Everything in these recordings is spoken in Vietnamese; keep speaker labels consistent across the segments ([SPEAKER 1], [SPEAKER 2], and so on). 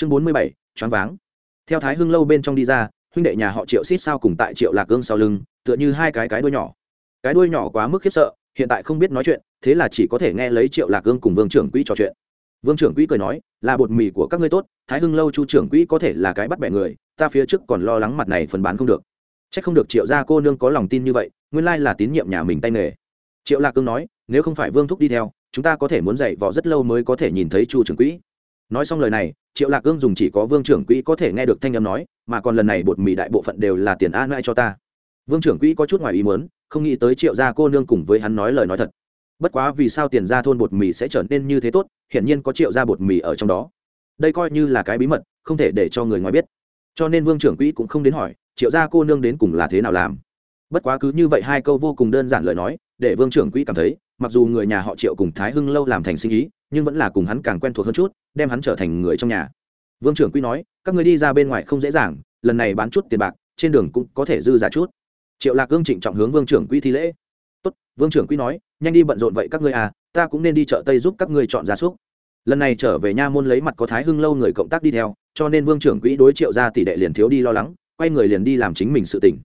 [SPEAKER 1] chương bốn mươi bảy, choáng váng. Theo thái hưng lâu bên trong đi ra, huynh đệ nhà họ triệu xít sao cùng tại triệu lạc gương sau lưng, tựa như hai cái cái đuôi nhỏ. Cái đuôi nhỏ quá mức khiếp sợ, hiện tại không biết nói chuyện, thế là chỉ có thể nghe lấy triệu lạc gương cùng vương trưởng quỹ trò chuyện. Vương trưởng quỹ cười nói, là bột mì của các ngươi tốt, thái hưng lâu chu trưởng quỹ có thể là cái bắt bẻ người, ta phía trước còn lo lắng mặt này phần bán không được. C h ắ c không được triệu gia cô nương có lòng tin như vậy, nguyên lai là tín nhiệm nhà mình tay nghề. Triệu lạc cương nói, nếu không phải vương thúc đi theo, chúng ta có thể muốn dạy võ rất lâu mới có thể nhìn thấy chu trưởng quỹ nói xong lời này, triệu lạc cương dùng chỉ có vương trưởng quỹ có thể nghe được thanh âm nói, mà còn lần này bột mì đại bộ phận đều là tiền an mãi cho ta. Vương trưởng quỹ có chút ngoài ý muốn, không nghĩ tới triệu gia cô nương cùng với hắn nói lời nói thật. Bất quá vì sao tiền ra thôn bột mì sẽ trở nên như thế tốt, hiển nhiên có triệu gia bột mì ở trong đó. Đây coi như là cái bí mật, không thể để cho người ngoài biết. Cho nên vương trưởng quỹ cũng không đến hỏi, triệu gia cô nương đến cùng là thế nào làm. Bất quá cứ như vậy hai câu vô cùng đơn giản lời nói, để vương trưởng quỹ cảm thấy, mặc dù người nhà họ triệu cùng thái hưng lâu làm thành sinh ý nhưng vẫn là cùng hắn càng quen thuộc hơn chút, đem hắn trở thành người trong nhà. Vương trưởng quỹ nói, các người đi ra bên ngoài không dễ dàng, lần này bán chút tiền bạc, trên đường cũng có thể dư giả chút. Triệu lạc cương trịnh trọng hướng vương trưởng quỹ thi lễ. Tốt, vương trưởng quỹ nói, nhanh đi bận rộn vậy các ngươi à ta cũng nên đi chợ tây giúp các ngươi chọn gia súc. Lần này trở về nha môn lấy mặt có thái hưng lâu người cộng tác đi theo, cho nên vương trưởng quỹ đối triệu ra tỷ đệ liền thiếu đi lo lắng, quay người liền đi làm chính mình sự tỉnh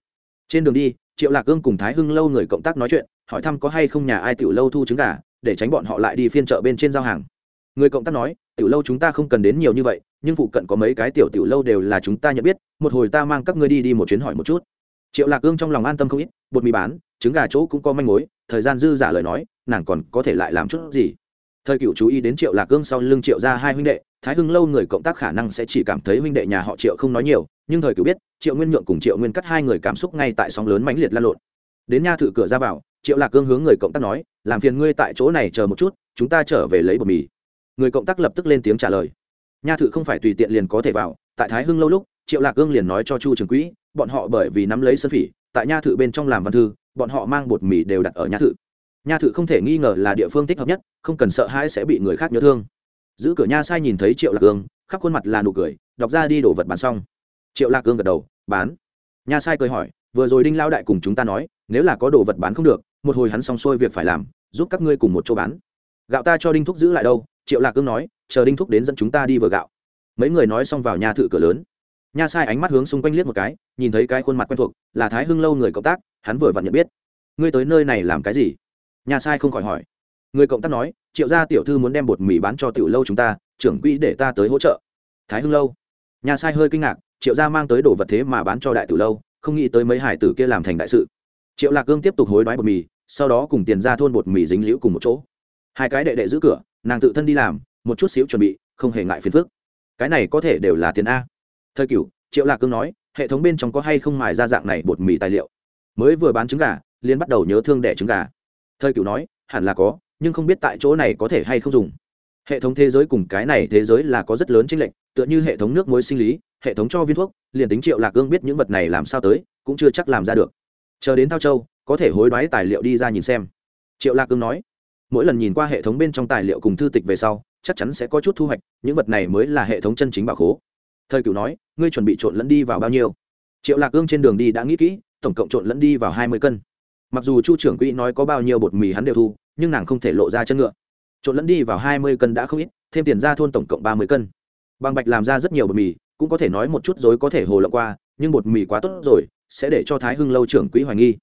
[SPEAKER 1] trên đường đi, triệu lạc cương cùng thái hưng lâu người cộng tác nói chuyện, hỏi thăm có hay không nhà ai tiểu lâu thu trứng gà để tránh bọn họ lại đi phiên chợ bên trên giao hàng. Người cộng tác nói, tiểu lâu chúng ta không cần đến nhiều như vậy, nhưng phụ cận có mấy cái tiểu tiểu lâu đều là chúng ta nhận biết, một hồi ta mang các ngươi đi đi một chuyến hỏi một chút. Triệu lạc ương trong lòng an tâm không ít, bột mì bán, trứng gà chỗ cũng có manh mối, thời gian dư giả lời nói, nàng còn có thể lại làm chút gì? Thời cựu chú ý đến triệu lạc ương sau lưng triệu ra hai huynh đệ, thái hưng lâu người cộng tác khả năng sẽ chỉ cảm thấy huynh đệ nhà họ triệu không nói nhiều, nhưng thời cựu biết, triệu nguyên nhượng cùng triệu nguyên cắt hai người cảm xúc ngay tại sóng lớn mãnh liệt lan lộn. Đến nha thự cửa ra vào, triệu lạc cương hướng người cộng tác nói làm phiền ngươi tại chỗ này chờ một chút, chúng ta trở về lấy bột mì. Người cộng tác lập tức lên tiếng trả lời. Nha thự không phải tùy tiện liền có thể vào, tại thái hưng lâu lúc, triệu lạc gương liền nói cho chu trường quỹ, bọn họ bởi vì nắm lấy sơn phỉ, tại nha thự bên trong làm văn thư, bọn họ mang bột mì đều đặt ở nha thự. Nha thự không thể nghi ngờ là địa phương thích hợp nhất, không cần sợ hãi sẽ bị người khác nhớ thương. Giữ cửa nha sai nhìn thấy triệu lạc gương khắp khuôn mặt là nụ cười, đọc ra đi đổ vật bán xong. Triệu lạc gương gật đầu, bán. Nha sai cười hỏi, vừa rồi đinh lao đại cùng chúng ta nói, nếu là có đồ vật bán không được một hồi hắn xong xuôi việc phải làm, giúp các ngươi cùng một chỗ bán. Gạo ta cho đinh thúc giữ lại đâu? Triệu lạc cương nói, chờ đinh thúc đến dẫn chúng ta đi vừa gạo. Mấy người nói xong vào nhà thự cửa lớn. Nha sai ánh mắt hướng xung quanh liếc một cái, nhìn thấy cái khuôn mặt quen thuộc, là thái hưng lâu người cộng tác, hắn vừa vặn nhận biết. Ngươi tới nơi này làm cái gì? Nhà sai không khỏi hỏi. Người cộng tác nói, triệu gia tiểu thư muốn đem bột mì bán cho tiểu lâu chúng ta, trưởng quỹ để ta tới hỗ trợ. Thái hưng lâu. Nhà sai hơi kinh ngạc, triệu gia mang tới đồ vật thế mà bán cho đại tiểu lâu, không nghĩ tới mấy hải tử kia làm thành đại sự. Triệu lạc cương tiếp tục hối đoái bột mì sau đó cùng tiền ra thôn bột mì dính liễu cùng một chỗ. Hai cái đệ đệ giữ cửa, nàng tự thân đi làm, một chút xíu chuẩn bị, không hề ngại phiền phức. Cái này có thể đều là tiền a. Thời cửu, triệu lạc cương nói, hệ thống bên trong có hay không mài ra dạng này bột mì tài liệu? Mới vừa bán trứng gà liên bắt đầu nhớ thương đẻ trứng gà. Thời cửu nói, hẳn là có, nhưng không biết tại chỗ này có thể hay không dùng. Hệ thống thế giới cùng cái này thế giới là có rất lớn chênh lệch, tựa như hệ thống nước muối sinh lý, hệ thống cho viên thuốc, liền tính triệu lạc cương biết những vật này làm sao tới, cũng chưa chắc làm ra được. Chờ đến thao châu có thể hối đoái tài liệu đi ra nhìn xem. Triệu lạc cương nói, mỗi lần nhìn qua hệ thống bên trong tài liệu cùng thư tịch về sau, chắc chắn sẽ có chút thu hoạch, những vật này mới là hệ thống chân chính bảo khố. Thời cửu nói, ngươi chuẩn bị trộn lẫn đi vào bao nhiêu? Triệu lạc ương trên đường đi đã nghĩ kỹ, tổng cộng trộn lẫn đi vào hai mươi cân. Mặc dù chu trưởng quỹ nói có bao nhiêu bột mì hắn đều thu, nhưng nàng không thể lộ ra chân ngựa. Trộn lẫn đi vào hai mươi cân đã không ít, thêm tiền ra thôn tổng cộng ba mươi cân. Bằng bạch làm ra rất nhiều bột mì, cũng có thể nói một chút dối có thể hồ lộng qua, nhưng bột mì quá tốt rồi, sẽ để cho thái hưng lâu trưởng quỹ hoài nghi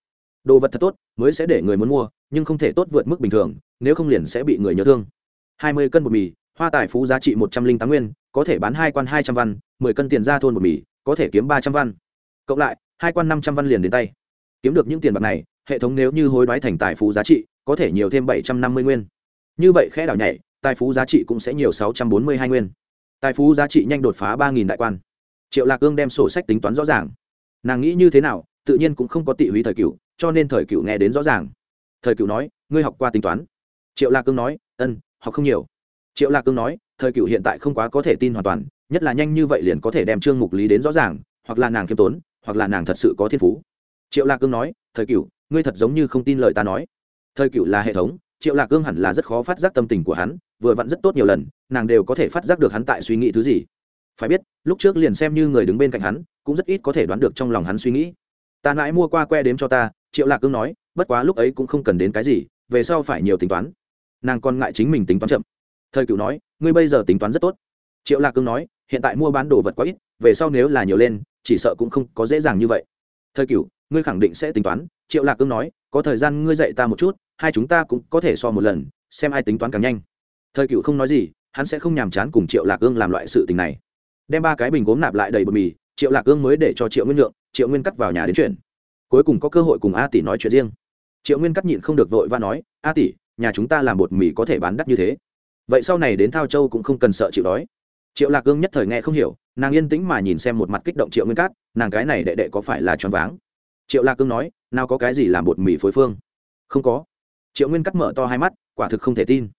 [SPEAKER 1] đồ vật thật tốt, mới sẽ để người muốn mua, nhưng không thể tốt vượt mức bình thường, nếu không liền sẽ bị người nhớ thương. Hai mươi cân bột mì, hoa tài phú giá trị một trăm linh tám nguyên, có thể bán hai quan hai trăm văn, mười cân tiền ra thôn bột mì, có thể kiếm ba trăm văn. Cộng lại, hai quan năm trăm văn liền đến tay. Kiếm được những tiền bạc này, hệ thống nếu như hối đoái thành tài phú giá trị, có thể nhiều thêm bảy trăm năm mươi nguyên. Như vậy khẽ đảo nhảy, tài phú giá trị cũng sẽ nhiều sáu trăm bốn mươi hai nguyên. Tài phú giá trị nhanh đột phá ba nghìn đại quan. Triệu lạc ương đem sổ sách tính toán rõ ràng. Nàng nghĩ như thế nào tự nhiên cũng không có tị húy thời cựu, cho nên thời cựu nghe đến rõ ràng. Thời cựu nói, ngươi học qua tính toán. Triệu lạc cương nói, ân, học không nhiều. Triệu lạc cương nói, thời cựu hiện tại không quá có thể tin hoàn toàn, nhất là nhanh như vậy liền có thể đem trương mục lý đến rõ ràng, hoặc là nàng khiêm tốn, hoặc là nàng thật sự có thiên phú. Triệu lạc cương nói, thời cựu, ngươi thật giống như không tin lời ta nói. Thời cựu là hệ thống, triệu lạc cương hẳn là rất khó phát giác tâm tình của hắn, vừa vặn rất tốt nhiều lần, nàng đều có thể phát giác được hắn tại suy nghĩ thứ gì. Phải biết, lúc trước liền xem như người đứng bên cạnh hắn, cũng rất ít có thể đoán được trong lòng hắn suy nghĩ ta mãi mua qua que đếm cho ta triệu lạc cương nói bất quá lúc ấy cũng không cần đến cái gì về sau phải nhiều tính toán. Nàng còn ngại chính mình tính toán chậm. Thời cựu nói ngươi bây giờ tính toán rất tốt. Triệu lạc cương nói hiện tại mua bán đồ vật quá ít về sau nếu là nhiều lên chỉ sợ cũng không có dễ dàng như vậy. Thời Cựu, ngươi khẳng định sẽ tính toán. Triệu lạc cương nói có thời gian ngươi dạy ta một chút hai chúng ta cũng có thể so một lần xem ai tính toán càng nhanh. Thời Cựu không nói gì hắn sẽ không nhàm chán cùng triệu lạc cương làm loại sự tình này. Đem ba cái bình gốm nạp lại đầy bột mì triệu lạc cương mới để cho triệu nguyên nhượng triệu nguyên cắt vào nhà đến chuyện. Cuối cùng có cơ hội cùng a tỷ nói chuyện riêng. Triệu nguyên cắt nhịn không được vội và nói, a tỷ, nhà chúng ta làm bột mì có thể bán đắt như thế. Vậy sau này đến thao châu cũng không cần sợ chịu đói. Triệu lạc cương nhất thời nghe không hiểu, nàng yên tĩnh mà nhìn xem một mặt kích động triệu nguyên cát, nàng cái này đệ đệ có phải là choáng váng? Triệu lạc cương nói, nào có cái gì làm bột mì phối phương? Không có. Triệu nguyên cắt mở to hai mắt, quả thực không thể tin.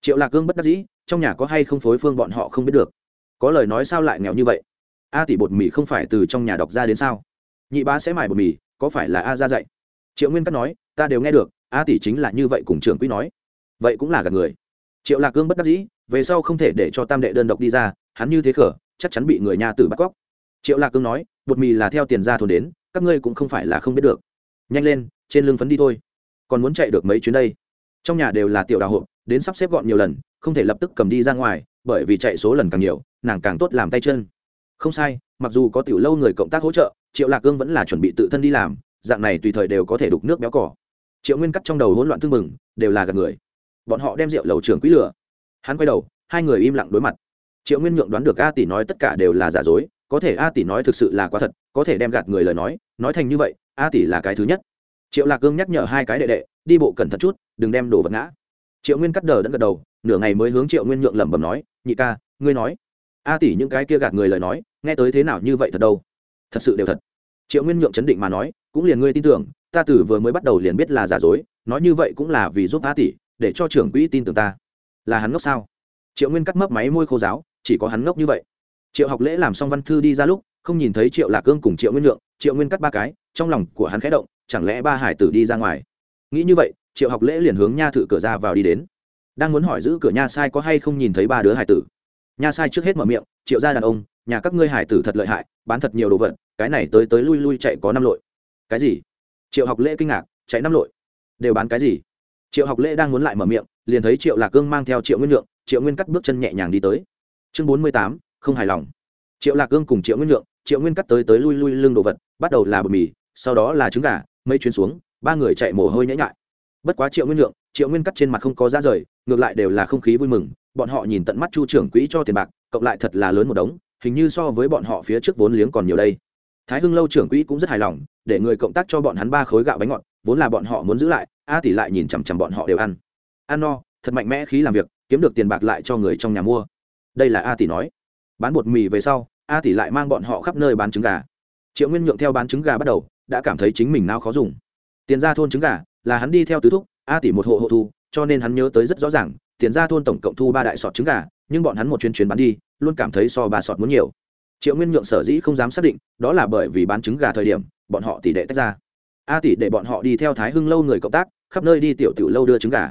[SPEAKER 1] Triệu lạc cương bất đắc dĩ, trong nhà có hay không phối phương bọn họ không biết được. Có lời nói sao lại nghèo như vậy? A tỷ bột mì không phải từ trong nhà đọc ra đến sao? Nhị bá sẽ mài bột mì, có phải là a ra dạy? Triệu nguyên cắt nói, ta đều nghe được, a tỷ chính là như vậy cùng trưởng quỹ nói. Vậy cũng là gạt người. Triệu lạc cương bất đắc dĩ, về sau không thể để cho tam đệ đơn độc đi ra, hắn như thế khở, chắc chắn bị người nhà tử bắt cóc. Triệu lạc cương nói, bột mì là theo tiền ra thôn đến, các ngươi cũng không phải là không biết được. Nhanh lên, trên lưng phấn đi thôi. Còn muốn chạy được mấy chuyến đây? Trong nhà đều là tiểu đào hộp, đến sắp xếp gọn nhiều lần, không thể lập tức cầm đi ra ngoài, bởi vì chạy số lần càng nhiều, nàng càng tốt làm tay chân. Không sai, mặc dù có tiểu lâu người cộng tác hỗ trợ triệu lạc cương vẫn là chuẩn bị tự thân đi làm, dạng này tùy thời đều có thể đục nước béo cỏ. Triệu nguyên cắt trong đầu hỗn loạn thương mừng đều là gạt người. Bọn họ đem rượu lầu trưởng quý lửa hắn quay đầu, hai người im lặng đối mặt. Triệu nguyên nhượng đoán được a tỷ nói tất cả đều là giả dối, có thể a tỷ nói thực sự là quá thật, có thể đem gạt người lời nói nói thành như vậy, a tỷ là cái thứ nhất. Triệu lạc cương nhắc nhở hai cái đệ đệ, đi bộ cẩn thận chút, đừng đem đồ vật ngã. Triệu nguyên cắt đờ đẫn gật đầu, nửa ngày mới hướng triệu nguyên nhượng lẩm bẩm nói, nhị ca, ngươi nói. A tỷ những cái kia gạt người lời nói, nghe tới thế nào như vậy thật đâu? Thật sự đều thật. Triệu nguyên nhượng chấn định mà nói, cũng liền ngươi tin tưởng, ta từ vừa mới bắt đầu liền biết là giả dối, nói như vậy cũng là vì giúp ta tỷ, để cho trưởng quỹ tin tưởng ta. Là hắn ngốc sao? Triệu nguyên cắt mấp máy môi khô giáo, chỉ có hắn ngốc như vậy. Triệu học lễ làm xong văn thư đi ra lúc, không nhìn thấy triệu lạc cương cùng triệu nguyên nhượng, triệu nguyên cắt ba cái, trong lòng của hắn khẽ động, chẳng lẽ ba hải tử đi ra ngoài? Nghĩ như vậy, triệu học lễ liền hướng nha thự cửa ra vào đi đến. Đang muốn hỏi giữ cửa nha sai có hay không nhìn thấy ba đứa hải tử. Nha sai trước hết mở miệng, triệu gia đàn ông nhà các ngươi hải tử thật lợi hại, bán thật nhiều đồ vật, cái này tới tới lui lui chạy có năm lội. Cái gì? Triệu học lễ kinh ngạc, chạy năm lội. Đều bán cái gì? Triệu học lễ đang muốn lại mở miệng, liền thấy triệu lạc cương mang theo triệu nguyên lượng, triệu nguyên cắt bước chân nhẹ nhàng đi tới. Chương bốn mươi tám, không hài lòng. Triệu lạc cương cùng triệu nguyên lượng, triệu nguyên cắt tới tới lui lui lưng đồ vật, bắt đầu là bột mì, sau đó là trứng gà mây chuyến xuống, ba người chạy mồ hôi nhễ nhại. Bất quá triệu nguyên lượng, triệu nguyên cắt trên mặt không có ra rời, ngược lại đều là không khí vui mừng, bọn họ nhìn tận mắt chu trưởng quỹ cho tiền bạc, cộng lại thật là lớn một đống hình như so với bọn họ phía trước vốn liếng còn nhiều đây. Thái hưng lâu trưởng quỹ cũng rất hài lòng, để người cộng tác cho bọn hắn ba khối gạo bánh ngọt, vốn là bọn họ muốn giữ lại, a tỷ lại nhìn chằm chằm bọn họ đều ăn. Ăn no, thật mạnh mẽ khí làm việc, kiếm được tiền bạc lại cho người trong nhà mua. Đây là a tỷ nói. Bán bột mì về sau, a tỷ lại mang bọn họ khắp nơi bán trứng gà. Triệu nguyên nhượng theo bán trứng gà bắt đầu, đã cảm thấy chính mình nào khó dùng. Tiền ra thôn trứng gà, là hắn đi theo tứ thúc, a tỷ một hộ hộ thu, cho nên hắn nhớ tới rất rõ ràng tiền ra thôn tổng cộng thu ba đại sọt trứng gà, nhưng bọn hắn một chuyến chuyến bán đi, luôn cảm thấy so ba sọt muốn nhiều. Triệu nguyên nhượng sở dĩ không dám xác định, đó là bởi vì bán trứng gà thời điểm, bọn họ tỷ đệ tách ra. A tỷ để bọn họ đi theo thái hưng lâu người cộng tác, khắp nơi đi tiểu tiểu lâu đưa trứng gà.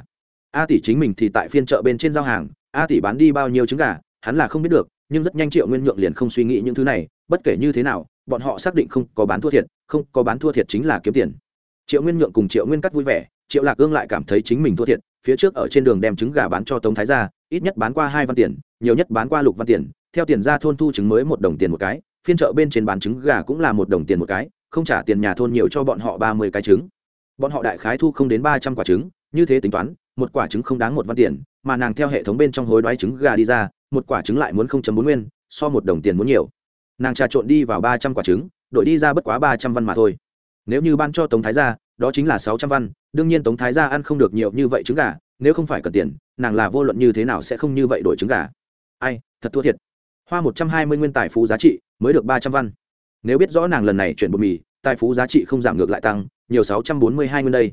[SPEAKER 1] A tỷ chính mình thì tại phiên chợ bên trên giao hàng, a tỷ bán đi bao nhiêu trứng gà, hắn là không biết được, nhưng rất nhanh triệu nguyên nhượng liền không suy nghĩ những thứ này, bất kể như thế nào, bọn họ xác định không có bán thua thiệt, không có bán thua thiệt chính là kiếm tiền. Triệu nguyên nhượng cùng triệu nguyên cắt vui vẻ, triệu lạc ương lại cảm thấy chính mình thua thiệt phía trước ở trên đường đem trứng gà bán cho tống thái gia, ít nhất bán qua hai văn tiền, nhiều nhất bán qua lục văn tiền. Theo tiền ra thôn thu trứng mới một đồng tiền một cái, phiên chợ bên trên bán trứng gà cũng là một đồng tiền một cái, không trả tiền nhà thôn nhiều cho bọn họ ba mươi cái trứng. Bọn họ đại khái thu không đến ba trăm quả trứng, như thế tính toán, một quả trứng không đáng một văn tiền, mà nàng theo hệ thống bên trong hối đoái trứng gà đi ra, một quả trứng lại muốn không chấm bốn nguyên, so một đồng tiền muốn nhiều. Nàng trà trộn đi vào ba trăm quả trứng, đổi đi ra bất quá ba trăm văn mà thôi. Nếu như ban cho tống thái gia đó chính là sáu trăm văn, đương nhiên tống thái gia ăn không được nhiều như vậy trứng gà, nếu không phải cần tiền, nàng là vô luận như thế nào sẽ không như vậy đổi trứng gà. Ai, thật thua thiệt. Hoa một trăm hai mươi nguyên tài phú giá trị mới được ba trăm văn. Nếu biết rõ nàng lần này chuyển bột mì, tài phú giá trị không giảm ngược lại tăng, nhiều sáu trăm bốn mươi hai nguyên đây.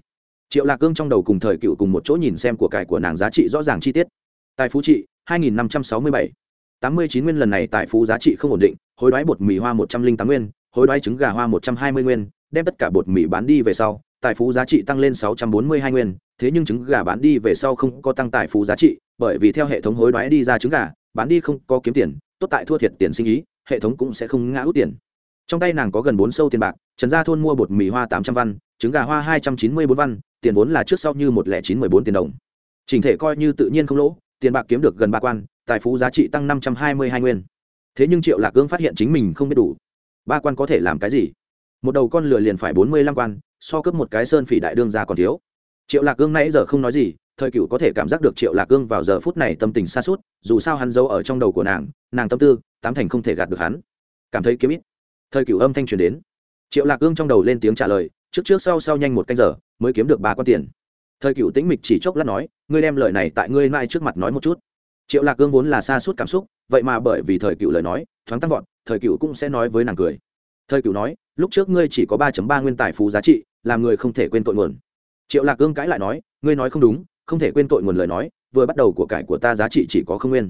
[SPEAKER 1] Triệu lạc cương trong đầu cùng thời cựu cùng một chỗ nhìn xem của cải của nàng giá trị rõ ràng chi tiết. Tài phú trị, hai nghìn năm trăm sáu mươi bảy. Tám mươi chín nguyên lần này tài phú giá trị không ổn định, hối đoái bột mì hoa một trăm linh tám nguyên, hối đoái trứng gà hoa một trăm hai mươi nguyên, đem tất cả bột mì bán đi về sau tài phú giá trị tăng lên sáu trăm bốn mươi hai nguyên, thế nhưng trứng gà bán đi về sau không có tăng tài phú giá trị, bởi vì theo hệ thống hối đoái đi ra trứng gà, bán đi không có kiếm tiền, tốt tại thua thiệt tiền sinh ý, hệ thống cũng sẽ không ngã út tiền. Trong tay nàng có gần bốn sâu tiền bạc, trần gia thôn mua bột mì hoa tám trăm văn, trứng gà hoa hai trăm chín mươi bốn văn, tiền vốn là trước sau như một lẻ chín mười bốn tiền đồng. Chỉnh thể coi như tự nhiên không lỗ, tiền bạc kiếm được gần ba quan, tài phú giá trị tăng năm trăm hai mươi hai nguyên. Thế nhưng triệu lạc cương phát hiện chính mình không biết đủ. Ba quan có thể làm cái gì? Một đầu con lừa liền phải bốn mươi lăm quan so cấp một cái sơn phỉ đại đương ra còn thiếu. Triệu lạc cương nãy giờ không nói gì, thời cựu có thể cảm giác được triệu lạc cương vào giờ phút này tâm tình xa suốt, dù sao hắn giấu ở trong đầu của nàng nàng tâm tư, tám thành không thể gạt được hắn. Cảm thấy kiếm ít. Thời cựu âm thanh truyền đến. Triệu lạc cương trong đầu lên tiếng trả lời, trước trước sau sau nhanh một canh giờ, mới kiếm được ba con tiền. Thời cựu tĩnh mịch chỉ chốc lát nói, ngươi đem lời này tại ngươi mai trước mặt nói một chút. Triệu lạc cương vốn là xa suốt cảm xúc, vậy mà bởi vì thời cựu lời nói, thoáng tăng vọt, thời cựu cũng sẽ nói với nàng cười. Thời cựu nói, lúc trước ngươi chỉ có ba ba nguyên tài phú giá trị làm người không thể quên tội nguồn. Triệu lạc cương cãi lại nói, ngươi nói không đúng, không thể quên tội nguồn lời nói, vừa bắt đầu của cải của ta giá trị chỉ có không nguyên.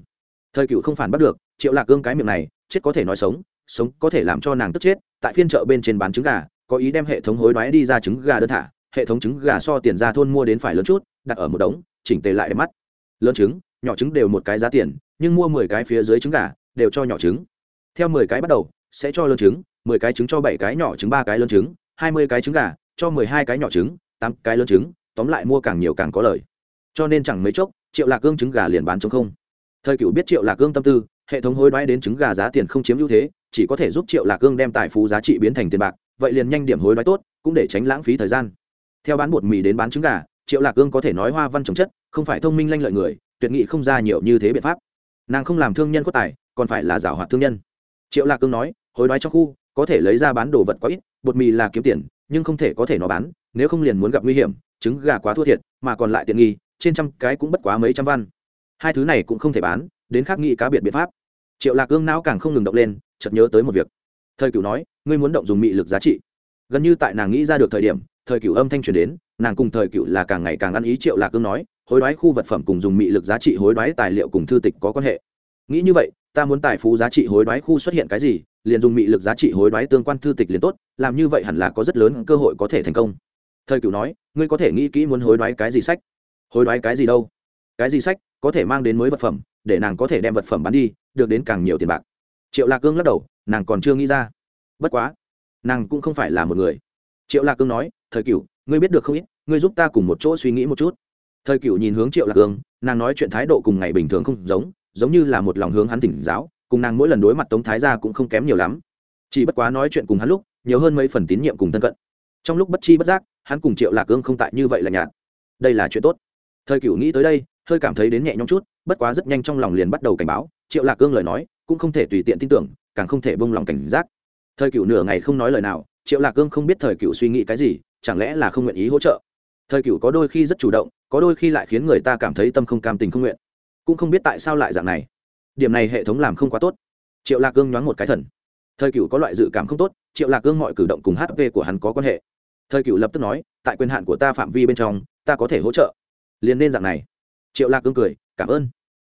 [SPEAKER 1] Thời cựu không phản bắt được, triệu lạc cương cái miệng này, chết có thể nói sống sống có thể làm cho nàng tức chết, tại phiên chợ bên trên bán trứng gà, có ý đem hệ thống hối đoái đi ra trứng gà đơn thả, hệ thống trứng gà so tiền ra thôn mua đến phải lớn chút, đặt ở một đống, chỉnh tề lại đẹp mắt. Lớn trứng, nhỏ trứng đều một cái giá tiền, nhưng mua mười cái phía dưới trứng gà, đều cho nhỏ trứng. Theo mười cái bắt đầu, sẽ cho lớn trứng, mười cái trứng cho bảy cái, nhỏ trứng ba cái lớn trứng, hai mươi cái trứng gà cho mười hai cái nhỏ trứng, tám cái lớn trứng, tóm lại mua càng nhiều càng có lời cho nên chẳng mấy chốc, triệu lạc cương trứng gà liền bán chống không. Thời cựu biết triệu lạc cương tâm tư, hệ thống hối đoái đến trứng gà giá tiền không chiếm ưu thế, chỉ có thể giúp triệu lạc cương đem tài phú giá trị biến thành tiền bạc, vậy liền nhanh điểm hối đoái tốt, cũng để tránh lãng phí thời gian. Theo bán bột mì đến bán trứng gà, triệu lạc cương có thể nói hoa văn trồng chất, không phải thông minh lanh lợi người, tuyệt nghị không ra nhiều như thế biện pháp. Nàng không làm thương nhân có tài, còn phải là giảo hoạt thương nhân. Triệu lạc cương nói, hối đoái trong khu, có thể lấy ra bán đồ vật quá ít, bột mì là kiếm tiền nhưng không thể có thể nó bán, nếu không liền muốn gặp nguy hiểm, trứng gà quá thua thiệt, mà còn lại tiện nghi, trên trăm cái cũng bất quá mấy trăm văn. Hai thứ này cũng không thể bán, đến khác nghị cá biệt biện pháp. Triệu lạc ương não càng không ngừng động lên, chợt nhớ tới một việc. Thời cửu nói, ngươi muốn động dùng mị lực giá trị. Gần như tại nàng nghĩ ra được thời điểm, thời cửu âm thanh truyền đến, nàng cùng thời cửu là càng ngày càng ăn ý, triệu lạc ương nói, hối đoái khu vật phẩm cùng dùng mị lực giá trị hối đoái tài liệu cùng thư tịch có quan hệ nghĩ như vậy, ta muốn tài phú giá trị hối đoái khu xuất hiện cái gì, liền dùng mị lực giá trị hối đoái tương quan thư tịch liền tốt, làm như vậy hẳn là có rất lớn cơ hội có thể thành công. Thời cửu nói, ngươi có thể nghĩ kỹ muốn hối đoái cái gì sách? Hối đoái cái gì đâu? Cái gì sách có thể mang đến mới vật phẩm, để nàng có thể đem vật phẩm bán đi, được đến càng nhiều tiền bạc. Triệu lạc cương lắc đầu, nàng còn chưa nghĩ ra. Bất quá, nàng cũng không phải là một người. Triệu lạc cương nói, thời cửu, ngươi biết được không ít, ngươi giúp ta cùng một chỗ suy nghĩ một chút. Thời cửu nhìn hướng triệu lạc cương, nàng nói chuyện thái độ cùng ngày bình thường không giống giống như là một lòng hướng hắn tỉnh giáo, cùng nàng mỗi lần đối mặt tống thái gia cũng không kém nhiều lắm. Chỉ bất quá nói chuyện cùng hắn lúc, nhiều hơn mấy phần tín nhiệm cùng thân cận. Trong lúc bất chi bất giác, hắn cùng triệu lạc cương không tại như vậy là nhạt. Đây là chuyện tốt. Thời cửu nghĩ tới đây, hơi cảm thấy đến nhẹ nhõm chút, bất quá rất nhanh trong lòng liền bắt đầu cảnh báo, triệu lạc cương lời nói cũng không thể tùy tiện tin tưởng, càng không thể bông lòng cảnh giác. Thời cựu nửa ngày không nói lời nào, triệu lạc cương không biết thời cựu suy nghĩ cái gì, chẳng lẽ là không nguyện ý hỗ trợ? Thời cựu có đôi khi rất chủ động, có đôi khi lại khiến người ta cảm thấy tâm không cam tình không nguyện cũng không biết tại sao lại dạng này. Điểm này hệ thống làm không quá tốt. Triệu lạc cương nhoáng một cái thần. Thời cựu có loại dự cảm không tốt, triệu lạc cương mọi cử động cùng hp của hắn có quan hệ. Thời cựu lập tức nói, tại quyền hạn của ta phạm vi bên trong, ta có thể hỗ trợ. Liền nên dạng này. Triệu lạc cương cười, cảm ơn.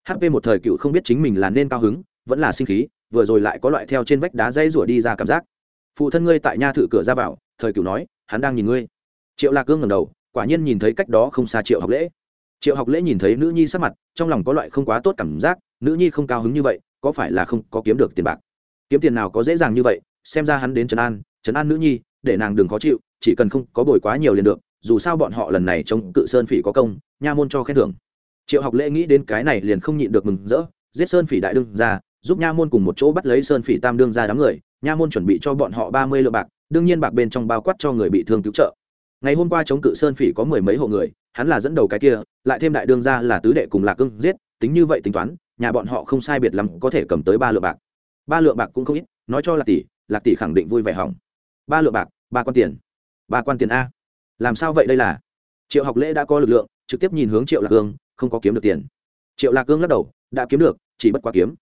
[SPEAKER 1] hp một thời cựu không biết chính mình là nên cao hứng, vẫn là sinh khí, vừa rồi lại có loại theo trên vách đá dây rủa đi ra cảm giác. Phụ thân ngươi tại nha thự cửa ra vào, thời cựu nói, hắn đang nhìn ngươi. Triệu lạc cương ngầm đầu, quả nhiên nhìn thấy cách đó không xa triệu học lễ triệu học lễ nhìn thấy nữ nhi sắc mặt, trong lòng có loại không quá tốt cảm giác, nữ nhi không cao hứng như vậy, có phải là không có kiếm được tiền bạc? Kiếm tiền nào có dễ dàng như vậy, xem ra hắn đến trấn an trấn an nữ nhi, để nàng đừng khó chịu, chỉ cần không có bồi quá nhiều liền được, dù sao bọn họ lần này chống cự sơn phỉ có công, nha môn cho khen thưởng. Triệu học lễ nghĩ đến cái này liền không nhịn được mừng rỡ, giết sơn phỉ đại đương ra giúp nha môn cùng một chỗ bắt lấy sơn phỉ tam đương ra đám người, nha môn chuẩn bị cho bọn họ ba mươi lượng bạc, đương nhiên bạc bên trong bao quát cho người bị thương cứu trợ. Ngày hôm qua chống cự sơn phỉ có mười mấy hộ người hắn là dẫn đầu cái kia, lại thêm đại đương ra là tứ đệ cùng lạc cương giết, tính như vậy tính toán, nhà bọn họ không sai biệt lắm có thể cầm tới ba lượng bạc. Ba lượng bạc cũng không ít, nói cho là tỷ, lạc tỷ khẳng định vui vẻ hỏng. Ba lượng bạc, ba quan tiền. Ba quan tiền a. Làm sao vậy đây là? Triệu học lễ đã có lực lượng, trực tiếp nhìn hướng triệu lạc cương, không có kiếm được tiền. Triệu lạc cương lắc đầu, đã kiếm được, chỉ bất quá kiếm.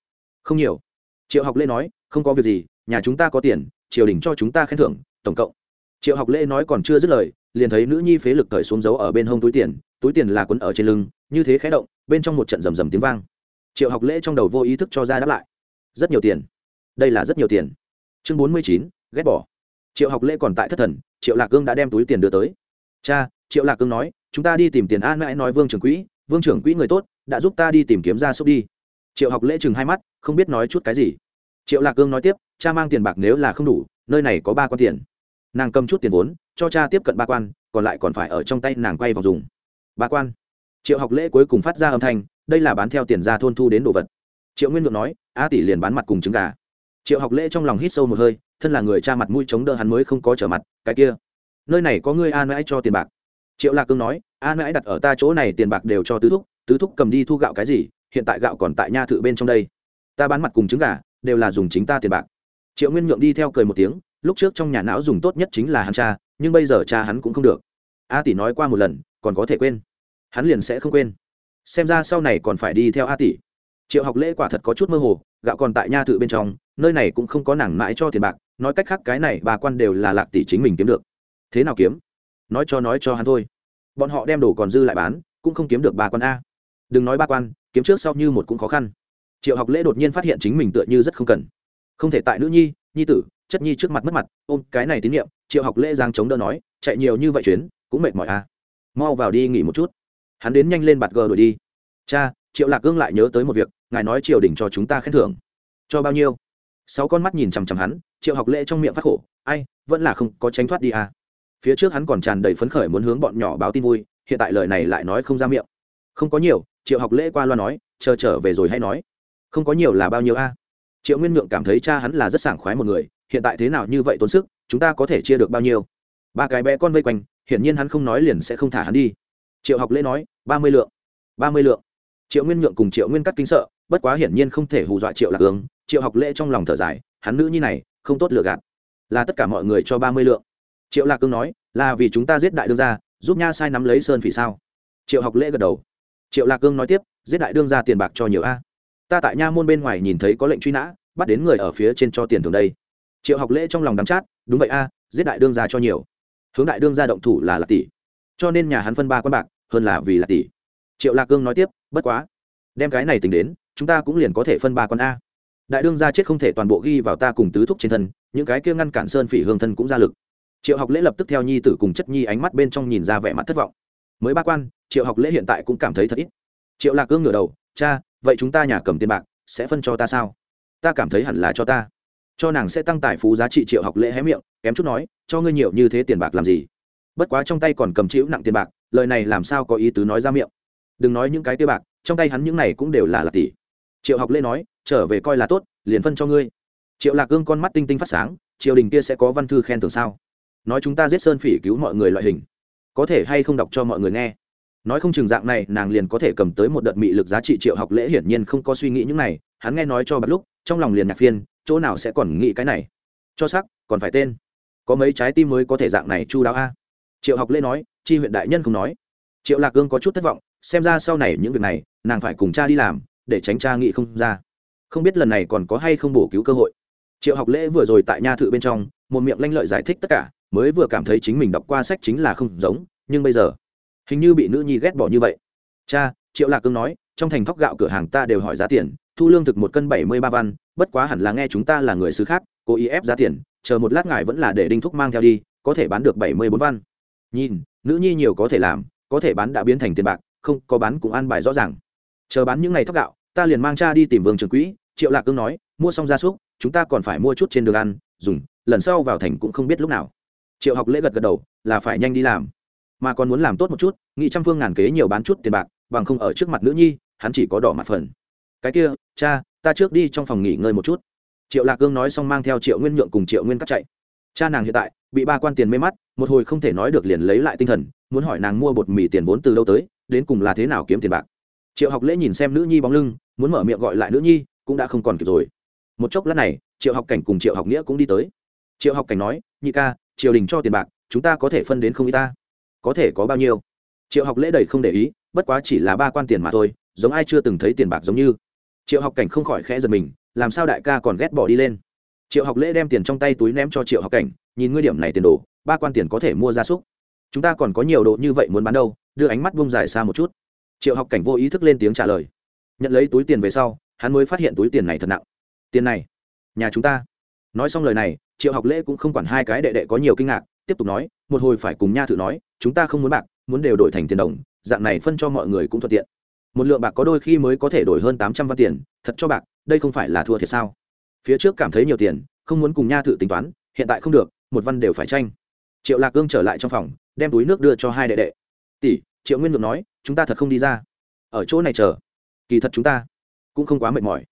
[SPEAKER 1] Không nhiều. Triệu học lễ nói, không có việc gì, nhà chúng ta có tiền, triều đình cho chúng ta khen thưởng, tổng cộng. Triệu học lễ nói còn chưa dứt lời liền thấy nữ nhi phế lực cởi xuống dấu ở bên hông túi tiền túi tiền là quấn ở trên lưng, như thế khé động, bên trong một trận rầm rầm tiếng vang. Triệu học lễ trong đầu vô ý thức cho ra đáp lại. Rất nhiều tiền. Đây là rất nhiều tiền. Chương bốn mươi chín, ghét bỏ. Triệu học lễ còn tại thất thần, triệu lạc cương đã đem túi tiền đưa tới. Cha, triệu lạc cương nói, chúng ta đi tìm tiền an mãi nói vương trưởng quỹ, vương trưởng quỹ người tốt, đã giúp ta đi tìm kiếm ra xúc đi. Triệu học lễ chừng hai mắt, không biết nói chút cái gì. Triệu lạc cương nói tiếp, cha mang tiền bạc nếu là không đủ, nơi này có ba con tiền nàng cầm chút tiền vốn, cho cha tiếp cận ba quan, còn lại còn phải ở trong tay nàng quay vòng dùng. Ba quan. Triệu học lễ cuối cùng phát ra âm thanh, đây là bán theo tiền ra thôn thu đến đồ vật. Triệu nguyên vượng nói, a tỷ liền bán mặt cùng trứng gà. Triệu học lễ trong lòng hít sâu một hơi, thân là người cha mặt mũi chống đỡ hắn mới không có trở mặt, cái kia, nơi này có ngươi an mãi cho tiền bạc. Triệu lạc cương nói, an mãi đặt ở ta chỗ này tiền bạc đều cho tứ thúc tứ thúc cầm đi thu gạo cái gì, hiện tại gạo còn tại nha thự bên trong đây. Ta bán mặt cùng trứng gà, đều là dùng chính ta tiền bạc. Triệu nguyên nhượng đi theo cười một tiếng lúc trước trong nhà não dùng tốt nhất chính là hắn cha, nhưng bây giờ cha hắn cũng không được. A tỷ nói qua một lần, còn có thể quên. Hắn liền sẽ không quên. Xem ra sau này còn phải đi theo a tỷ. Triệu học lễ quả thật có chút mơ hồ, gạo còn tại nha thự bên trong, nơi này cũng không có nàng mãi cho tiền bạc, nói cách khác cái này bà quan đều là lạc tỷ chính mình kiếm được. Thế nào kiếm? Nói cho nói cho hắn thôi. Bọn họ đem đồ còn dư lại bán, cũng không kiếm được ba quan a. Đừng nói ba quan, kiếm trước sau như một cũng khó khăn. Triệu học lễ đột nhiên phát hiện chính mình tựa như rất không cần. Không thể tại nữ nhi nhi tử chất nhi trước mặt mất mặt, ôm cái này tín nhiệm, triệu học lễ giang chống đỡ nói, chạy nhiều như vậy chuyến, cũng mệt mỏi a mau vào đi nghỉ một chút. Hắn đến nhanh lên bạt gờ đuổi đi. Cha, triệu lạc gương lại nhớ tới một việc, ngài nói triều đình cho chúng ta khen thưởng. Cho bao nhiêu? Sáu con mắt nhìn chằm chằm hắn, triệu học lễ trong miệng phát khổ, ai, vẫn là không có tránh thoát đi à. Phía trước hắn còn tràn đầy phấn khởi muốn hướng bọn nhỏ báo tin vui, hiện tại lời này lại nói không ra miệng. Không có nhiều, triệu học lễ qua loa nói, chờ trở về rồi hay nói. Không có nhiều là bao nhiêu a triệu nguyên nhượng cảm thấy cha hắn là rất sảng khoái một người, hiện tại thế nào như vậy tốn sức, chúng ta có thể chia được bao nhiêu? Ba cái bé con vây quanh, hiển nhiên hắn không nói liền sẽ không thả hắn đi. Triệu học lễ nói, ba mươi lượng, ba mươi lượng. Triệu nguyên nhượng cùng triệu nguyên cắt kinh sợ, bất quá hiển nhiên không thể hù dọa triệu lạc hướng triệu học lễ trong lòng thở dài, hắn nữ nhi này, không tốt lừa gạt. Là tất cả mọi người cho ba mươi lượng. Triệu lạc cương nói, là vì chúng ta giết đại đương gia, giúp nha sai nắm lấy sơn phỉ sao? Triệu học lễ gật đầu. Triệu lạc cương nói tiếp, giết đại đương gia tiền bạc cho nhiều a ta tại nha môn bên ngoài nhìn thấy có lệnh truy nã, bắt đến người ở phía trên cho tiền thường đây. Triệu học lễ trong lòng đắm chát, đúng vậy a, giết đại đương gia cho nhiều. Hướng đại đương gia động thủ là lạc tỷ. Cho nên nhà hắn phân ba con bạc, hơn là vì lạc tỷ. Triệu lạc cương nói tiếp, bất quá. Đem cái này tính đến, chúng ta cũng liền có thể phân ba con a. Đại đương gia chết không thể toàn bộ ghi vào ta cùng tứ thúc trên thân, những cái kia ngăn cản sơn phỉ hương thân cũng ra lực. Triệu học lễ lập tức theo nhi tử cùng chất nhi ánh mắt bên trong nhìn ra vẻ mặt thất vọng. Mới ba quan, triệu học lễ hiện tại cũng cảm thấy thật ít. Triệu lạc cương ngửa đầu, cha vậy chúng ta nhà cầm tiền bạc sẽ phân cho ta sao? Ta cảm thấy hẳn là cho ta. Cho nàng sẽ tăng tài phú giá trị triệu học lễ hé miệng, kém chút nói, cho ngươi nhiều như thế tiền bạc làm gì? Bất quá trong tay còn cầm chịu nặng tiền bạc, lời này làm sao có ý tứ nói ra miệng? Đừng nói những cái tiêu bạc, trong tay hắn những này cũng đều là lạc tỷ. Triệu học lễ nói, trở về coi là tốt, liền phân cho ngươi. Triệu lạc gương con mắt tinh tinh phát sáng, triều đình kia sẽ có văn thư khen thưởng sao? Nói chúng ta giết sơn phỉ cứu mọi người loại hình. Có thể hay không đọc cho mọi người nghe? Nói không chừng dạng này, nàng liền có thể cầm tới một đợt mị lực giá trị triệu học lễ hiển nhiên không có suy nghĩ những này. Hắn nghe nói cho bật lúc, trong lòng liền nhạc phiên, chỗ nào sẽ còn nghĩ cái này? Cho sắc, còn phải tên. Có mấy trái tim mới có thể dạng này chu đáo a. Triệu học lễ nói, chi huyện đại nhân không nói. Triệu lạc cương có chút thất vọng, xem ra sau này những việc này, nàng phải cùng cha đi làm, để tránh cha nghĩ không ra. Không biết lần này còn có hay không bổ cứu cơ hội. Triệu học lễ vừa rồi tại nha thự bên trong, một miệng lanh lợi giải thích tất cả, mới vừa cảm thấy chính mình đọc qua sách chính là không giống, nhưng bây giờ hình như bị nữ nhi ghét bỏ như vậy. Cha, triệu lạc cương nói, trong thành thóc gạo cửa hàng ta đều hỏi giá tiền, thu lương thực một cân bảy mươi ba văn, bất quá hẳn là nghe chúng ta là người xứ khác, cố ý ép giá tiền, chờ một lát ngài vẫn là để đinh thúc mang theo đi, có thể bán được bảy mươi bốn văn. Nhìn, nữ nhi nhiều có thể làm, có thể bán đã biến thành tiền bạc, không, có bán cũng ăn bài rõ ràng. Chờ bán những ngày thóc gạo, ta liền mang cha đi tìm vương trường quỹ, triệu lạc cương nói, mua xong gia súc, chúng ta còn phải mua chút trên đường ăn, dùng, lần sau vào thành cũng không biết lúc nào. Triệu học lễ gật gật đầu, là phải nhanh đi làm mà còn muốn làm tốt một chút nghị trăm phương ngàn kế nhiều bán chút tiền bạc, bằng không ở trước mặt nữ nhi, hắn chỉ có đỏ mặt phần cái kia, cha, ta trước đi trong phòng nghỉ ngơi một chút. Triệu lạc cương nói xong mang theo triệu nguyên nhượng cùng triệu nguyên cắt chạy. Cha nàng hiện tại, bị ba quan tiền mê mắt, một hồi không thể nói được liền lấy lại tinh thần, muốn hỏi nàng mua bột mì tiền vốn từ đâu tới, đến cùng là thế nào kiếm tiền bạc. Triệu học lễ nhìn xem nữ nhi bóng lưng, muốn mở miệng gọi lại nữ nhi, cũng đã không còn kịp rồi. Một chốc lát này, triệu học cảnh cùng triệu học nghĩa cũng đi tới. Triệu học cảnh nói, nhị ca, triều đình cho tiền bạc, chúng ta có thể phân đến không y ta có thể có bao nhiêu? Triệu học lễ đầy không để ý, bất quá chỉ là ba quan tiền mà thôi, giống ai chưa từng thấy tiền bạc giống như. Triệu học cảnh không khỏi khẽ giật mình, làm sao đại ca còn ghét bỏ đi lên? Triệu học lễ đem tiền trong tay túi ném cho triệu học cảnh, nhìn ngươi điểm này tiền đồ, ba quan tiền có thể mua gia súc. Chúng ta còn có nhiều đồ như vậy muốn bán đâu, đưa ánh mắt bông dài xa một chút. Triệu học cảnh vô ý thức lên tiếng trả lời. Nhận lấy túi tiền về sau, hắn mới phát hiện túi tiền này thật nặng. Tiền này, nhà chúng ta. Nói xong lời này, triệu học lễ cũng không quản hai cái đệ đệ có nhiều kinh ngạc, tiếp tục nói một hồi phải cùng nha thử nói, chúng ta không muốn bạc, muốn đều đổi thành tiền đồng, dạng này phân cho mọi người cũng thuận tiện. Một lượng bạc có đôi khi mới có thể đổi hơn tám trăm văn tiền, thật cho bạc, đây không phải là thua thiệt sao? Phía trước cảm thấy nhiều tiền, không muốn cùng nha thử tính toán, hiện tại không được, một văn đều phải tranh. Triệu lạc cương trở lại trong phòng, đem túi nước đưa cho hai đệ đệ. Tỷ, triệu nguyên ngược nói, chúng ta thật không đi ra. Ở chỗ này chờ. Kỳ thật chúng ta cũng không quá mệt mỏi.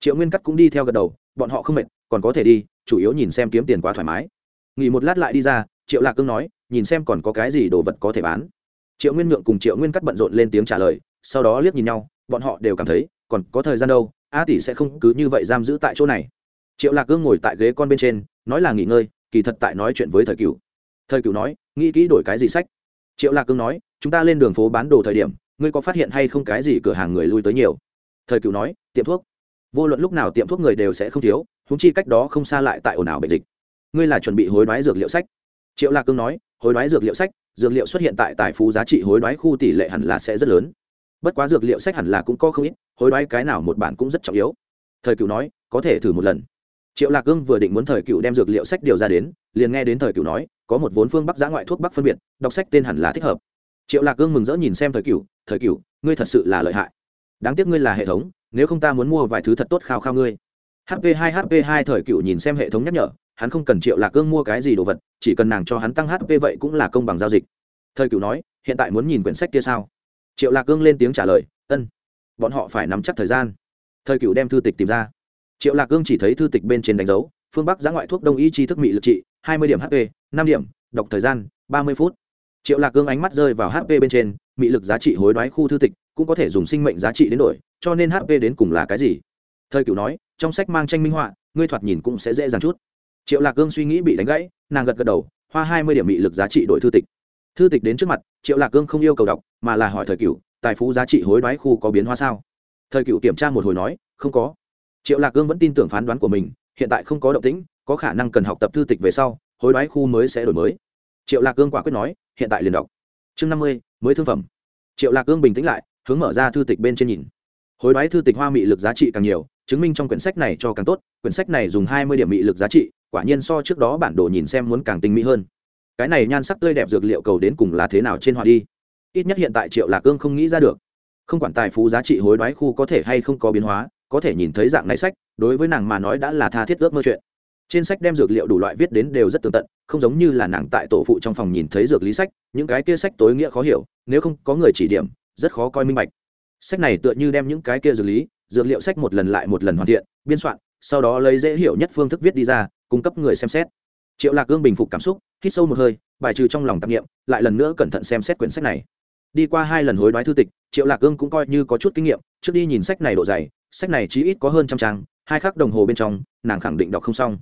[SPEAKER 1] Triệu nguyên cắt cũng đi theo gật đầu, bọn họ không mệt, còn có thể đi, chủ yếu nhìn xem kiếm tiền quá thoải mái. Nghỉ một lát lại đi ra triệu lạc cương nói, nhìn xem còn có cái gì đồ vật có thể bán. Triệu nguyên nhượng cùng triệu nguyên cắt bận rộn lên tiếng trả lời, sau đó liếc nhìn nhau, bọn họ đều cảm thấy, còn có thời gian đâu, a tỷ sẽ không cứ như vậy giam giữ tại chỗ này. Triệu lạc cương ngồi tại ghế con bên trên, nói là nghỉ ngơi, kỳ thật tại nói chuyện với thời cửu. Thời cửu nói, nghĩ kỹ đổi cái gì sách? Triệu lạc cương nói, chúng ta lên đường phố bán đồ thời điểm, ngươi có phát hiện hay không cái gì cửa hàng người lui tới nhiều? Thời cửu nói, tiệm thuốc. Vô luận lúc nào tiệm thuốc người đều sẽ không thiếu húng chi cách đó không xa lại tại ồn ào bệnh dịch. Ngươi là chuẩn bị hối đoái dược liệu sách triệu lạc cương nói, hối đoái dược liệu sách, dược liệu xuất hiện tại tài phú giá trị hối đoái khu tỷ lệ hẳn là sẽ rất lớn. Bất quá dược liệu sách hẳn là cũng có không ít, hối đoái cái nào một bản cũng rất trọng yếu. Thời cựu nói, có thể thử một lần. Triệu lạc cương vừa định muốn thời cựu đem dược liệu sách điều ra đến, liền nghe đến thời cựu nói, có một vốn phương bắc giã ngoại thuốc bắc phân biệt, đọc sách tên hẳn là thích hợp. Triệu lạc cương mừng rỡ nhìn xem thời cựu thời cựu, ngươi thật sự là lợi hại. Đáng tiếc ngươi là hệ thống, nếu không ta muốn mua vài thứ thật tốt khao khao ngươi. Hp 2 hp 2 thời cựu nhìn xem hệ thống nhắc nhở hắn không cần triệu lạc cương mua cái gì đồ vật, chỉ cần nàng cho hắn tăng hp vậy cũng là công bằng giao dịch. Thời cựu nói, hiện tại muốn nhìn quyển sách kia sao? Triệu lạc cương lên tiếng trả lời, ân, bọn họ phải nắm chắc thời gian. Thời cựu đem thư tịch tìm ra. Triệu lạc cương chỉ thấy thư tịch bên trên đánh dấu, phương bắc giã ngoại thuốc đông y chi thức mị lực trị, hai mươi điểm hp năm điểm, đọc thời gian, ba mươi phút. Triệu lạc cương ánh mắt rơi vào hp bên trên, mị lực giá trị hối đoái khu thư tịch cũng có thể dùng sinh mệnh giá trị đến đổi, cho nên hp đến cùng là cái gì? Thời cựu nói, trong sách mang tranh minh họa, ngươi thoạt nhìn cũng sẽ dễ dàng chút triệu lạc cương suy nghĩ bị đánh gãy, nàng gật gật đầu, hoa hai mươi điểm bị lực giá trị đổi thư tịch. Thư tịch đến trước mặt, triệu lạc cương không yêu cầu đọc, mà là hỏi thời cựu tài phú giá trị hối đoái khu có biến hóa sao? Thời cựu kiểm tra một hồi nói, không có. Triệu lạc cương vẫn tin tưởng phán đoán của mình, hiện tại không có động tĩnh, có khả năng cần học tập thư tịch về sau, hối đoái khu mới sẽ đổi mới. Triệu lạc cương quả quyết nói, hiện tại liền đọc. Chương năm mươi, mới thương phẩm. Triệu lạc cương bình tĩnh lại, hướng mở ra thư tịch bên trên nhìn. Hối đoái thư tịch hoa mị lực giá trị càng nhiều, chứng minh trong quyển sách này cho càng tốt, quyển sách này dùng hai mươi điểm mị lực giá trị quả nhiên so trước đó bản đồ nhìn xem muốn càng tinh mỹ hơn. Cái này nhan sắc tươi đẹp dược liệu cầu đến cùng là thế nào trên họa đi? Ít nhất hiện tại triệu lạc cương không nghĩ ra được. Không quản tài phú giá trị hối đoái khu có thể hay không có biến hóa, có thể nhìn thấy dạng này sách, đối với nàng mà nói đã là tha thiết ước mơ chuyện. Trên sách đem dược liệu đủ loại viết đến đều rất tường tận, không giống như là nàng tại tổ phụ trong phòng nhìn thấy dược lý sách, những cái kia sách tối nghĩa khó hiểu, nếu không có người chỉ điểm, rất khó coi minh bạch. Sách này tựa như đem những cái kia dược lý, dược liệu sách một lần lại một lần hoàn thiện, biên soạn, sau đó lấy dễ hiểu nhất phương thức viết đi ra cung cấp người xem xét. Triệu lạc gương bình phục cảm xúc, hít sâu một hơi, bài trừ trong lòng tạp nghiệm lại lần nữa cẩn thận xem xét quyển sách này. Đi qua hai lần hối đoái thư tịch, triệu lạc gương cũng coi như có chút kinh nghiệm, trước đi nhìn sách này độ dày, sách này chỉ ít có hơn trăm trang, hai khắc đồng hồ bên trong, nàng khẳng định đọc không xong.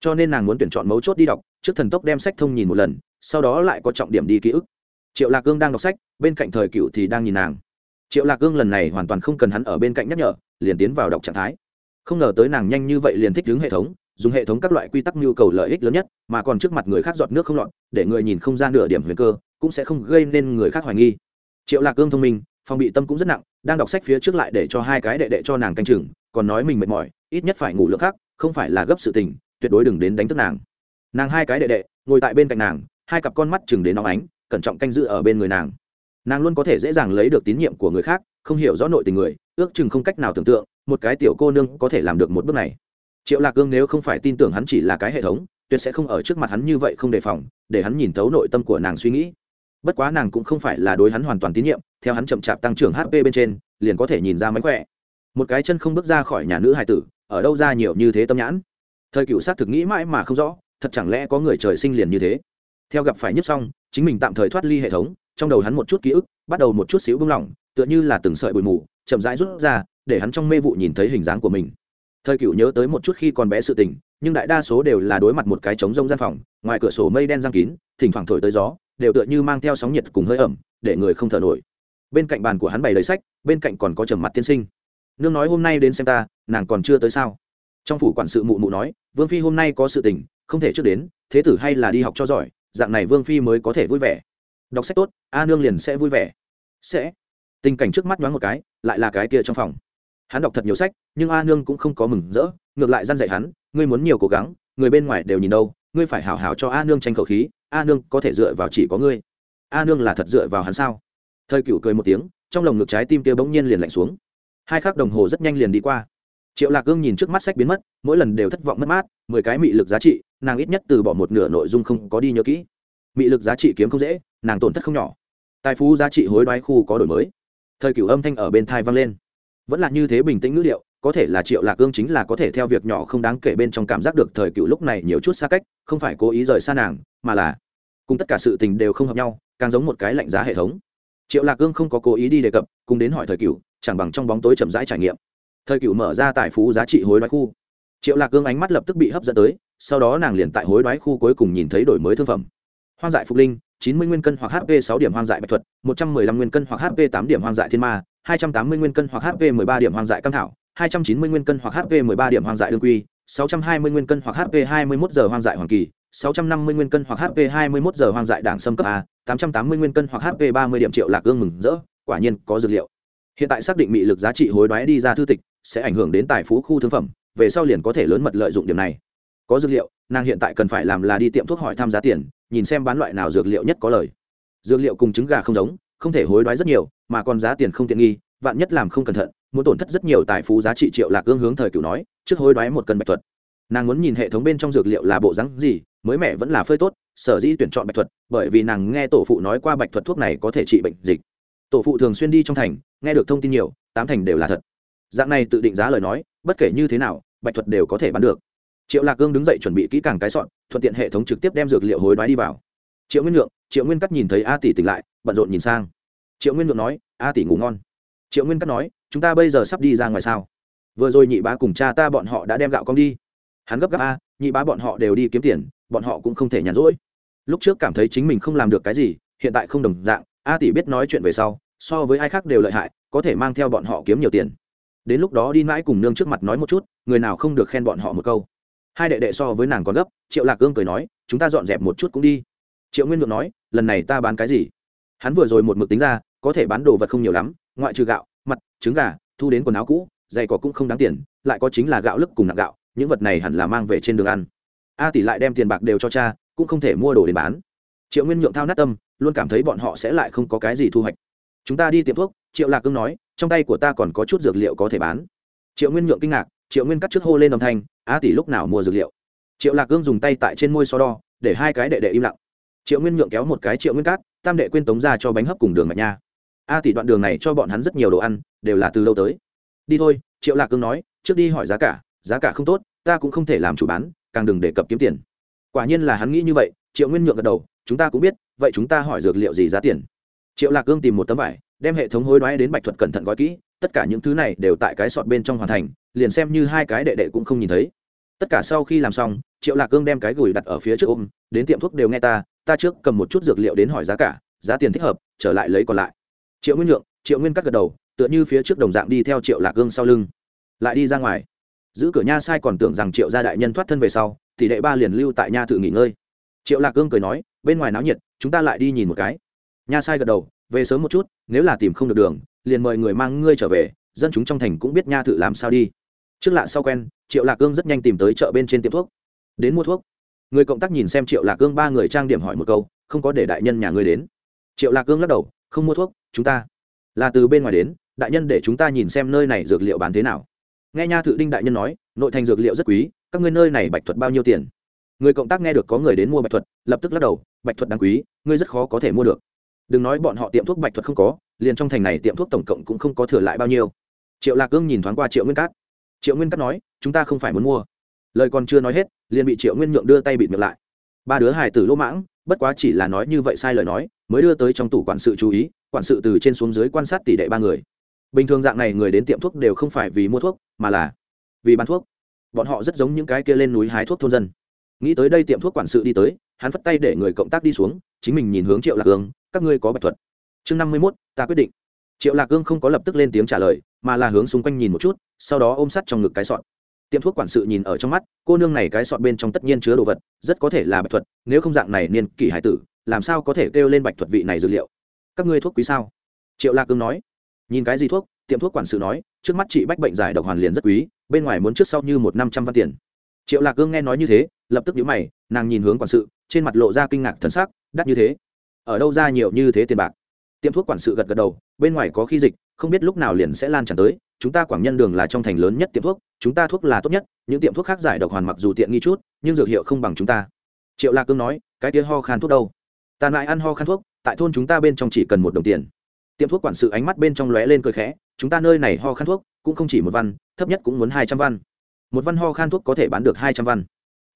[SPEAKER 1] Cho nên nàng muốn tuyển chọn mấu chốt đi đọc, trước thần tốc đem sách thông nhìn một lần, sau đó lại có trọng điểm đi ký ức. Triệu lạc gương đang đọc sách, bên cạnh thời cựu thì đang nhìn nàng. Triệu lạc gương lần này hoàn toàn không cần hắn ở bên cạnh nhắc nhở, liền tiến vào đọc trạng thái. Không ngờ tới nàng nhanh như vậy liền thích đứng hệ thống dùng hệ thống các loại quy tắc nhu cầu lợi ích lớn nhất, mà còn trước mặt người khác giọt nước không lọt, để người nhìn không ra nửa điểm huyền cơ, cũng sẽ không gây nên người khác hoài nghi. Triệu lạc cương thông minh, phòng bị tâm cũng rất nặng, đang đọc sách phía trước lại để cho hai cái đệ đệ cho nàng canh chừng, còn nói mình mệt mỏi, ít nhất phải ngủ lượng khác không phải là gấp sự tình, tuyệt đối đừng đến đánh thức nàng. Nàng hai cái đệ đệ, ngồi tại bên cạnh nàng, hai cặp con mắt chừng đến nóng ánh, cẩn trọng canh giữ ở bên người nàng. Nàng luôn có thể dễ dàng lấy được tín nhiệm của người khác, không hiểu rõ nội tình người, ước chừng không cách nào tưởng tượng, một cái tiểu cô nương có thể làm được một bước này triệu lạc cương nếu không phải tin tưởng hắn chỉ là cái hệ thống, tuyệt sẽ không ở trước mặt hắn như vậy không đề phòng, để hắn nhìn thấu nội tâm của nàng suy nghĩ. Bất quá nàng cũng không phải là đối hắn hoàn toàn tín nhiệm, theo hắn chậm chạp tăng trưởng hp bên trên, liền có thể nhìn ra mánh khỏe. Một cái chân không bước ra khỏi nhà nữ hài tử, ở đâu ra nhiều như thế tâm nhãn? Thời cựu sát thực nghĩ mãi mà không rõ, thật chẳng lẽ có người trời sinh liền như thế? Theo gặp phải nhất xong, chính mình tạm thời thoát ly hệ thống, trong đầu hắn một chút ký ức, bắt đầu một chút xíu bung lỏng, tựa như là từng sợi bụi mù, chậm rãi rút ra, để hắn trong mê vụ nhìn thấy hình dáng của mình thời cựu nhớ tới một chút khi còn bé sự tình, nhưng đại đa số đều là đối mặt một cái trống rông gian phòng, ngoài cửa sổ mây đen giang kín, thỉnh thoảng thổi tới gió, đều tựa như mang theo sóng nhiệt cùng hơi ẩm, để người không thở nổi. Bên cạnh bàn của hắn bày đầy sách, bên cạnh còn có trầm mặt tiên sinh. Nương nói hôm nay đến xem ta, nàng còn chưa tới sao? Trong phủ quản sự mụ mụ nói, vương phi hôm nay có sự tình, không thể trước đến, thế tử hay là đi học cho giỏi, dạng này vương phi mới có thể vui vẻ. Đọc sách tốt, a nương liền sẽ vui vẻ. Sẽ. Tình cảnh trước mắt nhoáng một cái, lại là cái kia trong phòng hắn đọc thật nhiều sách, nhưng a nương cũng không có mừng rỡ, ngược lại dăn dạy hắn, ngươi muốn nhiều cố gắng, người bên ngoài đều nhìn đâu, ngươi phải hào hào cho a nương tranh khẩu khí, a nương có thể dựa vào chỉ có ngươi. A nương là thật dựa vào hắn sao? Thời cựu cười một tiếng, trong lồng ngực trái tim kia bỗng nhiên liền lạnh xuống. Hai khắc đồng hồ rất nhanh liền đi qua. Triệu lạc gương nhìn trước mắt sách biến mất, mỗi lần đều thất vọng mất mát, mười cái mị lực giá trị, nàng ít nhất từ bỏ một nửa nội dung không có đi nhớ kỹ. Mị lực giá trị kiếm không dễ, nàng tổn thất không nhỏ. Tài phú giá trị hối đoái khu có đổi mới. Thời cửu âm thanh ở bên thai vang lên vẫn là như thế bình tĩnh ngữ liệu có thể là triệu lạc ương chính là có thể theo việc nhỏ không đáng kể bên trong cảm giác được thời cựu lúc này nhiều chút xa cách, không phải cố ý rời xa nàng, mà là cùng tất cả sự tình đều không hợp nhau, càng giống một cái lạnh giá hệ thống. Triệu lạc ương không có cố ý đi đề cập, cùng đến hỏi thời cựu, chẳng bằng trong bóng tối chậm rãi trải nghiệm. Thời cựu mở ra tài phú giá trị hối đoái khu. Triệu lạc ương ánh mắt lập tức bị hấp dẫn tới, sau đó nàng liền tại hối đoái khu cuối cùng nhìn thấy đổi mới thương phẩm. Hoang dại phục linh, chín mươi nguyên cân hoặc hp sáu điểm hoang dại bạch thuật, một trăm mười lăm nguyên cân hoặc hp tám điểm hoang dại thiên ma hai trăm tám mươi nguyên cân hoặc hp mười ba điểm hoang dại cam thảo, hai trăm chín mươi nguyên cân hoặc hp mười ba điểm hoang dại đương quy, sáu trăm hai mươi nguyên cân hoặc hp hai mươi mốt giờ hoang dại hoàng kỳ, sáu trăm năm mươi nguyên cân hoặc hp hai mươi mốt giờ hoang dại đảng sâm cấp a, tám trăm tám mươi nguyên cân hoặc hp ba mươi điểm triệu lạc ương mừng rỡ, quả nhiên có dược liệu. Hiện tại xác định mị lực giá trị hối đoái đi ra thư tịch, sẽ ảnh hưởng đến tài phú khu thương phẩm, về sau liền có thể lớn mật lợi dụng điểm này. Có dược liệu, nàng hiện tại cần phải làm là đi tiệm thuốc hỏi tham giá tiền, nhìn xem bán loại nào dược liệu nhất có lời. Dược liệu cùng trứng gà không giống, không thể hối đoái rất nhiều mà còn giá tiền không tiện nghi vạn nhất làm không cẩn thận muốn tổn thất rất nhiều tài phú giá trị triệu lạc ương hướng thời cửu nói trước hối đoái một cân bạch thuật. Nàng muốn nhìn hệ thống bên trong dược liệu là bộ rắn gì mới mẻ vẫn là phơi tốt sở dĩ tuyển chọn bạch thuật bởi vì nàng nghe tổ phụ nói qua bạch thuật thuốc này có thể trị bệnh dịch. Tổ phụ thường xuyên đi trong thành nghe được thông tin nhiều tám thành đều là thật. Dạng này tự định giá lời nói bất kể như thế nào bạch thuật đều có thể bán được. Triệu lạc gương đứng dậy chuẩn bị kỹ càng cái sọn thuận tiện hệ thống trực tiếp đem dược liệu hối đoái đi vào. Triệu nguyên lượng, triệu nguyên cắt nhìn thấy a tỷ tỉnh lại bận rộn nhìn sang triệu nguyên nhượng nói, a tỷ ngủ ngon. Triệu nguyên cắt nói, chúng ta bây giờ sắp đi ra ngoài sao? Vừa rồi nhị bá cùng cha ta bọn họ đã đem gạo con đi. Hắn gấp gáp, a, nhị bá bọn họ đều đi kiếm tiền, bọn họ cũng không thể nhàn rỗi. Lúc trước cảm thấy chính mình không làm được cái gì, hiện tại không đồng dạng, a tỷ biết nói chuyện về sau, so với ai khác đều lợi hại, có thể mang theo bọn họ kiếm nhiều tiền. Đến lúc đó đi mãi cùng nương trước mặt nói một chút, người nào không được khen bọn họ một câu. Hai đệ đệ so với nàng còn gấp, triệu lạc cương cười nói, chúng ta dọn dẹp một chút cũng đi. Triệu nguyên nhượng nói, lần này ta bán cái gì? Hắn vừa rồi một mực tính ra có thể bán đồ vật không nhiều lắm, ngoại trừ gạo, mặt, trứng gà, thu đến quần áo cũ, giày cỏ cũng không đáng tiền, lại có chính là gạo lức cùng nặng gạo, những vật này hẳn là mang về trên đường ăn. A tỷ lại đem tiền bạc đều cho cha, cũng không thể mua đồ để bán. Triệu nguyên nhượng thao nát tâm, luôn cảm thấy bọn họ sẽ lại không có cái gì thu hoạch. Chúng ta đi tiệm thuốc, triệu lạc cương nói, trong tay của ta còn có chút dược liệu có thể bán. Triệu nguyên nhượng kinh ngạc, triệu nguyên cắt trước hô lên đồng thanh, a tỷ lúc nào mua dược liệu? Triệu lạc cương dùng tay tại trên môi so đo, để hai cái đệ đệ im lặng. Triệu nguyên nhượng kéo một cái triệu nguyên cát tam đệ quên tống ra cho bánh hấp cùng đường mạch nha a tỷ đoạn đường này cho bọn hắn rất nhiều đồ ăn, đều là từ lâu tới? Đi thôi, triệu lạc cương nói, trước đi hỏi giá cả giá cả không tốt, ta cũng không thể làm chủ bán, càng đừng đề cập kiếm tiền. Quả nhiên là hắn nghĩ như vậy, triệu nguyên nhượng gật đầu, chúng ta cũng biết, vậy chúng ta hỏi dược liệu gì giá tiền? Triệu lạc cương tìm một tấm vải, đem hệ thống hối đoái đến bạch thuật cẩn thận gói kỹ, tất cả những thứ này đều tại cái sọt bên trong hoàn thành, liền xem như hai cái đệ đệ cũng không nhìn thấy. Tất cả sau khi làm xong, triệu lạc cương đem cái gửi đặt ở phía trước ôm, đến tiệm thuốc đều nghe ta ta trước cầm một chút dược liệu đến hỏi giá cả, giá tiền thích hợp, trở lại lấy còn lại triệu nguyên nhượng, triệu nguyên cắt gật đầu, tựa như phía trước đồng dạng đi theo triệu lạc cương sau lưng, lại đi ra ngoài. Giữ cửa nha sai còn tưởng rằng triệu gia đại nhân thoát thân về sau, thì đệ ba liền lưu tại nha thự nghỉ ngơi. Triệu lạc cương cười nói, bên ngoài náo nhiệt, chúng ta lại đi nhìn một cái. Nha sai gật đầu, về sớm một chút, nếu là tìm không được đường, liền mời người mang ngươi trở về, dân chúng trong thành cũng biết nha thự làm sao đi. Trước lạ sau quen, triệu lạc cương rất nhanh tìm tới chợ bên trên tiệm thuốc. Đến mua thuốc. Người cộng tác nhìn xem triệu lạc cương ba người trang điểm hỏi một câu, không có để đại nhân nhà ngươi đến. Triệu lạc cương lắc đầu không mua thuốc, chúng ta. Là từ bên ngoài đến, đại nhân để chúng ta nhìn xem nơi này dược liệu bán thế nào. Nghe nha thự đinh đại nhân nói, nội thành dược liệu rất quý, các ngươi nơi này bạch thuật bao nhiêu tiền? Người cộng tác nghe được có người đến mua bạch thuật, lập tức lắc đầu, bạch thuật đáng quý, ngươi rất khó có thể mua được. Đừng nói bọn họ tiệm thuốc bạch thuật không có, liền trong thành này tiệm thuốc tổng cộng cũng không có thừa lại bao nhiêu. Triệu lạc cương nhìn thoáng qua triệu nguyên cát. Triệu nguyên cát nói, chúng ta không phải muốn mua. Lời còn chưa nói hết, liền bị triệu nguyên nhượng đưa tay bịt miệng lại. Ba đứa hải tử lỗ mãng bất quá chỉ là nói như vậy sai lời nói, mới đưa tới trong tủ quản sự chú ý, quản sự từ trên xuống dưới quan sát tỷ đệ ba người. Bình thường dạng này người đến tiệm thuốc đều không phải vì mua thuốc, mà là vì bán thuốc. Bọn họ rất giống những cái kia lên núi hái thuốc thôn dân. Nghĩ tới đây tiệm thuốc quản sự đi tới, hắn phất tay để người cộng tác đi xuống, chính mình nhìn hướng triệu lạc hương các ngươi có bạch thuật? Chương năm mươi mốt, ta quyết định. Triệu lạc hương không có lập tức lên tiếng trả lời, mà là hướng xung quanh nhìn một chút, sau đó ôm sắt trong ngực cái sọt tiệm thuốc quản sự nhìn ở trong mắt, cô nương này cái sọt bên trong tất nhiên chứa đồ vật, rất có thể là bạch thuật, nếu không dạng này niên kỷ hải tử, làm sao có thể kêu lên bạch thuật vị này dược liệu? Các ngươi thuốc quý sao? Triệu lạc cương nói. Nhìn cái gì thuốc? Tiệm thuốc quản sự nói, trước mắt chị bách bệnh giải độc hoàn liền rất quý, bên ngoài muốn trước sau như một năm trăm văn tiền. Triệu lạc cương nghe nói như thế, lập tức nhíu mày, nàng nhìn hướng quản sự, trên mặt lộ ra kinh ngạc thần sắc, đắt như thế. Ở đâu ra nhiều như thế tiền bạc? Tiệm thuốc quản sự gật gật đầu, bên ngoài có khi dịch, không biết lúc nào liền sẽ lan tràn tới chúng ta quảng nhân đường là trong thành lớn nhất tiệm thuốc, chúng ta thuốc là tốt nhất, những tiệm thuốc khác giải độc hoàn mặc dù tiện nghi chút, nhưng dược hiệu không bằng chúng ta. Triệu lạc cương nói, cái tía ho khan thuốc đâu? Tàn lại ăn ho khan thuốc, tại thôn chúng ta bên trong chỉ cần một đồng tiền. Tiệm thuốc quản sự ánh mắt bên trong lóe lên cười khẽ, chúng ta nơi này ho khan thuốc, cũng không chỉ một văn, thấp nhất cũng muốn hai trăm văn. Một văn ho khan thuốc có thể bán được hai trăm văn.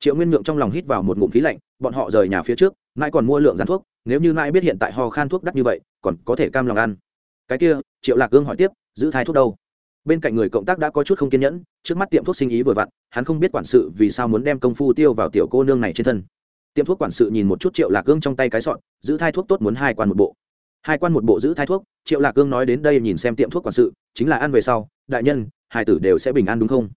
[SPEAKER 1] Triệu nguyên nhượng trong lòng hít vào một ngụm khí lạnh, bọn họ rời nhà phía trước, mãi còn mua lượng gián thuốc, nếu như mãi biết hiện tại ho khan thuốc đắt như vậy, còn có thể cam lòng ăn. Cái kia, triệu lạc gương hỏi tiếp, giữ thai thuốc đâu? Bên cạnh người cộng tác đã có chút không kiên nhẫn, trước mắt tiệm thuốc sinh ý vừa vặn, hắn không biết quản sự vì sao muốn đem công phu tiêu vào tiểu cô nương này trên thân. Tiệm thuốc quản sự nhìn một chút triệu lạc gương trong tay cái sọn giữ thai thuốc tốt muốn hai quan một bộ. Hai quan một bộ giữ thai thuốc, triệu lạc gương nói đến đây nhìn xem tiệm thuốc quản sự, chính là ăn về sau, đại nhân, hai tử đều sẽ bình an đúng không?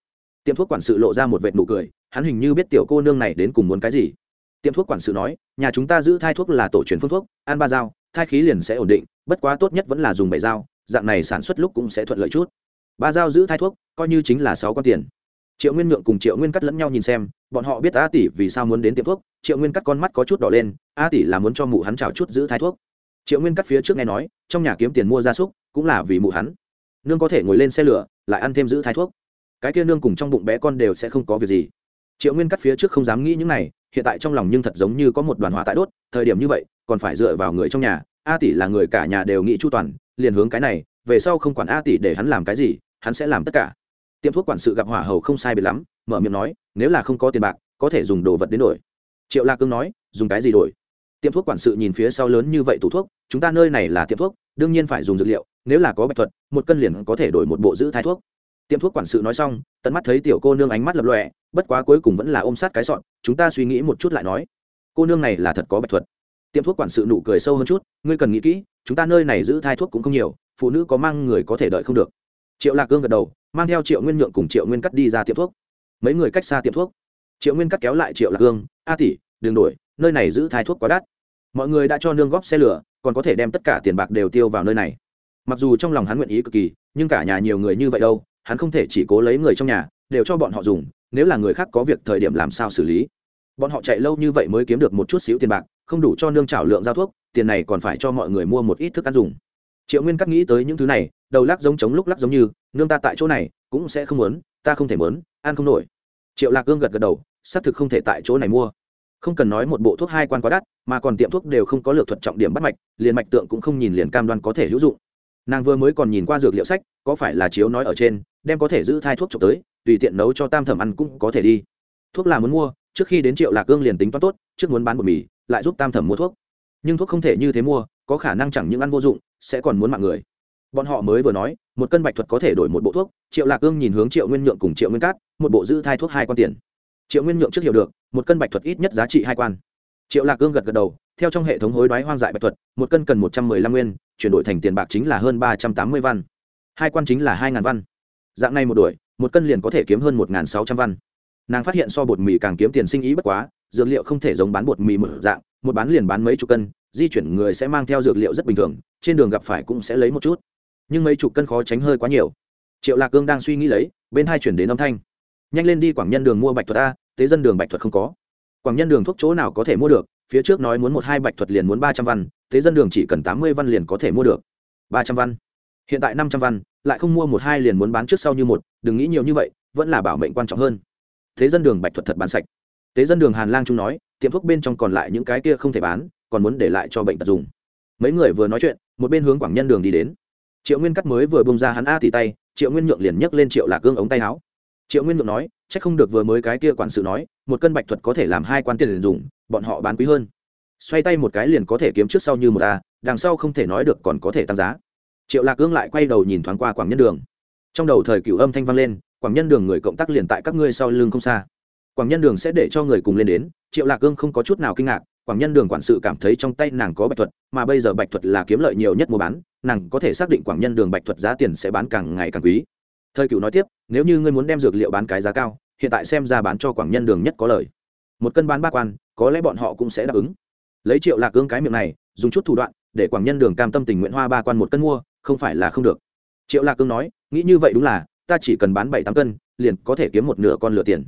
[SPEAKER 1] Tiệm thuốc quản sự lộ ra một vệt nụ cười, hắn hình như biết tiểu cô nương này đến cùng muốn cái gì. Tiệm thuốc quản sự nói, nhà chúng ta giữ thai thuốc là tổ truyền phương thuốc, ăn ba dao, thai khí liền sẽ ổn định, bất quá tốt nhất vẫn là dùng bảy dao, dạng này sản xuất lúc cũng sẽ thuận lợi chút ba dao giữ thai thuốc, coi như chính là sáu con tiền. Triệu nguyên nhượng cùng triệu nguyên cắt lẫn nhau nhìn xem, bọn họ biết a tỷ vì sao muốn đến tiệm thuốc, triệu nguyên cắt con mắt có chút đỏ lên, a tỷ là muốn cho mụ hắn trào chút giữ thai thuốc. Triệu nguyên cắt phía trước nghe nói, trong nhà kiếm tiền mua gia súc, cũng là vì mụ hắn. Nương có thể ngồi lên xe lửa, lại ăn thêm giữ thai thuốc. Cái kia nương cùng trong bụng bé con đều sẽ không có việc gì. Triệu nguyên cắt phía trước không dám nghĩ những này, hiện tại trong lòng nhưng thật giống như có một đoàn hỏa tại đốt, thời điểm như vậy, còn phải dựa vào người trong nhà, a tỷ là người cả nhà đều nghĩ chu toàn, liền hướng cái này, về sau không quản a tỷ để hắn làm cái gì hắn sẽ làm tất cả. Tiệm thuốc quản sự gặp hỏa hầu không sai biệt lắm, mở miệng nói, nếu là không có tiền bạc, có thể dùng đồ vật đến đổi. Triệu la cương nói, dùng cái gì đổi? Tiệm thuốc quản sự nhìn phía sau lớn như vậy tủ thuốc, chúng ta nơi này là tiệm thuốc, đương nhiên phải dùng dược liệu, nếu là có bạch thuật, một cân liền có thể đổi một bộ giữ thai thuốc. Tiệm thuốc quản sự nói xong, tận mắt thấy tiểu cô nương ánh mắt lập lọe bất quá cuối cùng vẫn là ôm sát cái sọn, chúng ta suy nghĩ một chút lại nói, cô nương này là thật có bạch thuật. Tiệm thuốc quản sự nụ cười sâu hơn chút, ngươi cần nghĩ kỹ, chúng ta nơi này giữ thai thuốc cũng không nhiều, phụ nữ có mang người có thể đợi không được triệu lạc cương gật đầu, mang theo triệu nguyên nhượng cùng triệu nguyên cắt đi ra tiệm thuốc. Mấy người cách xa tiệm thuốc. Triệu nguyên cắt kéo lại triệu lạc cương, a tỷ đường đổi nơi này giữ thai thuốc quá đắt. Mọi người đã cho nương góp xe lửa, còn có thể đem tất cả tiền bạc đều tiêu vào nơi này. Mặc dù trong lòng hắn nguyện ý cực kỳ, nhưng cả nhà nhiều người như vậy đâu, hắn không thể chỉ cố lấy người trong nhà, đều cho bọn họ dùng, nếu là người khác có việc thời điểm làm sao xử lý. Bọn họ chạy lâu như vậy mới kiếm được một chút xíu tiền bạc, không đủ cho nương trảo lượng giao thuốc, tiền này còn phải cho mọi người mua một ít thức ăn dùng. Triệu nguyên cắt nghĩ tới những thứ này đầu lắc giống chống lúc lắc giống như, nương ta tại chỗ này, cũng sẽ không muốn, ta không thể muốn, ăn không nổi. Triệu lạc gương gật gật đầu, xác thực không thể tại chỗ này mua. Không cần nói một bộ thuốc hai quan quá đắt, mà còn tiệm thuốc đều không có lược thuật trọng điểm bắt mạch, liền mạch tượng cũng không nhìn liền cam đoan có thể hữu dụng. Nàng vừa mới còn nhìn qua dược liệu sách, có phải là chiếu nói ở trên, đem có thể giữ thai thuốc trộm tới, tùy tiện nấu cho tam thẩm ăn cũng có thể đi. Thuốc là muốn mua, trước khi đến triệu lạc gương liền tính toán tốt, trước muốn bán bột mì, lại giúp tam thẩm mua thuốc. Nhưng thuốc không thể như thế mua, có khả năng chẳng những ăn vô dụng, sẽ còn muốn mạng người bọn họ mới vừa nói, một cân bạch thuật có thể đổi một bộ thuốc, triệu lạc ương nhìn hướng triệu nguyên nhượng cùng triệu nguyên cát, một bộ giữ thai thuốc hai quan tiền. Triệu nguyên nhượng trước hiểu được, một cân bạch thuật ít nhất giá trị hai quan. Triệu lạc ương gật gật đầu, theo trong hệ thống hối đoái hoang dại bạch thuật, một cân cần một trăm mười lăm nguyên, chuyển đổi thành tiền bạc chính là hơn ba trăm tám mươi văn. Hai quan chính là hai ngàn văn. Dạng này một đuổi một cân liền có thể kiếm hơn một ngàn sáu trăm văn. Nàng phát hiện so bột mì càng kiếm tiền sinh ý bất quá, dược liệu không thể giống bán bột mì mở dạng, một bán liền bán mấy chục cân, di chuyển người sẽ mang theo dược liệu rất bình thường, trên đường gặp phải cũng sẽ lấy một chút nhưng mấy chục cân khó tránh hơi quá nhiều. Triệu lạc cương đang suy nghĩ lấy, bên hai chuyển đến âm thanh. Nhanh lên đi quảng nhân đường mua bạch thuật a tế dân đường bạch thuật không có. Quảng nhân đường thuốc chỗ nào có thể mua được, phía trước nói muốn một hai bạch thuật liền muốn ba trăm văn tế dân đường chỉ cần tám mươi văn liền có thể mua được. ba trăm văn. Hiện tại năm trăm văn, lại không mua một hai liền muốn bán trước sau như một, đừng nghĩ nhiều như vậy, vẫn là bảo mệnh quan trọng hơn. Thế dân đường bạch thuật thật bán sạch. Tế dân đường hàn lang trung nói, tiệm thuốc bên trong còn lại những cái kia không thể bán, còn muốn để lại cho bệnh tật dùng. Mấy người vừa nói chuyện, một bên hướng quảng nhân đường đi đến triệu nguyên cắt mới vừa bông ra hắn a thì tay, triệu nguyên nhượng liền nhấc lên triệu lạc gương ống tay áo. Triệu nguyên nhượng nói c h ắ c không được vừa mới cái kia quản sự nói, một cân bạch thuật có thể làm hai quan tiền liền dùng, bọn họ bán quý hơn. Xoay tay một cái liền có thể kiếm trước sau như một a, đằng sau không thể nói được còn có thể tăng giá. Triệu lạc gương lại quay đầu nhìn thoáng qua quảng nhân đường. Trong đầu thời cựu âm thanh vang lên, quảng nhân đường người cộng tác liền tại các ngươi sau lưng không xa. Quảng nhân đường sẽ để cho người cùng lên đến. Triệu lạc gương không có chút nào kinh ngạc quảng nhân đường quản sự cảm thấy trong tay nàng có bạch thuật, mà bây giờ bạch thuật là kiếm lợi nhiều nhất mua bán, nàng có thể xác định quảng nhân đường bạch thuật giá tiền sẽ bán càng ngày càng quý. Thời cựu nói tiếp, nếu như ngươi muốn đem dược liệu bán cái giá cao, hiện tại xem ra bán cho quảng nhân đường nhất có lời. Một cân bán ba quan, có lẽ bọn họ cũng sẽ đáp ứng. Lấy triệu lạc gương cái miệng này, dùng chút thủ đoạn, để quảng nhân đường cam tâm tình nguyện hoa ba quan một cân mua, không phải là không được. Triệu lạc cương nói, nghĩ như vậy đúng là, ta chỉ cần bán bảy tám cân, liền có thể kiếm một nửa con lửa tiền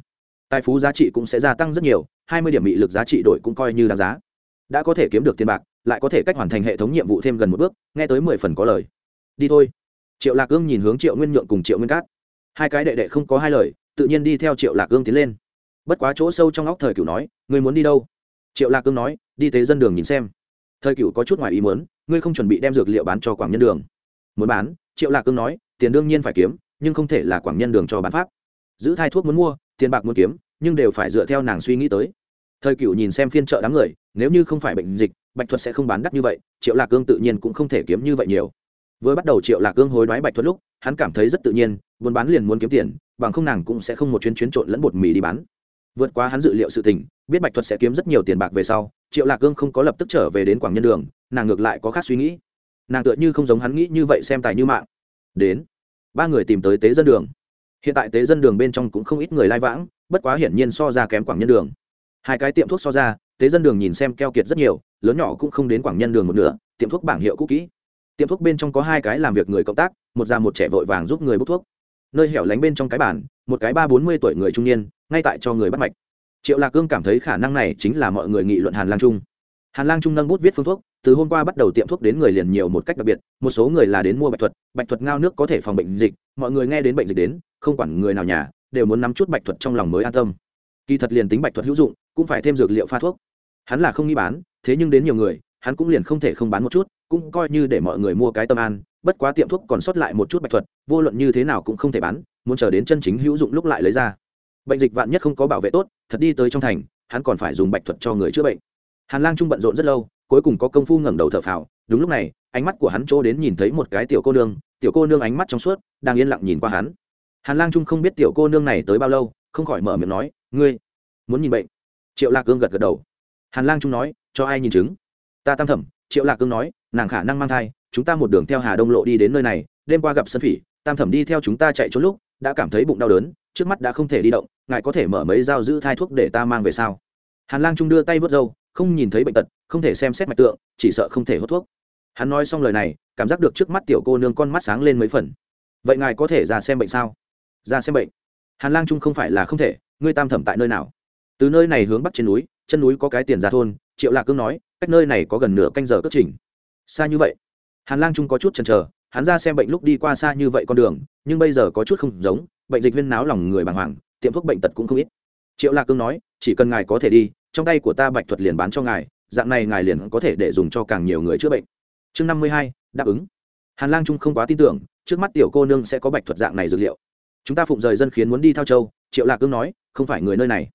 [SPEAKER 1] tài phú giá trị cũng sẽ gia tăng rất nhiều, hai mươi điểm bị lực giá trị đổi cũng coi như đáng giá. Đã có thể kiếm được tiền bạc, lại có thể cách hoàn thành hệ thống nhiệm vụ thêm gần một bước, nghe tới mười phần có lời. Đi thôi. Triệu lạc ương nhìn hướng triệu nguyên nhượng cùng triệu nguyên cát. Hai cái đệ đệ không có hai lời, tự nhiên đi theo triệu lạc ương tiến lên. Bất quá chỗ sâu trong óc thời cửu nói người muốn đi đâu? Triệu lạc ương nói, đi tế dân đường nhìn xem. Thời cửu có chút ngoài ý muốn, ngươi không chuẩn bị đem dược liệu bán cho quảng nhân đường. Muốn bán? Triệu lạc cương nói, tiền đương nhiên phải kiếm, nhưng không thể là quảng nhân đường cho bán pháp. Giữ thai thuốc muốn mua tiền bạc muốn kiếm, nhưng đều phải dựa theo nàng suy nghĩ tới. Thời cựu nhìn xem phiên chợ đám người, nếu như không phải bệnh dịch, bạch thuật sẽ không bán đắt như vậy, triệu lạc cương tự nhiên cũng không thể kiếm như vậy nhiều. Vừa bắt đầu triệu lạc cương hối đoái bạch thuật lúc, hắn cảm thấy rất tự nhiên muốn bán liền muốn kiếm tiền, bằng không nàng cũng sẽ không một chuyến chuyến trộn lẫn bột mì đi bán. Vượt qua hắn dự liệu sự tình, biết bạch thuật sẽ kiếm rất nhiều tiền bạc về sau, triệu lạc cương không có lập tức trở về đến quảng nhân đường, nàng ngược lại có khác suy nghĩ. Nàng tựa như không giống hắn nghĩ như vậy xem tài như mạng. Đến, ba người tìm tới tế dân đường hiện tại tế dân đường bên trong cũng không ít người lai vãng, bất quá hiển nhiên so ra kém quảng nhân đường. Hai cái tiệm thuốc so ra, tế dân đường nhìn xem keo kiệt rất nhiều, lớn nhỏ cũng không đến quảng nhân đường một nửa, tiệm thuốc bảng hiệu cũ kỹ. Tiệm thuốc bên trong có hai cái làm việc người cộng tác, một già một trẻ vội vàng giúp người bốc thuốc. Nơi hẻo lánh bên trong cái bản một cái ba bốn mươi tuổi người trung niên, ngay tại cho người bắt mạch. Triệu lạc cương cảm thấy khả năng này chính là mọi người nghị luận hàn lang trung. Hàn lang trung nâng bút viết phương thuốc từ hôm qua bắt đầu tiệm thuốc đến người liền nhiều một cách đặc biệt, một số người là đến mua bạch thuật bạch thuật ngao nước có thể phòng bệnh dịch, mọi người nghe đến bệnh dịch đến, không quản người nào nhà, đều muốn nắm chút bạch thuật trong lòng mới an tâm. Kỳ thật liền tính bạch thuật hữu dụng, cũng phải thêm dược liệu pha thuốc. Hắn là không nghĩ bán, thế nhưng đến nhiều người, hắn cũng liền không thể không bán một chút, cũng coi như để mọi người mua cái tâm an, bất quá tiệm thuốc còn sót lại một chút bạch thuật, vô luận như thế nào cũng không thể bán, muốn chờ đến chân chính hữu dụng lúc lại lấy ra. Bệnh dịch vạn nhất không có bảo vệ tốt, thật đi tới trong thành, hắn còn phải dùng bạch thuật cho người chữa bệnh. Hàn lang trung bận rộn rất lâu cuối cùng có công phu ngẩng đầu thở phào. Đúng lúc này, ánh mắt của hắn chỗ đến nhìn thấy một cái tiểu cô nương, tiểu cô nương ánh mắt trong suốt, đang yên lặng nhìn qua hắn. Hàn lang trung không biết tiểu cô nương này tới bao lâu, không khỏi mở miệng nói, ngươi muốn nhìn bệnh? Triệu lạc cương gật gật đầu. Hàn lang trung nói, cho ai nhìn chứng? Ta tam thẩm. Triệu lạc cương nói, nàng khả năng mang thai, chúng ta một đường theo hà đông lộ đi đến nơi này, đêm qua gặp sân phỉ, tam thẩm đi theo chúng ta chạy trốn lúc, đã cảm thấy bụng đau đớn, trước mắt đã không thể đi động, ngài có thể mở mấy dao giữ thai thuốc để ta mang về sao? Hàn lang trung đưa tay vớt râu, không nhìn thấy bệnh tật không thể xem xét mạch tượng, chỉ sợ không thể hút thuốc. Hắn nói xong lời này, cảm giác được trước mắt tiểu cô nương con mắt sáng lên mấy phần. Vậy ngài có thể ra xem bệnh sao? Ra xem bệnh. Hàn lang trung không phải là không thể, ngươi tam thẩm tại nơi nào? Từ nơi này hướng bắc trên núi, chân núi có cái tiền ra thôn, triệu lạc cương nói, cách nơi này có gần nửa canh giờ cất trình. Xa như vậy. Hàn lang trung có chút chần chờ, hắn ra xem bệnh lúc đi qua xa như vậy con đường, nhưng bây giờ có chút không giống, bệnh dịch viên náo lòng người bàng hoàng, tiệm thuốc bệnh tật cũng không ít. Triệu lạc cương nói, chỉ cần ngài có thể đi, trong tay của ta bạch thuật liền bán cho ngài dạng này ngài liền có thể để dùng cho càng nhiều người chữa bệnh. Chương năm mươi hai, đáp ứng. Hàn lang trung không quá tin tưởng, trước mắt tiểu cô nương sẽ có bạch thuật dạng này dược liệu. Chúng ta phụng rời dân khiến muốn đi thao châu, triệu lạc cương nói, không phải người nơi này.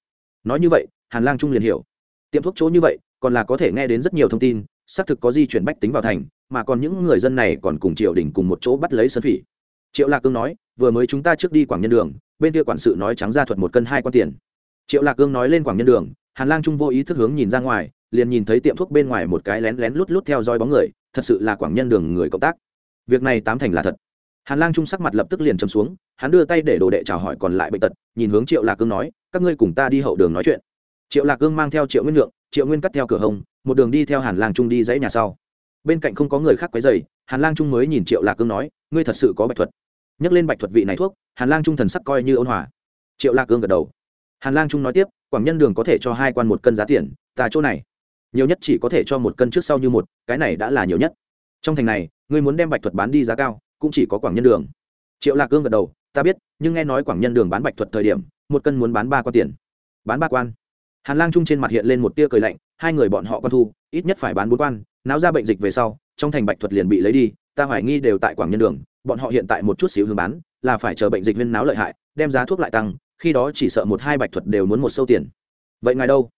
[SPEAKER 1] Nói như vậy, hàn lang trung liền hiểu. Tiệm thuốc chỗ như vậy, còn là có thể nghe đến rất nhiều thông tin, xác thực có di chuyển bách tính vào thành, mà còn những người dân này còn cùng triệu đình cùng một chỗ bắt lấy sơn phỉ. Triệu lạc cương nói, vừa mới chúng ta trước đi quảng nhân đường, bên kia quản sự nói trắng ra thuật một cân hai quan tiền. Triệu lạc cương nói lên quảng nhân đường, hàn lang trung vô ý thức hướng nhìn ra ngoài liền nhìn thấy tiệm thuốc bên ngoài một cái lén lén lút lút theo dõi bóng người, thật sự là quảng nhân đường người cộng tác. Việc này tám thành là thật. Hàn lang trung sắc mặt lập tức liền chấm xuống, hắn đưa tay để đồ đệ chào hỏi còn lại bệnh tật, nhìn hướng triệu lạc cương nói, các ngươi cùng ta đi hậu đường nói chuyện. Triệu lạc cương mang theo triệu nguyên lượng, triệu nguyên cắt theo cửa hông, một đường đi theo hàn lang trung đi dãy nhà sau. Bên cạnh không có người khác quấy dày hàn lang trung mới nhìn triệu lạc cương nói, ngươi thật sự có bạch thuật. Nhắc lên bạch thuật vị này thuốc, hàn lang trung thần sắc coi như ôn hòa. Triệu lạc cương gật đầu. Hàn lang trung nói tiếp, quảng nhân đường có thể cho hai quan một cân giá tiền tại chỗ này nhiều nhất chỉ có thể cho một cân trước sau như một, cái này đã là nhiều nhất. Trong thành này, ngươi muốn đem bạch thuật bán đi giá cao, cũng chỉ có quảng nhân đường. Triệu lạc cương gật đầu, ta biết, nhưng nghe nói quảng nhân đường bán bạch thuật thời điểm, một cân muốn bán ba quan tiền. Bán ba quan? Hàn lang trung trên mặt hiện lên một tia cười lạnh, hai người bọn họ quan thu, ít nhất phải bán bốn quan, náo ra bệnh dịch về sau, trong thành bạch thuật liền bị lấy đi, ta hoài nghi đều tại quảng nhân đường, bọn họ hiện tại một chút xíu hướng bán, là phải chờ bệnh dịch viên náo lợi hại, đem giá thuốc lại tăng, khi đó chỉ sợ một hai bạch thuật đều muốn một sâu tiền. Vậy ngài đâu?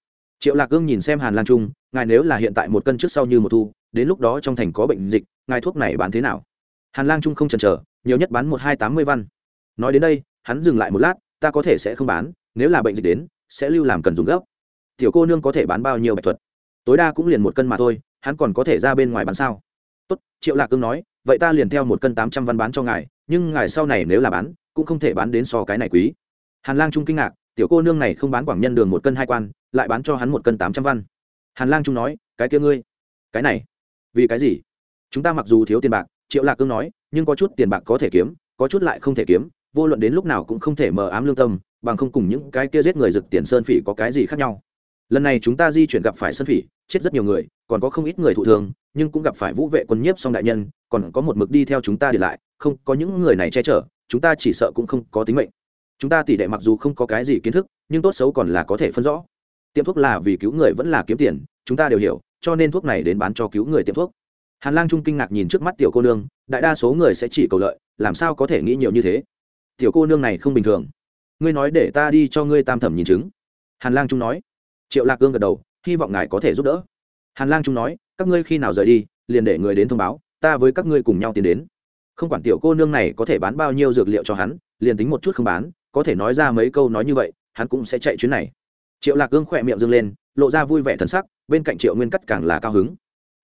[SPEAKER 1] Triệu lạc gương nhìn xem hàn lang trung, ngài nếu là hiện tại một cân trước sau như một thu, đến lúc đó trong thành có bệnh dịch, ngài thuốc này bán thế nào? Hàn lang trung không chần chờ, nhiều nhất bán một hai tám mươi văn. Nói đến đây, hắn dừng lại một lát, ta có thể sẽ không bán, nếu là bệnh dịch đến, sẽ lưu làm cần dùng gấp. Tiểu cô nương có thể bán bao nhiêu bạch thuật? Tối đa cũng liền một cân mà thôi, hắn còn có thể ra bên ngoài bán sao? Tốt, triệu lạc cương nói, vậy ta liền theo một cân tám trăm văn bán cho ngài, nhưng ngài sau này nếu là bán, cũng không thể bán đến so cái này quý. Hàn lang trung kinh ngạc, tiểu cô nương này không bán quảng nhân đường một cân hai quan lại bán cho hắn một cân tám trăm văn. Hàn lang trung nói, cái kia ngươi, cái này, vì cái gì? Chúng ta mặc dù thiếu tiền bạc, triệu lạc cương nói, nhưng có chút tiền bạc có thể kiếm, có chút lại không thể kiếm, vô luận đến lúc nào cũng không thể mờ ám lương tâm, bằng không cùng những cái kia giết người rực tiền sơn phỉ có cái gì khác nhau. Lần này chúng ta di chuyển gặp phải sơn phỉ, chết rất nhiều người, còn có không ít người thụ thương, nhưng cũng gặp phải vũ vệ quân nhiếp song đại nhân, còn có một mực đi theo chúng ta để lại, không có những người này che chở, chúng ta chỉ sợ cũng không có tính mệnh. Chúng ta tỷ đệ mặc dù không có cái gì kiến thức, nhưng tốt xấu còn là có thể phân rõ tiệm thuốc là vì cứu người vẫn là kiếm tiền, chúng ta đều hiểu, cho nên thuốc này đến bán cho cứu người tiệm thuốc. Hàn lang trung kinh ngạc nhìn trước mắt tiểu cô nương, đại đa số người sẽ chỉ cầu lợi, làm sao có thể nghĩ nhiều như thế? Tiểu cô nương này không bình thường. Ngươi nói để ta đi cho ngươi tam thẩm nhìn chứng. Hàn lang trung nói. Triệu lạc cương gật đầu, hy vọng ngài có thể giúp đỡ. Hàn lang trung nói, các ngươi khi nào rời đi, liền để người đến thông báo, ta với các ngươi cùng nhau tiến đến. Không quản tiểu cô nương này có thể bán bao nhiêu dược liệu cho hắn, liền tính một chút không bán, có thể nói ra mấy câu nói như vậy, hắn cũng sẽ chạy chuyến này triệu lạc gương khỏe miệng dâng lên, lộ ra vui vẻ thần sắc, bên cạnh triệu nguyên cắt càng là cao hứng.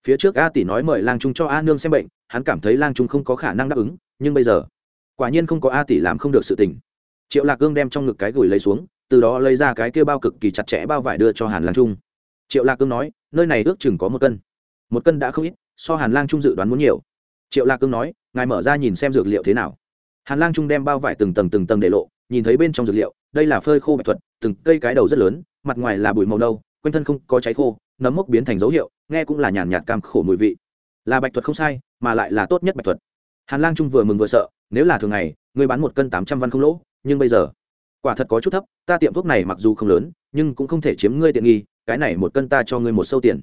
[SPEAKER 1] Phía trước a tỷ nói mời lang trung cho a nương xem bệnh, hắn cảm thấy lang trung không có khả năng đáp ứng, nhưng bây giờ, quả nhiên không có a tỷ làm không được sự tình. Triệu lạc gương đem trong ngực cái gửi lấy xuống, từ đó lấy ra cái kia bao cực kỳ chặt chẽ bao vải đưa cho hàn lang trung. Triệu lạc cương nói, nơi này ước chừng có một cân. Một cân đã không ít, so hàn lang trung dự đoán muốn nhiều. Triệu lạc cương nói, ngài mở ra nhìn xem dược liệu thế nào. Hàn lang trung đem bao vải từng tầng từng tầng để lộ nhìn thấy bên trong dược liệu, đây là phơi khô bạch thuật, từng cây cái đầu rất lớn, mặt ngoài là bụi màu nâu, quanh thân không có cháy khô, nấm mốc biến thành dấu hiệu, nghe cũng là nhàn nhạt cam khổ mùi vị. Là bạch thuật không sai, mà lại là tốt nhất bạch thuật. Hàn lang trung vừa mừng vừa sợ, nếu là thường ngày, ngươi bán một cân tám trăm văn không lỗ, nhưng bây giờ, quả thật có chút thấp, ta tiệm thuốc này mặc dù không lớn, nhưng cũng không thể chiếm ngươi tiện nghi, cái này một cân ta cho ngươi một sâu tiền.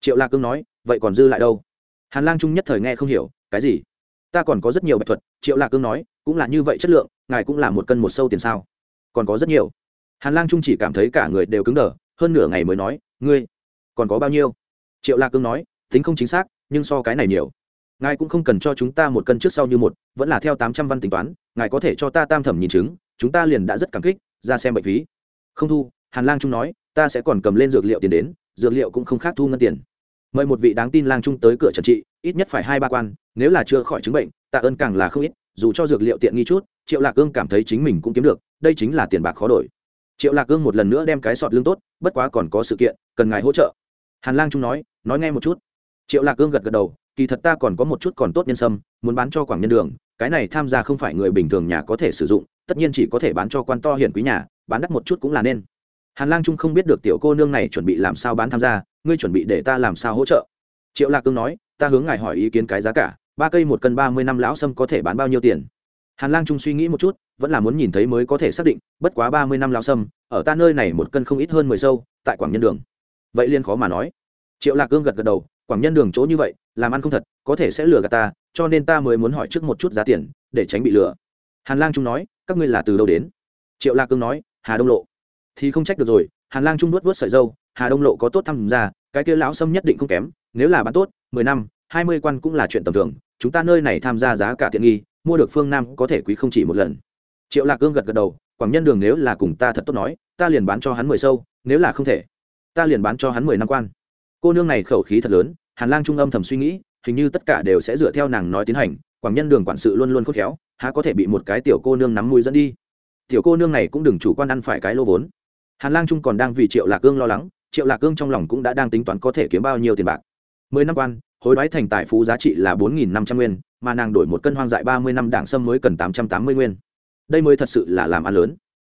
[SPEAKER 1] Triệu lạc cương nói, vậy còn dư lại đâu? Hàn lang trung nhất thời nghe không hiểu, cái gì? Ta còn có rất nhiều bạch thuật, triệu lạc cương nói, cũng là như vậy chất lượng ngài cũng là một cân một sâu tiền sao? Còn có rất nhiều. Hàn lang trung chỉ cảm thấy cả người đều cứng đờ, hơn nửa ngày mới nói, ngươi, còn có bao nhiêu? Triệu lạc cương nói, tính không chính xác, nhưng so cái này nhiều. Ngài cũng không cần cho chúng ta một cân trước sau như một, vẫn là theo tám trăm văn tính toán, ngài có thể cho ta tam thẩm nhìn chứng, chúng ta liền đã rất cảm kích, ra xem bệnh phí. Không thu, hàn lang trung nói, ta sẽ còn cầm lên dược liệu tiền đến, dược liệu cũng không khác thu ngân tiền. Mời một vị đáng tin lang trung tới cửa trần trị, ít nhất phải hai ba quan, nếu là chưa khỏi chứng bệnh, tạ ơn càng là không ít dù cho dược liệu tiện nghi chút, triệu lạc Cương cảm thấy chính mình cũng kiếm được, đây chính là tiền bạc khó đổi. Triệu lạc Cương một lần nữa đem cái sọt lương tốt, bất quá còn có sự kiện, cần ngài hỗ trợ. Hàn lang trung nói nói nghe một chút. Triệu lạc Cương gật gật đầu, kỳ thật ta còn có một chút còn tốt nhân sâm, muốn bán cho quảng nhân đường, cái này tham gia không phải người bình thường nhà có thể sử dụng, tất nhiên chỉ có thể bán cho quan to hiển quý nhà, bán đắt một chút cũng là nên. Hàn lang trung không biết được tiểu cô nương này chuẩn bị làm sao bán tham gia, ngươi chuẩn bị để ta làm sao hỗ trợ? Triệu lạc cương nói, ta hướng ngài hỏi ý kiến cái giá cả ba cây một cân ba mươi năm lão sâm có thể bán bao nhiêu tiền? Hàn lang trung suy nghĩ một chút, vẫn là muốn nhìn thấy mới có thể xác định, bất quá ba mươi năm lão sâm, ở ta nơi này một cân không ít hơn mười sâu, tại quảng nhân đường. Vậy liên khó mà nói. Triệu lạc cương gật gật đầu, quảng nhân đường chỗ như vậy, làm ăn không thật, có thể sẽ lừa gạt ta, cho nên ta mới muốn hỏi trước một chút giá tiền, để tránh bị lừa. Hàn lang trung nói, các ngươi là từ đâu đến? Triệu lạc cương nói, hà đông lộ. Thì không trách được rồi, hàn lang trung nuốt vớt sợi dâu, hà đông lộ có tốt tham gia, cái kia lão sâm nhất định không kém, nếu là bán tốt, mười năm hai mươi quan cũng là chuyện tầm thường, chúng ta nơi này tham gia giá cả tiện nghi, mua được phương nam có thể quý không chỉ một lần. Triệu lạc cương gật gật đầu, quảng nhân đường nếu là cùng ta thật tốt nói, ta liền bán cho hắn mười sâu, nếu là không thể, ta liền bán cho hắn mười năm quan. Cô nương này khẩu khí thật lớn, hàn lang trung âm thầm suy nghĩ, hình như tất cả đều sẽ dựa theo nàng nói tiến hành, quảng nhân đường quản sự luôn luôn khôn khéo, há có thể bị một cái tiểu cô nương nắm mũi dẫn đi. Tiểu cô nương này cũng đừng chủ quan ăn phải cái lô vốn. Hàn lang trung còn đang vì triệu lạc cương lo lắng, triệu lạc cương trong lòng cũng đã đang tính toán có thể kiếm bao nhiêu tiền bạc. Mười năm quan hối đoái thành tài phú giá trị là bốn nghìn năm trăm nguyên, mà nàng đổi một cân hoang dại ba mươi năm đảng sâm mới cần tám trăm tám mươi nguyên. Đây mới thật sự là làm ăn lớn.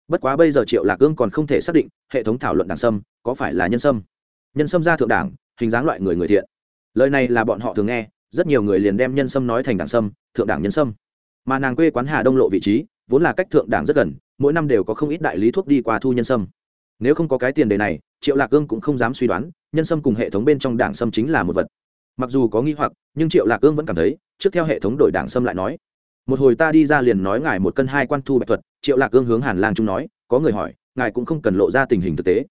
[SPEAKER 1] Bất quá bây giờ triệu lạc ương còn không thể xác định hệ thống thảo luận đảng sâm có phải là nhân sâm. Nhân sâm ra thượng đảng, hình dáng loại người người thiện. Lời này là bọn họ thường nghe, rất nhiều người liền đem nhân sâm nói thành đảng sâm, thượng đảng nhân sâm. Mà nàng quê quán hà đông lộ vị trí, vốn là cách thượng đảng rất gần, mỗi năm đều có không ít đại lý thuốc đi qua thu nhân sâm. Nếu không có cái tiền đề này, triệu lạc ương cũng không dám suy đoán, nhân sâm cùng hệ thống bên trong đảng sâm chính là một vật mặc dù có nghi hoặc, nhưng triệu lạc ương vẫn cảm thấy, trước theo hệ thống đổi đảng xâm lại nói. Một hồi ta đi ra liền nói ngài một cân hai quan thu bạch thuật, triệu lạc ương hướng hàn lang trung nói, có người hỏi, ngài cũng không cần lộ ra tình hình thực tế.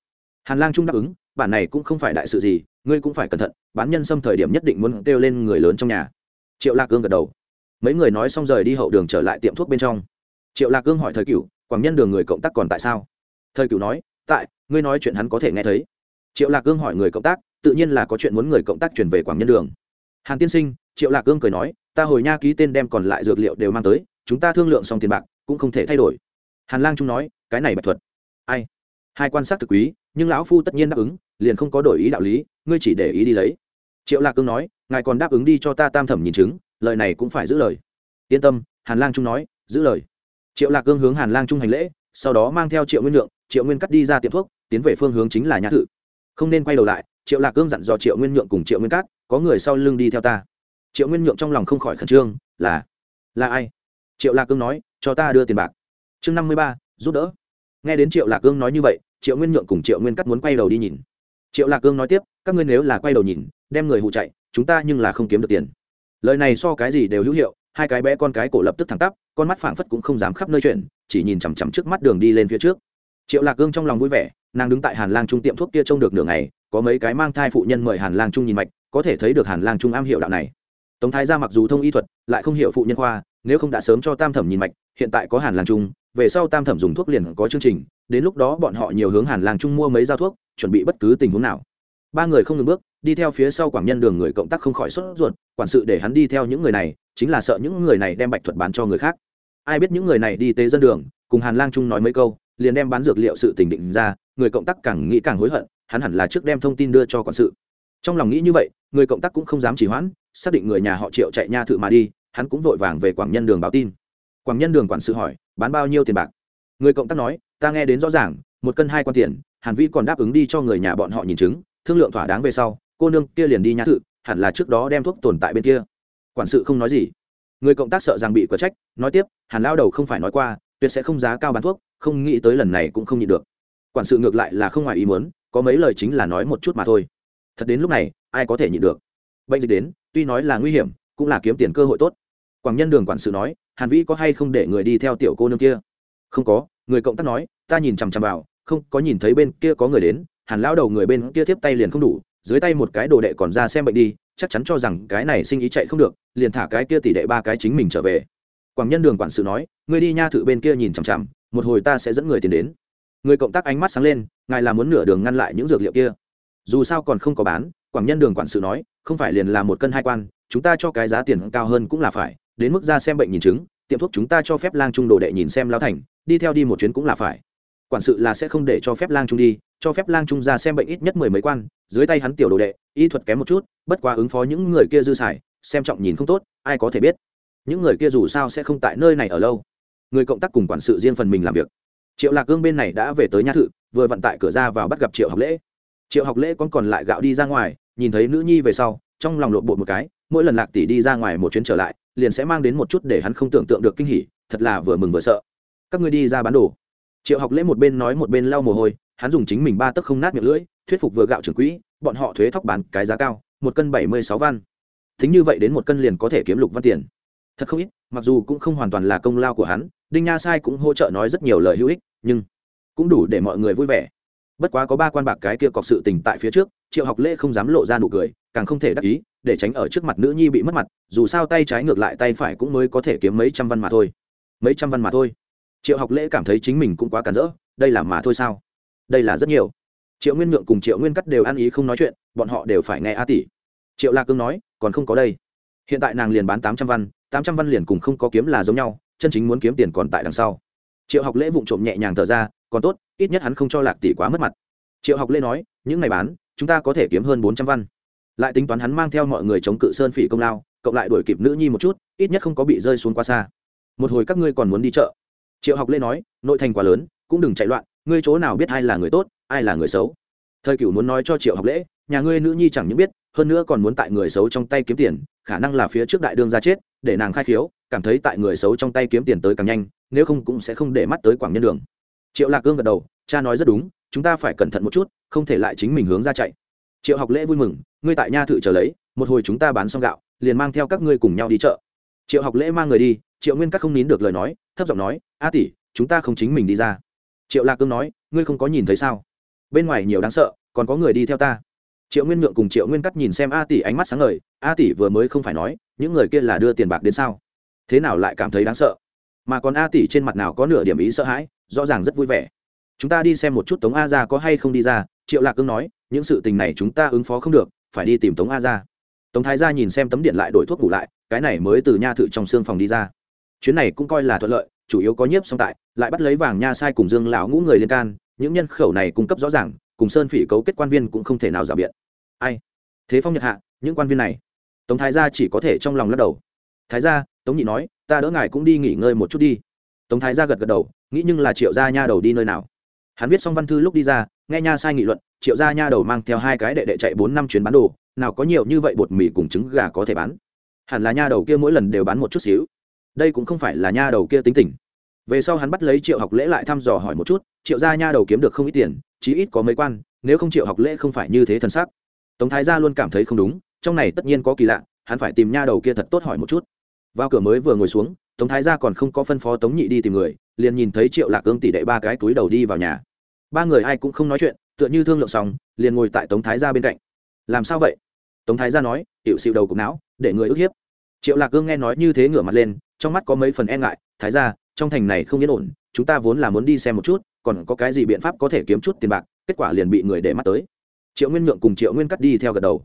[SPEAKER 1] Hàn lang trung đáp ứng, bản này cũng không phải đại sự gì, ngươi cũng phải cẩn thận, bán nhân xâm thời điểm nhất định muốn kêu lên người lớn trong nhà. Triệu lạc ương gật đầu. Mấy người nói xong rời đi hậu đường trở lại tiệm thuốc bên trong. Triệu lạc ương hỏi thời cựu quảng nhân đường người cộng tác còn tại sao? Thời cựu nói, tại, ngươi nói chuyện hắn có thể nghe thấy. Triệu lạc ương hỏi người cộng tác tự nhiên là có chuyện muốn người cộng tác chuyển về quảng nhân đường. Hàn tiên sinh, triệu lạc Cương cười nói, ta hồi nha ký tên đem còn lại dược liệu đều mang tới, chúng ta thương lượng xong tiền bạc, cũng không thể thay đổi. Hàn lang trung nói, cái này bạch thuật. Ai? Hai quan sát thực quý, nhưng lão phu tất nhiên đáp ứng, liền không có đổi ý đạo lý, ngươi chỉ để ý đi lấy. Triệu lạc cương nói, ngài còn đáp ứng đi cho ta tam thẩm nhìn chứng, lời này cũng phải giữ lời. Yên tâm, hàn lang trung nói, giữ lời. Triệu lạc cương hướng hàn lang trung hành lễ, sau đó mang theo triệu nguyên lượng, triệu nguyên cắt đi ra tiệm thuốc, tiến về phương hướng chính là nhã thự không nên quay đầu lại, triệu lạc cương dặn dò triệu nguyên nhượng cùng triệu nguyên cát, có người sau lưng đi theo ta. Triệu nguyên nhượng trong lòng không khỏi khẩn trương, là là ai? Triệu lạc cương nói, cho ta đưa tiền bạc. Chương năm mươi ba, giúp đỡ. Nghe đến triệu lạc cương nói như vậy, triệu nguyên nhượng cùng triệu nguyên cắt muốn quay đầu đi nhìn. Triệu lạc cương nói tiếp, các ngươi nếu là quay đầu nhìn, đem người hụ chạy, chúng ta nhưng là không kiếm được tiền. Lời này so cái gì đều hữu hiệu, hai cái bé con cái cổ lập tức thẳng tắp, con mắt phảng phất cũng không dám khắp nơi chuyển chỉ nhìn chằm chằm trước mắt đường đi lên phía trước. Triệu lạc Cương trong lòng vui vẻ nàng đứng tại hàn lang trung tiệm thuốc kia trông được nửa ngày, có mấy cái mang thai phụ nhân mời hàn lang trung nhìn mạch, có thể thấy được hàn lang trung am hiểu đạo này. Tống thái gia mặc dù thông y thuật, lại không hiểu phụ nhân khoa, nếu không đã sớm cho tam thẩm nhìn mạch, hiện tại có hàn lang trung, về sau tam thẩm dùng thuốc liền có chương trình, đến lúc đó bọn họ nhiều hướng hàn lang trung mua mấy giao thuốc, chuẩn bị bất cứ tình huống nào. Ba người không ngừng bước, đi theo phía sau quảng nhân đường người cộng tác không khỏi sốt ruột, quản sự để hắn đi theo những người này, chính là sợ những người này đem bạch thuật bán cho người khác. Ai biết những người này đi tế dân đường, cùng hàn lang trung nói mấy câu liền đem bán dược liệu sự tình định ra, người cộng tác càng nghĩ càng hối hận, hắn hẳn là trước đem thông tin đưa cho quản sự. Trong lòng nghĩ như vậy, người cộng tác cũng không dám chỉ hoãn, xác định người nhà họ triệu chạy nha thự mà đi, hắn cũng vội vàng về quảng nhân đường báo tin. Quảng nhân đường quản sự hỏi, bán bao nhiêu tiền bạc? Người cộng tác nói, ta nghe đến rõ ràng, một cân hai quan tiền, hàn vi còn đáp ứng đi cho người nhà bọn họ nhìn chứng, thương lượng thỏa đáng về sau, cô nương kia liền đi nhã thự, hẳn là trước đó đem thuốc tồn tại bên kia. Quản sự không nói gì. Người cộng tác sợ rằng bị quả trách, nói tiếp, hàn lao đầu không phải nói qua, tuyệt sẽ không giá cao bán thuốc không nghĩ tới lần này cũng không nhịn được. Quản sự ngược lại là không ngoài ý muốn, có mấy lời chính là nói một chút mà thôi. Thật đến lúc này, ai có thể nhịn được? Bệnh dịch đến, tuy nói là nguy hiểm, cũng là kiếm tiền cơ hội tốt. Quảng nhân đường quản sự nói, hàn vĩ có hay không để người đi theo tiểu cô nương kia? Không có, người cộng tác nói, ta nhìn chằm chằm vào, không có nhìn thấy bên kia có người đến, hàn lao đầu người bên kia tiếp tay liền không đủ, dưới tay một cái đồ đệ còn ra xem bệnh đi, chắc chắn cho rằng cái này sinh ý chạy không được, liền thả cái kia tỷ đệ ba cái chính mình trở về. Quảng nhân đường quản sự nói, ngươi đi nha thự bên kia nhìn chằm chằm một hồi ta sẽ dẫn người tiền đến. Người cộng tác ánh mắt sáng lên, ngài là muốn nửa đường ngăn lại những dược liệu kia. Dù sao còn không có bán, quảng nhân đường quản sự nói, không phải liền là một cân hai quan, chúng ta cho cái giá tiền cao hơn cũng là phải, đến mức ra xem bệnh nhìn chứng, tiệm thuốc chúng ta cho phép lang trung đồ đệ nhìn xem lao thành, đi theo đi một chuyến cũng là phải. Quản sự là sẽ không để cho phép lang trung đi, cho phép lang trung ra xem bệnh ít nhất mười mấy quan, dưới tay hắn tiểu đồ đệ, y thuật kém một chút, bất quá ứng phó những người kia dư xài, xem trọng nhìn không tốt, ai có thể biết. Những người kia dù sao sẽ không tại nơi này ở lâu người cộng tác cùng quản sự riêng phần mình làm việc. Triệu lạc gương bên này đã về tới nhà thự, vừa vận tại cửa ra vào bắt gặp triệu học lễ. Triệu học lễ con còn lại gạo đi ra ngoài, nhìn thấy nữ nhi về sau, trong lòng lộn bộ một cái, mỗi lần lạc tỷ đi ra ngoài một chuyến trở lại, liền sẽ mang đến một chút để hắn không tưởng tượng được kinh hỉ, thật là vừa mừng vừa sợ. Các ngươi đi ra bán đồ. Triệu học lễ một bên nói một bên lau mồ hôi, hắn dùng chính mình ba tấc không nát miệng lưỡi, thuyết phục vừa gạo trưởng quỹ, bọn họ thuế thóc bán cái giá cao, một cân bảy mươi sáu văn. Thính như vậy đến một cân liền có thể kiếm lục văn tiền. Thật không ít, mặc dù cũng không hoàn toàn là công lao của hắn đinh nha sai cũng hỗ trợ nói rất nhiều lời hữu ích, nhưng cũng đủ để mọi người vui vẻ. Bất quá có ba quan bạc cái kia cọc sự tình tại phía trước, triệu học lễ không dám lộ ra nụ cười, càng không thể đắc ý, để tránh ở trước mặt nữ nhi bị mất mặt, dù sao tay trái ngược lại tay phải cũng mới có thể kiếm mấy trăm văn mà thôi. Mấy trăm văn mà thôi. Triệu học lễ cảm thấy chính mình cũng quá cản rỡ, đây là mà thôi sao? Đây là rất nhiều. Triệu nguyên nhượng cùng triệu nguyên cắt đều ăn ý không nói chuyện, bọn họ đều phải nghe a tỷ. Triệu lạc cương nói, còn không có đây. Hiện tại nàng liền bán tám trăm văn, tám trăm văn liền cùng không có kiếm là giống nhau chân chính muốn kiếm tiền còn tại đằng sau. Triệu học lễ vụng trộm nhẹ nhàng thở ra, còn tốt, ít nhất hắn không cho lạc tỷ quá mất mặt. Triệu học lễ nói, những ngày bán, chúng ta có thể kiếm hơn bốn trăm văn. Lại tính toán hắn mang theo mọi người chống cự sơn phỉ công lao, cộng lại đuổi kịp nữ nhi một chút, ít nhất không có bị rơi xuống quá xa. Một hồi các ngươi còn muốn đi chợ? Triệu học lễ nói, nội thành quá lớn, cũng đừng chạy loạn, ngươi chỗ nào biết ai là người tốt, ai là người xấu. Thời cửu muốn nói cho triệu học lễ, nhà ngươi nữ nhi chẳng những biết, hơn nữa còn muốn tại người xấu trong tay kiếm tiền, khả năng là phía trước đại đương ra chết, để nàng khai khiếu cảm thấy tại người xấu trong tay kiếm tiền tới càng nhanh, nếu không cũng sẽ không để mắt tới quảng nhân đường. Triệu lạc cương gật đầu, cha nói rất đúng, chúng ta phải cẩn thận một chút, không thể lại chính mình hướng ra chạy. Triệu học lễ vui mừng, ngươi tại nha thự trở lấy, một hồi chúng ta bán xong gạo, liền mang theo các ngươi cùng nhau đi chợ. Triệu học lễ mang người đi, triệu nguyên các không nín được lời nói, thấp giọng nói, a tỷ, chúng ta không chính mình đi ra. Triệu lạc cương nói, ngươi không có nhìn thấy sao? Bên ngoài nhiều đáng sợ, còn có người đi theo ta. Triệu nguyên nhượng cùng triệu nguyên cắt nhìn xem a tỷ ánh mắt sáng ngời, a tỷ vừa mới không phải nói, những người kia là đưa tiền bạc đến sao? Thế nào lại cảm thấy đáng sợ? Mà còn a tỷ trên mặt nào có nửa điểm ý sợ hãi, rõ ràng rất vui vẻ. Chúng ta đi xem một chút tống a ra có hay không đi ra, triệu lạc cương nói, những sự tình này chúng ta ứng phó không được, phải đi tìm tống a ra tống thái ra nhìn xem tấm điện lại đổi thuốc ngủ lại, cái này mới từ nha thự trong xương phòng đi ra. Chuyến này cũng coi là thuận lợi, chủ yếu có nhiếp song tại, lại bắt lấy vàng nha sai cùng dương lão ngũ người liên can, những nhân khẩu này cung cấp rõ ràng, cùng sơn phỉ cấu kết quan viên cũng không thể nào giả biện. Ai? Thế phong nhật hạ, những quan viên này. Tống thái gia chỉ có thể trong lòng lắc đầu thái gia, tống nhị nói, ta đỡ ngài cũng đi nghỉ ngơi một chút đi. Tống thái gia gật gật đầu, nghĩ nhưng là triệu gia nha đầu đi nơi nào. Hắn viết xong văn thư lúc đi ra, nghe nha sai nghị luận, triệu gia nha đầu mang theo hai cái đệ đệ chạy bốn năm chuyến bán đồ, nào có nhiều như vậy bột mì cùng trứng gà có thể bán. Hẳn là nha đầu kia mỗi lần đều bán một chút xíu. Đây cũng không phải là nha đầu kia tính tình. Về sau hắn bắt lấy triệu học lễ lại thăm dò hỏi một chút, triệu gia nha đầu kiếm được không ít tiền, chí ít có mấy quan, nếu không triệu học lễ không phải như thế thân xác tống thái gia luôn cảm thấy không đúng, trong này tất nhiên có kỳ lạ, hắn phải tìm nha đầu kia thật tốt hỏi một chút vào cửa mới vừa ngồi xuống, tống thái gia còn không có phân phó tống nhị đi tìm người, liền nhìn thấy triệu lạc ương tỷ đệ ba cái túi đầu đi vào nhà. Ba người ai cũng không nói chuyện, tựa như thương lượng xong, liền ngồi tại tống thái gia bên cạnh. Làm sao vậy? Tống thái gia nói hiệu xịu đầu cục não, để người ức hiếp. Triệu lạc ương nghe nói như thế ngửa mặt lên, trong mắt có mấy phần e ngại, thái gia, trong thành này không yên ổn, chúng ta vốn là muốn đi xem một chút, còn có cái gì biện pháp có thể kiếm chút tiền bạc, kết quả liền bị người để mắt tới. Triệu nguyên nhượng cùng triệu nguyên cắt đi theo gật đầu.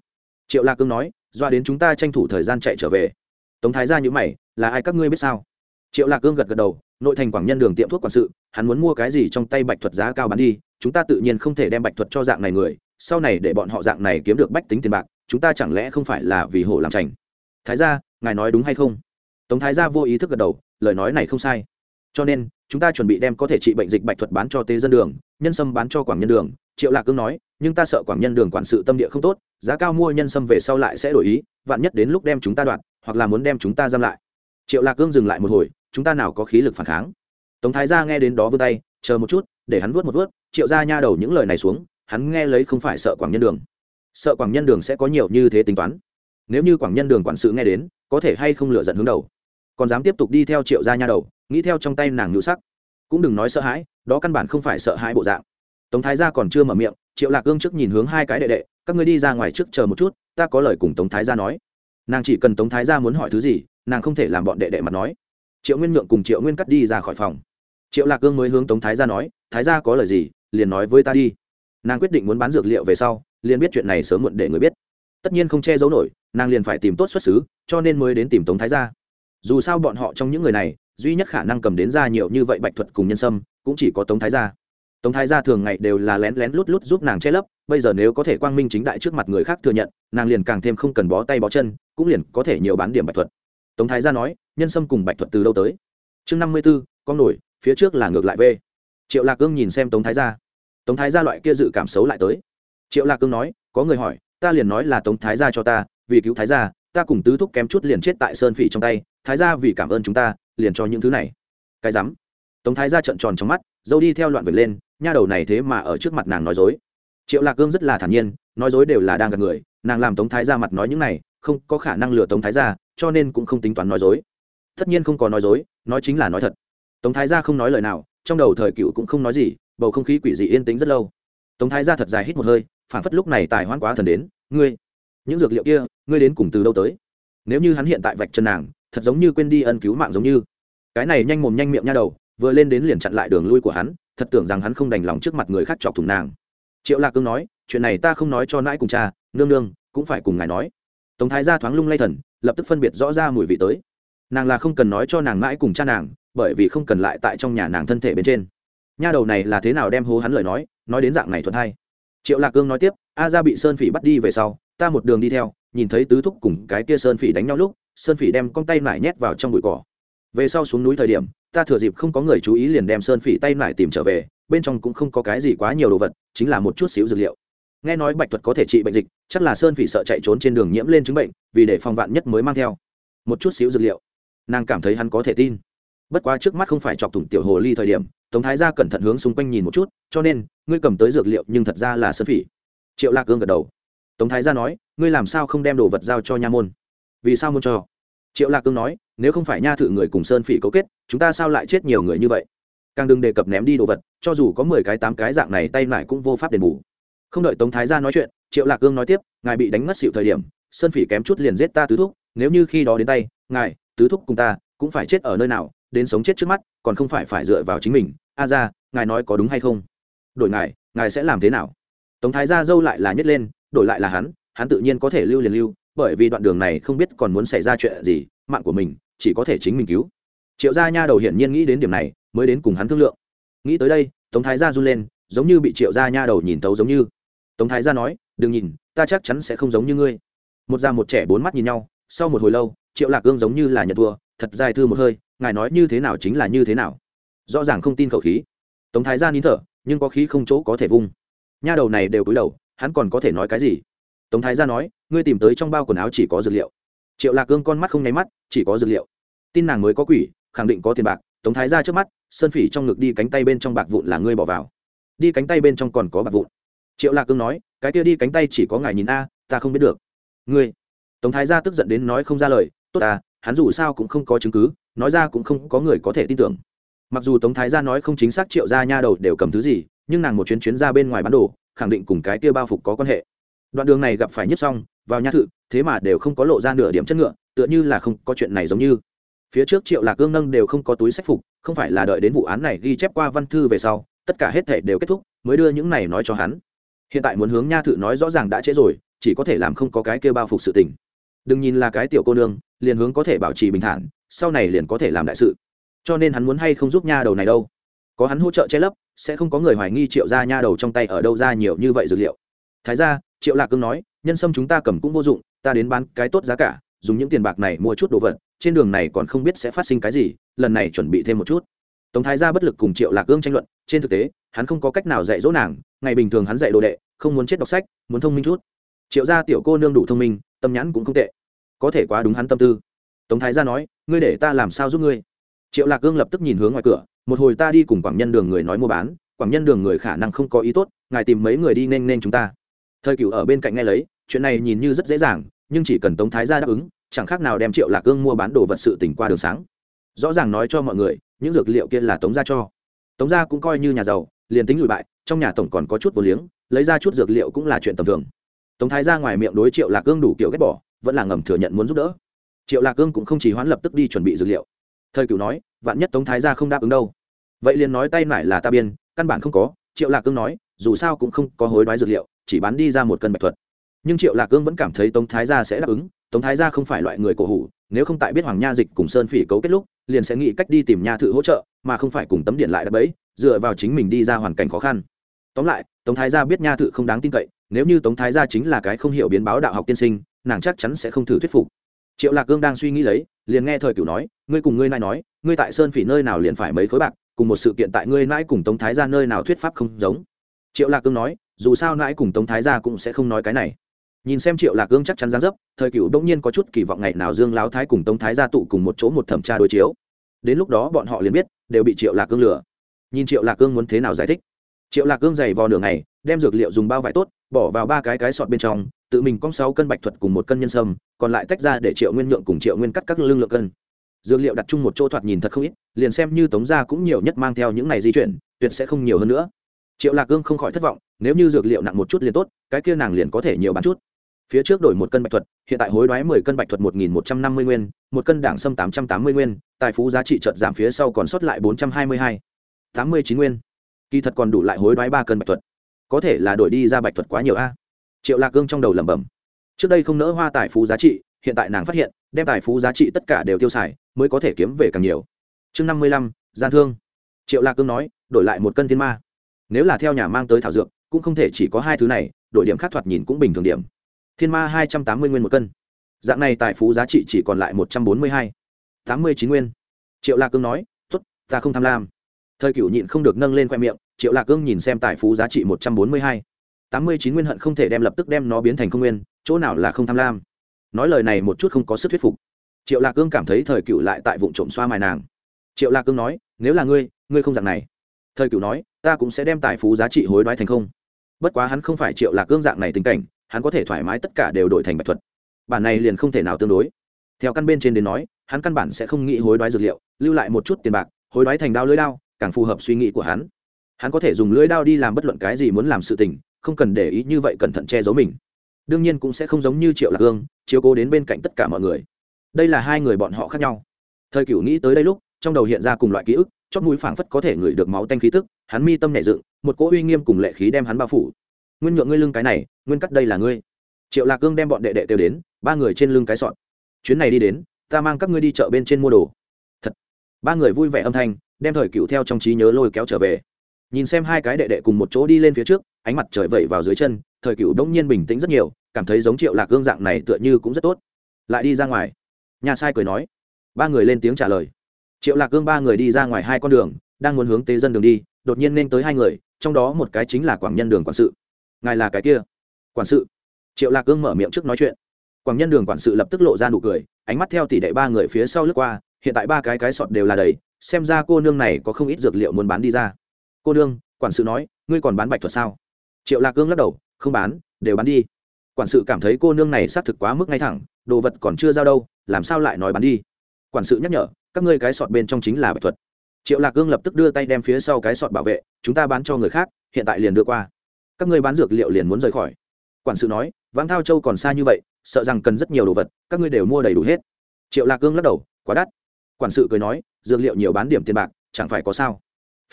[SPEAKER 1] Triệu lạc cương nói, doa đến chúng ta tranh thủ thời gian chạy trở về tống thái gia nhữ mày, là ai các ngươi biết sao? Triệu lạc cương gật gật đầu, nội thành quảng nhân đường tiệm thuốc quản sự, hắn muốn mua cái gì trong tay bạch thuật giá cao bán đi, chúng ta tự nhiên không thể đem bạch thuật cho dạng này người, sau này để bọn họ dạng này kiếm được bách tính tiền bạc, chúng ta chẳng lẽ không phải là vì hổ làm trành thái gia, ngài nói đúng hay không? Tống thái gia vô ý thức gật đầu, lời nói này không sai. Cho nên, chúng ta chuẩn bị đem có thể trị bệnh dịch bạch thuật bán cho tế dân đường, nhân sâm bán cho quảng nhân đường. Triệu lạc cương nói, nhưng ta sợ quảng nhân đường quản sự tâm địa không tốt, giá cao mua nhân sâm về sau lại sẽ đổi ý, vạn nhất đến lúc đem chúng ta đoạt hoặc là muốn đem chúng ta giam lại. Triệu lạc cương dừng lại một hồi, chúng ta nào có khí lực phản kháng? Tống thái gia nghe đến đó vươn tay, chờ một chút, để hắn vuốt một vuốt, triệu ra nha đầu những lời này xuống, hắn nghe lấy không phải sợ quảng nhân đường. Sợ quảng nhân đường sẽ có nhiều như thế tính toán. Nếu như quảng nhân đường quản sự nghe đến, có thể hay không lựa giận hướng đầu. Còn dám tiếp tục đi theo triệu gia nha đầu, nghĩ theo trong tay nàng nhũ sắc. Cũng đừng nói sợ hãi, đó căn bản không phải sợ hãi bộ dạng. Tống thái gia còn chưa mở miệng, triệu lạc ương trước nhìn hướng hai cái đệ đệ, các ngươi đi ra ngoài trước chờ một chút, ta có lời cùng tống thái gia nói nàng chỉ cần tống thái gia muốn hỏi thứ gì, nàng không thể làm bọn đệ đệ mặt nói. Triệu nguyên nhượng cùng triệu nguyên cắt đi ra khỏi phòng. Triệu lạc cương mới hướng tống thái gia nói, thái gia có lời gì, liền nói với ta đi. Nàng quyết định muốn bán dược liệu về sau, liền biết chuyện này sớm muộn để người biết. Tất nhiên không che giấu nổi, nàng liền phải tìm tốt xuất xứ, cho nên mới đến tìm tống thái gia. Dù sao bọn họ trong những người này, duy nhất khả năng cầm đến ra nhiều như vậy bạch thuật cùng nhân sâm, cũng chỉ có tống thái gia. Tống thái gia thường ngày đều là lén lén lút lút giúp nàng che lấp bây giờ nếu có thể quang minh chính đại trước mặt người khác thừa nhận, nàng liền càng thêm không cần bó tay bó chân, cũng liền có thể nhiều bán điểm bạch thuật. Tống thái gia nói, nhân sâm cùng bạch thuật từ đâu tới? Chương năm mươi b ố con nổi, phía trước là ngược lại v triệu lạc cương nhìn xem tống thái gia. Tống thái gia loại kia dự cảm xấu lại tới. Triệu lạc cương nói, có người hỏi, ta liền nói là tống thái gia cho ta, vì cứu thái gia, ta cùng tứ thúc kém chút liền chết tại sơn phỉ trong tay, thái gia vì cảm ơn chúng ta, liền cho những thứ này. Cái rắm. Tống thái gia trợn tròn trong mắt, dâu đi theo loạn vệt lên, nha đầu này thế mà ở trước mặt nàng nói dối triệu lạc cương rất là thản nhiên, nói dối đều là đang gặp người, nàng làm tống thái gia mặt nói những này, không có khả năng lừa tống thái gia, cho nên cũng không tính toán nói dối. Tất nhiên không có nói dối, nói chính là nói thật. Tống thái gia không nói lời nào, trong đầu thời cựu cũng không nói gì, bầu không khí quỷ dị yên tĩnh rất lâu. Tống thái gia thật dài hít một hơi, phản phất lúc này tài hoan quá thần đến, ngươi, những dược liệu kia, ngươi đến cùng từ đâu tới? Nếu như hắn hiện tại vạch chân nàng, thật giống như quên đi ân cứu mạng giống như. Cái này nhanh mồm nhanh miệng nha đầu, vừa lên đến liền chặn lại đường lui của hắn, thật tưởng rằng hắn không đành lòng trước mặt người khác chọc thủng nàng triệu lạc cương nói, chuyện này ta không nói cho nãi cùng cha, nương nương, cũng phải cùng ngài nói. Tống thái gia thoáng lung lay thần, lập tức phân biệt rõ ra mùi vị tới. Nàng là không cần nói cho nàng mãi cùng cha nàng, bởi vì không cần lại tại trong nhà nàng thân thể bên trên. Nha đầu này là thế nào đem hố hắn lời nói nói đến dạng này thuận hay. Triệu lạc cương nói tiếp, a ra bị sơn phỉ bắt đi về sau, ta một đường đi theo, nhìn thấy tứ thúc cùng cái kia sơn phỉ đánh nhau lúc, sơn phỉ đem con tay nải nhét vào trong bụi cỏ. Về sau xuống núi thời điểm, ta thừa dịp không có người chú ý liền đem sơn phỉ tay nải tìm trở về bên trong cũng không có cái gì quá nhiều đồ vật, chính là một chút xíu dược liệu. Nghe nói bạch thuật có thể trị bệnh dịch, chắc là sơn phỉ sợ chạy trốn trên đường nhiễm lên chứng bệnh, vì để phòng vạn nhất mới mang theo. Một chút xíu dược liệu. Nàng cảm thấy hắn có thể tin. Bất quá trước mắt không phải chọc thủng tiểu hồ ly thời điểm, tống thái gia cẩn thận hướng xung quanh nhìn một chút, cho nên, ngươi cầm tới dược liệu nhưng thật ra là sơn phỉ. Triệu lạc cương gật đầu. Tống thái gia nói, ngươi làm sao không đem đồ vật giao cho nha môn? Vì sao muốn cho? Triệu lạc cương nói, nếu không phải nha thự người cùng sơn phỉ cấu kết, chúng ta sao lại chết nhiều người như vậy? Càng đừng đề cập ném đi đồ vật, cho dù có mười cái, tám cái dạng này tay lại cũng vô pháp đền bù. Không đợi tống thái gia nói chuyện, triệu lạc cương nói tiếp, ngài bị đánh mất xịu thời điểm, sơn phỉ kém chút liền giết ta tứ thúc, nếu như khi đó đến tay, ngài, tứ thúc cùng ta, cũng phải chết ở nơi nào, đến sống chết trước mắt, còn không phải phải dựa vào chính mình. A ra ngài nói có đúng hay không? Đổi ngài ngài sẽ làm thế nào? Tống thái gia dâu lại là nhét lên, đổi lại là hắn hắn tự nhiên có thể lưu liền lưu, bởi vì đoạn đường này không biết còn muốn xảy ra chuyện gì, mạng của mình chỉ có thể chính mình cứu. Triệu gia nha đầu hiển nhiên nghĩ đến điểm này mới đến cùng hắn thương lượng. Nghĩ tới đây, tống thái gia run lên, giống như bị triệu gia nha đầu nhìn tấu giống như. Tống thái gia nói, đừng nhìn, ta chắc chắn sẽ không giống như ngươi. Một già một trẻ bốn mắt nhìn nhau, sau một hồi lâu, triệu lạc gương giống như là nhật thua, thật dài thư một hơi, ngài nói như thế nào chính là như thế nào. Rõ ràng không tin khẩu khí. Tống thái gia nín thở, nhưng có khí không chỗ có thể vung. Nha đầu này đều cúi đầu, hắn còn có thể nói cái gì? Tống thái gia nói, ngươi tìm tới trong bao quần áo chỉ có dược liệu. Triệu lạc cương con mắt không nháy mắt, chỉ có dược liệu. Tin nàng mới có quỷ, khẳng định có tiền bạc tống thái ra trước mắt, sơn phỉ trong ngực đi cánh tay bên trong bạc vụn là ngươi bỏ vào. Đi cánh tay bên trong còn có bạc vụn. Triệu lạc cương nói, cái kia đi cánh tay chỉ có ngài nhìn a, ta không biết được. Ngươi. Tống thái ra tức giận đến nói không ra lời, tốt ta hắn dù sao cũng không có chứng cứ, nói ra cũng không có người có thể tin tưởng. Mặc dù tống thái gia nói không chính xác triệu gia nha đầu đều cầm thứ gì, nhưng nàng một chuyến chuyến ra bên ngoài bán đồ, khẳng định cùng cái kia bao phục có quan hệ. Đoạn đường này gặp phải nhất xong vào nha thự, thế mà đều không có lộ ra nửa điểm chất ngựa, tựa như là không có chuyện này giống như phía trước triệu lạc cương nâng đều không có túi sách phục, không phải là đợi đến vụ án này ghi chép qua văn thư về sau, tất cả hết thể đều kết thúc, mới đưa những này nói cho hắn. Hiện tại muốn hướng nha thự nói rõ ràng đã trễ rồi, chỉ có thể làm không có cái kia bao phục sự tình. Đừng nhìn là cái tiểu cô nương, liền hướng có thể bảo trì bình thản, sau này liền có thể làm đại sự. Cho nên hắn muốn hay không giúp nha đầu này đâu? Có hắn hỗ trợ che lấp, sẽ không có người hoài nghi triệu ra nha đầu trong tay ở đâu ra nhiều như vậy dược liệu. Thái ra triệu lạc cương nói, nhân sâm chúng ta cầm cũng vô dụng, ta đến bán cái tốt giá cả dùng những tiền bạc này mua chút đồ vật, trên đường này còn không biết sẽ phát sinh cái gì, lần này chuẩn bị thêm một chút. Tống thái gia bất lực cùng triệu lạc cương tranh luận, trên thực tế, hắn không có cách nào dạy dỗ nàng, ngày bình thường hắn dạy đồ đệ, không muốn chết đọc sách, muốn thông minh chút. Triệu gia tiểu cô nương đủ thông minh, tâm nhãn cũng không tệ. Có thể quá đúng hắn tâm tư. Tống thái gia nói, ngươi để ta làm sao giúp ngươi? Triệu lạc cương lập tức nhìn hướng ngoài cửa, một hồi ta đi cùng quảng nhân đường người nói mua bán, quảng nhân đường người khả năng không có ý tốt, ngài tìm mấy người đi nên nên chúng ta. Thời cựu ở bên cạnh nghe lấy, chuyện này nhìn như rất dễ dàng nhưng chỉ cần tống thái gia đáp ứng, chẳng khác nào đem triệu lạc cương mua bán đồ vật sự tỉnh qua đường sáng. Rõ ràng nói cho mọi người, những dược liệu kia là tống gia cho. Tống gia cũng coi như nhà giàu, liền tính lùi bại, trong nhà tổng còn có chút vô liếng, lấy ra chút dược liệu cũng là chuyện tầm thường. Tống thái gia ngoài miệng đối triệu lạc cương đủ kiểu ghét bỏ, vẫn là ngầm thừa nhận muốn giúp đỡ. Triệu lạc cương cũng không chỉ hoãn lập tức đi chuẩn bị dược liệu. Thời cửu nói, vạn nhất tống thái gia không đáp ứng đâu. Vậy liền nói tay lại là ta biên, căn bản không có. Triệu lạc cương nói, dù sao cũng không có hối đoái dược liệu, chỉ bán đi ra một cân bạch thuật nhưng triệu lạc cương vẫn cảm thấy tống thái gia sẽ đáp ứng. Tống thái gia không phải loại người cổ hủ, nếu không tại biết hoàng nha dịch cùng sơn phỉ cấu kết lúc, liền sẽ nghĩ cách đi tìm nha thự hỗ trợ, mà không phải cùng tấm điện lại đập ấy, dựa vào chính mình đi ra hoàn cảnh khó khăn. Tóm lại, tống thái gia biết nha thự không đáng tin cậy, nếu như tống thái gia chính là cái không hiểu biến báo đạo học tiên sinh, nàng chắc chắn sẽ không thử thuyết phục. Triệu lạc cương đang suy nghĩ lấy, liền nghe thời cửu nói, ngươi cùng ngươi nai nói, ngươi tại sơn phỉ nơi nào liền phải mấy khối bạc, cùng một sự kiện tại ngươi nãi cùng tống thái gia nơi nào thuyết pháp không giống. Triệu lạc cương nói, dù sao nãi cùng tống thái gia cũng sẽ không nói cái này nhìn xem triệu lạc cương chắc chắn gián dấp, thời cựu đông nhiên có chút kỳ vọng ngày nào dương lão thái cùng tống thái gia tụ cùng một chỗ một thẩm tra đối chiếu. Đến lúc đó bọn họ liền biết, đều bị triệu lạc cương lừa. Nhìn triệu lạc cương muốn thế nào giải thích? Triệu lạc cương dày vò nửa ngày, đem dược liệu dùng bao vải tốt, bỏ vào ba cái cái sọt bên trong, tự mình cong sáu cân bạch thuật cùng một cân nhân sâm, còn lại tách ra để triệu nguyên nhượng cùng triệu nguyên cắt các lương lượng cân. Dược liệu đặt chung một chỗ thoạt nhìn thật không ít, liền xem như tống gia cũng nhiều nhất mang theo những này di chuyển, tuyệt sẽ không nhiều hơn nữa. Triệu lạc cương không khỏi thất vọng, nếu như dược liệu nặng một chút liền tốt, cái kia nàng liền có thể nhiều bán chút phía trước đổi một cân bạch thuật, hiện tại hối đoái mười cân bạch thuật một nghìn một trăm năm mươi nguyên, một cân đảng sâm tám trăm tám mươi nguyên, tài phú giá trị trợt giảm phía sau còn sót lại bốn trăm hai mươi hai, tám mươi chín nguyên. Kỳ thật còn đủ lại hối đoái ba cân bạch thuật. Có thể là đổi đi ra bạch thuật quá nhiều a. Triệu lạc cương trong đầu lẩm bẩm. Trước đây không nỡ hoa tài phú giá trị, hiện tại nàng phát hiện, đem tài phú giá trị tất cả đều tiêu xài, mới có thể kiếm về càng nhiều. Chương năm mươi lăm, gian thương. Triệu lạc cương nói, đổi lại một cân thiên ma. Nếu là theo nhà mang tới thảo dược, cũng không thể chỉ có hai thứ này, đổi điểm khác thoạt nhìn cũng bình thường điểm thiên ma hai trăm tám mươi nguyên một cân. Dạng này tài phú giá trị chỉ còn lại một trăm bốn mươi hai. tám mươi chín nguyên. Triệu lạc cương nói t ố t ta không tham lam. Thời cựu nhịn không được nâng lên khoe miệng, triệu lạc cương nhìn xem tài phú giá trị một trăm bốn mươi hai. tám mươi chín nguyên hận không thể đem lập tức đem nó biến thành không nguyên, chỗ nào là không tham lam. Nói lời này một chút không có sức thuyết phục. Triệu lạc cương cảm thấy thời cựu lại tại vụ trộm xoa mài nàng. Triệu lạc cương nói, nếu là ngươi ngươi không dạng này. Thời cựu nói, ta cũng sẽ đem tài phú giá trị hối đoái thành không. Bất quá hắn không phải triệu lạc cương dạng này tình cảnh hắn có thể thoải mái tất cả đều đổi thành bạch thuật. Bản này liền không thể nào tương đối. Theo căn bên trên đến nói, hắn căn bản sẽ không nghĩ hối đoái dược liệu, lưu lại một chút tiền bạc, hối đoái thành đao lưỡi đao, càng phù hợp suy nghĩ của hắn. Hắn có thể dùng lưỡi đao đi làm bất luận cái gì muốn làm sự tình, không cần để ý như vậy cẩn thận che giấu mình. Đương nhiên cũng sẽ không giống như triệu lạc hương, chiếu cố đến bên cạnh tất cả mọi người. Đây là hai người bọn họ khác nhau. Thời cựu nghĩ tới đây lúc, trong đầu hiện ra cùng loại ký ức, chót mũi phảng phất có thể ngửi được máu tanh khí tức, hắn mi tâm nảy dựng, một cỗ uy nghiêm cùng lệ khí đem hắn bao phủ nguyên nhượng ngươi lưng cái này, nguyên cắt đây là ngươi. Triệu lạc cương đem bọn đệ đệ kêu đến, ba người trên lưng cái sọn chuyến này đi đến, ta mang các ngươi đi chợ bên trên mua đồ. Thật. Ba người vui vẻ âm thanh, đem thời cựu theo trong trí nhớ lôi kéo trở về. Nhìn xem hai cái đệ đệ cùng một chỗ đi lên phía trước, ánh mặt trời vẩy vào dưới chân, thời cựu đông nhiên bình tĩnh rất nhiều, cảm thấy giống triệu lạc cương dạng này tựa như cũng rất tốt. Lại đi ra ngoài. Nhà sai cười nói. Ba người lên tiếng trả lời. Triệu lạc cương ba người đi ra ngoài hai con đường, đang muốn hướng tế dân đường đi, đột nhiên nên tới hai người, trong đó một cái chính là quảng nhân đường quản sự ngài là cái kia. Quản sự. Triệu lạc cương mở miệng trước nói chuyện. Quảng nhân đường quản sự lập tức lộ ra nụ cười, ánh mắt theo tỷ đệ ba người phía sau lướt qua, hiện tại ba cái cái sọt đều là đầy, xem ra cô nương này có không ít dược liệu muốn bán đi ra. Cô nương, quản sự nói, ngươi còn bán bạch thuật sao? Triệu lạc cương lắc đầu, không bán, đều bán đi. Quản sự cảm thấy cô nương này xác thực quá mức ngay thẳng, đồ vật còn chưa giao đâu, làm sao lại nói bán đi? Quản sự nhắc nhở, các ngươi cái sọt bên trong chính là bạch thuật. Triệu lạc cương lập tức đưa tay đem phía sau cái sọt bảo vệ, chúng ta bán cho người khác, hiện tại liền đưa qua các ngươi bán dược liệu liền muốn rời khỏi. Quản sự nói, vãng thao châu còn xa như vậy, sợ rằng cần rất nhiều đồ vật, các ngươi đều mua đầy đủ hết. Triệu lạc cương lắc đầu, quá đắt. Quản sự cười nói, dược liệu nhiều bán điểm tiền bạc, chẳng phải có sao.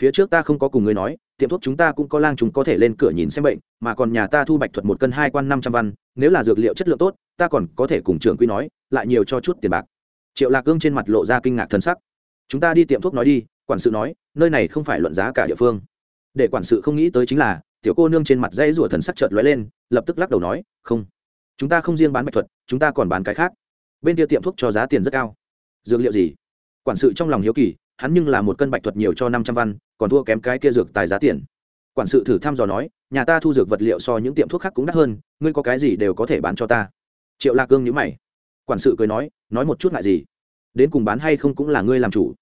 [SPEAKER 1] Phía trước ta không có cùng ngươi nói, tiệm thuốc chúng ta cũng có lang chúng có thể lên cửa nhìn xem bệnh, mà còn nhà ta thu bạch thuật một cân hai quan năm trăm văn, nếu là dược liệu chất lượng tốt, ta còn có thể cùng trưởng quy nói, lại nhiều cho chút tiền bạc. Triệu lạc cương trên mặt lộ ra kinh ngạc thân sắc. Chúng ta đi tiệm thuốc nói đi, quản sự nói, nơi này không phải luận giá cả địa phương. Để quản sự không nghĩ tới chính là tiểu cô nương trên mặt dây rủa thần sắc chợt lóe lên, lập tức lắc đầu nói, không, chúng ta không riêng bán bạch thuật, chúng ta còn bán cái khác. Bên kia tiệm thuốc cho giá tiền rất cao. Dược liệu gì? Quản sự trong lòng hiếu kỳ, hắn nhưng là một cân bạch thuật nhiều cho năm trăm văn, còn thua kém cái kia dược tài giá tiền. Quản sự thử thăm dò nói, nhà ta thu dược vật liệu so những tiệm thuốc khác cũng đắt hơn, ngươi có cái gì đều có thể bán cho ta. Triệu lạc cương nhữ mày. Quản sự cười nói nói một chút ngại gì? Đến cùng bán hay không cũng là ngươi làm chủ.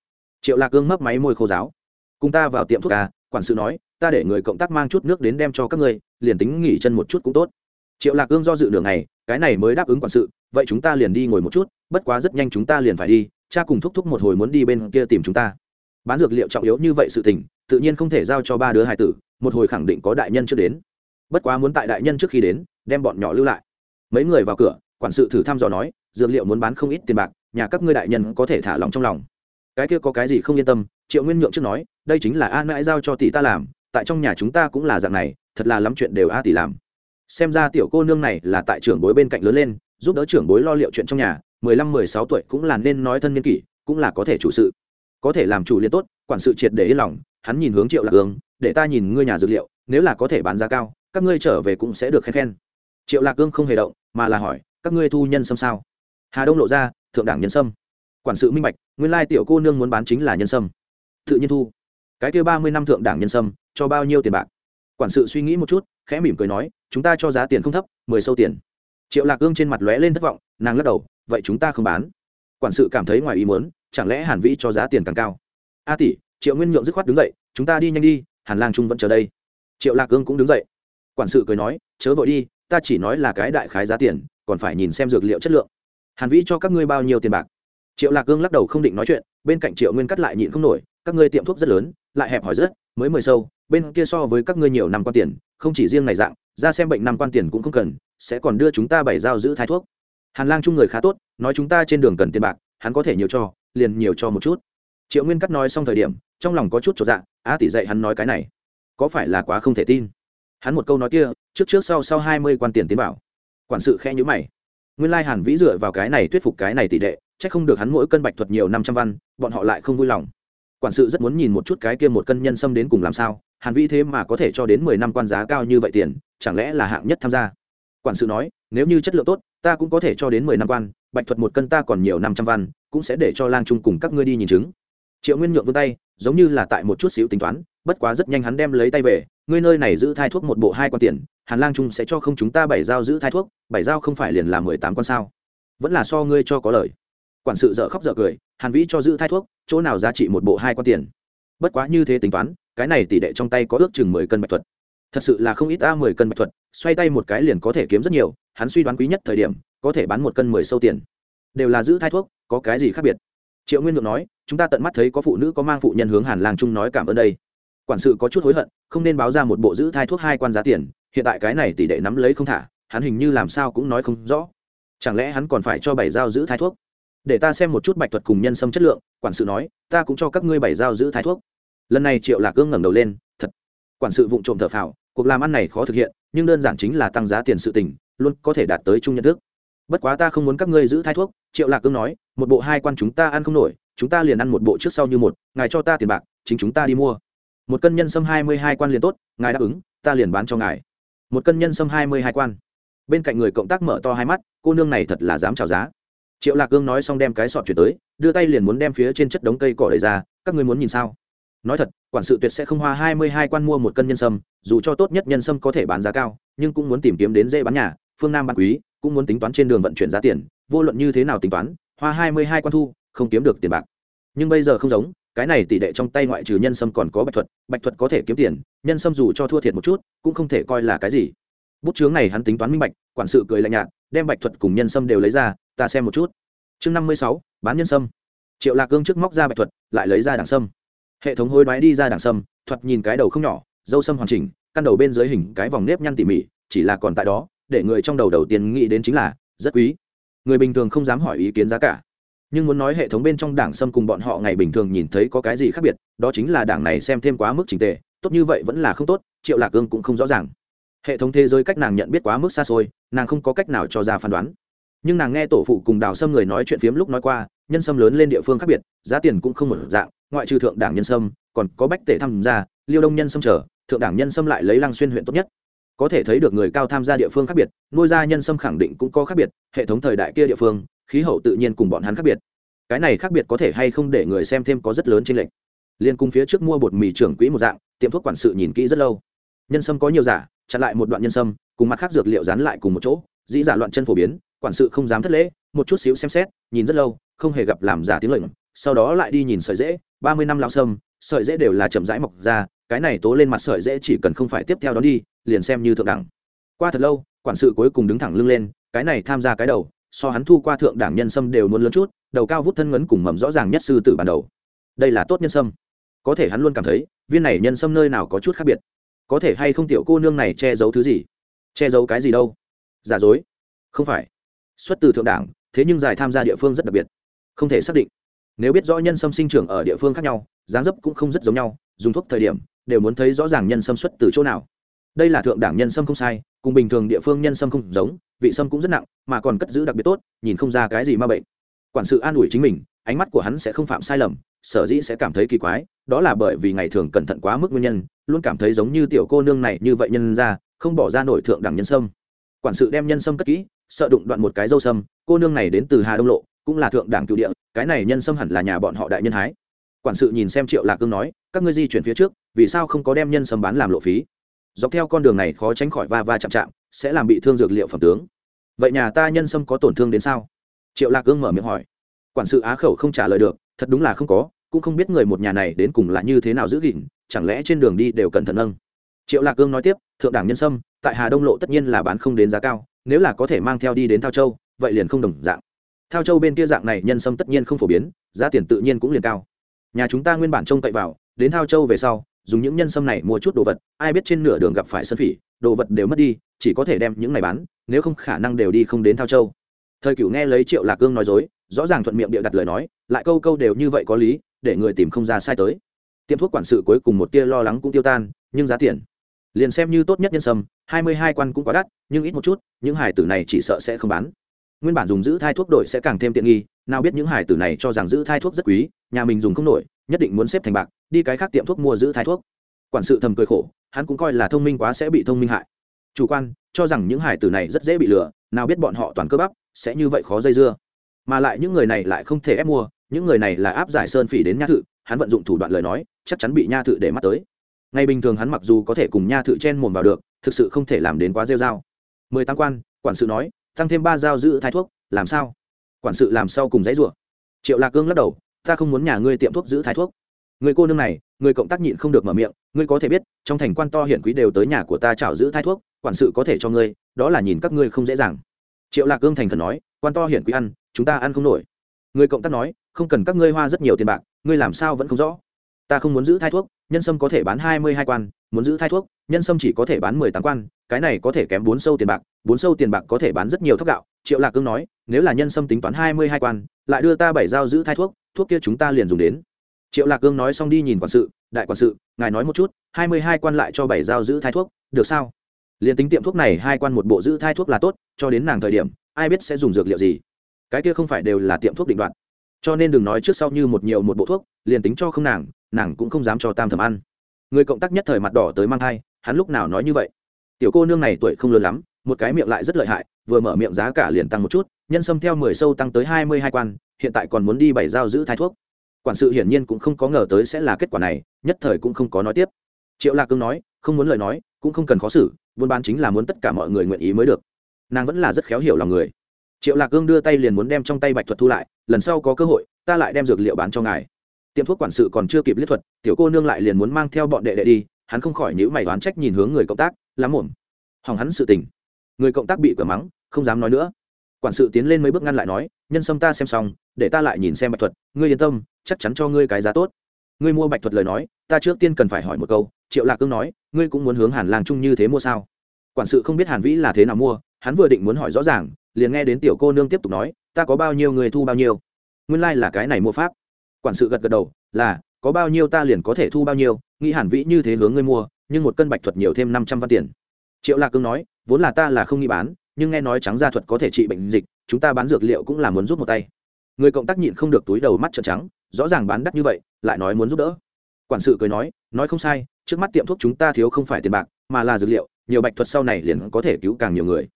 [SPEAKER 1] Triệu lạc cương mấp máy môi khô giáo, cùng ta vào tiệm thuốc à quản sự nói, ta để người cộng tác mang chút nước đến đem cho các ngươi, liền tính nghỉ chân một chút cũng tốt. Triệu lạc cương do dự đường này cái này mới đáp ứng quản sự, vậy chúng ta liền đi ngồi một chút, bất quá rất nhanh chúng ta liền phải đi, cha cùng thúc thúc một hồi muốn đi bên kia tìm chúng ta. Bán dược liệu trọng yếu như vậy sự tình, tự nhiên không thể giao cho ba đứa hải tử, một hồi khẳng định có đại nhân trước đến. Bất quá muốn tại đại nhân trước khi đến, đem bọn nhỏ lưu lại. Mấy người vào cửa, quản sự thử thăm dò nói, dược liệu muốn bán không ít tiền bạc, nhà các ngươi đại nhân có thể thả lòng trong lòng. Cái kia có cái gì không yên tâm triệu nguyên nhượng trước nói, đây chính là an mãi giao cho tỷ ta làm, tại trong nhà chúng ta cũng là dạng này, thật là lắm chuyện đều a tỷ làm. Xem ra tiểu cô nương này là tại trưởng bối bên cạnh lớn lên, giúp đỡ trưởng bối lo liệu chuyện trong nhà, mười lăm, mười sáu tuổi cũng là nên nói thân niên kỷ, cũng là có thể chủ sự. Có thể làm chủ liên tốt, quản sự triệt để yên lòng, hắn nhìn hướng triệu lạc ương để ta nhìn ngươi nhà dược liệu, nếu là có thể bán giá cao, các ngươi trở về cũng sẽ được khen khen. Triệu lạc ương không hề động, mà là hỏi, các ngươi thu nhân sâm sao? Hà đông lộ ra, thượng đảng nhân sâm. Quản sự minh bạch, nguyên lai tiểu cô nương muốn bán chính là nhân sâm tự nhiên thu. Cái kia ba mươi năm thượng đảng nhân sâm, cho bao nhiêu tiền bạc? Quản sự suy nghĩ một chút, khẽ mỉm cười nói, chúng ta cho giá tiền không thấp, mười sâu tiền. Triệu lạc ương trên mặt lóe lên thất vọng, nàng lắc đầu, vậy chúng ta không bán. Quản sự cảm thấy ngoài ý muốn, chẳng lẽ hàn vĩ cho giá tiền càng cao? A tỷ, triệu nguyên nhượng dứt khoát đứng dậy, chúng ta đi nhanh đi, hàn lang trung vẫn chờ đây. Triệu lạc ương cũng đứng dậy. Quản sự cười nói, chớ vội đi, ta chỉ nói là cái đại khái giá tiền, còn phải nhìn xem dược liệu chất lượng. Hàn vĩ cho các ngươi bao nhiêu tiền bạc? Triệu lạc ương lắc đầu không định nói chuyện, bên cạnh triệu nguyên cắt lại nhịn không nổi các ngươi tiệm thuốc rất lớn, lại hẹp hỏi rất, mới mười sâu, bên kia so với các ngươi nhiều năm quan tiền, không chỉ riêng này dạng, ra xem bệnh năm quan tiền cũng không cần, sẽ còn đưa chúng ta bảy dao giữ thái thuốc. Hàn lang chung người khá tốt, nói chúng ta trên đường cần tiền bạc, hắn có thể nhiều cho, liền nhiều cho một chút. Triệu nguyên cắt nói xong thời điểm, trong lòng có chút trọn dạ á tỷ dạy hắn nói cái này, có phải là quá không thể tin? Hắn một câu nói kia, trước trước sau sau hai mươi quan tiền tiến bảo. Quản sự khe nhữ mày. Nguyên lai hàn vĩ dựa vào cái này thuyết phục cái này tỷ đệ c h ắ c không được hắn mỗi cân bạch thuật nhiều năm trăm văn, bọn họ lại không vui lòng quản sự rất muốn nhìn một chút cái kia một cân nhân xâm đến cùng làm sao, hàn vĩ thế mà có thể cho đến mười năm quan giá cao như vậy tiền, chẳng lẽ là hạng nhất tham gia? Quản sự nói, nếu như chất lượng tốt, ta cũng có thể cho đến mười năm quan, bạch thuật một cân ta còn nhiều năm trăm văn, cũng sẽ để cho lang trung cùng các ngươi đi nhìn chứng. Triệu nguyên nhượng vươn tay, giống như là tại một chút xíu tính toán, bất quá rất nhanh hắn đem lấy tay về, ngươi nơi này giữ thai thuốc một bộ hai quan tiền, hàn lang trung sẽ cho không chúng ta bảy dao giữ thai thuốc, bảy dao không phải liền là mười tám con sao? Vẫn là so ngươi cho có lời. Quản sự dợ khóc dợ cười hàn vĩ cho giữ thai thuốc, chỗ nào giá trị một bộ hai quan tiền? Bất quá như thế tính toán, cái này tỷ đệ trong tay có ước chừng mười cân bạch thuật. Thật sự là không ít a, mười cân bạch thuật, xoay tay một cái liền có thể kiếm rất nhiều, hắn suy đoán quý nhất thời điểm, có thể bán một cân mười sâu tiền. Đều là giữ thai thuốc, có cái gì khác biệt? Triệu nguyên ngược nói, chúng ta tận mắt thấy có phụ nữ, có mang phụ nhân hướng hàn Làng trung nói cảm ơn đây. Quản sự có chút hối hận, không nên báo ra một bộ giữ thai thuốc hai quan giá tiền, hiện tại cái này tỷ đệ nắm lấy không thả, hắn hình như làm sao cũng nói không rõ. Chẳng lẽ hắn còn phải cho bảy dao giữ thai thuốc? Để ta xem một chút bạch thuật cùng nhân sâm chất lượng, quản sự nói, ta cũng cho các ngươi bảy dao giữ thai thuốc. Lần này triệu lạc cương ngẩng đầu lên, thật, quản sự vụng trộm thở phào, cuộc làm ăn này khó thực hiện, nhưng đơn giản chính là tăng giá tiền sự tình, luôn có thể đạt tới chung nhận thức. Bất quá ta không muốn các ngươi giữ thai thuốc, triệu lạc cương nói, một bộ hai quan chúng ta ăn không nổi, chúng ta liền ăn một bộ trước sau như một, ngài cho ta tiền bạc, chính chúng ta đi mua. Một cân nhân sâm hai mươi hai quan liền tốt, ngài đáp ứng, ta liền bán cho ngài. Một cân nhân sâm hai mươi hai quan. Bên cạnh người cộng tác mở to hai mắt, cô nương này thật là dám chào giá triệu lạc cương nói xong đem cái sọt chuyển tới, đưa tay liền muốn đem phía trên chất đống cây cỏ đầy ra, các ngươi muốn nhìn sao? Nói thật, quản sự tuyệt sẽ không hoa hai mươi hai quan mua một cân nhân sâm, dù cho tốt nhất nhân sâm có thể bán giá cao, nhưng cũng muốn tìm kiếm đến dễ bán nhà, phương nam bán quý, cũng muốn tính toán trên đường vận chuyển giá tiền, vô luận như thế nào tính toán, hoa hai mươi hai quan thu, không kiếm được tiền bạc. Nhưng bây giờ không giống, cái này tỷ đệ trong tay ngoại trừ nhân sâm còn có bạch thuật bạch thuật có thể kiếm tiền, nhân sâm dù cho thua thiệt một chút, cũng không thể coi là cái gì. Bút chướng này hắn tính toán minh bạch, quản sự cười lạnh nhạt, đem bạch thuật cùng nhân sâm đều lấy ra ta xem một chút. Chương năm mươi sáu, bán nhân sâm. Triệu lạc cương trước móc ra bạch thuật, lại lấy ra đảng sâm. Hệ thống hối đoái đi ra đảng sâm, thuật nhìn cái đầu không nhỏ, dâu sâm hoàn chỉnh, căn đầu bên dưới hình cái vòng nếp nhăn tỉ mỉ, chỉ là còn tại đó, để người trong đầu đầu tiên nghĩ đến chính là, rất quý. Người bình thường không dám hỏi ý kiến giá cả. Nhưng muốn nói hệ thống bên trong đảng sâm cùng bọn họ ngày bình thường nhìn thấy có cái gì khác biệt, đó chính là đảng này xem thêm quá mức trình tệ tốt như vậy vẫn là không tốt, triệu lạc cương cũng không rõ ràng. Hệ thống thế giới cách nàng nhận biết quá mức xa xôi, nàng không có cách nào cho ra phán đoán nhưng nàng nghe tổ phụ cùng đào sâm người nói chuyện phiếm lúc nói qua, nhân sâm lớn lên địa phương khác biệt, giá tiền cũng không một dạng, ngoại trừ thượng đảng nhân sâm, còn có bách tể tham gia, liêu đông nhân sâm trở thượng đảng nhân sâm lại lấy lăng xuyên huyện tốt nhất. Có thể thấy được người cao tham gia địa phương khác biệt, nuôi ra nhân sâm khẳng định cũng có khác biệt, hệ thống thời đại kia địa phương, khí hậu tự nhiên cùng bọn hắn khác biệt. Cái này khác biệt có thể hay không để người xem thêm có rất lớn trên lệnh liên cung phía trước mua bột mì trưởng quỹ một dạng, tiệm thuốc quản sự nhìn kỹ rất lâu. Nhân sâm có nhiều giả, chặn lại một đoạn nhân sâm, cùng mặt khác dược liệu dán lại cùng một chỗ, dĩ giả loạn chân phổ biến quản sự không dám thất lễ, một chút xíu xem xét, nhìn rất lâu, không hề gặp làm giả tiếng lệnh sau đó lại đi nhìn sợi dễ, ba mươi năm lao sâm, sợi dễ đều là chậm rãi mọc ra, cái này tố lên mặt sợi dễ chỉ cần không phải tiếp theo đó đi, liền xem như thượng đẳng. Qua thật lâu, quản sự cuối cùng đứng thẳng lưng lên, cái này tham gia cái đầu, so hắn thu qua thượng đảng nhân sâm đều muốn lớn chút, đầu cao vút thân ngấn cùng mầm rõ ràng nhất sư tử ban đầu. Đây là tốt nhân sâm. Có thể hắn luôn cảm thấy, viên này nhân sâm nơi nào có chút khác biệt. Có thể hay không tiểu cô nương này che giấu thứ gì? Che giấu cái gì đâu? Giả dối. Không phải xuất từ thượng đảng, thế nhưng giải tham gia địa phương rất đặc biệt. Không thể xác định. Nếu biết rõ nhân sâm sinh trưởng ở địa phương khác nhau, dáng dấp cũng không rất giống nhau, dùng thuốc thời điểm, đều muốn thấy rõ ràng nhân sâm xuất từ chỗ nào. Đây là thượng đảng nhân sâm không sai, cùng bình thường địa phương nhân sâm không giống, vị sâm cũng rất nặng, mà còn cất giữ đặc biệt tốt, nhìn không ra cái gì ma bệnh. Quản sự an ủi chính mình, ánh mắt của hắn sẽ không phạm sai lầm, sở dĩ sẽ cảm thấy kỳ quái, đó là bởi vì ngày thường cẩn thận quá mức nguyên nhân, luôn cảm thấy giống như tiểu cô nương này như vậy nhân ra, không bỏ ra nổi thượng đẳng nhân sâm. Quản sự đem nhân sâm cất kỹ sợ đụng đoạn một cái dâu sâm, cô nương này đến từ hà đông lộ, cũng là thượng đảng cựu địa, cái này nhân sâm hẳn là nhà bọn họ đại nhân hái. Quản sự nhìn xem triệu lạc cương nói, các ngươi di chuyển phía trước, vì sao không có đem nhân sâm bán làm lộ phí? Dọc theo con đường này khó tránh khỏi va va chạm chạm, sẽ làm bị thương dược liệu phẩm tướng. Vậy nhà ta nhân sâm có tổn thương đến sao? Triệu lạc cương mở miệng hỏi. Quản sự á khẩu không trả lời được, thật đúng là không có, cũng không biết người một nhà này đến cùng là như thế nào giữ gìn, chẳng lẽ trên đường đi đều cẩn thận nâng? Triệu lạc cương nói tiếp, thượng đảng nhân sâm, tại hà đông lộ tất nhiên là bán không đến giá cao nếu là có thể mang theo đi đến thao châu, vậy liền không đồng dạng. Thao châu bên kia dạng này nhân sâm tất nhiên không phổ biến, giá tiền tự nhiên cũng liền cao. Nhà chúng ta nguyên bản trông cậy vào, đến thao châu về sau, dùng những nhân sâm này mua chút đồ vật, ai biết trên nửa đường gặp phải sân phỉ, đồ vật đều mất đi, chỉ có thể đem những này bán, nếu không khả năng đều đi không đến thao châu. Thời cửu nghe lấy triệu lạc cương nói dối, rõ ràng thuận miệng bịa đặt lời nói, lại câu câu đều như vậy có lý, để người tìm không ra sai tới. Tiệm thuốc quản sự cuối cùng một tia lo lắng cũng tiêu tan, nhưng giá tiền liền xem như tốt nhất nhân sâm, hai mươi hai quan cũng quá đắt, nhưng ít một chút, những hải tử này chỉ sợ sẽ không bán. Nguyên bản dùng giữ thai thuốc đổi sẽ càng thêm tiện nghi, nào biết những hải tử này cho rằng giữ thai thuốc rất quý, nhà mình dùng không nổi, nhất định muốn xếp thành bạc, đi cái khác tiệm thuốc mua giữ thai thuốc. Quản sự thầm cười khổ, hắn cũng coi là thông minh quá sẽ bị thông minh hại. Chủ quan, cho rằng những hải tử này rất dễ bị lừa, nào biết bọn họ toàn cơ bắp, sẽ như vậy khó dây dưa. Mà lại những người này lại không thể ép mua, những người này là áp giải sơn phỉ đến nha thự, hắn vận dụng thủ đoạn lời nói, chắc chắn bị nha thự để mắt tới ngày bình thường hắn mặc dù có thể cùng nha thự chen mồm vào được, thực sự không thể làm đến quá rêu dao mười tăng quan, quản sự nói, tăng thêm ba dao giữ thai thuốc, làm sao? Quản sự làm sao cùng giấy rủa. Triệu lạc cương lắc đầu, ta không muốn nhà ngươi tiệm thuốc giữ thai thuốc. Người cô nương này, người cộng tác nhịn không được mở miệng, ngươi có thể biết, trong thành quan to hiển quý đều tới nhà của ta chảo giữ thai thuốc, quản sự có thể cho ngươi, đó là nhìn các ngươi không dễ dàng. Triệu lạc cương thành khẩn nói, quan to hiển quý ăn, chúng ta ăn không nổi. Người cộng tác nói, không cần các ngươi hoa rất nhiều tiền bạc, ngươi làm sao vẫn không rõ? Ta không muốn giữ thai thuốc nhân sâm có thể bán hai mươi hai quan, muốn giữ thai thuốc, nhân sâm chỉ có thể bán mười tám quan, cái này có thể kém bốn sâu tiền bạc, bốn sâu tiền bạc có thể bán rất nhiều thóc gạo. Triệu lạc cương nói, nếu là nhân sâm tính toán hai mươi hai quan, lại đưa ta bảy dao giữ thai thuốc thuốc kia chúng ta liền dùng đến. Triệu lạc cương nói xong đi nhìn quản sự, đại quản sự, ngài nói một chút, hai mươi hai quan lại cho bảy dao giữ thai thuốc, được sao? Liền tính tiệm thuốc này hai quan một bộ giữ thai thuốc là tốt, cho đến nàng thời điểm, ai biết sẽ dùng dược liệu gì? Cái kia không phải đều là tiệm thuốc định đoạn cho nên đừng nói trước sau như một nhiều một bộ thuốc, liền tính cho không nàng nàng cũng không dám cho tam thầm ăn. Người cộng tác nhất thời mặt đỏ tới mang thai, hắn lúc nào nói như vậy? Tiểu cô nương này tuổi không lớn lắm, một cái miệng lại rất lợi hại, vừa mở miệng giá cả liền tăng một chút, nhân sâm theo mười sâu tăng tới hai mươi hai quan, hiện tại còn muốn đi bảy giao giữ thai thuốc. Quản sự hiển nhiên cũng không có ngờ tới sẽ là kết quả này, nhất thời cũng không có nói tiếp. Triệu lạc cương nói, không muốn lời nói, cũng không cần khó xử, buôn bán chính là muốn tất cả mọi người nguyện ý mới được. Nàng vẫn là rất khéo hiểu lòng người triệu lạc cương đưa tay liền muốn đem trong tay bạch thuật thu lại, lần sau có cơ hội, ta lại đem dược liệu bán cho ngài. Tiệm thuốc quản sự còn chưa kịp liếc thuật, tiểu cô nương lại liền muốn mang theo bọn đệ đệ đi, hắn không khỏi nhữ mày đoán trách nhìn hướng người cộng tác, lắm ổn hỏng hắn sự tình. Người cộng tác bị cửa mắng, không dám nói nữa. Quản sự tiến lên mấy bước ngăn lại nói, nhân sâm ta xem xong, để ta lại nhìn xem bạch thuật, ngươi yên tâm, chắc chắn cho ngươi cái giá tốt. Ngươi mua bạch thuật lời nói, ta trước tiên cần phải hỏi một câu, triệu lạc cương nói, ngươi cũng muốn hướng hàn Làng trung như thế mua sao? Quản sự không biết hàn vĩ là thế nào mua, hắn vừa định muốn hỏi rõ ràng liền nghe đến tiểu cô nương tiếp tục nói, ta có bao nhiêu người thu bao nhiêu? Nguyên lai、like、là cái này mua pháp. Quản sự gật gật đầu, là, có bao nhiêu ta liền có thể thu bao nhiêu, nghĩ hẳn vĩ như thế hướng ngươi mua, nhưng một cân bạch thuật nhiều thêm năm trăm văn tiền. Triệu lạc cương nói, vốn là ta là không nghĩ bán, nhưng nghe nói trắng da thuật có thể trị bệnh dịch, chúng ta bán dược liệu cũng là muốn giúp một tay. Người cộng tác nhịn không được túi đầu mắt trợn trắng, rõ ràng bán đắt như vậy, lại nói muốn giúp đỡ. Quản sự cười nói nói không sai, trước mắt tiệm thuốc chúng ta thiếu không phải tiền bạc, mà là dược liệu, nhiều bạch thuật sau này liền có thể cứu càng nhiều người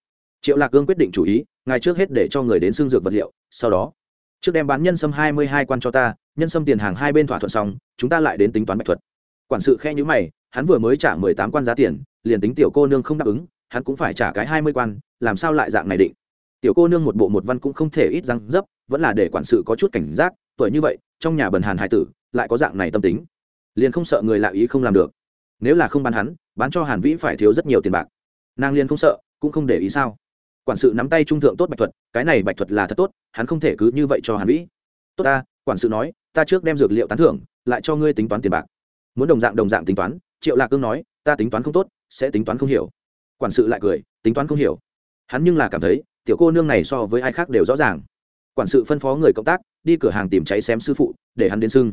[SPEAKER 1] triệu lạc cương quyết định chủ ý, ngài trước hết để cho người đến xương dược vật liệu, sau đó, trước đem bán nhân sâm hai mươi hai quan cho ta, nhân sâm tiền hàng hai bên thỏa thuận xong, chúng ta lại đến tính toán bạch thuật. Quản sự khe nhữ mày, hắn vừa mới trả mười tám quan giá tiền, liền tính tiểu cô nương không đáp ứng, hắn cũng phải trả cái hai mươi quan, làm sao lại dạng này định? Tiểu cô nương một bộ một văn cũng không thể ít răng dấp, vẫn là để quản sự có chút cảnh giác, tuổi như vậy, trong nhà bần hàn hải tử, lại có dạng này tâm tính. Liền không sợ người lạ ý không làm được. Nếu là không bán hắn, bán cho hàn vĩ phải thiếu rất nhiều tiền bạc. Nàng liền không sợ, cũng không để ý sao? Quản sự nắm tay trung thượng tốt bạch thuật, cái này bạch thuật là thật tốt, hắn không thể cứ như vậy cho hàn vĩ. Tốt ta, quản sự nói, ta trước đem dược liệu tán thưởng, lại cho ngươi tính toán tiền bạc. Muốn đồng dạng đồng dạng tính toán, triệu lạc cương nói, ta tính toán không tốt, sẽ tính toán không hiểu. Quản sự lại cười, tính toán không hiểu. Hắn nhưng là cảm thấy, tiểu cô nương này so với ai khác đều rõ ràng. Quản sự phân phó người cộng tác, đi cửa hàng tìm cháy xém sư phụ, để hắn đến sưng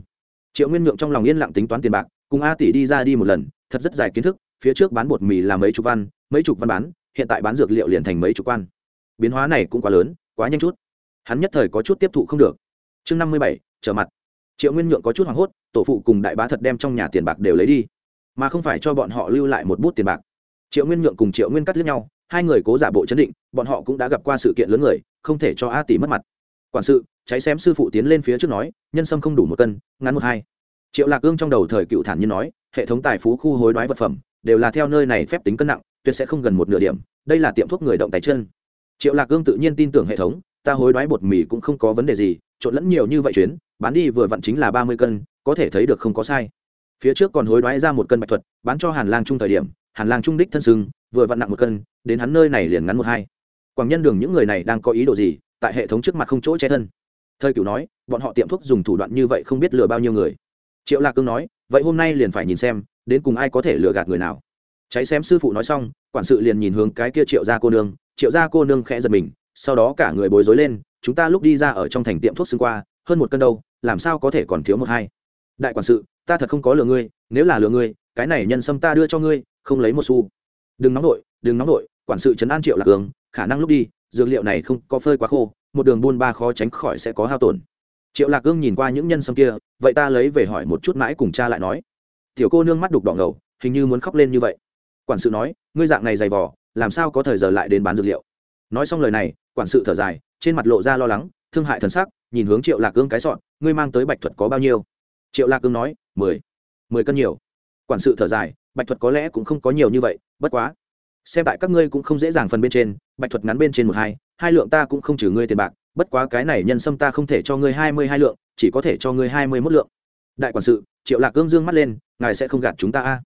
[SPEAKER 1] triệu nguyên nhượng trong lòng yên lặng tính toán tiền bạc, cùng a tỷ đi ra đi một lần, thật rất dài kiến thức, phía trước bán bột mì là mấy chục văn, mấy chục văn bán hiện tại bán dược liệu liền thành mấy chục quan. Biến hóa này cũng quá lớn, quá nhanh chút. Hắn nhất thời có chút tiếp thụ không được. Chương năm mươi bảy, trở mặt. Triệu nguyên nhượng có chút hoảng hốt, tổ phụ cùng đại bá thật đem trong nhà tiền bạc đều lấy đi. Mà không phải cho bọn họ lưu lại một bút tiền bạc. Triệu nguyên nhượng cùng triệu nguyên cắt lướt nhau, hai người cố giả bộ chấn định, bọn họ cũng đã gặp qua sự kiện lớn người, không thể cho a tỷ mất mặt. Quản sự, cháy xém sư phụ tiến lên phía trước nói, nhân sâm không đủ một cân, ngắn một hai. Triệu lạc ương trong đầu thời cựu thản nhiên nói, hệ thống tài phú khu hối đoái vật phẩm, đều là theo nơi này phép tính cân nặng tuyệt sẽ không gần một nửa điểm, đây là tiệm thuốc người động tay chân. Triệu lạc gương tự nhiên tin tưởng hệ thống, ta hối đoái bột mì cũng không có vấn đề gì, trộn lẫn nhiều như vậy chuyến, bán đi vừa vặn chính là ba mươi cân, có thể thấy được không có sai. Phía trước còn hối đoái ra một cân bạch thuật, bán cho hàn lang trung thời điểm, hàn lang trung đích thân sưng vừa vặn nặng một cân, đến hắn nơi này liền ngắn một hai. Quảng nhân đường những người này đang có ý đồ gì, tại hệ thống trước mặt không chỗ che thân. Thời cửu nói, bọn họ tiệm thuốc dùng thủ đoạn như vậy không biết lừa bao nhiêu người. Triệu lạc cương nói, vậy hôm nay liền phải nhìn xem, đến cùng ai có thể lừa gạt người nào cháy xém sư phụ nói xong, quản sự liền nhìn hướng cái kia triệu gia cô nương, triệu gia cô nương khẽ giật mình, sau đó cả người bối rối lên, chúng ta lúc đi ra ở trong thành tiệm thuốc xương qua, hơn một cân đâu, làm sao có thể còn thiếu một hai? Đại quản sự, ta thật không có lừa ngươi, nếu là lừa ngươi, cái này nhân sâm ta đưa cho ngươi, không lấy một xu. Đừng nóng nổi đừng nóng nổi quản sự trấn an triệu lạc cường khả năng lúc đi, dược liệu này không có phơi quá khô, một đường buôn ba khó tránh khỏi sẽ có hao tổn. Triệu lạc cương nhìn qua những nhân sâm kia, vậy ta lấy về hỏi một chút mãi cùng cha lại nói. Tiểu cô nương mắt đục đỏ ngầu, hình như muốn khóc lên như vậy quản sự nói, ngươi dạng này dày vỏ làm sao có thời giờ lại đến bán dược liệu? Nói xong lời này, quản sự thở dài, trên mặt lộ ra lo lắng, thương hại thần sắc, nhìn hướng triệu lạc cương cái sọn ngươi mang tới bạch thuật có bao nhiêu? Triệu lạc cương nói, mười. Mười cân nhiều. Quản sự thở dài, bạch thuật có lẽ cũng không có nhiều như vậy, bất quá, xem tại các ngươi cũng không dễ dàng phần bên trên, bạch thuật ngắn bên trên một hai hai lượng ta cũng không trừ ngươi tiền bạc, bất quá cái này nhân sâm ta không thể cho ngươi hai mươi hai lượng, chỉ có thể cho ngươi hai mươi mốt lượng. Đại quản sự, triệu lạc cương dương mắt lên, ngài sẽ không gạt chúng ta a?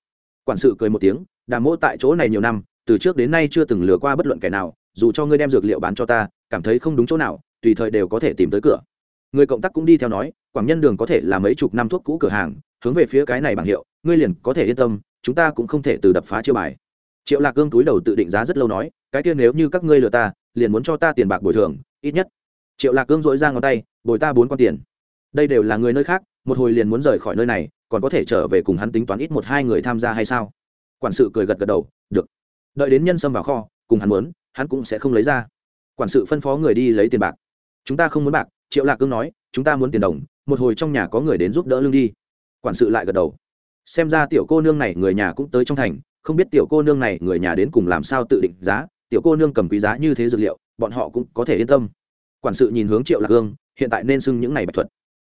[SPEAKER 1] Quản sự cười một tiếng Đàm mỗ tại chỗ này nhiều năm, từ trước đến nay chưa từng lừa qua bất luận kẻ nào, dù cho ngươi đem dược liệu bán cho ta, cảm thấy không đúng chỗ nào, tùy thời đều có thể tìm tới cửa. Người cộng tác cũng đi theo nói, quảng nhân đường có thể là mấy chục năm thuốc cũ cửa hàng, hướng về phía cái này bằng hiệu, ngươi liền có thể yên tâm, chúng ta cũng không thể từ đập phá chiêu bài. Triệu lạc cương túi đầu tự định giá rất lâu nói, cái kia nếu như các ngươi lừa ta, liền muốn cho ta tiền bạc bồi thường, ít nhất. Triệu lạc cương dội ra ngón tay, bồi ta bốn con tiền. Đây đều là người nơi khác một hồi liền muốn rời khỏi nơi này, còn có thể trở về cùng hắn tính toán ít một hai người tham gia hay sao? Quản sự cười gật gật đầu, được. Đợi đến nhân sâm vào kho, cùng hắn muốn, hắn cũng sẽ không lấy ra. Quản sự phân phó người đi lấy tiền bạc. Chúng ta không muốn bạc, triệu lạc cương nói, chúng ta muốn tiền đồng, một hồi trong nhà có người đến giúp đỡ lương đi. Quản sự lại gật đầu. Xem ra tiểu cô nương này người nhà cũng tới trong thành, không biết tiểu cô nương này người nhà đến cùng làm sao tự định giá, tiểu cô nương cầm quý giá như thế dược liệu, bọn họ cũng có thể yên tâm. Quản sự nhìn hướng triệu lạc hương hiện tại nên xưng những này bạch thuật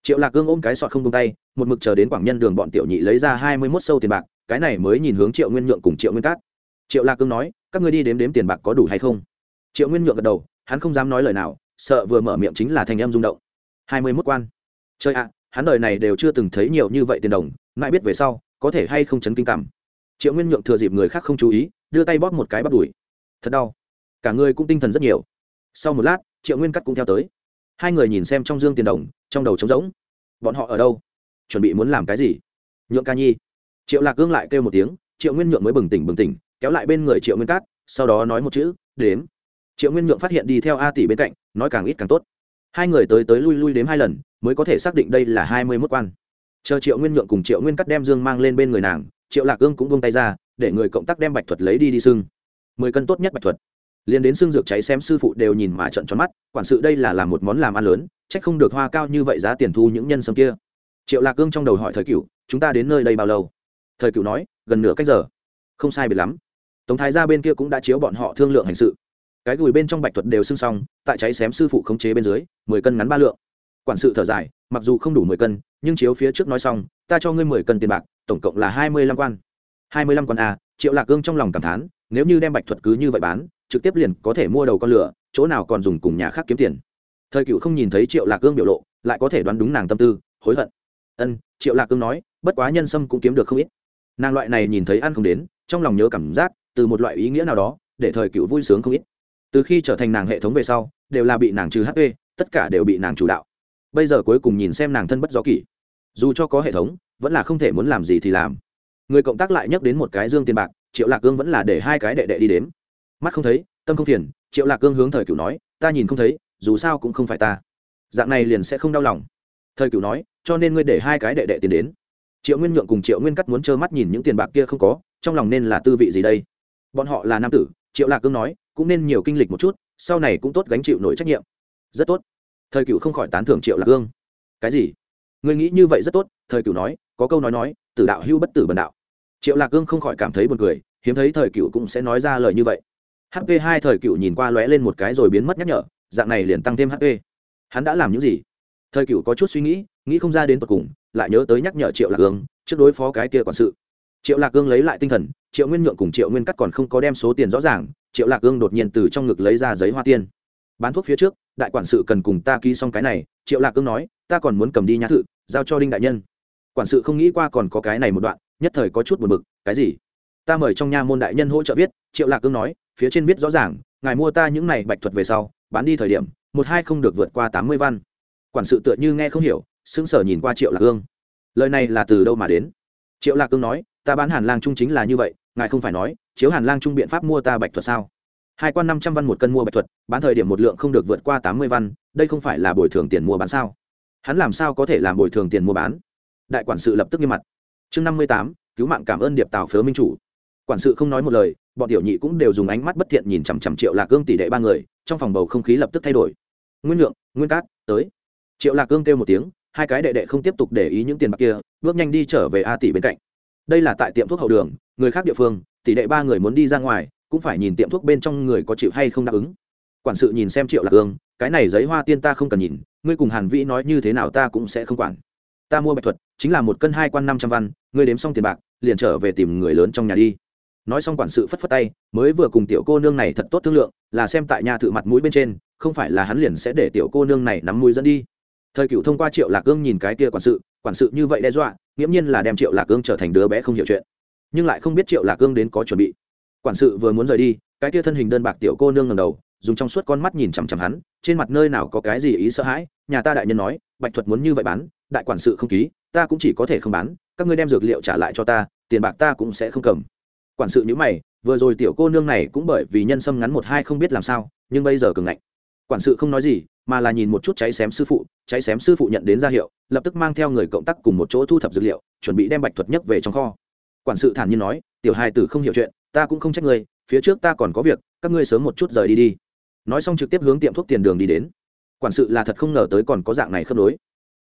[SPEAKER 1] triệu lạc Cương ôm cái sọt không tung tay, một mực chờ đến quảng nhân đường bọn tiểu nhị lấy ra hai mươi mốt sâu tiền bạc, cái này mới nhìn hướng triệu nguyên nhượng cùng triệu nguyên cát. Triệu lạc Cương nói, các ngươi đi đếm đếm tiền bạc có đủ hay không? Triệu nguyên nhượng gật đầu, hắn không dám nói lời nào, sợ vừa mở miệng chính là thành em rung động. hai mươi mốt quan. Chơi ạ, hắn đời này đều chưa từng thấy nhiều như vậy tiền đồng, mãi biết về sau, có thể hay không chấn kinh cảm. Triệu nguyên nhượng thừa dịp người khác không chú ý, đưa tay bóp một cái bắt đùi. Thật đau. Cả người cũng tinh thần rất nhiều. Sau một lát, triệu nguyên cắt cũng theo tới. Hai người nhìn xem trong dương tiền đồng trong đầu trống rỗng. Bọn họ ở đâu? Chuẩn bị muốn làm cái gì? Nhượng ca nhi. Triệu lạc gương lại kêu một tiếng, triệu nguyên nhượng mới bừng tỉnh bừng tỉnh, kéo lại bên người triệu nguyên cát, sau đó nói một chữ, đếm. Triệu nguyên nhượng phát hiện đi theo a tỷ bên cạnh, nói càng ít càng tốt. Hai người tới tới lui lui đếm hai lần, mới có thể xác định đây là hai mươi mốt quan. Chờ triệu nguyên nhượng cùng triệu nguyên cắt đem dương mang lên bên người nàng, triệu lạc gương cũng vung tay ra, để người cộng tác đem bạch thuật lấy đi đi xưng mười cân tốt nhất bạch thuật liền đến xương dược cháy xém sư phụ đều nhìn mà trận tròn mắt, quản sự đây là làm một món làm ăn lớn trách không được hoa cao như vậy giá tiền thu những nhân sâm kia. Triệu lạc cương trong đầu hỏi thời cựu chúng ta đến nơi đây bao lâu? Thời cựu nói, gần nửa cách giờ. Không sai biệt lắm. Tống thái gia bên kia cũng đã chiếu bọn họ thương lượng hành sự. Cái gùi bên trong bạch thuật đều xưng xong, tại cháy xém sư phụ khống chế bên dưới, mười cân ngắn ba lượng. Quản sự thở dài, mặc dù không đủ mười cân, nhưng chiếu phía trước nói xong, ta cho ngươi mười cân tiền bạc, tổng cộng là hai mươi lăm quan. Hai mươi lăm quan a triệu lạc cương trong lòng cảm thán nếu như đem bạch thuật cứ như vậy bán, trực tiếp liền có thể mua đầu con lửa, chỗ nào còn dùng cùng nhà khác kiếm tiền. Thời cựu không nhìn thấy triệu lạc cương biểu lộ, lại có thể đoán đúng nàng tâm tư, hối hận. Ân, triệu lạc cương nói, bất quá nhân sâm cũng kiếm được không ít. Nàng loại này nhìn thấy ăn không đến, trong lòng nhớ cảm giác, từ một loại ý nghĩa nào đó, để thời cựu vui sướng không ít. Từ khi trở thành nàng hệ thống về sau, đều là bị nàng trừ hp, tất cả đều bị nàng chủ đạo. Bây giờ cuối cùng nhìn xem nàng thân bất gió kỷ. Dù cho có hệ thống, vẫn là không thể muốn làm gì thì làm người cộng tác lại nhắc đến một cái dương tiền bạc, triệu lạc cương vẫn là để hai cái đệ đệ đi đếm. Mắt không thấy, tâm không phiền, triệu lạc cương hướng thời cửu nói, ta nhìn không thấy, dù sao cũng không phải ta. Dạng này liền sẽ không đau lòng. Thời cửu nói, cho nên ngươi để hai cái đệ đệ tiền đến. Triệu nguyên nhượng cùng triệu nguyên cắt muốn trơ mắt nhìn những tiền bạc kia không có, trong lòng nên là tư vị gì đây? Bọn họ là nam tử, triệu lạc cương nói, cũng nên nhiều kinh lịch một chút, sau này cũng tốt gánh chịu nổi trách nhiệm. Rất tốt. Thời cửu không khỏi tán thưởng triệu lạc cương. Cái gì? Ngươi nghĩ như vậy rất tốt, thời cửu nói, có câu nói nói, tử đạo hưu bất tử bần đạo triệu lạc cương không khỏi cảm thấy buồn cười, hiếm thấy thời cửu cũng sẽ nói ra lời như vậy. Hp hai thời cựu nhìn qua lóe lên một cái rồi biến mất nhắc nhở, dạng này liền tăng thêm hp hắn đã làm những gì? Thời cựu có chút suy nghĩ nghĩ không ra đến tột cùng, lại nhớ tới nhắc nhở triệu lạc cương trước đối phó cái kia quản sự. Triệu lạc cương lấy lại tinh thần, triệu nguyên nhượng cùng triệu nguyên cắt còn không có đem số tiền rõ ràng, triệu lạc cương đột nhiên từ trong ngực lấy ra giấy hoa tiên. Bán thuốc phía trước, đại quản sự cần cùng ta ký xong cái này, triệu lạc cương nói, ta còn muốn cầm đi nhã thự, giao cho đinh đại nhân. Quản sự không nghĩ qua còn có cái này một đoạn nhất thời có chút buồn bực, cái gì? Ta mời trong nha môn đại nhân hỗ trợ viết. Triệu lạc cương nói, phía trên viết rõ ràng, ngài mua ta những này bạch thuật về sau, bán đi thời điểm, một hai không được vượt qua tám mươi văn. Quản sự tựa như nghe không hiểu, sững sờ nhìn qua triệu lạc cương. Lời này là từ đâu mà đến? Triệu lạc cương nói, ta bán hàn lang trung chính là như vậy, ngài không phải nói, chiếu hàn lang trung biện pháp mua ta bạch thuật sao? Hai quan năm trăm văn một cân mua bạch thuật, bán thời điểm một lượng không được vượt qua tám mươi văn, đây không phải là bồi thường tiền mua bán sao? Hắn làm sao có thể làm bồi thường tiền mua bán? Đại quản sự lập tức nghiêm mặt chương năm mươi tám, cứu mạng cảm ơn điệp tào phớ minh chủ. Quản sự không nói một lời, bọn tiểu nhị cũng đều dùng ánh mắt bất thiện nhìn chằm chằm triệu lạc cương tỷ đệ ba người, trong phòng bầu không khí lập tức thay đổi. Nguyên lượng nguyên cát, tới. Triệu lạc cương kêu một tiếng, hai cái đệ đệ không tiếp tục để ý những tiền bạc kia, bước nhanh đi trở về a tỷ bên cạnh. Đây là tại tiệm thuốc hậu đường, người khác địa phương, tỷ đệ ba người muốn đi ra ngoài, cũng phải nhìn tiệm thuốc bên trong người có chịu hay không đáp ứng. Quản sự nhìn xem triệu lạc cương, cái này giấy hoa tiên ta không cần nhìn, ngươi cùng hàn vĩ nói như thế nào ta cũng sẽ không quản ta mua bạch thuật, chính là một cân hai quan năm trăm văn, ngươi đếm xong tiền bạc, liền trở về tìm người lớn trong nhà đi. Nói xong quản sự phất phất tay, mới vừa cùng tiểu cô nương này thật tốt thương lượng, là xem tại nhà thự mặt mũi bên trên, không phải là hắn liền sẽ để tiểu cô nương này nắm mũi dẫn đi. Thời cựu thông qua triệu lạc cương nhìn cái kia quản sự quản sự như vậy đe dọa, nghiễm nhiên là đem triệu lạc cương trở thành đứa bé không hiểu chuyện. Nhưng lại không biết triệu lạc cương đến có chuẩn bị. Quản sự vừa muốn rời đi, cái kia thân hình đơn bạc tiểu cô nương ngầm đầu, dùng trong suốt con mắt nhìn chằm chằm hắn, trên mặt nơi nào có cái gì ý sợ hãi, nhà ta đại nhân nói, bạch thuật muốn như vậy bán đại quản sự không ký, ta cũng chỉ có thể không bán, các ngươi đem dược liệu trả lại cho ta, tiền bạc ta cũng sẽ không cầm. Quản sự nhữ mày, vừa rồi tiểu cô nương này cũng bởi vì nhân sâm ngắn một hai không biết làm sao, nhưng bây giờ cường ngạnh. Quản sự không nói gì, mà là nhìn một chút cháy xém sư phụ, cháy xém sư phụ nhận đến ra hiệu, lập tức mang theo người cộng tác cùng một chỗ thu thập dược liệu, chuẩn bị đem bạch thuật nhất về trong kho. Quản sự thản nhiên nói, tiểu hai tử không hiểu chuyện, ta cũng không trách người phía trước ta còn có việc, các ngươi sớm một chút rời đi đi. Nói xong trực tiếp hướng tiệm thuốc tiền đường đi đến. Quản sự là thật không ngờ tới còn có dạng này khớp nối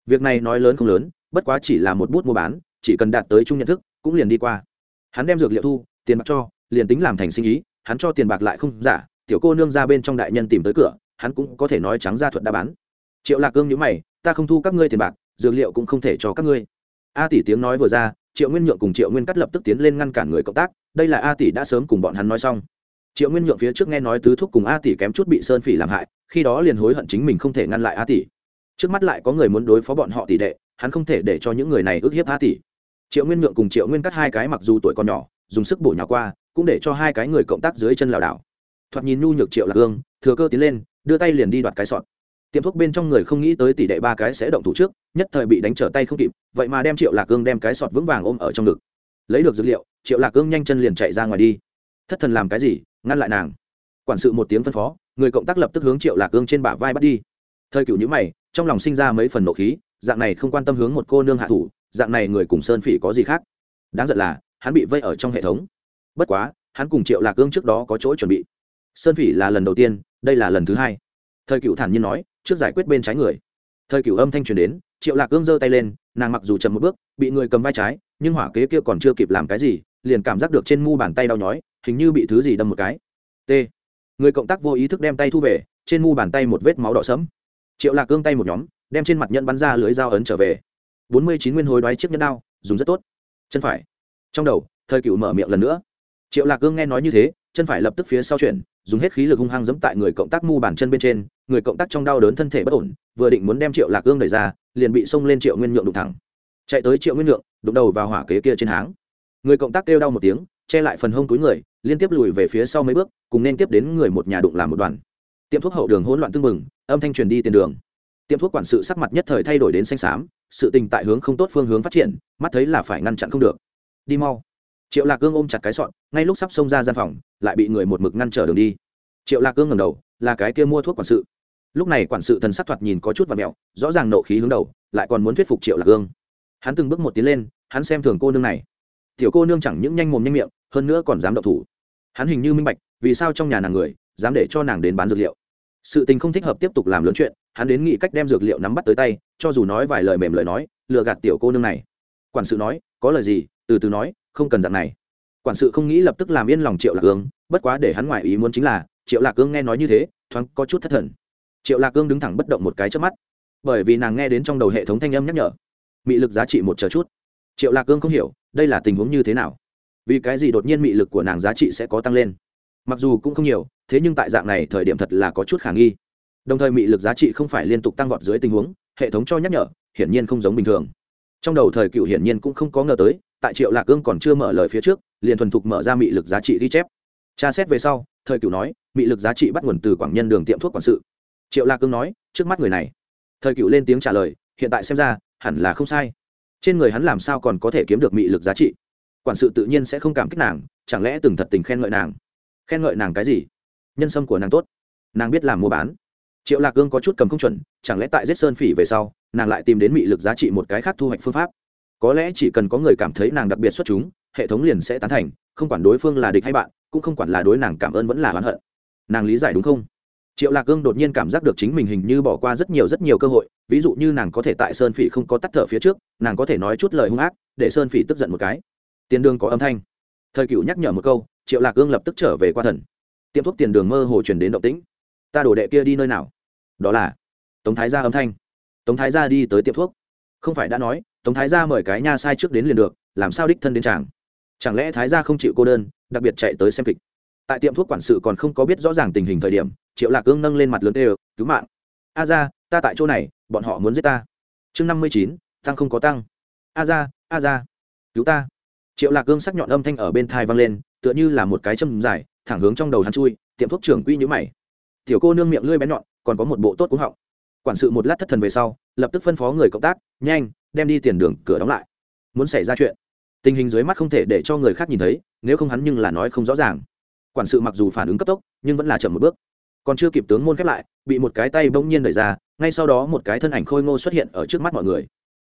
[SPEAKER 1] việc này nói lớn không lớn, bất quá chỉ là một bút mua bán, chỉ cần đạt tới chung nhận thức, cũng liền đi qua. Hắn đem dược liệu thu, tiền bạc cho, liền tính làm thành sinh ý, hắn cho tiền bạc lại không giả, tiểu cô nương ra bên trong đại nhân tìm tới cửa, hắn cũng có thể nói trắng ra thuật đã bán. Triệu lạc cương nhữ mày, ta không thu các ngươi tiền bạc, dược liệu cũng không thể cho các ngươi. A tỷ tiếng nói vừa ra, triệu nguyên nhượng cùng triệu nguyên cắt lập tức tiến lên ngăn cản người cộng tác, đây là a tỷ đã sớm cùng bọn hắn nói xong. Triệu nguyên nhượng phía trước nghe nói tứ thúc cùng a tỷ kém chút bị sơn phỉ làm hại, khi đó liền hối hận chính mình không thể ngăn lại a tỷ trước mắt lại có người muốn đối phó bọn họ tỷ đệ, hắn không thể để cho những người này ức hiếp tha tỷ. Triệu nguyên nhượng cùng triệu nguyên cắt hai cái mặc dù tuổi còn nhỏ, dùng sức bổ nhào qua, cũng để cho hai cái người cộng tác dưới chân lảo đảo. Thoạt nhìn nhu nhược triệu lạc hương, thừa cơ tiến lên, đưa tay liền đi đoạt cái sọt. Tiệm thuốc bên trong người không nghĩ tới tỷ đệ ba cái sẽ động thủ trước, nhất thời bị đánh trở tay không kịp, vậy mà đem triệu lạc cương đem cái sọt vững vàng ôm ở trong ngực. Lấy được dược liệu, triệu lạc cương nhanh chân liền chạy ra ngoài đi. Thất thần làm cái gì, ngăn lại nàng. Quản sự một tiếng phân phó, người cộng tác lập tức hướng triệu lạc cương trên bả vai bắt đi. Thời cựu nhữ mày trong lòng sinh ra mấy phần nộ khí, dạng này không quan tâm hướng một cô nương hạ thủ, dạng này người cùng sơn phỉ có gì khác? Đáng giận là, hắn bị vây ở trong hệ thống. Bất quá, hắn cùng triệu lạc cương trước đó có chỗ chuẩn bị. Sơn phỉ là lần đầu tiên, đây là lần thứ hai. Thời cựu thản nhiên nói, trước giải quyết bên trái người. Thời cựu âm thanh truyền đến, triệu lạc cương giơ tay lên, nàng mặc dù chậm một bước, bị người cầm vai trái, nhưng hỏa kế kia còn chưa kịp làm cái gì, liền cảm giác được trên mu bàn tay đau nhói, hình như bị thứ gì đâm một cái. T. Người cộng tác vô ý thức đem tay thu về, trên mu bàn tay một vết máu đỏ sẫm triệu lạc cương tay một nhóm, đem trên mặt nhận bắn ra lưới dao ấn trở về. Bốn mươi chín nguyên hối đoái chiếc nhẫn đao, dùng rất tốt. Chân phải. Trong đầu, thời cựu mở miệng lần nữa. Triệu lạc cương nghe nói như thế, chân phải lập tức phía sau chuyển, dùng hết khí lực hung hăng giẫm tại người cộng tác mu bàn chân bên trên, người cộng tác trong đau đớn thân thể bất ổn, vừa định muốn đem triệu lạc cương đẩy ra, liền bị xông lên triệu nguyên nhượng đụng thẳng. Chạy tới triệu nguyên nhượng, đụng đầu vào hỏa kế kia trên háng. Người cộng tác kêu đau một tiếng, che lại phần hông túi người, liên tiếp lùi về phía sau mấy bước, cùng nên tiếp đến người một nhà đụng làm một đoàn tiệm thuốc hậu đường hỗn loạn tưng bừng, âm thanh truyền đi tiền đường. Tiệm thuốc quản sự sắc mặt nhất thời thay đổi đến xanh xám, sự tình tại hướng không tốt phương hướng phát triển, mắt thấy là phải ngăn chặn không được. Đi mau. Triệu lạc cương ôm chặt cái sọn ngay lúc sắp xông ra gian phòng, lại bị người một mực ngăn trở đường đi. Triệu lạc cương ngầm đầu, là cái kia mua thuốc quản sự. Lúc này quản sự thần sắc thoạt nhìn có chút và mẹo, rõ ràng nộ khí hướng đầu, lại còn muốn thuyết phục triệu lạc cương. Hắn từng bước một tiến lên, hắn xem thường cô nương này. Tiểu cô nương chẳng những nhanh mồm nhanh miệng, hơn nữa còn dám đậu thủ. Hắn hình như minh bạch, vì sao trong nhà nàng người dám để cho nàng đến bán dược liệu. Sự tình không thích hợp tiếp tục làm lớn chuyện, hắn đến nghĩ cách đem dược liệu nắm bắt tới tay, cho dù nói vài lời mềm lời nói, lừa gạt tiểu cô nương này. Quản sự nói, có lời gì? Từ từ nói, không cần dạng này. Quản sự không nghĩ lập tức làm yên lòng triệu lạc cương bất quá để hắn ngoài ý muốn chính là, triệu lạc cương nghe nói như thế, thoáng có chút thất thần. Triệu lạc cương đứng thẳng bất động một cái trước mắt. Bởi vì nàng nghe đến trong đầu hệ thống thanh âm nhắc nhở, mị lực giá trị một chờ chút. Triệu lạc cương không hiểu, đây là tình huống như thế nào? Vì cái gì đột nhiên mị lực của nàng giá trị sẽ có tăng lên? Mặc dù cũng không nhiều thế nhưng tại dạng này thời điểm thật là có chút khả nghi. Đồng thời mị lực giá trị không phải liên tục tăng vọt dưới tình huống, hệ thống cho nhắc nhở, hiển nhiên không giống bình thường. Trong đầu thời cựu hiển nhiên cũng không có ngờ tới, tại triệu lạc ương còn chưa mở lời phía trước, liền thuần thục mở ra mị lực giá trị ghi chép. Tra xét về sau, thời cựu nói, mị lực giá trị bắt nguồn từ quảng nhân đường tiệm thuốc quản sự. Triệu lạc ương nói, trước mắt người này. Thời cựu lên tiếng trả lời, hiện tại xem ra, hẳn là không sai. Trên người hắn làm sao còn có thể kiếm được mị lực giá trị? Quản sự tự nhiên sẽ không cảm kích nàng, chẳng lẽ từng thật tình khen ngợi nàng? Khen ngợi nàng cái gì? Nhân sâm của nàng tốt. Nàng biết làm mua bán. Triệu lạc gương có chút cầm không chuẩn, chẳng lẽ tại giết sơn phỉ về sau, nàng lại tìm đến mị lực giá trị một cái khác thu hoạch phương pháp? Có lẽ chỉ cần có người cảm thấy nàng đặc biệt xuất chúng, hệ thống liền sẽ tán thành, không quản đối phương là địch hay bạn, cũng không quản là đối nàng cảm ơn vẫn là oán hận. Nàng lý giải đúng không? Triệu lạc gương đột nhiên cảm giác được chính mình hình như bỏ qua rất nhiều rất nhiều cơ hội, ví dụ như nàng có thể tại sơn phỉ không có tắt thở phía trước, nàng có thể nói chút lời hung ác, để sơn phỉ tức giận một cái. Tiền đường có âm thanh. Thời cựu nhắc nhở một câu, triệu lạc gương lập tức trở về qua thần tiệm thuốc tiền đường mơ hồ chuyển đến động tĩnh. Ta đổ đệ kia đi nơi nào? Đó là tống thái gia âm thanh. Tống thái gia đi tới tiệm thuốc. Không phải đã nói, tống thái gia mời cái nha sai trước đến liền được, làm sao đích thân đến chàng? Chẳng lẽ thái gia không chịu cô đơn, đặc biệt chạy tới xem kịch? Tại tiệm thuốc quản sự còn không có biết rõ ràng tình hình thời điểm, triệu lạc cương nâng lên mặt lớn đều cứu mạng! A ra ta tại chỗ này, bọn họ muốn giết ta. Chương năm mươi chín, tăng không có tăng. A ra a ra cứu ta! Triệu lạc cương sắc nhọn âm thanh ở bên thai vang lên tựa như là một cái châm dài, thẳng hướng trong đầu hắn chui, tiệm thuốc trưởng quy nhữ mày. Tiểu cô nương miệng lưỡi bén nhọn, còn có một bộ tốt cúng họng. Quản sự một lát thất thần về sau, lập tức phân phó người cộng tác, nhanh, đem đi tiền đường cửa đóng lại. Muốn xảy ra chuyện, tình hình dưới mắt không thể để cho người khác nhìn thấy, nếu không hắn nhưng là nói không rõ ràng. Quản sự mặc dù phản ứng cấp tốc, nhưng vẫn là chậm một bước. Còn chưa kịp tướng môn khép lại, bị một cái tay bỗng nhiên đẩy ra, ngay sau đó một cái thân ảnh khôi ngô xuất hiện ở trước mắt mọi người.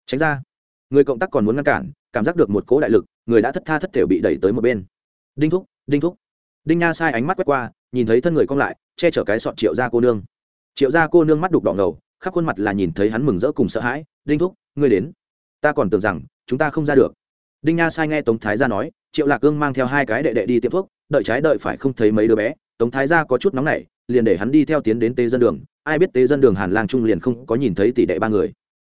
[SPEAKER 1] Tránh ra. Người cộng tác còn muốn ngăn cản, cảm giác được một cố đại lực, người đã thất tha thất thể bị đẩy tới một bên đinh thúc đinh thúc. Đinh nha sai ánh mắt quét qua, nhìn thấy thân người cong lại, che chở cái sọt triệu ra cô nương. Triệu ra cô nương mắt đục đỏ ngầu, khắp khuôn mặt là nhìn thấy hắn mừng rỡ cùng sợ hãi. Đinh thúc, ngươi đến. Ta còn tưởng rằng, chúng ta không ra được. Đinh nha sai nghe tống thái gia nói, triệu lạc cương mang theo hai cái đệ đệ đi tiệm thuốc, đợi trái đợi phải không thấy mấy đứa bé. Tống thái gia có chút nóng nảy, liền để hắn đi theo tiến đến tế dân đường. Ai biết tế dân đường hàn lang trung liền không có nhìn thấy tỷ đệ ba người.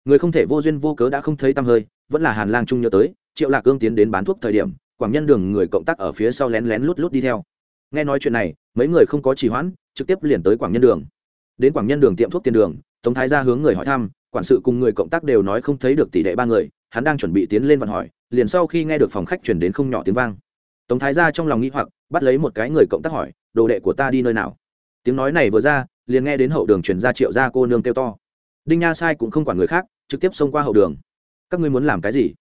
[SPEAKER 1] Người không thể vô duyên vô cớ đã không thấy tăm hơi, vẫn là hàn lang trung nhớ tới, triệu lạc cương tiến đến bán thuốc thời điểm quảng nhân đường người cộng tác ở phía sau lén lén lút lút đi theo. Nghe nói chuyện này, mấy người không có trì hoãn, trực tiếp liền tới quảng nhân đường. Đến quảng nhân đường tiệm thuốc tiền đường, tống thái ra hướng người hỏi thăm, quản sự cùng người cộng tác đều nói không thấy được tỷ đệ ba người, hắn đang chuẩn bị tiến lên vận hỏi, liền sau khi nghe được phòng khách chuyển đến không nhỏ tiếng vang. Tống thái ra trong lòng nghĩ hoặc, bắt lấy một cái người cộng tác hỏi, đồ đệ của ta đi nơi nào? Tiếng nói này vừa ra, liền nghe đến hậu đường chuyển ra triệu ra cô nương kêu to. Đinh nha sai cũng không quản người khác, trực tiếp xông qua hậu đường. Các ngươi muốn làm cái gì?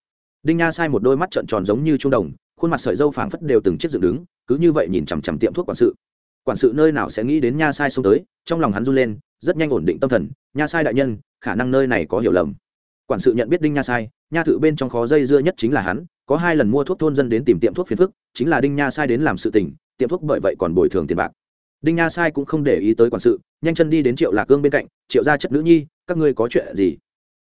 [SPEAKER 1] Đinh nha sai một đôi mắt trợn tròn giống như trung đồng khuôn mặt sợi dâu phảng phất đều từng chiếc dựng đứng, cứ như vậy nhìn chằm chằm tiệm thuốc quản sự. Quản sự nơi nào sẽ nghĩ đến nha sai xông tới, trong lòng hắn run lên, rất nhanh ổn định tâm thần, nha sai đại nhân, khả năng nơi này có hiểu lầm. Quản sự nhận biết đinh nha sai, nha thự bên trong khó dây dưa nhất chính là hắn, có hai lần mua thuốc thôn dân đến tìm tiệm thuốc phiền phức, chính là đinh nha sai đến làm sự tình, tiệm thuốc bởi vậy còn bồi thường tiền bạc. Đinh nha sai cũng không để ý tới quản sự, nhanh chân đi đến triệu lạc cương bên cạnh, triệu gia chất nữ nhi, các ngươi có chuyện gì?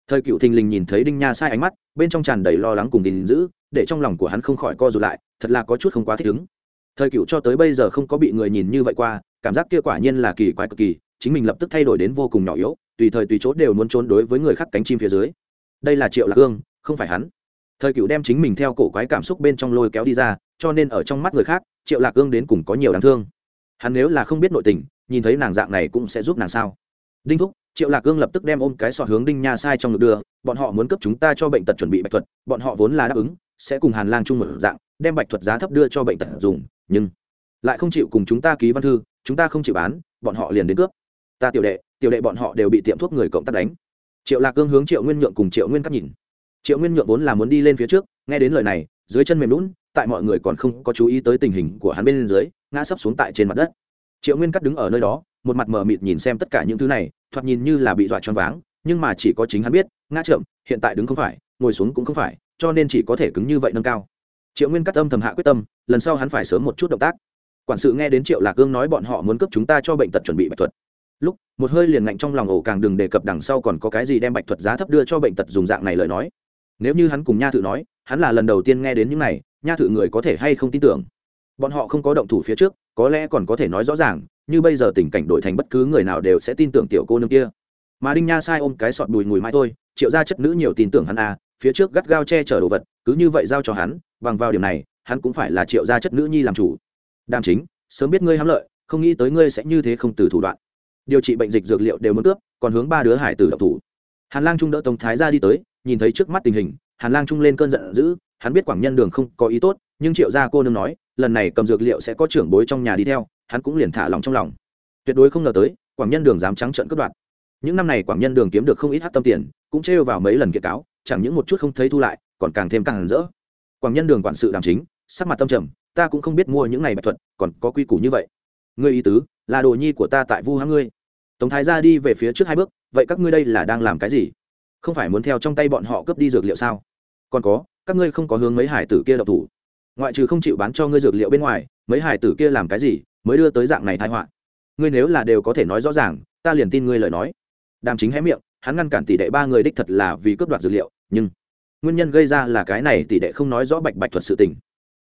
[SPEAKER 1] Thời cựu thình lình nhìn thấy đinh nha sai ánh mắt, bên trong tràn đầy lo lắng cùng gìn giữ để trong lòng của hắn không khỏi co rụt lại, thật là có chút không quá thích ứng. Thời cựu cho tới bây giờ không có bị người nhìn như vậy qua, cảm giác kia quả nhiên là kỳ quái cực kỳ, chính mình lập tức thay đổi đến vô cùng nhỏ yếu, tùy thời tùy chỗ đều muốn trốn đối với người khác cánh chim phía dưới. Đây là triệu lạc hương, không phải hắn. Thời cựu đem chính mình theo cổ quái cảm xúc bên trong lôi kéo đi ra, cho nên ở trong mắt người khác, triệu lạc hương đến cùng có nhiều đáng thương. Hắn nếu là không biết nội tình, nhìn thấy nàng dạng này cũng sẽ giúp nàng sao? Đinh thúc, triệu lạc cương lập tức đem ôm cái sọ hướng đinh nha sai trong ngực đưa, bọn họ muốn cấp chúng ta cho bệnh tật chuẩn bị bạch thuật, bọn họ vốn là đáp ứng sẽ cùng hàn lang chung một dạng, đem bạch thuật giá thấp đưa cho bệnh tật dùng, nhưng lại không chịu cùng chúng ta ký văn thư, chúng ta không chịu bán, bọn họ liền đến cướp. Ta tiểu đệ tiểu đệ bọn họ đều bị tiệm thuốc người cộng tác đánh. Triệu lạc cương hướng triệu nguyên nhượng cùng triệu nguyên cắt nhìn. Triệu nguyên nhượng vốn là muốn đi lên phía trước, nghe đến lời này, dưới chân mềm lún tại mọi người còn không có chú ý tới tình hình của hắn bên dưới, ngã sấp xuống tại trên mặt đất. Triệu nguyên cắt đứng ở nơi đó, một mặt mờ mịt nhìn xem tất cả những thứ này, thoạt nhìn như là bị dọa choáng váng, nhưng mà chỉ có chính hắn biết, ngã trượm hiện tại đứng không phải, ngồi xuống cũng không phải cho nên chỉ có thể cứng như vậy nâng cao. Triệu nguyên cắt âm thầm hạ quyết tâm, lần sau hắn phải sớm một chút động tác. Quản sự nghe đến triệu lạc cương nói bọn họ muốn cấp chúng ta cho bệnh tật chuẩn bị bạch thuật. Lúc, một hơi liền ngạnh trong lòng ổ càng đừng đề cập đằng sau còn có cái gì đem bạch thuật giá thấp đưa cho bệnh tật dùng dạng này lời nói. Nếu như hắn cùng nha thự nói, hắn là lần đầu tiên nghe đến những này, nha thự người có thể hay không tin tưởng? Bọn họ không có động thủ phía trước, có lẽ còn có thể nói rõ ràng, như bây giờ tình cảnh đổi thành bất cứ người nào đều sẽ tin tưởng tiểu cô nương kia. Mà đinh nha sai ôm cái sọt bùi mùi mãi thôi, triệu gia chất nữ nhiều tin tưởng hắn à phía trước gắt gao che chở đồ vật, cứ như vậy giao cho hắn, bằng vào điểm này, hắn cũng phải là triệu gia chất nữ nhi làm chủ. Đàm chính, sớm biết ngươi hám lợi, không nghĩ tới ngươi sẽ như thế không từ thủ đoạn. Điều trị bệnh dịch dược liệu đều muốn cướp, còn hướng ba đứa hải tử độc thủ. Hàn lang trung đỡ tống thái ra đi tới, nhìn thấy trước mắt tình hình, hàn lang trung lên cơn giận dữ, hắn biết quảng nhân đường không có ý tốt, nhưng triệu gia cô nương nói, lần này cầm dược liệu sẽ có trưởng bối trong nhà đi theo, hắn cũng liền thả lòng trong lòng. Tuyệt đối không ngờ tới, quảng nhân đường dám trắng trợn cướp đoạt. Những năm này quảng nhân đường kiếm được không ít hát tâm tiền, cũng trêu vào mấy lần kiệt cáo chẳng những một chút không thấy thu lại, còn càng thêm càng hẳn rỡ. Quảng nhân đường quản sự đàm chính, sắc mặt tâm trầm, ta cũng không biết mua những này bạch thuật, còn có quy củ như vậy. Ngươi ý tứ, là đồ nhi của ta tại vu hãng ngươi. Tống thái ra đi về phía trước hai bước, vậy các ngươi đây là đang làm cái gì? Không phải muốn theo trong tay bọn họ cướp đi dược liệu sao? Còn có, các ngươi không có hướng mấy hải tử kia độc thủ. Ngoại trừ không chịu bán cho ngươi dược liệu bên ngoài, mấy hải tử kia làm cái gì mới đưa tới dạng này thái họa? Ngươi nếu là đều có thể nói rõ ràng, ta liền tin ngươi lời nói. Đàm chính hé miệng, hắn ngăn cản tỷ đệ ba người đích thật là vì cướp đoạt dược liệu nhưng nguyên nhân gây ra là cái này tỷ đệ không nói rõ bạch bạch thuật sự tình.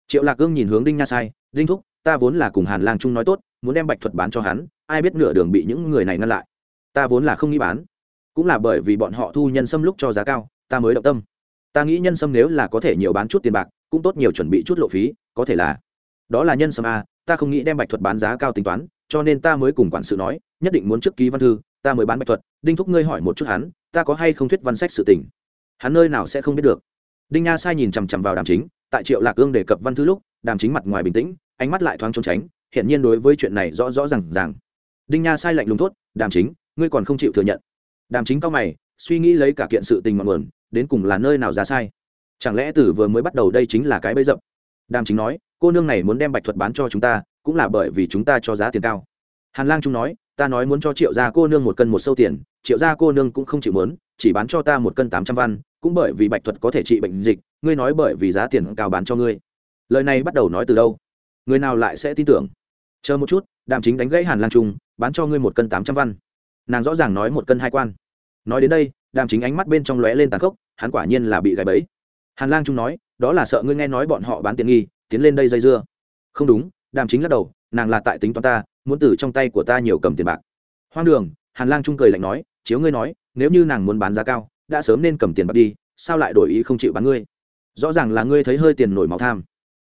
[SPEAKER 1] Triệu lạc gương nhìn hướng đinh nha sai, đinh thúc, ta vốn là cùng hàn lang trung nói tốt, muốn đem bạch thuật bán cho hắn, ai biết nửa đường bị những người này ngăn lại. Ta vốn là không nghĩ bán, cũng là bởi vì bọn họ thu nhân sâm lúc cho giá cao, ta mới động tâm. Ta nghĩ nhân sâm nếu là có thể nhiều bán chút tiền bạc, cũng tốt nhiều chuẩn bị chút lộ phí, có thể là đó là nhân sâm a, ta không nghĩ đem bạch thuật bán giá cao tính toán, cho nên ta mới cùng quản sự nói, nhất định muốn trước ký văn thư, ta mới bán bạch thuật. Đinh thúc ngươi hỏi một chút hắn, ta có hay không thuyết văn sách sự tình? Hắn nơi nào sẽ không biết được. Đinh nha sai nhìn chằm chằm vào đàm chính, tại triệu lạc ương đề cập văn thư lúc, đàm chính mặt ngoài bình tĩnh, ánh mắt lại thoáng trốn tránh hiện nhiên đối với chuyện này rõ rõ r à n g ràng. Đinh nha sai lạnh lùng thốt, đàm chính, ngươi còn không chịu thừa nhận. Đàm chính cao mày, suy nghĩ lấy cả kiện sự tình ngọn nguồn, đến cùng là nơi nào ra sai? Chẳng lẽ từ vừa mới bắt đầu đây chính là cái bẫy rậm đàm chính nói, cô nương này muốn đem bạch thuật bán cho chúng ta, cũng là bởi vì chúng ta cho giá tiền cao. Hàn lang trung nói ta nói muốn cho triệu gia cô nương một cân một sâu tiền, triệu gia cô nương cũng không chịu muốn, chỉ bán cho ta một cân tám trăm văn, cũng bởi vì bạch thuật có thể trị bệnh dịch, ngươi nói bởi vì giá tiền cao bán cho ngươi. Lời này bắt đầu nói từ đâu? Người nào lại sẽ tin tưởng? Chờ một chút, đàm chính đánh gãy hàn lang trung, bán cho ngươi một cân tám trăm văn. Nàng rõ ràng nói một cân hai quan. Nói đến đây, đàm chính ánh mắt bên trong lóe lên tàn khốc, hắn quả nhiên là bị gãy bẫy. Hàn lang trung nói, đó là sợ ngươi nghe nói bọn họ bán tiền nghi, tiến lên đây dây dưa. Không đúng, đàm chính lắc đầu, nàng là tại tính toán ta muốn từ trong tay của ta nhiều cầm tiền bạc. Hoang đường, hàn lang trung cười lạnh nói, chiếu ngươi nói, nếu như nàng muốn bán giá cao, đã sớm nên cầm tiền bạc đi, sao lại đổi ý không chịu bán ngươi? Rõ ràng là ngươi thấy hơi tiền nổi máu tham.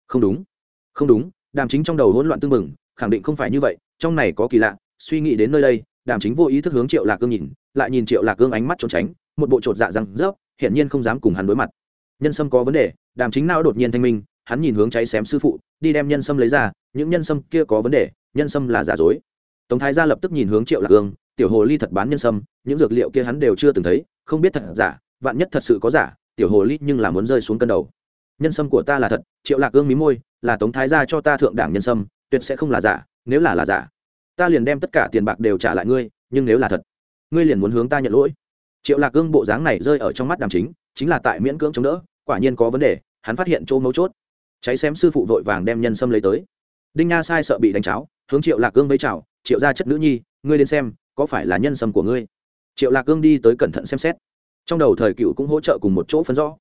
[SPEAKER 1] Không đúng không đúng, đàm chính trong đầu hỗn loạn tương mừng khẳng định không phải như vậy, trong này có kỳ lạ, suy nghĩ đến nơi đây, đàm chính vô ý thức hướng triệu lạc cương nhìn, lại nhìn triệu lạc cương ánh mắt trốn tránh, một bộ chột dạ răng rớp, hiển nhiên không dám cùng hắn đối mặt. Nhân sâm có vấn đề, đàm chính não đột nhiên thanh minh, hắn nhìn hướng cháy xém sư phụ, đi đem nhân sâm lấy ra những nhân sâm kia có vấn đề, nhân sâm là giả dối. Tống thái gia lập tức nhìn hướng triệu lạc cương tiểu hồ ly thật bán nhân sâm, những dược liệu kia hắn đều chưa từng thấy, không biết thật giả, vạn nhất thật sự có giả, tiểu hồ ly nhưng là muốn rơi xuống cân đầu. Nhân sâm của ta là thật. Triệu lạc hương mí môi, là tống thái gia cho ta thượng đảng nhân sâm, tuyệt sẽ không là giả, nếu là là giả, ta liền đem tất cả tiền bạc đều trả lại ngươi, nhưng nếu là thật, ngươi liền muốn hướng ta nhận lỗi. Triệu lạc ương bộ dáng này rơi ở trong mắt đàm chính chính là tại miễn cưỡng chống đỡ, quả nhiên có vấn đề, hắn phát hiện chỗ mấu chốt. Cháy xém sư phụ vội vàng đem nhân sâm lấy tới đinh nha sai sợ bị đánh cháo, hướng triệu lạc cương với chào, triệu ra chất nữ nhi, ngươi đến xem, có phải là nhân sâm của ngươi? Triệu lạc cương đi tới cẩn thận xem xét. Trong đầu thời cựu cũng hỗ trợ cùng một chỗ phân rõ.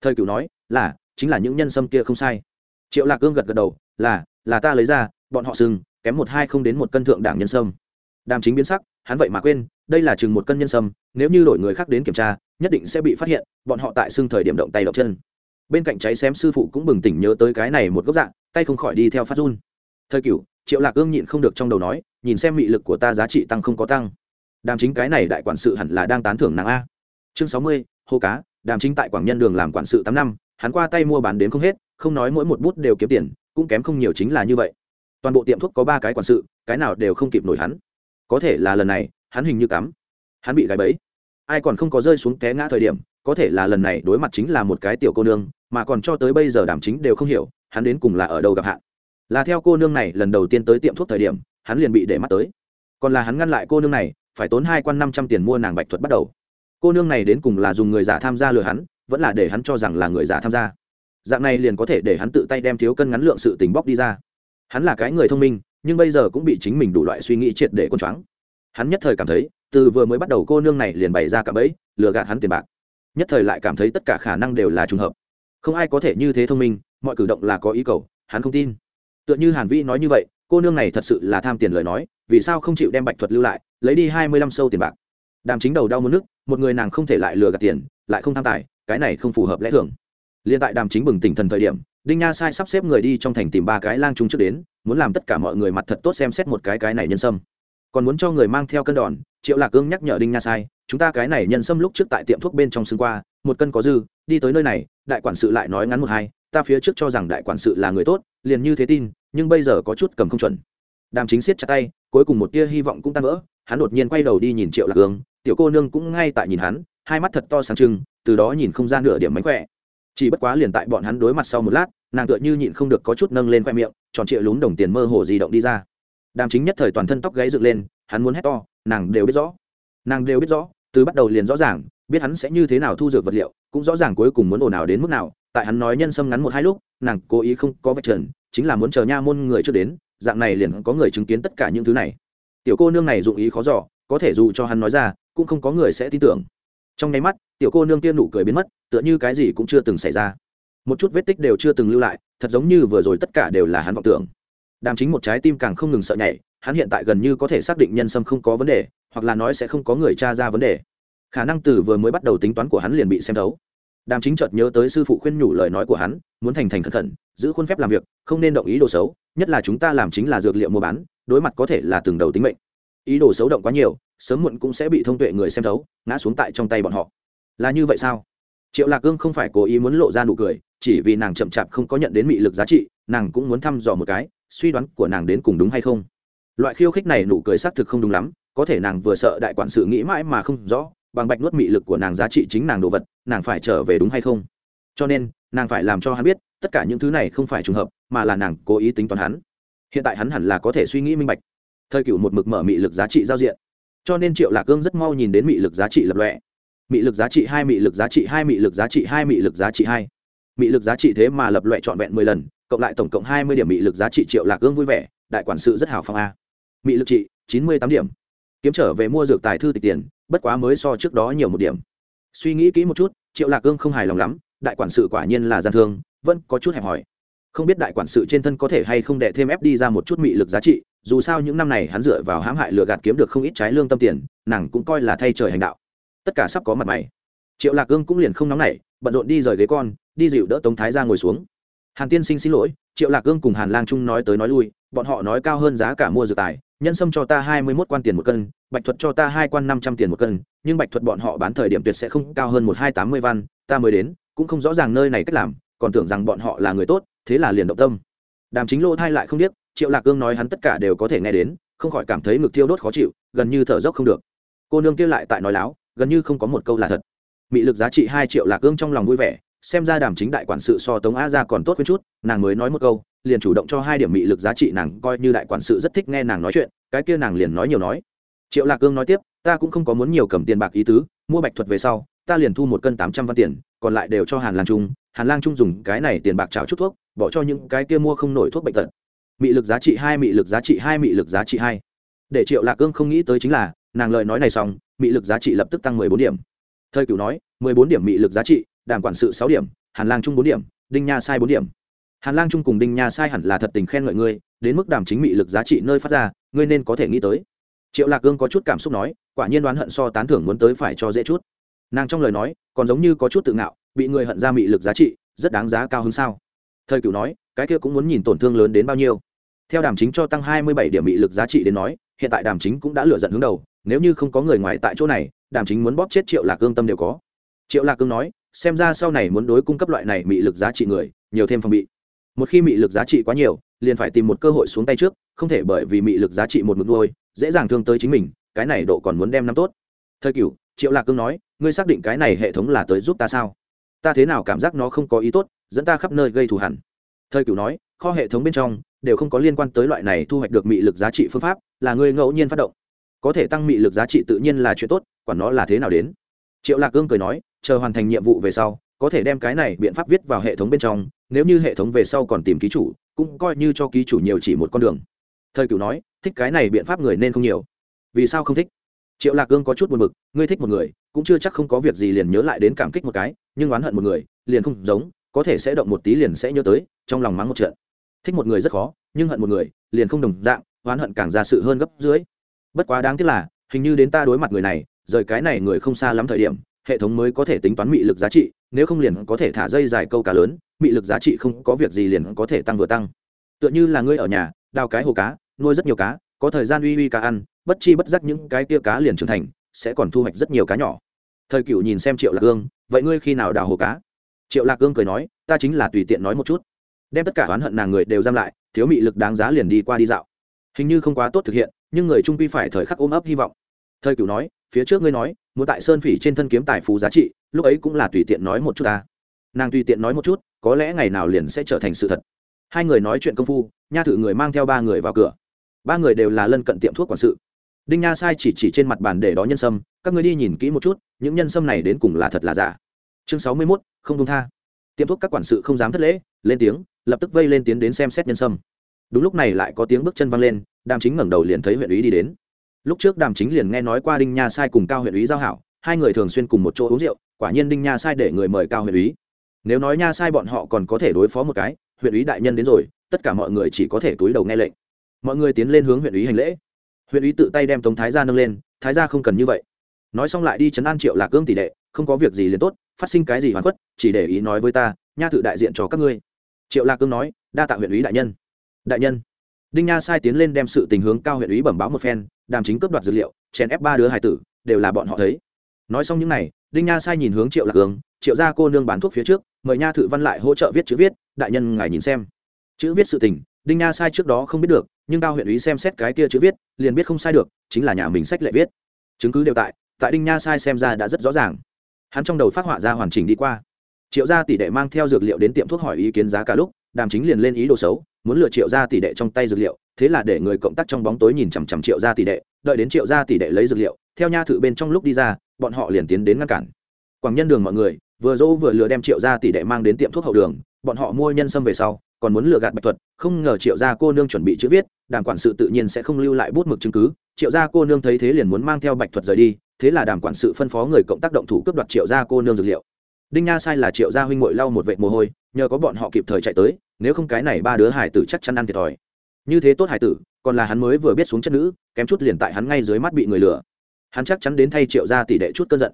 [SPEAKER 1] Thời cựu nói, là, chính là những nhân sâm kia không sai. Triệu lạc cương gật gật đầu, là là ta lấy ra, bọn họ sừng, kém một hai không đến một cân thượng đảng nhân sâm. Đàm chính biến sắc, hắn vậy mà quên, đây là chừng một cân nhân sâm, nếu như đổi người khác đến kiểm tra, nhất định sẽ bị phát hiện, bọn họ tại xưng thời điểm động tay động chân. Bên cạnh cháy xém sư phụ cũng bừng tỉnh nhớ tới cái này một góc dạng, tay không khỏi đi theo phát run thời cửu triệu lạc ương nhịn không được trong đầu nói, nhìn xem mị lực của ta giá trị tăng không có tăng. Đàm chính cái này đại quản sự hẳn là đang tán thưởng nàng a. Chương sáu mươi, hô cá, đàm chính tại quảng nhân đường làm quản sự tám năm, hắn qua tay mua bán đến không hết, không nói mỗi một bút đều kiếm tiền, cũng kém không nhiều chính là như vậy. Toàn bộ tiệm thuốc có ba cái quản sự, cái nào đều không kịp nổi hắn. Có thể là lần này, hắn hình như cắm. Hắn bị gãy bẫy. Ai còn không có rơi xuống té ngã thời điểm, có thể là lần này đối mặt chính là một cái tiểu cô nương, mà còn cho tới bây giờ đàm chính đều không hiểu, hắn đến cùng là ở đâu gặp hạn là theo cô nương này lần đầu tiên tới tiệm thuốc thời điểm, hắn liền bị để mắt tới. Còn là hắn ngăn lại cô nương này, phải tốn hai quan năm trăm tiền mua nàng bạch thuật bắt đầu. Cô nương này đến cùng là dùng người giả tham gia lừa hắn, vẫn là để hắn cho rằng là người giả tham gia. Dạng này liền có thể để hắn tự tay đem thiếu cân ngắn lượng sự tình bóc đi ra. Hắn là cái người thông minh, nhưng bây giờ cũng bị chính mình đủ loại suy nghĩ triệt để con choáng. Hắn nhất thời cảm thấy, từ vừa mới bắt đầu cô nương này liền bày ra cả bẫy, lừa gạt hắn tiền bạc. Nhất thời lại cảm thấy tất cả khả năng đều là trùng hợp. Không ai có thể như thế thông minh, mọi cử động là có ý cầu, hắn không tin tựa như hàn vĩ nói như vậy, cô nương này thật sự là tham tiền lời nói, vì sao không chịu đem bạch thuật lưu lại, lấy đi hai mươi lăm sâu tiền bạc. Đàm chính đầu đau muốn nước, một người nàng không thể lại lừa gạt tiền, lại không tham tài, cái này không phù hợp lẽ thường. Liên tại đàm chính bừng tỉnh thần thời điểm, đinh nha sai sắp xếp người đi trong thành tìm ba cái lang trung trước đến, muốn làm tất cả mọi người mặt thật tốt xem xét một cái cái này nhân sâm. Còn muốn cho người mang theo cân đòn, triệu lạc cương nhắc nhở đinh nha sai, chúng ta cái này nhân sâm lúc trước tại tiệm thuốc bên trong xương qua, một cân có dư, đi tới nơi này, đại quản sự lại nói ngắn một hai ta phía trước cho rằng đại quản sự là người tốt, liền như thế tin, nhưng bây giờ có chút cầm không chuẩn. Đàm chính siết chặt tay, cuối cùng một tia hy vọng cũng tan vỡ, hắn đột nhiên quay đầu đi nhìn triệu lạc cương tiểu cô nương cũng ngay tại nhìn hắn, hai mắt thật to sáng trưng, từ đó nhìn không ra nửa điểm mánh khỏe. Chỉ bất quá liền tại bọn hắn đối mặt sau một lát, nàng tựa như nhịn không được có chút nâng lên khoe miệng, tròn trịa lún đồng tiền mơ hồ di động đi ra. Đàm chính nhất thời toàn thân tóc gáy dựng lên, hắn muốn hét to, nàng đều biết rõ. Nàng đều biết rõ, từ bắt đầu liền rõ ràng, biết hắn sẽ như thế nào thu dược vật liệu, cũng rõ ràng cuối cùng muốn ồn ào đến mức nào tại hắn nói nhân sâm ngắn một hai lúc, nàng cố ý không có vạch trần, chính là muốn chờ nha môn người trước đến, dạng này liền có người chứng kiến tất cả những thứ này. Tiểu cô nương này dụng ý khó giỏ có thể dù cho hắn nói ra, cũng không có người sẽ tin tưởng. Trong nháy mắt, tiểu cô nương kia nụ cười biến mất, tựa như cái gì cũng chưa từng xảy ra. Một chút vết tích đều chưa từng lưu lại, thật giống như vừa rồi tất cả đều là hắn vọng tưởng. Đàm chính một trái tim càng không ngừng sợ nhảy, hắn hiện tại gần như có thể xác định nhân sâm không có vấn đề, hoặc là nói sẽ không có người tra ra vấn đề. Khả năng từ vừa mới bắt đầu tính toán của hắn liền bị xem thấu đàm chính chợt nhớ tới sư phụ khuyên nhủ lời nói của hắn, muốn thành thành cẩn thận giữ khuôn phép làm việc, không nên động ý đồ xấu, nhất là chúng ta làm chính là dược liệu mua bán, đối mặt có thể là từng đầu tính mệnh. Ý đồ xấu động quá nhiều, sớm muộn cũng sẽ bị thông tuệ người xem thấu, ngã xuống tại trong tay bọn họ. Là như vậy sao? Triệu lạc cương không phải cố ý muốn lộ ra nụ cười, chỉ vì nàng chậm chạp không có nhận đến mị lực giá trị, nàng cũng muốn thăm dò một cái, suy đoán của nàng đến cùng đúng hay không. Loại khiêu khích này nụ cười xác thực không đúng lắm, có thể nàng vừa sợ đại quản sự nghĩ mãi mà không rõ bằng bạch nuốt mị lực của nàng giá trị chính nàng đồ vật, nàng phải trở về đúng hay không? Cho nên, nàng phải làm cho hắn biết, tất cả những thứ này không phải trùng hợp, mà là nàng cố ý tính toán hắn. Hiện tại hắn hẳn là có thể suy nghĩ minh bạch. Thời cựu một mực mở mị lực giá trị giao diện. Cho nên triệu lạc cương rất mau nhìn đến mị lực giá trị lập lọe mị lực giá trị hai, mị lực giá trị hai, mị lực giá trị hai, mị lực giá trị hai. Mị lực giá trị thế mà lập loại trọn vẹn mười lần, cộng lại tổng cộng hai mươi điểm mị lực giá trị triệu lạc cương vui vẻ, đại quản sự rất hào phong a. Mị lực trị, chín mươi tám điểm. Kiếm trở về mua dược tài thư tịch tiền bất quá mới so trước đó nhiều một điểm. Suy nghĩ kỹ một chút, triệu lạc cương không hài lòng lắm, đại quản sự quả nhiên là gian thương, vẫn có chút hẹp hòi. Không biết đại quản sự trên thân có thể hay không đệ thêm ép đi ra một chút mị lực giá trị, dù sao những năm này hắn dựa vào hãm hại lừa gạt kiếm được không ít trái lương tâm tiền, nàng cũng coi là thay trời hành đạo. Tất cả sắp có mặt mày. Triệu lạc cương cũng liền không nóng nảy, bận rộn đi rời ghế con, đi dịu đỡ tống thái ra ngồi xuống. Hàn tiên sinh xin lỗi. Triệu lạc cương cùng hàn lang trung nói tới nói lui, bọn họ nói cao hơn giá cả mua dược tài nhân sâm cho ta hai mươi mốt quan tiền một cân, bạch thuật cho ta hai quan năm trăm tiền một cân, nhưng bạch thuật bọn họ bán thời điểm tuyệt sẽ không cao hơn một hai tám mươi văn, ta mới đến, cũng không rõ ràng nơi này cách làm, còn tưởng rằng bọn họ là người tốt, thế là liền động tâm. Đàm chính lô thai lại không biết triệu lạc cương nói hắn tất cả đều có thể nghe đến, không khỏi cảm thấy ngực thiêu đốt khó chịu, gần như thở dốc không được. Cô nương kia lại tại nói láo, gần như không có một câu là thật. Mị lực giá trị hai triệu lạc cương trong lòng vui vẻ xem ra đàm chính đại quản sự so tống a ra còn tốt hơn chút, nàng mới nói một câu, liền chủ động cho hai điểm mị lực giá trị nàng coi như đại quản sự rất thích nghe nàng nói chuyện, cái kia nàng liền nói nhiều nói. Triệu lạc cương nói tiếp, ta cũng không có muốn nhiều cầm tiền bạc ý tứ, mua bạch thuật về sau, ta liền thu một cân tám trăm văn tiền, còn lại đều cho hàn lang trung, hàn lang trung dùng cái này tiền bạc trào chút thuốc, bỏ cho những cái kia mua không nổi thuốc bệnh tật. Mị lực giá trị hai, mị lực giá trị hai, mị lực giá trị hai. Để triệu lạc cương không nghĩ tới chính là, nàng lời nói này xong, mị lực giá trị lập tức tăng mười bốn điểm. Thời cửu nói, mười bốn điểm mị lực giá trị đàm quản sự sáu điểm, hàn lang trung bốn điểm, đinh nha sai bốn điểm. Hàn lang trung cùng đinh nha sai hẳn là thật tình khen ngợi ngươi, đến mức đàm chính mị lực giá trị nơi phát ra, ngươi nên có thể nghĩ tới. Triệu lạc cương có chút cảm xúc nói, quả nhiên đoán hận so tán thưởng muốn tới phải cho dễ chút. Nàng trong lời nói, còn giống như có chút tự ngạo, bị người hận ra mị lực giá trị, rất đáng giá cao hơn sao. Thời cửu nói, cái kia cũng muốn nhìn tổn thương lớn đến bao nhiêu. Theo đàm chính cho tăng hai mươi bảy điểm mị lực giá trị đến nói, hiện tại đàm chính cũng đã lựa giận hướng đầu, nếu như không có người ngoài tại chỗ này, đàm chính muốn bóp chết triệu lạc cương tâm đều có. Triệu lạc cương nói xem ra sau này muốn đối cung cấp loại này mị lực giá trị người, nhiều thêm phòng bị. Một khi mị lực giá trị quá nhiều, liền phải tìm một cơ hội xuống tay trước, không thể bởi vì mị lực giá trị một mực nuôi, dễ dàng thương tới chính mình, cái này độ còn muốn đem năm tốt. Thời cửu, triệu lạc cương nói, ngươi xác định cái này hệ thống là tới giúp ta sao? Ta thế nào cảm giác nó không có ý tốt, dẫn ta khắp nơi gây thù hẳn thời cửu nói, kho hệ thống bên trong đều không có liên quan tới loại này thu hoạch được mị lực giá trị phương pháp, là ngươi ngẫu nhiên phát động. Có thể tăng mị lực giá trị tự nhiên là chuyện tốt, quản nó là thế nào đến triệu lạc cương cười nói, chờ hoàn thành nhiệm vụ về sau, có thể đem cái này biện pháp viết vào hệ thống bên trong, nếu như hệ thống về sau còn tìm ký chủ, cũng coi như cho ký chủ nhiều chỉ một con đường. Thời cửu nói, thích cái này biện pháp người nên không nhiều. Vì sao không thích? Triệu lạc cương có chút buồn b ự c ngươi thích một người, cũng chưa chắc không có việc gì liền nhớ lại đến cảm kích một cái, nhưng oán hận một người, liền không giống, có thể sẽ động một tí liền sẽ nhớ tới, trong lòng mắng một trận. Thích một người rất khó, nhưng hận một người, liền không đồng dạng, oán hận càng ra sự hơn gấp dưới. Bất quá đáng tiếc là, hình như đến ta đối mặt người này rời cái này người không xa lắm thời điểm, hệ thống mới có thể tính toán mị lực giá trị, nếu không liền có thể thả dây dài câu cá lớn, mị lực giá trị không có việc gì liền có thể tăng vừa tăng. Tựa như là ngươi ở nhà, đào cái hồ cá, nuôi rất nhiều cá, có thời gian uy uy cá ăn, bất chi bất giác những cái kia cá liền trưởng thành, sẽ còn thu hoạch rất nhiều cá nhỏ. Thời cựu nhìn xem triệu lạc ương, vậy ngươi khi nào đào hồ cá? Triệu lạc ương cười nói, ta chính là tùy tiện nói một chút. Đem tất cả oán hận nàng người đều giam lại, thiếu mị lực đáng giá liền đi qua đi dạo. Hình như không quá tốt thực hiện, nhưng người trung quy phải thời khắc ôm ấp hy vọng. Thời cửu nói phía trước ngươi nói, muốn tại sơn phỉ trên thân kiếm tài phú giá trị, lúc ấy cũng là tùy tiện nói một chút ta. Nàng tùy tiện nói một chút, có lẽ ngày nào liền sẽ trở thành sự thật. Hai người nói chuyện công phu, nha thử người mang theo ba người vào cửa. Ba người đều là lân cận tiệm thuốc quản sự. Đinh nha sai chỉ chỉ trên mặt bàn để đó nhân sâm, các người đi nhìn kỹ một chút, những nhân sâm này đến cùng là thật là giả. Chương sáu mươi mốt, không công tha. Tiệm thuốc các quản sự không dám thất lễ, lên tiếng, lập tức vây lên tiến đến xem xét nhân sâm. Đúng lúc này lại có tiếng bước chân văng lên, đàm chính ngẩng đầu liền thấy huyện ý đi đến lúc trước đàm chính liền nghe nói qua đinh nha sai cùng cao huyện ý giao hảo, hai người thường xuyên cùng một chỗ uống rượu, quả nhiên đinh nha sai để người mời cao huyện ý nếu nói nha sai bọn họ còn có thể đối phó một cái huyện ý đại nhân đến rồi, tất cả mọi người chỉ có thể túi đầu nghe lệnh. Mọi người tiến lên hướng huyện ý hành lễ. Huyện ý tự tay đem tống thái gia nâng lên, thái gia không cần như vậy. Nói xong lại đi chấn an triệu lạc cương tỷ đệ, không có việc gì liền tốt, phát sinh cái gì hoàn khuất, chỉ để ý nói với ta, nha thự đại diện cho các ngươi. Triệu lạc cương nói, đa tạ huyện ý đại nhân. Đại nhân. Đinh nha sai tiến lên đem sự tình hướng cao huyện ý bẩm báo một phen đàm chính cướp đoạt dữ liệu, chèn ép ba đứa hải tử, đều là bọn họ thấy. Nói xong những n à y đinh nha sai nhìn hướng triệu lạc hướng triệu gia cô nương bán thuốc phía trước, mời nha thự văn lại hỗ trợ viết chữ viết, đại nhân ngài nhìn xem. Chữ viết sự tình, đinh nha sai trước đó không biết được, nhưng cao huyện ý xem xét cái kia chữ viết, liền biết không sai được, chính là nhà mình sách lệ viết. Chứng cứ đều tại tại đinh nha sai xem ra đã rất rõ ràng. Hắn trong đầu phát họa ra hoàn chỉnh đi qua. Triệu gia tỷ đệ mang theo dược liệu đến tiệm thuốc hỏi ý kiến giá cả lúc đàm chính liền lên ý đồ xấu, muốn lừa triệu gia tỷ đệ trong tay dược liệu, thế là để người cộng tác trong bóng tối nhìn chằm chằm triệu gia tỷ đệ, đợi đến triệu gia tỷ đệ lấy dược liệu, theo nha thự bên trong lúc đi ra, bọn họ liền tiến đến ngăn cản. Quảng nhân đường mọi người, vừa dỗ vừa lừa đem triệu gia tỷ đệ mang đến tiệm thuốc hậu đường, bọn họ mua nhân sâm về sau, còn muốn lừa gạt bạch thuật, không ngờ triệu gia cô nương chuẩn bị chữ viết, đàm quản sự tự nhiên sẽ không lưu lại bút mực chứng cứ. Triệu gia cô nương thấy thế liền muốn mang theo bạch thuật rời đi, thế là đàm quản sự phân phó người cộng tác động thủ cướp đoạt triệu gia cô nương dược liệu. Đinh nha sai là triệu gia huynh ngội lau một vệt mồ hôi, nhờ có bọn họ kịp thời chạy tới nếu không cái này ba đứa hải tử chắc chắn ăn thiệt thòi. Như thế tốt hải tử, còn là hắn mới vừa biết xuống chất nữ, kém chút liền tại hắn ngay dưới mắt bị người lừa. Hắn chắc chắn đến thay triệu gia tỷ đệ chút cơn giận.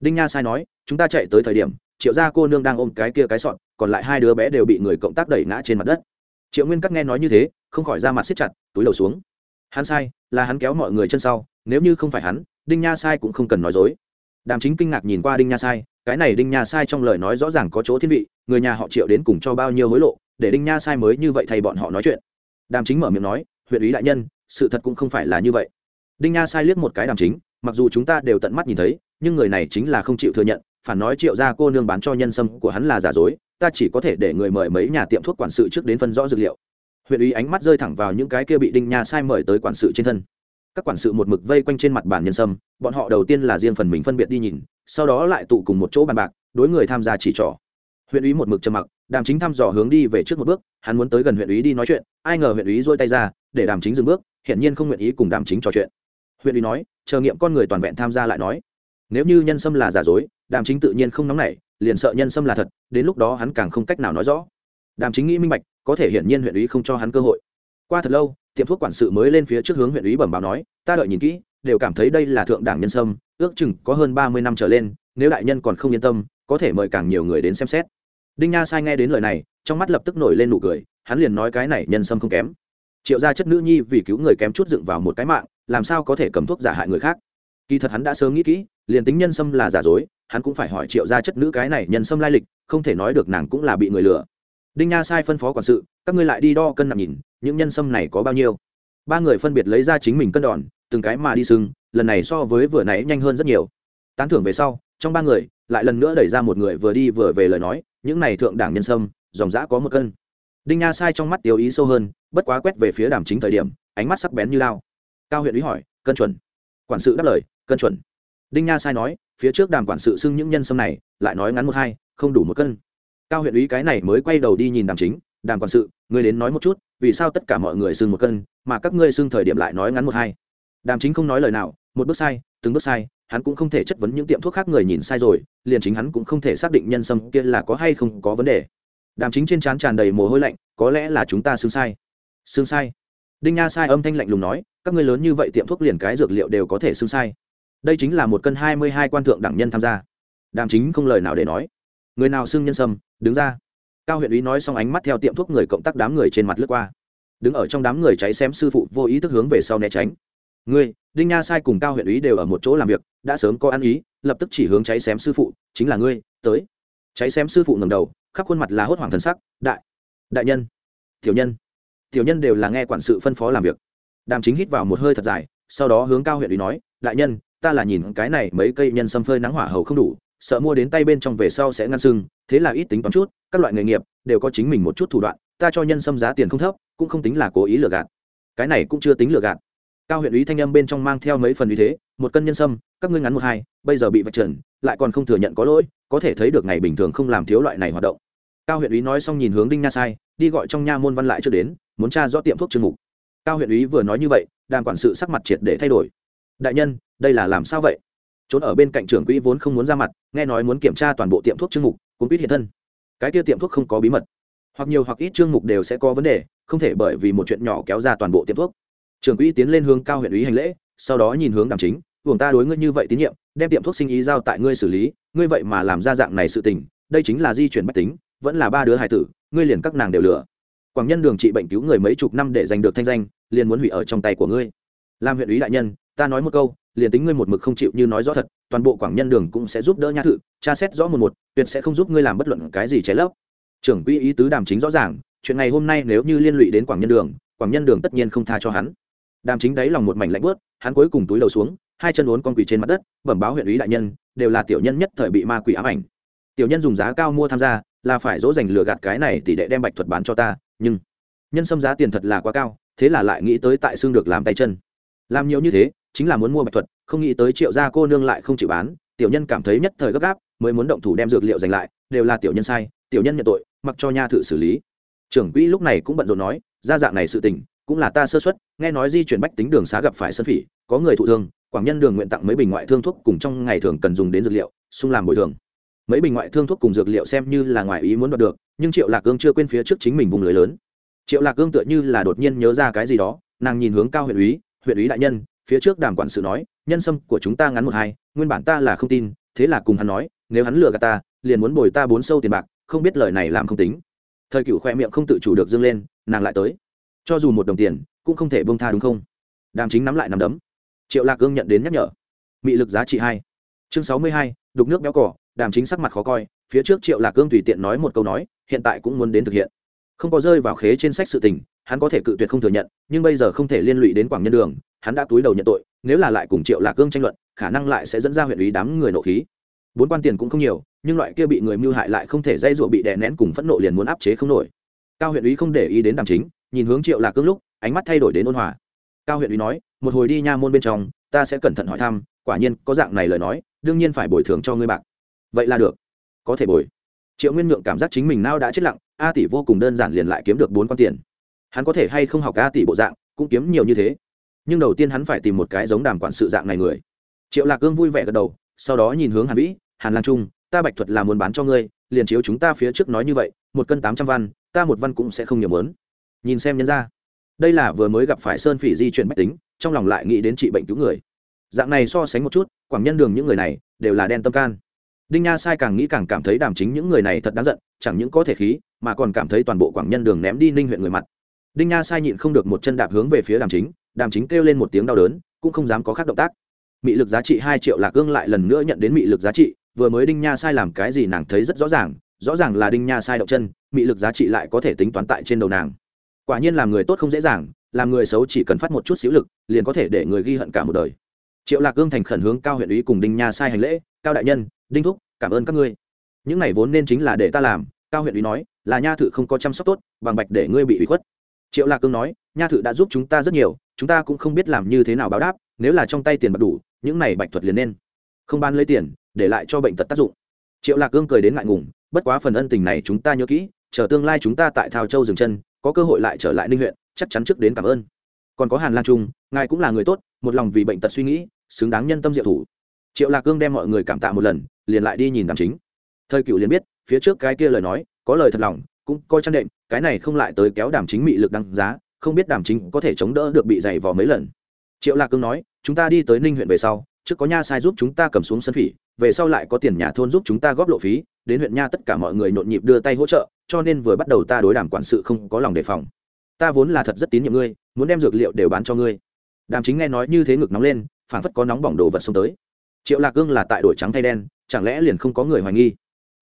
[SPEAKER 1] Đinh nha sai nói, chúng ta chạy tới thời điểm, triệu gia cô nương đang ôm cái kia cái sọn còn lại hai đứa bé đều bị người cộng tác đẩy ngã trên mặt đất. Triệu nguyên các nghe nói như thế, không khỏi ra mặt siết chặt, túi đầu xuống. Hắn sai, là hắn kéo mọi người chân sau, nếu như không phải hắn, đinh nha sai cũng không cần nói dối. Đàm chính kinh ngạc nhìn qua đinh nha sai, cái này đinh nha sai trong lời nói rõ ràng có chỗ thiên vị, người nhà họ triệu đến cùng cho bao nhiêu hối lộ để đinh nha sai mới như vậy thay bọn họ nói chuyện. Đàm chính mở miệng nói, huyện ý đại nhân, sự thật cũng không phải là như vậy. Đinh nha sai liếc một cái đàm chính, mặc dù chúng ta đều tận mắt nhìn thấy, nhưng người này chính là không chịu thừa nhận, phản nói triệu ra cô nương bán cho nhân sâm của hắn là giả dối, ta chỉ có thể để người mời mấy nhà tiệm thuốc quản sự trước đến phân rõ dược liệu. Huyện ủy ánh mắt rơi thẳng vào những cái kia bị đinh nha sai mời tới quản sự trên thân. Các quản sự một mực vây quanh trên mặt bàn nhân sâm, bọn họ đầu tiên là riêng phần mình phân biệt đi nhìn, sau đó lại tụ cùng một chỗ bàn bạc, đối người tham gia chỉ trỏ. Huyện ủy một mực trầm mặc đàm chính thăm dò hướng đi về trước một bước, hắn muốn tới gần huyện ủy đi nói chuyện, ai ngờ huyện ủy dôi tay ra, để đàm chính dừng bước, hiển nhiên không nguyện ý cùng đàm chính trò chuyện. Huyện ủy nói, chờ nghiệm con người toàn vẹn tham gia lại nói. Nếu như nhân sâm là giả dối, đàm chính tự nhiên không nóng nảy, liền sợ nhân sâm là thật, đến lúc đó hắn càng không cách nào nói rõ. Đàm chính nghĩ minh bạch, có thể hiển nhiên huyện ủy không cho hắn cơ hội. Qua thật lâu, tiệm thuốc quản sự mới lên phía trước hướng huyện ủy bẩm báo nói, ta đợi nhìn kỹ, đều cảm thấy đây là thượng đảng nhân sâm, ước chừng có hơn ba mươi năm trở lên, nếu đại nhân còn không yên tâm, có thể mời càng nhiều người đến xem xét đinh nha sai nghe đến lời này, trong mắt lập tức nổi lên nụ cười, hắn liền nói cái này nhân sâm không kém. Triệu gia chất nữ nhi vì cứu người kém chút dựng vào một cái mạng, làm sao có thể cầm thuốc giả hại người khác? Kỳ thật hắn đã sớm nghĩ kỹ, liền tính nhân sâm là giả dối, hắn cũng phải hỏi triệu gia chất nữ cái này nhân sâm lai lịch, không thể nói được nàng cũng là bị người lừa. Đinh nha sai phân phó quản sự, các ngươi lại đi đo cân nặng nhìn, những nhân sâm này có bao nhiêu? Ba người phân biệt lấy ra chính mình cân đòn, từng cái mà đi sưng, lần này so với vừa nãy nhanh hơn rất nhiều. Tán thưởng về sau, trong ba người, lại lần nữa đẩy ra một người vừa đi vừa về lời nói những này thượng đảng nhân sâm, dòng giã có một cân. Đinh nha sai trong mắt tiêu ý sâu hơn, bất quá quét về phía đàm chính thời điểm, ánh mắt sắc bén như lao. Cao huyện ý hỏi, cân chuẩn? Quản sự đáp lời, cân chuẩn. Đinh nha sai nói, phía trước đàm quản sự xưng những nhân sâm này, lại nói ngắn một hai, không đủ một cân. Cao huyện ý cái này mới quay đầu đi nhìn đàm chính, đàm quản sự người đến nói một chút, vì sao tất cả mọi người xưng một cân, mà các ngươi xưng thời điểm lại nói ngắn một hai? Đàm chính không nói lời nào, một bước sai, từng bước sai hắn cũng không thể chất vấn những tiệm thuốc khác người nhìn sai rồi, liền chính hắn cũng không thể xác định nhân sâm kia là có hay không có vấn đề. Đàm chính trên trán tràn đầy mồ hôi lạnh, có lẽ là chúng ta xương sai. Xương sai? Đinh nha sai âm thanh lạnh lùng nói, các ngươi lớn như vậy tiệm thuốc liền cái dược liệu đều có thể xương sai. Đây chính là một cân hai mươi hai quan thượng đẳng nhân tham gia. Đàm chính không lời nào để nói. Người nào xương nhân sâm, đứng ra. Cao huyện ý nói xong ánh mắt theo tiệm thuốc người cộng tác đám người trên mặt lướt qua. Đứng ở trong đám người cháy xém sư phụ vô ý thức hướng về sau né tránh ngươi, đinh nha sai cùng cao huyện ý đều ở một chỗ làm việc, đã sớm có ăn ý, lập tức chỉ hướng cháy xém sư phụ, chính là ngươi, tới. Cháy xém sư phụ ngầm đầu, khắp khuôn mặt là hốt hoảng thần sắc, đại đại nhân, tiểu nhân. Tiểu nhân đều là nghe quản sự phân phó làm việc. Đàm chính hít vào một hơi thật dài, sau đó hướng cao huyện ý nói, đại nhân, ta là nhìn cái này mấy cây nhân sâm phơi nắng hỏa hầu không đủ, sợ mua đến tay bên trong về sau sẽ ngăn sưng, thế là ít tính toán chút, các loại nghề nghiệp đều có chính mình một chút thủ đoạn, ta cho nhân sâm giá tiền không thấp, cũng không tính là cố ý lừa gạt. Cái này cũng chưa tính lừa gạt cao huyện ý thanh âm bên trong mang theo mấy phần uy thế, một cân nhân sâm, các ngươi ngắn một hai, bây giờ bị vạch trần, lại còn không thừa nhận có lỗi, có thể thấy được ngày bình thường không làm thiếu loại này hoạt động. Cao huyện ý nói xong nhìn hướng đinh nha sai, đi gọi trong nha môn văn lại chưa đến, muốn tra rõ tiệm thuốc trương mục. Cao huyện ý vừa nói như vậy đang quản sự sắc mặt triệt để thay đổi. Đại nhân, đây là làm sao vậy? Trốn ở bên cạnh trưởng quỹ vốn không muốn ra mặt, nghe nói muốn kiểm tra toàn bộ tiệm thuốc trương mục cũng biết hiện thân. Cái kia tiệm thuốc không có bí mật. Hoặc nhiều hoặc ít trương mục đều sẽ có vấn đề, không thể bởi vì một chuyện nhỏ kéo ra toàn bộ tiệm thuốc trưởng quỹ tiến lên hướng cao huyện ý hành lễ, sau đó nhìn hướng đàm chính buồng ta đối ngươi như vậy tín nhiệm, đem tiệm thuốc sinh ý giao tại ngươi xử lý, ngươi vậy mà làm ra dạng này sự tình, đây chính là di chuyển bách tính, vẫn là ba đứa hải tử, ngươi liền các nàng đều lừa. Quảng nhân đường trị bệnh cứu người mấy chục năm để giành được thanh danh, liền muốn hủy ở trong tay của ngươi. Làm huyện ủy đại nhân, ta nói một câu, liền tính ngươi một mực không chịu như nói rõ thật, toàn bộ quảng nhân đường cũng sẽ giúp đỡ nhã thự, tra xét rõ một một, tuyệt sẽ không giúp ngươi làm bất luận cái gì trái lấp. Trưởng quỹ ý tứ đàm chính rõ ràng, chuyện này hôm nay nếu như liên lụy đến quảng nhân đường, quảng nhân đường tất nhiên không tha cho hắn đàm chính đáy lòng một mảnh lạnh bớt hắn cuối cùng túi đầu xuống, hai chân uốn con quỳ trên mặt đất, bẩm báo huyện ủy đại nhân, đều là tiểu nhân nhất thời bị ma quỷ ám ảnh. Tiểu nhân dùng giá cao mua tham gia, là phải dỗ dành lừa gạt cái này tỷ đệ đem bạch thuật bán cho ta, nhưng nhân xâm giá tiền thật là quá cao, thế là lại nghĩ tới tại xương được làm tay chân. Làm nhiều như thế, chính là muốn mua bạch thuật, không nghĩ tới triệu gia cô nương lại không chịu bán, tiểu nhân cảm thấy nhất thời gấp gáp, mới muốn động thủ đem dược liệu giành lại, đều là tiểu nhân sai, tiểu nhân nhận tội, mặc cho nha thự xử lý. Trưởng quỹ lúc này cũng bận rộn nói, ra dạng này sự tình, cũng là ta sơ xuất nghe nói di chuyển bách tính đường xá gặp phải sân phỉ, có người thụ thương, quảng nhân đường nguyện tặng mấy bình ngoại thương thuốc cùng trong ngày thường cần dùng đến dược liệu xung làm bồi thường. Mấy bình ngoại thương thuốc cùng dược liệu xem như là ngoài ý muốn đoạt được, nhưng triệu lạc cương chưa quên phía trước chính mình vùng lưới lớn. Triệu lạc cương tựa như là đột nhiên nhớ ra cái gì đó, nàng nhìn hướng cao huyện úy huyện úy đại nhân, phía trước đàm quản sự nói, nhân sâm của chúng ta ngắn một hai, nguyên bản ta là không tin, thế là cùng hắn nói, nếu hắn lừa gạt ta, liền muốn bồi ta bốn sâu tiền bạc, không biết lời này làm không tính. Thời cựu khoe miệng không tự chủ được dâng lên, nàng lại tới. Cho dù một đồng tiền cũng không thể bông tha đúng không? Đàm chính nắm lại nằm đấm. Triệu lạc cương nhận đến nhắc nhở. Mị lực giá trị hai. Chương sáu mươi hai, đục nước béo cỏ. Đàm chính sắc mặt khó coi, phía trước triệu lạc cương tùy tiện nói một câu nói, hiện tại cũng muốn đến thực hiện. Không có rơi vào khế trên sách sự tình, hắn có thể cự tuyệt không thừa nhận, nhưng bây giờ không thể liên lụy đến quảng nhân đường, hắn đã túi đầu nhận tội, nếu là lại cùng triệu lạc cương tranh luận, khả năng lại sẽ dẫn ra huyện ý đám người nộ khí. Bốn quan tiền cũng không nhiều, nhưng loại kia bị người mưu hại lại không thể dây dụa bị đè nén cùng phẫn nộ liền muốn áp chế không nổi. Cao huyện ý không để ý đến đàm chính, nhìn hướng triệu lạc cương lúc ánh mắt thay đổi đến ôn hòa. Cao huyện ủy nói, một hồi đi nha môn bên trong, ta sẽ cẩn thận hỏi thăm, quả nhiên có dạng này lời nói, đương nhiên phải bồi thường cho ngươi bạc. Vậy là được. Có thể bồi. Triệu nguyên nhượng cảm giác chính mình nao đã chết lặng, a tỷ vô cùng đơn giản liền lại kiếm được bốn con tiền. Hắn có thể hay không học a tỷ bộ dạng, cũng kiếm nhiều như thế. Nhưng đầu tiên hắn phải tìm một cái giống đàm quản sự dạng này người. Triệu lạc cương vui vẻ gật đầu, sau đó nhìn hướng hàn vĩ, hàn lan trung, ta bạch thuật là muốn bán cho ngươi, liền chiếu chúng ta phía trước nói như vậy, một cân tám trăm văn, ta một văn cũng sẽ không nhiều mớn. Nhìn xem nhân ra đây là vừa mới gặp phải sơn phỉ di chuyển bách tính, trong lòng lại nghĩ đến trị bệnh cứu người. Dạng này so sánh một chút, quảng nhân đường những người này đều là đen tâm can. Đinh nha sai càng nghĩ càng cảm thấy đàm chính những người này thật đáng giận, chẳng những có thể khí, mà còn cảm thấy toàn bộ quảng nhân đường ném đi ninh huyện người mặt. Đinh nha sai nhịn không được một chân đạp hướng về phía đàm chính đàm chính kêu lên một tiếng đau đớn, cũng không dám có khác động tác. Mị lực giá trị hai triệu lạc gương lại lần nữa nhận đến mị lực giá trị, vừa mới đinh nha sai làm cái gì nàng thấy rất rõ ràng rõ ràng là đinh nha sai động chân, mị lực giá trị lại có thể tính toán tại trên đầu nàng quả nhiên làm người tốt không dễ dàng, làm người xấu chỉ cần phát một chút xíu lực, liền có thể để người ghi hận cả một đời. Triệu lạc gương thành khẩn hướng cao huyện ý cùng đinh nha sai hành lễ, cao đại nhân, đinh thúc, cảm ơn các ngươi. Những này vốn nên chính là để ta làm. Cao huyện ý nói, là nha thự không có chăm sóc tốt, bằng bạch để ngươi bị ủy khuất. Triệu lạc cương nói, nha thự đã giúp chúng ta rất nhiều, chúng ta cũng không biết làm như thế nào báo đáp, nếu là trong tay tiền bạc đủ, những này bạch thuật liền nên. Không bán lấy tiền, để lại cho bệnh tật tác dụng. Triệu lạc cương cười đến ngại ngùng, bất quá phần ân tình này chúng ta nhớ kỹ, chờ tương lai chúng ta tại thao châu dừng chân có cơ hội lại trở lại ninh huyện, chắc chắn trước đến cảm ơn. Còn có hàn lan trung, ngài cũng là người tốt, một lòng vì bệnh tật suy nghĩ, xứng đáng nhân tâm diệu thủ. Triệu lạc cương đem mọi người cảm tạ một lần, liền lại đi nhìn đàm chính. Thời cựu liền biết, phía trước cái kia lời nói, có lời thật lòng, cũng coi chăn đệm, cái này không lại tới kéo đàm chính mị lực đăng giá, không biết đàm chính có thể chống đỡ được bị dày vò mấy lần. Triệu lạc cương nói, chúng ta đi tới ninh huyện về sau, trước có nha sai giúp chúng ta cầm xuống sân phỉ, về sau lại có tiền nhà thôn giúp chúng ta góp lộ phí đến huyện nha tất cả mọi người nhộn nhịp đưa tay hỗ trợ, cho nên vừa bắt đầu ta đối đàm quản sự không có lòng đề phòng. Ta vốn là thật rất tín nhiệm ngươi, muốn đem dược liệu đều bán cho ngươi. Đàm chính nghe nói như thế ngực nóng lên phản phất có nóng bỏng đồ vật xông tới. Triệu lạc gương là tại đổi trắng thay đen, chẳng lẽ liền không có người hoài nghi?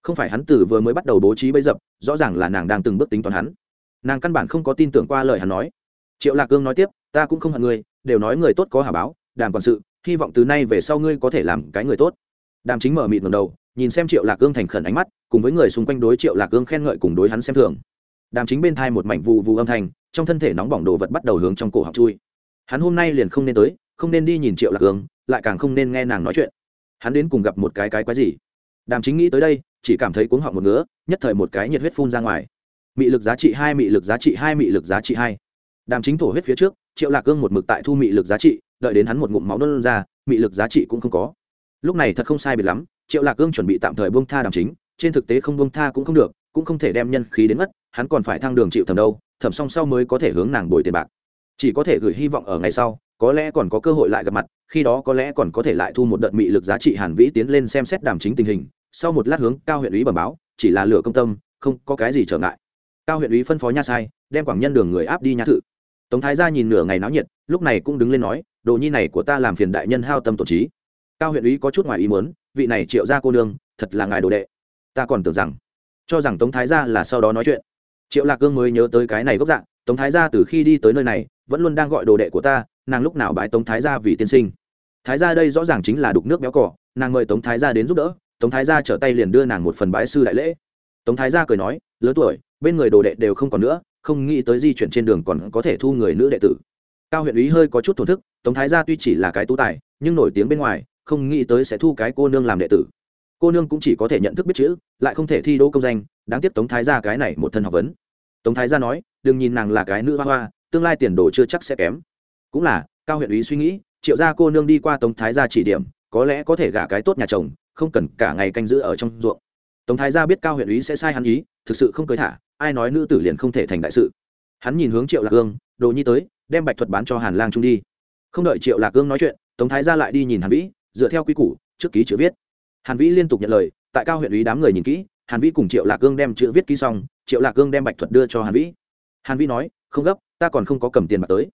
[SPEAKER 1] Không phải hắn tử vừa mới bắt đầu bố trí bấy dập, rõ ràng là nàng đang từng bước tính toán hắn. Nàng căn bản không có tin tưởng qua lời hắn nói. Triệu lạc cương nói tiếp, ta cũng không hận ngươi, đều nói người tốt có hà báo, đàm quản sự, hy vọng từ nay về sau ngươi có thể làm cái người tốt. Đàm chính mở mịt ngầm đầu nhìn xem triệu lạc cương thành khẩn ánh mắt, cùng với người xung quanh đối triệu lạc cương khen ngợi cùng đối hắn xem thường. Đàm chính bên thai một mảnh vụ vụ âm thanh, trong thân thể nóng bỏng đồ vật bắt đầu hướng trong cổ học chui. Hắn hôm nay liền không nên tới, không nên đi nhìn triệu lạc cương lại càng không nên nghe nàng nói chuyện. Hắn đến cùng gặp một cái cái quái gì? Đàm chính nghĩ tới đây, chỉ cảm thấy cuống họng một ngứa, nhất thời một cái nhiệt huyết phun ra ngoài. Mị lực giá trị hai, mị lực giá trị hai, mị lực giá trị hai. Đàm chính thổ huyết phía trước, triệu lạc cương một mực tại thu mị lực giá trị, đợi đến hắn một ngụm máu nôn ra, mị lực giá trị cũng không có. Lúc này thật không sai biệt lắm triệu lạc cương chuẩn bị tạm thời buông tha đàm chính, trên thực tế không buông tha cũng không được, cũng không thể đem nhân khí đến mất, hắn còn phải thăng đường chịu thầm đâu thẩm xong sau mới có thể hướng nàng bồi tiền bạc. Chỉ có thể gửi hy vọng ở ngày sau, có lẽ còn có cơ hội lại gặp mặt, khi đó có lẽ còn có thể lại thu một đợt mị lực giá trị hàn vĩ tiến lên xem xét đàm chính tình hình, sau một lát hướng cao huyện ủy bẩm báo, chỉ là lửa công tâm, không có cái gì trở ngại. Cao huyện ủy phân phó nha sai, đem quảng nhân đường người áp đi nha thự. Tống thái gia nhìn nửa ngày náo nhiệt, lúc này cũng đứng lên nói, đồ nhi này của ta làm phiền đại nhân hao tâm tổ trí cao huyện ý có chút ngoài ý muốn, vị này triệu ra cô nương, thật là ngài đồ đệ. Ta còn tưởng rằng, cho rằng tống thái gia là sau đó nói chuyện. Triệu lạc cương mới nhớ tới cái này gốc dạng, tống thái gia từ khi đi tới nơi này, vẫn luôn đang gọi đồ đệ của ta, nàng lúc nào bãi tống thái gia vì tiên sinh. Thái gia đây rõ ràng chính là đục nước béo cỏ, nàng mời tống thái gia đến giúp đỡ, tống thái gia trở tay liền đưa nàng một phần bãi sư đại lễ. Tống thái gia cười nói, lớn tuổi, bên người đồ đệ đều không còn nữa, không nghĩ tới di chuyển trên đường còn có thể thu người nữ đệ tử. Cao huyện ý hơi có chút thổn thức, tống thái gia tuy chỉ là cái tú tài, nhưng nổi tiếng bên ngoài không nghĩ tới sẽ thu cái cô nương làm đệ tử. Cô nương cũng chỉ có thể nhận thức biết chữ, lại không thể thi đỗ công danh, đáng tiếc tống thái gia cái này một thân học vấn. Tống thái gia nói, đừng nhìn nàng là cái nữ hoa hoa, tương lai tiền đồ chưa chắc sẽ kém. Cũng là, cao huyện úy suy nghĩ, triệu gia cô nương đi qua tống thái gia chỉ điểm, có lẽ có thể gả cái tốt nhà chồng, không cần cả ngày canh giữ ở trong ruộng. Tống thái gia biết cao huyện úy sẽ sai hắn ý, thực sự không cưới thả, ai nói nữ tử liền không thể thành đại sự. Hắn nhìn hướng triệu lạc hương, đồ nhi tới, đem bạch thuật bán cho hàn lang trung đi. Không đợi triệu lạc hương nói chuyện, tống thái gia lại đi nhìn hàn vĩ dựa theo quy củ, trước ký chữ viết. Hàn vĩ liên tục nhận lời, tại cao huyện ủy đám người nhìn kỹ, hàn vĩ cùng triệu lạc cương đem chữ viết ký xong, triệu lạc cương đem bạch thuật đưa cho hàn vĩ. Hàn vĩ nói, không gấp, ta còn không có cầm tiền bạc tới.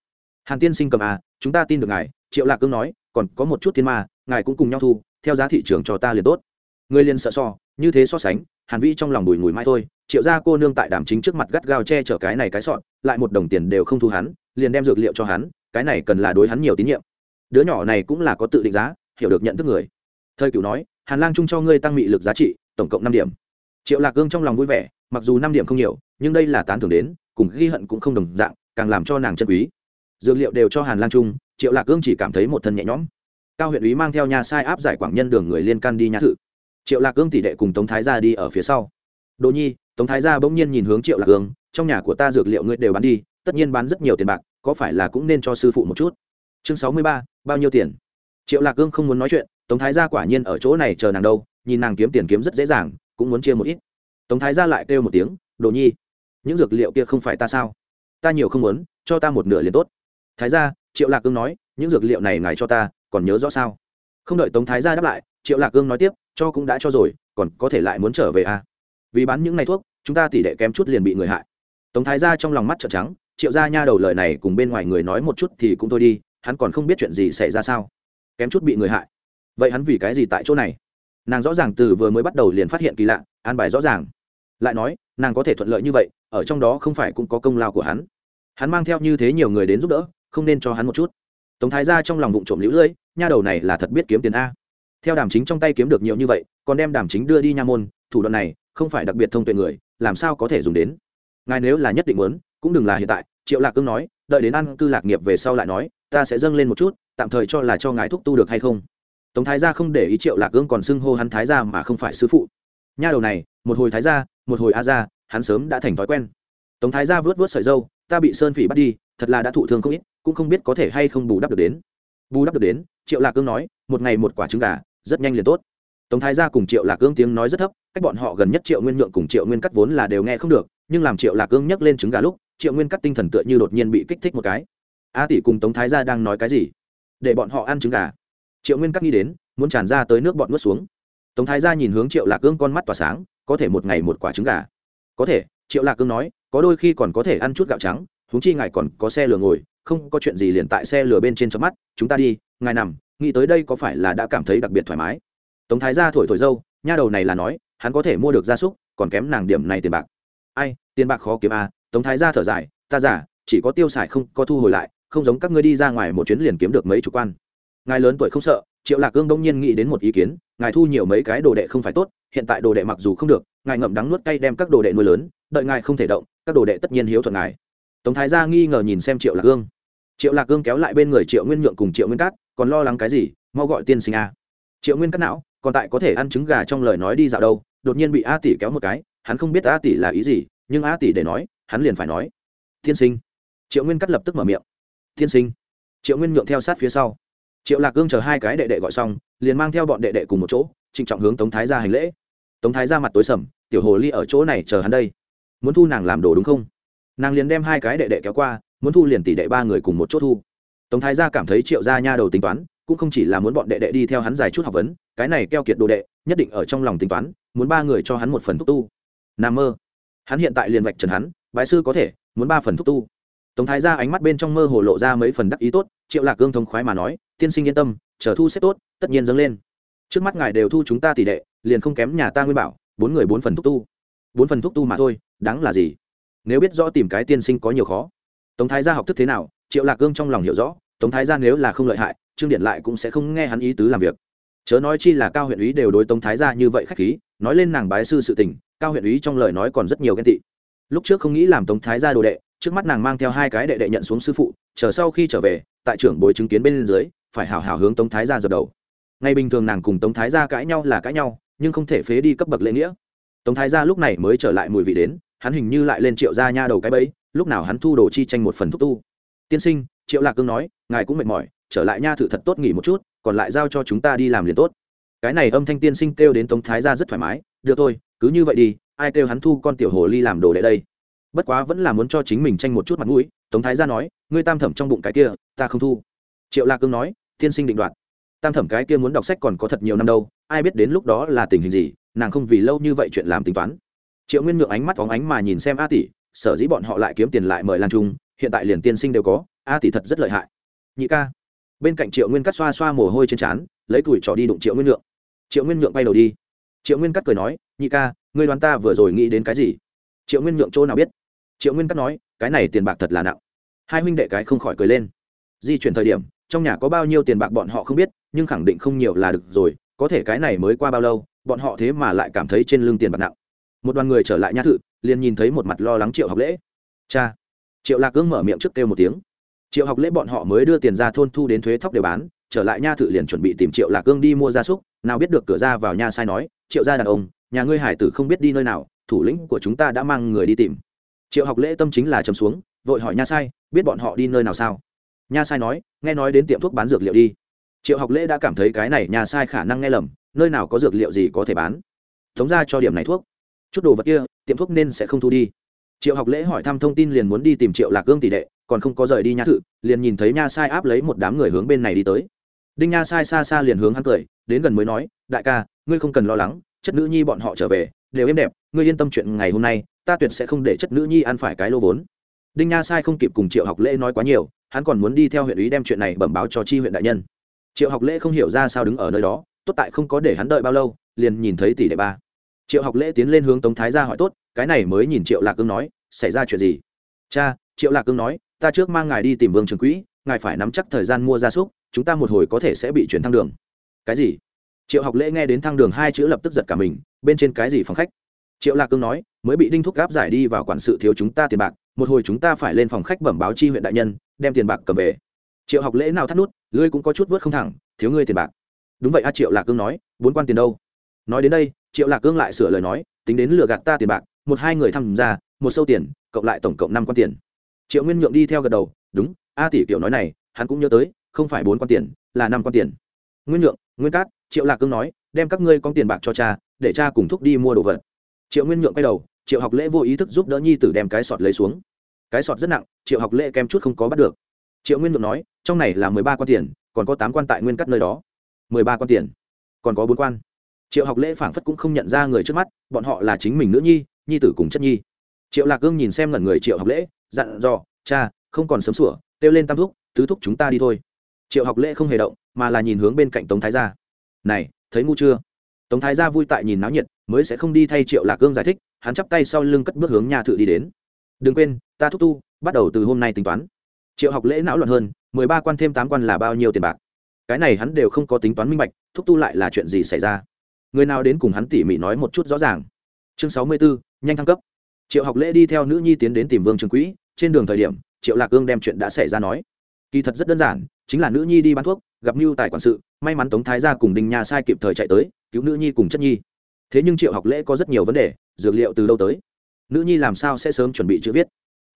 [SPEAKER 1] Hàn tiên sinh cầm à chúng ta tin được ngài. Triệu lạc cương nói, còn có một chút thiên ma ngài cũng cùng nhau thu, theo giá thị trường cho ta liền tốt. Người liền sợ so, như thế so sánh, hàn vĩ trong lòng bùi ngùi mai thôi. Triệu gia cô nương tại đàm chính trước mặt gắt gao che chở cái này cái sọn, lại một đồng tiền đều không thu hắn, liền đem dược liệu cho hắn, cái này cần là đối hắn nhiều tín nhiệm. Đứa nhỏ này cũng là có tự định giá hiểu được nhận thức người. Thời cựu nói, hàn lang chung cho ngươi tăng mị lực giá trị, tổng cộng năm điểm. Triệu lạc gương trong lòng vui vẻ, mặc dù năm điểm không nhiều, nhưng đây là tán thưởng đến, cùng ghi hận cũng không đồng dạng, càng làm cho nàng chân quý. Dược liệu đều cho hàn lang trung triệu lạc gương chỉ cảm thấy một thân nhẹ nhõm. Cao huyện úy mang theo nhà sai áp giải quảng nhân đường người liên can đi nhà thự. Triệu lạc gương tỷ đệ cùng tống thái gia đi ở phía sau. Đỗ nhi, tống thái gia bỗng nhiên nhìn hướng triệu lạc gương trong nhà của ta dược liệu ngươi đều bán đi, tất nhiên bán rất nhiều tiền bạc, có phải là cũng nên cho sư phụ một chút? Chương sáu mươi ba, bao nhiêu tiền? Triệu lạc gương không muốn nói chuyện, tống thái gia quả nhiên ở chỗ này chờ nàng đâu, nhìn nàng kiếm tiền kiếm rất dễ dàng, cũng muốn chia một ít. Tống thái gia lại kêu một tiếng, đồ nhi, những dược liệu kia không phải ta sao? Ta nhiều không muốn, cho ta một nửa liền tốt. Thái gia, triệu lạc cương nói, những dược liệu này ngài cho ta, còn nhớ rõ sao? Không đợi tống thái gia đáp lại, triệu lạc cương nói tiếp, cho cũng đã cho rồi, còn có thể lại muốn trở về à? Vì bán những này thuốc, chúng ta tỷ đệ kém chút liền bị người hại. Tống thái gia trong lòng mắt trợn trắng, triệu gia nha đầu lời này cùng bên ngoài người nói một chút thì cũng thôi đi, hắn còn không biết chuyện gì xảy ra sao? Kém chút bị người hại. Vậy hắn vì cái gì tại chỗ này? Nàng rõ ràng từ vừa mới bắt đầu liền phát hiện kỳ lạ, an bài rõ ràng. Lại nói, nàng có thể thuận lợi như vậy, ở trong đó không phải cũng có công lao của hắn. Hắn mang theo như thế nhiều người đến giúp đỡ, không nên cho hắn một chút. Tống thái ra trong lòng vụ trộm lũ lưỡi nha đầu này là thật biết kiếm tiền a. Theo đàm chính trong tay kiếm được nhiều như vậy, còn đem đàm chính đưa đi nha môn, thủ đoạn này không phải đặc biệt thông tuệ người, làm sao có thể dùng đến? Ngài nếu là nhất định muốn, cũng đừng là hiện tại triệu lạc cương nói, đợi đến ăn cư lạc nghiệp về sau lại nói, ta sẽ dâng lên một chút, tạm thời cho là cho ngài thúc tu được hay không. Tống thái gia không để ý triệu lạc cương còn xưng hô hắn thái gia mà không phải sư phụ. Nha đầu này, một hồi thái gia, một hồi a gia, hắn sớm đã thành thói quen. Tống thái gia vớt vớt sợi dâu, ta bị sơn phỉ bắt đi, thật là đã thụ thương không ít, cũng không biết có thể hay không bù đắp được đến. Bù đắp được đến, triệu lạc cương nói, một ngày một quả trứng gà, rất nhanh liền tốt. Tống thái gia cùng triệu lạc cương tiếng nói rất thấp, cách bọn họ gần nhất triệu nguyên nhượng cùng triệu nguyên cắt vốn là đều nghe không được, nhưng làm triệu lạc cương nhắc lên trứng gà lúc triệu nguyên cắt tinh thần tựa như đột nhiên bị kích thích một cái. A tỷ cùng tống thái gia đang nói cái gì? Để bọn họ ăn trứng gà. Triệu nguyên cắt nghĩ đến, muốn tràn ra tới nước bọn nuốt xuống. Tống thái gia nhìn hướng triệu lạc cương con mắt tỏa sáng, có thể một ngày một quả trứng gà. Có thể, triệu lạc cương nói, có đôi khi còn có thể ăn chút gạo trắng, huống chi ngài còn có xe lửa ngồi, không có chuyện gì liền tại xe lửa bên trên chớp mắt, chúng ta đi, ngài nằm, nghĩ tới đây có phải là đã cảm thấy đặc biệt thoải mái? Tống thái gia thổi thổi dâu, nha đầu này là nói, hắn có thể mua được gia súc, còn kém nàng điểm này tiền bạc. Ai, tiền bạc khó kiếm à tống thái gia thở dài, ta giả chỉ có tiêu xài không có thu hồi lại, không giống các ngươi đi ra ngoài một chuyến liền kiếm được mấy chục quan. Ngài lớn tuổi không sợ, triệu lạc cương đông nhiên nghĩ đến một ý kiến, ngài thu nhiều mấy cái đồ đệ không phải tốt, hiện tại đồ đệ mặc dù không được, ngài ngậm đắng nuốt cay đem các đồ đệ nuôi lớn, đợi ngài không thể động, các đồ đệ tất nhiên hiếu thuận ngài. Tống thái gia nghi ngờ nhìn xem triệu lạc cương. Triệu lạc cương kéo lại bên người triệu nguyên nhượng cùng triệu nguyên cát, còn lo lắng cái gì? Mau gọi tiên sinh a. Triệu nguyên cát não, còn tại có thể ăn trứng gà trong lời nói đi dạo đâu, đột nhiên bị a tỷ kéo một cái, hắn không biết a tỷ là ý gì, nhưng a tỷ để nói hắn liền phải nói, tiên sinh. Triệu nguyên cắt lập tức mở miệng, tiên sinh. Triệu nguyên nhượng theo sát phía sau. Triệu lạc cương chờ hai cái đệ đệ gọi xong, liền mang theo bọn đệ đệ cùng một chỗ, trịnh trọng hướng tống thái ra hành lễ. Tống thái ra mặt tối sầm, tiểu hồ ly ở chỗ này chờ hắn đây. Muốn thu nàng làm đồ đúng không? Nàng liền đem hai cái đệ đệ kéo qua, muốn thu liền tỷ đệ ba người cùng một chỗ thu. Tống thái gia cảm thấy triệu gia nha đầu tính toán, cũng không chỉ là muốn bọn đệ đệ đi theo hắn dài chút học vấn, cái này keo kiệt đồ đệ, nhất định ở trong lòng tính toán, muốn ba người cho hắn một phần thúc tu. N mơ. Hắn hiện tại liền vạch trần hắn bái sư có thể, muốn ba phần thúc tu. Tống thái gia ánh mắt bên trong mơ hồ lộ ra mấy phần đắc ý tốt, triệu lạc gương thông khoái mà nói, tiên sinh yên tâm, chờ thu xếp tốt, tất nhiên dâng lên. Trước mắt ngài đều thu chúng ta tỷ đệ, liền không kém nhà ta nguyên bảo, bốn người bốn phần thúc tu. Bốn phần thúc tu mà thôi, đáng là gì? Nếu biết rõ tìm cái tiên sinh có nhiều khó. Tống thái gia học thức thế nào, triệu lạc gương trong lòng hiểu rõ, tống thái gia nếu là không lợi hại, trương điện lại cũng sẽ không nghe hắn ý tứ làm việc. Chớ nói chi là cao huyện ý đều đối tống thái gia như vậy khách khí, nói lên nàng bái sư sự tình, cao huyện ý trong lời nói còn rất nhiều ghen tị lúc trước không nghĩ làm tống thái gia đồ đệ, trước mắt nàng mang theo hai cái đệ đệ nhận xuống sư phụ, chờ sau khi trở về, tại trưởng bồi chứng kiến bên dưới, phải hào hào hướng tống thái gia dập đầu. Ngày bình thường nàng cùng tống thái gia cãi nhau là cãi nhau, nhưng không thể phế đi cấp bậc lễ nghĩa. Tống thái gia lúc này mới trở lại mùi vị đến, hắn hình như lại lên triệu gia nha đầu cái bẫy, lúc nào hắn thu đồ chi tranh một phần thúc tu. Tiên sinh, triệu lạc cương nói, ngài cũng mệt mỏi, trở lại nha thử thật tốt nghỉ một chút, còn lại giao cho chúng ta đi làm liền tốt. Cái này âm thanh tiên sinh kêu đến tống thái gia rất thoải mái, được thôi, cứ như vậy đi ai kêu hắn thu con tiểu hồ ly làm đồ đệ đây? Bất quá vẫn là muốn cho chính mình tranh một chút mặt mũi, tống thái gia nói, ngươi tam thẩm trong bụng cái kia, ta không thu. Triệu lạc cương nói, tiên sinh định đoạt. Tam thẩm cái kia muốn đọc sách còn có thật nhiều năm đâu, ai biết đến lúc đó là tình hình gì, nàng không vì lâu như vậy chuyện làm tính toán. Triệu nguyên ngượng ánh mắt phóng ánh mà nhìn xem a tỷ, sở dĩ bọn họ lại kiếm tiền lại mời lan trung, hiện tại liền tiên sinh đều có, a tỷ thật rất lợi hại. Nhị ca. Bên cạnh triệu nguyên cắt xoa xoa mồ hôi trên trán, lấy tuổi trò đi đụng triệu nguyên ngượng. triệu nguyên ngượng bay đầu đi. Triệu nguyên cắt cười nói, nhị ca ngươi đoán ta vừa rồi nghĩ đến cái gì? Triệu nguyên nhượng chỗ nào biết? Triệu nguyên cắt nói, cái này tiền bạc thật là nặng. Hai huynh đệ cái không khỏi cười lên. Di chuyển thời điểm, trong nhà có bao nhiêu tiền bạc bọn họ không biết, nhưng khẳng định không nhiều là được rồi, có thể cái này mới qua bao lâu, bọn họ thế mà lại cảm thấy trên lưng tiền bạc nặng. Một đoàn người trở lại nha thự, liền nhìn thấy một mặt lo lắng triệu học lễ. Cha. Triệu lạc cương mở miệng trước kêu một tiếng. Triệu học lễ bọn họ mới đưa tiền ra thôn thu đến thuế thóc đều bán, trở lại nha thự liền chuẩn bị tìm triệu lạc cương đi mua gia súc, nào biết được cửa ra vào nha sai nói, triệu gia đàn ông nhà ngươi hải tử không biết đi nơi nào, thủ lĩnh của chúng ta đã mang người đi tìm. Triệu học lễ tâm chính là trầm xuống, vội hỏi nha sai, biết bọn họ đi nơi nào sao? Nha sai nói, nghe nói đến tiệm thuốc bán dược liệu đi. Triệu học lễ đã cảm thấy cái này nha sai khả năng nghe lầm, nơi nào có dược liệu gì có thể bán. Tống ra cho điểm này thuốc. Chút đồ vật kia, tiệm thuốc nên sẽ không thu đi. Triệu học lễ hỏi thăm thông tin liền muốn đi tìm triệu lạc gương tỷ đệ, còn không có rời đi nha thự, liền nhìn thấy nha sai áp lấy một đám người hướng bên này đi tới. Đinh nha sai xa xa liền hướng hắn cười, đến gần mới nói, đại ca, ngươi không cần lo lắng chất nữ nhi bọn họ trở về, đều êm đẹp, ngươi yên tâm chuyện ngày hôm nay, ta tuyệt sẽ không để chất nữ nhi ăn phải cái lô vốn. Đinh nha sai không kịp cùng triệu học lễ nói quá nhiều, hắn còn muốn đi theo huyện ý đem chuyện này bẩm báo cho chi huyện đại nhân. Triệu học lễ không hiểu ra sao đứng ở nơi đó, tốt tại không có để hắn đợi bao lâu, liền nhìn thấy tỷ đệ ba. Triệu học lễ tiến lên hướng tống thái ra hỏi tốt, cái này mới nhìn triệu lạc cương nói, xảy ra chuyện gì? Cha, triệu lạc cương nói, ta trước mang ngài đi tìm vương trường quỹ, ngài phải nắm chắc thời gian mua gia súc, chúng ta một hồi có thể sẽ bị chuyển thăng đường. Cái gì? Triệu học lễ nghe đến thăng đường hai chữ lập tức giật cả mình, bên trên cái gì phòng khách? Triệu lạc cương nói, mới bị đinh thúc gáp giải đi vào quản sự thiếu chúng ta tiền bạc, một hồi chúng ta phải lên phòng khách bẩm báo chi huyện đại nhân, đem tiền bạc cầm về. Triệu học lễ nào thắt nút lưới cũng có chút vớt không thẳng, thiếu ngươi tiền bạc. Đúng vậy a triệu lạc cương nói, bốn quan tiền đâu? Nói đến đây, triệu lạc cương lại sửa lời nói, tính đến lừa gạt ta tiền bạc, một hai người tham gia, một sâu tiền, cộng lại tổng cộng năm quan tiền. Triệu nguyên nhượng đi theo gật đầu, đúng, a tỷ kiểu nói này, hắn cũng nhớ tới, không phải bốn quan tiền, là năm quan tiền. Nguyên nhượng, nguyên cát triệu lạc cương nói, đem các ngươi con tiền bạc cho cha, để cha cùng thúc đi mua đồ vật. Triệu nguyên nhượng quay đầu, triệu học lễ vô ý thức giúp đỡ nhi tử đem cái sọt lấy xuống. Cái sọt rất nặng, triệu học lễ kem chút không có bắt được. Triệu nguyên nhượng nói, trong này là mười ba quan tiền, còn có tám quan tại nguyên cắt nơi đó. Mười ba quan tiền? Còn có bốn quan? Triệu học lễ phảng phất cũng không nhận ra người trước mắt, bọn họ là chính mình nữ nhi nhi tử cùng chất nhi. Triệu lạc cương nhìn xem lần người triệu học lễ, dặn dò, cha, không còn sớm sủa, kêu lên tam thúc, tứ thúc chúng ta đi thôi. Triệu học lễ không hề động, mà là nhìn hướng bên cạnh tống thái gia này, thấy ngu chưa? Tống thái gia vui tại nhìn náo nhiệt, mới sẽ không đi thay triệu lạc cương giải thích, hắn chắp tay sau lưng cất bước hướng nhà thự đi đến. Đừng quên, ta thúc tu, bắt đầu từ hôm nay tính toán. Triệu học lễ não luận hơn, mười ba quan thêm tám quan là bao nhiêu tiền bạc? Cái này hắn đều không có tính toán minh bạch, thúc tu lại là chuyện gì xảy ra? Người nào đến cùng hắn tỉ mỉ nói một chút rõ ràng. Chương sáu mươi bốn nhanh thăng cấp. Triệu học lễ đi theo nữ nhi tiến đến tìm vương trường quỹ, trên đường thời điểm, triệu lạc cương đem chuyện đã xảy ra nói. Kỳ thật rất đơn giản, chính là nữ nhi đi bán thuốc, gặp mưu tài quản sự may mắn tống thái gia cùng đinh nha sai kịp thời chạy tới, cứu nữ nhi cùng chất nhi. Thế nhưng triệu học lễ có rất nhiều vấn đề, dược liệu từ đâu tới? Nữ nhi làm sao sẽ sớm chuẩn bị chữ viết?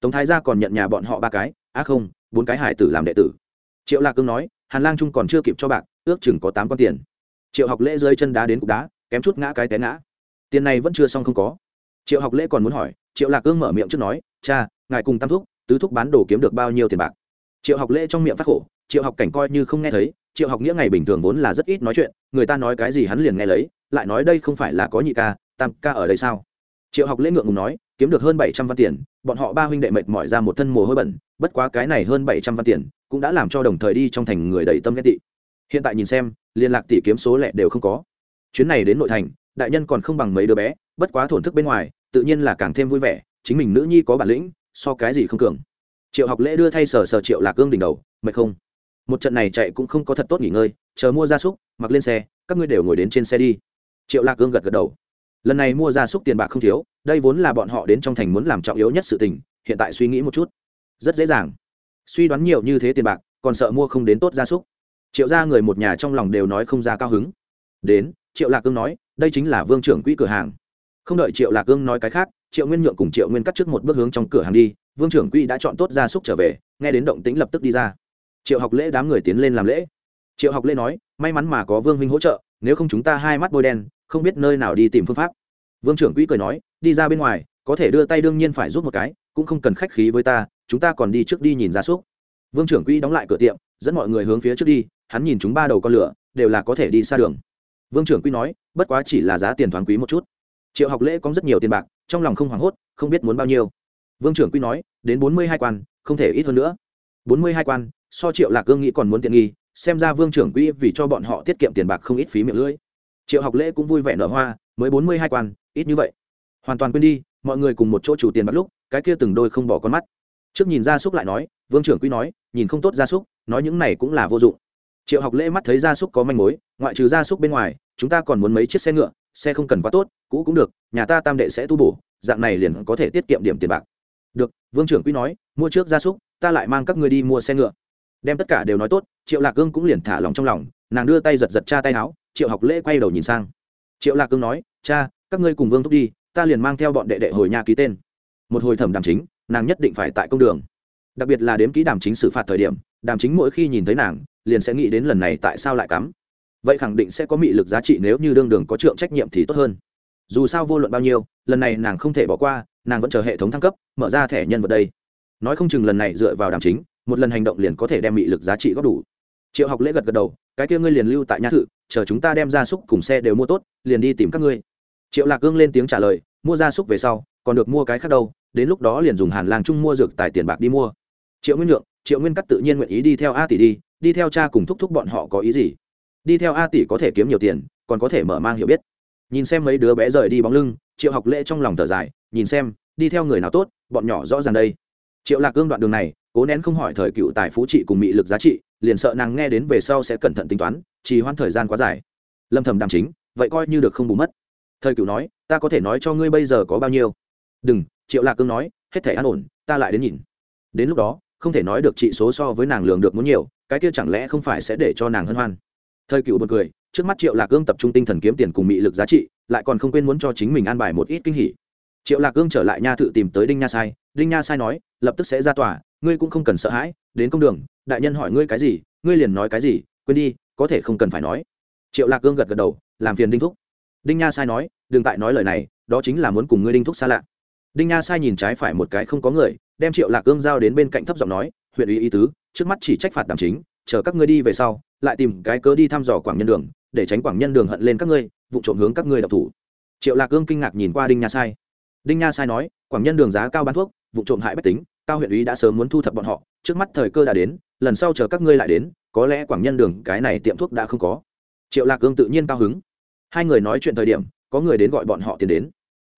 [SPEAKER 1] Tống thái gia còn nhận nhà bọn họ ba cái, á không, bốn cái hải tử làm đệ tử. Triệu lạc cương nói, hàn lang trung còn chưa kịp cho bạc, ước chừng có tám con tiền. Triệu học lễ rơi chân đá đến cục đá, kém chút ngã cái té ngã. Tiền này vẫn chưa xong không có. Triệu học lễ còn muốn hỏi, triệu lạc cương mở miệng trước nói, cha, ngài cùng tam thúc, tứ thúc bán đồ kiếm được bao nhiêu tiền bạc? Triệu học lễ trong miệng phát khổ, triệu học cảnh coi như không nghe thấy, triệu học nghĩa ngày bình thường vốn là rất ít nói chuyện, người ta nói cái gì hắn liền nghe lấy, lại nói đây không phải là có nhị ca, tam ca ở đây sao? Triệu học lễ ngượng ngùng nói, kiếm được hơn bảy trăm văn tiền, bọn họ ba huynh đệ mệt mỏi ra một thân mồ hôi bẩn, bất quá cái này hơn bảy trăm văn tiền cũng đã làm cho đồng thời đi trong thành người đầy tâm ghét tị. Hiện tại nhìn xem, liên lạc tỷ kiếm số lẻ đều không có. Chuyến này đến nội thành, đại nhân còn không bằng mấy đứa bé, bất quá thổn thức bên ngoài, tự nhiên là càng thêm vui vẻ, chính mình nữ nhi có bản lĩnh, so cái gì không cường triệu học lễ đưa thay sở sở triệu lạc gương đỉnh đầu, mệt không? Một trận này chạy cũng không có thật tốt nghỉ ngơi, chờ mua gia súc, mặc lên xe, các ngươi đều ngồi đến trên xe đi. Triệu lạc gương gật gật đầu. Lần này mua gia súc tiền bạc không thiếu, đây vốn là bọn họ đến trong thành muốn làm trọng yếu nhất sự tình, hiện tại suy nghĩ một chút. Rất dễ dàng. Suy đoán nhiều như thế tiền bạc, còn sợ mua không đến tốt gia súc. Triệu gia người một nhà trong lòng đều nói không ra cao hứng. Đến, triệu lạc cương nói, đây chính là vương trưởng quỹ cửa hàng. Không đợi triệu lạc cương nói cái khác, triệu nguyên nhượng cùng triệu nguyên cắt trước một bước hướng trong cửa hàng đi vương trưởng quỹ đã chọn tốt gia súc trở về, nghe đến động tĩnh lập tức đi ra. Triệu học lễ đám người tiến lên làm lễ. Triệu học lễ nói, may mắn mà có vương huynh hỗ trợ, nếu không chúng ta hai mắt bôi đen, không biết nơi nào đi tìm phương pháp. Vương trưởng quỹ cười nói, đi ra bên ngoài, có thể đưa tay đương nhiên phải giúp một cái, cũng không cần khách khí với ta, chúng ta còn đi trước đi nhìn gia súc. Vương trưởng quỹ đóng lại cửa tiệm, dẫn mọi người hướng phía trước đi, hắn nhìn chúng ba đầu con lửa, đều là có thể đi xa đường. Vương trưởng quỹ nói, bất quá chỉ là giá tiền thoáng quý một chút. Triệu học lễ có rất nhiều tiền bạc, trong lòng không hoảng hốt, không biết muốn bao nhiêu vương trưởng quy nói, đến bốn mươi hai quan, không thể ít hơn nữa. bốn mươi hai quan, so triệu lạc cương nghĩ còn muốn tiện nghi, xem ra vương trưởng quy vì cho bọn họ tiết kiệm tiền bạc không ít phí miệng lưỡi. Triệu học lễ cũng vui vẻ nở hoa, mới bốn mươi hai quan, ít như vậy. Hoàn toàn quên đi, mọi người cùng một chỗ chủ tiền bắt lúc, cái kia từng đôi không bỏ con mắt. Trước nhìn ra xúc lại nói, vương trưởng quy nói, nhìn không tốt gia súc, nói những này cũng là vô dụng. Triệu học lễ mắt thấy gia súc có manh mối, ngoại trừ gia súc bên ngoài, chúng ta còn muốn mấy chiếc xe ngựa, xe không cần quá tốt, cũ cũng được, nhà ta tam đệ sẽ tu bổ, dạng này liền có thể tiết kiệm điểm tiền bạc được, vương trưởng quy nói, mua trước gia súc, ta lại mang các ngươi đi mua xe ngựa. Đem tất cả đều nói tốt, triệu lạc cương cũng liền thả lòng trong lòng, nàng đưa tay giật giật cha tay áo, triệu học lễ quay đầu nhìn sang. Triệu lạc cương nói, cha, các ngươi cùng vương thúc đi, ta liền mang theo bọn đệ đệ hồi nhà ký tên. Một hồi thẩm đàm chính, nàng nhất định phải tại công đường. Đặc biệt là đếm ký đàm chính xử phạt thời điểm, đàm chính mỗi khi nhìn thấy nàng, liền sẽ nghĩ đến lần này tại sao lại cắm. Vậy khẳng định sẽ có mị lực giá trị nếu như đương đường có trượng trách nhiệm thì tốt hơn dù sao vô luận bao nhiêu, lần này nàng không thể bỏ qua, nàng vẫn chờ hệ thống thăng cấp, mở ra thẻ nhân vật đây. Nói không chừng lần này dựa vào đàm chính, một lần hành động liền có thể đem mị lực giá trị góp đủ. Triệu học lễ gật gật đầu, cái kia ngươi liền lưu tại nhà thự, chờ chúng ta đem gia súc cùng xe đều mua tốt, liền đi tìm các ngươi. Triệu lạc gương lên tiếng trả lời, mua gia súc về sau, còn được mua cái khác đâu, đến lúc đó liền dùng hàn lang chung mua dược tài tiền bạc đi mua. Triệu nguyên nhượng, triệu nguyên cắt tự nhiên nguyện ý đi theo a tỷ đi đi theo cha cùng thúc thúc bọn họ có ý gì? Đi theo a tỷ có thể kiếm nhiều tiền, còn có thể mở mang hiểu biết nhìn xem mấy đứa bé rời đi bóng lưng, triệu học lễ trong lòng thở dài, nhìn xem, đi theo người nào tốt, bọn nhỏ rõ ràng đây. Triệu lạc cương đoạn đường này, cố nén không hỏi thời cựu tài phú trị cùng mị lực giá trị, liền sợ nàng nghe đến về sau sẽ cẩn thận tính toán, trì hoãn thời gian quá dài. Lâm thầm đàm chính, vậy coi như được không bù mất. Thời cựu nói, ta có thể nói cho ngươi bây giờ có bao nhiêu? Đừng, triệu lạc cương nói, hết thể an ổn, ta lại đến nhìn. Đến lúc đó, không thể nói được trị số so với nàng lường được muốn nhiều, cái kia chẳng lẽ không phải sẽ để cho nàng hân hoan? Thời cựu b cười, trước mắt triệu lạc cương tập trung tinh thần kiếm tiền cùng mị lực giá trị, lại còn không quên muốn cho chính mình an bài một ít kinh hỉ. Triệu lạc cương trở lại nha thự tìm tới đinh nha sai. Đinh nha sai nói, lập tức sẽ ra tòa, ngươi cũng không cần sợ hãi, đến công đường, đại nhân hỏi ngươi cái gì, ngươi liền nói cái gì, quên đi, có thể không cần phải nói. Triệu lạc cương gật gật đầu, làm phiền đinh thúc. Đinh nha sai nói, đừng tại nói lời này, đó chính là muốn cùng ngươi đinh thúc xa lạ. Đinh nha sai nhìn trái phải một cái không có người, đem triệu lạc cương giao đến bên cạnh thấp giọng nói, huyện ủy ý tứ, trước mắt chỉ trách phạt đảm chính, chờ các ngươi đi về sau lại tìm cái cớ đi thăm dò quảng nhân đường, để tránh quảng nhân đường hận lên các ngươi, vụ trộm hướng các ngươi đập thủ. Triệu lạc cương kinh ngạc nhìn qua đinh nha sai. Đinh nha sai nói, quảng nhân đường giá cao bán thuốc, vụ trộm hại bách tính, cao huyện Ý đã sớm muốn thu thập bọn họ, trước mắt thời cơ đã đến, lần sau chờ các ngươi lại đến, có lẽ quảng nhân đường cái này tiệm thuốc đã không có. Triệu lạc cương tự nhiên cao hứng. Hai người nói chuyện thời điểm, có người đến gọi bọn họ tiến đến.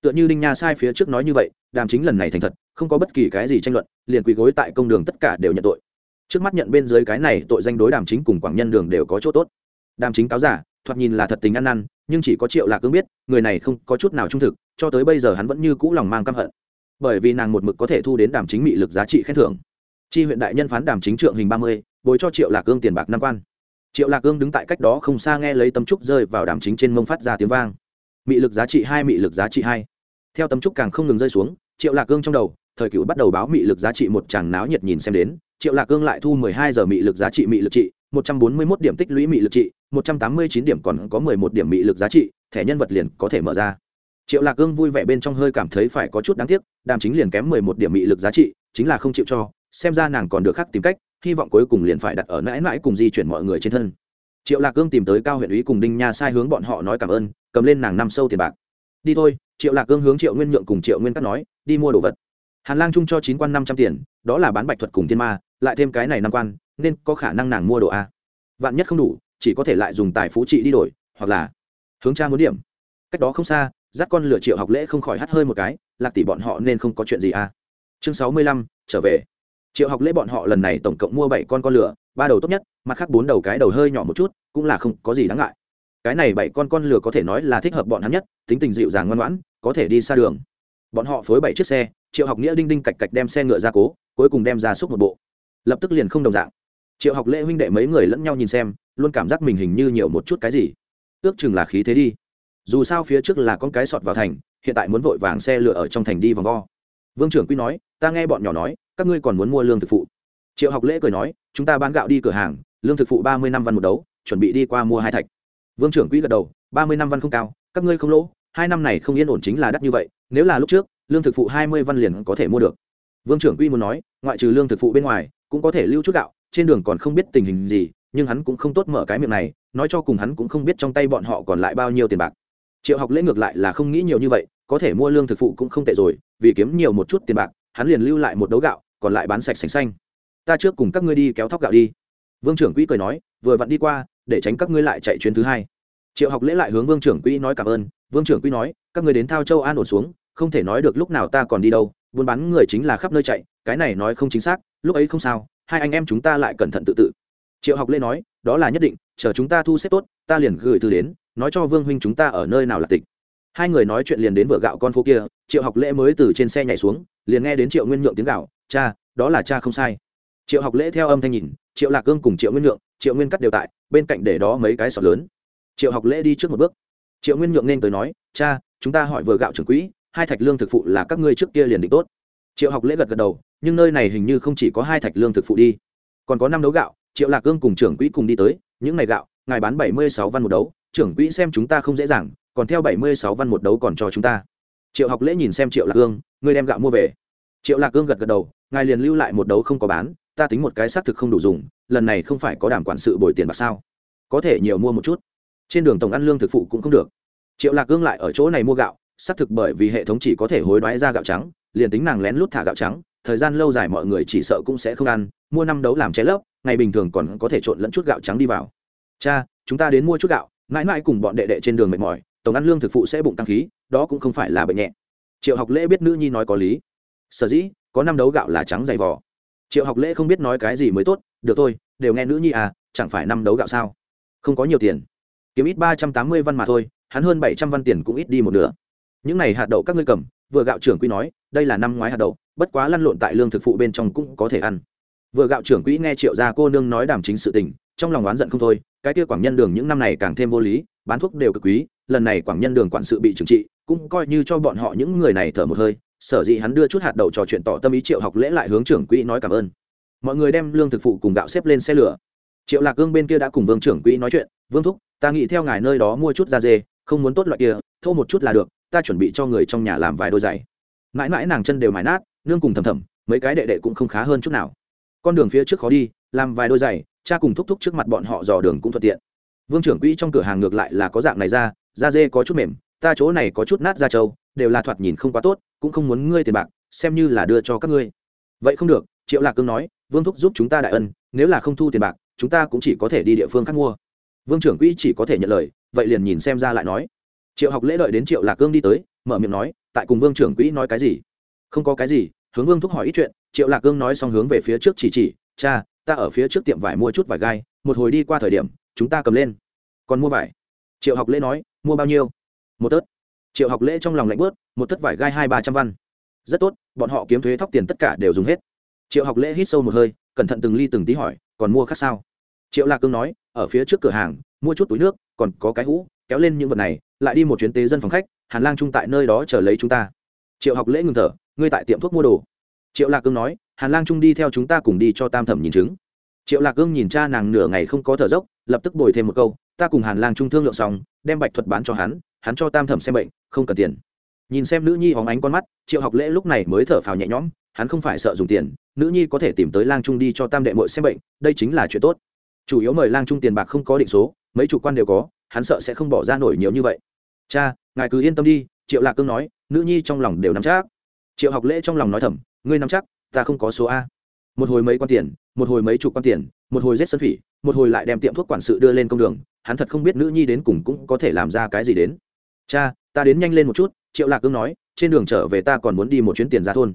[SPEAKER 1] Tựa như đinh nha sai phía trước nói như vậy, đàm chính lần này thành thật, không có bất kỳ cái gì tranh luận, liền quỳ gối tại công đường tất cả đều nhận tội trước mắt nhận bên dưới cái này tội danh đối đàm chính cùng quảng nhân đường đều có chỗ tốt. Đàm chính cáo giả, thoạt nhìn là thật tình ăn năn, nhưng chỉ có triệu lạc cương biết, người này không có chút nào trung thực, cho tới bây giờ hắn vẫn như cũ lòng mang căm hận. Bởi vì nàng một mực có thể thu đến đàm chính mị lực giá trị khen thưởng. Chi huyện đại nhân phán đàm chính trượng hình ba mươi, bồi cho triệu lạc cương tiền bạc năm quan. Triệu lạc cương đứng tại cách đó không xa nghe lấy tấm trúc rơi vào đàm chính trên mông phát ra tiếng vang. Mị lực giá trị hai, mị lực giá trị hai. Theo tấm trúc càng không ngừng rơi xuống, triệu lạc cương trong đầu, thời cựu bắt đầu báo mị lực giá trị một chàng náo nhiệt nhìn xem đến triệu lạc cương lại thu mười hai giờ mị lực giá trị mị lực trị, một trăm bốn mươi mốt điểm tích lũy mị lực trị, một trăm tám mươi chín điểm còn có mười một điểm mị lực giá trị, thẻ nhân vật liền có thể mở ra. Triệu lạc cương vui vẻ bên trong hơi cảm thấy phải có chút đáng tiếc, đàm chính liền kém mười một điểm mị lực giá trị, chính là không chịu cho, xem ra nàng còn được khác tìm cách, hy vọng cuối cùng liền phải đặt ở mãi mãi cùng di chuyển mọi người trên thân. Triệu lạc cương tìm tới cao huyện ý cùng đinh nha sai hướng bọn họ nói cảm ơn, cầm lên nàng năm sâu tiền bạc. Đi thôi. Triệu lạc cương hướng triệu nguyên nhượng cùng triệu nguyên cắt nói, đi mua đồ vật hàn lang chung cho chín quan năm trăm tiền, đó là bán bạch thuật cùng thiên ma, lại thêm cái này năm quan, nên có khả năng nàng mua đồ a. Vạn nhất không đủ, chỉ có thể lại dùng tài phú trị đi đổi, hoặc là hướng cha muốn điểm. Cách đó không xa, dắt con lửa triệu học lễ không khỏi hắt hơi một cái, lạc tỷ bọn họ nên không có chuyện gì a. Chương sáu mươi lăm, trở về. Triệu học lễ bọn họ lần này tổng cộng mua bảy con con lửa, ba đầu tốt nhất, mặt khác bốn đầu cái đầu hơi nhỏ một chút, cũng là không có gì đáng ngại. Cái này bảy con con lửa có thể nói là thích hợp bọn hắn nhất, tính tình dịu dàng ngoan ngoãn, có thể đi xa đường. Bọn họ phối bảy chiếc xe triệu học nghĩa đinh đinh cạch cạch đem xe ngựa ra cố, cuối cùng đem ra xúc một bộ. Lập tức liền không đồng dạng. Triệu học lễ huynh đệ mấy người lẫn nhau nhìn xem, luôn cảm giác mình hình như nhiều một chút cái gì. Ước chừng là khí thế đi. Dù sao phía trước là con cái sọt vào thành, hiện tại muốn vội vàng xe lửa ở trong thành đi vòng vo. Vương trưởng quy nói, ta nghe bọn nhỏ nói, các ngươi còn muốn mua lương thực phụ. Triệu học lễ cười nói, chúng ta bán gạo đi cửa hàng, lương thực phụ ba mươi năm văn một đấu, chuẩn bị đi qua mua hai thạch. Vương trưởng quỹ gật đầu, ba mươi năm văn không cao, các ngươi không lỗ, hai năm này không yên ổn chính là đắt như vậy, nếu là lúc trước lương thực phụ hai mươi văn liền có thể mua được. Vương trưởng quy muốn nói, ngoại trừ lương thực phụ bên ngoài, cũng có thể lưu chút gạo, trên đường còn không biết tình hình gì, nhưng hắn cũng không tốt mở cái miệng này, nói cho cùng hắn cũng không biết trong tay bọn họ còn lại bao nhiêu tiền bạc. Triệu học lễ ngược lại là không nghĩ nhiều như vậy, có thể mua lương thực phụ cũng không tệ rồi, vì kiếm nhiều một chút tiền bạc, hắn liền lưu lại một đấu gạo, còn lại bán sạch sành xanh. Ta trước cùng các ngươi đi kéo thóc gạo đi. Vương trưởng quỹ cười nói, vừa vặn đi qua, để tránh các ngươi lại chạy chuyến thứ hai. Triệu học lễ lại hướng vương trưởng quỹ nói cảm ơn. Vương trưởng quỹ nói, các ngươi đến thao châu an ổn xuống không thể nói được lúc nào ta còn đi đâu, buôn bán người chính là khắp nơi chạy, cái này nói không chính xác, lúc ấy không sao, hai anh em chúng ta lại cẩn thận tự tự triệu học lễ nói, đó là nhất định, chờ chúng ta thu xếp tốt, ta liền gửi thư đến, nói cho vương huynh chúng ta ở nơi nào là tịch. Hai người nói chuyện liền đến vựa gạo con phố kia, triệu học lễ mới từ trên xe nhảy xuống, liền nghe đến triệu nguyên nhượng tiếng gạo, cha, đó là cha không sai. Triệu học lễ theo âm thanh nhìn, triệu lạc cương cùng triệu nguyên nhượng, triệu nguyên cắt đều tại, bên cạnh để đó mấy cái sọt lớn. Triệu học lễ đi trước một bước. Triệu nguyên nhượng nên tới nói, cha, chúng ta hỏi vừa gạo trưởng quỹ hai thạch lương thực phụ là các ngươi trước kia liền định tốt. Triệu học lễ gật gật đầu, nhưng nơi này hình như không chỉ có hai thạch lương thực phụ đi. Còn có năm đấu gạo, triệu lạc cương cùng trưởng quỹ cùng đi tới, những ngày gạo, ngài bán bảy mươi sáu văn một đấu, trưởng quỹ xem chúng ta không dễ dàng, còn theo bảy mươi sáu văn một đấu còn cho chúng ta. Triệu học lễ nhìn xem triệu lạc cương, ngươi đem gạo mua về. Triệu lạc cương gật gật đầu, ngài liền lưu lại một đấu không có bán, ta tính một cái xác thực không đủ dùng, lần này không phải có đảm quản sự bồi tiền bạc sao? Có thể nhiều mua một chút. Trên đường tổng ăn lương thực phụ cũng không được. Triệu lạc cương lại ở chỗ này mua gạo xác thực bởi vì hệ thống chỉ có thể hối đoái ra gạo trắng liền tính nàng lén lút thả gạo trắng thời gian lâu dài mọi người chỉ sợ cũng sẽ không ăn mua năm đấu làm chế lớp, ngày bình thường còn có thể trộn lẫn chút gạo trắng đi vào. Cha chúng ta đến mua chút gạo mãi mãi cùng bọn đệ đệ trên đường mệt mỏi tổng ăn lương thực phụ sẽ bụng tăng khí đó cũng không phải là bệnh nhẹ. Triệu học lễ biết nữ nhi nói có lý. Sở dĩ có năm đấu gạo là trắng dày vỏ triệu học lễ không biết nói cái gì mới tốt được thôi đều nghe nữ nhi à chẳng phải năm đấu gạo sao? Không có nhiều tiền. Kiếm ít ba trăm tám mươi văn mà thôi hắn hơn bảy trăm văn tiền cũng ít đi một nửa những này hạt đậu các ngươi cầm, vừa gạo trưởng quỹ nói, đây là năm ngoái hạt đậu, bất quá lăn lộn tại lương thực phụ bên trong cũng có thể ăn. Vừa gạo trưởng quỹ nghe triệu gia cô nương nói đàm chính sự tình, trong lòng oán giận không thôi, cái kia quảng nhân đường những năm này càng thêm vô lý, bán thuốc đều cực quý, lần này quảng nhân đường quản sự bị trừng trị, cũng coi như cho bọn họ những người này thở một hơi, sở dĩ hắn đưa chút hạt đậu trò chuyện tỏ tâm ý triệu học lễ lại hướng trưởng quỹ nói cảm ơn. Mọi người đem lương thực phụ cùng gạo xếp lên xe lửa. Triệu lạc cương bên kia đã cùng vương trưởng quỹ nói chuyện, vương thúc, ta nghĩ theo ngài nơi đó mua chút da dê, không muốn tốt loại kia, thô một chút là được ta chuẩn bị cho người trong nhà làm vài đôi giày. Mãi mãi nàng chân đều mãi nát, nương cùng thầm thầm, mấy cái đệ đệ cũng không khá hơn chút nào. Con đường phía trước khó đi, làm vài đôi giày, cha cùng thúc thúc trước mặt bọn họ dò đường cũng thuận tiện. Vương trưởng quỹ trong cửa hàng ngược lại là có dạng này ra, da dê có chút mềm, ta chỗ này có chút nát da trâu, đều là thoạt nhìn không quá tốt, cũng không muốn ngươi tiền bạc, xem như là đưa cho các ngươi. Vậy không được, triệu lạc cương nói, vương thúc giúp chúng ta đại ân, nếu là không thu tiền bạc, chúng ta cũng chỉ có thể đi địa phương khác mua. Vương trưởng quỹ chỉ có thể nhận lời, vậy liền nhìn xem ra lại nói triệu học lễ đợi đến triệu lạc cương đi tới, mở miệng nói, tại cùng vương trưởng quỹ nói cái gì? Không có cái gì. Hướng vương thúc hỏi ít chuyện, triệu lạc cương nói xong hướng về phía trước chỉ chỉ, cha, ta ở phía trước tiệm vải mua chút vải gai, một hồi đi qua thời điểm, chúng ta cầm lên. Còn mua vải? Triệu học lễ nói, mua bao nhiêu? Một tớt triệu học lễ trong lòng lạnh bớt một tấc vải gai hai ba trăm văn. Rất tốt, bọn họ kiếm thuế thóc tiền tất cả đều dùng hết. Triệu học lễ hít sâu một hơi, cẩn thận từng ly từng tí hỏi, còn mua khác sao? Triệu lạc cương nói, ở phía trước cửa hàng, mua chút túi nước, còn có cái hũ kéo lên những vật này, lại đi một chuyến tế dân phòng khách, hàn lang trung tại nơi đó chờ lấy chúng ta. Triệu học lễ ngừng thở, ngươi tại tiệm thuốc mua đồ. Triệu lạc cương nói, hàn lang trung đi theo chúng ta cùng đi cho tam thẩm nhìn chứng. Triệu lạc cương nhìn cha nàng nửa ngày không có thở dốc, lập tức bồi thêm một câu, ta cùng hàn lang trung thương lượng xong, đem bạch thuật bán cho hắn hắn cho tam thẩm xem bệnh, không cần tiền. Nhìn xem nữ nhi hóng ánh con mắt, triệu học lễ lúc này mới thở phào nhẹ nhõm, hắn không phải sợ dùng tiền, nữ nhi có thể tìm tới lang trung đi cho tam đệ mội xem bệnh, đây chính là chuyện tốt. Chủ yếu mời lang trung tiền bạc không có định số, mấy chủ quan đều có hắn sợ sẽ không bỏ ra nổi nhiều như vậy. Cha, ngài cứ yên tâm đi, triệu lạc cương nói, nữ nhi trong lòng đều nắm chắc. Triệu học lễ trong lòng nói thầm, ngươi nắm chắc, ta không có số a. Một hồi mấy quan tiền, một hồi mấy chục quan tiền, một hồi rết sân phỉ, một hồi lại đem tiệm thuốc quản sự đưa lên công đường, hắn thật không biết nữ nhi đến cùng cũng có thể làm ra cái gì đến. Cha, ta đến nhanh lên một chút, triệu lạc cương nói, trên đường trở về ta còn muốn đi một chuyến tiền ra thôn.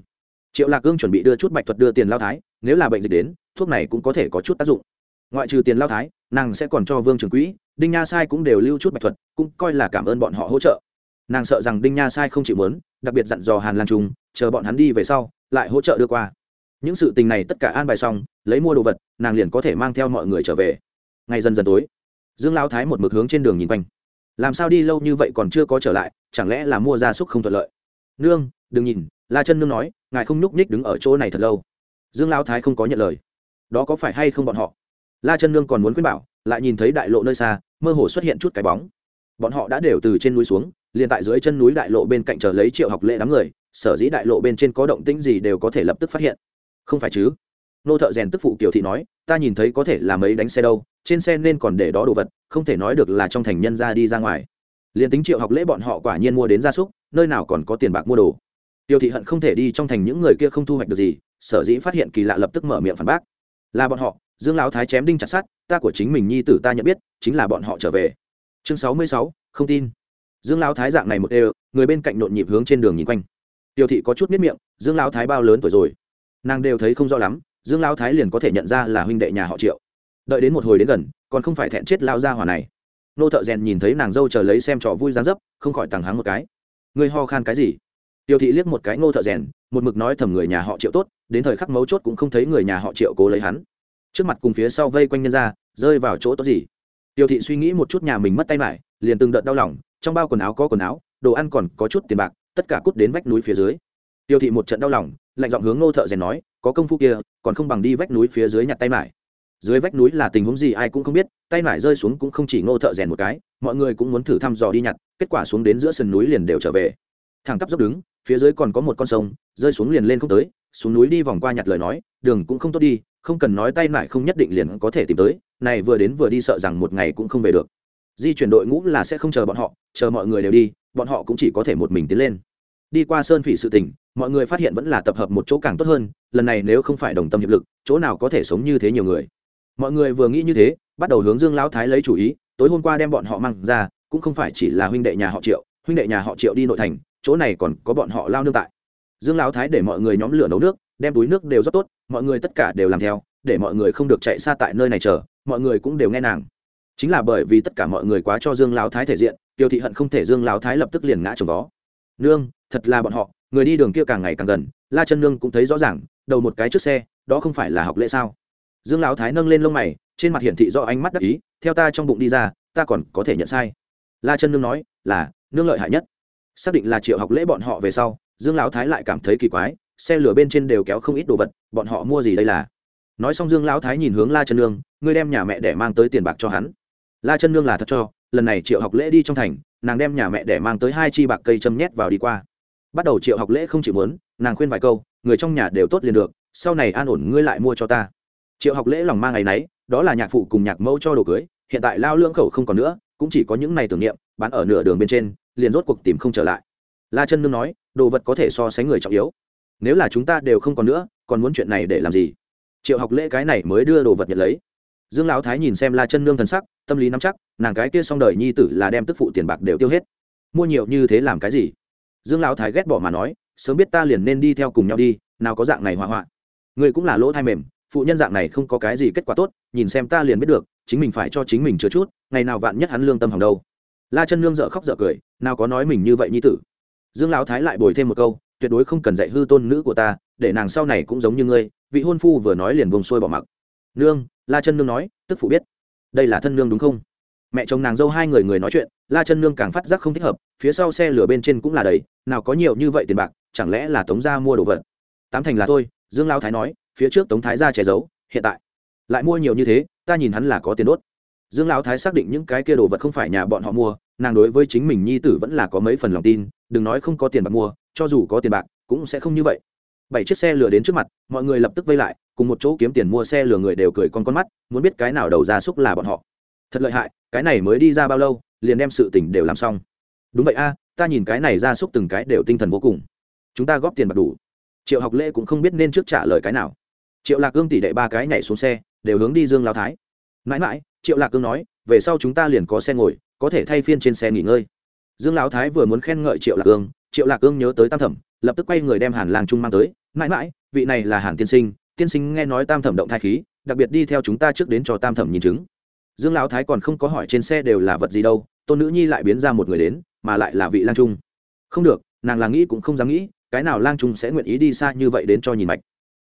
[SPEAKER 1] Triệu lạc cương chuẩn bị đưa chút bạch thuật đưa tiền lao thái, nếu là bệnh dịch đến, thuốc này cũng có thể có chút tác dụng ngoại trừ tiền lao thái, nàng sẽ còn cho vương trường quỹ, đinh nha sai cũng đều lưu chút bạch thuật, cũng coi là cảm ơn bọn họ hỗ trợ. Nàng sợ rằng đinh nha sai không chịu mớn đặc biệt dặn dò hàn lan trung, chờ bọn hắn đi về sau, lại hỗ trợ đưa qua. Những sự tình này tất cả an bài xong, lấy mua đồ vật, nàng liền có thể mang theo mọi người trở về. Ngày dần dần tối, dương lao thái một mực hướng trên đường nhìn quanh. Làm sao đi lâu như vậy còn chưa có trở lại, chẳng lẽ là mua gia súc không thuận lợi? Nương, đừng nhìn, la chân nương nói, ngài không nhúc nhích đứng ở chỗ này thật lâu. Dương lao thái không có nhận lời. Đó có phải hay không bọn họ? La chân nương còn muốn khuyên bảo, lại nhìn thấy đại lộ nơi xa, mơ hồ xuất hiện chút cái bóng. Bọn họ đã đều từ trên núi xuống, liền tại dưới chân núi đại lộ bên cạnh chờ lấy triệu học lệ đám người, sở dĩ đại lộ bên trên có động tĩnh gì đều có thể lập tức phát hiện. Không phải chứ? Nô thợ rèn tức phụ kiều thị nói, ta nhìn thấy có thể là mấy đánh xe đâu, trên xe nên còn để đó đồ vật, không thể nói được là trong thành nhân ra đi ra ngoài. Liền tính triệu học lễ bọn họ quả nhiên mua đến gia súc, nơi nào còn có tiền bạc mua đồ. Tiêu thị hận không thể đi trong thành những người kia không thu hoạch được gì, sở dĩ phát hiện kỳ lạ lập tức mở miệng phản bác. Là bọn họ dương lão thái chém đinh chặt sát ta của chính mình nhi tử ta nhận biết, chính là bọn họ trở về. Chương sáu mươi sáu, không tin. Dương lão thái dạng này một đều, người bên cạnh nhộn nhịp hướng trên đường nhìn quanh. Tiêu thị có chút miết miệng, dương lão thái bao lớn tuổi rồi. Nàng đều thấy không rõ lắm, dương Lão thái liền có thể nhận ra là huynh đệ nhà họ triệu. Đợi đến một hồi đến gần, còn không phải thẹn chết lao ra hỏa này. Nô thợ rèn nhìn thấy nàng dâu chờ lấy xem trò vui dáng dấp, không khỏi tàng hắng một cái. Ngươi ho khan cái gì? Tiêu thị liếc một cái ngô thợ rèn, một mực nói thầm người nhà họ triệu tốt, đến thời khắc mấu chốt cũng không thấy người nhà họ triệu cố lấy hắn trước mặt cùng phía sau vây quanh nhân ra, rơi vào chỗ tốt gì? Tiêu thị suy nghĩ một chút nhà mình mất tay mải, liền từng đợt đau lòng, trong bao quần áo có quần áo, đồ ăn còn có chút tiền bạc, tất cả cút đến vách núi phía dưới. Tiêu thị một trận đau lòng, lạnh giọng hướng nô thợ rèn nói, có công phu kia, còn không bằng đi vách núi phía dưới nhặt tay mải. Dưới vách núi là tình huống gì ai cũng không biết, tay mải rơi xuống cũng không chỉ ngô thợ rèn một cái, mọi người cũng muốn thử thăm dò đi nhặt, kết quả xuống đến giữa sườn núi liền đều trở về. Thẳng tắp dốc đứng, phía dưới còn có một con sông, rơi xuống liền lên không tới, xuống núi đi vòng qua nhặt lời nói, đường cũng không tốt đi không cần nói tay mải không nhất định liền có thể tìm tới, này vừa đến vừa đi sợ rằng một ngày cũng không về được. Di chuyển đội ngũ là sẽ không chờ bọn họ, chờ mọi người đều đi, bọn họ cũng chỉ có thể một mình tiến lên. Đi qua sơn phỉ sự tình, mọi người phát hiện vẫn là tập hợp một chỗ càng tốt hơn, lần này nếu không phải đồng tâm hiệp lực, chỗ nào có thể sống như thế nhiều người. Mọi người vừa nghĩ như thế, bắt đầu hướng dương lão thái lấy chủ ý, tối hôm qua đem bọn họ mang ra, cũng không phải chỉ là huynh đệ nhà họ triệu, huynh đệ nhà họ triệu đi nội thành, chỗ này còn có bọn họ lao nương tại. Dương lão thái để mọi người nhóm lửa nấu nước đem túi nước đều rất tốt, mọi người tất cả đều làm theo, để mọi người không được chạy xa tại nơi này chờ, mọi người cũng đều nghe nàng. Chính là bởi vì tất cả mọi người quá cho dương lão thái thể diện, tiêu thị hận không thể dương lão thái lập tức liền ngã chồng vó. Nương, thật là bọn họ, người đi đường kia càng ngày càng gần, la chân nương cũng thấy rõ ràng, đầu một cái trước xe, đó không phải là học lễ sao? Dương lão thái nâng lên lông mày, trên mặt hiển thị do ánh mắt đắc ý, theo ta trong bụng đi ra, ta còn có thể nhận sai. La chân nương nói, là, nương lợi hại nhất. Xác định là triệu học lễ bọn họ về sau, dương lão thái lại cảm thấy kỳ quái xe lửa bên trên đều kéo không ít đồ vật, bọn họ mua gì đây là? Nói xong dương lão thái nhìn hướng la chân nương, ngươi đem nhà mẹ để mang tới tiền bạc cho hắn. La chân nương là thật cho, lần này triệu học lễ đi trong thành, nàng đem nhà mẹ để mang tới hai chi bạc cây châm nhét vào đi qua. Bắt đầu triệu học lễ không chịu muốn, nàng khuyên vài câu, người trong nhà đều tốt liền được, sau này an ổn ngươi lại mua cho ta. Triệu học lễ lòng mang ngày nấy đó là nhạc phụ cùng nhạc mẫu cho đồ cưới, hiện tại lao lương khẩu không còn nữa, cũng chỉ có những ngày tưởng niệm, bán ở nửa đường bên trên, liền rốt cuộc tìm không trở lại. La chân nương nói, đồ vật có thể so sánh người trọng yếu nếu là chúng ta đều không còn nữa, còn muốn chuyện này để làm gì? Triệu học lễ cái này mới đưa đồ vật nhận lấy. Dương lão thái nhìn xem la chân nương thần sắc, tâm lý nắm chắc, nàng cái kia xong đời nhi tử là đem tức phụ tiền bạc đều tiêu hết. Mua nhiều như thế làm cái gì? Dương lão thái ghét bỏ mà nói, sớm biết ta liền nên đi theo cùng nhau đi, nào có dạng này hỏa hoạn. Người cũng là lỗ thai mềm, phụ nhân dạng này không có cái gì kết quả tốt, nhìn xem ta liền biết được, chính mình phải cho chính mình chứa chút, ngày nào vạn nhất hắn lương tâm hỏng đâu. La chân nương dợ khóc dợ cười, nào có nói mình như vậy nhi tử. Dương lão thái lại bồi thêm một câu tuyệt đối không cần dạy hư tôn nữ của ta, để nàng sau này cũng giống như ngươi, vị hôn phu vừa nói liền vùng xuôi bỏ mặc. Nương, la chân nương nói, tức phụ biết. Đây là thân nương đúng không? Mẹ chồng nàng dâu hai người người nói chuyện, la chân nương càng phát giác không thích hợp, phía sau xe lửa bên trên cũng là đầy, nào có nhiều như vậy tiền bạc, chẳng lẽ là tống gia mua đồ vật? Tám thành là thôi dương lao thái nói, phía trước tống thái ra che giấu, hiện tại, lại mua nhiều như thế, ta nhìn hắn là có tiền đốt. Dương lão thái xác định những cái kia đồ vật không phải nhà bọn họ mua, nàng đối với chính mình nhi tử vẫn là có mấy phần lòng tin, đừng nói không có tiền bạc mua cho dù có tiền bạc, cũng sẽ không như vậy. Bảy chiếc xe lừa đến trước mặt, mọi người lập tức vây lại, cùng một chỗ kiếm tiền mua xe lừa người đều cười con con mắt, muốn biết cái nào đầu ra súc là bọn họ. Thật lợi hại, cái này mới đi ra bao lâu, liền đem sự tình đều làm xong. Đúng vậy a, ta nhìn cái này ra súc từng cái đều tinh thần vô cùng. Chúng ta góp tiền bạc đủ. Triệu học lễ cũng không biết nên trước trả lời cái nào. Triệu lạc cương tỷ đệ ba cái nhảy xuống xe, đều hướng đi dương lao thái. Mãi mãi, triệu lạc cương nói, về sau chúng ta liền có xe ngồi, có thể thay phiên trên xe nghỉ ngơi. Dương lão thái vừa muốn khen ngợi triệu lạc cương triệu lạc cương nhớ tới tam thẩm, lập tức quay người đem hàn lang trung mang tới, mãi mãi, vị này là hàn tiên sinh tiên sinh nghe nói tam thẩm động thai khí, đặc biệt đi theo chúng ta trước đến cho tam thẩm nhìn chứng. Dương lão thái còn không có hỏi trên xe đều là vật gì đâu, tôn nữ nhi lại biến ra một người đến, mà lại là vị lang trung. Không được, nàng là nghĩ cũng không dám nghĩ, cái nào lang trung sẽ nguyện ý đi xa như vậy đến cho nhìn mạch.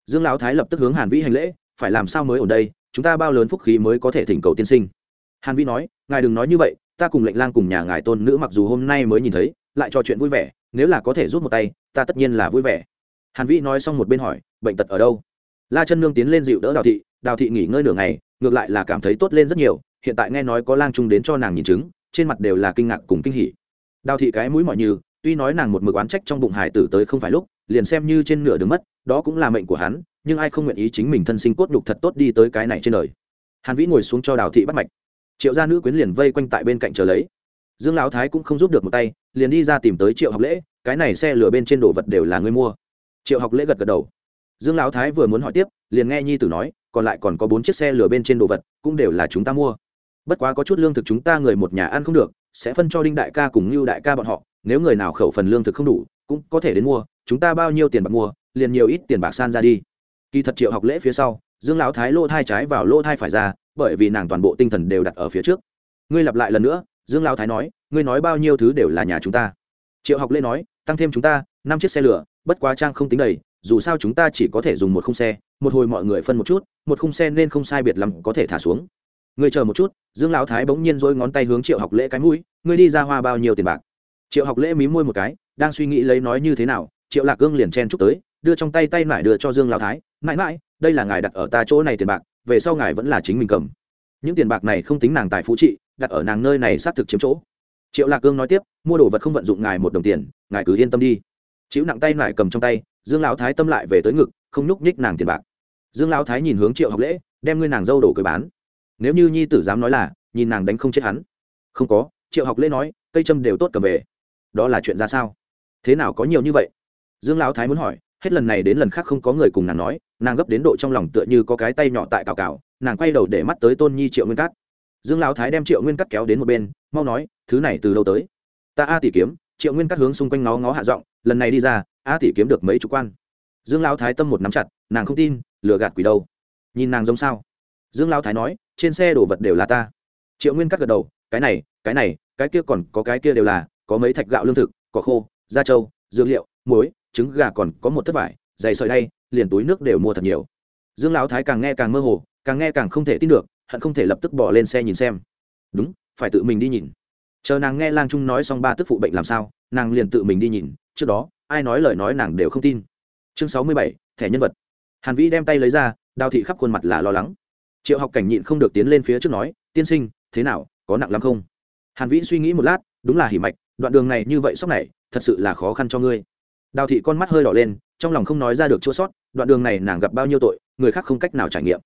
[SPEAKER 1] Dương lão thái lập tức hướng hàn vĩ hành lễ, phải làm sao mới ở đây, chúng ta bao lớn phúc khí mới có thể thỉnh cầu tiên sinh. Hàn vĩ nói, ngài đừng nói như vậy, ta cùng lệnh lang cùng nhà ngài tôn nữ mặc dù hôm nay mới nhìn thấy, lại trò chuyện vui vẻ nếu là có thể rút một tay, ta tất nhiên là vui vẻ. Hàn vĩ nói xong một bên hỏi, bệnh tật ở đâu? La chân nương tiến lên dịu đỡ đào thị đào thị nghỉ ngơi nửa ngày, ngược lại là cảm thấy tốt lên rất nhiều, hiện tại nghe nói có lang trung đến cho nàng nhìn chứng, trên mặt đều là kinh ngạc cùng kinh hỉ. Đào thị cái mũi mọi như, tuy nói nàng một mực oán trách trong bụng hải tử tới không phải lúc, liền xem như trên nửa đường mất, đó cũng là mệnh của hắn, nhưng ai không nguyện ý chính mình thân sinh cốt nhục thật tốt đi tới cái này trên đời. Hàn vĩ ngồi xuống cho đào thị bắt mạch. Triệu gia nữ quyến liền vây quanh tại bên cạnh chờ lấy dương lão thái cũng không giúp được một tay, liền đi ra tìm tới triệu học lễ, cái này xe lửa bên trên đồ vật đều là người mua. Triệu học lễ gật gật đầu. Dương lão thái vừa muốn hỏi tiếp, liền nghe nhi tử nói, còn lại còn có bốn chiếc xe lửa bên trên đồ vật, cũng đều là chúng ta mua. Bất quá có chút lương thực chúng ta người một nhà ăn không được, sẽ phân cho đinh đại ca cùng như đại ca bọn họ, nếu người nào khẩu phần lương thực không đủ, cũng có thể đến mua, chúng ta bao nhiêu tiền bạc mua, liền nhiều ít tiền bạc san ra đi. Kỳ thật triệu học lễ phía sau, dương lão thái lỗ thai trái vào lỗ thai phải ra, bởi vì nàng toàn bộ tinh thần đều đặt ở phía trước. Ngươi lặp lại lần nữa dương lão thái nói, ngươi nói bao nhiêu thứ đều là nhà chúng ta. Triệu học lễ nói, tăng thêm chúng ta, năm chiếc xe lửa, bất quá trang không tính đầy, dù sao chúng ta chỉ có thể dùng một khung xe, một hồi mọi người phân một chút, một khung xe nên không sai biệt lắm có thể thả xuống. Ngươi chờ một chút. Dương lão thái bỗng nhiên dối ngón tay hướng triệu học lễ cái mũi, ngươi đi ra hoa bao nhiêu tiền bạc? Triệu học lễ mí môi một cái, đang suy nghĩ lấy nói như thế nào, triệu lạc gương liền chen chúc tới, đưa trong tay tay mải đưa cho dương lão thái, mãi mãi, đây là ngài đặt ở ta chỗ này tiền bạc, về sau ngài vẫn là chính mình cầm. Những tiền bạc này không tính nàng tài phú trị đặt ở nàng nơi này xác thực chiếm chỗ. Triệu lạc cương nói tiếp, mua đồ vật không vận dụng ngài một đồng tiền, ngài cứ yên tâm đi. Chịu nặng tay lại cầm trong tay, dương lão thái tâm lại về tới ngực, không nhúc nhích nàng tiền bạc. Dương lão thái nhìn hướng triệu học lễ, đem ngươi nàng dâu đổ cười bán. Nếu như nhi tử dám nói là, nhìn nàng đánh không chết hắn. Không có, triệu học lễ nói, cây châm đều tốt cầm về. Đó là chuyện ra sao? Thế nào có nhiều như vậy? Dương lão thái muốn hỏi, hết lần này đến lần khác không có người cùng nàng nói, nàng gấp đến độ trong lòng tựa như có cái tay nhỏ tại cào cào, nàng quay đầu để mắt tới tôn nhi triệu nguyên cát dương lão thái đem triệu nguyên cắt kéo đến một bên, mau nói, thứ này từ đâu tới? Ta a tỷ kiếm. Triệu nguyên cắt hướng xung quanh ngó ngó hạ giọng, lần này đi ra, a tỷ kiếm được mấy chục quan? Dương lão thái tâm một nắm chặt, nàng không tin, lừa gạt quỷ đâu. Nhìn nàng giống sao? Dương lão thái nói, trên xe đồ vật đều là ta. Triệu nguyên cắt gật đầu, cái này cái này, cái kia còn có cái kia đều là, có mấy thạch gạo lương thực, cỏ khô, da trâu, dược liệu, muối, trứng gà còn có một thất vải dày sợi đay, liền túi nước đều mua thật nhiều. Dương lão thái càng nghe càng mơ hồ, càng nghe càng không thể tin được hận không thể lập tức bỏ lên xe nhìn xem. Đúng, phải tự mình đi nhìn. Chờ nàng nghe lang trung nói xong ba tức phụ bệnh làm sao, nàng liền tự mình đi nhìn, trước đó, ai nói lời nói nàng đều không tin. Chương sáu mươi bảy, thẻ nhân vật. Hàn vĩ đem tay lấy ra, đào thị khắp khuôn mặt là lo lắng. Triệu học cảnh nhịn không được tiến lên phía trước nói, tiên sinh, thế nào, có nặng lắm không? Hàn vĩ suy nghĩ một lát, đúng là hỉ mạch, đoạn đường này như vậy sốc này, thật sự là khó khăn cho ngươi. Đào thị con mắt hơi đỏ lên, trong lòng không nói ra được chua sót, đoạn đường này nàng gặp bao nhiêu tội, người khác không cách nào trải nghiệm.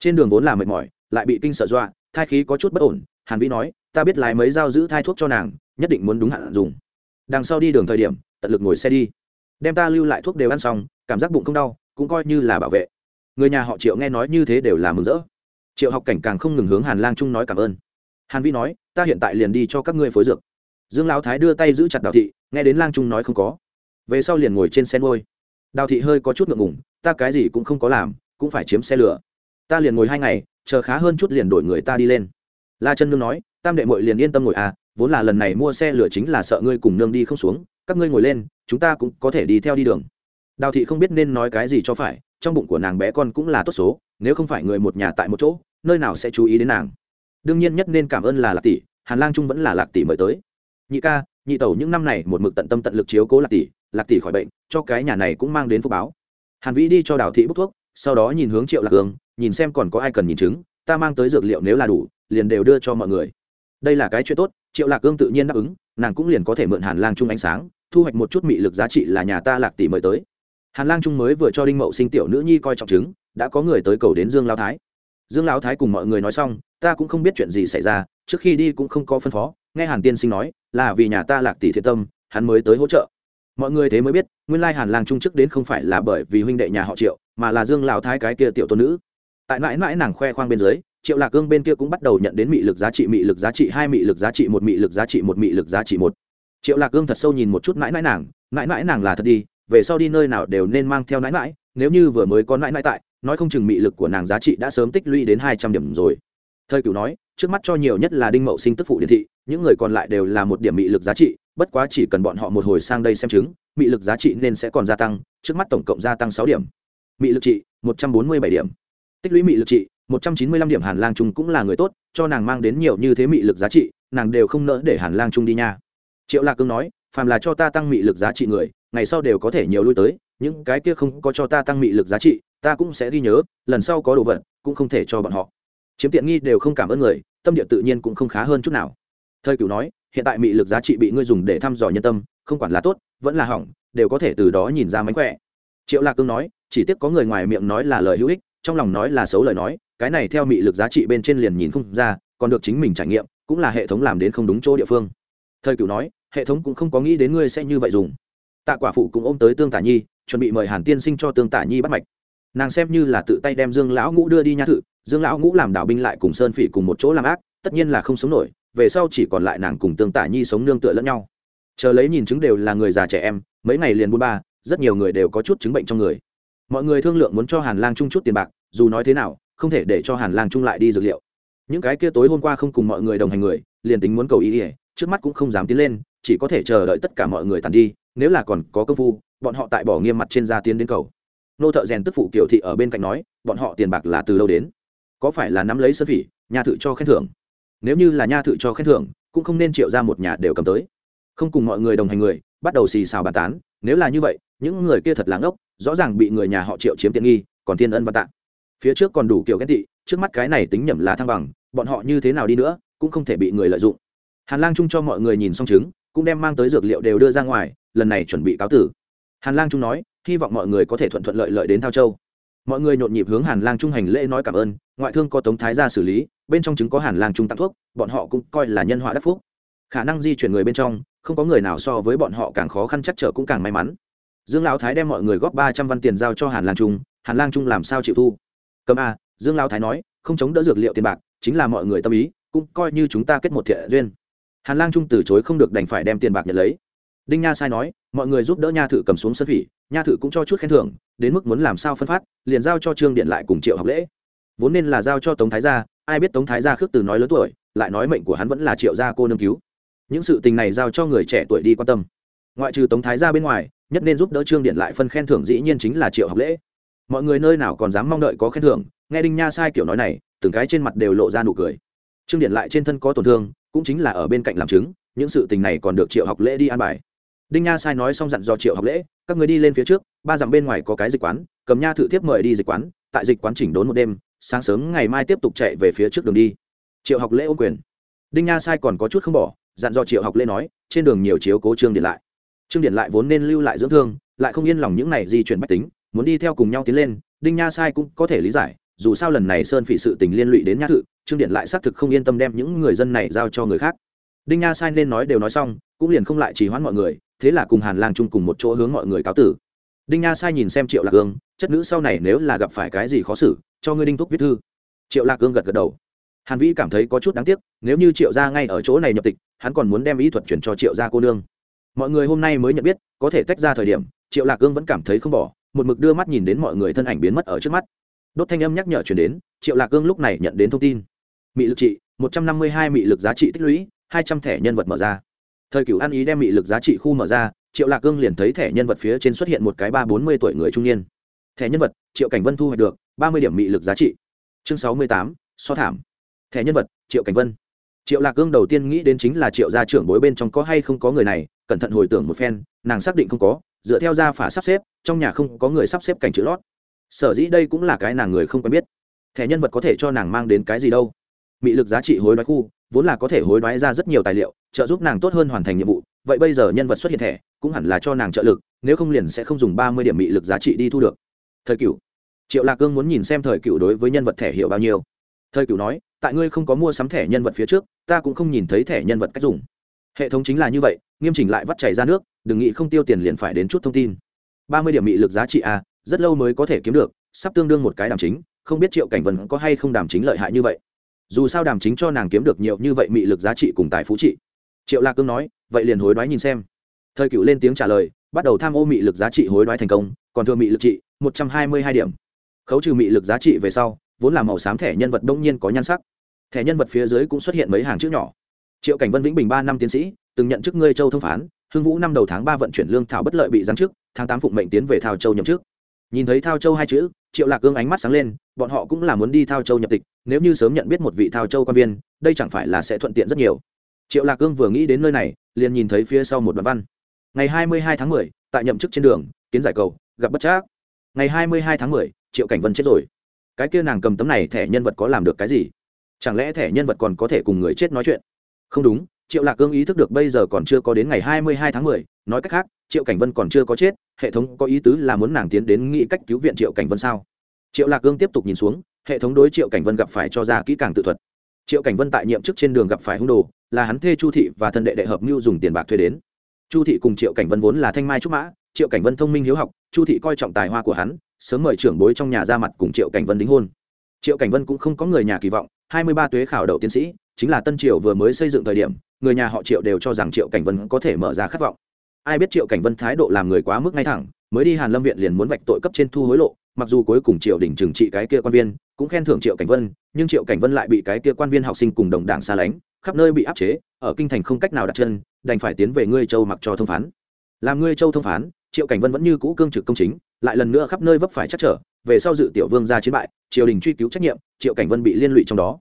[SPEAKER 1] Trên đường vốn là mệt mỏi lại bị kinh sợ dọa, thai khí có chút bất ổn, hàn vĩ nói, ta biết lái mấy dao giữ thai thuốc cho nàng, nhất định muốn đúng hạn dùng. Đằng sau đi đường thời điểm, tận lực ngồi xe đi. Đem ta lưu lại thuốc đều ăn xong, cảm giác bụng không đau, cũng coi như là bảo vệ. Người nhà họ triệu nghe nói như thế đều là mừng rỡ. Triệu học cảnh càng không ngừng hướng hàn lang trung nói cảm ơn. Hàn vĩ nói, ta hiện tại liền đi cho các ngươi phối dược. Dương lão thái đưa tay giữ chặt đào thị, nghe đến lang trung nói không có. Về sau liền ngồi trên xe ngôi đào thị hơi có chút ngượng ngùng, ta cái gì cũng không có làm, cũng phải chiếm xe lửa. Ta liền ngồi hai ngày chờ khá hơn chút liền đổi người ta đi lên. La chân nương nói, tam đệ mội liền yên tâm ngồi à vốn là lần này mua xe lửa chính là sợ ngươi cùng nương đi không xuống, các ngươi ngồi lên, chúng ta cũng có thể đi theo đi đường. Đào thị không biết nên nói cái gì cho phải, trong bụng của nàng bé con cũng là tốt số, nếu không phải người một nhà tại một chỗ, nơi nào sẽ chú ý đến nàng. Đương nhiên nhất nên cảm ơn là lạc tỷ, hàn lang trung vẫn là lạc tỷ mời tới. Nhị ca, nhị tẩu những năm này một mực tận tâm tận lực chiếu cố lạc tỷ lạc tỷ khỏi bệnh, cho cái nhà này cũng mang đến phúc báo. Hàn vĩ đi cho đào thị bốc thuốc sau đó nhìn hướng triệu lạc hương, nhìn xem còn có ai cần nhìn chứng, ta mang tới dược liệu nếu là đủ, liền đều đưa cho mọi người. Đây là cái chuyện tốt, triệu lạc hương tự nhiên đáp ứng, nàng cũng liền có thể mượn hàn lang trung ánh sáng, thu hoạch một chút mị lực giá trị là nhà ta lạc tỷ mời tới. Hàn lang trung mới vừa cho đinh mậu sinh tiểu nữ nhi coi trọng chứng, đã có người tới cầu đến dương lao thái. Dương lao thái cùng mọi người nói xong, ta cũng không biết chuyện gì xảy ra, trước khi đi cũng không có phân phó, nghe hàn tiên sinh nói, là vì nhà ta lạc tỷ thiện tâm, hắn mới tới hỗ trợ mọi người thế mới biết, nguyên lai hàn lang trung chức đến không phải là bởi vì huynh đệ nhà họ triệu, mà là dương Lão thái cái kia tiểu tôn nữ. Tại mãi mãi nàng khoe khoang bên dưới, triệu lạc cương bên kia cũng bắt đầu nhận đến mị lực giá trị, mị lực giá trị hai, mị lực giá trị một, mị lực giá trị một, mị lực giá trị một. Triệu lạc cương thật sâu nhìn một chút mãi mãi nàng, mãi mãi nàng là thật đi, về sau đi nơi nào đều nên mang theo mãi mãi, nếu như vừa mới có mãi mãi tại, nói không chừng mị lực của nàng giá trị đã sớm tích lũy đến hai trăm điểm rồi. Thời cửu nói, trước mắt cho nhiều nhất là đinh mậu sinh tức phụ điện thị, những người còn lại đều là một điểm mị lực giá trị bất quá chỉ cần bọn họ một hồi sang đây xem chứng, mị lực giá trị nên sẽ còn gia tăng, trước mắt tổng cộng gia tăng sáu điểm. Mị lực trị, một trăm bốn mươi bảy điểm. Tích lũy mị lực trị, một trăm chín mươi lăm điểm hàn lang trung cũng là người tốt, cho nàng mang đến nhiều như thế mị lực giá trị, nàng đều không nỡ để hàn lang trung đi nha. Triệu lạc cương nói, phàm là cho ta tăng mị lực giá trị người, ngày sau đều có thể nhiều lui tới, những cái kia không có cho ta tăng mị lực giá trị, ta cũng sẽ ghi nhớ, lần sau có đồ vật, cũng không thể cho bọn họ. Chiếm tiện nghi đều không cảm ơn người, tâm địa tự nhiên cũng không khá hơn chút nào. Thời cửu nói hiện tại mị lực giá trị bị ngươi dùng để thăm dò nhân tâm, không quản là tốt, vẫn là hỏng, đều có thể từ đó nhìn ra mánh khỏe. Triệu lạc cương nói, chỉ tiếc có người ngoài miệng nói là lời hữu ích, trong lòng nói là xấu lời nói, cái này theo mị lực giá trị bên trên liền nhìn không ra, còn được chính mình trải nghiệm, cũng là hệ thống làm đến không đúng chỗ địa phương. Thời cựu nói, hệ thống cũng không có nghĩ đến ngươi sẽ như vậy dùng. Tạ quả phụ cũng ôm tới tương tả nhi, chuẩn bị mời hàn tiên sinh cho tương tả nhi bắt mạch. Nàng xem như là tự tay đem dương lão ngũ đưa đi nha thự, dương lão ngũ làm đạo binh lại cùng sơn phỉ cùng một chỗ làm ác, tất nhiên là không sống nổi về sau chỉ còn lại nàng cùng tương tả nhi sống nương tựa lẫn nhau. Chờ lấy nhìn chứng đều là người già trẻ em, mấy ngày liền buôn ba, rất nhiều người đều có chút chứng bệnh trong người. Mọi người thương lượng muốn cho hàn lang trung chút tiền bạc, dù nói thế nào, không thể để cho hàn lang trung lại đi dược liệu. Những cái kia tối hôm qua không cùng mọi người đồng hành người, liền tính muốn cầu ý ỉa trước mắt cũng không dám tiến lên, chỉ có thể chờ đợi tất cả mọi người tàn đi, nếu là còn có công phu, bọn họ tại bỏ nghiêm mặt trên ra tiến đến cầu. Nô thợ rèn tức phụ kiểu thị ở bên cạnh nói, bọn họ tiền bạc là từ lâu đến? Có phải là nắm lấy sơn phỉ, nhà thự cho khen thưởng? Nếu như là nha thự cho khen thưởng, cũng không nên triệu ra một nhà đều cầm tới. Không cùng mọi người đồng hành người, bắt đầu xì xào bàn tán, nếu là như vậy, những người kia thật láng ốc rõ ràng bị người nhà họ triệu chiếm tiện nghi, còn thiên ân và tạ. Phía trước còn đủ kiểu ghen tị, trước mắt cái này tính nhầm là thăng bằng, bọn họ như thế nào đi nữa, cũng không thể bị người lợi dụng. Hàn lang trung cho mọi người nhìn xong chứng cũng đem mang tới dược liệu đều đưa ra ngoài, lần này chuẩn bị cáo tử. Hàn lang trung nói, hy vọng mọi người có thể thuận thuận lợi lợi đến thao châu mọi người nhộn nhịp hướng hàn lang trung hành lễ nói cảm ơn, ngoại thương có tống thái ra xử lý, bên trong chứng có hàn lang trung tặng thuốc, bọn họ cũng coi là nhân họa đắc phúc. Khả năng di chuyển người bên trong, không có người nào so với bọn họ càng khó khăn chắc trở cũng càng may mắn. Dương lão thái đem mọi người góp ba trăm văn tiền giao cho hàn lang trung, hàn lang trung làm sao chịu thu? Cầm a, dương lão thái nói, không chống đỡ dược liệu tiền bạc, chính là mọi người tâm ý, cũng coi như chúng ta kết một thiện duyên. Hàn lang trung từ chối không được đành phải đem tiền bạc nhận lấy. Đinh nha sai nói, mọi người giúp đỡ nha thử cầm xuống sân phỉ nha thự cũng cho chút khen thưởng, đến mức muốn làm sao phân phát, liền giao cho trương điện lại cùng triệu học lễ. Vốn nên là giao cho tống thái gia, ai biết tống thái gia khước từ nói lớn tuổi, lại nói mệnh của hắn vẫn là triệu gia cô nương cứu. Những sự tình này giao cho người trẻ tuổi đi quan tâm. Ngoại trừ tống thái gia bên ngoài, nhất nên giúp đỡ trương điện lại phân khen thưởng dĩ nhiên chính là triệu học lễ. Mọi người nơi nào còn dám mong đợi có khen thưởng, nghe đinh nha sai kiểu nói này, từng cái trên mặt đều lộ ra nụ cười. Trương điện lại trên thân có tổn thương, cũng chính là ở bên cạnh làm chứng, những sự tình này còn được triệu học lễ đi an bài đinh nha sai nói xong dặn dò triệu học lễ, các người đi lên phía trước, ba dặm bên ngoài có cái dịch quán, cầm nha thự tiếp mời đi dịch quán, tại dịch quán chỉnh đốn một đêm, sáng sớm ngày mai tiếp tục chạy về phía trước đường đi. Triệu học lễ ôm quyền. Đinh nha sai còn có chút không bỏ, dặn dò triệu học lễ nói, trên đường nhiều chiếu cố trương điện lại. Trương điện lại vốn nên lưu lại dưỡng thương, lại không yên lòng những này di chuyển bách tính, muốn đi theo cùng nhau tiến lên, đinh nha sai cũng có thể lý giải, dù sao lần này sơn phỉ sự tình liên lụy đến nha thự trương điện lại xác thực không yên tâm đem những người dân này giao cho người khác. Đinh nha sai nên nói đều nói xong, cũng liền không lại trì hoãn mọi người thế là cùng hàn lang chung cùng một chỗ hướng mọi người cáo tử. Đinh nha sai nhìn xem triệu lạc hương chất nữ sau này nếu là gặp phải cái gì khó xử, cho ngươi đinh thúc viết thư. Triệu lạc hương gật gật đầu. Hàn vĩ cảm thấy có chút đáng tiếc, nếu như triệu gia ngay ở chỗ này nhập tịch, hắn còn muốn đem ý thuật chuyển cho triệu gia cô nương. Mọi người hôm nay mới nhận biết, có thể tách ra thời điểm, triệu lạc hương vẫn cảm thấy không bỏ, một mực đưa mắt nhìn đến mọi người thân ảnh biến mất ở trước mắt. Đốt thanh âm nhắc nhở chuyển đến, triệu lạc ương lúc này nhận đến thông tin. Mị lực trị, một trăm năm mươi hai mị lực giá trị tích lũy, hai trăm thẻ nhân vật mở ra thời cựu ăn ý đem mị lực giá trị khu mở ra, triệu lạc Cương liền thấy thẻ nhân vật phía trên xuất hiện một cái ba bốn mươi tuổi người trung niên. Thẻ nhân vật, triệu cảnh vân thu hoạch được ba mươi điểm mị lực giá trị. Chương sáu mươi tám, so thảm. Thẻ nhân vật, triệu cảnh vân. Triệu lạc Cương đầu tiên nghĩ đến chính là triệu gia trưởng bối bên trong có hay không có người này, cẩn thận hồi tưởng một phen, nàng xác định không có, dựa theo gia phả sắp xếp, trong nhà không có người sắp xếp cảnh chữ lót. Sở dĩ đây cũng là cái nàng người không quen biết. Thẻ nhân vật có thể cho nàng mang đến cái gì đâu? Mị lực giá trị hối đoái khu, vốn là có thể hối đoái ra rất nhiều tài liệu, trợ giúp nàng tốt hơn hoàn thành nhiệm vụ. Vậy bây giờ nhân vật xuất hiện thẻ, cũng hẳn là cho nàng trợ lực, nếu không liền sẽ không dùng ba mươi điểm mị lực giá trị đi thu được. Thời cựu triệu lạc cương muốn nhìn xem thời cựu đối với nhân vật thẻ hiểu bao nhiêu. Thời cựu nói, tại ngươi không có mua sắm thẻ nhân vật phía trước, ta cũng không nhìn thấy thẻ nhân vật cách dùng. Hệ thống chính là như vậy, nghiêm chỉnh lại vắt chảy ra nước, đừng nghĩ không tiêu tiền liền phải đến chút thông tin. ba mươi điểm mị lực giá trị a rất lâu mới có thể kiếm được, sắp tương đương một cái đàm chính, không biết triệu cảnh vân có hay không đàm chính lợi hại như vậy dù sao đàm chính cho nàng kiếm được nhiều như vậy mị lực giá trị cùng tài phú trị. Triệu lạc cương nói, vậy liền hối đoái nhìn xem. Thời cựu lên tiếng trả lời, bắt đầu tham ô mị lực giá trị hối đoái thành công, còn thừa mị lực trị một trăm hai mươi hai điểm. Khấu trừ mị lực giá trị về sau, vốn là màu xám thẻ nhân vật đông nhiên có nhan sắc. Thẻ nhân vật phía dưới cũng xuất hiện mấy hàng chữ nhỏ. Triệu cảnh vân vĩnh bình ba năm tiến sĩ, từng nhận chức ngươi châu thông phán hương vũ năm đầu tháng ba vận chuyển lương thảo bất lợi bị giáng chức, tháng tám phụng mệnh tiến về thảo châu nhậm chức nhìn thấy thao châu hai chữ, triệu lạc cương ánh mắt sáng lên, bọn họ cũng là muốn đi thao châu nhập tịch, nếu như sớm nhận biết một vị thao châu quan viên, đây chẳng phải là sẽ thuận tiện rất nhiều. Triệu lạc cương vừa nghĩ đến nơi này, liền nhìn thấy phía sau một đoạn văn. Ngày hai mươi hai tháng mười, tại nhậm chức trên đường, kiến giải cầu, gặp bất trác. Ngày hai mươi hai tháng mười, triệu cảnh vân chết rồi. Cái kia nàng cầm tấm này thẻ nhân vật có làm được cái gì? Chẳng lẽ thẻ nhân vật còn có thể cùng người chết nói chuyện? Không đúng triệu lạc cương ý thức được bây giờ còn chưa có đến ngày hai mươi hai tháng mười, nói cách khác, triệu cảnh vân còn chưa có chết, hệ thống có ý tứ là muốn nàng tiến đến nghĩ cách cứu viện triệu cảnh vân sao? Triệu lạc cương tiếp tục nhìn xuống, hệ thống đối triệu cảnh vân gặp phải cho ra kỹ càng tự thuật. Triệu cảnh vân tại nhiệm chức trên đường gặp phải hung đồ, là hắn thuê chu thị và thân đệ đệ hợp mưu dùng tiền bạc thuê đến. Chu thị cùng triệu cảnh vân vốn là thanh mai trúc mã, triệu cảnh vân thông minh hiếu học, chu thị coi trọng tài hoa của hắn, sớm mời trưởng bối trong nhà ra mặt cùng triệu cảnh vân đính hôn. Triệu cảnh vân cũng không có người nhà kỳ vọng, hai mươi ba tuế khảo đậu tiến sĩ chính là tân triều vừa mới xây dựng thời điểm, người nhà họ triệu đều cho rằng triệu cảnh vân có thể mở ra khát vọng. Ai biết triệu cảnh vân thái độ làm người quá mức ngay thẳng, mới đi hàn lâm viện liền muốn vạch tội cấp trên thu hối lộ, mặc dù cuối cùng triệu đình trừng trị cái kia quan viên, cũng khen thưởng triệu cảnh vân, nhưng triệu cảnh vân lại bị cái kia quan viên học sinh cùng đồng đảng xa lánh, khắp nơi bị áp chế, ở kinh thành không cách nào đặt chân, đành phải tiến về ngươi châu mặc cho thông phán. Làm ngươi châu thông phán, triệu cảnh vân vẫn như cũ cương trực công chính, lại lần nữa khắp nơi vấp phải chắc trở, về sau dự tiểu vương ra chiến bại, triều đình truy cứu trách nhiệm, triệu cảnh vân bị liên lụy trong đó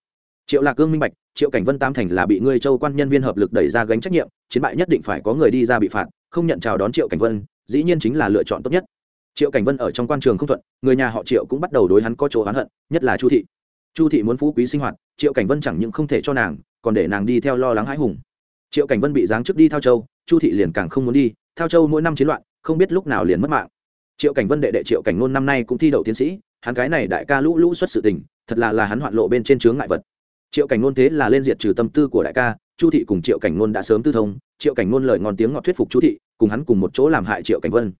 [SPEAKER 1] triệu lạc cương minh bạch, triệu cảnh vân tam thành là bị ngươi châu quan nhân viên hợp lực đẩy ra gánh trách nhiệm, chiến bại nhất định phải có người đi ra bị phạt, không nhận chào đón triệu cảnh vân, dĩ nhiên chính là lựa chọn tốt nhất. Triệu cảnh vân ở trong quan trường không thuận, người nhà họ triệu cũng bắt đầu đối hắn có chỗ hắn hận, nhất là chu thị. Chu thị muốn phú quý sinh hoạt, triệu cảnh vân chẳng những không thể cho nàng, còn để nàng đi theo lo lắng hãi hùng. Triệu cảnh vân bị giáng chức đi thao châu, chu thị liền càng không muốn đi, thao châu mỗi năm chiến loạn, không biết lúc nào liền mất mạng. Triệu cảnh vân đệ đệ triệu cảnh nôn năm nay cũng thi đậu tiến sĩ, hắn cái này đại ca lũ lũ xuất sự tình, thật là là hắn hoạn lộ bên trên chướng ngại vật triệu cảnh ngôn thế là lên diệt trừ tâm tư của đại ca, chu thị cùng triệu cảnh ngôn đã sớm tư thông, triệu cảnh ngôn lời ngon tiếng ngọt thuyết phục chu thị, cùng hắn cùng một chỗ làm hại triệu cảnh vân.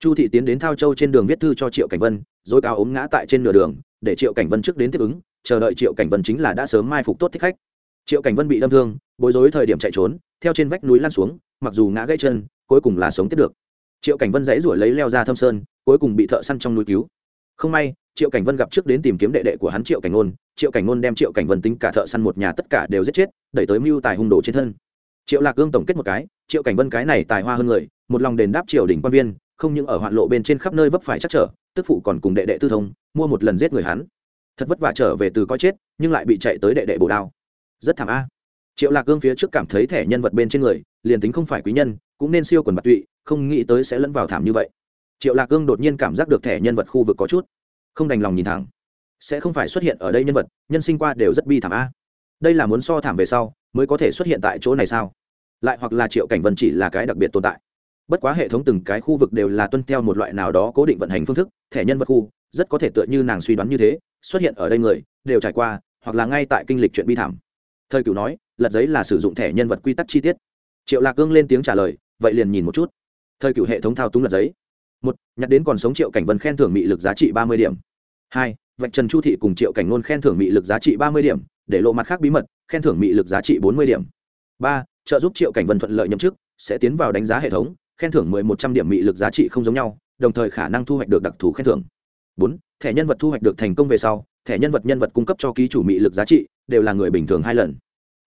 [SPEAKER 1] Chu thị tiến đến thao châu trên đường viết thư cho triệu cảnh vân, rồi cao ốm ngã tại trên nửa đường, để triệu cảnh vân trước đến tiếp ứng, chờ đợi triệu cảnh vân chính là đã sớm mai phục tốt thích khách. Triệu cảnh vân bị đâm thương, bối rối thời điểm chạy trốn, theo trên vách núi lan xuống, mặc dù ngã gãy chân, cuối cùng là sống tiếp được. Triệu cảnh vân dãy ruổi lấy leo ra thâm sơn, cuối cùng bị thợ săn trong núi cứu. Không may triệu cảnh vân gặp trước đến tìm kiếm đệ đệ của hắn triệu cảnh ngôn, triệu cảnh ngôn đem triệu cảnh vân tính cả thợ săn một nhà tất cả đều giết chết, đẩy tới mưu tài hung đồ trên thân. Triệu lạc gương tổng kết một cái, triệu cảnh vân cái này tài hoa hơn người, một lòng đền đáp triều đình quan viên, không những ở hoạn lộ bên trên khắp nơi vấp phải chắc trở, tức phụ còn cùng đệ đệ tư thông, mua một lần giết người hắn. Thật vất vả trở về từ coi chết, nhưng lại bị chạy tới đệ đệ bổ đao. Rất thảm a. Triệu lạc gương phía trước cảm thấy thẻ nhân vật bên trên người, liền tính không phải quý nhân, cũng nên siêu quần bạc tụy, không nghĩ tới sẽ lẫn vào thảm như vậy. Triệu lạc gương đột nhiên cảm giác được thẻ nhân vật khu vực có chút không đành lòng nhìn thẳng. Sẽ không phải xuất hiện ở đây nhân vật, nhân sinh qua đều rất bi thảm a. Đây là muốn so thảm về sau, mới có thể xuất hiện tại chỗ này sao? Lại hoặc là triệu cảnh vân chỉ là cái đặc biệt tồn tại. Bất quá hệ thống từng cái khu vực đều là tuân theo một loại nào đó cố định vận hành phương thức, thẻ nhân vật khu, rất có thể tựa như nàng suy đoán như thế, xuất hiện ở đây người, đều trải qua, hoặc là ngay tại kinh lịch chuyện bi thảm. Thời cửu nói, lật giấy là sử dụng thẻ nhân vật quy tắc chi tiết. Triệu lạc cương lên tiếng trả lời, vậy liền nhìn một chút. Thời cửu hệ thống thao túng lật giấy một, nhặt đến còn sống triệu cảnh vân khen thưởng mị lực giá trị ba mươi điểm. Hai, vạch trần chu thị cùng triệu cảnh ngôn khen thưởng mị lực giá trị ba mươi điểm, để lộ mặt khác bí mật, khen thưởng mị lực giá trị bốn mươi điểm. Ba, trợ giúp triệu cảnh vân thuận lợi nhậm chức, sẽ tiến vào đánh giá hệ thống, khen thưởng mười một trăm điểm mị lực giá trị không giống nhau, đồng thời khả năng thu hoạch được đặc thù khen thưởng. Bốn, thẻ nhân vật thu hoạch được thành công về sau, thẻ nhân vật nhân vật cung cấp cho ký chủ mị lực giá trị, đều là người bình thường hai lần.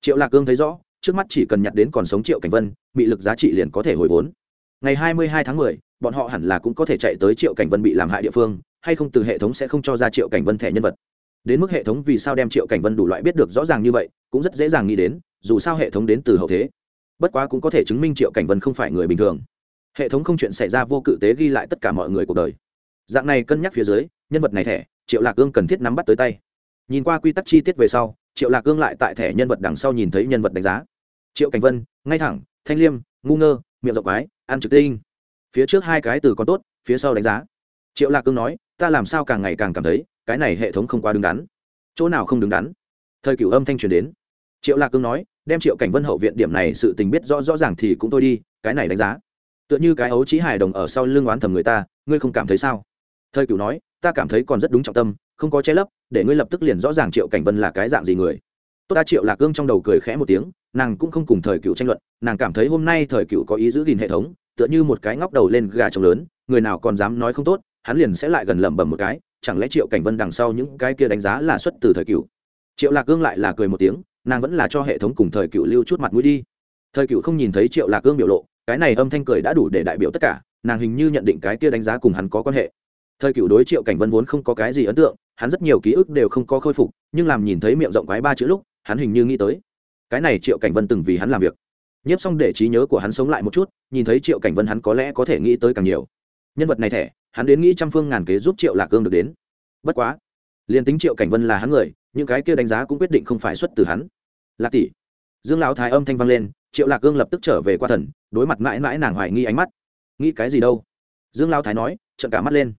[SPEAKER 1] Triệu lạc cương thấy rõ, trước mắt chỉ cần nhặt đến còn sống triệu cảnh vân, mị lực giá trị liền có thể hồi vốn. Ngày hai mươi hai tháng mười bọn họ hẳn là cũng có thể chạy tới triệu cảnh vân bị làm hại địa phương, hay không từ hệ thống sẽ không cho ra triệu cảnh vân thẻ nhân vật. Đến mức hệ thống vì sao đem triệu cảnh vân đủ loại biết được rõ ràng như vậy, cũng rất dễ dàng nghĩ đến, dù sao hệ thống đến từ hậu thế. Bất quá cũng có thể chứng minh triệu cảnh vân không phải người bình thường. Hệ thống không chuyện xảy ra vô cự tế ghi lại tất cả mọi người cuộc đời. Dạng này cân nhắc phía dưới, nhân vật này thẻ, triệu lạc ương cần thiết nắm bắt tới tay. Nhìn qua quy tắc chi tiết về sau, triệu lạc ương lại tại thẻ nhân vật đằng sau nhìn thấy nhân vật đánh giá. Triệu cảnh vân, ngay thẳng, thanh liêm, ngu ngơ, miệng rộng quái ăn trực tinh phía trước hai cái từ còn tốt, phía sau đánh giá. Triệu lạc cương nói, ta làm sao càng ngày càng cảm thấy, cái này hệ thống không quá đứng đắn. Chỗ nào không đứng đắn? Thời cửu âm thanh truyền đến. Triệu lạc cương nói, đem triệu cảnh vân hậu viện điểm này sự tình biết rõ rõ ràng thì cũng thôi đi, cái này đánh giá. Tựa như cái ấu trí hài đồng ở sau lưng oán thầm người ta, ngươi không cảm thấy sao? Thời cửu nói, ta cảm thấy còn rất đúng trọng tâm, không có che lấp, để ngươi lập tức liền rõ ràng triệu cảnh vân là cái dạng gì người. Tôi ta triệu lạc cương trong đầu cười khẽ một tiếng, nàng cũng không cùng thời cựu tranh luận, nàng cảm thấy hôm nay thời cựu có ý giữ gìn hệ thống tựa như một cái ngóc đầu lên gà trống lớn, người nào còn dám nói không tốt, hắn liền sẽ lại gần lẩm bẩm một cái, chẳng lẽ triệu cảnh vân đằng sau những cái kia đánh giá là xuất từ thời cựu? Triệu lạc cương lại là cười một tiếng, nàng vẫn là cho hệ thống cùng thời cựu lưu chút mặt mũi đi. Thời cựu không nhìn thấy triệu lạc cương biểu lộ, cái này âm thanh cười đã đủ để đại biểu tất cả, nàng hình như nhận định cái kia đánh giá cùng hắn có quan hệ. Thời cựu đối triệu cảnh vân vốn không có cái gì ấn tượng, hắn rất nhiều ký ức đều không có khôi phục, nhưng làm nhìn thấy miệng rộng quái ba chữ lúc, hắn hình như nghĩ tới. Cái này triệu cảnh vân từng vì hắn làm việc nhiếp xong để trí nhớ của hắn sống lại một chút, nhìn thấy triệu cảnh vân hắn có lẽ có thể nghĩ tới càng nhiều. Nhân vật này thẻ, hắn đến nghĩ trăm phương ngàn kế giúp triệu lạc cương được đến. Bất quá, liền tính triệu cảnh vân là hắn người, những cái kia đánh giá cũng quyết định không phải xuất từ hắn. Lạc tỷ, dương lão thái âm thanh vang lên, triệu lạc cương lập tức trở về qua thần, đối mặt mãi mãi nàng hoài nghi ánh mắt. Nghĩ cái gì đâu? Dương lão thái nói trận cả mắt lên.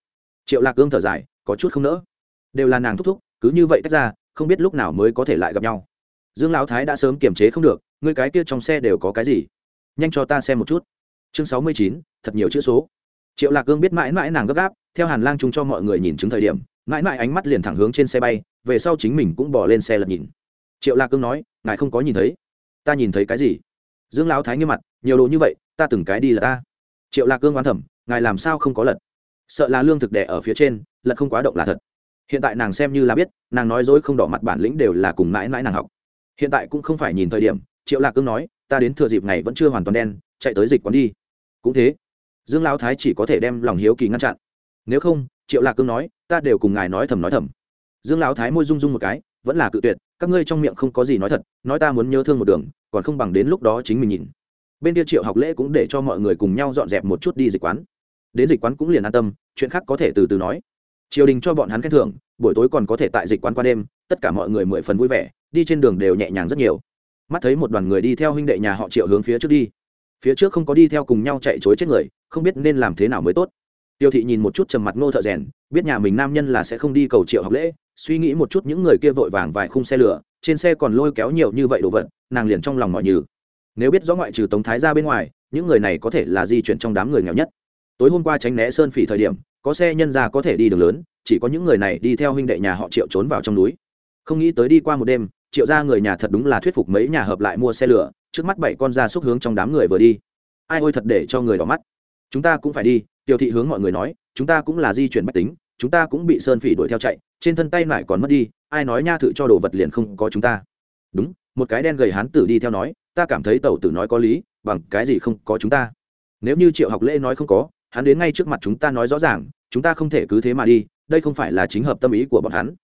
[SPEAKER 1] Triệu lạc cương thở dài, có chút không nỡ. Đều là nàng thúc thúc, cứ như vậy tách ra, không biết lúc nào mới có thể lại gặp nhau dương lão thái đã sớm kiềm chế không được, ngươi cái kia trong xe đều có cái gì? Nhanh cho ta xem một chút. Chương sáu mươi chín, thật nhiều chữ số. Triệu lạc cương biết mãi mãi nàng gấp gáp, theo hàn lang chung cho mọi người nhìn chứng thời điểm, mãi mãi ánh mắt liền thẳng hướng trên xe bay, về sau chính mình cũng bỏ lên xe lật nhìn. Triệu lạc cương nói, ngài không có nhìn thấy. Ta nhìn thấy cái gì? Dương lão thái nghiêm mặt, nhiều đồ như vậy, ta từng cái đi là ta. Triệu lạc cương oán thẩm ngài làm sao không có lật? Sợ là lương thực đẻ ở phía trên, lật không quá động là thật. Hiện tại nàng xem như là biết, nàng nói dối không đỏ mặt bản lĩnh đều là cùng mãi mãi nàng học hiện tại cũng không phải nhìn thời điểm, triệu lạc cương nói, ta đến thừa dịp này vẫn chưa hoàn toàn đen, chạy tới dịch quán đi. Cũng thế, dương lão thái chỉ có thể đem lòng hiếu kỳ ngăn chặn. Nếu không, triệu lạc cương nói, ta đều cùng ngài nói thầm nói thầm. Dương lão thái môi rung rung một cái, vẫn là cự tuyệt, các ngươi trong miệng không có gì nói thật, nói ta muốn nhớ thương một đường, còn không bằng đến lúc đó chính mình nhìn. Bên kia triệu học lễ cũng để cho mọi người cùng nhau dọn dẹp một chút đi dịch quán. Đến dịch quán cũng liền an tâm, chuyện khác có thể từ từ nói triều đình cho bọn hắn khen thưởng, buổi tối còn có thể tại dịch quán qua đêm, tất cả mọi người mười phần vui vẻ, đi trên đường đều nhẹ nhàng rất nhiều. Mắt thấy một đoàn người đi theo huynh đệ nhà họ triệu hướng phía trước đi. Phía trước không có đi theo cùng nhau chạy chối chết người, không biết nên làm thế nào mới tốt. Tiêu thị nhìn một chút trầm mặt ngô thợ rèn, biết nhà mình nam nhân là sẽ không đi cầu triệu học lễ, suy nghĩ một chút những người kia vội vàng vài khung xe lửa, trên xe còn lôi kéo nhiều như vậy đồ vật, nàng liền trong lòng mọi như nếu biết rõ ngoại trừ tống thái ra bên ngoài, những người này có thể là di chuyển trong đám người nghèo nhất. Tối hôm qua tránh né sơn phỉ thời điểm có xe nhân ra có thể đi đường lớn, chỉ có những người này đi theo huynh đệ nhà họ triệu trốn vào trong núi. Không nghĩ tới đi qua một đêm, triệu ra người nhà thật đúng là thuyết phục mấy nhà hợp lại mua xe lửa, trước mắt bảy con ra xúc hướng trong đám người vừa đi. Ai ôi thật để cho người đỏ mắt. Chúng ta cũng phải đi tiểu thị hướng mọi người nói, chúng ta cũng là di chuyển bách tính, chúng ta cũng bị sơn phỉ đuổi theo chạy, trên thân tay lại còn mất đi, ai nói nha thự cho đồ vật liền không có chúng ta. Đúng, một cái đen gầy hán tử đi theo nói, ta cảm thấy tẩu tử nói có lý, bằng cái gì không có chúng ta. Nếu như triệu học lễ nói không có hắn đến ngay trước mặt chúng ta nói rõ ràng, chúng ta không thể cứ thế mà đi, đây không phải là chính hợp tâm ý của bọn hắn.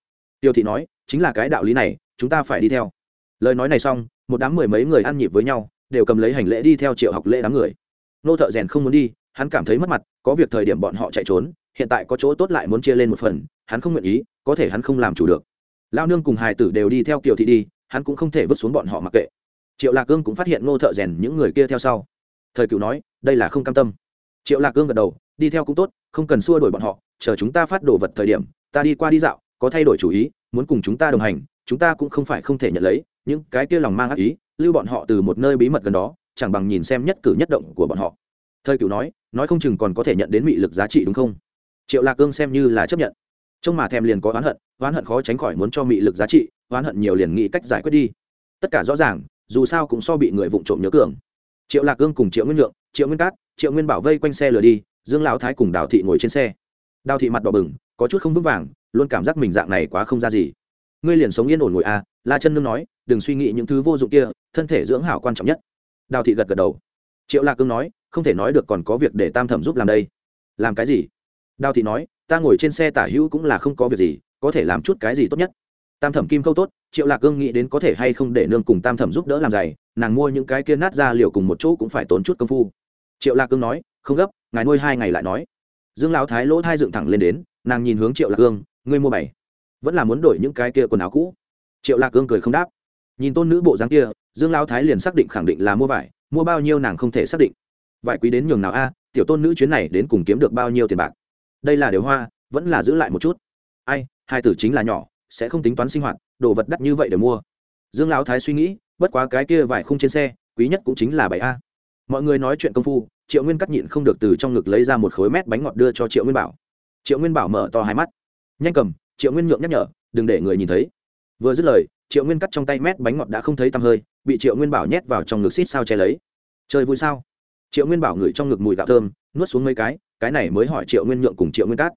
[SPEAKER 1] Tiêu thị nói, chính là cái đạo lý này, chúng ta phải đi theo. Lời nói này xong, một đám mười mấy người ăn nhịp với nhau, đều cầm lấy hành lễ đi theo triệu học lễ đám người. Nô thợ rèn không muốn đi, hắn cảm thấy mất mặt, có việc thời điểm bọn họ chạy trốn, hiện tại có chỗ tốt lại muốn chia lên một phần, hắn không nguyện ý, có thể hắn không làm chủ được. Lao nương cùng hài tử đều đi theo kiều thị đi, hắn cũng không thể vứt xuống bọn họ mặc kệ. Triệu lạc cương cũng phát hiện ngô thợ rèn những người kia theo sau. Thời cựu nói, đây là không cam tâm triệu lạc cương gật đầu, đi theo cũng tốt, không cần xua đổi bọn họ, chờ chúng ta phát đồ vật thời điểm, ta đi qua đi dạo, có thay đổi chủ ý, muốn cùng chúng ta đồng hành, chúng ta cũng không phải không thể nhận lấy, những cái kia lòng mang ác ý, lưu bọn họ từ một nơi bí mật gần đó, chẳng bằng nhìn xem nhất cử nhất động của bọn họ. Thời cựu nói nói không chừng còn có thể nhận đến mị lực giá trị đúng không? Triệu lạc cương xem như là chấp nhận. Trông mà thèm liền có oán hận oán hận khó tránh khỏi muốn cho mị lực giá trị, oán hận nhiều liền nghĩ cách giải quyết đi. Tất cả rõ ràng, dù sao cũng so bị người vụng trộm nhớ cường. Triệu lạc cương cùng triệu nguyên nhượng triệu nguyên cát triệu nguyên bảo vây quanh xe lừa đi dương lão thái cùng đào thị ngồi trên xe. đào thị mặt đỏ bừng có chút không vững vàng luôn cảm giác mình dạng này quá không ra gì. ngươi liền sống yên ổn ngồi a à, la chân nương nói đừng suy nghĩ những thứ vô dụng kia thân thể dưỡng hảo quan trọng nhất. đào thị gật gật đầu. triệu lạc cương nói không thể nói được còn có việc để tam thẩm giúp làm đây. làm cái gì? đào thị nói ta ngồi trên xe tả hữu cũng là không có việc gì có thể làm chút cái gì tốt nhất. tam thẩm kim câu tốt triệu lạc cương nghĩ đến có thể hay không để nương cùng tam thẩm giúp đỡ làm giày nàng mua những cái kia nát ra liều cùng một chỗ cũng phải tốn chút công phu triệu lạc cương nói, không gấp, ngài nuôi hai ngày lại nói. Dương lão thái lỗ thai dựng thẳng lên đến, nàng nhìn hướng triệu lạc cương, ngươi mua bảy, vẫn là muốn đổi những cái kia quần áo cũ? Triệu lạc cương cười không đáp. Nhìn tôn nữ bộ dáng kia, dương lão thái liền xác định khẳng định là mua vải, mua bao nhiêu nàng không thể xác định. Vải quý đến nhường nào a, tiểu tôn nữ chuyến này đến cùng kiếm được bao nhiêu tiền bạc? Đây là điều hoa, vẫn là giữ lại một chút. Ai, hai tử chính là nhỏ, sẽ không tính toán sinh hoạt, đồ vật đắt như vậy để mua. Dương lão thái suy nghĩ, bất quá cái kia vải khung trên xe, quý nhất cũng chính là bảy a mọi người nói chuyện công phu triệu nguyên cắt nhịn không được từ trong ngực lấy ra một khối mét bánh ngọt đưa cho triệu nguyên bảo triệu nguyên bảo mở to hai mắt nhanh cầm triệu nguyên nhượng nhắc nhở đừng để người nhìn thấy vừa dứt lời triệu nguyên cắt trong tay mét bánh ngọt đã không thấy tăm hơi bị triệu nguyên bảo nhét vào trong ngực xít sao che lấy chơi vui sao triệu nguyên bảo ngửi trong ngực mùi gạo thơm nuốt xuống mấy cái cái này mới hỏi triệu nguyên nhượng cùng triệu nguyên Cắt.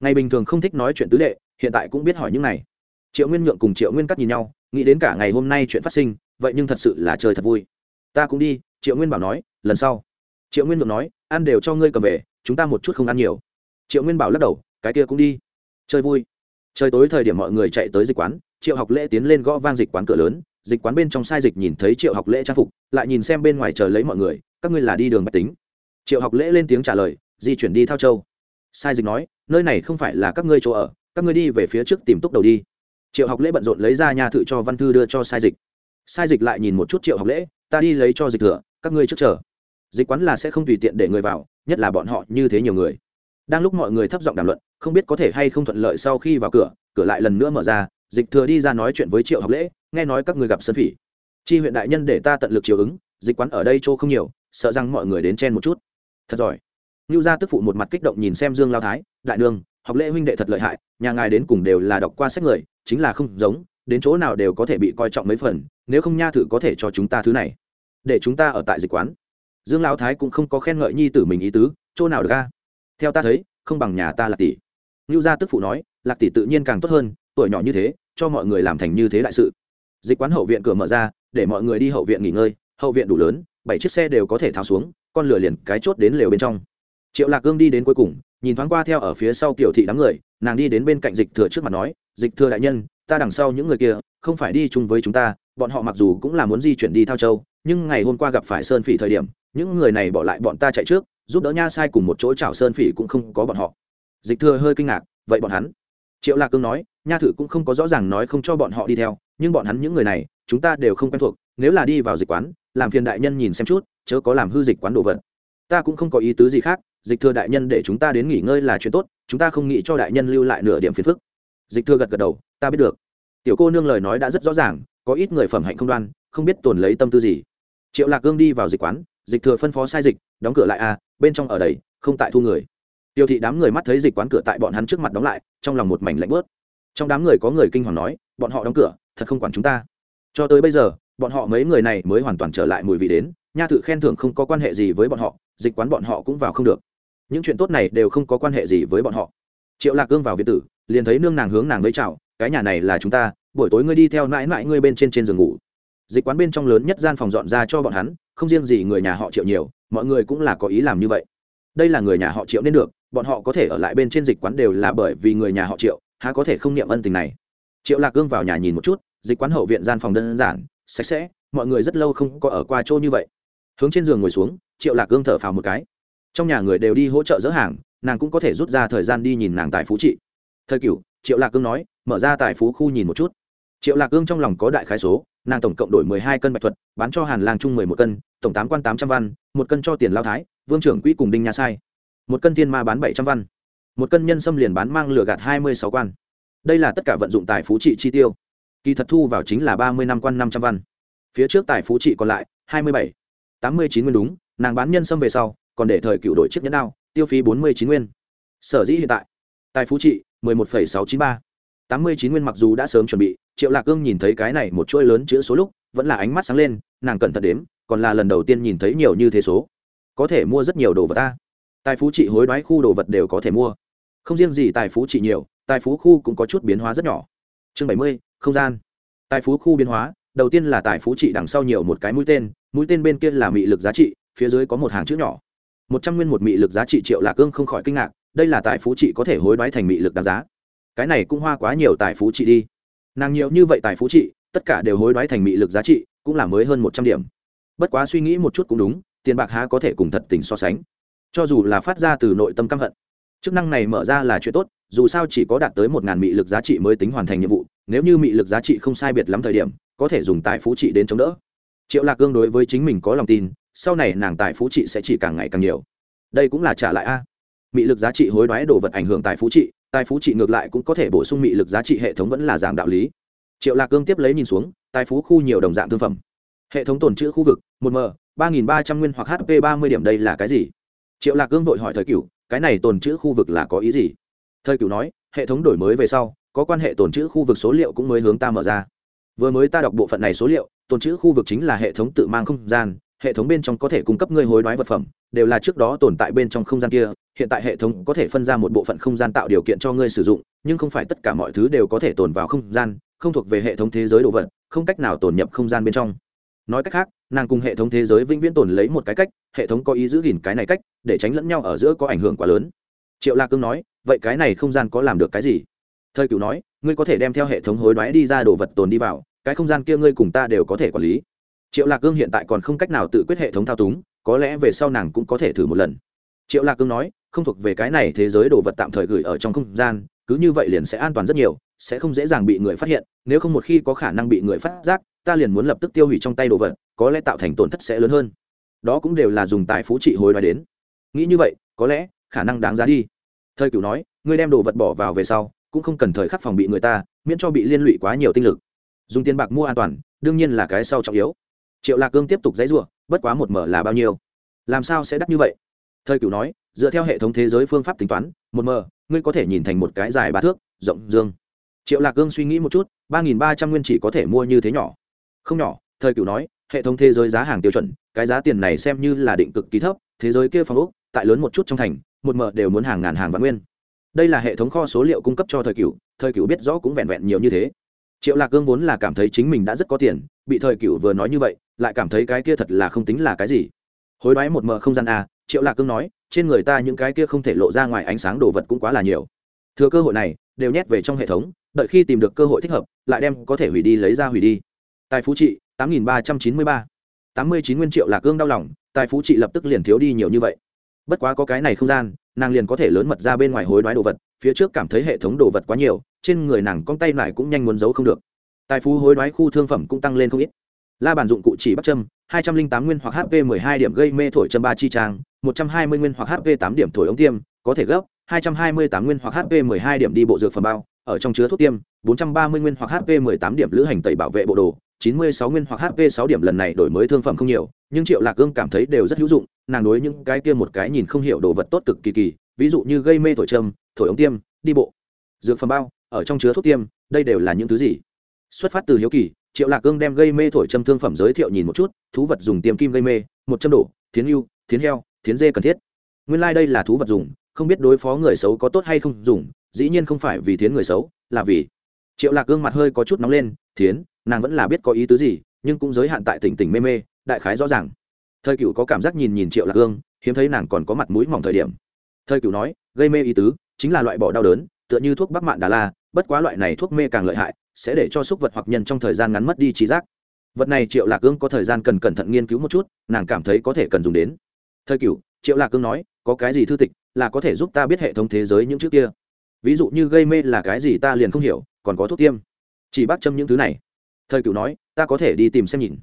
[SPEAKER 1] ngày bình thường không thích nói chuyện tứ đệ hiện tại cũng biết hỏi những này triệu nguyên nhượng cùng triệu nguyên cắt nhìn nhau nghĩ đến cả ngày hôm nay chuyện phát sinh vậy nhưng thật sự là chơi thật vui ta cũng đi, triệu nguyên bảo nói, lần sau. Triệu nguyên ngược nói, ăn đều cho ngươi cầm về, chúng ta một chút không ăn nhiều. Triệu nguyên bảo lắc đầu, cái kia cũng đi. Chơi vui. Trời tối thời điểm mọi người chạy tới dịch quán, triệu học lễ tiến lên gõ vang dịch quán cửa lớn, dịch quán bên trong sai dịch nhìn thấy triệu học lễ trang phục, lại nhìn xem bên ngoài chờ lấy mọi người, các ngươi là đi đường bạch tính. Triệu học lễ lên tiếng trả lời, di chuyển đi thao châu. Sai dịch nói, nơi này không phải là các ngươi chỗ ở, các ngươi đi về phía trước tìm túc đầu đi. Triệu học lễ bận rộn lấy ra nhà thự cho văn thư đưa cho sai dịch sai dịch lại nhìn một chút triệu học lễ, ta đi lấy cho dịch thừa, các ngươi trước chờ. Dịch quán là sẽ không tùy tiện để người vào, nhất là bọn họ như thế nhiều người. Đang lúc mọi người thấp giọng đàm luận, không biết có thể hay không thuận lợi sau khi vào cửa cửa lại lần nữa mở ra, dịch thừa đi ra nói chuyện với triệu học lễ, nghe nói các người gặp sân phỉ. Chi huyện đại nhân để ta tận lực chiều ứng, dịch quán ở đây chỗ không nhiều, sợ rằng mọi người đến chen một chút. Thật giỏi. Lưu gia tức phụ một mặt kích động nhìn xem dương lao thái, đại nương, học lễ huynh đệ thật lợi hại, nhà ngài đến cùng đều là đọc qua sách người, chính là không giống đến chỗ nào đều có thể bị coi trọng mấy phần, nếu không nha thử có thể cho chúng ta thứ này. Để chúng ta ở tại dịch quán. Dương Lão thái cũng không có khen ngợi nhi tử mình ý tứ, chỗ nào được ca theo ta thấy, không bằng nhà ta lạc tỷ. Ngưu gia tức phụ nói, lạc tỷ tự nhiên càng tốt hơn, tuổi nhỏ như thế, cho mọi người làm thành như thế đại sự. Dịch quán hậu viện cửa mở ra, để mọi người đi hậu viện nghỉ ngơi, hậu viện đủ lớn, bảy chiếc xe đều có thể tháo xuống, con lửa liền cái chốt đến lều bên trong. Triệu lạc gương đi đến cuối cùng, nhìn thoáng qua theo ở phía sau Tiểu thị đám người, nàng đi đến bên cạnh dịch thừa trước mặt nói, dịch thừa đại nhân ta đằng sau những người kia, không phải đi chung với chúng ta, bọn họ mặc dù cũng là muốn di chuyển đi thao châu, nhưng ngày hôm qua gặp phải sơn phỉ thời điểm, những người này bỏ lại bọn ta chạy trước, giúp đỡ nha sai cùng một chỗ chảo sơn phỉ cũng không có bọn họ. Dịch thừa hơi kinh ngạc, vậy bọn hắn? Triệu lạc cương nói, nha thử cũng không có rõ ràng nói không cho bọn họ đi theo, nhưng bọn hắn những người này, chúng ta đều không quen thuộc, nếu là đi vào dịch quán, làm phiền đại nhân nhìn xem chút, chớ có làm hư dịch quán đồ vật. Ta cũng không có ý tứ gì khác, dịch thừa đại nhân để chúng ta đến nghỉ ngơi là chuyện tốt, chúng ta không nghĩ cho đại nhân lưu lại nửa điểm phiền phức dịch thừa gật gật đầu, ta biết được. Tiểu cô nương lời nói đã rất rõ ràng, có ít người phẩm hạnh không đoan, không biết tồn lấy tâm tư gì. Triệu lạc gương đi vào dịch quán, dịch thừa phân phó sai dịch, đóng cửa lại a bên trong ở đầy, không tại thu người. Tiêu thị đám người mắt thấy dịch quán cửa tại bọn hắn trước mặt đóng lại, trong lòng một mảnh lạnh bớt trong đám người có người kinh hoàng nói, bọn họ đóng cửa, thật không quản chúng ta. Cho tới bây giờ, bọn họ mấy người này mới hoàn toàn trở lại mùi vị đến, nha thự khen thưởng không có quan hệ gì với bọn họ, dịch quán bọn họ cũng vào không được. Những chuyện tốt này đều không có quan hệ gì với bọn họ. Triệu lạc gương vào việt tử liền thấy nương nàng hướng nàng với chào, cái nhà này là chúng ta, buổi tối ngươi đi theo mãi mãi ngươi bên trên trên giường ngủ. Dịch quán bên trong lớn nhất gian phòng dọn ra cho bọn hắn, không riêng gì người nhà họ triệu nhiều, mọi người cũng là có ý làm như vậy. Đây là người nhà họ triệu nên được, bọn họ có thể ở lại bên trên dịch quán đều là bởi vì người nhà họ triệu, há có thể không niệm ân tình này. Triệu lạc gương vào nhà nhìn một chút, dịch quán hậu viện gian phòng đơn giản, sạch sẽ, mọi người rất lâu không có ở qua chỗ như vậy. Hướng trên giường ngồi xuống, triệu lạc gương thở phào một cái. Trong nhà người đều đi hỗ trợ dỡ hàng, nàng cũng có thể rút ra thời gian đi nhìn nàng tại phú trị thời cựu triệu lạc cương nói, mở ra tài phú khu nhìn một chút. Triệu lạc cương trong lòng có đại khái số, nàng tổng cộng đổi mười hai cân bạch thuật, bán cho hàn lang trung mười một cân, tổng tám quan tám trăm văn, một cân cho tiền lao thái, vương trưởng quỹ cùng đinh nhà sai. Một cân thiên ma bán bảy trăm văn. Một cân nhân xâm liền bán mang lửa gạt hai mươi sáu quan. Đây là tất cả vận dụng tài phú trị chi tiêu. Kỳ thật thu vào chính là ba mươi năm quan năm trăm văn. Phía trước tài phú trị còn lại, hai mươi bảy, tám mươi chín nguyên đúng, nàng bán nhân xâm về sau, còn để thời cựu đổi chiếc nhẫn đao, tiêu phí bốn mươi chín nguyên. Sở dĩ hiện tại, tài phú trị mười một phẩy sáu chín ba. tám mươi chín nguyên mặc dù đã sớm chuẩn bị, triệu lạc cương nhìn thấy cái này một chuỗi lớn chữ số lúc, vẫn là ánh mắt sáng lên, nàng cẩn thận đếm, còn là lần đầu tiên nhìn thấy nhiều như thế số. Có thể mua rất nhiều đồ vật ta. Tài phú trị hối đoái khu đồ vật đều có thể mua. Không riêng gì tài phú trị nhiều, tài phú khu cũng có chút biến hóa rất nhỏ. Chương bảy mươi, không gian. Tài phú khu biến hóa, đầu tiên là tài phú trị đằng sau nhiều một cái mũi tên mũi tên bên kia là mị lực giá trị, phía dưới có một hàng chữ nhỏ. một trăm nguyên một mị lực giá trị triệu lạc cương không khỏi kinh ngạc đây là tài phú trị có thể hối đoái thành mị lực đáng giá. Cái này cũng hoa quá nhiều tài phú trị đi. Nàng nhiều như vậy tài phú trị tất cả đều hối đoái thành mị lực giá trị, cũng là mới hơn một trăm điểm. Bất quá suy nghĩ một chút cũng đúng, tiền bạc há có thể cùng thật tình so sánh. Cho dù là phát ra từ nội tâm căm hận, chức năng này mở ra là chuyện tốt, dù sao chỉ có đạt tới một ngàn mị lực giá trị mới tính hoàn thành nhiệm vụ, nếu như mị lực giá trị không sai biệt lắm thời điểm, có thể dùng tài phú trị đến chống đỡ. Triệu lạc cương đối với chính mình có lòng tin, sau này nàng tài phú trị sẽ chỉ càng ngày càng nhiều. Đây cũng là trả lại a mị lực giá trị hối đoái đồ vật ảnh hưởng tài phú trị, tài phú trị ngược lại cũng có thể bổ sung mị lực giá trị hệ thống vẫn là giảm đạo lý. Triệu lạc cương tiếp lấy nhìn xuống, tài phú khu nhiều đồng dạng thương phẩm. Hệ thống tồn chữ khu vực, một m, ba nghìn ba trăm nguyên hoặc hp ba mươi điểm đây là cái gì? Triệu lạc cương vội hỏi thời cửu, cái này tồn chữ khu vực là có ý gì? Thời cửu nói, hệ thống đổi mới về sau, có quan hệ tồn chữ khu vực số liệu cũng mới hướng ta mở ra. Vừa mới ta đọc bộ phận này số liệu, tồn chữ khu vực chính là hệ thống tự mang không gian hệ thống bên trong có thể cung cấp ngươi hối đoái vật phẩm, đều là trước đó tồn tại bên trong không gian kia, hiện tại hệ thống có thể phân ra một bộ phận không gian tạo điều kiện cho ngươi sử dụng, nhưng không phải tất cả mọi thứ đều có thể tồn vào không gian, không thuộc về hệ thống thế giới đồ vật, không cách nào tồn nhập không gian bên trong. Nói cách khác, nàng cùng hệ thống thế giới vĩnh viễn tồn lấy một cái cách, hệ thống có ý giữ gìn cái này cách, để tránh lẫn nhau ở giữa có ảnh hưởng quá lớn. Triệu lạc cương nói, vậy cái này không gian có làm được cái gì? Thời cựu nói, ngươi có thể đem theo hệ thống hối đoái đi ra đồ vật tồn đi vào, cái không gian kia ngươi cùng ta đều có thể quản lý triệu lạc cương hiện tại còn không cách nào tự quyết hệ thống thao túng, có lẽ về sau nàng cũng có thể thử một lần. Triệu lạc cương nói, không thuộc về cái này thế giới đồ vật tạm thời gửi ở trong không gian, cứ như vậy liền sẽ an toàn rất nhiều, sẽ không dễ dàng bị người phát hiện, nếu không một khi có khả năng bị người phát giác, ta liền muốn lập tức tiêu hủy trong tay đồ vật, có lẽ tạo thành tổn thất sẽ lớn hơn. Đó cũng đều là dùng tài phú trị hối đoái đến. Nghĩ như vậy, có lẽ, khả năng đáng giá đi. Thời cửu nói, ngươi đem đồ vật bỏ vào về sau, cũng không cần thời khắc phòng bị người ta, miễn cho bị liên lụy quá nhiều tinh lực. Dùng tiền bạc mua an toàn, đương nhiên là cái sau trọng yếu triệu lạc cương tiếp tục dãy rủa bất quá một mở là bao nhiêu? Làm sao sẽ đắt như vậy? Thời cửu nói dựa theo hệ thống thế giới phương pháp tính toán một mở ngươi có thể nhìn thành một cái dài ba thước rộng dương. Triệu lạc cương suy nghĩ một chút ba nghìn ba trăm nguyên chỉ có thể mua như thế nhỏ. Không nhỏ thời cửu nói hệ thống thế giới giá hàng tiêu chuẩn cái giá tiền này xem như là định cực kỳ thấp thế giới kia phòng úc tại lớn một chút trong thành một mờ đều muốn hàng ngàn hàng vạn nguyên. Đây là hệ thống kho số liệu cung cấp cho thời Cửu, thời Cửu biết rõ cũng vẹn vẹn nhiều như thế triệu lạc cương vốn là cảm thấy chính mình đã rất có tiền, bị thời cựu vừa nói như vậy, lại cảm thấy cái kia thật là không tính là cái gì. Hối đoái một mờ không gian a triệu lạc cương nói, trên người ta những cái kia không thể lộ ra ngoài ánh sáng đồ vật cũng quá là nhiều. Thừa cơ hội này, đều nhét về trong hệ thống, đợi khi tìm được cơ hội thích hợp, lại đem có thể hủy đi lấy ra hủy đi. Tài phú trị, tám nghìn ba trăm chín mươi ba. Tám mươi chín nguyên triệu lạc cương đau lòng, tài phú trị lập tức liền thiếu đi nhiều như vậy bất quá có cái này không gian, nàng liền có thể lớn mật ra bên ngoài hối đoái đồ vật, phía trước cảm thấy hệ thống đồ vật quá nhiều, trên người nàng con tay lại cũng nhanh muốn giấu không được. Tài phú hối đoái khu thương phẩm cũng tăng lên không ít. La bàn dụng cụ chỉ bắt châm, hai trăm linh tám nguyên hoặc hp mười hai điểm gây mê thổi châm ba chi trang, một trăm hai mươi nguyên hoặc hp tám điểm thổi ống tiêm, có thể gấp, hai trăm hai mươi tám nguyên hoặc hp mười hai điểm đi bộ dược phẩm bao, ở trong chứa thuốc tiêm, bốn trăm ba mươi nguyên hoặc hp mười tám điểm lữ hành tẩy bảo vệ bộ đồ chín mươi sáu nguyên hoặc hp sáu điểm lần này đổi mới thương phẩm không nhiều, nhưng triệu lạc gương cảm thấy đều rất hữu dụng, nàng đối những cái kia một cái nhìn không hiểu đồ vật tốt cực kỳ kỳ, ví dụ như gây mê thổi châm, thổi ống tiêm, đi bộ, dược phẩm bao, ở trong chứa thuốc tiêm, đây đều là những thứ gì? Xuất phát từ hiếu kỳ, triệu lạc cương đem gây mê thổi châm thương phẩm giới thiệu nhìn một chút, thú vật dùng tiêm kim gây mê, một châm đổ thiến yêu thiến heo thiến dê cần thiết. Nguyên lai、like、đây là thú vật dùng, không biết đối phó người xấu có tốt hay không dùng, dĩ nhiên không phải vì thiến người xấu, là vì triệu lạc cương mặt hơi có chút nóng lên thiến, nàng vẫn là biết có ý tứ gì, nhưng cũng giới hạn tại tỉnh tỉnh mê mê, đại khái rõ ràng. Thời cựu có cảm giác nhìn nhìn triệu lạc cương hiếm thấy nàng còn có mặt mũi mỏng thời điểm. Thời cựu nói, gây mê ý tứ, chính là loại bỏ đau đớn, tựa như thuốc bắc mạn đà la, bất quá loại này thuốc mê càng lợi hại, sẽ để cho súc vật hoặc nhân trong thời gian ngắn mất đi trí giác. Vật này triệu lạc cương có thời gian cần cẩn thận nghiên cứu một chút, nàng cảm thấy có thể cần dùng đến. Thời cửu, triệu lạc cương nói, có cái gì thư tịch là có thể giúp ta biết hệ thống thế giới những trước kia? Ví dụ như gây mê là cái gì ta liền không hiểu, còn có thuốc tiêm chỉ bác châm những thứ này. Thời cựu nói, ta có thể đi tìm xem nhìn.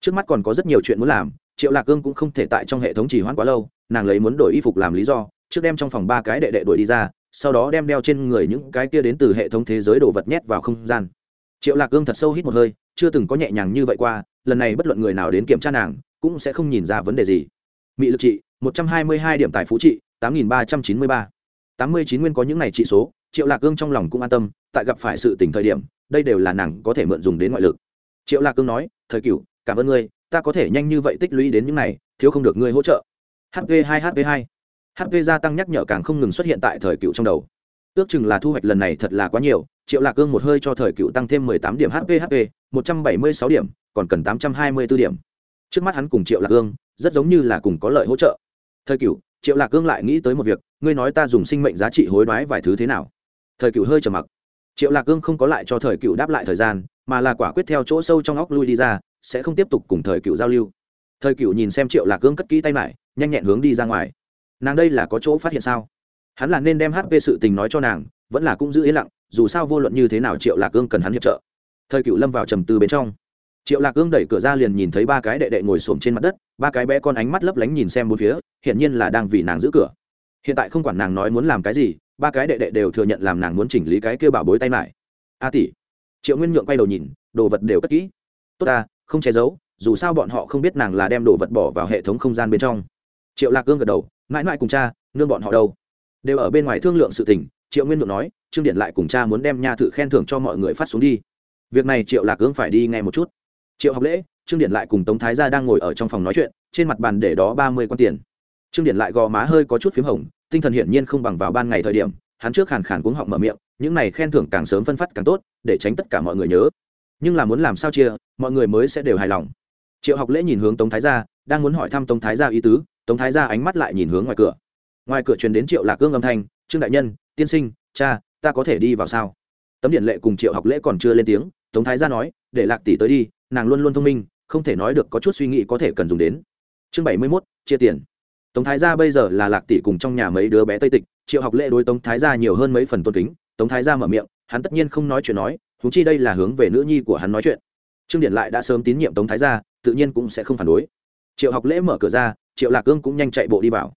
[SPEAKER 1] Trước mắt còn có rất nhiều chuyện muốn làm, triệu lạc cương cũng không thể tại trong hệ thống chỉ hoãn quá lâu, nàng lấy muốn đổi y phục làm lý do, trước đem trong phòng ba cái đệ đệ đuổi đi ra, sau đó đem đeo trên người những cái kia đến từ hệ thống thế giới đồ vật nhét vào không gian. Triệu lạc cương thật sâu hít một hơi, chưa từng có nhẹ nhàng như vậy qua, lần này bất luận người nào đến kiểm tra nàng, cũng sẽ không nhìn ra vấn đề gì. Mị lực trị, một trăm hai mươi hai điểm tài phú trị, tám nghìn ba trăm chín mươi ba. Tám mươi chín nguyên có những này trị số, triệu lạc cương trong lòng cũng an tâm tại gặp phải sự tình thời điểm, đây đều là nàng có thể mượn dùng đến ngoại lực. Triệu lạc cương nói, thời cửu, cảm ơn ngươi, ta có thể nhanh như vậy tích lũy đến những này, thiếu không được ngươi hỗ trợ. Hv hai hv hai. Hv gia tăng nhắc nhở càng không ngừng xuất hiện tại thời cựu trong đầu. Ước chừng là thu hoạch lần này thật là quá nhiều, triệu lạc cương một hơi cho thời cựu tăng thêm mười tám điểm hv hv một trăm bảy mươi sáu điểm, còn cần tám trăm hai mươi b ố điểm. Trước mắt hắn cùng triệu lạc cương, rất giống như là cùng có lợi hỗ trợ. Thời cựu triệu lạc cương lại nghĩ tới một việc, ngươi nói ta dùng sinh mệnh giá trị hối đoái vài thứ thế nào? Thời cựu hơi trầm mặc triệu lạc cương không có lại cho thời cựu đáp lại thời gian, mà là quả quyết theo chỗ sâu trong óc lui đi ra, sẽ không tiếp tục cùng thời cựu giao lưu. Thời cựu nhìn xem triệu lạc cương cất kỹ tay lại, nhanh nhẹn hướng đi ra ngoài. Nàng đây là có chỗ phát hiện sao? Hắn là nên đem hp sự tình nói cho nàng, vẫn là cũng giữ yên lặng, dù sao vô luận như thế nào triệu lạc Cương cần hắn hiệp trợ. Thời cựu lâm vào trầm tư bên trong. Triệu lạc Cương đẩy cửa ra liền nhìn thấy ba cái đệ đệ ngồi xổm trên mặt đất, ba cái bé con ánh mắt lấp lánh nhìn xem bốn phía, hiển nhiên là đang vì nàng giữ cửa. Hiện tại không quản nàng nói muốn làm cái gì ba cái đệ đệ đều thừa nhận làm nàng muốn chỉnh lý cái kia bảo bối tay lại a tỷ. Triệu nguyên nhượng quay đầu nhìn, đồ vật đều cất kỹ. Tốt ta, không che giấu, dù sao bọn họ không biết nàng là đem đồ vật bỏ vào hệ thống không gian bên trong. Triệu lạc gương gật đầu, mãi mãi cùng cha, nương bọn họ đâu? Đều ở bên ngoài thương lượng sự tình, triệu nguyên nhượng nói, trương điện lại cùng cha muốn đem nha thự khen thưởng cho mọi người phát xuống đi. Việc này triệu lạc gương phải đi ngay một chút. Triệu học lễ, trương điện lại cùng tống thái gia đang ngồi ở trong phòng nói chuyện, trên mặt bàn để đó ba mươi con tiền. Trương điện lại gò má hơi có chút p h í m hồng tinh thần hiển nhiên không bằng vào ban ngày thời điểm, hắn trước khàn khàn cuống họng mở miệng, những này khen thưởng càng sớm phân phát càng tốt, để tránh tất cả mọi người nhớ. Nhưng là muốn làm sao chia, mọi người mới sẽ đều hài lòng. Triệu học lễ nhìn hướng tống thái gia, đang muốn hỏi thăm tống thái gia ý tứ, tống thái gia ánh mắt lại nhìn hướng ngoài cửa. Ngoài cửa truyền đến triệu lạc cương âm thanh, trương đại nhân, tiên sinh, cha, ta có thể đi vào sao? Tấm điện lệ cùng triệu học lễ còn chưa lên tiếng, tống thái gia nói, để lạc tỷ tới đi, nàng luôn luôn thông minh, không thể nói được có chút suy nghĩ có thể cần dùng đến. Chương bảy mươi mốt, chia tiền tống thái gia bây giờ là lạc tỷ cùng trong nhà mấy đứa bé tây tịch, triệu học lễ đối tống thái gia nhiều hơn mấy phần tôn kính, tống thái gia mở miệng, hắn tất nhiên không nói chuyện nói thú chi đây là hướng về nữ nhi của hắn nói chuyện. Trương điện lại đã sớm tín nhiệm tống thái gia, tự nhiên cũng sẽ không phản đối. Triệu học lễ mở cửa ra, triệu lạc cương cũng nhanh chạy bộ đi vào.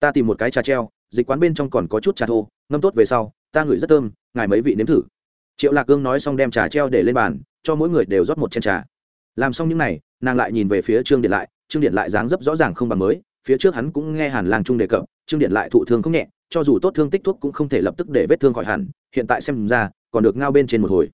[SPEAKER 1] Ta tìm một cái trà treo, dịch quán bên trong còn có chút trà thô, ngâm tốt về sau, ta ngửi rất thơm, ngài mấy vị nếm thử. Triệu lạc cương nói xong đem trà treo để lên bàn, cho mỗi người đều rót một chén trà. Làm xong những n à y nàng lại nhìn về phía trương điện lại, trương điện lại dáng dấp rõ ràng không bằng mới phía trước hắn cũng nghe hàn lang trung đề cập, trương điện lại thụ thương không nhẹ, cho dù tốt thương tích thuốc cũng không thể lập tức để vết thương khỏi hẳn, hiện tại xem ra, còn được ngao bên trên một hồi.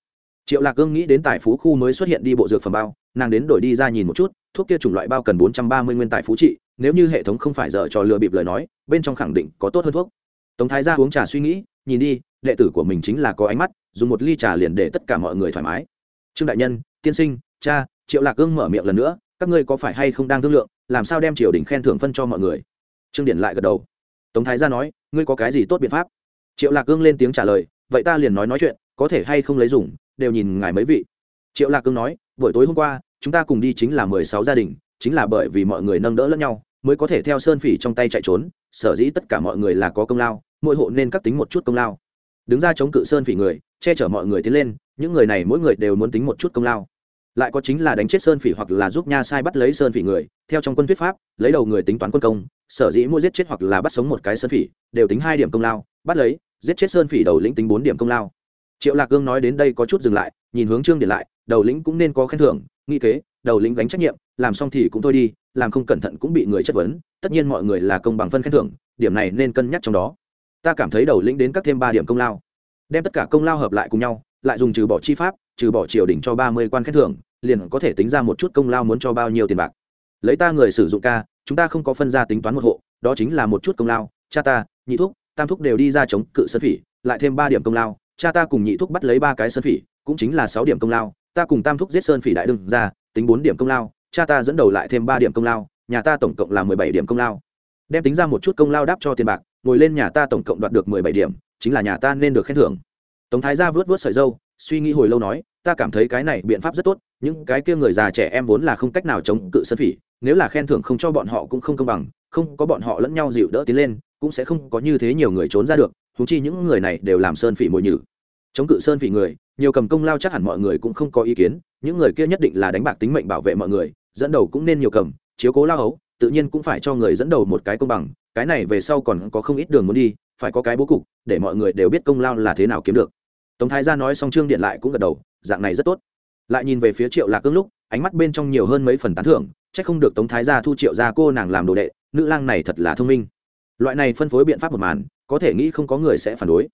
[SPEAKER 1] Triệu lạc cương nghĩ đến tài phú khu mới xuất hiện đi bộ dược phẩm bao, nàng đến đổi đi ra nhìn một chút, thuốc kia chủng loại bao cần bốn trăm ba mươi nguyên tài phú trị, nếu như hệ thống không phải dở trò lừa bịp lời nói, bên trong khẳng định có tốt hơn thuốc. Tống thái gia uống trà suy nghĩ, nhìn đi, đệ tử của mình chính là có ánh mắt, dùng một ly trà liền để tất cả mọi người thoải mái. Trương đại nhân, tiên sinh, cha, triệu lạc Cương mở miệng lần nữa, các ngươi có phải hay không đang thương lượng? Làm sao đem triều đình khen thưởng phân cho mọi người? Trương điển lại gật đầu. Tống thái gia nói, ngươi có cái gì tốt biện pháp? Triệu lạc Cương lên tiếng trả lời, vậy ta liền nói nói chuyện, có thể hay không lấy dùng, đều nhìn ngài mấy vị. Triệu lạc Cương nói, buổi tối hôm qua, chúng ta cùng đi chính là mười sáu gia đình, chính là bởi vì mọi người nâng đỡ lẫn nhau, mới có thể theo sơn phỉ trong tay chạy trốn, sở dĩ tất cả mọi người là có công lao, mỗi hộ nên cắt tính một chút công lao. Đứng ra chống cự sơn phỉ người, che chở mọi người tiến lên, những người này mỗi người đều muốn tính một chút công lao lại có chính là đánh chết sơn phỉ hoặc là giúp nha sai bắt lấy sơn phỉ người, theo trong quân thuyết pháp, lấy đầu người tính toán quân công, sở dĩ mua giết chết hoặc là bắt sống một cái sơn phỉ, đều tính hai điểm công lao, bắt lấy, giết chết sơn phỉ đầu lĩnh tính bốn điểm công lao. Triệu lạc cương nói đến đây có chút dừng lại, nhìn hướng trương điện lại, đầu lĩnh cũng nên có khen thưởng, nghĩ kế, đầu lĩnh gánh trách nhiệm, làm xong thì cũng thôi đi, làm không cẩn thận cũng bị người chất vấn, tất nhiên mọi người là công bằng phân khen thưởng, điểm này nên cân nhắc trong đó. Ta cảm thấy đầu lĩnh đến các thêm ba điểm công lao, đem tất cả công lao hợp lại cùng nhau, lại dùng trừ bỏ chi pháp trừ bỏ triều đình cho ba mươi quan khen thưởng, liền có thể tính ra một chút công lao muốn cho bao nhiêu tiền bạc. Lấy ta người sử dụng ca, chúng ta không có phân ra tính toán một hộ, đó chính là một chút công lao. Cha ta, nhị thúc, tam thúc đều đi ra chống cự sơn phỉ, lại thêm ba điểm công lao. Cha ta cùng nhị thúc bắt lấy ba cái sơn phỉ, cũng chính là sáu điểm công lao. Ta cùng tam thúc giết sơn phỉ đại đương ra, tính bốn điểm công lao. Cha ta dẫn đầu lại thêm ba điểm công lao, nhà ta tổng cộng là mười bảy điểm công lao. Đem tính ra một chút công lao đáp cho tiền bạc, ngồi lên nhà ta tổng cộng đoạt được mười bảy điểm, chính là nhà ta nên được khen thưởng. Tống thái gia vớt vớt sợi dâu suy nghĩ hồi lâu nói, ta cảm thấy cái này biện pháp rất tốt, những cái kia người già trẻ em vốn là không cách nào chống cự sơn phỉ, nếu là khen thưởng không cho bọn họ cũng không công bằng, không có bọn họ lẫn nhau dịu đỡ tiến lên, cũng sẽ không có như thế nhiều người trốn ra được thú chi những người này đều làm sơn phỉ mồi nhử. Chống cự sơn phỉ người, nhiều cầm công lao chắc hẳn mọi người cũng không có ý kiến, những người kia nhất định là đánh bạc tính mệnh bảo vệ mọi người, dẫn đầu cũng nên nhiều cầm, chiếu cố lao hấu, tự nhiên cũng phải cho người dẫn đầu một cái công bằng, cái này về sau còn có không ít đường muốn đi, phải có cái bố cục, để mọi người đều biết công lao là thế nào kiếm được tống thái gia nói xong trương điện lại cũng gật đầu, dạng này rất tốt. Lại nhìn về phía triệu lạc cương lúc, ánh mắt bên trong nhiều hơn mấy phần tán thưởng c h ắ c không được tống thái gia thu triệu ra cô nàng làm đồ đệ, nữ lang này thật là thông minh. Loại này phân phối biện pháp một màn, có thể nghĩ không có người sẽ phản đối.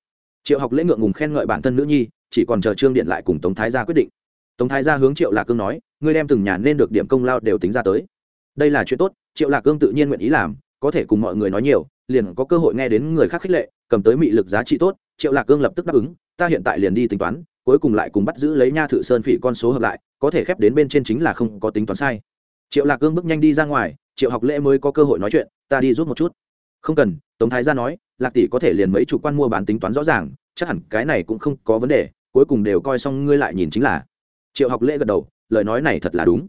[SPEAKER 1] Triệu học lễ ngượng ngùng khen ngợi bản thân nữ nhi, chỉ còn chờ trương điện lại cùng tống thái gia quyết định. Tống thái gia hướng triệu lạc cương nói, ngươi đem từng nhà nên được điểm công lao đều tính ra tới. Đây là chuyện tốt, triệu lạc cương tự nhiên nguyện ý làm có thể cùng mọi người nói nhiều, liền có cơ hội nghe đến người khác khích lệ, cầm tới mị lực giá trị tốt, triệu lạc cương lập tức đáp ứng, ta hiện tại liền đi tính toán, cuối cùng lại cùng bắt giữ lấy nha thự sơn phỉ con số hợp lại, có thể khép đến bên trên chính là không có tính toán sai. Triệu lạc cương bước nhanh đi ra ngoài, triệu học lễ mới có cơ hội nói chuyện, ta đi rút một chút. Không cần, tống thái gia nói, lạc tỷ có thể liền mấy chủ quan mua bán tính toán rõ ràng, chắc hẳn cái này cũng không có vấn đề, cuối cùng đều coi xong ngươi lại nhìn chính là. Triệu học lễ gật đầu, lời nói này thật là đúng.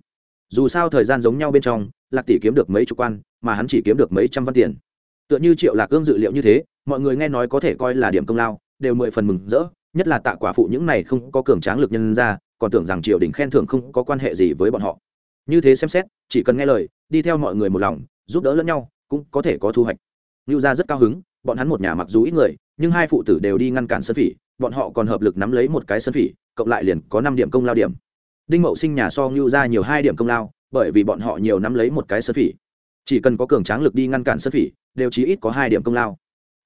[SPEAKER 1] Dù sao thời gian giống nhau bên trong lạc tỷ kiếm được mấy chục quan, mà hắn chỉ kiếm được mấy trăm văn tiền. Tựa như triệu lạc cương dự liệu như thế, mọi người nghe nói có thể coi là điểm công lao, đều mười phần mừng rỡ, nhất là tạ quả phụ những này không có cường tráng lực nhân ra, còn tưởng rằng triều đình khen thưởng không có quan hệ gì với bọn họ. Như thế xem xét, chỉ cần nghe lời, đi theo mọi người một lòng, giúp đỡ lẫn nhau, cũng có thể có thu hoạch. Lưu gia rất cao hứng, bọn hắn một nhà mặc dù ít người, nhưng hai phụ tử đều đi ngăn cản sân phỉ, bọn họ còn hợp lực nắm lấy một cái sân phỉ, cộng lại liền có năm điểm công lao điểm. Đinh mậu sinh nhà so ngưu ra nhiều hai điểm công lao bởi vì bọn họ nhiều nắm lấy một cái sơn phỉ. Chỉ cần có cường tráng lực đi ngăn cản sơn phỉ, đều chí ít có hai điểm công lao.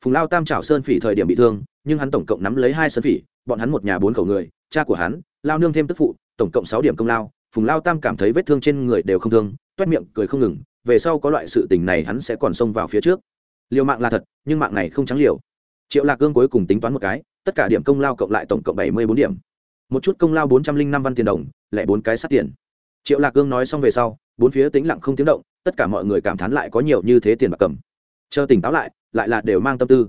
[SPEAKER 1] Phùng lao tam trảo sơn phỉ thời điểm bị thương, nhưng hắn tổng cộng nắm lấy hai sơn phỉ, bọn hắn một nhà bốn khẩu người, cha của hắn, lao nương thêm tức phụ, tổng cộng sáu điểm công lao. Phùng lao tam cảm thấy vết thương trên người đều không thương, toét miệng cười không ngừng, về sau có loại sự tình này hắn sẽ còn xông vào phía trước. Liều mạng là thật, nhưng mạng này không trắng liều. Triệu lạc gương cuối cùng tính toán một cái, tất cả điểm công lao cộng lại tổng cộng bảy mươi bốn điểm. Một chút công lao bốn trăm linh năm văn tiền đồng lại bốn cái sát tiền triệu lạc Cương nói xong về sau, bốn phía tĩnh lặng không tiếng động, tất cả mọi người cảm thán lại có nhiều như thế tiền bạc cầm. Chờ tỉnh táo lại lại là đều mang tâm tư.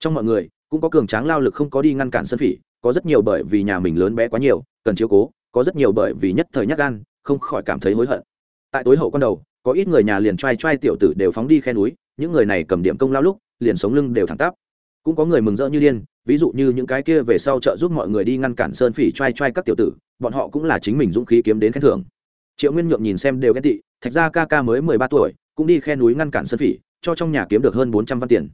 [SPEAKER 1] Trong mọi người, cũng có cường tráng lao lực không có đi ngăn cản sân phỉ, có rất nhiều bởi vì nhà mình lớn bé quá nhiều, cần chiếu cố, có rất nhiều bởi vì nhất thời nhắc gan, không khỏi cảm thấy hối hận. Tại tối hậu con đầu, có ít người nhà liền t r a i t r a i tiểu tử đều phóng đi khe núi, những người này cầm điểm công lao lúc, liền sống lưng đều thẳng tắp. Cũng có người mừng rỡ như điên, ví dụ như những cái kia về sau trợ giúp mọi người đi ngăn cản sơn phỉ t r a i t r a i các tiểu tử, bọn họ cũng là chính mình dũng khí kiếm đến khen thưởng triệu nguyên nhượng nhìn xem đều ghen tị, thạch ra ca ca mới mười ba tuổi, cũng đi khe núi ngăn cản sơn phỉ, cho trong nhà kiếm được hơn bốn trăm văn tiền.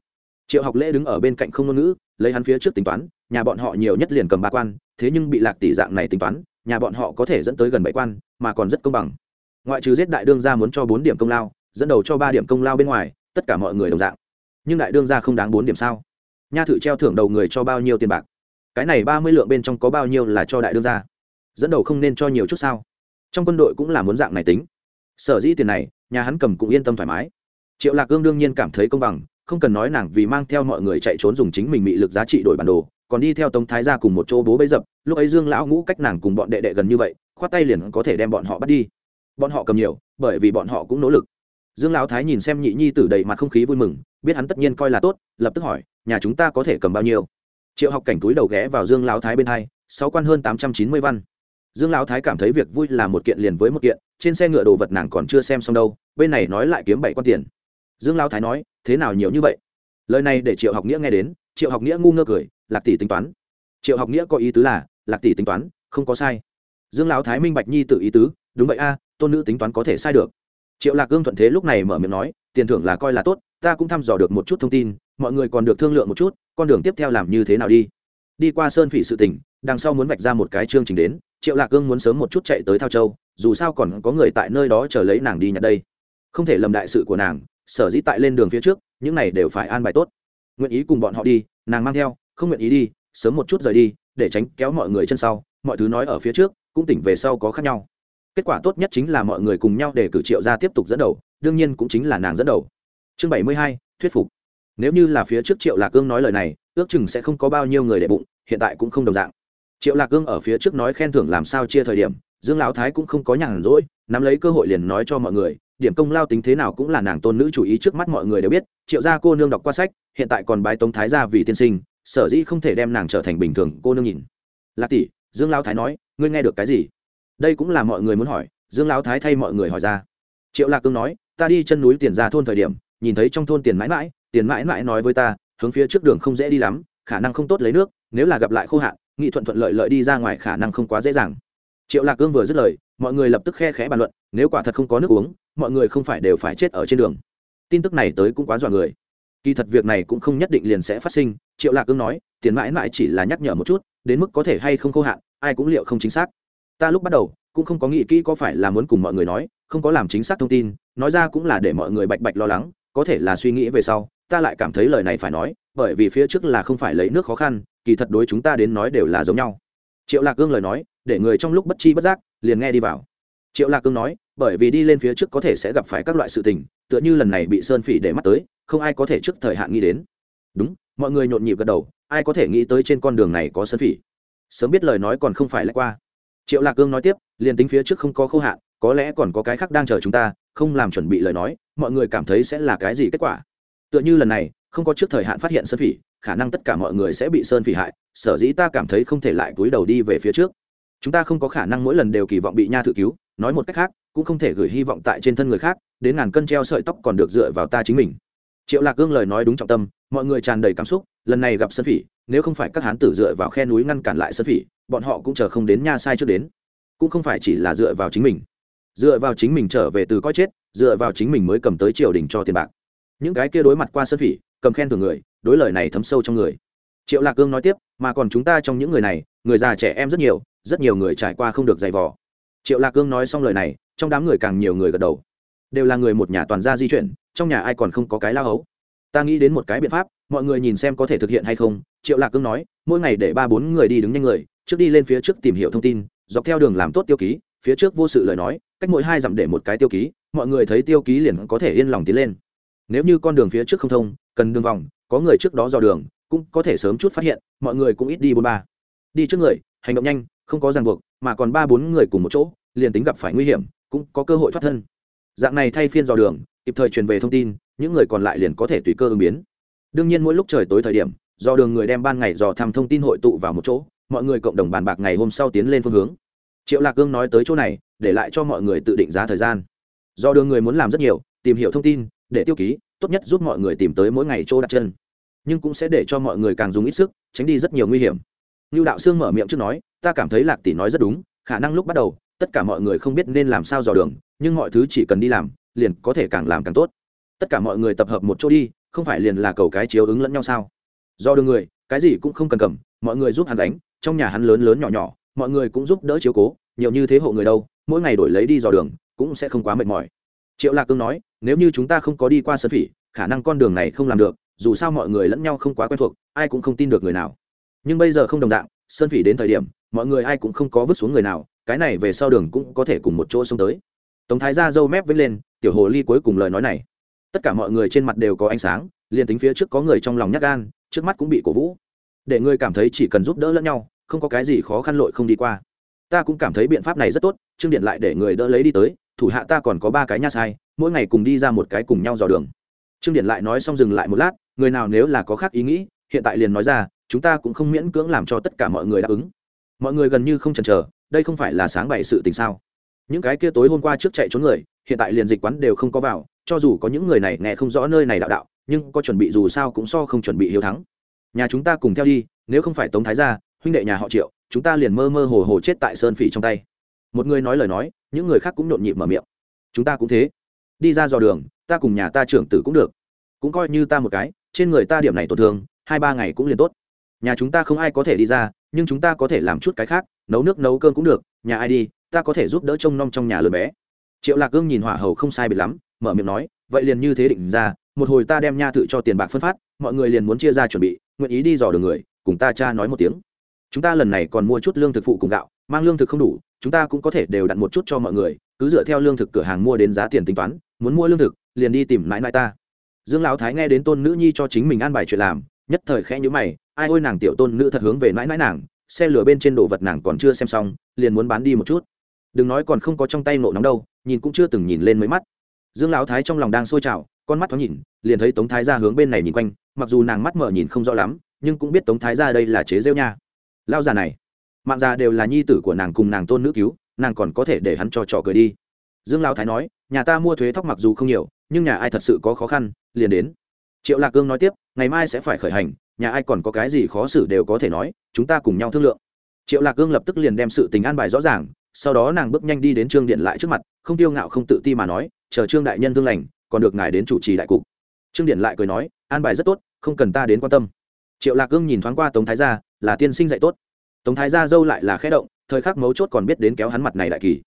[SPEAKER 1] Triệu học lễ đứng ở bên cạnh không ngôn ngữ, lấy hắn phía trước tính toán, nhà bọn họ nhiều nhất liền cầm ba quan, thế nhưng bị lạc tỷ dạng này tính toán, nhà bọn họ có thể dẫn tới gần bảy quan, mà còn rất công bằng. Ngoại trừ giết đại đương gia muốn cho bốn điểm công lao, dẫn đầu cho ba điểm công lao bên ngoài, tất cả mọi người đồng dạng. Nhưng đại đương gia không đáng bốn điểm sao? Nha thử treo thưởng đầu người cho bao nhiêu tiền bạc? Cái này ba mươi lượng bên trong có bao nhiêu là cho đại đương gia? Dẫn đầu không nên cho nhiều chút sao? Trong quân đội cũng là muốn dạng này tính. Sở dĩ tiền này, nhà hắn cầm cũng yên tâm thoải mái. Triệu lạc cương đương nhiên cảm thấy công bằng, không cần nói nàng vì mang theo mọi người chạy trốn dùng chính mình bị lực giá trị đổi bản đồ, còn đi theo tống thái ra cùng một chỗ bố bấy dập, lúc ấy dương lão ngũ cách nàng cùng bọn đệ đệ gần như vậy, khoát tay liền có thể đem bọn họ bắt đi. Bọn họ cầm nhiều, bởi vì bọn họ cũng nỗ lực. Dương lão thái nhìn xem nhị nhi tử đầy mặt không khí vui mừng, biết hắn tất nhiên coi là tốt, lập tức hỏi, nhà chúng ta có thể cầm bao nhiêu? Triệu học cảnh túi đầu ghé vào dương lão thái bên hai, sáu quan hơn tám trăm chín mươi văn dương lão thái cảm thấy việc vui là một kiện liền với một kiện, trên xe ngựa đồ vật nàng còn chưa xem xong đâu, bên này nói lại kiếm bảy quan tiền. Dương lão thái nói, thế nào nhiều như vậy? Lời này để triệu học nghĩa nghe đến, triệu học nghĩa ngu ngơ cười, lạc tỷ tính toán. Triệu học nghĩa có ý tứ là, lạc tỷ tính toán, không có sai. Dương lão thái minh bạch nhi tự ý tứ, đúng vậy a, tôn nữ tính toán có thể sai được. Triệu lạc gương thuận thế lúc này mở miệng nói, tiền thưởng là coi là tốt, ta cũng thăm dò được một chút thông tin, mọi người còn được thương lượng một chút, con đường tiếp theo làm như thế nào đi? Đi qua sơn phỉ sự tỉnh, đằng sau muốn vạch ra một cái chương trình đến triệu lạc Cương muốn sớm một chút chạy tới thao châu, dù sao còn có người tại nơi đó chờ lấy nàng đi nhặt đây. Không thể lầm đại sự của nàng, sở dĩ tại lên đường phía trước, những này đều phải an bài tốt. Nguyện ý cùng bọn họ đi, nàng mang theo, không nguyện ý đi, sớm một chút rời đi, để tránh kéo mọi người chân sau, mọi thứ nói ở phía trước, cũng tỉnh về sau có khác nhau. Kết quả tốt nhất chính là mọi người cùng nhau để cử triệu ra tiếp tục dẫn đầu, đương nhiên cũng chính là nàng dẫn đầu. Chương bảy mươi hai, thuyết phục. Nếu như là phía trước triệu lạc cương nói lời này, ước chừng sẽ không có bao nhiêu người để bụng, hiện tại cũng không đồng dạng triệu lạc cương ở phía trước nói khen thưởng làm sao chia thời điểm, dương lão thái cũng không có nhàn rỗi, nắm lấy cơ hội liền nói cho mọi người, điểm công lao tính thế nào cũng là nàng tôn nữ chủ ý trước mắt mọi người đều biết, triệu gia cô nương đọc qua sách, hiện tại còn bái tống thái gia vì tiên sinh, sở dĩ không thể đem nàng trở thành bình thường cô nương nhìn. Lạc tỷ, dương lão thái nói, ngươi nghe được cái gì? Đây cũng là mọi người muốn hỏi, dương lão thái thay mọi người hỏi ra. Triệu lạc cương nói, ta đi chân núi tiền ra thôn thời điểm, nhìn thấy trong thôn tiền mãi mãi, tiền mãi mãi nói với ta, hướng phía trước đường không dễ đi lắm, khả năng không tốt lấy nước, nếu là gặp lại khô hạn nghị thuận thuận lợi lợi đi ra ngoài khả năng không quá dễ dàng. Triệu lạc cương vừa dứt lời, mọi người lập tức khe khẽ bàn luận, nếu quả thật không có nước uống, mọi người không phải đều phải chết ở trên đường. Tin tức này tới cũng quá dọa người. Kỳ thật việc này cũng không nhất định liền sẽ phát sinh, triệu lạc cương nói, tiền mãi mãi chỉ là nhắc nhở một chút, đến mức có thể hay không khô hạn, ai cũng liệu không chính xác. Ta lúc bắt đầu, cũng không có nghĩ kỹ có phải là muốn cùng mọi người nói, không có làm chính xác thông tin, nói ra cũng là để mọi người bạch bạch lo lắng, có thể là suy nghĩ về sau, ta lại cảm thấy lời này phải nói, bởi vì phía trước là không phải lấy nước khó khăn kỳ thật đối chúng ta đến nói đều là giống nhau. Triệu lạc cương lời nói, để người trong lúc bất chi bất giác, liền nghe đi vào. Triệu lạc cương nói, bởi vì đi lên phía trước có thể sẽ gặp phải các loại sự tình, tựa như lần này bị sơn phỉ để mắt tới, không ai có thể trước thời hạn nghĩ đến. Đúng, mọi người nhộn nhịp gật đầu, ai có thể nghĩ tới trên con đường này có sơn phỉ? Sớm biết lời nói còn không phải lại qua. Triệu lạc cương nói tiếp, liền tính phía trước không có khâu hạn, có lẽ còn có cái khác đang chờ chúng ta, không làm chuẩn bị lời nói, mọi người cảm thấy sẽ là cái gì kết quả? Tựa như lần này, không có trước thời hạn phát hiện sơn phỉ khả năng tất cả mọi người sẽ bị sơn phỉ hại, sở dĩ ta cảm thấy không thể lại cúi đầu đi về phía trước. Chúng ta không có khả năng mỗi lần đều kỳ vọng bị nha thự cứu, nói một cách khác, cũng không thể gửi hy vọng tại trên thân người khác, đến ngàn cân treo sợi tóc còn được dựa vào ta chính mình. Triệu lạc gương lời nói đúng trọng tâm, mọi người tràn đầy cảm xúc, lần này gặp sơn phỉ, nếu không phải các hán tử dựa vào khe núi ngăn cản lại sơn phỉ, bọn họ cũng chờ không đến nha sai trước đến. Cũng không phải chỉ là dựa vào chính mình. Dựa vào chính mình trở về từ coi chết, dựa vào chính mình mới cầm tới triều đình cho tiền bạc. Những cái kia đối mặt qua sơn phỉ, cầm khen thường người đối lời này thấm sâu trong người. Triệu lạc cương nói tiếp, mà còn chúng ta trong những người này, người già trẻ em rất nhiều rất nhiều người trải qua không được dày vò. Triệu lạc cương nói xong lời này, trong đám người càng nhiều người gật đầu. Đều là người một nhà toàn gia di chuyển, trong nhà ai còn không có cái lao hấu. Ta nghĩ đến một cái biện pháp, mọi người nhìn xem có thể thực hiện hay không. Triệu lạc cương nói, mỗi ngày để ba bốn người đi đứng nhanh người, trước đi lên phía trước tìm hiểu thông tin, dọc theo đường làm tốt tiêu ký, phía trước vô sự lời nói, cách mỗi hai dặm để một cái tiêu ký, mọi người thấy tiêu ký liền có thể yên lòng tiến lên. Nếu như con đường phía trước không thông, cần đường vòng có người trước đó dò đường, cũng có thể sớm chút phát hiện, mọi người cũng ít đi bốn ba. Đi trước người, hành động nhanh, không có ràng buộc, mà còn ba bốn người cùng một chỗ, liền tính gặp phải nguy hiểm, cũng có cơ hội thoát thân. Dạng này thay phiên dò đường, kịp thời truyền về thông tin, những người còn lại liền có thể tùy cơ ứng biến. Đương nhiên mỗi lúc trời tối thời điểm do đường người đem ban ngày dò thăm thông tin hội tụ vào một chỗ, mọi người cộng đồng bàn bạc ngày hôm sau tiến lên phương hướng. Triệu lạc cương nói tới chỗ này, để lại cho mọi người tự định giá thời gian. Do đường người muốn làm rất nhiều, tìm hiểu thông tin để tiêu ký, tốt nhất giúp mọi người tìm tới mỗi ngày chỗ đặt chân. Nhưng cũng sẽ để cho mọi người càng dùng ít sức, tránh đi rất nhiều nguy hiểm. Như đạo sương mở miệng trước nói, ta cảm thấy lạc tỷ nói rất đúng, khả năng lúc bắt đầu, tất cả mọi người không biết nên làm sao dò đường, nhưng mọi thứ chỉ cần đi làm, liền có thể càng làm càng tốt. Tất cả mọi người tập hợp một chỗ đi, không phải liền là cầu cái chiếu ứng lẫn nhau sao? Do đường người, cái gì cũng không cần cầm, mọi người giúp hắn đánh, trong nhà hắn lớn lớn nhỏ nhỏ, mọi người cũng giúp đỡ chiếu cố, nhiều như thế hộ người đâu, mỗi ngày đổi lấy đi dò đường, cũng sẽ không quá mệt mỏi triệu lạc cương nói, nếu như chúng ta không có đi qua sơn phỉ, khả năng con đường này không làm được, dù sao mọi người lẫn nhau không quá quen thuộc, ai cũng không tin được người nào. Nhưng bây giờ không đồng dạng sơn phỉ đến thời điểm, mọi người ai cũng không có vứt xuống người nào, cái này về sau đường cũng có thể cùng một chỗ xuống tới. Tống thái ra dâu mép vết lên, tiểu hồ ly cuối cùng lời nói này. Tất cả mọi người trên mặt đều có ánh sáng, liền tính phía trước có người trong lòng nhắc gan, trước mắt cũng bị cổ vũ. Để người cảm thấy chỉ cần giúp đỡ lẫn nhau, không có cái gì khó khăn lội không đi qua. Ta cũng cảm thấy biện pháp này rất tốt trương điện lại để người đỡ lấy đi tới thủ hạ ta còn có ba cái nha sai, mỗi ngày cùng đi ra một cái cùng nhau dò đường. Trương điện lại nói xong dừng lại một lát, người nào nếu là có khác ý nghĩ, hiện tại liền nói ra, chúng ta cũng không miễn cưỡng làm cho tất cả mọi người đáp ứng. Mọi người gần như không chần chờ, đây không phải là sáng bày sự tình sao? Những cái kia tối hôm qua trước chạy trốn người, hiện tại liền dịch quán đều không có vào, cho dù có những người này nghe không rõ nơi này đạo đạo, nhưng có chuẩn bị dù sao cũng so không chuẩn bị hiếu thắng. Nhà chúng ta cùng theo đi, nếu không phải tống thái gia, huynh đệ nhà họ triệu, chúng ta liền mơ mơ hồ hồ chết tại sơn phỉ trong tay một người nói lời nói, những người khác cũng nhộn nhịp mở miệng. Chúng ta cũng thế. Đi ra dò đường, ta cùng nhà ta trưởng tử cũng được. Cũng coi như ta một cái, trên người ta điểm này tổn thương, hai ba ngày cũng liền tốt. Nhà chúng ta không ai có thể đi ra, nhưng chúng ta có thể làm chút cái khác, nấu nước nấu cơm cũng được. Nhà ai đi, ta có thể giúp đỡ trông nom trong nhà lớn bé. Triệu lạc gương nhìn hỏa hầu không sai biệt lắm, mở miệng nói, vậy liền như thế định ra, một hồi ta đem nha tự cho tiền bạc phân phát, mọi người liền muốn chia ra chuẩn bị, nguyện ý đi dò đường người, cùng ta cha nói một tiếng. Chúng ta lần này còn mua chút lương thực phụ cùng gạo, mang lương thực không đủ chúng ta cũng có thể đều đặt một chút cho mọi người, cứ dựa theo lương thực cửa hàng mua đến giá tiền tính toán, muốn mua lương thực, liền đi tìm mãi mãi ta. Dương lão thái nghe đến tôn nữ nhi cho chính mình an bài chuyện làm, nhất thời khẽ nhữ mày, ai ôi, nàng tiểu tôn nữ thật hướng về mãi mãi nàng, xe lửa bên trên đồ vật nàng còn chưa xem xong, liền muốn bán đi một chút. Đừng nói còn không có trong tay nộ nóng đâu, nhìn cũng chưa từng nhìn lên mấy mắt. Dương lão thái trong lòng đang sôi trào, con mắt thoáng nhìn, liền thấy tống thái ra hướng bên này nhìn quanh, mặc dù nàng mắt mở nhìn không rõ lắm, nhưng cũng biết tống thái ra đây là chế rêu nha. Lao già này mạng già đều là nhi tử của nàng cùng nàng tôn nữ cứu, nàng còn có thể để hắn cho trò cười đi. Dương lao thái nói, nhà ta mua thuế thóc mặc dù không nhiều, nhưng nhà ai thật sự có khó khăn, liền đến. Triệu lạc cương nói tiếp, ngày mai sẽ phải khởi hành, nhà ai còn có cái gì khó xử đều có thể nói, chúng ta cùng nhau thương lượng. Triệu lạc cương lập tức liền đem sự tình an bài rõ ràng, sau đó nàng bước nhanh đi đến trương điện lại trước mặt, không tiêu ngạo không tự ti mà nói, chờ trương đại nhân thương lành, còn được ngài đến chủ trì đại cục. Trương điện lại cười nói, an bài rất tốt, không cần ta đến quan tâm. Triệu lạc cương nhìn thoáng qua tống thái gia, là tiên sinh dạy tốt tống thái gia dâu lại là khẽ động, thời khắc mấu chốt còn biết đến kéo hắn mặt này đại kỳ.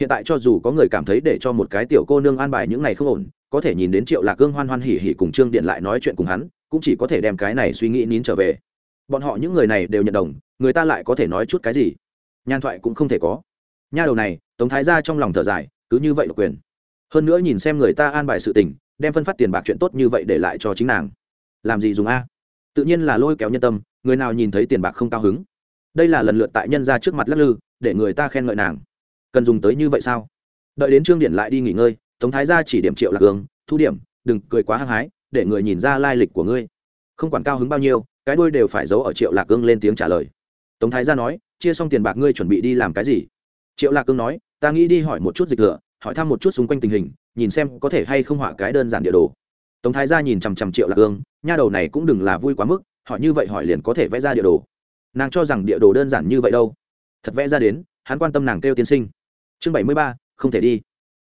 [SPEAKER 1] Hiện tại cho dù có người cảm thấy để cho một cái tiểu cô nương an bài những này không ổn, có thể nhìn đến triệu lạc cương hoan hoan hỉ hỉ cùng trương điện lại nói chuyện cùng hắn, cũng chỉ có thể đem cái này suy nghĩ nín trở về. Bọn họ những người này đều nhận đồng, người ta lại có thể nói chút cái gì? Nhan thoại cũng không thể có. Nha đầu này, tống thái gia trong lòng thở dài, cứ như vậy độc quyền. Hơn nữa nhìn xem người ta an bài sự tình, đem phân phát tiền bạc chuyện tốt như vậy để lại cho chính nàng. Làm gì dùng a? Tự nhiên là lôi kéo nhân tâm, người nào nhìn thấy tiền bạc không cao hứng? Đây là lần lượt tại nhân ra trước mặt lắc lư, để người ta khen ngợi nàng. Cần dùng tới như vậy sao? Đợi đến trương điển lại đi nghỉ ngơi, tống thái gia chỉ điểm triệu lạc hướng thu điểm, đừng cười quá hăng hái, để người nhìn ra lai lịch của ngươi. Không quản cao hứng bao nhiêu, cái đuôi đều phải giấu ở triệu lạc cương lên tiếng trả lời. Tống thái gia nói, chia xong tiền bạc ngươi chuẩn bị đi làm cái gì? Triệu lạc cương nói, ta nghĩ đi hỏi một chút dịch thừa, hỏi thăm một chút xung quanh tình hình, nhìn xem có thể hay không họa cái đơn giản địa đồ. Tống thái gia nhìn chằm chằm triệu lạc cương nha đầu này cũng đừng là vui quá mức, hỏi như vậy hỏi liền có thể vẽ ra địa đồ nàng cho rằng địa đồ đơn giản như vậy đâu. Thật vẽ ra đến, hắn quan tâm nàng kêu tiên sinh. Chương bảy mươi ba, không thể đi.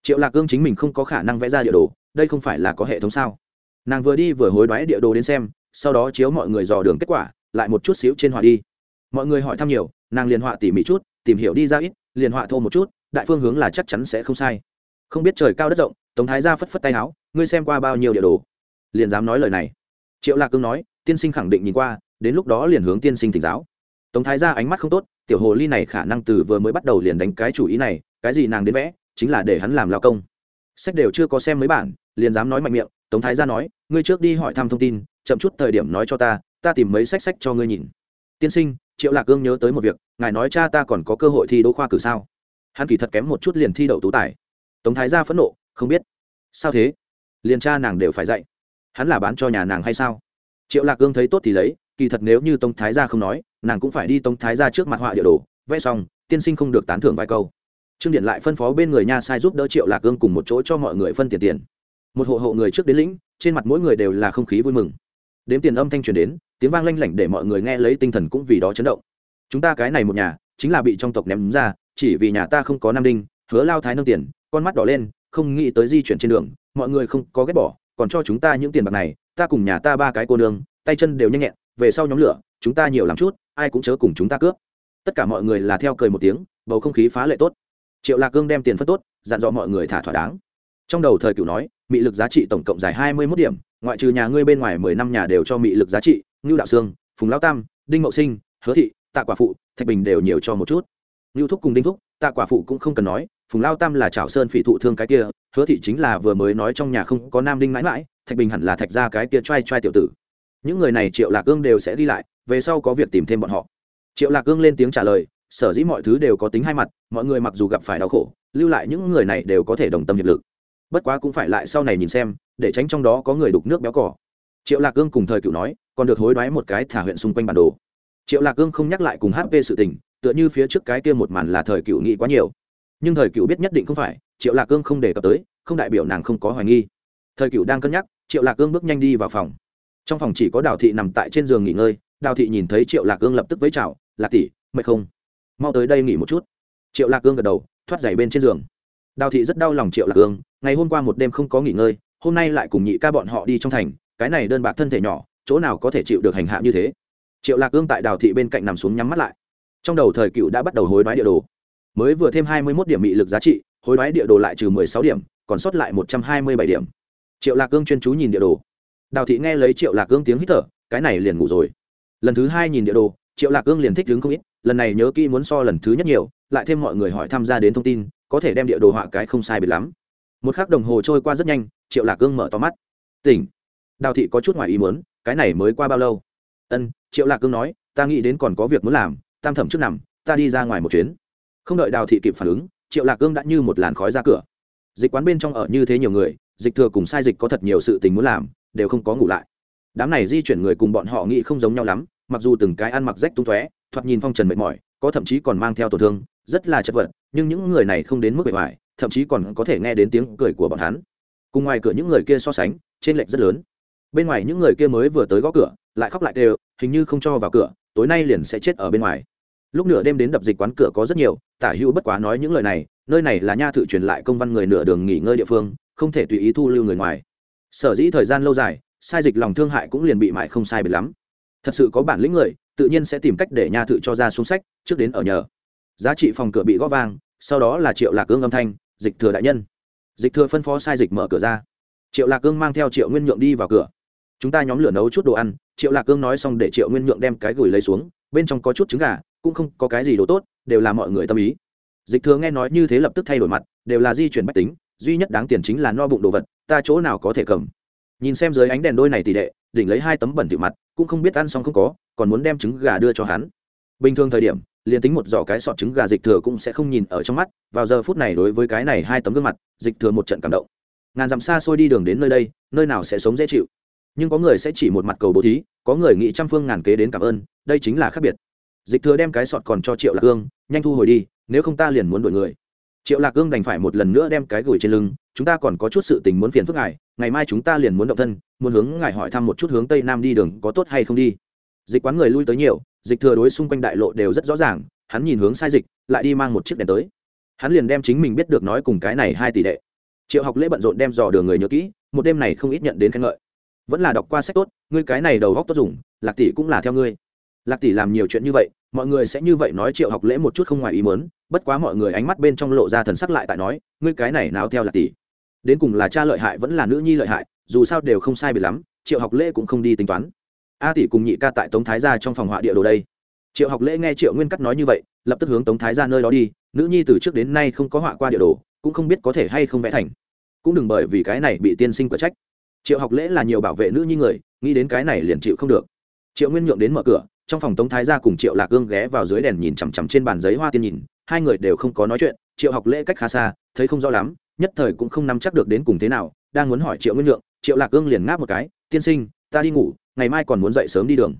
[SPEAKER 1] Triệu lạc cương chính mình không có khả năng vẽ ra địa đồ, đây không phải là có hệ thống sao? Nàng vừa đi vừa hối đoái địa đồ đến xem, sau đó chiếu mọi người dò đường kết quả, lại một chút xíu trên họa đi. Mọi người hỏi thăm nhiều, nàng liền họa tỉ mỉ chút, tìm hiểu đi ra ít, liền họa thô một chút, đại phương hướng là chắc chắn sẽ không sai. Không biết trời cao đất rộng, tống thái ra phất phất tay áo, ngươi xem qua bao nhiêu địa đồ? Liền dám nói lời này. Triệu lạc cương nói, tiên sinh khẳng định nhìn qua, đến lúc đó liền hướng tiên sinh thỉnh giáo tống thái ra ánh mắt không tốt, tiểu hồ ly này khả năng từ vừa mới bắt đầu liền đánh cái chủ ý này, cái gì nàng đến vẽ, chính là để hắn làm lao công. Sách đều chưa có xem mấy bản, liền dám nói mạnh miệng, tống thái ra nói, ngươi trước đi hỏi thăm thông tin, chậm chút thời điểm nói cho ta ta tìm mấy sách sách cho ngươi nhìn. Tiên sinh, triệu lạc cương nhớ tới một việc, ngài nói cha ta còn có cơ hội thi đỗ khoa cử sao? Hắn kỳ thật kém một chút liền thi đậu tú tài. Tống thái ra phẫn nộ, không biết. Sao thế? Liền cha nàng đều phải dạy. Hắn là bán cho nhà nàng hay sao? Triệu lạc cương thấy tốt thì lấy, kỳ thật nếu như tống thái gia không nói nàng cũng phải đi tống thái gia trước mặt họa địa đồ, vẽ xong, tiên sinh không được tán thưởng vài câu. Trương điện lại phân phó bên người nha sai giúp đỡ triệu lạc ương cùng một chỗ cho mọi người phân tiền tiền. Một hộ hộ người trước đến lĩnh, trên mặt mỗi người đều là không khí vui mừng. Đếm tiền âm thanh truyền đến, tiếng vang lanh lảnh để mọi người nghe lấy tinh thần cũng vì đó chấn động. Chúng ta cái này một nhà, chính là bị trong tộc ném ra, chỉ vì nhà ta không có nam đinh, hứa lao thái nâng tiền, con mắt đỏ lên, không nghĩ tới di chuyển trên đường, mọi người không có ghét bỏ, còn cho chúng ta những tiền bạc này, ta cùng nhà ta ba cái cô nương, tay chân đều nhanh nhẹn về sau nhóm lửa, chúng ta nhiều làm chút, ai cũng chớ cùng chúng ta cướp. Tất cả mọi người là theo cười một tiếng, bầu không khí phá lệ tốt. Triệu lạc cương đem tiền phân tốt, dặn dò mọi người thả thỏa đáng. Trong đầu thời cửu nói, mị lực giá trị tổng cộng dài hai mươi mốt điểm, ngoại trừ nhà ngươi bên ngoài mười năm nhà đều cho mị lực giá trị, ngưu đạo sương, phùng lao tam, đinh mậu sinh, hứa thị, tạ quả phụ, thạch bình đều nhiều cho một chút. Ngưu thúc cùng đinh thúc, tạ quả phụ cũng không cần nói, phùng lao tam là trảo sơn phỉ thụ thương cái kia, hứa thị chính là vừa mới nói trong nhà không có nam đinh mãi mãi, thạch bình hẳn là thạch ra cái kia t r a i t r a i tiểu tử những người này triệu lạc cương đều sẽ đi lại, về sau có việc tìm thêm bọn họ. Triệu lạc cương lên tiếng trả lời, sở dĩ mọi thứ đều có tính hai mặt, mọi người mặc dù gặp phải đau khổ, lưu lại những người này đều có thể đồng tâm hiệp lực. Bất quá cũng phải lại sau này nhìn xem, để tránh trong đó có người đục nước béo cỏ triệu lạc cương cùng thời cựu nói, còn được hối đoái một cái thả huyện xung quanh bản đồ. Triệu lạc cương không nhắc lại cùng hp sự tình, tựa như phía trước cái kia một màn là thời cựu nghĩ quá nhiều. Nhưng thời cựu biết nhất định không phải, triệu lạc cương không đề cập tới, không đại biểu nàng không có hoài nghi. Thời cựu đang cân nhắc, triệu lạc cương bước nhanh đi vào phòng trong phòng chỉ có đào thị nằm tại trên giường nghỉ ngơi, đào thị nhìn thấy triệu lạc cương lập tức với chào, lạc tỷ, mệt không? Mau tới đây nghỉ một chút. Triệu lạc cương gật đầu, thoát giày bên trên giường. Đào thị rất đau lòng triệu lạc cương ngày hôm qua một đêm không có nghỉ ngơi, hôm nay lại cùng nhị ca bọn họ đi trong thành, cái này đơn bạc thân thể nhỏ, chỗ nào có thể chịu được hành hạ như thế? Triệu lạc cương tại đào thị bên cạnh nằm xuống nhắm mắt lại. Trong đầu thời cựu đã bắt đầu hối đoái địa đồ. Mới vừa thêm hai mươi một điểm bị lực giá trị, hối đoái địa đồ lại trừ mười sáu điểm, còn sót lại một trăm hai mươi bảy điểm. Triệu lạc cương chuyên chú nhìn địa đồ đào thị nghe lấy triệu lạc cương tiếng hít thở, cái này liền ngủ rồi. Lần thứ hai nhìn địa đồ, triệu lạc cương liền thích đứng không ít, lần này nhớ kỹ muốn so lần thứ nhất nhiều, lại thêm mọi người hỏi tham gia đến thông tin, có thể đem địa đồ họa cái không sai biệt lắm. Một k h ắ c đồng hồ trôi qua rất nhanh, triệu lạc cương mở to mắt. Tỉnh. Đào thị có chút ngoài ý muốn, cái này mới qua bao lâu? Ân, triệu lạc cương nói, ta nghĩ đến còn có việc muốn làm, tam thẩm trước nằm, ta đi ra ngoài một chuyến. Không đợi đào thị kịp phản ứng, triệu lạc cương đã như một làn khói ra cửa. Dịch quán bên trong ở như thế nhiều người, dịch thừa cùng sai dịch có thật nhiều sự tình muốn làm đều không có ngủ lại. Đám này di chuyển người cùng bọn họ nghĩ không giống nhau lắm, mặc dù từng cái ăn mặc rách tung tóe, thoạt nhìn phong trần mệt mỏi, có thậm chí còn mang theo tổn thương, rất là chật vật, nhưng những người này không đến mức bề ngoài, thậm chí còn có thể nghe đến tiếng cười của bọn hắn. Cùng ngoài cửa những người kia so sánh trên lệch rất lớn. Bên ngoài những người kia mới vừa tới gõ cửa, lại khóc lại đều, hình như không cho vào cửa, tối nay liền sẽ chết ở bên ngoài. Lúc nửa đêm đến đập dịch quán cửa có rất nhiều, tả hữu bất quá nói những lời này, nơi này là nha thự truyền lại công văn người nửa đường nghỉ ngơi địa phương, không thể tùy ý thu lưu người ngoài sở dĩ thời gian lâu dài, sai dịch lòng thương hại cũng liền bị mại không sai biệt lắm. Thật sự có bản lĩnh người, tự nhiên sẽ tìm cách để nha thự cho ra xuống sách, trước đến ở nhờ. Giá trị phòng cửa bị gõ vang, sau đó là triệu lạc cương âm thanh, dịch thừa đại nhân. Dịch thừa phân phó sai dịch mở cửa ra. Triệu lạc cương mang theo triệu nguyên nhượng đi vào cửa. Chúng ta nhóm lửa nấu chút đồ ăn, triệu lạc cương nói xong để triệu nguyên nhượng đem cái gửi lấy xuống, bên trong có chút trứng gà, cũng không có cái gì đồ tốt, đều là mọi người tâm ý. Dịch thừa nghe nói như thế lập tức thay đổi mặt, đều là di chuyển bách tính duy nhất đáng tiền chính là no bụng đồ vật, ta chỗ nào có thể cầm. Nhìn xem dưới ánh đèn đôi này tỷ đệ đỉnh lấy hai tấm bẩn thịu mặt, cũng không biết ăn xong không có, còn muốn đem trứng gà đưa cho hắn. Bình thường thời điểm, liền tính một giỏ cái sọt trứng gà dịch thừa cũng sẽ không nhìn ở trong mắt, vào giờ phút này đối với cái này hai tấm gương mặt, dịch thừa một trận cảm động. Ngàn dặm xa xôi đi đường đến nơi đây, nơi nào sẽ sống dễ chịu. Nhưng có người sẽ chỉ một mặt cầu bố thí, có người nghĩ trăm phương ngàn kế đến cảm ơn, đây chính là khác biệt. Dịch thừa đem cái sọt còn cho triệu lạc hương, nhanh thu hồi đi, nếu không ta liền muốn đuổi người triệu lạc gương đành phải một lần nữa đem cái gửi trên lưng, chúng ta còn có chút sự tình muốn phiền phức ngài, ngày mai chúng ta liền muốn động thân, muốn hướng ngài hỏi thăm một chút hướng tây nam đi đường có tốt hay không đi. Dịch quán người lui tới nhiều, dịch thừa đối xung quanh đại lộ đều rất rõ ràng, hắn nhìn hướng sai dịch, lại đi mang một chiếc đèn tới. Hắn liền đem chính mình biết được nói cùng cái này hai tỷ đệ. Triệu học lễ bận rộn đem dò đường người nhớ kỹ, một đêm này không ít nhận đến khen ngợi. Vẫn là đọc qua sách tốt, ngươi cái này đầu góc tốt dùng, lạc tỷ cũng là theo ngươi. Lạc tỷ làm nhiều chuyện như vậy mọi người sẽ như vậy nói triệu học lễ một chút không ngoài ý mớn bất quá mọi người ánh mắt bên trong lộ ra thần sắc lại tại nói, ngươi cái này nào theo là tỷ. Đến cùng là cha lợi hại vẫn là nữ nhi lợi hại, dù sao đều không sai biệt lắm, triệu học lễ cũng không đi tính toán. A tỷ cùng nhị ca tại tống thái gia trong phòng họa địa đồ đây. Triệu học lễ nghe triệu nguyên cắt nói như vậy, lập tức hướng tống thái gia nơi đó đi, nữ nhi từ trước đến nay không có họa qua địa đồ, cũng không biết có thể hay không vẽ thành. Cũng đừng bởi vì cái này bị tiên sinh quả trách. Triệu học lễ là nhiều bảo vệ nữ nhi người, nghĩ đến cái này liền chịu không được. Triệu nguyên nhượng đến mở cửa trong phòng tống thái gia cùng triệu lạc gương ghé vào dưới đèn nhìn chằm chằm trên bàn giấy hoa tiên nhìn, hai người đều không có nói chuyện, triệu học lễ cách khá xa, thấy không rõ lắm, nhất thời cũng không nắm chắc được đến cùng thế nào, đang muốn hỏi triệu nguyên lượng, triệu lạc gương liền ngáp một cái, tiên sinh, ta đi ngủ, ngày mai còn muốn dậy sớm đi đường.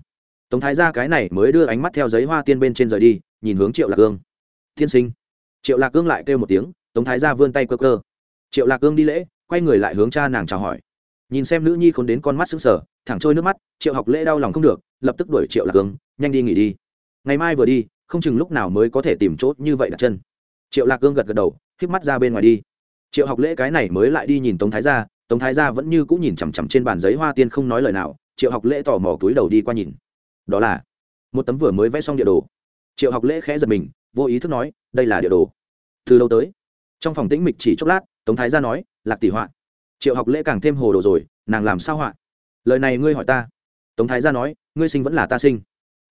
[SPEAKER 1] Tống thái gia cái này mới đưa ánh mắt theo giấy hoa tiên bên trên rời đi, nhìn hướng triệu lạc gương tiên sinh. Triệu lạc gương lại kêu một tiếng, tống thái gia vươn tay cơ cơ triệu lạc gương đi lễ, quay người lại hướng cha nàng chào hỏi. Nhìn xem nữ nhi khốn đến con mắt sững sờ, thẳng trôi nước mắt, triệu học lễ đau lòng không được lập tức đuổi triệu lạc gương nhanh đi nghỉ đi. Ngày mai vừa đi, không chừng lúc nào mới có thể tìm chốt như vậy đặt chân. Triệu lạc gương gật gật đầu k mắt ra bên ngoài đi. Triệu học lễ cái này mới lại đi nhìn tống thái gia, tống thái gia vẫn như cũng nhìn chằm chằm trên bàn giấy hoa tiên không nói lời nào, triệu học lễ tò mò túi đầu đi qua nhìn. Đó là một tấm vừa mới vẽ xong địa đồ. Triệu học lễ khẽ giật mình, vô ý thức nói, đây là địa đồ. Từ lâu tới, trong phòng tĩnh mịch chỉ chốc lát, tống thái gia nói, lạc tỷ họa. Triệu học lễ càng thêm hồ đồ rồi, nàng làm sao họa? Lời này ngươi hỏi ta tống thái gia nói, ngươi sinh vẫn là ta sinh.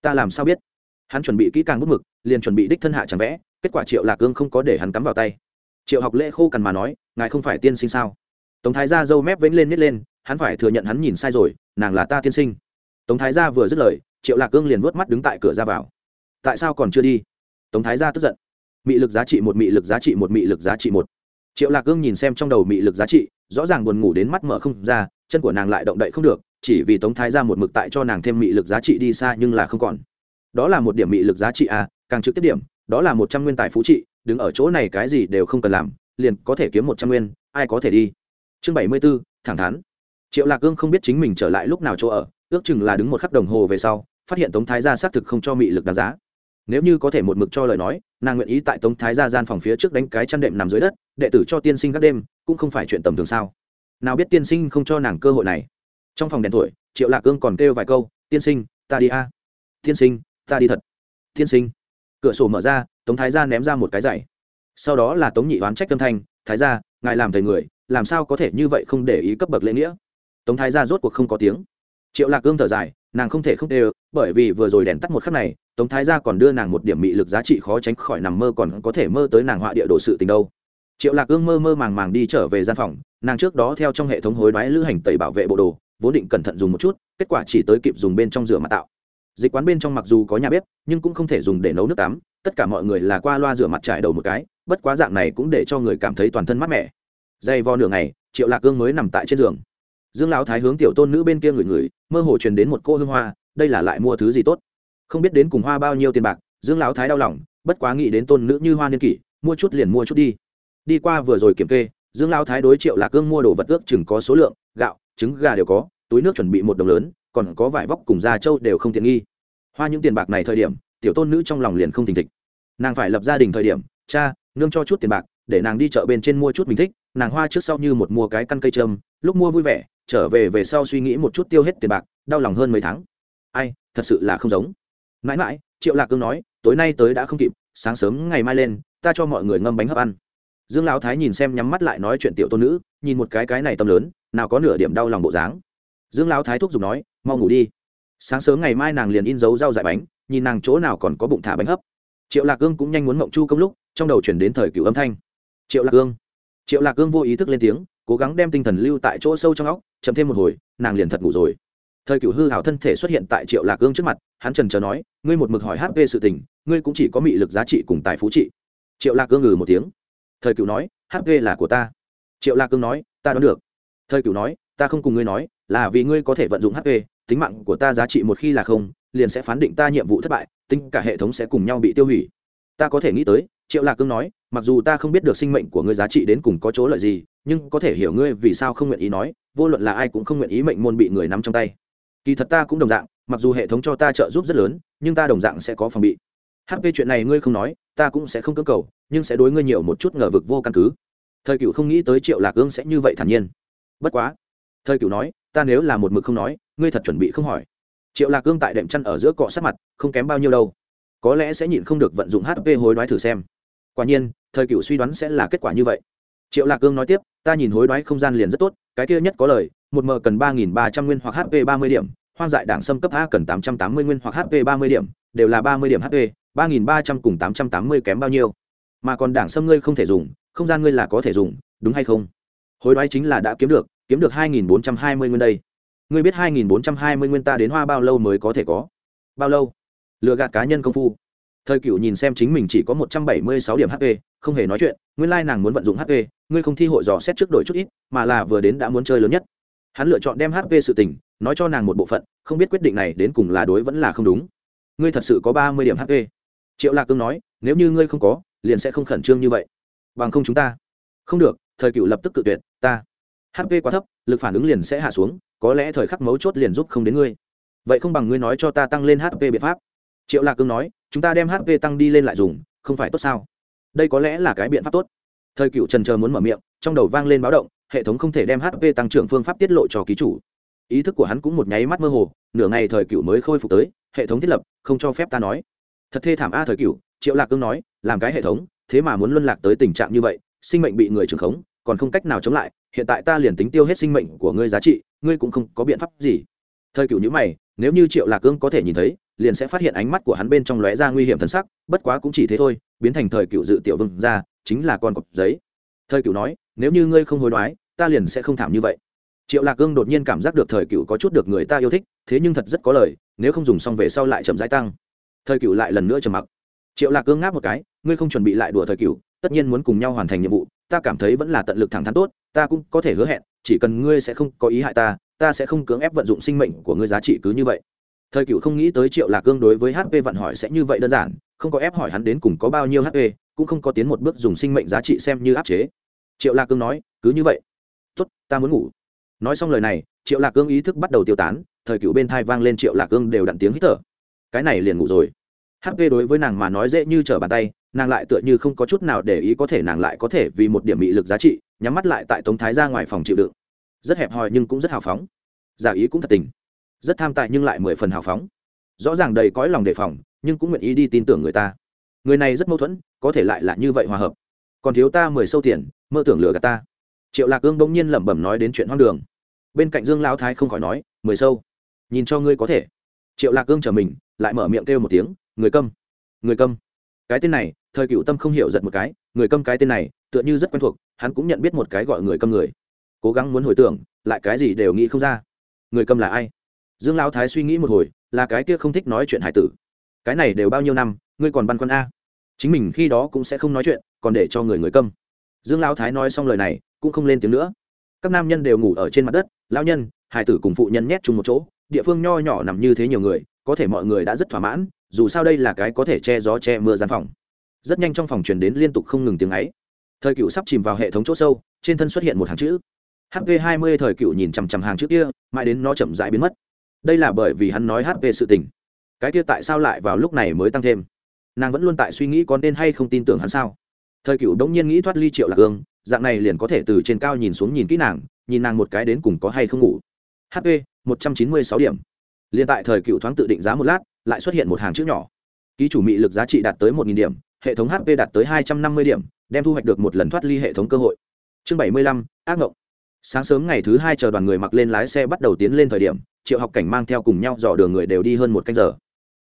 [SPEAKER 1] Ta làm sao biết? Hắn chuẩn bị kỹ càng bút mực, liền chuẩn bị đích thân hạ chẳng vẽ, kết quả triệu lạc cương không có để hắn cắm vào tay. Triệu học lễ khô cằn mà nói, ngài không phải tiên sinh sao? Tống thái gia dâu mép vĩnh lên nít lên, hắn phải thừa nhận hắn nhìn sai rồi, nàng là ta tiên sinh. Tống thái gia vừa dứt lời, triệu lạc cương liền vớt mắt đứng tại cửa ra vào. Tại sao còn chưa đi? Tống thái gia tức giận. Mị lực giá trị một, mị lực giá trị một, mị lực giá trị một. Triệu lạc cương nhìn xem trong đầu mị lực giá trị, rõ ràng buồn ngủ đến mắt mở không ra, chân của nàng lại động đậy không được chỉ vì tống thái gia một mực tại cho nàng thêm mị lực giá trị đi xa nhưng là không còn. Đó là một điểm mị lực giá trị à càng trực tiếp điểm, đó là một trăm nguyên tài phú trị, đứng ở chỗ này cái gì đều không cần làm, liền có thể kiếm một trăm nguyên, ai có thể đi. Chương bảy mươi b ố thẳng thắn. Triệu lạc gương không biết chính mình trở lại lúc nào chỗ ở, ước chừng là đứng một khắc đồng hồ về sau, phát hiện tống thái gia xác thực không cho mị lực đáng giá. Nếu như có thể một mực cho lời nói, nàng nguyện ý tại tống thái gia gian phòng phía trước đánh cái chăn đệm nằm dưới đất, đệ tử cho tiên sinh các đêm, cũng không phải chuyện tầm thường sao. Nào biết tiên sinh không cho nàng cơ hội này trong phòng đèn tuổi, triệu lạc cương còn kêu vài câu, tiên sinh, ta đi a. Tiên sinh, ta đi thật. Tiên sinh. Cửa sổ mở ra, tống thái gia ném ra một cái giày. Sau đó là tống nhị oán trách tâm thanh, thái gia, ngài làm thầy người, làm sao có thể như vậy không để ý cấp bậc lễ nghĩa? Tống thái gia rốt cuộc không có tiếng. Triệu lạc cương thở dài, nàng không thể không tê bởi vì vừa rồi đèn tắt một khắc này, tống thái gia còn đưa nàng một điểm mị lực giá trị khó tránh khỏi nằm mơ còn có thể mơ tới nàng họa địa đồ sự tình đâu. Triệu lạc cương mơ mơ màng màng đi trở về gian phòng, nàng trước đó theo trong hệ thống hối đoái lữ hành tẩy bảo vệ bộ đồ vốn định cẩn thận dùng một chút, kết quả chỉ tới kịp dùng bên trong rửa mặt tạo. Dịch quán bên trong mặc dù có nhà bếp, nhưng cũng không thể dùng để nấu nước tắm, tất cả mọi người là qua loa rửa mặt trải đầu một cái, bất quá dạng này cũng để cho người cảm thấy toàn thân mát mẻ. Dày vo nửa ngày, triệu lạc cương mới nằm tại trên giường. Dương lão thái hướng tiểu tôn nữ bên kia người người mơ hồ truyền đến một cô hương hoa, đây là lại mua thứ gì tốt? Không biết đến cùng hoa bao nhiêu tiền bạc, dương lão thái đau lòng, bất quá nghĩ đến tôn nữ như hoa niên kỷ, mua chút liền mua chút đi. Đi qua vừa rồi kiểm kê, dương lão thái đối triệu lạc cương mua đồ vật ước chừng có số lượng, gạo, trứng, gà đều có túi nước chuẩn bị một đồng lớn, còn có vải vóc cùng da trâu đều không tiện nghi. Hoa những tiền bạc này thời điểm, tiểu tôn nữ trong lòng liền không thình thịch. Nàng phải lập gia đình thời điểm, cha, nương cho chút tiền bạc, để nàng đi chợ bên trên mua chút mình thích, nàng hoa trước sau như một mua cái căn cây trâm, lúc mua vui vẻ, trở về về sau suy nghĩ một chút tiêu hết tiền bạc, đau lòng hơn mấy tháng. Ai, thật sự là không giống. Mãi mãi, triệu lạc cương nói, tối nay tới đã không kịp, sáng sớm ngày mai lên, ta cho mọi người ngâm bánh hấp ăn. Dương lão thái nhìn xem nhắm mắt lại nói chuyện tiểu tôn nữ, nhìn một cái cái này tâm lớn, nào có nửa điểm đau lòng bộ dáng dương lão thái thúc giục nói, mau ngủ đi. Sáng sớm ngày mai nàng liền in dấu rau dại bánh, nhìn nàng chỗ nào còn có bụng thả bánh hấp. Triệu lạc cương cũng nhanh muốn mộng chu công lúc, trong đầu chuyển đến thời cựu âm thanh. Triệu lạc cương triệu lạc cương vô ý thức lên tiếng, cố gắng đem tinh thần lưu tại chỗ sâu trong óc, chậm thêm một hồi, nàng liền thật ngủ rồi. Thời cựu hư hảo thân thể xuất hiện tại triệu lạc cương trước mặt, hắn trần trờ nói, ngươi một mực hỏi hp sự tình, ngươi cũng chỉ có mị lực giá trị cùng tài phú trị. Triệu lạc cương ngừ một tiếng. Thời cựu nói hp là của ta. Triệu lạc cương nói, ta đoán được. Thời cựu nói, ta không cùng ngươi nói là vì ngươi có thể vận dụng hp tính mạng của ta giá trị một khi là không, liền sẽ phán định ta nhiệm vụ thất bại, tính cả hệ thống sẽ cùng nhau bị tiêu hủy. Ta có thể nghĩ tới, triệu lạc cương nói, mặc dù ta không biết được sinh mệnh của ngươi giá trị đến cùng có chỗ lợi gì, nhưng có thể hiểu ngươi vì sao không nguyện ý nói, vô luận là ai cũng không nguyện ý mệnh môn bị người nắm trong tay. Kỳ thật ta cũng đồng dạng, mặc dù hệ thống cho ta trợ giúp rất lớn, nhưng ta đồng dạng sẽ có phòng bị. Hp chuyện này ngươi không nói, ta cũng sẽ không cưỡng cầu, nhưng sẽ đối ngươi nhiều một chút ngờ vực vô căn cứ. Thời cựu không nghĩ tới triệu lạc ương sẽ như vậy thản nhiên. Bất quá, thời cựu nói ta nếu là một mực không nói, ngươi thật chuẩn bị không hỏi. Triệu lạc Cương tại đệm chăn ở giữa cọ sát mặt, không kém bao nhiêu đâu. Có lẽ sẽ nhịn không được vận dụng hp hối đoái thử xem. Quả nhiên, thời cựu suy đoán sẽ là kết quả như vậy. Triệu lạc cương nói tiếp, ta nhìn hối đoái không gian liền rất tốt, cái kia nhất có lời, một m cần ba nghìn ba trăm nguyên hoặc hp ba mươi điểm, hoang dại đảng xâm cấp a cần tám trăm tám mươi nguyên hoặc hp ba mươi điểm, đều là ba mươi điểm hp ba nghìn ba trăm cùng tám trăm tám mươi kém bao nhiêu. Mà còn đảng xâm ngươi không thể dùng, không gian ngươi là có thể dùng, đúng hay không? Hối đoái chính là đã kiếm được kiếm được hai nghìn bốn trăm hai mươi nguyên đây. Ngươi biết hai nghìn bốn trăm hai mươi nguyên ta đến hoa bao lâu mới có thể có? Bao lâu? Lừa gạt cá nhân công phu. Thời cựu nhìn xem chính mình chỉ có một trăm bảy mươi sáu điểm hp không hề nói chuyện, nguyên lai nàng muốn vận dụng hp ngươi không thi hội dò xét trước đổi chút ít, mà là vừa đến đã muốn chơi lớn nhất. Hắn lựa chọn đem hp sự tình, nói cho nàng một bộ phận, không biết quyết định này đến cùng là đối vẫn là không đúng. Ngươi thật sự có ba mươi điểm hp triệu lạc cương nói, nếu như ngươi không có, liền sẽ không khẩn trương như vậy. Bằng không chúng ta. Không được, thời cựu lập tức cự tuyệt, ta hp quá thấp, lực phản ứng liền sẽ hạ xuống, có lẽ thời khắc mấu chốt liền giúp không đến ngươi. Vậy không bằng ngươi nói cho ta tăng lên hp biện pháp. Triệu lạc cương nói, chúng ta đem hp tăng đi lên lại dùng, không phải tốt sao? Đây có lẽ là cái biện pháp tốt. Thời cựu trần chờ muốn mở miệng, trong đầu vang lên báo động, hệ thống không thể đem hp tăng trưởng phương pháp tiết lộ cho ký chủ. Ý thức của hắn cũng một nháy mắt mơ hồ, nửa ngày thời cựu mới khôi phục tới, hệ thống thiết lập, không cho phép ta nói. Thật thê thảm a thời cựu, triệu lạc cương nói, làm cái hệ thống, thế mà muốn luân lạc tới tình trạng như vậy, sinh mệnh bị người trưởng khống còn không cách nào chống lại, hiện tại ta liền tính tiêu hết sinh mệnh của ngươi giá trị, ngươi cũng không có biện pháp gì. Thời cựu nhữ mày, nếu như triệu lạc cương có thể nhìn thấy, liền sẽ phát hiện ánh mắt của hắn bên trong lóe ra nguy hiểm thân sắc, bất quá cũng chỉ thế thôi, biến thành thời cựu dự tiểu vương ra chính là con cọp giấy. Thời cựu nói, nếu như ngươi không hối đoái, ta liền sẽ không thảm như vậy. Triệu lạc cương đột nhiên cảm giác được thời cựu có chút được người ta yêu thích, thế nhưng thật rất có lời, nếu không dùng xong về sau lại chậm rãi tăng. Thời cựu lại lần nữa trầm mặc. Triệu lạc cương ngáp một cái, ngươi không chuẩn bị lại đùa thời cựu tất nhiên muốn cùng nhau hoàn thành nhiệm vụ, ta cảm thấy vẫn là tận lực thẳng thắn tốt, ta cũng có thể hứa hẹn, chỉ cần ngươi sẽ không có ý hại ta ta sẽ không cưỡng ép vận dụng sinh mệnh của ngươi giá trị cứ như vậy. Thời cựu không nghĩ tới triệu lạc cương đối với hp vận hỏi sẽ như vậy đơn giản, không có ép hỏi hắn đến cùng có bao nhiêu hp cũng không có tiến một bước dùng sinh mệnh giá trị xem như áp chế. Triệu lạc cương nói, cứ như vậy. Tốt, ta muốn ngủ. Nói xong lời này, triệu lạc cương ý thức bắt đầu tiêu tán, thời cựu bên thai vang lên triệu lạc cương đều đặn tiếng hít thở. Cái này liền ngủ rồi. Hp đối với nàng mà nói dễ như trở bàn tay nàng lại tựa như không có chút nào để ý có thể nàng lại có thể vì một điểm mị lực giá trị, nhắm mắt lại tại tống thái ra ngoài phòng chịu đựng. Rất hẹp hòi nhưng cũng rất hào phóng. Giả ý cũng thật tình. Rất tham tài nhưng lại mười phần hào phóng. Rõ ràng đầy cõi lòng đề phòng, nhưng cũng nguyện ý đi tin tưởng người ta. Người này rất mâu thuẫn, có thể lại là như vậy hòa hợp. Còn thiếu ta mười sâu tiền, mơ tưởng lừa gạt ta. Triệu lạc ương bỗng nhiên lẩm bẩm nói đến chuyện hoang đường. Bên cạnh dương lão thái không khỏi nói, mười sâu. Nhìn cho ngươi có thể. Triệu lạc ương chờ mình, lại mở miệng kêu một tiếng, người câm. Người câm. Cái tên này thời cựu tâm không hiểu giật một cái, người câm cái tên này, tựa như rất quen thuộc, hắn cũng nhận biết một cái gọi người câm người. Cố gắng muốn hồi tưởng, lại cái gì đều nghĩ không ra. Người câm là ai? Dương lão thái suy nghĩ một hồi, là cái kia không thích nói chuyện hải tử. Cái này đều bao nhiêu năm, ngươi còn băn khoăn a? Chính mình khi đó cũng sẽ không nói chuyện, còn để cho người người câm. Dương lão thái nói xong lời này, cũng không lên tiếng nữa. Các nam nhân đều ngủ ở trên mặt đất, lão nhân, hải tử cùng phụ nhân nhét chung một chỗ, địa phương nho nhỏ nằm như thế nhiều người, có thể mọi người đã rất thỏa mãn, dù sao đây là cái có thể che gió che mưa gian phòng rất nhanh trong phòng truyền đến liên tục không ngừng tiếng ấy. Thời cựu sắp chìm vào hệ thống chỗ sâu, trên thân xuất hiện một hàng chữ. Hp 20 thời cựu nhìn chằm chằm hàng chữ kia, mãi đến nó chậm rãi biến mất. Đây là bởi vì hắn nói hp sự tình. Cái kia tại sao lại vào lúc này mới tăng thêm? Nàng vẫn luôn tại suy nghĩ có nên hay không tin tưởng hắn sao? Thời cựu đống nhiên nghĩ thoát ly triệu lạc hương, dạng này liền có thể từ trên cao nhìn xuống nhìn kỹ nàng, nhìn nàng một cái đến cùng có hay không ngủ. Hp 196 điểm. Liền tại thời cựu thoáng tự định giá một lát, lại xuất hiện một hàng chữ nhỏ. Ký chủ mị lực giá trị đạt tới một điểm hệ thống hp đạt tới hai trăm năm mươi điểm, đem thu hoạch được một lần thoát ly hệ thống cơ hội. Chương bảy mươi lăm, ác ngộng. Sáng sớm ngày thứ hai chờ đoàn người mặc lên lái xe bắt đầu tiến lên thời điểm, triệu học cảnh mang theo cùng nhau dò đường người đều đi hơn một canh giờ.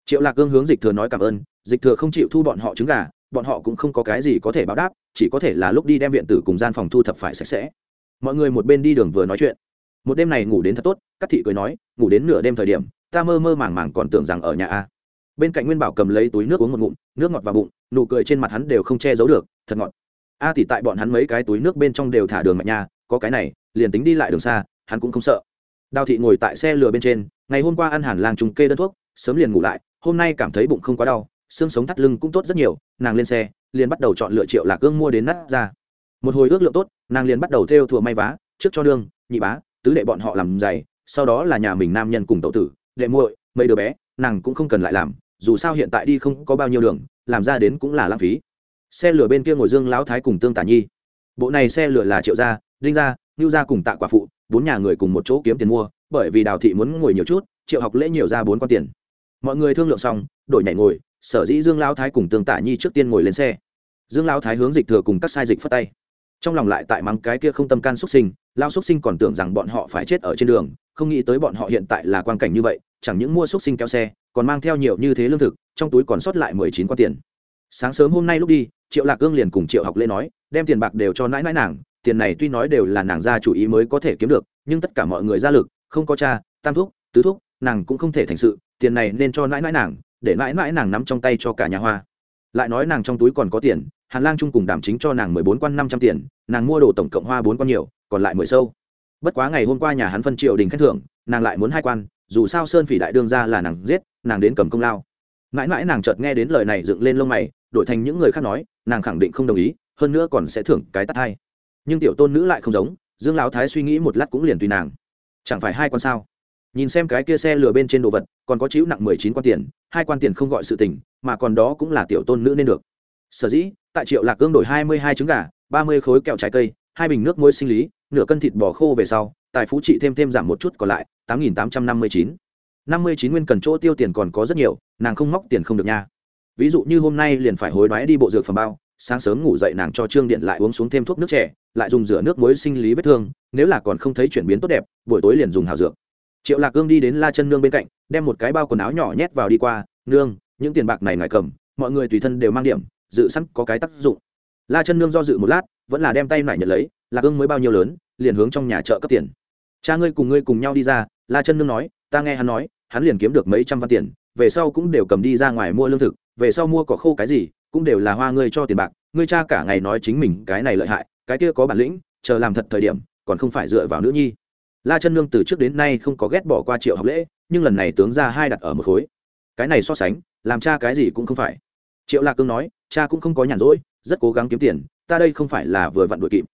[SPEAKER 1] Triệu lạc cương hướng dịch thừa nói cảm ơn, dịch thừa không chịu thu bọn họ trứng gà, bọn họ cũng không có cái gì có thể báo đáp, chỉ có thể là lúc đi đem viện tử cùng gian phòng thu thập phải sạch sẽ. Mọi người một bên đi đường vừa nói chuyện. Một đêm này ngủ đến thật tốt các thị cười nói, ngủ đến nửa đêm thời điểm, ta mơ mơ màng màng còn tưởng rằng ở nhà a. Bên cạnh nguyên bảo cầm lấy túi nước uống một ngụm, nước ngọt vào bụng nụ cười trên mặt hắn đều không che giấu được thật ngọt. A thì tại bọn hắn mấy cái túi nước bên trong đều thả đường mạnh nha có cái này liền tính đi lại đường xa hắn cũng không sợ. Đào thị ngồi tại xe lừa bên trên ngày hôm qua ăn hàn làng trùng kê đơn thuốc sớm liền ngủ lại hôm nay cảm thấy bụng không quá đau xương sống thắt lưng cũng tốt rất nhiều nàng lên xe liền bắt đầu chọn lựa triệu lạc ương mua đến nát ra. Một hồi ước lượng tốt nàng liền bắt đầu theo thùa may vá trước cho đương nhị bá tứ đệ bọn họ làm giày, sau đó là nhà mình nam nhân cùng tậu tử đệ muội mấy đứa bé nàng cũng không cần lại làm dù sao hiện tại đi không có bao nhiêu đường làm ra đến cũng là lãng phí. Xe lửa bên kia ngồi dương lão thái cùng tương tả nhi. Bộ này xe lửa là triệu gia, đinh gia ngưu gia cùng tạ quả phụ, bốn nhà người cùng một chỗ kiếm tiền mua, bởi vì đào thị muốn ngồi nhiều chút, triệu học lễ nhiều ra bốn con tiền. Mọi người thương lượng xong, đổi nhảy ngồi, sở dĩ dương lão thái cùng tương tả nhi trước tiên ngồi lên xe. Dương lão thái hướng dịch thừa cùng các sai dịch phất tay. Trong lòng lại tại mắng cái kia không tâm can xuất sinh lao xuất sinh còn tưởng rằng bọn họ phải chết ở trên đường, không nghĩ tới bọn họ hiện tại là quan cảnh như vậy, chẳng những mua xuất sinh kéo xe, còn mang theo nhiều như thế lương thực trong túi còn sót lại mười chín quan tiền. Sáng sớm hôm nay lúc đi, triệu lạc cương liền cùng triệu học lễ nói, đem tiền bạc đều cho nãi nãi nàng, tiền này tuy nói đều là nàng ra chủ ý mới có thể kiếm được, nhưng tất cả mọi người ra lực, không có cha, tam thúc, tứ thúc, nàng cũng không thể thành sự, tiền này nên cho nãi nãi nàng, để nãi nãi nàng nắm trong tay cho cả nhà hoa. Lại nói nàng trong túi còn có tiền, hàn lang trung cùng đảm chính cho nàng mười bốn quan năm trăm tiền, nàng mua đồ tổng cộng hoa bốn quan nhiều, còn lại mười sâu. Bất quá ngày hôm qua nhà hắn phân triệu đình khen thưởng, nàng lại muốn hai quan, dù sao sơn phỉ đại đương ra là nàng giết, nàng đến cầm công lao mãi mãi nàng chợt nghe đến lời này dựng lên lông mày, đổi thành những người khác nói, nàng khẳng định không đồng ý, hơn nữa còn sẽ thưởng cái tắt hai nhưng tiểu tôn nữ lại không giống, dương lão thái suy nghĩ một lát cũng liền tùy nàng. Chẳng phải hai con sao? Nhìn xem cái kia xe lừa bên trên đồ vật, còn có chịu nặng mười chín quan tiền, hai quan tiền không gọi sự tình, mà còn đó cũng là tiểu tôn nữ nên được. Sở dĩ, tại triệu lạc cương đổi hai mươi hai trứng gà, ba mươi khối kẹo trái cây, hai bình nước muối sinh lý, nửa cân thịt bò khô về sau, tài phú trị thêm thêm giảm một chút còn lại, tám nghìn tám trăm năm mươi chín. Năm mươi chín nguyên cần chỗ tiêu tiền còn có rất nhiều nàng không móc tiền không được nha. Ví dụ như hôm nay liền phải hối đoái đi bộ dược phẩm bao, sáng sớm ngủ dậy nàng cho trương điện lại uống xuống thêm thuốc nước trẻ lại dùng rửa nước muối sinh lý vết thương, nếu là còn không thấy chuyển biến tốt đẹp, buổi tối liền dùng hào dược. Triệu lạc cương đi đến la chân nương bên cạnh, đem một cái bao quần áo nhỏ nhét vào đi qua, nương, những tiền bạc này ngài cầm, mọi người tùy thân đều mang điểm, dự sẵn có cái tác dụng. La chân nương do dự một lát, vẫn là đem tay lại nhận lấy, lạc cương mới bao nhiêu lớn, liền hướng trong nhà chợ cấp tiền. Cha ngươi cùng ngươi cùng nhau đi ra, la chân nương nói, ta nghe hắn nói, hắn liền kiếm được mấy trăm văn tiền về sau cũng đều cầm đi ra ngoài mua lương thực, về sau mua cỏ khô cái gì, cũng đều là hoa ngươi cho tiền bạc, ngươi cha cả ngày nói chính mình cái này lợi hại, cái kia có bản lĩnh, chờ làm thật thời điểm, còn không phải dựa vào nữ nhi. La chân nương từ trước đến nay không có ghét bỏ qua triệu học lễ, nhưng lần này tướng ra hai đặt ở một khối. Cái này so sánh, làm cha cái gì cũng không phải. Triệu lạc cương nói, cha cũng không có nhàn rỗi, rất cố gắng kiếm tiền, ta đây không phải là vừa vặn đuổi kịp.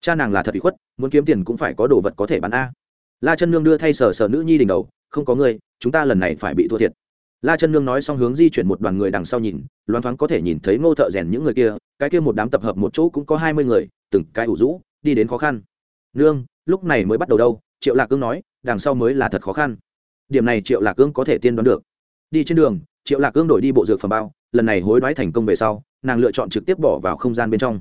[SPEAKER 1] Cha nàng là thật bị khuất, muốn kiếm tiền cũng phải có đồ vật có thể bán a. La chân nương đưa thay sờ sờ nữ nhi đỉnh đầu, không có người chúng ta lần này phải bị thua thiệt la chân nương nói xong hướng di chuyển một đoàn người đằng sau nhìn loan thoáng có thể nhìn thấy ngô thợ rèn những người kia, cái kia một đám tập hợp một chỗ cũng có hai mươi người, từng cái ủ rũ, đi đến khó khăn. Nương, lúc này mới bắt đầu đâu? Triệu lạc cương nói, đằng sau mới là thật khó khăn. Điểm này triệu lạc cương có thể tiên đoán được. Đi trên đường, triệu lạc cương đổi đi bộ dược phẩm bao, lần này hối đoái thành công về sau, nàng lựa chọn trực tiếp bỏ vào không gian bên trong.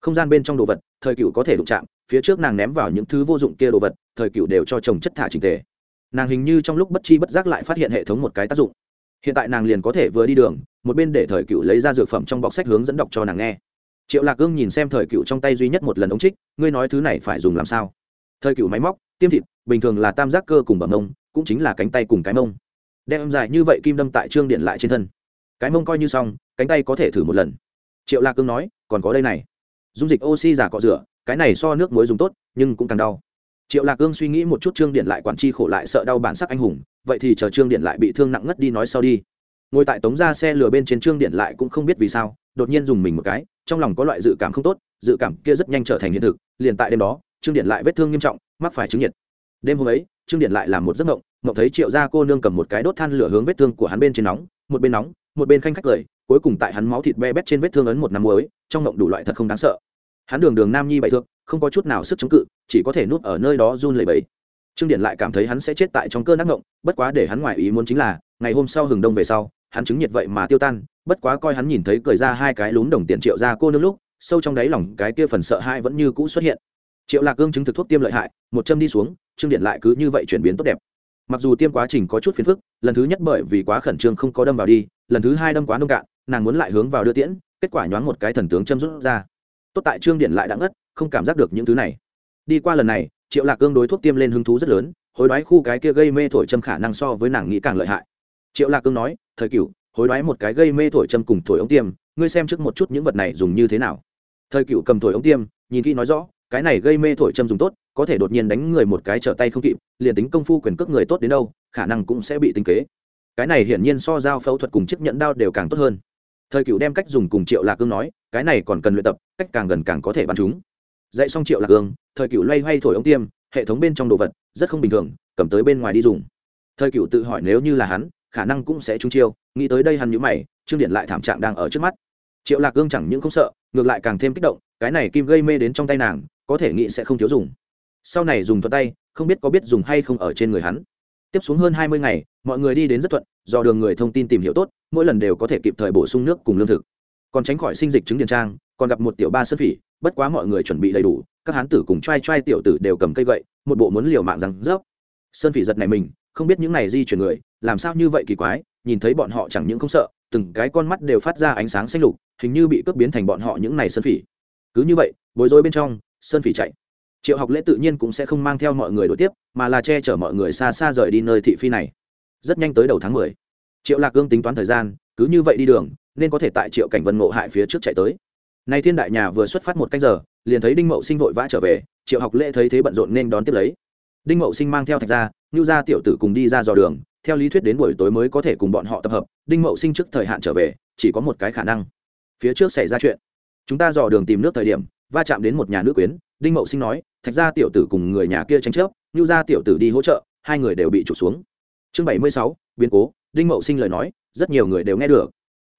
[SPEAKER 1] Không gian bên trong đồ vật, thời cựu có thể đụng chạm, phía trước nàng ném vào những thứ vô dụng kia đồ vật, thời cựu đều cho chồng chất thả trình tề. Nàng hình như trong lúc bất chi bất giác lại phát hiện hệ thống một cái tác dụng hiện tại nàng liền có thể vừa đi đường, một bên để thời cựu lấy ra dược phẩm trong bọc sách hướng dẫn đọc cho nàng nghe. Triệu lạc gương nhìn xem thời cựu trong tay duy nhất một lần ống trích, ngươi nói thứ này phải dùng làm sao? Thời cựu máy móc, tiêm thịt, bình thường là tam giác cơ cùng bẩm mông, cũng chính là cánh tay cùng cái mông. Đem dài như vậy kim đâm tại trương điện lại trên thân. Cái mông coi như xong, cánh tay có thể thử một lần. Triệu lạc cương nói, còn có đây này. Dung dịch oxy giả cọ rửa, cái này so nước muối dùng tốt, nhưng cũng càng đau. Triệu lạc cương suy nghĩ một chút trương điện lại quản chi khổ lại sợ đau bản sắc anh hùng vậy thì chờ trương điện lại bị thương nặng ngất đi nói sau đi. Ngồi tại tống ra xe lừa bên trên trương điện lại cũng không biết vì sao, đột nhiên dùng mình một cái, trong lòng có loại dự cảm không tốt, dự cảm kia rất nhanh trở thành hiện thực, liền tại đêm đó, trương điện lại vết thương nghiêm trọng, mắc phải chứng nhiệt. Đêm hôm ấy, trương điện lại làm một giấc mộng mộng thấy triệu gia cô nương cầm một cái đốt than lửa hướng vết thương của hắn bên trên nóng, một bên nóng, một bên khanh khách cười, cuối cùng tại hắn máu thịt be bét trên vết thương ấn một năm muối, trong mộng đủ loại thật không đáng sợ. Hắn đường đường nam nhi bậy thượng không có chút nào sức chống cự, chỉ có thể nuốt ở nơi đó run lẩy bẩy trương điện lại cảm thấy hắn sẽ chết tại trong cơn ác ngộng bất quá để hắn ngoài ý muốn chính là, ngày hôm sau hừng đông về sau, hắn chứng nhiệt vậy mà tiêu tan, bất quá coi hắn nhìn thấy cười ra hai cái lún đồng tiền triệu ra cô nương lúc, sâu trong đáy lòng cái kia phần sợ hãi vẫn như cũ xuất hiện. Triệu lạc gương chứng thực thuốc tiêm lợi hại, một châm đi xuống, trương điện lại cứ như vậy chuyển biến tốt đẹp. Mặc dù tiêm quá trình có chút phiền phức, lần thứ nhất bởi vì quá khẩn trương không có đâm vào đi, lần thứ hai đâm quá nông cạn, nàng muốn lại hướng vào đưa tiễn, kết quả nhoáng một cái thần tướng châm rút ra. Tốt tại trương điện lại đã ngất, không cảm giác được những thứ này. Đi qua lần này triệu lạc cương đối thuốc tiêm lên hứng thú rất lớn hối đoái khu cái kia gây mê thổi châm khả năng so với nàng nghĩ càng lợi hại. Triệu lạc cương nói thời Cựu, hối đoái một cái gây mê thổi châm cùng thổi ống tiêm ngươi xem trước một chút những vật này dùng như thế nào. Thời Cựu cầm thổi ống tiêm nhìn kỹ nói rõ cái này gây mê thổi châm dùng tốt có thể đột nhiên đánh người một cái trở tay không kịp liền tính công phu quyền cước người tốt đến đâu khả năng cũng sẽ bị tính kế. Cái này hiển nhiên so giao phẫu thuật cùng chiếc nhẫn đao đều càng tốt hơn. Thời cựu đem cách dùng cùng triệu lạc cương nói cái này còn cần luyện tập cách càng gần càng có thể bắn chúng. Dạy xong triệu lạc cương thời cựu loay hoay thổi ống tiêm, hệ thống bên trong đồ vật rất không bình thường, cầm tới bên ngoài đi dùng. Thời cựu tự hỏi nếu như là hắn, khả năng cũng sẽ trúng chiêu, nghĩ tới đây hắn nhữ mày, trương điện lại thảm trạng đang ở trước mắt. Triệu lạc gương chẳng những không sợ, ngược lại càng thêm kích động, cái này kim gây mê đến trong tay nàng, có thể nghĩ sẽ không thiếu dùng. Sau này dùng thuật tay, không biết có biết dùng hay không ở trên người hắn. Tiếp xuống hơn hai mươi ngày, mọi người đi đến rất thuận, do đường người thông tin tìm hiểu tốt, mỗi lần đều có thể kịp thời bổ sung nước cùng lương thực. Còn tránh khỏi sinh dịch chứng điền trang, còn gặp một tiểu ba sơn phỉ bất quá mọi người chuẩn bị đầy đủ, các hán tử cùng t r a i t r a i tiểu tử đều cầm cây gậy, một bộ muốn liều mạng rằng rớp. Sơn phỉ giật này mình, không biết những này di chuyển người, làm sao như vậy kỳ quái, nhìn thấy bọn họ chẳng những không sợ, từng cái con mắt đều phát ra ánh sáng xanh lục, hình như bị cướp biến thành bọn họ những này sơn phỉ. Cứ như vậy, bối rối bên trong, sơn phỉ chạy. Triệu học lễ tự nhiên cũng sẽ không mang theo mọi người đổi tiếp, mà là che chở mọi người xa xa rời đi nơi thị phi này. Rất nhanh tới đầu tháng mười, triệu lạc gương tính toán thời gian, cứ như vậy đi đường, nên có thể tại triệu cảnh vân ngộ hại phía trước chạy tới nay thiên đại nhà vừa xuất phát một canh giờ, liền thấy đinh mậu sinh vội vã trở về, triệu học lễ thấy thế bận rộn nên đón tiếp lấy. Đinh mậu sinh mang theo thạch ra ngưu gia tiểu tử cùng đi ra dò đường, theo lý thuyết đến buổi tối mới có thể cùng bọn họ tập hợp, đinh mậu sinh trước thời hạn trở về, chỉ có một cái khả năng. Phía trước xảy ra chuyện. Chúng ta dò đường tìm nước thời điểm, va chạm đến một nhà nước quyến, đinh mậu sinh nói, thạch gia tiểu tử cùng người nhà kia tranh chấp ngưu gia tiểu tử đi hỗ trợ, hai người đều bị trục xuống. Chương bảy mươi sáu, biến cố, đinh mậu sinh lời nói, rất nhiều người đều nghe được.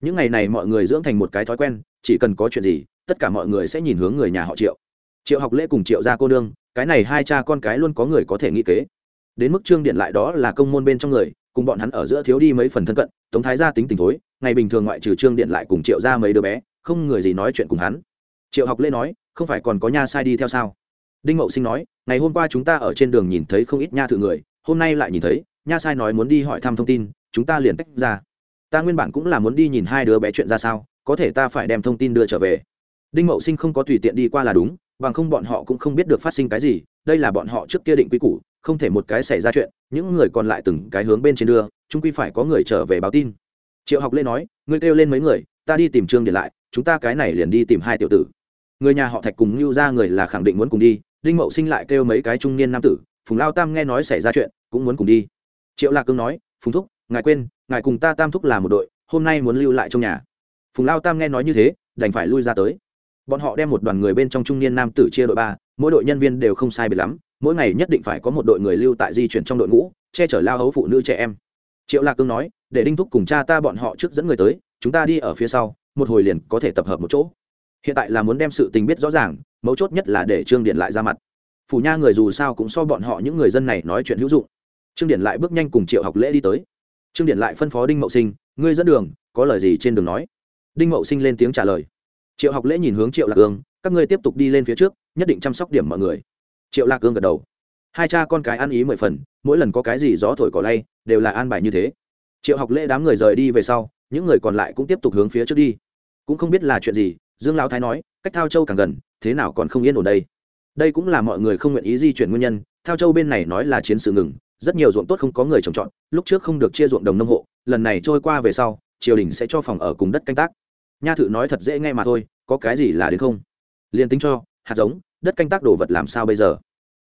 [SPEAKER 1] Những ngày này mọi người dưỡng thành một cái thói quen chỉ cần có chuyện gì, tất cả mọi người sẽ nhìn hướng người nhà họ triệu. Triệu học lễ cùng triệu gia cô nương, cái này hai cha con cái luôn có người có thể nghĩ kế. Đến mức trương điện lại đó là công môn bên trong người, cùng bọn hắn ở giữa thiếu đi mấy phần thân cận, tống thái gia tính tình thối, ngày bình thường ngoại trừ trương điện lại cùng triệu ra mấy đứa bé, không người gì nói chuyện cùng hắn. Triệu học lễ nói, không phải còn có nha sai đi theo sao? Đinh mậu sinh nói, ngày hôm qua chúng ta ở trên đường nhìn thấy không ít nha thự người, hôm nay lại nhìn thấy, nha sai nói muốn đi hỏi thăm thông tin, chúng ta liền tách ra. Ta nguyên bản cũng là muốn đi nhìn hai đứa bé chuyện ra sao có thể ta phải đem thông tin đưa trở về. Đinh mậu sinh không có tùy tiện đi qua là đúng, bằng không bọn họ cũng không biết được phát sinh cái gì, đây là bọn họ trước kia định quy củ, không thể một cái xảy ra chuyện, những người còn lại từng cái hướng bên trên đưa chúng quy phải có người trở về báo tin. Triệu học lễ nói, ngươi kêu lên mấy người, ta đi tìm trương điện lại, chúng ta cái này liền đi tìm hai tiểu tử. Người nhà họ thạch cùng lưu ra người là khẳng định muốn cùng đi, đinh mậu sinh lại kêu mấy cái trung niên nam tử, phùng lao tam nghe nói xảy ra chuyện, cũng muốn cùng đi. Triệu lạc cương nói, phùng thúc, ngài quên, ngài cùng ta tam thúc là một đội, hôm nay muốn lưu lại trong nhà phùng lao tam nghe nói như thế, đành phải lui ra tới. Bọn họ đem một đoàn người bên trong trung niên nam tử chia đội ba, mỗi đội nhân viên đều không sai biệt lắm, mỗi ngày nhất định phải có một đội người lưu tại di chuyển trong đội ngũ, che chở lao hấu phụ nữ trẻ em. Triệu lạc cương nói, để đinh thúc cùng cha ta bọn họ trước dẫn người tới, chúng ta đi ở phía sau, một hồi liền có thể tập hợp một chỗ. Hiện tại là muốn đem sự tình biết rõ ràng, mấu chốt nhất là để trương điện lại ra mặt. Phủ nha người dù sao cũng so bọn họ những người dân này nói chuyện hữu dụng. Trương điện lại bước nhanh cùng triệu học lễ đi tới. Trương điện lại phân phó đinh mậu sinh, ngươi dẫn đường, có lời gì trên đường nói? Đinh mậu sinh lên tiếng trả lời. Triệu học lễ nhìn hướng triệu lạc ương, các ngươi tiếp tục đi lên phía trước, nhất định chăm sóc điểm mọi người. Triệu lạc ương gật đầu. Hai cha con cái ăn ý mười phần, mỗi lần có cái gì gió thổi cỏ lay, đều là an bài như thế. Triệu học lễ đám người rời đi về sau, những người còn lại cũng tiếp tục hướng phía trước đi. Cũng không biết là chuyện gì, dương lão thái nói, cách thao châu càng gần, thế nào còn không yên ổn đây. Đây cũng là mọi người không nguyện ý di chuyển nguyên nhân, thao châu bên này nói là chiến sự ngừng, rất nhiều ruộng tốt không có người trồng trọt, lúc trước không được chia ruộng đồng nông hộ, lần này trôi qua về sau, triều đình sẽ cho phòng ở cùng đất canh tác nha thự nói thật dễ nghe mà thôi, có cái gì là đến không? Liền tính cho, hạt giống, đất canh tác đồ vật làm sao bây giờ?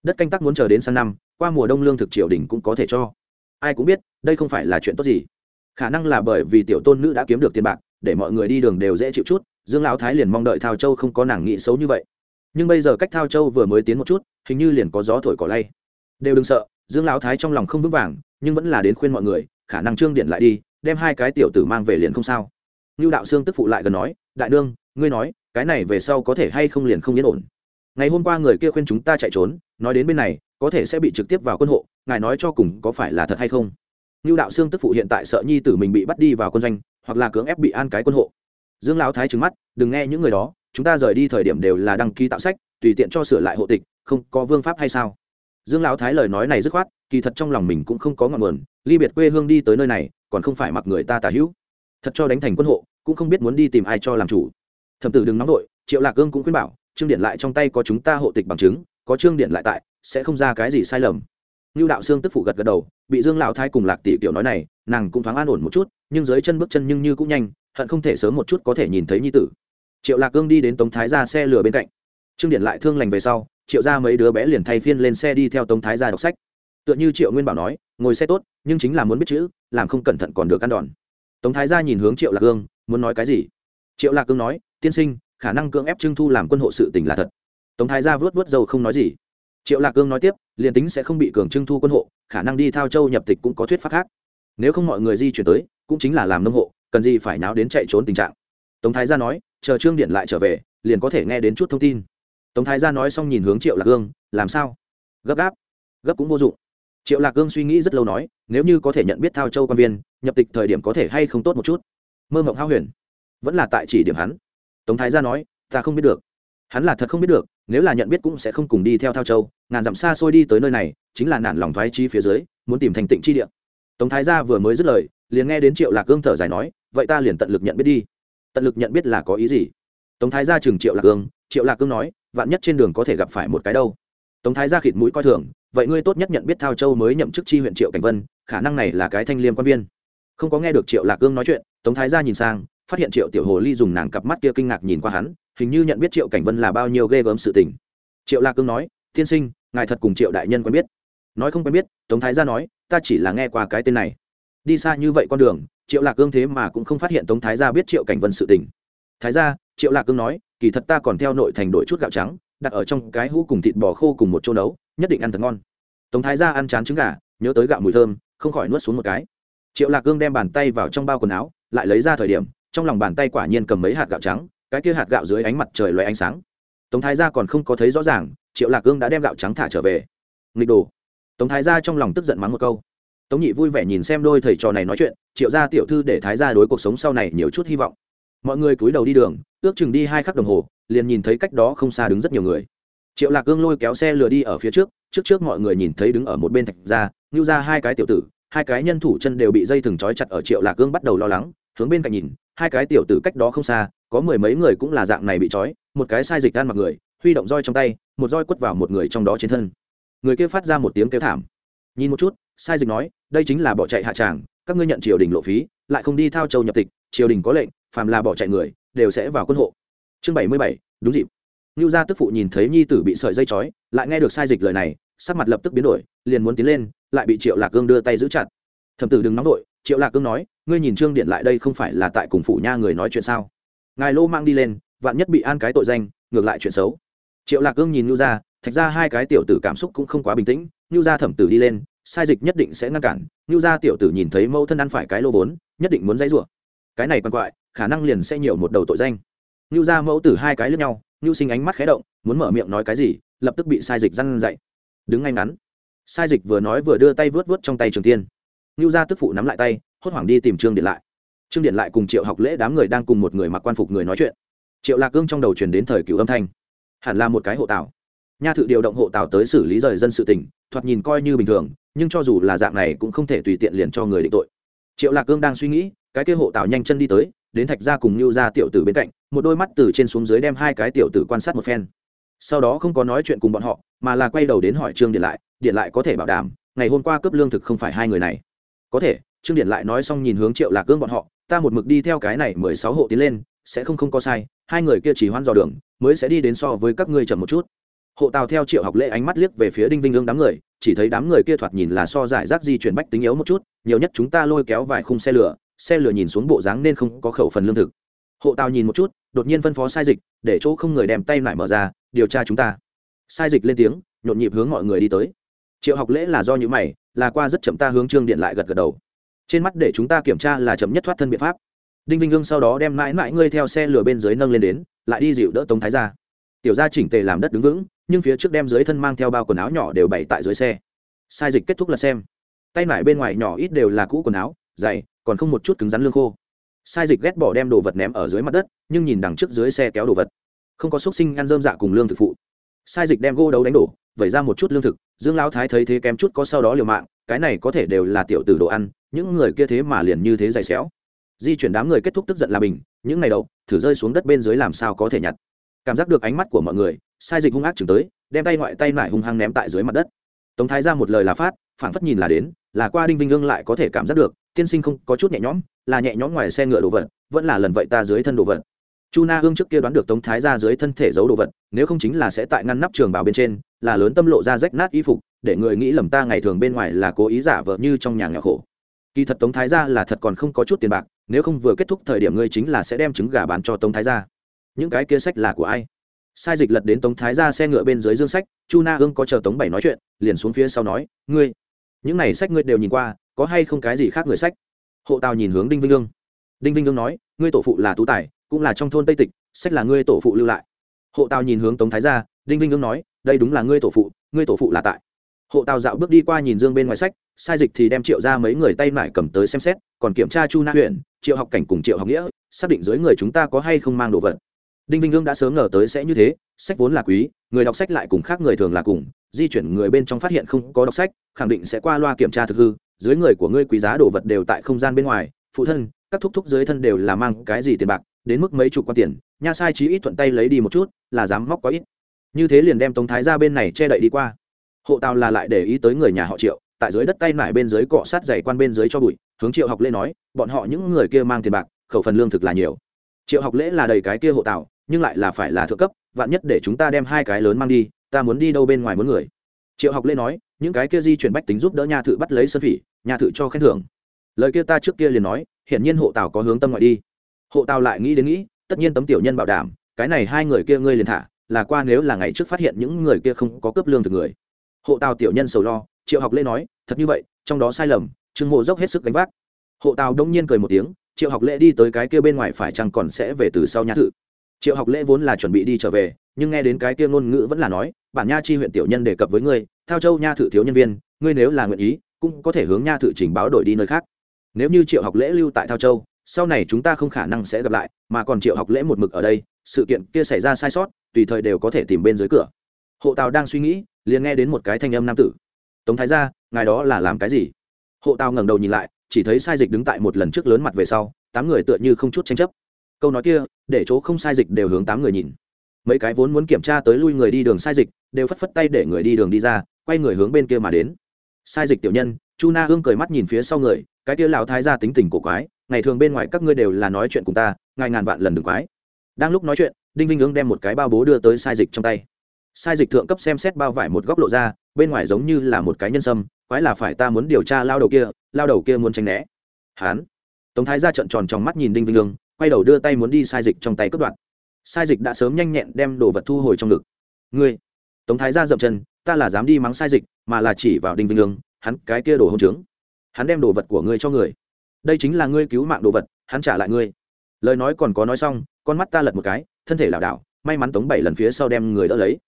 [SPEAKER 1] Đất canh tác muốn chờ đến sang năm, qua mùa đông lương thực triều đình cũng có thể cho. Ai cũng biết, đây không phải là chuyện tốt gì. Khả năng là bởi vì tiểu tôn nữ đã kiếm được tiền bạc, để mọi người đi đường đều dễ chịu chút, dương lão thái liền mong đợi thao châu không có nàng nghĩ xấu như vậy. Nhưng bây giờ cách thao châu vừa mới tiến một chút, hình như liền có gió thổi cỏ lay. Đều đừng sợ, dương lão thái trong lòng không vững vàng, nhưng vẫn là đến khuyên mọi người, khả năng trương điện lại đi, đem hai cái tiểu tử mang về liền không sao. Nưu đạo xương tức phụ lại gần nói, đại đương ngươi nói, cái này về sau có thể hay không liền không yên ổn? Ngày hôm qua người kia khuyên chúng ta chạy trốn, nói đến bên này, có thể sẽ bị trực tiếp vào quân hộ, ngài nói cho cùng có phải là thật hay không? Nưu đạo xương tức phụ hiện tại sợ nhi tử mình bị bắt đi vào quân doanh, hoặc là cưỡng ép bị an cái quân hộ. Dương lão thái trừng mắt, đừng nghe những người đó, chúng ta rời đi thời điểm đều là đăng ký tạo sách, tùy tiện cho sửa lại hộ tịch, không có vương pháp hay sao? Dương lão thái lời nói này dứt khoát, kỳ thật trong lòng mình cũng không có ngọn nguồn, ly biệt quê hương đi tới nơi này, còn không phải mặc người ta tà hữu. Thật cho đánh thành quân hộ cũng không biết muốn đi tìm ai cho làm chủ. Thẩm tử đừng nóng vội, triệu lạc cương cũng khuyên bảo, trương điện lại trong tay có chúng ta hộ tịch bằng chứng, có trương điện lại tại, sẽ không ra cái gì sai lầm. Như đạo sương tức phụ gật gật đầu, bị dương lão thái cùng lạc tỷ kiểu nói này, nàng cũng thoáng an ổn một chút, nhưng dưới chân bước chân nhưng như cũng nhanh, hận không thể sớm một chút có thể nhìn thấy nhi tử. Triệu lạc cương đi đến tống thái ra xe lửa bên cạnh. Trương điện lại thương lành về sau, triệu ra mấy đứa bé liền thay phiên lên xe đi theo tống thái ra đọc sách. Tựa như triệu nguyên bảo nói, ngồi xe tốt, nhưng chính là muốn biết chữ, làm không cẩn thận còn được ăn đòn. Tống thái ra nhìn hướng triệu lạc cương muốn nói cái gì? Triệu lạc cương nói, tiên sinh, khả năng cưỡng ép trưng thu làm quân hộ sự tình là thật. Tống thái gia vớt vớt dầu không nói gì. Triệu lạc cương nói tiếp, liền tính sẽ không bị cường trưng thu quân hộ, khả năng đi thao châu nhập tịch cũng có thuyết pháp khác. Nếu không mọi người di chuyển tới, cũng chính là làm nông hộ, cần gì phải náo đến chạy trốn tình trạng. Tống thái gia nói, chờ trương điện lại trở về, liền có thể nghe đến chút thông tin. Tống thái gia nói xong nhìn hướng triệu lạc cương, làm sao? Gấp gáp, gấp cũng vô dụng. Triệu lạc cương suy nghĩ rất lâu nói, nếu như có thể nhận biết thao châu quan viên, nhập tịch thời điểm có thể hay không tốt một chút? Mơ mộng hao huyền. Vẫn là tại chỉ điểm hắn. Tống thái gia nói, ta không biết được. Hắn là thật không biết được, nếu là nhận biết cũng sẽ không cùng đi theo thao châu, ngàn dặm xa xôi đi tới nơi này, chính là nản lòng thoái chi phía dưới, muốn tìm thành tịnh chi địa. Tống thái gia vừa mới dứt lời, liền nghe đến triệu lạc cương thở dài nói, vậy ta liền tận lực nhận biết đi. Tận lực nhận biết là có ý gì? Tống thái gia chừng triệu lạc cương triệu lạc cương nói, vạn nhất trên đường có thể gặp phải một cái đâu. Tống thái gia khịt mũi coi thường, vậy ngươi tốt nhất nhận biết thao châu mới nhậm chức chi huyện triệu cảnh vân, khả năng này là cái thanh liêm quan viên. Không có nghe được triệu lạc cương nói chuyện tống thái gia nhìn sang, phát hiện triệu tiểu hồ ly dùng nàng cặp mắt kia kinh ngạc nhìn qua hắn, hình như nhận biết triệu cảnh vân là bao nhiêu ghê gớm sự tình. Triệu lạc cương nói, tiên sinh, ngài thật cùng triệu đại nhân quen biết. Nói không quen biết, tống thái gia nói, ta chỉ là nghe qua cái tên này. Đi xa như vậy con đường, triệu lạc cương thế mà cũng không phát hiện tống thái gia biết triệu cảnh vân sự tình. Thái gia, triệu lạc cương nói, kỳ thật ta còn theo nội thành đổi chút gạo trắng, đặt ở trong cái hũ cùng thịt bò khô cùng một chỗ nấu, nhất định ăn thật ngon. Tống thái gia ăn chán trứng gà, nhớ tới gạo mùi thơm, không khỏi nuốt xuống một cái. Triệu lạc cương đem bàn tay vào trong bao quần áo lại lấy ra thời điểm, trong lòng bàn tay quả nhiên cầm mấy hạt gạo trắng, cái kia hạt gạo dưới ánh mặt trời loay ánh sáng. Tống thái gia còn không có thấy rõ ràng, triệu lạc cương đã đem gạo trắng thả trở về. Nghịch đồ. Tống thái gia trong lòng tức giận mắng một câu. Tống nhị vui vẻ nhìn xem đôi thầy trò này nói chuyện, triệu gia tiểu thư để thái gia đối cuộc sống sau này nhiều chút hy vọng. Mọi người cúi đầu đi đường, ước chừng đi hai khắc đồng hồ, liền nhìn thấy cách đó không xa đứng rất nhiều người. Triệu lạc cương lôi kéo xe lừa đi ở phía trước trước trước mọi người nhìn thấy đứng ở một bên thạch ra ngưu ra hai cái tiểu tử, hai cái nhân thủ chân đều bị dây thừng trói chặt ở triệu lạc cương bắt đầu lo lắng hướng bên cạnh nhìn, hai cái tiểu tử cách đó không xa, có mười mấy người cũng là dạng này bị trói, một cái sai dịch gan mặc người, huy động roi trong tay, một roi quất vào một người trong đó trên thân. Người kia phát ra một tiếng kêu thảm. Nhìn một chút, sai dịch nói, đây chính là bỏ chạy hạ tràng, các ngươi nhận triều đình lộ phí, lại không đi thao châu nhập tịch, triều đình có lệnh, phàm là bỏ chạy người, đều sẽ vào quân hộ. Chương bảy mươi bảy, đúng dịp. Ngưu gia tức phụ nhìn thấy nhi tử bị sợi dây trói, lại nghe được sai dịch lời này, sắc mặt lập tức biến đổi, liền muốn tiến lên, lại bị triệu lạc cương đưa tay giữ chặt. Thẩm tử đừng nóng vội triệu lạc cương nói, ngươi nhìn trương điện lại đây không phải là tại cùng phủ nha người nói chuyện sao? Ngài lô mang đi lên, vạn nhất bị an cái tội danh, ngược lại chuyện xấu. Triệu lạc cương nhìn ngưu gia, thạch ra hai cái tiểu tử cảm xúc cũng không quá bình tĩnh ngưu gia thẩm tử đi lên, sai dịch nhất định sẽ ngăn cản ngưu gia tiểu tử nhìn thấy mẫu thân ăn phải cái lô vốn, nhất định muốn dãy rủa. Cái này quan quại, khả năng liền sẽ nhiều một đầu tội danh. Ngưu gia mẫu tử hai cái lướt nhau ngưu sinh ánh mắt khé động, muốn mở miệng nói cái gì, lập tức bị sai dịch răn dậy đứng ngay ngắn. Sai dịch vừa nói vừa đưa tay vớt vớt trong tay trường tiên ngưu gia tức phụ nắm lại tay, hốt hoảng đi tìm trương điện lại. Trương điện lại cùng triệu học lễ đám người đang cùng một người mặc quan phục người nói chuyện. Triệu lạc Cương trong đầu truyền đến thời cựu âm thanh. Hẳn là một cái hộ tảo. Nha thự điều động hộ tảo tới xử lý rời dân sự tỉnh thoạt nhìn coi như bình thường, nhưng cho dù là dạng này cũng không thể tùy tiện liền cho người định tội. Triệu lạc cương đang suy nghĩ, cái kia hộ tảo nhanh chân đi tới, đến thạch gia cùng lưu Gia tiểu tử bên cạnh, một đôi mắt từ trên xuống dưới đem hai cái tiểu tử quan sát một phen. Sau đó không có nói chuyện cùng bọn họ, mà là quay đầu đến hỏi trương điện lại điện lại có thể bảo đảm, ngày hôm qua cấp lương thực không phải hai người này có thể, trương điện lại nói xong nhìn hướng triệu lạc cương bọn họ, ta một mực đi theo cái này mười sáu hộ tiến lên, sẽ không không có sai, hai người kia chỉ hoan dò đường, mới sẽ đi đến so với các ngươi chậm một chút. Hộ tàu theo triệu học lễ ánh mắt liếc về phía đinh vinh ương đám người, chỉ thấy đám người kia thoạt nhìn là so giải rác di chuyển bách tính yếu một chút, nhiều nhất chúng ta lôi kéo vài khung xe lửa xe lửa nhìn xuống bộ dáng nên không có khẩu phần lương thực. Hộ tàu nhìn một chút, đột nhiên phân phó sai dịch, để chỗ không người đem tay lại mở ra, điều tra chúng ta. Sai dịch lên tiếng, nhộn nhịp hướng mọi người đi tới. Triệu học lễ là do những mày là qua rất chậm ta hướng trương điện lại gật gật đầu. Trên mắt để chúng ta kiểm tra là chậm nhất thoát thân biện pháp. Đinh vinh ương sau đó đem mãi mãi ngươi theo xe lửa bên dưới nâng lên đến, lại đi dịu đỡ tống thái ra tiểu gia chỉnh tề làm đất đứng vững, nhưng phía trước đem dưới thân mang theo bao quần áo nhỏ đều bày tại dưới xe. Sai dịch kết thúc là xem. Tay lại bên ngoài nhỏ ít đều là cũ quần áo, dày, còn không một chút cứng rắn lương khô. Sai dịch ghét bỏ đem đồ vật ném ở dưới mặt đất, nhưng nhìn đằng trước dưới xe kéo đồ vật. Không có xúc sinh ăn dơm dạ cùng lương thực phụ. Sai dịch đem gô đấu đánh đổ vẩy ra một chút lương thực, dương lão thái thấy thế kém chút có sau đó liều mạng, cái này có thể đều là tiểu tử đồ ăn, những người kia thế mà liền như thế dày xéo. Di chuyển đám người kết thúc tức giận là bình, những ngày đầu, thử rơi xuống đất bên dưới làm sao có thể nhặt. Cảm giác được ánh mắt của mọi người, sai dịch hung ác chừng tới, đem tay ngoại tay nải hung hăng ném tại dưới mặt đất. Tống thái ra một lời là phát phản phất nhìn là đến, là qua đinh vinh ương lại có thể cảm giác được, tiên sinh không có chút nhẹ nhõm, là nhẹ nhõm ngoài xe ngựa đồ vật, vẫn là lần vậy ta dưới thân đồ vật. Chu na hương trước kia đoán được tống thái ra dưới thân thể giấu đồ vật, nếu không chính là sẽ tại ngăn nắp trường bảo bên trên là lớn tâm lộ ra rách nát y phục, để người nghĩ lầm ta ngày thường bên ngoài là cố ý giả vờ như trong nhà nghèo khổ kỳ thật tống thái gia là thật còn không có chút tiền bạc, nếu không vừa kết thúc thời điểm ngươi chính là sẽ đem trứng gà bán cho tống thái gia. những cái kia sách là của ai sai dịch lật đến tống thái ra xe ngựa bên dưới dương sách, chu na hương có chờ tống bảy nói chuyện, liền xuống phía sau nói, ngươi, những này sách ngươi đều nhìn qua, có hay không cái gì khác người sách hộ tào nhìn hướng đinh vinh lương. đinh vinh lương nói, ngươi tổ phụ là tú tài, cũng là trong thôn tây tịch, sách là ngươi tổ phụ lưu lại hộ tào nhìn hướng tống thái ra đinh vinh ương nói, đây đúng là ngươi tổ phụ, ngươi tổ phụ là tại. Hộ tào dạo bước đi qua nhìn dương bên ngoài sách, sai dịch thì đem triệu ra mấy người tay mải cầm tới xem xét, còn kiểm tra chu na huyện triệu học cảnh cùng triệu học nghĩa, xác định dưới người chúng ta có hay không mang đồ vật. Đinh vinh ương đã sớm ngờ tới sẽ như thế, sách vốn là quý, người đọc sách lại cùng khác người thường là cùng, di chuyển người bên trong phát hiện không có đọc sách, khẳng định sẽ qua loa kiểm tra thực hư, dưới người của ngươi quý giá đồ vật đều tại không gian bên ngoài, phụ thân, các thúc thúc dưới thân đều là mang cái gì tiền bạc, đến mức mấy chục quan tiền, nha sai chí ít thuận tay lấy đi một chút, là dám móc quá ít như thế liền đem tống thái ra bên này che đậy đi qua. Hộ tàu là lại để ý tới người nhà họ triệu, tại dưới đất tay nải bên dưới cọ sát dày quan bên dưới cho bụi, hướng triệu học lễ nói, bọn họ những người kia mang tiền bạc, khẩu phần lương thực là nhiều. Triệu học lễ là đầy cái kia hộ tàu nhưng lại là phải là thượng cấp, vạn nhất để chúng ta đem hai cái lớn mang đi, ta muốn đi đâu bên ngoài muốn người. Triệu học lễ nói, những cái kia di chuyển bách tính giúp đỡ nhà thự bắt lấy sân phỉ, nhà thự cho khen thưởng. Lời kia ta trước kia liền nói, hiển nhiên hộ tàu có hướng tâm ngoại đi. Hộ tàu lại nghĩ đến nghĩ, tất nhiên tấm tiểu nhân bảo đảm, cái này hai người kia ngươi liền thả là qua nếu là ngày trước phát hiện những người kia không có cướp lương từ người. Hộ tàu tiểu nhân sầu lo, triệu học lễ nói, thật như vậy, trong đó sai lầm, trương mộ dốc hết sức gánh vác. Hộ tàu đông nhiên cười một tiếng, triệu học lễ đi tới cái kia bên ngoài phải chăng còn sẽ về từ sau nhà thự. Triệu học lễ vốn là chuẩn bị đi trở về, nhưng nghe đến cái kia ngôn ngữ vẫn là nói, bản nha chi huyện tiểu nhân đề cập với ngươi, thao châu nha thự thiếu nhân viên, ngươi nếu là nguyện ý, cũng có thể hướng nha thự trình báo đổi đi nơi khác. Nếu như triệu học lễ lưu tại thao châu, sau này chúng ta không khả năng sẽ gặp lại, mà còn triệu học lễ một mực ở đây sự kiện kia xảy ra sai sót, tùy thời đều có thể tìm bên dưới cửa. Hộ tàu đang suy nghĩ, liền nghe đến một cái thanh âm nam tử. Tống thái gia, ngài đó là làm cái gì? Hộ tàu ngẩng đầu nhìn lại, chỉ thấy sai dịch đứng tại một lần trước lớn mặt về sau, tám người tựa như không chút tranh chấp. Câu nói kia, để chỗ không sai dịch đều hướng tám người nhìn. Mấy cái vốn muốn kiểm tra tới lui người đi đường sai dịch, đều phất phất tay để người đi đường đi ra, quay người hướng bên kia mà đến. Sai dịch tiểu nhân, chu na hương cười mắt nhìn phía sau người, cái kia lão thái gia tính tình cổ quái, ngày thường bên ngoài các ngươi đều là nói chuyện cùng ta, ngài ngàn vạn lần đừng quái đang lúc nói chuyện đinh vinh ứng đem một cái bao bố đưa tới sai dịch trong tay. Sai dịch thượng cấp xem xét bao vải một góc lộ ra bên ngoài giống như là một cái nhân sâm quái là phải ta muốn điều tra lao đầu kia lao đầu kia muốn tránh né. Hán. Tống thái ra trận tròn trong mắt nhìn đinh vinh lương, quay đầu đưa tay muốn đi sai dịch trong tay cướp đoạt. Sai dịch đã sớm nhanh nhẹn đem đồ vật thu hồi trong ngực. Ngươi. Tống thái ra dậm chân ta là dám đi mắng sai dịch mà là chỉ vào đinh vinh lương, hắn cái kia đồ hông trướng. Hắn đem đồ vật của ngươi cho người. Đây chính là ngươi cứu mạng đồ vật hắn trả lại ngươi. Lời nói còn có nói xong con mắt ta lật một cái, thân thể lảo đảo, may mắn tống bảy lần phía sau đem người đỡ lấy.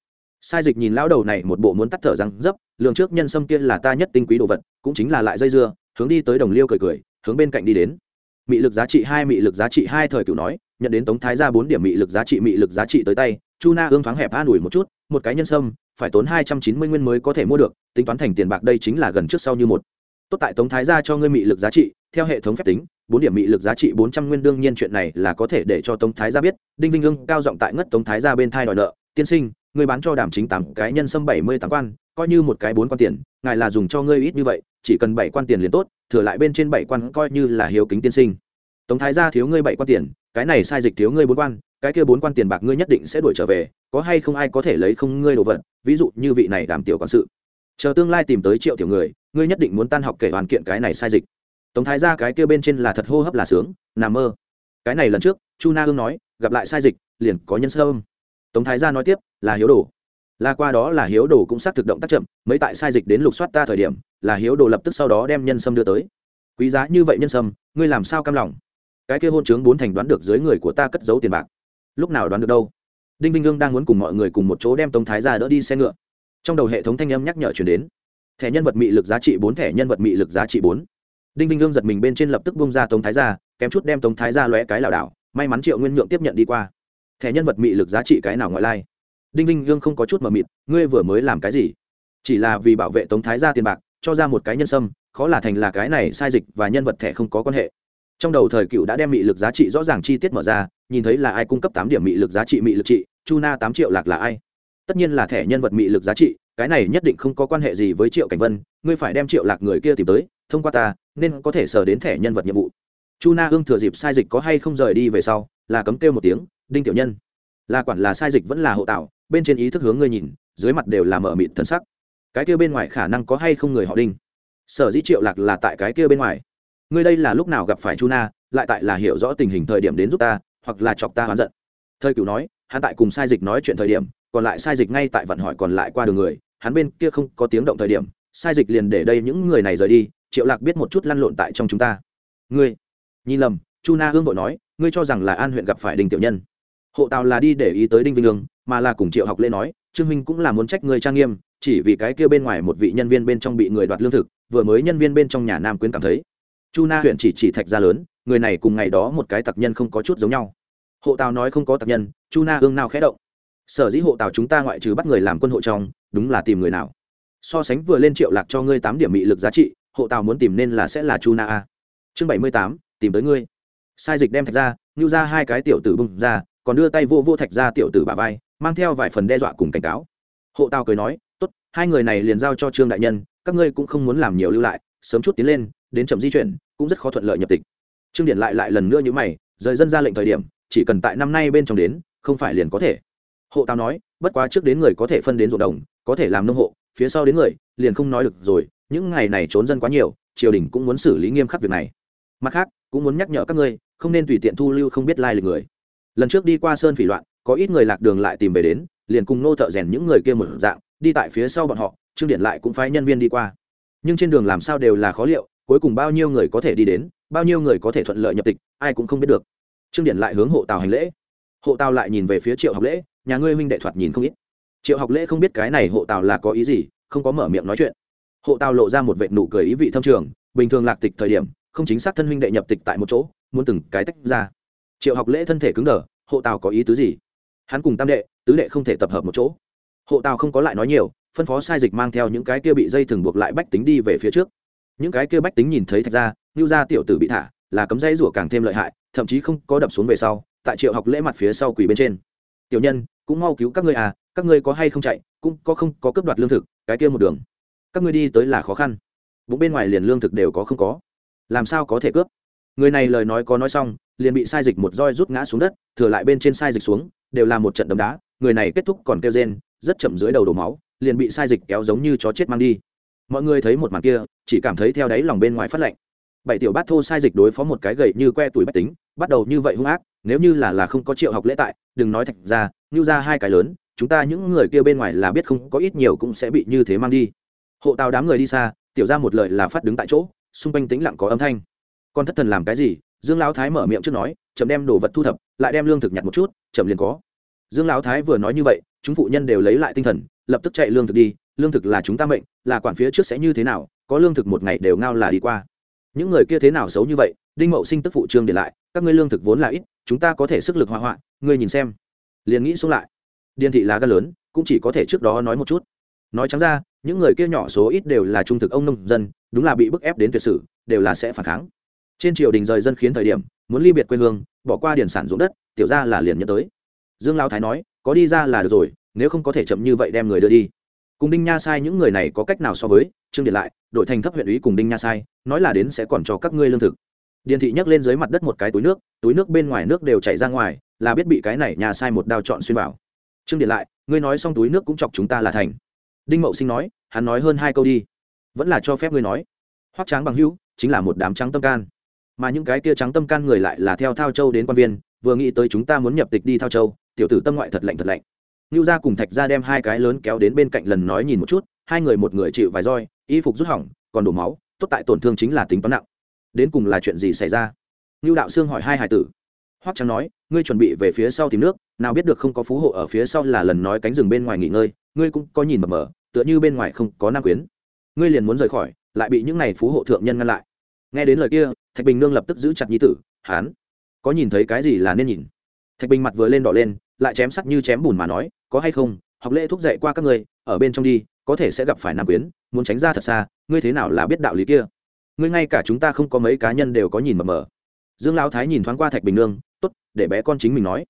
[SPEAKER 1] Sai dịch nhìn lão đầu này một bộ muốn tắt thở răng dấp, lường trước nhân sâm kia là ta nhất tinh quý đồ vật, cũng chính là lại dây dưa, hướng đi tới đồng liêu cười cười, hướng bên cạnh đi đến. Mị lực giá trị hai, mị lực giá trị hai thời cửu nói, nhận đến tống thái ra bốn điểm mị lực giá trị, mị lực giá trị tới tay, chu na hương thoáng hẹp an ủi một chút, một cái nhân sâm, phải tốn hai trăm chín mươi nguyên mới có thể mua được, tính toán thành tiền bạc đây chính là gần trước sau như một tốt tại tống thái gia cho ngươi mị lực giá trị, theo hệ thống phép tính, bốn điểm mị lực giá trị bốn trăm nguyên đương nhiên chuyện này là có thể để cho tống thái gia biết, đinh vinh ương cao giọng tại ngất tống thái gia bên thai đòi nợ, tiên sinh, ngươi bán cho đàm chính tám cái nhân sâm bảy mươi tám quan, coi như một cái bốn quan tiền, ngài là dùng cho ngươi ít như vậy, chỉ cần bảy quan tiền liền tốt, thừa lại bên trên bảy quan coi như là hiếu kính tiên sinh. Tống thái gia thiếu ngươi bảy quan tiền, cái này sai dịch thiếu ngươi bốn quan, cái kia bốn quan tiền bạc ngươi nhất định sẽ đuổi trở về, có hay không ai có thể lấy không ngươi đồ vật, ví dụ như vị này đàm tiểu quản sự. Chờ tương lai tìm tới triệu tiểu người ngươi nhất định muốn tan học kể hoàn kiện cái này sai dịch. Tống thái ra cái kia bên trên là thật hô hấp là sướng, nằm mơ. Cái này lần trước, chu na hương nói, gặp lại sai dịch, liền có nhân sơ âm tống thái gia nói tiếp, là hiếu đồ. Là qua đó là hiếu đồ cũng xác thực động tác chậm, mấy tại sai dịch đến lục soát ta thời điểm, là hiếu đồ lập tức sau đó đem nhân sâm đưa tới. Quý giá như vậy nhân sâm, ngươi làm sao cam lòng? Cái kia hôn chướng bốn thành đoán được dưới người của ta cất giấu tiền bạc. Lúc nào đoán được đâu? Đinh vinh ương đang muốn cùng mọi người cùng một chỗ đem tống thái gia đỡ đi xe ngựa. Trong đầu hệ thống thanh âm nhắc nhở chuyển đến thẻ nhân vật mị lực giá trị bốn, thẻ nhân vật mị lực giá trị bốn. Đinh vinh ương giật mình bên trên lập tức bung ra tống thái gia, kém chút đem tống thái gia lóe cái lảo đảo, may mắn triệu nguyên nhượng tiếp nhận đi qua. Thẻ nhân vật mị lực giá trị cái nào ngoại lai? Đinh vinh ương không có chút mờ mịt, ngươi vừa mới làm cái gì? Chỉ là vì bảo vệ tống thái gia tiền bạc, cho ra một cái nhân sâm, khó là thành là cái này sai dịch và nhân vật thẻ không có quan hệ. Trong đầu thời cựu đã đem mị lực giá trị rõ ràng chi tiết mở ra, nhìn thấy là ai cung cấp tám điểm mị lực giá trị mị lực trị, chu na tám triệu lạc là ai? Tất nhiên là thẻ nhân vật mị lực giá trị cái này nhất định không có quan hệ gì với triệu cảnh vân ngươi phải đem triệu lạc người kia tìm tới thông qua ta nên có thể sờ đến thẻ nhân vật nhiệm vụ chu na hương thừa dịp sai dịch có hay không rời đi về sau là cấm kêu một tiếng đinh tiểu nhân là quản là sai dịch vẫn là hộ tạo bên trên ý thức hướng ngươi nhìn dưới mặt đều là mở mịt thân sắc cái kia bên ngoài khả năng có hay không người họ đinh sở dĩ triệu lạc là tại cái kia bên ngoài ngươi đây là lúc nào gặp phải chu na lại tại là hiểu rõ tình hình thời điểm đến giúp ta hoặc là chọc ta hoán giận thời cửu nói hắn tại cùng sai dịch nói chuyện thời điểm còn lại sai dịch ngay tại vận hỏi còn lại qua đường người, hắn bên kia không có tiếng động thời điểm, sai dịch liền để đây những người này rời đi, triệu lạc biết một chút lăn lộn tại trong chúng ta. Ngươi, nhìn lầm, chu na hương vội nói, ngươi cho rằng là an huyện gặp phải đinh tiểu nhân. Hộ tàu là đi để ý tới đinh vinh lương mà là cùng triệu học lễ nói, trương minh cũng là muốn trách ngươi trang nghiêm, chỉ vì cái kia bên ngoài một vị nhân viên bên trong bị người đoạt lương thực, vừa mới nhân viên bên trong nhà nam quyến cảm thấy. Chu na huyện chỉ chỉ thạch ra lớn, người này cùng ngày đó một cái tặc nhân không có chút giống nhau. Hộ tàu nói không có tặc nhân, chu na hương nào khẽ động sở dĩ hộ tào chúng ta ngoại trừ bắt người làm quân hộ trong, đúng là tìm người nào. So sánh vừa lên triệu lạc cho ngươi tám điểm mị lực giá trị, hộ tào muốn tìm nên là sẽ là chu na a. Chương bảy mươi tám, tìm tới ngươi. Sai dịch đem thạch ra ngưu ra hai cái tiểu tử bung ra, còn đưa tay vô vô thạch ra tiểu tử bà vai, mang theo vài phần đe dọa cùng cảnh cáo. Hộ tào cười nói, tốt, hai người này liền giao cho trương đại nhân, các ngươi cũng không muốn làm nhiều lưu lại, sớm chút tiến lên, đến chậm di chuyển, cũng rất khó thuận lợi nhập tịch. Trương điện lại lại lần nữa như mày, rời dân ra lệnh thời điểm, chỉ cần tại năm nay bên trong đến, không phải liền có thể hộ tào nói, bất quá trước đến người có thể phân đến ruộng đồng, có thể làm nông hộ, phía sau đến người, liền không nói được rồi, những ngày này trốn dân quá nhiều, triều đình cũng muốn xử lý nghiêm khắc việc này. Mặt khác, cũng muốn nhắc nhở các ngươi, không nên tùy tiện thu lưu không biết lai lịch người. Lần trước đi qua sơn phỉ loạn, có ít người lạc đường lại tìm về đến, liền cùng nô thợ rèn những người kia một dạng, đi tại phía sau bọn họ, trương điện lại cũng phái nhân viên đi qua. Nhưng trên đường làm sao đều là khó liệu, cuối cùng bao nhiêu người có thể đi đến, bao nhiêu người có thể thuận lợi nhập tịch, ai cũng không biết được. Trương điện lại hướng hộ tàu hành lễ. Hộ tàu lại nhìn về phía triệu học lễ nhà ngươi huynh đệ thoạt nhìn không ít. Triệu học lễ không biết cái này hộ tào là có ý gì, không có mở miệng nói chuyện. Hộ tào lộ ra một vệ nụ cười ý vị thâm trường, bình thường lạc tịch thời điểm, không chính xác thân huynh đệ nhập tịch tại một chỗ, muốn từng cái tách ra. Triệu học lễ thân thể cứng đờ, hộ tào có ý tứ gì? Hắn cùng tam đệ, tứ đệ không thể tập hợp một chỗ. Hộ tào không có lại nói nhiều, phân phó sai dịch mang theo những cái kia bị dây thừng buộc lại bách tính đi về phía trước. Những cái kia bách tính nhìn thấy thạch ra ngưu ra tiểu tử bị thả, là cấm dây rủa càng thêm lợi hại, thậm chí không có đập xuống về sau, tại triệu học lễ mặt phía sau quỳ bên trên. Tiểu nhân cũng mau cứu các ngươi à các ngươi có hay không chạy, cũng có không, có cướp đoạt lương thực, cái kia một đường. Các ngươi đi tới là khó khăn. Bụng bên ngoài liền lương thực đều có không có. Làm sao có thể cướp? Người này lời nói có nói xong, liền bị sai dịch một roi rút ngã xuống đất, thừa lại bên trên sai dịch xuống, đều là một trận đấm đá. Người này kết thúc còn kêu rên, rất chậm dưới đầu đổ máu, liền bị sai dịch kéo giống như chó chết mang đi. Mọi người thấy một màn kia, chỉ cảm thấy theo đáy lòng bên ngoài phát lạnh. Bảy tiểu bát thô sai dịch đối phó một cái gậy như que tuổi bách tính, bắt đầu như vậy hung ác, nếu như là là không có triệu học lễ tại, đừng nói thạch ra như ra hai cái lớn, chúng ta những người kia bên ngoài là biết không, có ít nhiều cũng sẽ bị như thế mang đi. Hộ tàu đám người đi xa, tiểu ra một lời là phát đứng tại chỗ, xung quanh tĩnh lặng có âm thanh. Con thất thần làm cái gì? Dương lão thái mở miệng trước nói, chậm đem đồ vật thu thập, lại đem lương thực nhặt một chút, chậm liền có. Dương lão thái vừa nói như vậy, chúng phụ nhân đều lấy lại tinh thần, lập tức chạy lương thực đi, lương thực là chúng ta mệnh, là quản phía trước sẽ như thế nào, có lương thực một ngày đều ngao là đi qua. Những người kia thế nào xấu như vậy, đinh mậu sinh tức phụ trương để lại, các ngươi lương thực vốn là ít, chúng ta có thể sức lực hoa hoạn, ngươi nhìn xem liền nghĩ xuống lại. Điền thị là gan lớn, cũng chỉ có thể trước đó nói một chút. Nói trắng ra, những người kia nhỏ số ít đều là trung thực ông nông dân, đúng là bị bức ép đến tuyệt sử, đều là sẽ phản kháng. Trên triều đình rời dân khiến thời điểm, muốn ly biệt quê hương, bỏ qua điển sản ruộng đất, tiểu ra là liền nhớ tới. Dương lao thái nói, có đi ra là được rồi, nếu không có thể chậm như vậy đem người đưa đi. Cùng đinh nha sai những người này có cách nào so với, trương điện lại đội thành thấp huyện ủy cùng đinh nha sai, nói là đến sẽ còn cho các ngươi lương thực. Điền thị nhấc lên dưới mặt đất một cái túi nước túi nước bên ngoài nước đều chảy ra ngoài là biết bị cái này nhà sai một đao chọn xuyên vào trương điện lại ngươi nói xong túi nước cũng chọc chúng ta là thành đinh mậu sinh nói hắn nói hơn hai câu đi vẫn là cho phép ngươi nói hoắc tráng bằng hữu chính là một đám trắng tâm can mà những cái kia trắng tâm can người lại là theo thao châu đến quan viên vừa nghĩ tới chúng ta muốn nhập tịch đi thao châu tiểu tử tâm ngoại thật lạnh thật lạnh Nưu gia cùng Thạch gia đem hai cái lớn kéo đến bên cạnh lần nói nhìn một chút, hai người một người chịu vài roi, y phục rút hỏng, còn đổ máu, tốt tại tổn thương chính là tính toán nặng. Đến cùng là chuyện gì xảy ra? Nưu đạo xương hỏi hai hải tử. Hoắc Trắng nói, ngươi chuẩn bị về phía sau tìm nước, nào biết được không có phú hộ ở phía sau là lần nói cánh rừng bên ngoài nghỉ ngơi, ngươi cũng có nhìn mờ mờ, tựa như bên ngoài không có nam quyến. Ngươi liền muốn rời khỏi, lại bị những này phú hộ thượng nhân ngăn lại. Nghe đến lời kia, Thạch Bình Nương lập tức giữ chặt nhi tử, hán, có nhìn thấy cái gì là nên nhìn. Thạch Bình mặt vừa lên đỏ lên, lại chém sắt như chém bùn mà nói, có hay không học lễ thúc dạy qua các ngươi ở bên trong đi có thể sẽ gặp phải nam quyến muốn tránh ra thật xa ngươi thế nào là biết đạo lý kia ngươi ngay cả chúng ta không có mấy cá nhân đều có nhìn mờ mờ dương lão thái nhìn thoáng qua thạch bình nương để bé con chính mình nói.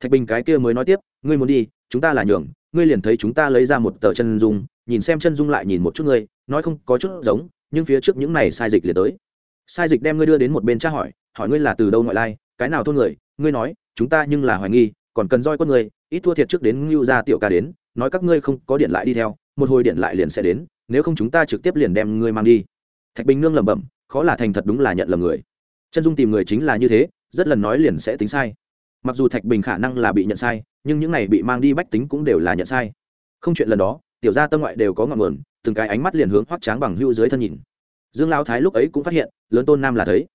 [SPEAKER 1] Thạch bình cái kia mới nói tiếp, ngươi muốn đi, chúng ta là nhường, ngươi liền thấy chúng ta lấy ra một tờ chân dung, nhìn xem chân dung lại nhìn một chút ngươi, nói không có chút giống, nhưng phía trước những này sai dịch liền tới. Sai dịch đem ngươi đưa đến một bên tra hỏi hỏi ngươi là từ đâu ngoại lai, cái nào thôn người? Ngươi nói, chúng ta nhưng là hoài nghi, còn cần roi con người ít thua thiệt trước đến ngưu gia tiểu ca đến, nói các ngươi không có điện lại đi theo, một hồi điện lại liền sẽ đến, nếu không chúng ta trực tiếp liền đem ngươi mang đi. Thạch bình nương lẩm bẩm, khó là thành thật đúng là nhận lầm người. Chân dung tìm người chính là như thế rất lần nói liền sẽ tính sai. Mặc dù thạch bình khả năng là bị nhận sai, nhưng những này bị mang đi bách tính cũng đều là nhận sai. Không chuyện lần đó, tiểu gia tâm ngoại đều có ngọn nguồn, từng cái ánh mắt liền hướng hoắc tráng bằng hưu dưới thân nhìn. Dương lao thái lúc ấy cũng phát hiện, lớn tôn nam là thấy.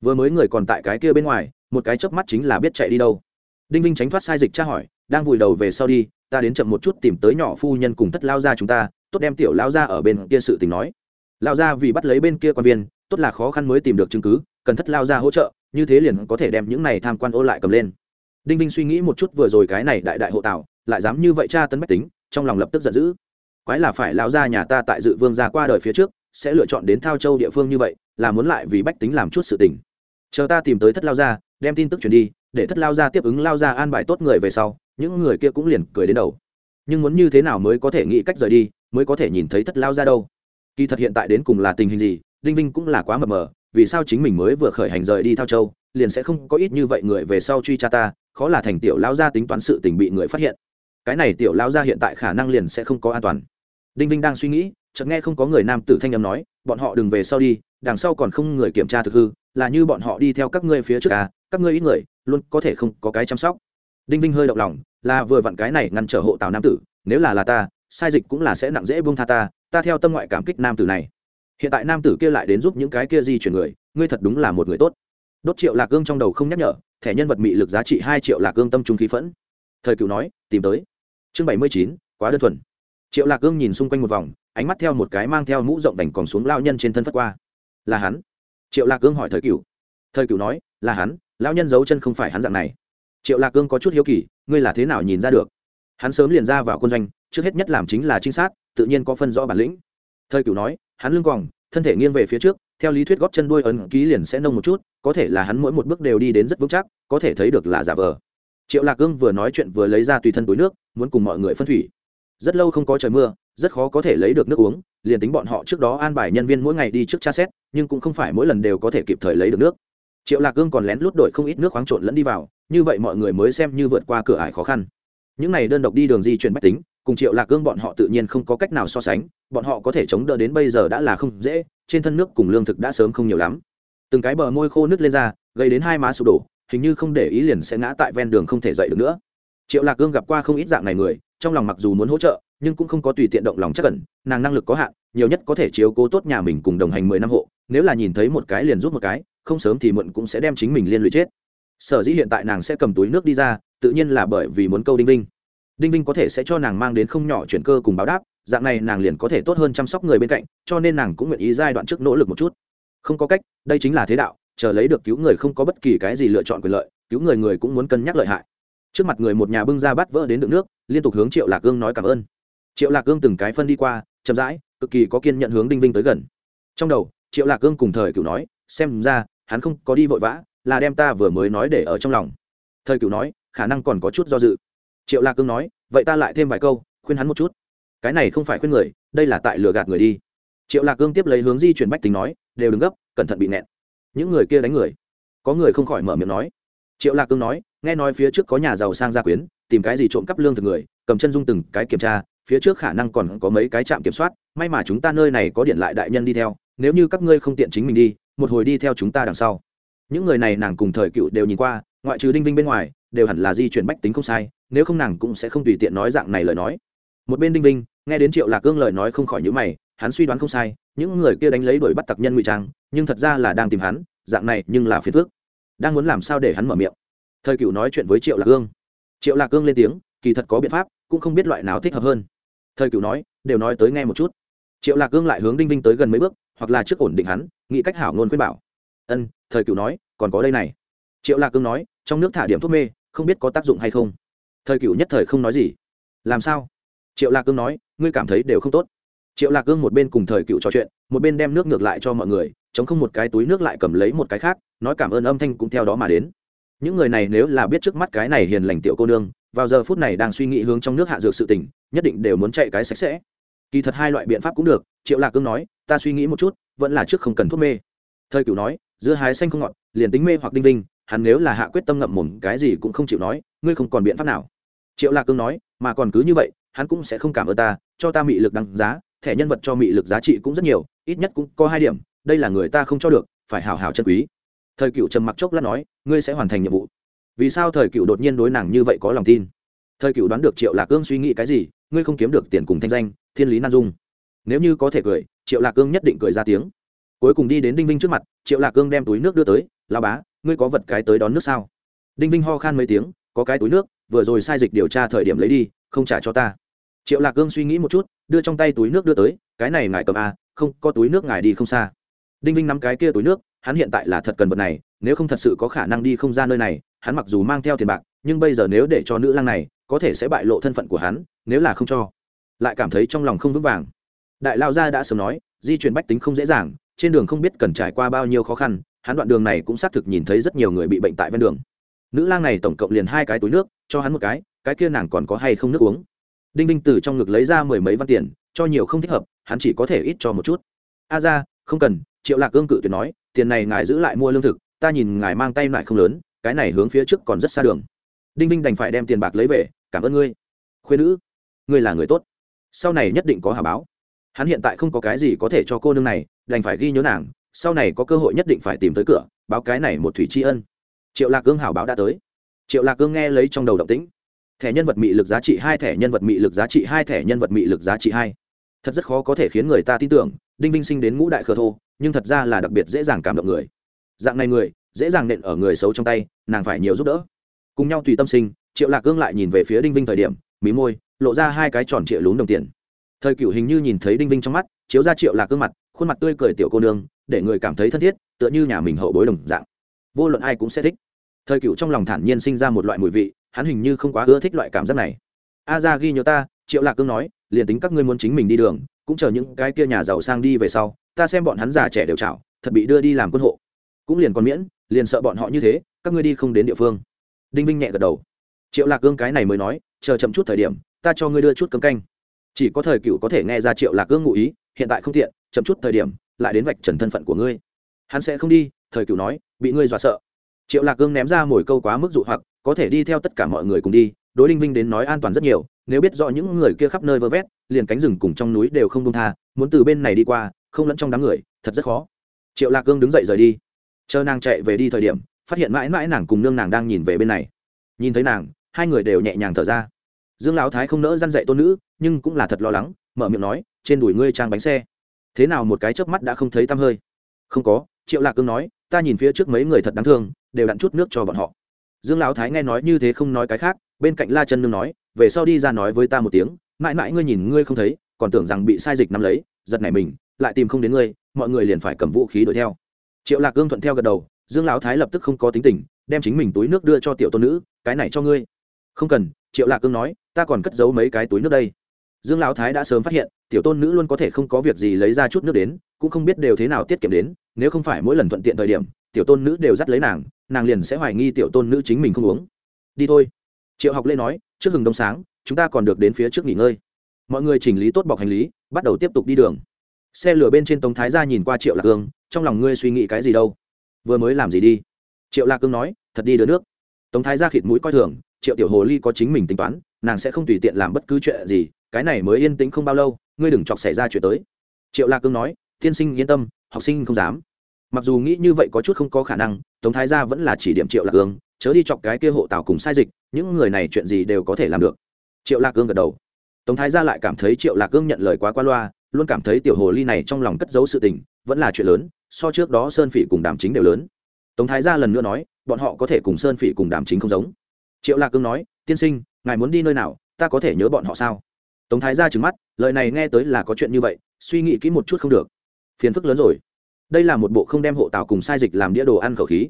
[SPEAKER 1] Vừa mới người còn tại cái kia bên ngoài, một cái chớp mắt chính là biết chạy đi đâu. Đinh vinh tránh thoát sai dịch tra hỏi, đang vùi đầu về sau đi, ta đến chậm một chút tìm tới nhỏ phu nhân cùng thất lao ra chúng ta, tốt đem tiểu lao ra ở bên kia sự tình nói. Lao ra vì bắt lấy bên kia quan viên, tốt là khó khăn mới tìm được chứng cứ, cần thất lao ra hỗ trợ như thế liền có thể đem những này tham quan ô lại cầm lên. Đinh vinh suy nghĩ một chút vừa rồi cái này đại đại hộ tạo lại dám như vậy tra tấn bách tính, trong lòng lập tức giận dữ. Quái là phải lao ra nhà ta tại dự vương ra qua đời phía trước, sẽ lựa chọn đến thao châu địa phương như vậy, là muốn lại vì bách tính làm chút sự tình. Chờ ta tìm tới thất lao ra đem tin tức truyền đi, để thất lao ra tiếp ứng lao ra an bài tốt người về sau, những người kia cũng liền cười đến đầu. Nhưng muốn như thế nào mới có thể nghĩ cách rời đi, mới có thể nhìn thấy thất lao ra đâu? Kỳ thật hiện tại đến cùng là tình hình gì, đinh vinh cũng là quá mờ mờ vì sao chính mình mới vừa khởi hành rời đi thao châu, liền sẽ không có ít như vậy người về sau truy tra ta, khó là thành tiểu lao gia tính toán sự tình bị người phát hiện. Cái này tiểu lao gia hiện tại khả năng liền sẽ không có an toàn. Đinh vinh đang suy nghĩ, chợt nghe không có người nam tử thanh âm nói, bọn họ đừng về sau đi, đằng sau còn không người kiểm tra thực hư, là như bọn họ đi theo các ngươi phía trước à các ngươi ít người, luôn có thể không có cái chăm sóc. Đinh vinh hơi động lòng, là vừa vặn cái này ngăn trở hộ tào nam tử, nếu là là ta, sai dịch cũng là sẽ nặng dễ buông tha ta ta theo tâm ngoại cảm kích nam tử này hiện tại nam tử kia lại đến giúp những cái kia di chuyển người, ngươi thật đúng là một người tốt. Đốt triệu lạc gương trong đầu không nhắc nhở, thẻ nhân vật mị lực giá trị hai triệu lạc gương tâm trung khí phẫn. Thời cựu nói, tìm tới. Chương bảy mươi chín, quá đơn thuần. Triệu lạc gương nhìn xung quanh một vòng, ánh mắt theo một cái mang theo mũ rộng đành còn xuống lao nhân trên thân phất qua. Là hắn? Triệu lạc gương hỏi thời cựu. Thời cựu nói, là hắn, lao nhân giấu chân không phải hắn dạng này. Triệu lạc cương có chút hiếu kỳ, ngươi là thế nào nhìn ra được? Hắn sớm liền ra vào quân doanh, trước hết nhất làm chính là trinh sát, tự nhiên có phân rõ bản lĩnh. Thời cửu nói hắn lưng quòng, thân thể nghiêng về phía trước, theo lý thuyết góp chân đuôi ấn ký liền sẽ nông một chút, có thể là hắn mỗi một bước đều đi đến rất vững chắc, có thể thấy được là giả vờ. Triệu lạc cương vừa nói chuyện vừa lấy ra tùy thân túi nước, muốn cùng mọi người phân thủy. Rất lâu không có trời mưa, rất khó có thể lấy được nước uống, liền tính bọn họ trước đó an bài nhân viên mỗi ngày đi trước tra xét, nhưng cũng không phải mỗi lần đều có thể kịp thời lấy được nước. Triệu lạc cương còn lén lút đổi không ít nước khoáng trộn lẫn đi vào, như vậy mọi người mới xem như vượt qua cửa ải khó khăn. Những này đơn độc đi đường di chuyển bách tính cùng triệu lạc cương bọn họ tự nhiên không có cách nào so sánh, bọn họ có thể chống đỡ đến bây giờ đã là không dễ, trên thân nước cùng lương thực đã sớm không nhiều lắm. Từng cái bờ môi khô nước lên ra, gây đến hai má sụp đổ, hình như không để ý liền sẽ ngã tại ven đường không thể dậy được nữa. Triệu lạc cương gặp qua không ít dạng này người, trong lòng mặc dù muốn hỗ trợ, nhưng cũng không có tùy tiện động lòng chắc cẩn nàng năng lực có hạn, nhiều nhất có thể chiếu cố tốt nhà mình cùng đồng hành mười năm hộ, nếu là nhìn thấy một cái liền rút một cái, không sớm thì muộn cũng sẽ đem chính mình liên lụy chết. Sở dĩ hiện tại nàng sẽ cầm túi nước đi ra, tự nhiên là bởi vì muốn câu đinh vinh đinh vinh có thể sẽ cho nàng mang đến không nhỏ chuyển cơ cùng báo đáp, dạng này nàng liền có thể tốt hơn chăm sóc người bên cạnh, cho nên nàng cũng nguyện ý giai đoạn trước nỗ lực một chút. Không có cách, đây chính là thế đạo, chờ lấy được cứu người không có bất kỳ cái gì lựa chọn quyền lợi, cứu người người cũng muốn cân nhắc lợi hại. Trước mặt người một nhà bưng ra bắt vỡ đến đựng nước, liên tục hướng triệu lạc gương nói cảm ơn. Triệu lạc gương từng cái phân đi qua, chậm rãi, cực kỳ có kiên nhận hướng đinh vinh tới gần. Trong đầu, triệu lạc gương cùng thời cửu nói, xem ra, hắn không có đi vội vã, là đem ta vừa mới nói để ở trong lòng. Thời cửu nói, khả năng còn có chút do dự triệu lạc cương nói, vậy ta lại thêm vài câu, khuyên hắn một chút. Cái này không phải khuyên người, đây là tại lừa gạt người đi. Triệu lạc cương tiếp lấy hướng di chuyển bách tính nói, đều đừng gấp, cẩn thận bị nẹn. Những người kia đánh người. Có người không khỏi mở miệng nói. Triệu lạc cương nói, nghe nói phía trước có nhà giàu sang gia quyến, tìm cái gì trộm cắp lương thực người, cầm chân dung từng cái kiểm tra, phía trước khả năng còn có mấy cái trạm kiểm soát, may mà chúng ta nơi này có điện lại đại nhân đi theo, nếu như các ngươi không tiện chính mình đi, một hồi đi theo chúng ta đằng sau. Những người này nàng cùng thời cựu đều nhìn qua, ngoại trừ đinh vinh bên ngoài đều hẳn là di chuyển bách tính không sai, nếu không nàng cũng sẽ không tùy tiện nói dạng này lời nói. Một bên đinh vinh, nghe đến triệu lạc cương lời nói không khỏi nhữ mày, hắn suy đoán không sai, những người kia đánh lấy đuổi bắt tặc nhân ngụy trang, nhưng thật ra là đang tìm hắn, dạng này nhưng là phiền phước đang muốn làm sao để hắn mở miệng? Thời cựu nói chuyện với triệu lạc cương. Triệu lạc cương lên tiếng, kỳ thật có biện pháp, cũng không biết loại nào thích hợp hơn. Thời cựu nói, đều nói tới nghe một chút. Triệu lạc cương lại hướng đinh vinh tới gần mấy bước, hoặc là trước ổn định hắn, nghĩ cách hảo ngôn khuyên bảo. Ân, thời cựu nói, còn có đây này. Triệu lạc cương nói, trong nước thả điểm thuốc mê không biết có tác dụng hay không. Thời cựu nhất thời không nói gì. Làm sao? Triệu lạc cương nói, ngươi cảm thấy đều không tốt. Triệu lạc cương một bên cùng thời cựu trò chuyện, một bên đem nước ngược lại cho mọi người, chống không một cái túi nước lại cầm lấy một cái khác, nói cảm ơn âm thanh cũng theo đó mà đến. Những người này nếu là biết trước mắt cái này hiền lành tiểu cô nương, vào giờ phút này đang suy nghĩ hướng trong nước hạ dược sự tình, nhất định đều muốn chạy cái sạch sẽ. Kỳ thật hai loại biện pháp cũng được, triệu lạc cương nói, ta suy nghĩ một chút, vẫn là trước không cần thuốc mê. Thời cửu nói, dưa hái xanh không ngọt, liền tính mê hoặc đinh vinh hắn nếu là hạ quyết tâm ngậm mồm, cái gì cũng không chịu nói, ngươi không còn biện pháp nào. Triệu lạc cương nói, mà còn cứ như vậy, hắn cũng sẽ không cảm ơn ta, cho ta mị lực đăng giá, thẻ nhân vật cho mị lực giá trị cũng rất nhiều, ít nhất cũng có hai điểm, đây là người ta không cho được, phải hào hào chân quý. Thời cựu trầm mặc chốc lát nói, ngươi sẽ hoàn thành nhiệm vụ. Vì sao thời cựu đột nhiên đối nàng như vậy có lòng tin? Thời cựu đoán được triệu lạc cương suy nghĩ cái gì, ngươi không kiếm được tiền cùng thanh danh, thiên lý nan dung. Nếu như có thể cười, triệu lạc cương nhất định cười ra tiếng. Cuối cùng đi đến đinh vinh trước mặt, triệu lạc cương đem túi nước đưa tới lao bá ngươi có vật cái tới đón nước sao? Đinh vinh ho khan mấy tiếng có cái túi nước vừa rồi sai dịch điều tra thời điểm lấy đi không trả cho ta. Triệu lạc cương suy nghĩ một chút đưa trong tay túi nước đưa tới cái này ngài cầm a à, không có túi nước ngài đi không xa. Đinh vinh nắm cái kia túi nước hắn hiện tại là thật cần vật này nếu không thật sự có khả năng đi không ra nơi này hắn mặc dù mang theo tiền bạc nhưng bây giờ nếu để cho nữ lang này có thể sẽ bại lộ thân phận của hắn nếu là không cho. Lại cảm thấy trong lòng không vững vàng. Đại lao gia đã sớm nói di chuyển bách tính không dễ dàng trên đường không biết cần trải qua bao nhiêu khó khăn, hắn đoạn đường này cũng xác thực nhìn thấy rất nhiều người bị bệnh tại ven đường. Nữ lang này tổng cộng liền hai cái túi nước, cho hắn một cái cái kia nàng còn có hay không nước uống. Đinh vinh từ trong ngực lấy ra mười mấy văn tiền, cho nhiều không thích hợp, hắn chỉ có thể ít cho một chút. A ra, không cần. Triệu lạc ương cự tuyệt nói, tiền này ngài giữ lại mua lương thực, ta nhìn ngài mang tay lại không lớn, cái này hướng phía trước còn rất xa đường. Đinh vinh đành phải đem tiền bạc lấy về, cảm ơn ngươi. Khuyên nữ, ngươi là người tốt. Sau này nhất định có hà báo hắn hiện tại không có cái gì có thể cho cô nương này, đành phải ghi nhớ nàng, sau này có cơ hội nhất định phải tìm tới cửa, báo cái này một thủy tri ân. Triệu lạc cương hảo báo đã tới. Triệu lạc cương nghe lấy trong đầu động tĩnh. Thẻ nhân vật mị lực giá trị hai, thẻ nhân vật mị lực giá trị hai, thẻ nhân vật mị lực giá trị hai. Thật rất khó có thể khiến người ta tin tưởng, đinh vinh sinh đến ngũ đại khờ thô, nhưng thật ra là đặc biệt dễ dàng cảm động người. Dạng này người, dễ dàng nện ở người xấu trong tay, nàng phải nhiều giúp đỡ. Cùng nhau tùy tâm sinh, triệu lạc cương lại nhìn về phía đinh vinh thời điểm, mí môi, lộ ra hai cái tròn trịa lún đồng tiền thời cựu hình như nhìn thấy đinh vinh trong mắt, chiếu ra triệu lạc cương mặt, khuôn mặt tươi cười tiểu cô nương, để người cảm thấy thân thiết, tựa như nhà mình hậu bối đồng dạng. Vô luận ai cũng sẽ thích. Thời cựu trong lòng thản nhiên sinh ra một loại mùi vị, hắn hình như không quá ưa thích loại cảm giác này. A ra ghi nhớ ta, triệu lạc cương nói, liền tính các ngươi muốn chính mình đi đường, cũng chờ những cái kia nhà giàu sang đi về sau, ta xem bọn hắn già trẻ đều chảo, thật bị đưa đi làm quân hộ. Cũng liền còn miễn, liền sợ bọn họ như thế, các ngươi đi không đến địa phương. Đinh vinh nhẹ gật đầu. Triệu lạc cương cái này mới nói, chờ chậm chút thời điểm, ta cho ngươi đưa chút cấm canh chỉ có thời cựu có thể nghe ra triệu lạc ương ngụ ý, hiện tại không tiện, chậm chút thời điểm, lại đến vạch trần thân phận của ngươi. Hắn sẽ không đi, thời cựu nói, bị ngươi dọa sợ. Triệu lạc ương ném ra mồi câu quá mức dụ hoặc, có thể đi theo tất cả mọi người cùng đi, đối đinh vinh đến nói an toàn rất nhiều, nếu biết rõ những người kia khắp nơi vơ vét, liền cánh rừng cùng trong núi đều không đông tha, muốn từ bên này đi qua, không lẫn trong đám người, thật rất khó. Triệu lạc cương đứng dậy rời đi. Chờ nàng chạy về đi thời điểm, phát hiện mãi mãi nàng cùng nương nàng đang nhìn về bên này. Nhìn thấy nàng, hai người đều nhẹ nhàng thở ra dương lão thái không nỡ răn dạy tôn nữ, nhưng cũng là thật lo lắng, mở miệng nói, trên đùi ngươi trang bánh xe. Thế nào một cái chớp mắt đã không thấy tăm hơi. Không có, triệu lạc cương nói, ta nhìn phía trước mấy người thật đáng thương, đều đặn chút nước cho bọn họ. Dương lão thái nghe nói như thế không nói cái khác, bên cạnh la chân nương nói, về sau đi ra nói với ta một tiếng, mãi mãi ngươi nhìn ngươi không thấy, còn tưởng rằng bị sai dịch nắm lấy, giật nảy mình, lại tìm không đến ngươi, mọi người liền phải cầm vũ khí đuổi theo. Triệu lạc cương thuận theo gật đầu, dương lão thái lập tức không có tính tình, đem chính mình túi nước đưa cho tiểu tôn nữ, cái này cho ngươi. Không cần triệu lạc cương nói, ta còn cất giấu mấy cái túi nước đây. Dương lão thái đã sớm phát hiện, tiểu tôn nữ luôn có thể không có việc gì lấy ra chút nước đến, cũng không biết đều thế nào tiết kiệm đến, nếu không phải mỗi lần thuận tiện thời điểm, tiểu tôn nữ đều dắt lấy nàng nàng liền sẽ hoài nghi tiểu tôn nữ chính mình không uống. Đi thôi. Triệu học lê nói, trước hừng đông sáng, chúng ta còn được đến phía trước nghỉ ngơi. Mọi người chỉnh lý tốt bọc hành lý, bắt đầu tiếp tục đi đường. Xe lửa bên trên tống thái ra nhìn qua triệu lạc cương, trong lòng ngươi suy nghĩ cái gì đâu? Vừa mới làm gì đi? Triệu lạc cương nói, thật đi đưa nước. Tống thái ra khịt mũi coi thường triệu tiểu hồ ly có chính mình tính toán, nàng sẽ không tùy tiện làm bất cứ chuyện gì, cái này mới yên tĩnh không bao lâu, ngươi đừng chọc xảy ra chuyện tới. Triệu lạc cương nói, tiên sinh yên tâm, học sinh không dám. Mặc dù nghĩ như vậy có chút không có khả năng, tống thái gia vẫn là chỉ điểm triệu lạc cương, chớ đi chọc cái kia hộ tào cùng sai dịch, những người này chuyện gì đều có thể làm được. Triệu lạc cương gật đầu. Tống thái gia lại cảm thấy triệu lạc cương nhận lời quá qua loa, luôn cảm thấy tiểu hồ ly này trong lòng cất giấu sự tình, vẫn là chuyện lớn, so trước đó sơn phỉ cùng đàm chính đều lớn. Tống thái gia lần nữa nói, bọn họ có thể cùng sơn phỉ cùng đàm chính không giống triệu lạc cương nói, tiên sinh, ngài muốn đi nơi nào, ta có thể nhớ bọn họ sao? Tống thái gia trừng mắt, lời này nghe tới là có chuyện như vậy, suy nghĩ kỹ một chút không được. Phiền phức lớn rồi. Đây là một bộ không đem hộ tào cùng sai dịch làm đĩa đồ ăn khẩu khí.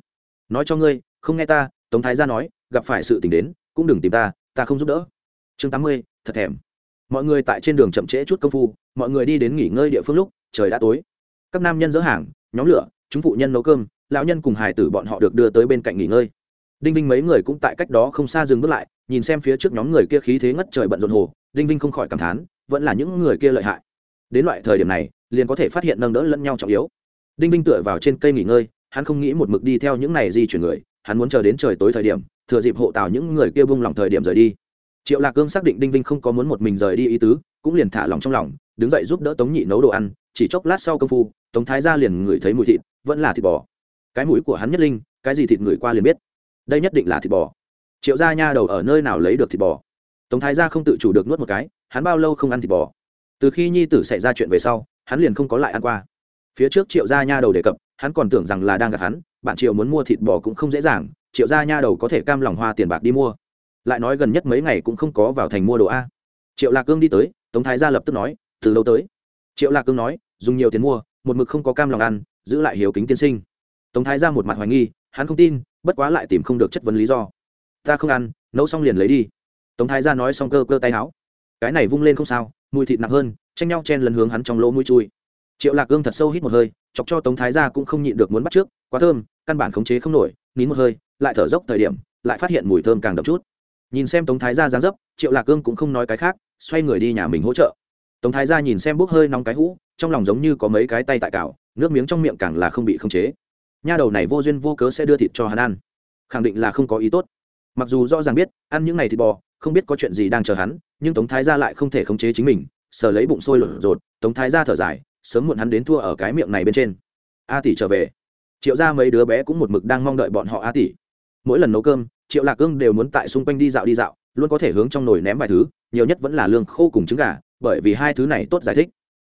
[SPEAKER 1] Nói cho ngươi, không nghe ta, tống thái gia nói, gặp phải sự t ì n h đến, cũng đừng tìm ta ta không giúp đỡ. Chương tám mươi, thật thèm. Mọi người tại trên đường chậm trễ chút công phu, mọi người đi đến nghỉ ngơi địa phương lúc, trời đã tối. Các nam nhân dỡ hàng, nhóm lửa, chúng phụ nhân nấu cơm, lão nhân cùng hài tử bọn họ được đưa tới bên cạnh nghỉ ngơi đinh vinh mấy người cũng tại cách đó không xa dừng bước lại, nhìn xem phía trước nhóm người kia khí thế ngất trời bận rộn hồ, đinh vinh không khỏi cảm thán, vẫn là những người kia lợi hại. Đến loại thời điểm này, liền có thể phát hiện nâng đỡ lẫn nhau trọng yếu. Đinh vinh tựa vào trên cây nghỉ ngơi, hắn không nghĩ một mực đi theo những này di chuyển người, hắn muốn chờ đến trời tối thời điểm, thừa dịp hộ tào những người kia bung lòng thời điểm rời đi. Triệu lạc cương xác định đinh vinh không có muốn một mình rời đi ý tứ, cũng liền thả lòng trong lòng, đứng dậy giúp đỡ tống nhị nấu đồ ăn, chỉ chốc lát sau công phu, tống thái ra liền ngửi thấy mùi thịt, vẫn là thịt bò. Cái mũi của hắn nhất linh, cái gì thịt ngửi qua liền biết đây nhất định là thịt bò. Triệu gia nha đầu ở nơi nào lấy được thịt bò? Tống thái gia không tự chủ được nuốt một cái, hắn bao lâu không ăn thịt bò? Từ khi nhi tử xảy ra chuyện về sau, hắn liền không có lại ăn qua. Phía trước triệu gia nha đầu đề cập, hắn còn tưởng rằng là đang gặp hắn, bạn triệu muốn mua thịt bò cũng không dễ dàng, triệu gia nha đầu có thể cam lòng hoa tiền bạc đi mua. Lại nói gần nhất mấy ngày cũng không có vào thành mua đồ a. Triệu lạc cương đi tới, tống thái gia lập tức nói, từ lâu tới. Triệu lạc cương nói, dùng nhiều tiền mua, một mực không có cam lòng ăn, giữ lại hiếu kính tiên sinh. Tống thái gia một mặt hoài nghi, hắn không tin bất quá lại tìm không được chất vấn lý do. Ta không ăn, nấu xong liền lấy đi. Tống thái gia nói xong cơ cơ tay áo. Cái này vung lên không sao, mùi thịt nặng hơn, tranh nhau chen lần hướng hắn trong lỗ mũi chui. Triệu lạc gương thật sâu hít một hơi, chọc cho tống thái gia cũng không nhịn được muốn bắt trước, quá thơm, căn bản khống chế không nổi, nín một hơi, lại thở dốc thời điểm, lại phát hiện mùi thơm càng đậm chút. Nhìn xem tống thái gia dáng dấp, triệu lạc gương cũng không nói cái khác, xoay người đi nhà mình hỗ trợ. Tống thái gia nhìn xem bốc hơi nóng cái hũ, trong lòng giống như có mấy cái tay tại cào, nước miếng trong miệng càng là không bị khống chế nha đầu này vô duyên vô cớ sẽ đưa thịt cho hắn ăn. Khẳng định là không có ý tốt. Mặc dù rõ ràng biết, ăn những ngày thịt bò, không biết có chuyện gì đang chờ hắn, nhưng tống thái gia lại không thể khống chế chính mình, sờ lấy bụng sôi lột rột. Tống thái gia thở dài, sớm muộn hắn đến thua ở cái miệng này bên trên. A tỷ trở về. Triệu ra mấy đứa bé cũng một mực đang mong đợi bọn họ a tỷ. Mỗi lần nấu cơm, triệu lạc cương đều muốn tại xung quanh đi dạo đi dạo, luôn có thể hướng trong nồi ném vài thứ, nhiều nhất vẫn là lương khô cùng trứng gà, bởi vì hai thứ này tốt giải thích.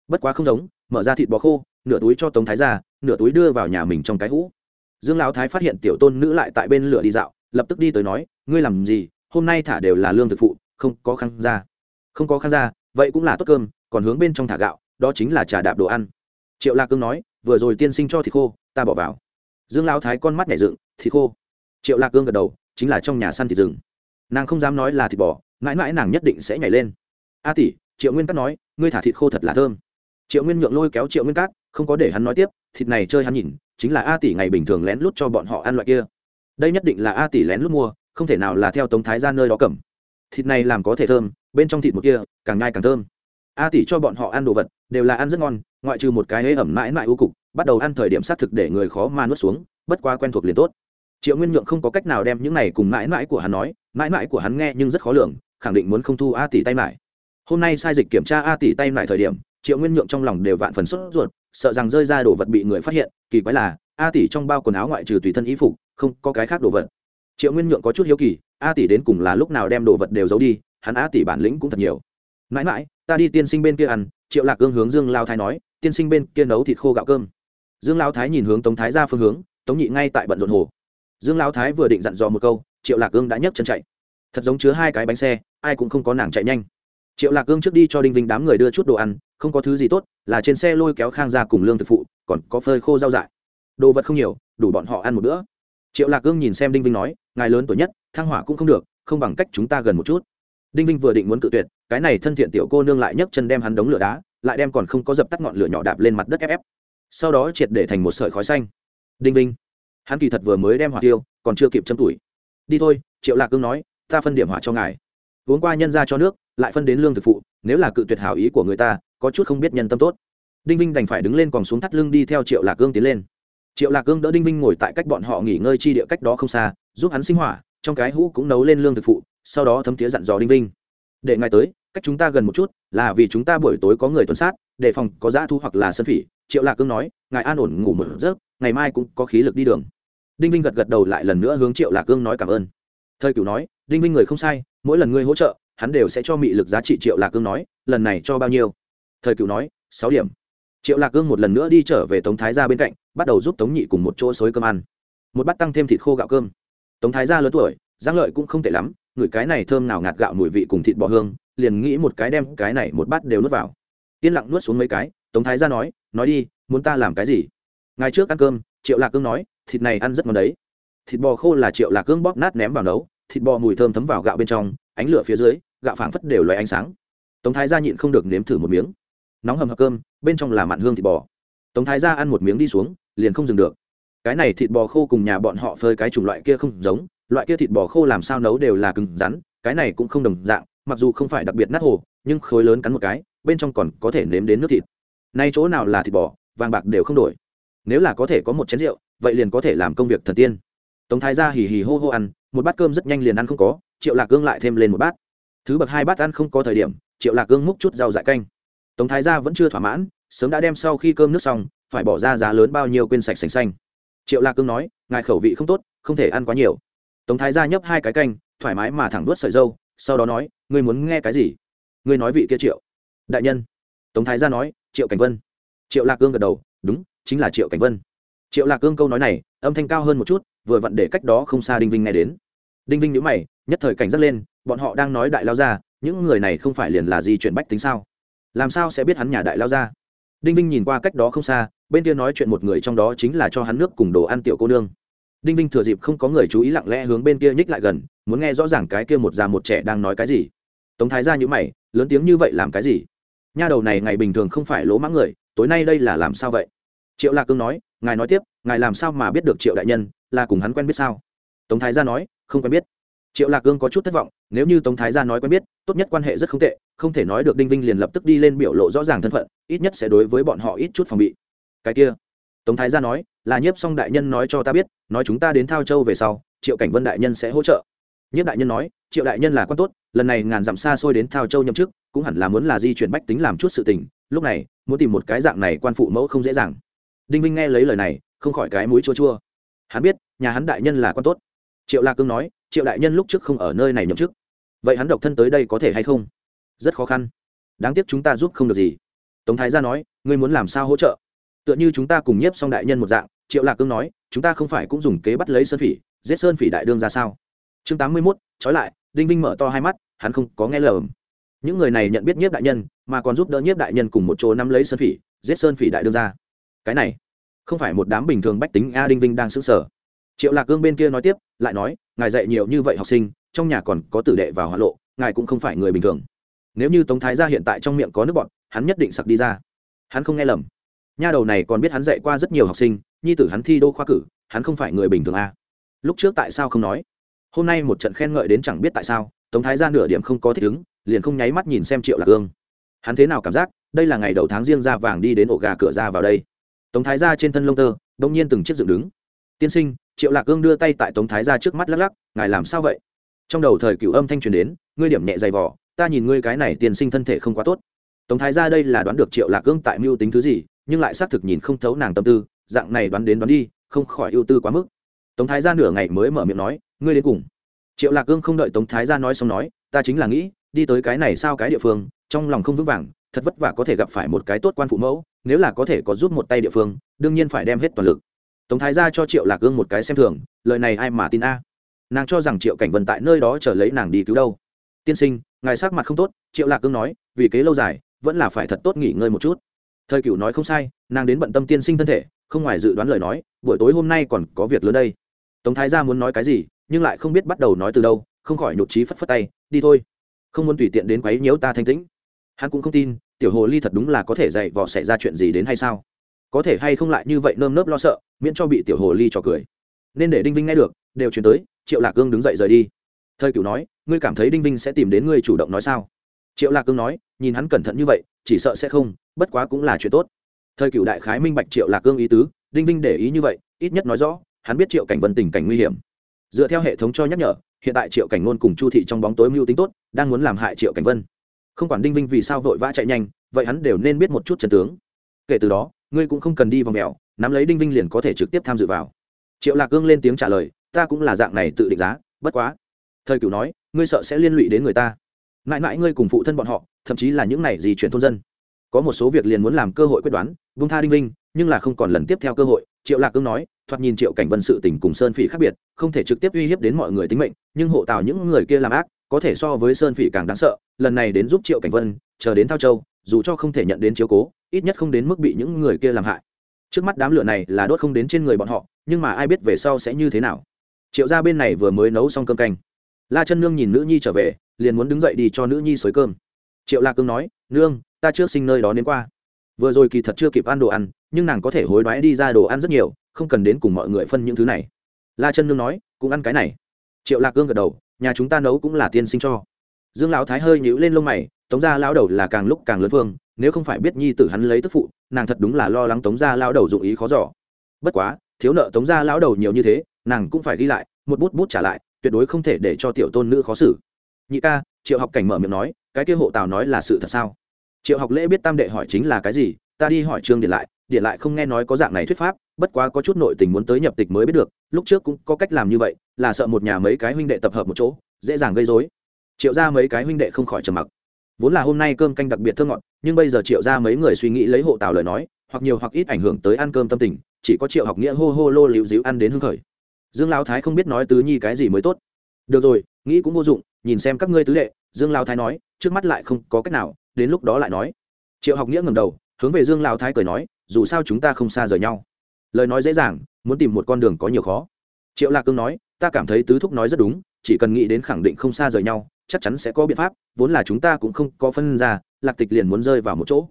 [SPEAKER 1] Bất quá không giống, mở ra thịt bò khô, nửa túi cho tống thái ra nửa túi đưa vào nhà mình trong cái hũ. Dương lão thái phát hiện tiểu tôn nữ lại tại bên lửa đi dạo, lập tức đi tới nói, ngươi làm gì? Hôm nay thả đều là lương thực phụ, không có khăn ra không có khăn ra vậy cũng là tốt cơm, còn hướng bên trong thả gạo, đó chính là trà đạp đồ ăn. Triệu lạc cương nói, vừa rồi tiên sinh cho thịt khô, ta bỏ vào. Dương lão thái con mắt nhảy dựng, thịt khô? Triệu lạc cương gật đầu, chính là trong nhà săn thịt rừng. Nàng không dám nói là thịt bò, mãi mãi nàng nhất định sẽ nhảy lên. A tỷ, triệu nguyên cát nói, ngươi thả thịt khô thật là thơm. Triệu nguyên nhượng lôi kéo triệu nguyên cát, không có để hắn nói tiếp thịt này chơi hắn nhìn, chính là a tỷ ngày bình thường lén lút cho bọn họ ăn loại kia. Đây nhất định là a tỷ lén lút mua, không thể nào là theo tống thái ra nơi đó cầm. Thịt này làm có thể thơm, bên trong thịt một kia, càng ngai càng thơm. A tỷ cho bọn họ ăn đồ vật, đều là ăn rất ngon, ngoại trừ một cái hế ẩm mãi mãi u cục, bắt đầu ăn thời điểm xác thực để người khó mà nuốt xuống, bất quá quen thuộc liền tốt. Triệu nguyên nhượng không có cách nào đem những này cùng mãi mãi của hắn nói, mãi mãi của hắn nghe nhưng rất khó lường, khẳng định muốn không thu a tỷ tay mãi. Hôm nay sai dịch kiểm tra a tỷ tay mãi thời điểm, triệu nguyên nhượng trong lòng đều vạn phần sốt ruột sợ rằng rơi ra đồ vật bị người phát hiện, kỳ quái là, a tỷ trong bao quần áo ngoại trừ tùy thân y phục, không có cái khác đồ vật. Triệu nguyên nhượng có chút hiếu kỳ, a tỷ đến cùng là lúc nào đem đồ vật đều giấu đi, hắn a tỷ bản lĩnh cũng thật nhiều. Mãi mãi, ta đi tiên sinh bên kia ăn, triệu lạc ương hướng dương lao thái nói, tiên sinh bên kia nấu thịt khô gạo cơm. Dương lao thái nhìn hướng tống thái ra phương hướng, tống nhị ngay tại bận rộn hồ. Dương lao thái vừa định dặn dò một câu, triệu lạc ương đã nhấc chân chạy. Thật giống chứa hai cái bánh xe, ai cũng không có nàng chạy nhanh triệu lạc Cương trước đi cho đinh vinh đám người đưa chút đồ ăn, không có thứ gì tốt, là trên xe lôi kéo khang ra cùng lương thực phụ, còn có phơi khô rau dại. Đồ vật không nhiều, đủ bọn họ ăn một bữa. Triệu lạc Cương nhìn xem đinh vinh nói, ngài lớn tuổi nhất thang hỏa cũng không được, không bằng cách chúng ta gần một chút. Đinh vinh vừa định muốn cự tuyệt, cái này thân thiện tiểu cô nương lại nhấc chân đem hắn đống lửa đá, lại đem còn không có dập tắt ngọn lửa nhỏ đạp lên mặt đất ép ép. Sau đó triệt để thành một sợi khói xanh. Đinh vinh, hắn kỳ thật vừa mới đem hỏa tiêu, còn chưa kịp châm tuổi. Đi thôi, triệu lạc cương nói, ta phân điểm hỏa cho ngài uống qua nhân ra cho nước, lại phân đến lương thực phụ, nếu là cự tuyệt hảo ý của người ta, có chút không biết nhân tâm tốt. Đinh vinh đành phải đứng lên còn xuống thắt lưng đi theo triệu lạc cương tiến lên. Triệu lạc cương đỡ đinh vinh ngồi tại cách bọn họ nghỉ ngơi chi địa cách đó không xa, giúp hắn sinh hỏa, trong cái hũ cũng nấu lên lương thực phụ, sau đó thấm tía dặn dò đinh vinh. Để ngài tới, cách chúng ta gần một chút, là vì chúng ta buổi tối có người tuần sát đề phòng có dã thu hoặc là sân phỉ. Triệu lạc cương nói, ngài an ổn ngủ một giấc, ngày mai cũng có khí lực đi đường. Đinh vinh gật gật đầu lại lần nữa hướng triệu lạc cương nói cảm ơn. Thời cửu nói, đinh vinh người không sai mỗi lần ngươi hỗ trợ, hắn đều sẽ cho mị lực giá trị triệu lạc cương nói, lần này cho bao nhiêu? Thời cựu nói, sáu điểm. Triệu lạc cương một lần nữa đi trở về tống thái ra bên cạnh, bắt đầu giúp tống nhị cùng một chỗ xối cơm ăn. Một bát tăng thêm thịt khô gạo cơm. Tống thái gia lớn tuổi, giang lợi cũng không tệ lắm, người cái này thơm nào ngạt gạo mùi vị cùng thịt bò hương, liền nghĩ một cái đem cái này một bát đều nuốt vào. Yên lặng nuốt xuống mấy cái, tống thái gia nói nói đi, muốn ta làm cái gì? Ngày trước ăn cơm, triệu lạc cương nói, thịt này ăn rất ngon đấy. Thịt bò khô là triệu lạc cương bóp nát ném vào nấu thịt bò mùi thơm thấm vào gạo bên trong, ánh lửa phía dưới, gạo phảng phất đều loại ánh sáng. Tống thái gia nhịn không được nếm thử một miếng. Nóng hầm hập cơm, bên trong là mặn hương thịt bò. Tống thái gia ăn một miếng đi xuống, liền không dừng được. Cái này thịt bò khô cùng nhà bọn họ phơi cái chủng loại kia không giống, loại kia thịt bò khô làm sao nấu đều là cứng rắn, cái này cũng không đồng dạng, mặc dù không phải đặc biệt nát hồ, nhưng khối lớn cắn một cái, bên trong còn có thể nếm đến nước thịt. Nay chỗ nào là thịt bò, vàng bạc đều không đổi. Nếu là có thể có một chén rượu, vậy liền có thể làm công việc thần tiên. Tống thái gia hì hì hô hô ăn một bát cơm rất nhanh liền ăn không có, triệu lạc gương lại thêm lên một bát. Thứ bậc hai bát ăn không có thời điểm, triệu lạc gương múc chút rau dại canh. Tống thái gia vẫn chưa thỏa mãn, sớm đã đem sau khi cơm nước xong, phải bỏ ra giá lớn bao nhiêu quên sạch sành xanh. Triệu lạc cương nói, ngài khẩu vị không tốt, không thể ăn quá nhiều. Tống thái gia nhấp hai cái canh, thoải mái mà thẳng đuốt sợi dâu, sau đó nói, ngươi muốn nghe cái gì? Ngươi nói vị kia triệu. Đại nhân. Tống thái gia nói, triệu cảnh vân. Triệu lạc cương gật đầu, đúng, chính là triệu cảnh vân. Triệu lạc cương câu nói này, âm thanh cao hơn một chút vừa vặn để cách đó không xa đinh vinh nghe đến. Đinh vinh nhữ mày, nhất thời cảnh giác lên, bọn họ đang nói đại lao ra những người này không phải liền là di chuyển bách tính sao? Làm sao sẽ biết hắn nhà đại lao ra đinh vinh nhìn qua cách đó không xa, bên kia nói chuyện một người trong đó chính là cho hắn nước cùng đồ ăn tiểu cô nương. Đinh vinh thừa dịp không có người chú ý lặng lẽ hướng bên kia nhích lại gần, muốn nghe rõ ràng cái kia một già một trẻ đang nói cái gì. Tống thái ra nhữ mày, lớn tiếng như vậy làm cái gì? Nha đầu này ngày bình thường không phải lỗ mãng người, tối nay đây là làm sao vậy? Triệu lạc cương nói ngài nói tiếp, ngài làm sao mà biết được triệu đại nhân là cùng hắn quen biết sao? Tống thái gia nói, không quen biết. Triệu lạc cương có chút thất vọng, nếu như tống thái gia nói quen biết, tốt nhất quan hệ rất không tệ, không thể nói được đinh vinh liền lập tức đi lên biểu lộ rõ ràng thân phận, ít nhất sẽ đối với bọn họ ít chút phòng bị. Cái kia, tống thái gia nói, là nhiếp song đại nhân nói cho ta biết, nói chúng ta đến thao châu về sau, triệu cảnh vân đại nhân sẽ hỗ trợ. Nhiếp đại nhân nói, triệu đại nhân là quan tốt, lần này ngàn dặm xa xôi đến thao châu nhậm chức, cũng hẳn là muốn là di chuyển bách tính làm chút sự tình, lúc này, muốn tìm một cái dạng này quan phụ mẫu không dễ dàng đinh vinh nghe lấy lời này, không khỏi cái mũi chua chua. Hắn biết, nhà hắn đại nhân là con tốt. Triệu lạc cương nói, triệu đại nhân lúc trước không ở nơi này nhậm chức. Vậy hắn độc thân tới đây có thể hay không? Rất khó khăn. Đáng tiếc chúng ta giúp không được gì. Tống thái gia nói, ngươi muốn làm sao hỗ trợ? Tựa như chúng ta cùng nhiếp xong đại nhân một dạng, triệu lạc cương nói, chúng ta không phải cũng dùng kế bắt lấy sơn phỉ, giết sơn phỉ đại đương ra sao? Chương tám mươi mốt, trói lại, đinh vinh mở to hai mắt, hắn không có nghe lờm những người này nhận biết nhiếp đại nhân, mà còn giúp đỡ nhiếp đại nhân cùng một chỗ nắm lấy sơn phỉ, giết sơn phỉ đại đương ra cái này, không phải một đám bình thường bách tính a đinh vinh đang xứng sở triệu lạc cương bên kia nói tiếp, lại nói, ngài dạy nhiều như vậy học sinh, trong nhà còn có tử đệ vào hỏa lộ, ngài cũng không phải người bình thường. Nếu như tống thái gia hiện tại trong miệng có nước bọn, hắn nhất định sặc đi ra. Hắn không nghe lầm. Nha đầu này còn biết hắn dạy qua rất nhiều học sinh, nhi tử hắn thi đô khoa cử, hắn không phải người bình thường a. Lúc trước tại sao không nói? Hôm nay một trận khen ngợi đến chẳng biết tại sao, tống thái ra nửa điểm không có thích ứng, liền không nháy mắt nhìn xem triệu lạc ương hắn thế nào cảm giác, đây là ngày đầu tháng riêng ra vàng đi đến ổ gà cửa ra vào đây tống thái ra trên thân lông tơ đông nhiên từng chiếc dựng đứng. Tiên sinh, triệu lạc cương đưa tay tại tống thái ra trước mắt lắc lắc, ngài làm sao vậy? Trong đầu thời cựu âm thanh truyền đến, ngươi điểm nhẹ dày vỏ ta nhìn ngươi cái này tiên sinh thân thể không quá tốt. Tống thái ra đây là đoán được triệu lạc cương tại mưu tính thứ gì, nhưng lại xác thực nhìn không thấu nàng tâm tư, dạng này đoán đến đoán đi, không khỏi ưu tư quá mức. Tống thái ra nửa ngày mới mở miệng nói, ngươi đến cùng. Triệu lạc cương không đợi tống thái ra nói xong nói, ta chính là nghĩ, đi tới cái này sao cái địa phương, trong lòng không vững vàng thật vất vả có thể gặp phải một cái tốt quan phụ mẫu, nếu là có thể có giúp một tay địa phương, đương nhiên phải đem hết toàn lực. Tống thái ra cho triệu lạc gương một cái xem thường, lời này ai mà tin a? Nàng cho rằng triệu cảnh vân tại nơi đó chờ lấy nàng đi cứu đâu. Tiên sinh, ngài sắc mặt không tốt, triệu lạc cương nói, vì kế lâu dài, vẫn là phải thật tốt nghỉ ngơi một chút. Thời cửu nói không sai, nàng đến bận tâm tiên sinh thân thể, không ngoài dự đoán lời nói, buổi tối hôm nay còn có việc lớn đây. Tống thái gia muốn nói cái gì, nhưng lại không biết bắt đầu nói từ đâu, không khỏi nhụt trí phất phất tay, đi thôi. Không muốn tùy tiện đến quấy nhiễu ta thanh tĩnh hắn cũng không tin, tiểu hồ ly thật đúng là có thể dạy vò xảy ra chuyện gì đến hay sao? Có thể hay không lại như vậy nơm nớp lo sợ, miễn cho bị tiểu hồ ly trò cười. Nên để đinh vinh nghe được, đều chuyển tới, triệu lạc cương đứng dậy rời đi. Thời cửu nói, ngươi cảm thấy đinh vinh sẽ tìm đến ngươi chủ động nói sao? Triệu lạc cương nói, nhìn hắn cẩn thận như vậy, chỉ sợ sẽ không, bất quá cũng là chuyện tốt. Thời cửu đại khái minh bạch triệu lạc cương ý tứ, đinh vinh để ý như vậy, ít nhất nói rõ, hắn biết triệu cảnh vân tình cảnh nguy hiểm. Dựa theo hệ thống cho nhắc nhở, hiện tại triệu cảnh ngôn cùng chu thị trong bóng tối mưu tính tốt, đang muốn làm hại triệu cảnh vân không quản đinh vinh vì sao vội vã chạy nhanh, vậy hắn đều nên biết một chút trần tướng. Kể từ đó, ngươi cũng không cần đi vòng mèo, nắm lấy đinh vinh liền có thể trực tiếp tham dự vào. Triệu lạc cương lên tiếng trả lời, ta cũng là dạng này tự định giá, bất quá. Thời cửu nói, ngươi sợ sẽ liên lụy đến người ta. Mãi mãi ngươi cùng phụ thân bọn họ, thậm chí là những này gì chuyển thôn dân. Có một số việc liền muốn làm cơ hội quyết đoán, vung tha đinh vinh, nhưng là không còn lần tiếp theo cơ hội. Triệu lạc cương nói, thoạt nhìn triệu cảnh vân sự tình cùng sơn phỉ khác biệt, không thể trực tiếp uy hiếp đến mọi người tính mệnh, nhưng hộ tào những người kia làm ác có thể so với sơn phỉ càng đáng sợ, lần này đến giúp triệu cảnh vân, chờ đến thao châu, dù cho không thể nhận đến chiếu cố, ít nhất không đến mức bị những người kia làm hại. Trước mắt đám lửa này là đốt không đến trên người bọn họ, nhưng mà ai biết về sau sẽ như thế nào. Triệu gia bên này vừa mới nấu xong cơm canh. La chân nương nhìn nữ nhi trở về, liền muốn đứng dậy đi cho nữ nhi xới cơm. Triệu lạc cương nói, nương, ta trước sinh nơi đó đến qua. Vừa rồi kỳ thật chưa kịp ăn đồ ăn, nhưng nàng có thể hối đoái đi ra đồ ăn rất nhiều, không cần đến cùng mọi người phân những thứ này. La chân nương nói, cũng ăn cái này. Triệu lạc cương gật đầu nhà chúng ta nấu cũng là tiên sinh cho. Dương lão thái hơi nhíu lên lông mày, tống gia lão đầu là càng lúc càng lớn vương, nếu không phải biết nhi tử hắn lấy tức phụ, nàng thật đúng là lo lắng tống gia lão đầu dụng ý khó giỏ bất quá, thiếu nợ tống gia lão đầu nhiều như thế, nàng cũng phải ghi lại, một bút bút trả lại, tuyệt đối không thể để cho tiểu tôn nữ khó xử. Nhị ca, triệu học cảnh mở miệng nói, cái kia hộ tào nói là sự thật sao? Triệu học lễ biết tam đệ hỏi chính là cái gì, ta đi hỏi trương điện lại điện lại không nghe nói có dạng này thuyết pháp bất quá có chút nội tình muốn tới nhập tịch mới biết được, lúc trước cũng có cách làm như vậy, là sợ một nhà mấy cái huynh đệ tập hợp một chỗ, dễ dàng gây dối triệu ra mấy cái huynh đệ không khỏi trầm mặc. Vốn là hôm nay cơm canh đặc biệt thơ ngọt, nhưng bây giờ triệu ra mấy người suy nghĩ lấy hộ tào lời nói, hoặc nhiều hoặc ít ảnh hưởng tới ăn cơm tâm tình, chỉ có triệu học nghĩa hô hô lô liễu díu ăn đến hưng khởi. Dương lão thái không biết nói tứ nhi cái gì mới tốt. Được rồi, nghĩ cũng vô dụng, nhìn xem các ngươi tứ đệ, dương lão thái nói, trước mắt lại không có cách nào, đến lúc đó lại nói. Triệu học nghĩa ngầm đầu, hướng về dương lão thái cười nói, dù sao chúng ta không xa rời nhau lời nói dễ dàng, muốn tìm một con đường có nhiều khó. Triệu lạc cương nói, ta cảm thấy tứ thúc nói rất đúng, chỉ cần nghĩ đến khẳng định không xa rời nhau, chắc chắn sẽ có biện pháp, vốn là chúng ta cũng không có phân ra, lạc tịch liền muốn rơi vào một chỗ.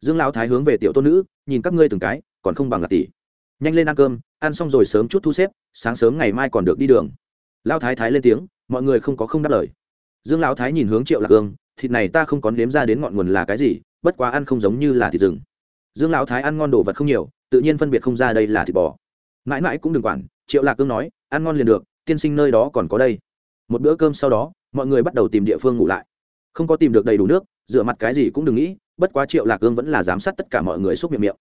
[SPEAKER 1] Dương lão thái hướng về tiểu tôn nữ, nhìn các ngươi từng cái, còn không bằng lạc tỷ. Nhanh lên ăn cơm, ăn xong rồi sớm chút thu xếp, sáng sớm ngày mai còn được đi đường. Lão thái thái lên tiếng, mọi người không có không đáp lời. Dương lão thái nhìn hướng triệu lạc cương, thịt này ta không có nếm ra đến ngọn nguồn là cái gì, bất quá ăn không giống như là thịt rừng. Dương lão thái ăn ngon đồ vật không nhiều tự nhiên phân biệt không ra đây là thịt bò. Mãi mãi cũng đừng quản, triệu lạc cương nói, ăn ngon liền được, tiên sinh nơi đó còn có đây. Một bữa cơm sau đó, mọi người bắt đầu tìm địa phương ngủ lại. Không có tìm được đầy đủ nước, rửa mặt cái gì cũng đừng nghĩ, bất quá triệu lạc cương vẫn là giám sát tất cả mọi người xúc miệng miệng.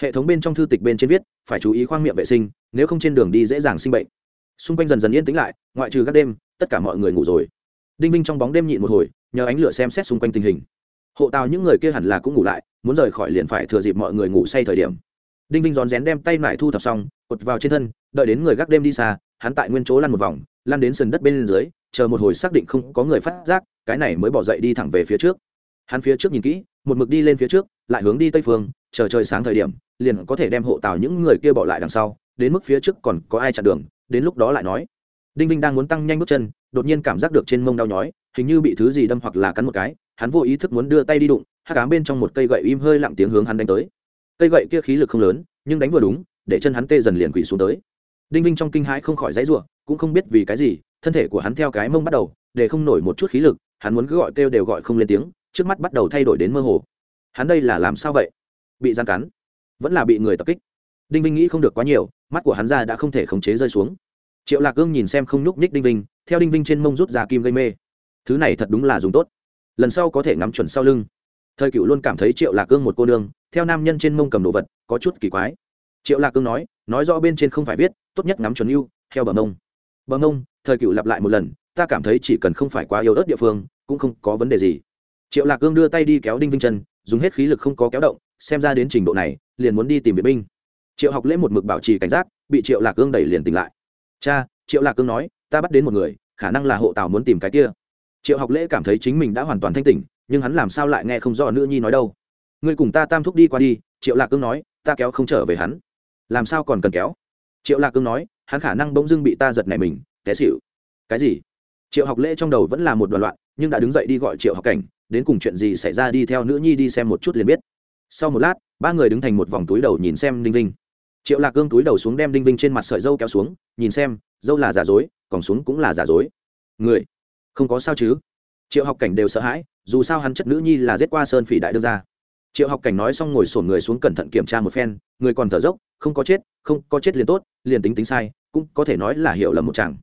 [SPEAKER 1] Hệ thống bên trong thư tịch bên trên viết, phải chú ý khoang miệng vệ sinh, nếu không trên đường đi dễ dàng sinh bệnh. Xung quanh dần dần yên tĩnh lại, ngoại trừ các đêm, tất cả mọi người ngủ rồi. Đinh vinh trong bóng đêm nhịn một hồi, nhờ ánh lửa xem xét xung quanh tình hình. Hộ tàu những người kia hẳn là cũng ngủ lại, muốn rời khỏi liền phải thừa dịp mọi người ngủ say thời điểm đinh vinh rón rén đem tay lại thu thập xong, cột vào trên thân, đợi đến người gác đêm đi xa, hắn tại nguyên chỗ lăn một vòng, lăn đến sườn đất bên dưới, chờ một hồi xác định không có người phát giác, cái này mới bỏ dậy đi thẳng về phía trước. Hắn phía trước nhìn kỹ, một mực đi lên phía trước, lại hướng đi tây phương, chờ trời sáng thời điểm, liền có thể đem hộ tàu những người kia bỏ lại đằng sau, đến mức phía trước còn có ai chặn đường, đến lúc đó lại nói. Đinh vinh đang muốn tăng nhanh bước chân, đột nhiên cảm giác được trên mông đau nhói, hình như bị thứ gì đâm hoặc là cắn một cái, hắn vô ý thức muốn đưa tay đi đụng hát cám bên trong một cây gậy im hơi lặng tiếng hướng hắn đánh tới cây gậy kia khí lực không lớn, nhưng đánh vừa đúng, để chân hắn tê dần liền quỳ xuống tới. Đinh vinh trong kinh hãi không khỏi dãy ruộng cũng không biết vì cái gì, thân thể của hắn theo cái mông bắt đầu, để không nổi một chút khí lực, hắn muốn cứ gọi kêu đều gọi không lên tiếng, trước mắt bắt đầu thay đổi đến mơ hồ. Hắn đây là làm sao vậy? Bị gian cắn. Vẫn là bị người tập kích. Đinh vinh nghĩ không được quá nhiều, mắt của hắn ra đã không thể khống chế rơi xuống. Triệu lạc gương nhìn xem không nhúc ních đinh vinh, theo đinh vinh trên mông rút ra kim gây mê. Thứ này thật đúng là dùng tốt. Lần sau có thể ngắm chuẩn sau lưng thời cựu luôn cảm thấy triệu lạc cương một cô nương theo nam nhân trên mông cầm đồ vật có chút kỳ quái. Triệu lạc cương nói nói rõ bên trên không phải viết tốt nhất ngắm chuẩn yêu, theo bờ mông. Bờ mông thời cựu lặp lại một lần ta cảm thấy chỉ cần không phải quá yếu ớt địa phương cũng không có vấn đề gì. Triệu lạc cương đưa tay đi kéo đinh vinh chân dùng hết khí lực không có kéo động xem ra đến trình độ này liền muốn đi tìm vệ binh. Triệu học lễ một mực bảo trì cảnh giác bị triệu lạc cương đẩy liền tỉnh lại. Cha triệu lạc cương nói ta bắt đến một người khả năng là hộ tào muốn tìm cái kia. Triệu học lễ cảm thấy chính mình đã hoàn toàn thanh tỉnh nhưng hắn làm sao lại nghe không rõ nữ nhi nói đâu? Ngươi cùng ta tam thúc đi qua đi, triệu lạc cương nói, ta kéo không trở về hắn. Làm sao còn cần kéo? Triệu lạc cương nói, hắn khả năng bỗng dưng bị ta giật này mình, té xịu cái gì? Triệu học lễ trong đầu vẫn là một đoàn loạn, nhưng đã đứng dậy đi gọi triệu học cảnh, đến cùng chuyện gì xảy ra đi theo nữ nhi đi xem một chút liền biết. Sau một lát, ba người đứng thành một vòng túi đầu nhìn xem đinh vinh. Triệu lạc cương túi đầu xuống đem đinh vinh trên mặt sợi dâu kéo xuống, nhìn xem, dâu là giả dối, còn xuống cũng là giả dối. Người, không có sao chứ? Triệu học cảnh đều sợ hãi dù sao hắn chất nữ nhi là giết qua sơn phỉ đại đương ra triệu học cảnh nói xong ngồi sổn người xuống cẩn thận kiểm tra một phen, người còn thở dốc, không có chết, không có chết liền tốt, liền tính tính sai, cũng có thể nói là hiểu lầm một chàng.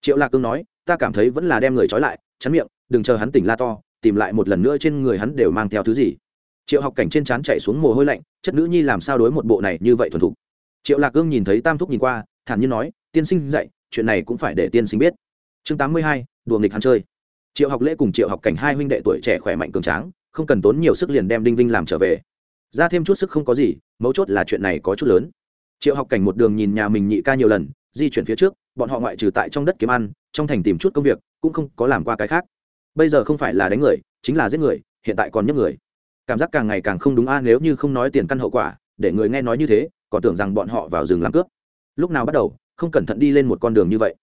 [SPEAKER 1] Triệu lạc cương nói, ta cảm thấy vẫn là đem người trói lại, chắn miệng, đừng chờ hắn tỉnh la to, tìm lại một lần nữa trên người hắn đều mang theo thứ gì. Triệu học cảnh trên trán chạy xuống mồ hôi lạnh, chất nữ nhi làm sao đối một bộ này như vậy thuần thục. Triệu lạc cương nhìn thấy tam thúc nhìn qua, thản nhiên nói, tiên sinh dạy, chuyện này cũng phải để tiên sinh biết. Chương tám mươi hai, đùa nghịch hắn chơi triệu học lễ cùng triệu học cảnh hai huynh đệ tuổi trẻ khỏe mạnh cường tráng, không cần tốn nhiều sức liền đem đinh vinh làm trở về. Ra thêm chút sức không có gì, mấu chốt là chuyện này có chút lớn. Triệu học cảnh một đường nhìn nhà mình nhị ca nhiều lần, di chuyển phía trước, bọn họ ngoại trừ tại trong đất kiếm ăn, trong thành tìm chút công việc, cũng không có làm qua cái khác. Bây giờ không phải là đánh người, chính là giết người, hiện tại còn nhấc người. Cảm giác càng ngày càng không đúng a, nếu như không nói tiền căn hậu quả, để người nghe nói như thế, còn tưởng rằng bọn họ vào rừng làm cướp. Lúc nào bắt đầu, không cẩn thận đi lên một con đường như vậy.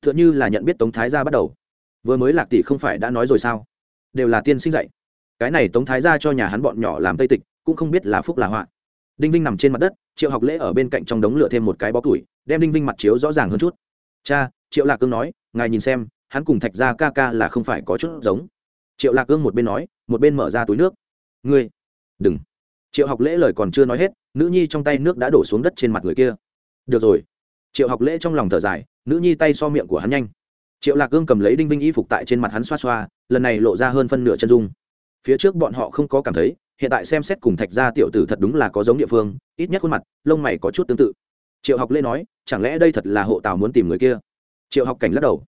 [SPEAKER 1] T h ư ợ n h ư là nhận biết tống thái gia bắt đầu vừa mới lạc tỷ không phải đã nói rồi sao? Đều là tiên sinh dạy. Cái này tống thái gia cho nhà hắn bọn nhỏ làm tây tịch, cũng không biết là phúc là họa. Đinh vinh nằm trên mặt đất, triệu học lễ ở bên cạnh trong đống lửa thêm một cái bó củi, đem đinh vinh mặt chiếu rõ ràng hơn chút. Cha, triệu lạc cương nói, ngài nhìn xem, hắn cùng thạch gia ca ca là không phải có chút giống. Triệu lạc cương một bên nói, một bên mở ra túi nước. Ngươi, đừng. Triệu học lễ lời còn chưa nói hết, nữ nhi trong tay nước đã đổ xuống đất trên mặt người kia. Được rồi. Triệu học lễ trong lòng thở dài, nữ nhi tay so miệng của hắn nhanh triệu lạc cương cầm lấy đinh vinh y phục tại trên mặt hắn xoa xoa, lần này lộ ra hơn phân nửa chân dung. Phía trước bọn họ không có cảm thấy, hiện tại xem xét cùng thạch gia tiểu tử thật đúng là có giống địa phương, ít nhất khuôn mặt, lông mày có chút tương tự. Triệu học lễ nói, chẳng lẽ đây thật là hộ tào muốn tìm người kia? Triệu học cảnh lắc đầu.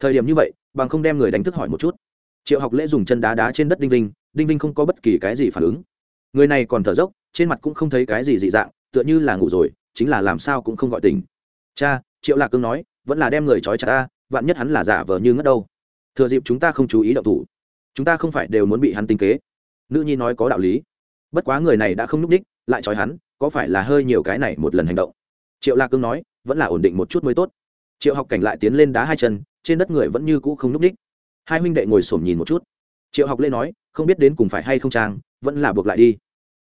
[SPEAKER 1] Thời điểm như vậy, bằng không đem người đánh thức hỏi một chút. Triệu học lễ dùng chân đá đá trên đất đinh vinh đinh vinh không có bất kỳ cái gì phản ứng. Người này còn thở dốc, trên mặt cũng không thấy cái gì dị dạng, tựa như là ngủ rồi, chính là làm sao cũng không gọi tình cha, triệu lạc cương nói, vẫn là đem người trói chặt ta vạn nhất hắn là giả vờ như ngất đâu. Thừa dịp chúng ta không chú ý động thủ, chúng ta không phải đều muốn bị hắn tinh kế. Nữ nhi nói có đạo lý. Bất quá người này đã không n ú c đích, lại trói hắn, có phải là hơi nhiều cái này một lần hành động? Triệu lạc cương nói, vẫn là ổn định một chút mới tốt. Triệu học cảnh lại tiến lên đá hai chân, trên đất người vẫn như cũ không n ú c đích. Hai huynh đệ ngồi xổm nhìn một chút. Triệu học lê nói, không biết đến cùng phải hay không trang vẫn là buộc lại đi.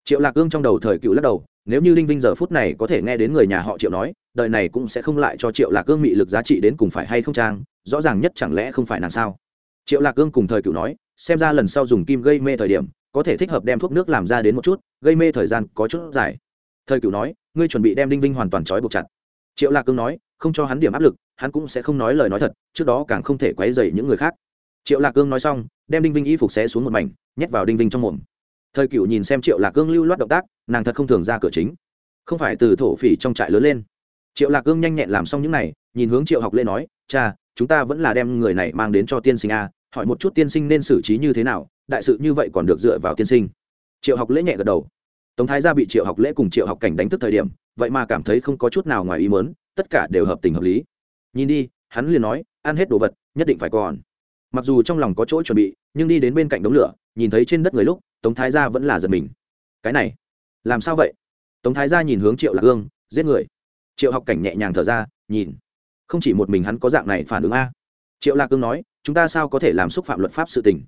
[SPEAKER 1] Triệu lạc cương trong đầu thời cựu lắc đầu nếu như linh vinh giờ phút này có thể nghe đến người nhà họ triệu nói, đời này cũng sẽ không lại cho triệu lạc cương mị lực giá trị đến cùng phải hay không trang rõ ràng nhất chẳng lẽ không phải nàng sao? Triệu lạc cương cùng thời cựu nói, xem ra lần sau dùng kim gây mê thời điểm, có thể thích hợp đem thuốc nước làm ra đến một chút, gây mê thời gian có chút dài. Thời cựu nói, ngươi chuẩn bị đem đinh vinh hoàn toàn trói buộc chặt. Triệu lạc cương nói, không cho hắn điểm áp lực, hắn cũng sẽ không nói lời nói thật, trước đó càng không thể quấy dày những người khác. Triệu lạc cương nói xong, đem đinh vinh y phục xé xuống một mảnh, nhét vào đinh vinh trong mồm thời cựu nhìn xem triệu lạc cương lưu loát động tác nàng thật không thường ra cửa chính. Không phải từ thổ phỉ trong trại lớn lên. Triệu lạc cương nhanh nhẹn làm xong những này, nhìn hướng triệu học lê nói cha chúng ta vẫn là đem người này mang đến cho tiên sinh a hỏi một chút tiên sinh nên xử trí như thế nào đại sự như vậy còn được dựa vào tiên sinh. Triệu học lễ nhẹ gật đầu. Tống thái gia bị triệu học lễ cùng triệu học cảnh đánh thức thời điểm vậy mà cảm thấy không có chút nào ngoài ý mớn tất cả đều hợp tình hợp lý. Nhìn đi hắn liền nói ăn hết đồ vật nhất định phải còn. Mặc dù trong lòng có chỗ chuẩn bị nhưng đi đến bên cạnh đống lửa nhìn thấy trên đất người lúc tống thái gia vẫn là giật mình. Cái này, làm sao vậy? Tống thái gia nhìn hướng triệu lạc hương, giết người. Triệu học cảnh nhẹ nhàng thở ra, nhìn. Không chỉ một mình hắn có dạng này phản ứng a. Triệu lạc cương nói, chúng ta sao có thể làm xúc phạm luật pháp sự tình?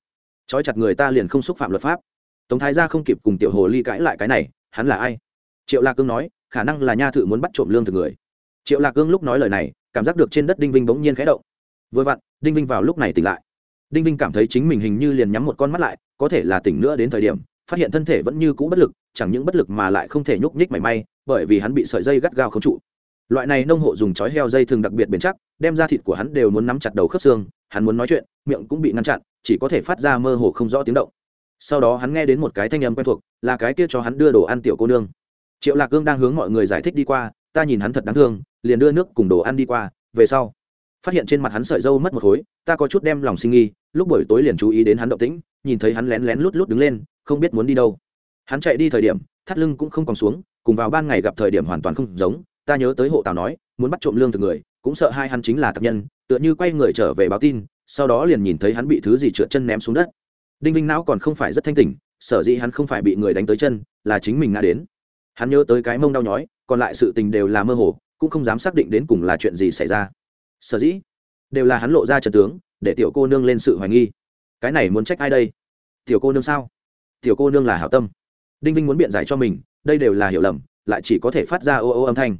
[SPEAKER 1] Trói chặt người ta liền không xúc phạm luật pháp. Tống thái gia không kịp cùng tiểu hồ ly cãi lại cái này, hắn là ai? Triệu lạc cương nói, khả năng là nha thự muốn bắt trộm lương từ người. Triệu lạc cương lúc nói lời này, cảm giác được trên đất đinh vinh bỗng nhiên khẽ động. Vừa vặn, đinh vinh vào lúc này tỉnh lại đinh vinh cảm thấy chính mình hình như liền nhắm một con mắt lại, có thể là tỉnh nữa đến thời điểm, phát hiện thân thể vẫn như cũ bất lực, chẳng những bất lực mà lại không thể nhúc nhích mảy may, bởi vì hắn bị sợi dây gắt gao không trụ. Loại này nông hộ dùng chói heo dây thường đặc biệt bền chắc, đem ra thịt của hắn đều muốn nắm chặt đầu khớp xương, hắn muốn nói chuyện, miệng cũng bị ngăn chặn, chỉ có thể phát ra mơ hồ không rõ tiếng động. Sau đó hắn nghe đến một cái thanh âm quen thuộc, là cái kia cho hắn đưa đồ ăn tiểu cô nương. Triệu lạc cương đang hướng mọi người giải thích đi qua, ta nhìn hắn thật đáng thương, liền đưa nước cùng đồ ăn đi qua, về sau. Phát hiện trên mặt hắn sợi dâu mất một khối, ta có chút đem lòng sinh nghi lúc buổi tối liền chú ý đến hắn động tĩnh, nhìn thấy hắn lén lén lút lút đứng lên, không biết muốn đi đâu. Hắn chạy đi thời điểm, thắt lưng cũng không còn xuống, cùng vào ban ngày gặp thời điểm hoàn toàn không giống. Ta nhớ tới hộ tào nói, muốn bắt trộm lương từ người, cũng sợ hai hắn chính là tập nhân, tựa như quay người trở về báo tin, sau đó liền nhìn thấy hắn bị thứ gì trượt chân ném xuống đất. Đinh vinh não còn không phải rất thanh tỉnh, sở dĩ hắn không phải bị người đánh tới chân, là chính mình ngã đến. Hắn nhớ tới cái mông đau nhói, còn lại sự tình đều là mơ hồ, cũng không dám xác định đến cùng là chuyện gì xảy ra. Sở dĩ, đều là hắn lộ ra trần tướng để tiểu cô nương lên sự hoài nghi. Cái này muốn trách ai đây? Tiểu cô nương sao? Tiểu cô nương là hảo tâm. Đinh vinh muốn biện giải cho mình, đây đều là hiểu lầm, lại chỉ có thể phát ra ô ô âm thanh.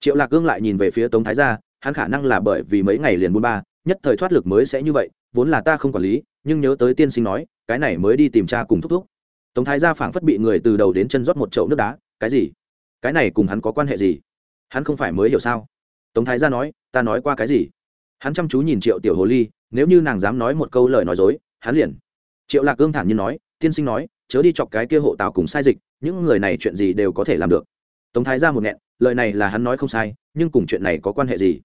[SPEAKER 1] Triệu lạc gương lại nhìn về phía tống thái gia, hắn khả năng là bởi vì mấy ngày liền buôn ba, nhất thời thoát lực mới sẽ như vậy, vốn là ta không quản lý, nhưng nhớ tới tiên sinh nói, cái này mới đi tìm cha cùng thúc thúc. Tống thái gia phảng phất bị người từ đầu đến chân rót một chậu nước đá, cái gì? Cái này cùng hắn có quan hệ gì? Hắn không phải mới hiểu sao? Tống thái gia nói, ta nói qua cái gì? Hắn chăm chú nhìn triệu tiểu hồ ly, nếu như nàng dám nói một câu lời nói dối, hắn liền. Triệu lạc cương thản nhiên nói, tiên sinh nói, chớ đi chọc cái kia hộ tào cùng sai dịch, những người này chuyện gì đều có thể làm được. Tống thái ra một nghẹn, lời này là hắn nói không sai, nhưng cùng chuyện này có quan hệ gì?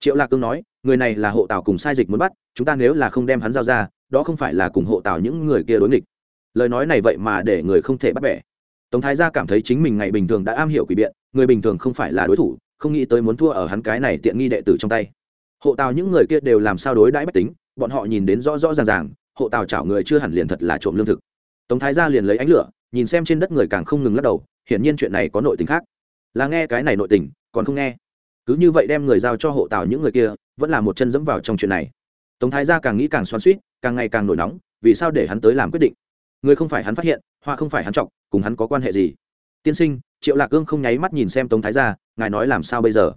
[SPEAKER 1] Triệu lạc cương nói, người này là hộ tào cùng sai dịch muốn bắt, chúng ta nếu là không đem hắn giao ra, đó không phải là cùng hộ tào những người kia đối nghịch. Lời nói này vậy mà để người không thể bắt bẻ. Tống thái gia cảm thấy chính mình ngày bình thường đã am hiểu quỷ biện, người bình thường không phải là đối thủ, không nghĩ tới muốn thua ở hắn cái này tiện nghi đệ tử trong tay hộ tào những người kia đều làm sao đối đãi bách tính, bọn họ nhìn đến rõ rõ ràng ràng, hộ tào chảo người chưa hẳn liền thật là trộm lương thực. Tống thái gia liền lấy ánh lửa, nhìn xem trên đất người càng không ngừng lắc đầu, hiển nhiên chuyện này có nội tình khác. Là nghe cái này nội tình, còn không nghe. Cứ như vậy đem người giao cho hộ tào những người kia, vẫn là một chân dẫm vào trong chuyện này. Tống thái gia càng nghĩ càng xoắn suýt càng ngày càng nổi nóng, vì sao để hắn tới làm quyết định? Người không phải hắn phát hiện hoa không phải hắn trọng cùng hắn có quan hệ gì? Tiên sinh, triệu lạc cương không nháy mắt nhìn xem tống thái gia, ngài nói làm sao bây giờ?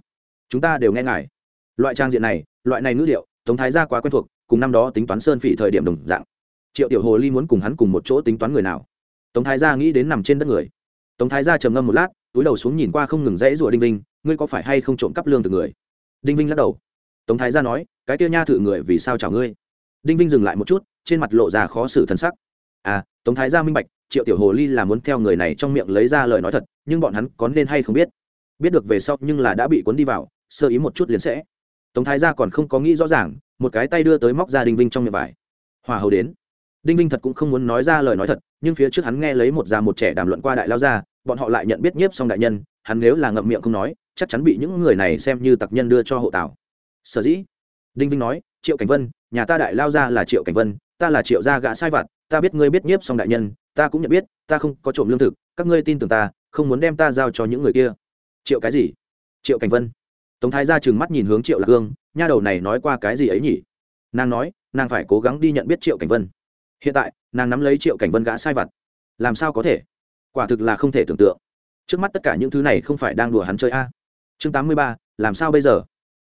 [SPEAKER 1] Chúng ta đều nghe ngài loại trang diện này, loại này ngữ liệu tống thái gia quá quen thuộc, cùng năm đó tính toán sơn phỉ thời điểm đồng dạng. Triệu tiểu hồ ly muốn cùng hắn cùng một chỗ tính toán người nào? Tống thái gia nghĩ đến nằm trên đất người. Tống thái gia trầm ngâm một lát, túi đầu xuống nhìn qua không ngừng rẽ rủa đinh vinh, ngươi có phải hay không trộm cắp lương từ người? Đinh vinh lắc đầu. Tống thái gia nói, cái tiêu nha thử người vì sao chào ngươi? Đinh vinh dừng lại một chút, trên mặt lộ ra khó xử thân sắc. À tống thái gia minh bạch, triệu tiểu hồ ly là muốn theo người này trong miệng lấy ra lời nói thật, nhưng bọn hắn có nên hay không biết? Biết được về sau nhưng là đã bị cuốn đi vào, sơ ý một chút liền sẽ tống thái gia còn không có nghĩ rõ ràng, một cái tay đưa tới móc ra đinh vinh trong miệng vải. Hòa hầu đến. Đinh vinh thật cũng không muốn nói ra lời nói thật, nhưng phía trước hắn nghe lấy một già một trẻ đàm luận qua đại lao ra bọn họ lại nhận biết nhiếp xong đại nhân, hắn nếu là ngậm miệng không nói, chắc chắn bị những người này xem như tặc nhân đưa cho hộ tào. sở dĩ, đinh vinh nói, triệu cảnh vân, nhà ta đại lao ra là triệu cảnh vân, ta là triệu gia gã sai vặt, ta biết ngươi biết nhiếp xong đại nhân, ta cũng nhận biết, ta không có trộm lương thực, các ngươi tin tưởng ta, không muốn đem ta giao cho những người kia. Triệu cái gì? Triệu cảnh vân tống thái ra chừng mắt nhìn hướng triệu lạc hương, nha đầu này nói qua cái gì ấy nhỉ? Nàng nói, nàng phải cố gắng đi nhận biết triệu cảnh vân. Hiện tại, nàng nắm lấy triệu cảnh vân gã sai vặt. Làm sao có thể? Quả thực là không thể tưởng tượng. Trước mắt tất cả những thứ này không phải đang đùa hắn chơi a. Chương tám mươi ba, làm sao bây giờ?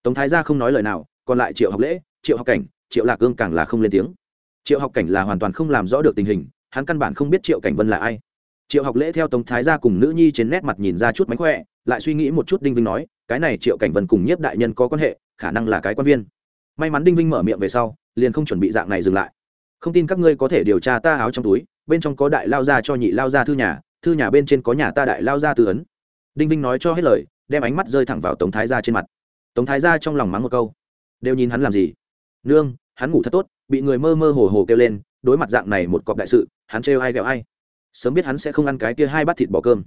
[SPEAKER 1] Tống thái gia không nói lời nào, còn lại triệu học lễ, triệu học cảnh, triệu lạc cương càng là không lên tiếng. Triệu học cảnh là hoàn toàn không làm rõ được tình hình, hắn căn bản không biết triệu cảnh vân là ai. Triệu học lễ theo tống thái gia cùng nữ nhi trên nét mặt nhìn ra chút mánh khỏe, lại suy nghĩ một chút đinh vinh nói cái này triệu cảnh vân cùng nhiếp đại nhân có quan hệ, khả năng là cái quan viên. May mắn đinh vinh mở miệng về sau, liền không chuẩn bị dạng này dừng lại. Không tin các ngươi có thể điều tra ta áo trong túi, bên trong có đại lao ra cho nhị lao ra thư nhà thư nhà bên trên có nhà ta đại lao ra tư ấn. Đinh vinh nói cho hết lời, đem ánh mắt rơi thẳng vào tống thái gia trên mặt. Tống thái gia trong lòng mắng một câu. Đều nhìn hắn làm gì? Nương, hắn ngủ thật tốt, bị người mơ mơ hồ hồ kêu lên, đối mặt dạng này một cọc đại sự, hắn trêu ai ghẹo ai? Sớm biết hắn sẽ không ăn cái kia hai bát thịt bỏ cơm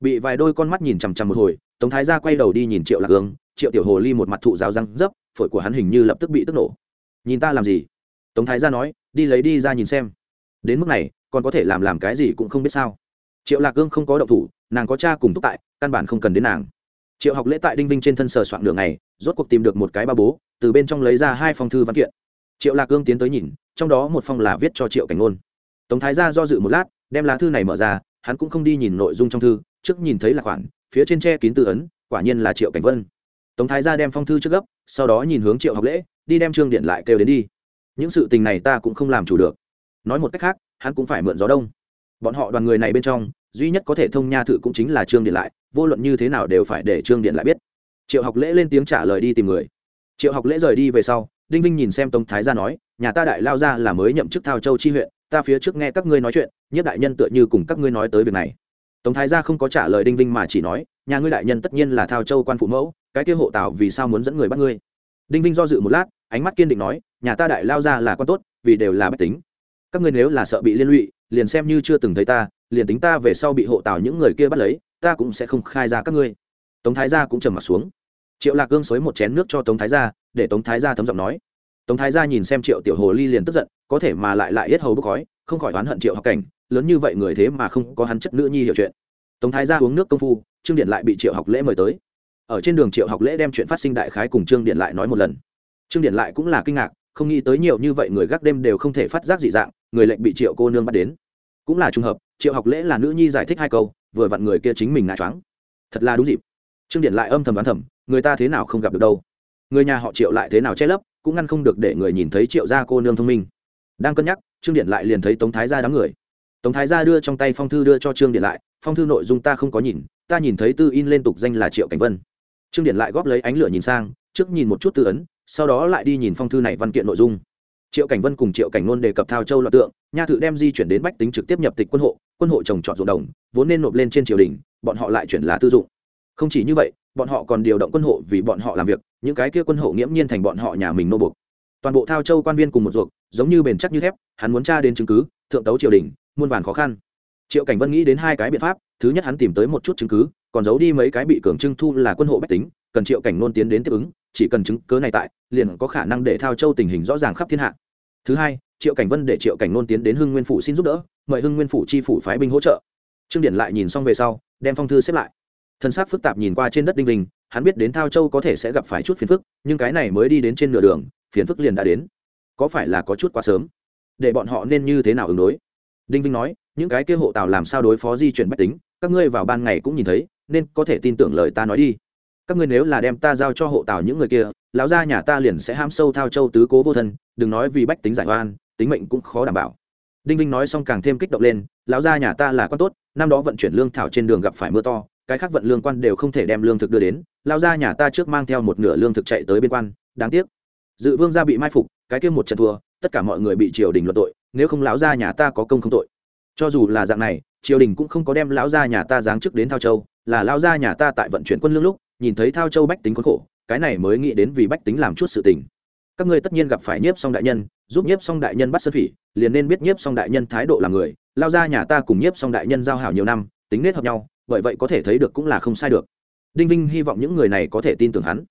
[SPEAKER 1] bị vài đôi con mắt nhìn chằm chằm một hồi, tống thái gia quay đầu đi nhìn triệu lạc hương, triệu tiểu hồ ly một mặt thụ giáo răng dấp, phổi của hắn hình như lập tức bị tức nổ. Nhìn ta làm gì? Tống thái gia nói, đi lấy đi ra nhìn xem. Đến mức này, còn có thể làm làm cái gì cũng không biết sao. Triệu lạc hương không có động thủ, nàng có cha cùng túc tại, căn bản không cần đến nàng. Triệu học lễ tại đinh vinh trên thân sờ soạn đường này rốt cuộc tìm được một cái ba bố, từ bên trong lấy ra hai phong thư văn kiện. Triệu lạc hương tiến tới nhìn, trong đó một phong là viết cho triệu cảnh ngôn. Tống thái gia do dự một lát, đem lá thư này mở ra, hắn cũng không đi nhìn nội dung trong thư trước nhìn thấy là khoản, phía trên tre kín tư ấn, quả nhiên là triệu cảnh vân. Tống thái gia đem phong thư trước gấp, sau đó nhìn hướng triệu học lễ, đi đem trương điện lại kêu đến đi. Những sự tình này ta cũng không làm chủ được. Nói một cách khác, hắn cũng phải mượn gió đông. Bọn họ đoàn người này bên trong, duy nhất có thể thông nha thự cũng chính là trương điện lại, vô luận như thế nào đều phải để trương điện lại biết. Triệu học lễ lên tiếng trả lời đi tìm người. Triệu học lễ rời đi về sau, đinh vinh nhìn xem tống thái gia nói, nhà ta đại lao ra là mới nhậm chức thao châu chi huyện, ta phía trước nghe các ngươi nói chuyện nhất đại nhân tựa như cùng các ngươi nói tới việc này tống thái gia không có trả lời đinh vinh mà chỉ nói, nhà ngươi đại nhân tất nhiên là thao châu quan phụ mẫu, cái kia hộ tào vì sao muốn dẫn người bắt ngươi? Đinh vinh do dự một lát, ánh mắt kiên định nói, nhà ta đại lao ra là con tốt, vì đều là bách tính. Các ngươi nếu là sợ bị liên lụy, liền xem như chưa từng thấy ta, liền tính ta về sau bị hộ tào những người kia bắt lấy, ta cũng sẽ không khai ra các ngươi. Tống thái gia cũng trầm mặt xuống. Triệu lạc gương xới một chén nước cho tống thái gia, để tống thái gia thấm giọng nói. Tống thái gia nhìn xem triệu tiểu hồ ly liền tức giận, có thể mà lại lại yết hầu bốc khói, không khỏi oán hận triệu học cảnh lớn như vậy người thế mà không có hắn chất nữ nhi hiểu chuyện. Tống thái gia uống nước công phu, trương điện lại bị triệu học lễ mời tới. Ở trên đường triệu học lễ đem chuyện phát sinh đại khái cùng trương điện lại nói một lần. Trương điện lại cũng là kinh ngạc, không nghĩ tới nhiều như vậy người gác đêm đều không thể phát giác dị dạng, người lệnh bị triệu cô nương bắt đến. Cũng là trùng hợp, triệu học lễ là nữ nhi giải thích hai câu, vừa vặn người kia chính mình ngã choáng. Thật là đúng dịp. Trương điện lại âm thầm đoán thầm, người ta thế nào không gặp được đâu. Người nhà họ triệu lại thế nào che lấp, cũng ngăn không được để người nhìn thấy triệu gia cô nương thông minh. Đang cân nhắc, trương điện lại liền thấy tống thái gia đám người tống thái gia đưa trong tay phong thư đưa cho trương điện lại, phong thư nội dung ta không có nhìn, ta nhìn thấy tư in lên tục danh là triệu cảnh vân. Trương điện lại góp lấy ánh lửa nhìn sang, trước nhìn một chút tư ấn, sau đó lại đi nhìn phong thư này văn kiện nội dung. Triệu cảnh vân cùng triệu cảnh nôn đề cập thao châu loạn tượng, nha thự đem di chuyển đến bách tính trực tiếp nhập tịch quân hộ quân hộ trồng trọt ruộng đồng, vốn nên nộp lên trên triều đình, bọn họ lại chuyển là tư dụng. Không chỉ như vậy, bọn họ còn điều động quân hộ vì bọn họ làm việc, những cái kia quân hộ nghiễm nhiên thành bọn họ nhà mình nô buộc. Toàn bộ thao châu quan viên cùng một ruột giống như bền chắc như thép, hắn muốn tra đến chứng cứ, thượng tấu triều đình muôn vàn khó khăn. Triệu cảnh vân nghĩ đến hai cái biện pháp, thứ nhất hắn tìm tới một chút chứng cứ, còn giấu đi mấy cái bị cường trưng thu là quân hộ bách tính, cần triệu cảnh nôn tiến đến tiếp ứng, chỉ cần chứng cớ này tại, liền có khả năng để thao châu tình hình rõ ràng khắp thiên hạ. Thứ hai, triệu cảnh vân để triệu cảnh nôn tiến đến hưng nguyên phủ xin giúp đỡ, mời hưng nguyên phủ chi phủ phái binh hỗ trợ. Trương điển lại nhìn xong về sau, đem phong thư xếp lại. Thân xác phức tạp nhìn qua trên đất đinh đình hắn biết đến thao châu có thể sẽ gặp phải chút phiền phức, nhưng cái này mới đi đến trên nửa đường, phiền phức liền đã đến. Có phải là có chút quá sớm? Để bọn họ nên như thế nào ứng đối? Đinh vinh nói, những cái kia hộ tàu làm sao đối phó di chuyển bách tính, các ngươi vào ban ngày cũng nhìn thấy, nên có thể tin tưởng lời ta nói đi. Các ngươi nếu là đem ta giao cho hộ tàu những người kia, lão gia nhà ta liền sẽ ham sâu thao châu tứ cố vô thân, đừng nói vì bách tính giải oan, tính mệnh cũng khó đảm bảo. Đinh vinh nói xong càng thêm kích động lên, lão gia nhà ta là con tốt, năm đó vận chuyển lương thảo trên đường gặp phải mưa to, cái khác vận lương quan đều không thể đem lương thực đưa đến, Lão gia nhà ta trước mang theo một nửa lương thực chạy tới bên quan, đáng tiếc. Dự vương gia bị mai phục, cái kia một trận thua, tất cả mọi người bị triều đình luận tội nếu không lão gia nhà ta có công không tội. Cho dù là dạng này, triều đình cũng không có đem lão gia nhà ta giáng chức đến thao châu, là lão gia nhà ta tại vận chuyển quân lương lúc, nhìn thấy thao châu bách tính khốn khổ, cái này mới nghĩ đến vì bách tính làm chút sự tình. Các ngươi tất nhiên gặp phải nhiếp song đại nhân, giúp nhiếp song đại nhân bắt sơn phỉ, liền nên biết nhiếp song đại nhân thái độ là người lao ra nhà ta cùng nhiếp song đại nhân giao hảo nhiều năm, tính nết hợp nhau, bởi vậy có thể thấy được cũng là không sai được. Đinh vinh hy vọng những người này có thể tin tưởng hắn.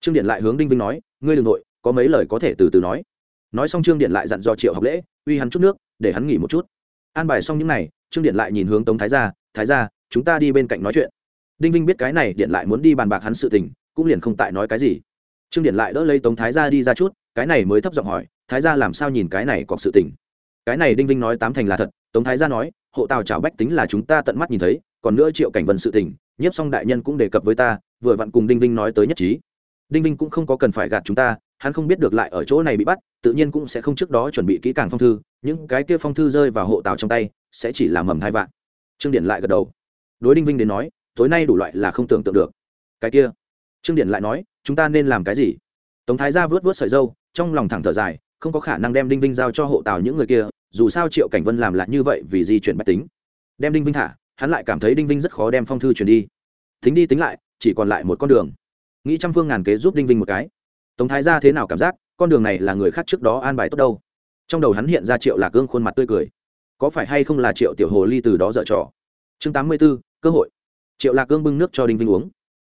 [SPEAKER 1] Trương điện lại hướng đinh vinh nói, ngươi đ ừ n g nội có mấy lời có thể từ từ nói. Nói xong trương điện lại dặn dò triệu học lễ uy hắn chút nước, để hắn nghỉ một chút. An bài xong những n à y trương điện lại nhìn hướng tống thái gia thái gia, chúng ta đi bên cạnh nói chuyện. Đinh vinh biết cái này, điện lại muốn đi bàn bạc hắn sự tình, cũng liền không tại nói cái gì. Trương điện lại đỡ lấy tống thái gia đi ra chút, cái này mới thấp giọng hỏi, thái gia làm sao nhìn cái này cọc sự tình? Cái này đinh vinh nói tám thành là thật, tống thái gia nói, hộ tàu chảo bách tính là chúng ta tận mắt nhìn thấy, còn nữa triệu cảnh vân sự tình, nhiếp xong đại nhân cũng đề cập với ta, vừa vặn cùng đinh vinh nói tới nhất trí. Đinh vinh cũng không có cần phải gạt chúng ta hắn không biết được lại ở chỗ này bị bắt, tự nhiên cũng sẽ không trước đó chuẩn bị kỹ càng phong thư, những cái kia phong thư rơi vào hộ tàu trong tay, sẽ chỉ là mầm hai vạn. Trương điển lại gật đầu. Đối đinh vinh đến nói, tối nay đủ loại là không tưởng tượng được. Cái kia? Trương điển lại nói, chúng ta nên làm cái gì? Tống thái gia vớt vớt sợi dâu, trong lòng thẳng thở dài, không có khả năng đem đinh vinh giao cho hộ tàu những người kia, dù sao triệu cảnh vân làm lại như vậy vì di chuyển bách tính. Đem đinh vinh thả, hắn lại cảm thấy đinh vinh rất khó đem phong thư truyền đi. Tính đi tính lại, chỉ còn lại một con đường. Nghĩ trăm phương ngàn kế giúp đinh vinh một cái tống thái ra thế nào cảm giác, con đường này là người khác trước đó an bài tốt đâu? Trong đầu hắn hiện ra triệu lạc gương khuôn mặt tươi cười. Có phải hay không là triệu tiểu hồ ly từ đó dở trò? Chương tám mươi b ố cơ hội. Triệu lạc gương bưng nước cho đinh vinh uống.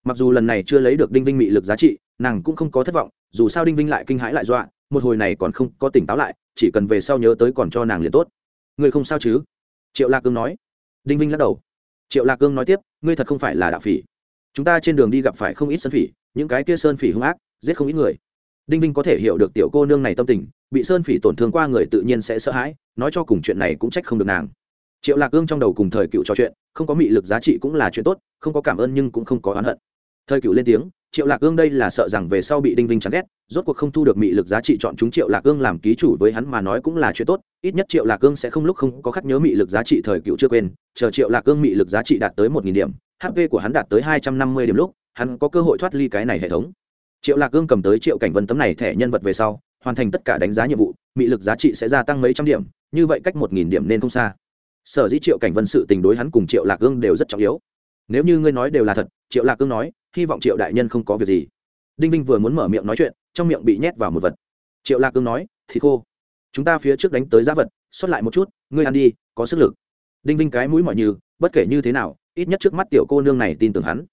[SPEAKER 1] Mặc dù lần này chưa lấy được đinh vinh mị lực giá trị, nàng cũng không có thất vọng, dù sao đinh vinh lại kinh hãi lại dọa, một hồi này còn không có tỉnh táo lại, chỉ cần về sau nhớ tới còn cho nàng liền tốt. Ngươi không sao chứ? Triệu lạc cương nói. Đinh vinh lắc đầu. Triệu lạc cương nói tiếp, ngươi thật không phải là đạo phỉ. Chúng ta trên đường đi gặp phải không ít sơn phỉ, những cái kia sơn phỉ hung ác giết không ít người. Đinh vinh có thể hiểu được tiểu cô nương này tâm tình, bị sơn phỉ tổn thương qua người tự nhiên sẽ sợ hãi, nói cho cùng chuyện này cũng trách không được nàng. Triệu lạc ương trong đầu cùng thời cựu trò chuyện, không có mị lực giá trị cũng là chuyện tốt, không có cảm ơn nhưng cũng không có oán hận. Thời cựu lên tiếng, triệu lạc ương đây là sợ rằng về sau bị đinh vinh chán ghét, rốt cuộc không thu được mị lực giá trị chọn chúng triệu lạc ương làm ký chủ với hắn mà nói cũng là chuyện tốt, ít nhất triệu lạc ương sẽ không lúc không có khắc nhớ mị lực giá trị thời cựu chưa quên, chờ triệu lạc ương mị lực giá trị đạt tới một nghìn điểm hp của hắn đạt tới hai trăm năm mươi điểm lúc, hắn có cơ hội thoát ly cái này hệ thống triệu lạc gương cầm tới triệu cảnh vân tấm này thẻ nhân vật về sau, hoàn thành tất cả đánh giá nhiệm vụ, mị lực giá trị sẽ gia tăng mấy trăm điểm, như vậy cách một nghìn điểm nên không xa. Sở dĩ triệu cảnh vân sự tình đối hắn cùng triệu lạc gương đều rất trọng yếu. Nếu như ngươi nói đều là thật, triệu lạc Cương nói, hy vọng triệu đại nhân không có việc gì. Đinh vinh vừa muốn mở miệng nói chuyện, trong miệng bị nhét vào một vật. Triệu lạc Cương nói, thì khô, chúng ta phía trước đánh tới giá vật, xuất lại một chút, ngươi ăn đi, có sức lực. Đinh vinh cái mũi mọi như, bất kể như thế nào, ít nhất trước mắt tiểu cô nương này tin tưởng hắn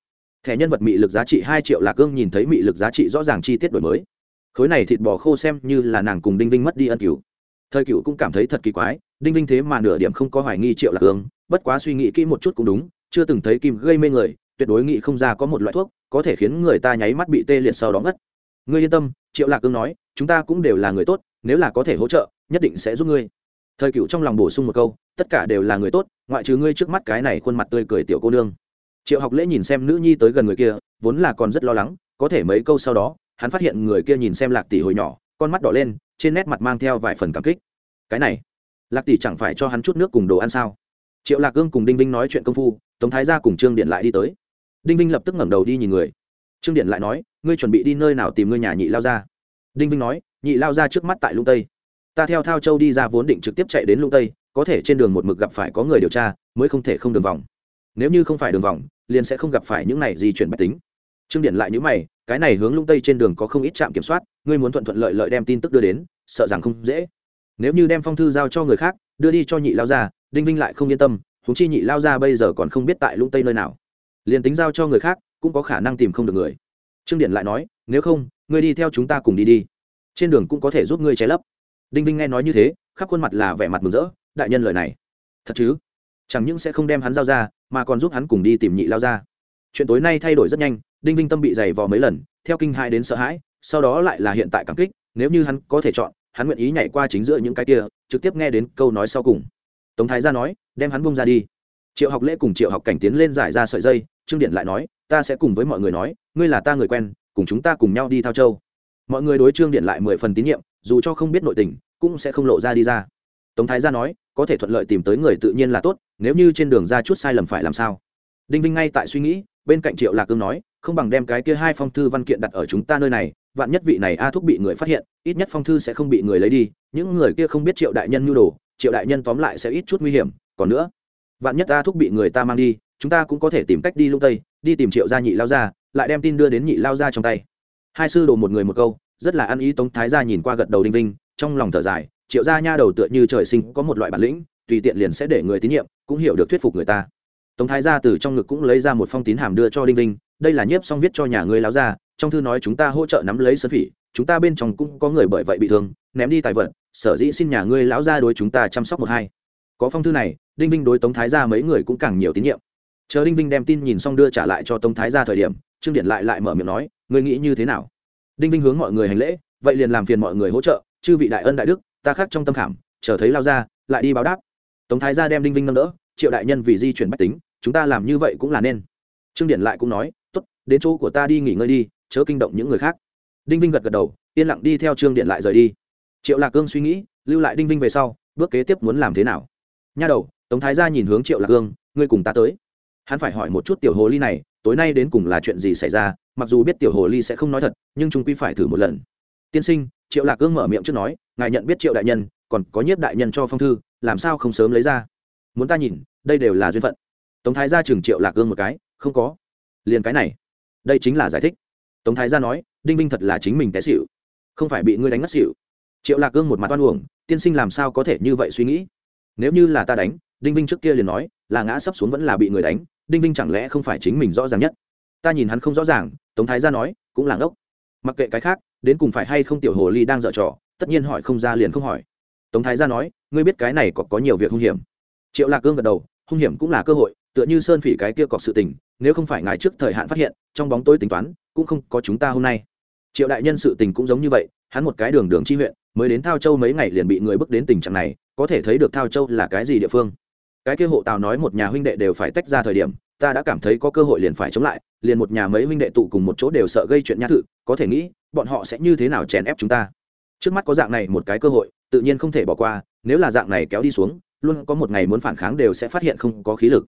[SPEAKER 1] thẻ nhân vật mị lực giá trị hai triệu lạc ương nhìn thấy mị lực giá trị rõ ràng chi tiết đổi mới. Khối này thịt bò khô xem như là nàng cùng đinh vinh mất đi ân cứu thời cựu cũng cảm thấy thật kỳ quái, đinh vinh thế mà nửa điểm không có hoài nghi triệu lạc ương, bất quá suy nghĩ kỹ một chút cũng đúng, chưa từng thấy kim gây mê người, tuyệt đối nghĩ không ra có một loại thuốc có thể khiến người ta nháy mắt bị tê liệt sau đó ngất. Ngươi yên tâm, triệu lạc cương nói, chúng ta cũng đều là người tốt, nếu là có thể hỗ trợ, nhất định sẽ giúp ngươi. Thời cựu trong lòng bổ sung một câu, tất cả đều là người tốt, ngoại trừ ngươi trước mắt cái này khuôn mặt tươi cười tiểu cô nương triệu học lễ nhìn xem nữ nhi tới gần người kia, vốn là còn rất lo lắng, có thể mấy câu sau đó, hắn phát hiện người kia nhìn xem lạc tỷ hồi nhỏ, con mắt đỏ lên, trên nét mặt mang theo vài phần cảm kích. Cái này, lạc tỷ chẳng phải cho hắn chút nước cùng đồ ăn sao? Triệu lạc cương cùng đinh vinh nói chuyện công phu, tống thái gia cùng trương điện lại đi tới. Đinh vinh lập tức ngẩng đầu đi nhìn người. Trương điện lại nói, ngươi chuẩn bị đi nơi nào tìm ngươi nhà nhị lao ra đinh vinh nói, nhị lao ra trước mắt tại Lung tây. Ta theo thao châu đi ra vốn định trực tiếp chạy đến Lung tây, có thể trên đường một mực gặp phải có người điều tra, mới không thể không đường vòng. Nếu như không phải đường vòng liền sẽ không gặp phải những này di chuyển bách tính. Trương điện lại những mày, cái này hướng lũng tây trên đường có không ít trạm kiểm soát, ngươi muốn thuận thuận lợi lợi đem tin tức đưa đến, sợ rằng không dễ. Nếu như đem phong thư giao cho người khác, đưa đi cho nhị lao ra đinh vinh lại không yên tâm thú chi nhị lao ra bây giờ còn không biết tại lũng tây nơi nào. Liền tính giao cho người khác, cũng có khả năng tìm không được người. Trương điện lại nói, nếu không, ngươi đi theo chúng ta cùng đi đi. Trên đường cũng có thể giúp ngươi che lấp. Đinh vinh nghe nói như thế, khắp khuôn mặt là vẻ mặt mừng rỡ, đại nhân lời này. Thật chứ? Chẳng những sẽ không đem hắn giao ra, mà còn giúp hắn cùng đi tìm nhị lao ra. Chuyện tối nay thay đổi rất nhanh, đinh vinh tâm bị dày vò mấy lần, theo kinh hai đến sợ hãi, sau đó lại là hiện tại cảm kích, nếu như hắn có thể chọn, hắn nguyện ý nhảy qua chính giữa những cái kia, trực tiếp nghe đến câu nói sau cùng. Tống thái gia nói, đem hắn bông ra đi. Triệu học lễ cùng triệu học cảnh tiến lên giải ra sợi dây, trương điện lại nói, ta sẽ cùng với mọi người nói, ngươi là ta người quen, cùng chúng ta cùng nhau đi thao châu. Mọi người đối trương điện lại mười phần tín nhiệm, dù cho không biết nội tình, cũng sẽ không lộ ra đi ra. Tống thái gia nói có thể thuận lợi tìm tới người tự nhiên là tốt, nếu như trên đường ra chút sai lầm phải làm sao? Đinh vinh ngay tại suy nghĩ, bên cạnh triệu lạc cương nói, không bằng đem cái kia hai phong thư văn kiện đặt ở chúng ta nơi này, vạn nhất vị này a thúc bị người phát hiện, ít nhất phong thư sẽ không bị người lấy đi, những người kia không biết triệu đại nhân nhu đồ, triệu đại nhân tóm lại sẽ ít chút nguy hiểm, còn nữa, vạn nhất a thúc bị người ta mang đi, chúng ta cũng có thể tìm cách đi lung tây, đi tìm triệu gia nhị lao ra lại đem tin đưa đến nhị lao ra trong tay. Hai sư đồ một người một câu, rất là ăn ý tống thái gia nhìn qua gật đầu đinh vinh, trong lòng thở dài triệu gia nha đầu tựa như trời sinh có một loại bản lĩnh, tùy tiện liền sẽ để người tín nhiệm, cũng hiểu được thuyết phục người ta. Tống thái gia từ trong ngực cũng lấy ra một phong tín hàm đưa cho đinh vinh, đây là nhiếp xong viết cho nhà ngươi láo ra trong thư nói chúng ta hỗ trợ nắm lấy sơn phỉ, chúng ta bên trong cũng có người bởi vậy bị thương, ném đi tài vật, sở dĩ xin nhà ngươi lão ra đối chúng ta chăm sóc một hai. Có phong thư này, đinh vinh đối tống thái gia mấy người cũng càng nhiều tín nhiệm. Chờ đinh vinh đem tin nhìn xong đưa trả lại cho tống thái gia thời điểm, trương điện lại lại mở miệng nói, ngươi nghĩ như thế nào? Đinh vinh hướng mọi người hành lễ, vậy liền làm phiền mọi người hỗ trợ, chư vị đại ân đại đức ta khác trong tâm khảm, chờ thấy lao ra, lại đi báo đáp. Tống thái gia đem đinh vinh nâng đỡ, triệu đại nhân vì di chuyển bách tính, chúng ta làm như vậy cũng là nên. Trương điện lại cũng nói, tốt, đến chỗ của ta đi nghỉ ngơi đi, chớ kinh động những người khác. Đinh vinh gật gật đầu, yên lặng đi theo trương điện lại rời đi. Triệu lạc cương suy nghĩ, lưu lại đinh vinh về sau, bước kế tiếp muốn làm thế nào? Nha đầu, tống thái gia nhìn hướng triệu lạc cương, ngươi cùng ta tới. Hắn phải hỏi một chút tiểu hồ ly này, tối nay đến cùng là chuyện gì xảy ra? Mặc dù biết tiểu hồ ly sẽ không nói thật, nhưng chúng quy phải thử một lần. Tiên sinh, triệu lạc cương mở miệng trước nói ngài nhận biết triệu đại nhân, còn có nhiếp đại nhân cho phong thư, làm sao không sớm lấy ra? Muốn ta nhìn, đây đều là duyên phận. Tống thái gia chừng triệu lạc cương một cái, không có. Liền cái này. Đây chính là giải thích. Tống thái gia nói, đinh vinh thật là chính mình té xịu không phải bị ngươi đánh ngất xịu triệu lạc cương một mặt oan uổng, tiên sinh làm sao có thể như vậy suy nghĩ? Nếu như là ta đánh, đinh vinh trước kia liền nói, là ngã sấp xuống vẫn là bị người đánh, đinh vinh chẳng lẽ không phải chính mình rõ ràng nhất? Ta nhìn hắn không rõ ràng, tống thái gia nói, cũng là ngốc. Mặc kệ cái khác, đến cùng phải hay không tiểu hồ ly đang dở trò tất nhiên hỏi không ra liền không hỏi. Tống thái gia nói ngươi biết cái này có, có nhiều việc hung hiểm. Triệu lạc cương gật đầu hung hiểm cũng là cơ hội tựa như sơn phỉ cái kia cọc sự tình nếu không phải ngài trước thời hạn phát hiện trong bóng tối tính toán cũng không có chúng ta hôm nay. Triệu đại nhân sự tình cũng giống như vậy hắn một cái đường đường chi huyện mới đến thao châu mấy ngày liền bị người bước đến tình trạng này có thể thấy được thao châu là cái gì địa phương. Cái kia hộ tào nói một nhà huynh đệ đều phải tách ra thời điểm ta đã cảm thấy có cơ hội liền phải chống lại liền một nhà mấy huynh đệ tụ cùng một chỗ đều sợ gây chuyện nhã thự có thể nghĩ bọn họ sẽ như thế nào chèn ép chúng ta? Trước mắt có dạng này một cái cơ hội, tự nhiên không thể bỏ qua, nếu là dạng này kéo đi xuống, luôn có một ngày muốn phản kháng đều sẽ phát hiện không có khí lực.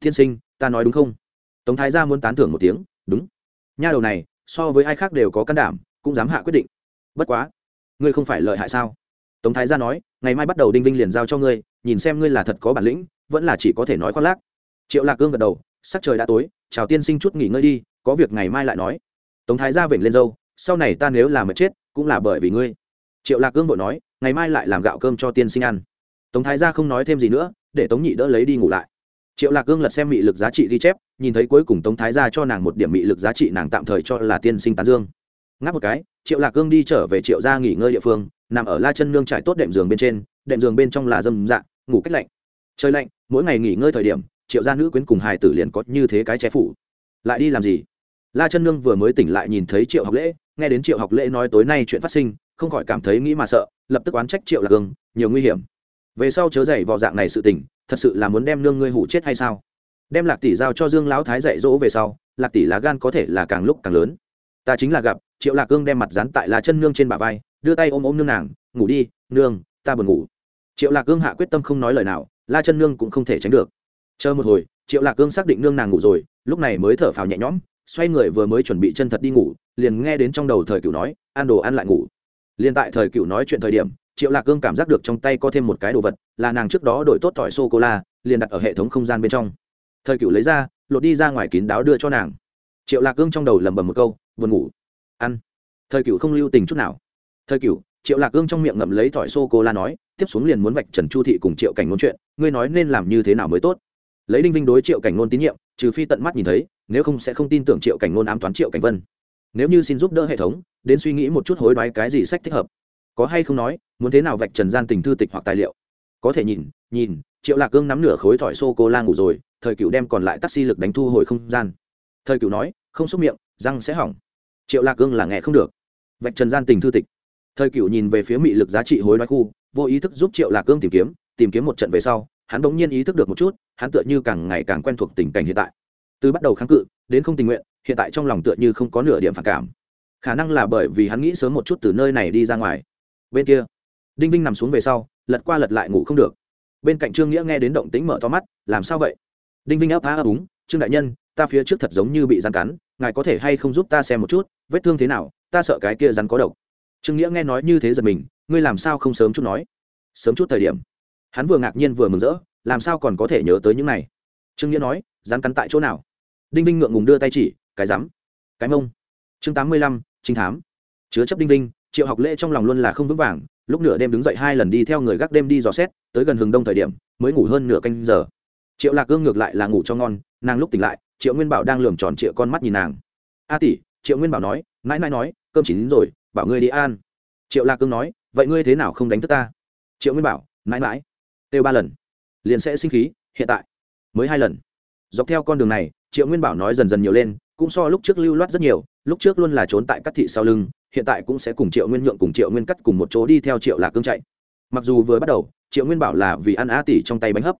[SPEAKER 1] Thiên sinh, ta nói đúng không? Tống thái gia muốn tán thưởng một tiếng, đúng. Nha đầu này, so với ai khác đều có can đảm, cũng dám hạ quyết định. Bất quá, ngươi không phải lợi hại sao? Tống thái gia nói, ngày mai bắt đầu đinh vinh liền giao cho ngươi, nhìn xem ngươi là thật có bản lĩnh, vẫn là chỉ có thể nói khoác lác. Triệu lạc cương gật đầu, sắc trời đã tối, chào tiên sinh chút nghỉ ngơi đi, có việc ngày mai lại nói. Tống thái gia vểnh lên dâu sau này ta nếu làm mệt chết, cũng là bởi vì ngươi triệu lạc cương vội nói, ngày mai lại làm gạo cơm cho tiên sinh ăn. Tống thái gia không nói thêm gì nữa, để tống nhị đỡ lấy đi ngủ lại. Triệu lạc cương lật xem mị lực giá trị ghi chép, nhìn thấy cuối cùng tống thái gia cho nàng một điểm mị lực giá trị nàng tạm thời cho là tiên sinh tán dương. Ngáp một cái, triệu lạc cương đi trở về triệu gia nghỉ ngơi địa phương, nằm ở la chân nương trải tốt đệm giường bên trên, đệm giường bên trong là dâm dạ ngủ cách lạnh. Trời lạnh, mỗi ngày nghỉ ngơi thời điểm, triệu gia nữ quyến cùng hài tử liền có như thế cái che phủ. Lại đi làm gì? La chân nương vừa mới tỉnh lại nhìn thấy triệu học lễ, nghe đến triệu học lễ nói tối nay chuyện phát sinh không khỏi cảm thấy nghĩ mà sợ, lập tức oán trách triệu lạc hương, nhiều nguy hiểm. Về sau chớ dậy vào dạng này sự tình, thật sự là muốn đem nương ngươi hủ chết hay sao? Đem lạc tỷ giao cho dương lão thái dạy dỗ về sau, lạc tỷ lá gan có thể là càng lúc càng lớn. Ta chính là gặp, triệu lạc cương đem mặt dán tại lá chân nương trên bả vai, đưa tay ôm ôm nương nàng, ngủ đi, nương, ta buồn ngủ. Triệu lạc cương hạ quyết tâm không nói lời nào la chân nương cũng không thể tránh được. Chờ một hồi, triệu lạc cương xác định nương nàng ngủ rồi, lúc này mới thở phào nhẹ nhõm, xoay người vừa mới chuẩn bị chân thật đi ngủ, liền nghe đến trong đầu thời cửu nói ăn đồ ăn lại ngủ liên tại thời cựu nói chuyện thời điểm, triệu lạc cương cảm giác được trong tay có thêm một cái đồ vật, là nàng trước đó đổi tốt tỏi sô cô la liền đặt ở hệ thống không gian bên trong. Thời cựu lấy ra, lột đi ra ngoài kín đáo đưa cho nàng. Triệu lạc cương trong đầu lẩm bẩm một câu, buồn ngủ. Ăn. Thời cựu không lưu tình chút nào. Thời cựu, triệu lạc cương trong miệng ngậm lấy tỏi sô cô la nói, tiếp xuống liền muốn vạch trần chu thị cùng triệu cảnh ngôn chuyện, ngươi nói nên làm như thế nào mới tốt? Lấy đinh vinh đối triệu cảnh ngôn tín nhiệm, trừ phi tận mắt nhìn thấy, nếu không sẽ không tin tưởng triệu cảnh ngôn ám toán triệu cảnh vân nếu như xin giúp đỡ hệ thống, đến suy nghĩ một chút hối đoái cái gì sách thích hợp. Có hay không nói, muốn thế nào vạch trần gian tình thư tịch hoặc tài liệu? Có thể nhìn nhìn, triệu lạc cương nắm nửa khối thỏi sô cô la ngủ rồi, thời cựu đem còn lại taxi lực đánh thu hồi không gian. Thời cựu nói, không xúc miệng, răng sẽ hỏng. Triệu lạc cương là nghe không được. Vạch trần gian tình thư tịch. Thời cựu nhìn về phía mị lực giá trị hối đoái khu, vô ý thức giúp triệu lạc cương tìm kiếm tìm kiếm một trận về sau, hắn bỗng nhiên ý thức được một chút, hắn tựa như càng ngày càng quen thuộc tình cảnh hiện tại từ bắt đầu kháng cự, đến không tình nguyện, hiện tại trong lòng tựa như không có nửa điểm phản cảm. Khả năng là bởi vì hắn nghĩ sớm một chút từ nơi này đi ra ngoài. Bên kia, đinh vinh nằm xuống về sau, lật qua lật lại ngủ không được. Bên cạnh trương nghĩa nghe đến động tính mở to mắt, làm sao vậy? Đinh vinh ấp á ấp úng, trương đại nhân, ta phía trước thật giống như bị rắn cắn, ngài có thể hay không giúp ta xem một chút, vết thương thế nào, ta sợ cái kia rắn có độc. Trương nghĩa nghe nói như thế giật mình, ngươi làm sao không sớm chút nói? Sớm chút thời điểm. Hắn vừa ngạc nhiên vừa mừng rỡ, làm sao còn có thể nhớ tới những này? Trương nghĩa nói, rắn cắn tại chỗ nào? Đinh vinh ngượng ngùng đưa tay chỉ, cái rắm, cái mông. Chương tám mươi lăm, trinh thám. Chứa chấp đinh vinh, triệu học lễ trong lòng luôn là không vững vàng, lúc nửa đêm đứng dậy hai lần đi theo người gác đêm đi dò xét, tới gần hừng đông thời điểm, mới ngủ hơn nửa canh giờ. Triệu lạc gương ngược lại là ngủ cho ngon, nàng lúc tỉnh lại, triệu nguyên bảo đang lườm tròn triệu con mắt nhìn nàng. A tỷ, triệu nguyên bảo nói mãi mãi nói, cơm chỉ đến rồi, bảo ngươi đi an triệu lạc cương nói, vậy ngươi thế nào không đánh thức ta? Triệu nguyên bảo mãi mãi têu ba lần, liền sẽ sinh khí, hiện tại, mới hai lần. Dọc theo con đường này triệu nguyên bảo nói dần dần nhiều lên, cũng so lúc trước lưu loát rất nhiều, lúc trước luôn là trốn tại các thị sau lưng, hiện tại cũng sẽ cùng triệu nguyên nhượng cùng triệu nguyên cắt cùng một chỗ đi theo triệu lạc cương chạy. Mặc dù vừa bắt đầu, triệu nguyên bảo là vì ăn á tỷ trong tay bánh hấp.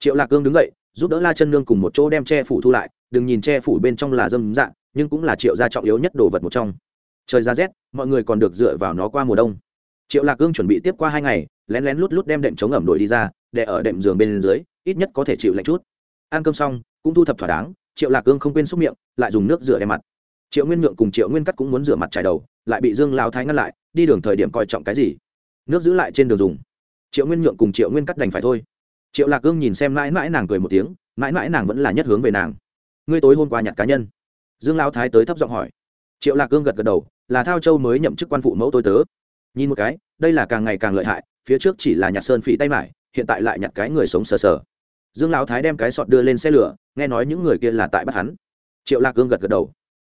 [SPEAKER 1] Triệu lạc cương đứng dậy, giúp đỡ la chân nương cùng một chỗ đem che phủ thu lại, đừng nhìn che phủ bên trong là dâm dạng nhưng cũng là triệu gia trọng yếu nhất đồ vật một trong. Trời ra rét, mọi người còn được dựa vào nó qua mùa đông. Triệu lạc cương chuẩn bị tiếp qua hai ngày, lén lén lút lút đem đệm chống ẩm đổi đi ra, để ở đệm giường bên dưới, ít nhất có thể chịu lạnh chút. Ăn cơm xong, cũng thu thập thỏa đáng triệu lạc cương không quên xúc miệng, lại dùng nước rửa đem mặt. Triệu nguyên nhượng cùng triệu nguyên cắt cũng muốn rửa mặt trải đầu, lại bị dương lao thái ngăn lại, đi đường thời điểm coi trọng cái gì? Nước giữ lại trên đường dùng. Triệu nguyên nhượng cùng triệu nguyên cắt đành phải thôi. Triệu lạc cương nhìn xem mãi mãi nàng cười một tiếng, mãi mãi nàng vẫn là nhất hướng về nàng. Ngươi tối hôm qua nhặt cá nhân. Dương lao thái tới thấp giọng hỏi. Triệu lạc cương gật gật đầu, là thao châu mới nhậm chức quan phụ mẫu tôi tớ. Nhìn một cái, đây là càng ngày càng lợi hại, phía trước chỉ là nhặt sơn phỉ tay mải, hiện tại lại nhặt cái người sống sờ sờ dương lão thái đem cái sọt đưa lên xe lửa, nghe nói những người kia là tại bắt hắn. Triệu lạc cương gật gật đầu.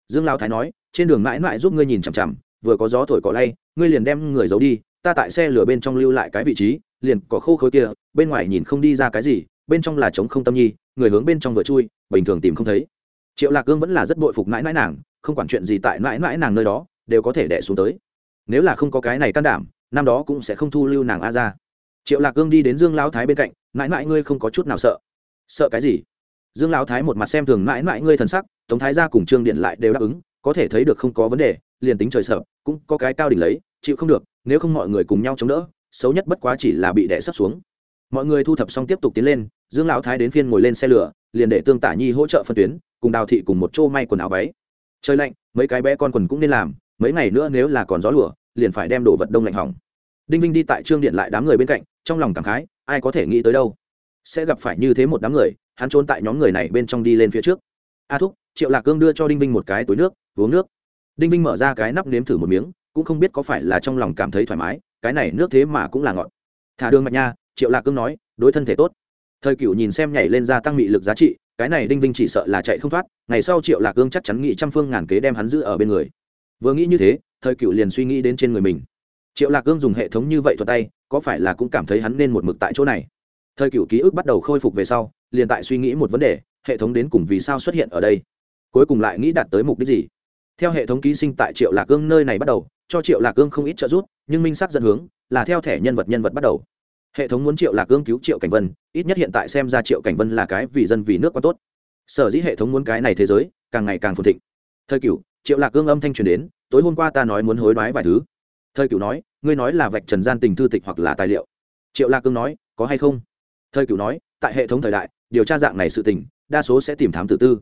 [SPEAKER 1] Dương lão thái nói, trên đường mãi mãi giúp ngươi nhìn chằm chằm, vừa có gió thổi cỏ lay, ngươi liền đem người giấu đi, ta tại xe lửa bên trong lưu lại cái vị trí, liền có khô khối kia, bên ngoài nhìn không đi ra cái gì, bên trong là trống không tâm nhi, người hướng bên trong vừa chui, bình thường tìm không thấy. Triệu lạc cương vẫn là rất bội phục mãi mãi nàng, không quản chuyện gì tại mãi mãi nàng nơi đó, đều có thể đẻ xuống tới. Nếu là không có cái này can đảm, năm đó cũng sẽ không thu lưu nàng a ra triệu lạc cương đi đến dương lão thái bên cạnh, mãi mãi ngươi không có chút nào sợ. Sợ cái gì? Dương lão thái một mặt xem thường, mãi mãi ngươi thần sắc, tống thái gia cùng trương điện lại đều đáp ứng, có thể thấy được không có vấn đề, liền tính trời sợ, cũng có cái cao đỉnh lấy, chịu không được, nếu không mọi người cùng nhau chống đỡ, xấu nhất bất quá chỉ là bị đè sắp xuống. Mọi người thu thập xong tiếp tục tiến lên, dương lão thái đến phiên ngồi lên xe lửa, liền để tương tả nhi hỗ trợ phân tuyến, cùng đào thị cùng một chỗ may quần áo váy. Trời lạnh, mấy cái bé con quần cũng nên làm, mấy ngày nữa nếu là còn gió lửa liền phải đem đồ vật đông lạnh hỏng đinh vinh đi tại trương điện lại đám người bên cạnh, trong lòng cảm khái, ai có thể nghĩ tới đâu? Sẽ gặp phải như thế một đám người, hắn trốn tại nhóm người này bên trong đi lên phía trước. A thúc, triệu lạc cương đưa cho đinh vinh một cái túi nước, uống nước. Đinh vinh mở ra cái nắp nếm thử một miếng, cũng không biết có phải là trong lòng cảm thấy thoải mái, cái này nước thế mà cũng là ngọt. Thả đường mạch nha, triệu lạc cương nói, đối thân thể tốt. Thời cựu nhìn xem nhảy lên gia tăng mị lực giá trị, cái này đinh vinh chỉ sợ là chạy không thoát, ngày sau triệu lạc cương chắc chắn nghĩ trăm phương ngàn kế đem hắn giữ ở bên người. Vừa nghĩ như thế, thời cựu liền suy nghĩ đến trên người mình triệu lạc cương dùng hệ thống như vậy thuật tay, có phải là cũng cảm thấy hắn nên một mực tại chỗ này? Thời cựu ký ức bắt đầu khôi phục về sau, liền tại suy nghĩ một vấn đề, hệ thống đến cùng vì sao xuất hiện ở đây? Cuối cùng lại nghĩ đạt tới mục đích gì? Theo hệ thống ký sinh tại triệu lạc cương nơi này bắt đầu, cho triệu lạc cương không ít trợ giúp, nhưng minh sắc dẫn hướng, là theo thẻ nhân vật nhân vật bắt đầu. Hệ thống muốn triệu lạc cương cứu triệu cảnh vân, ít nhất hiện tại xem ra triệu cảnh vân là cái vì dân vì nước quá tốt. Sở dĩ hệ thống muốn cái này thế giới, càng ngày càng phồn thịnh. Thời cựu, triệu lạc cương âm thanh truyền đến, tối hôm qua ta nói muốn hối đoái vài thứ thời cửu nói, ngươi nói là vạch trần gian tình thư tịch hoặc là tài liệu. Triệu La cương nói, có hay không? Thời cửu nói, tại hệ thống thời đại, điều tra dạng này sự tình, đa số sẽ tìm thám tử tư.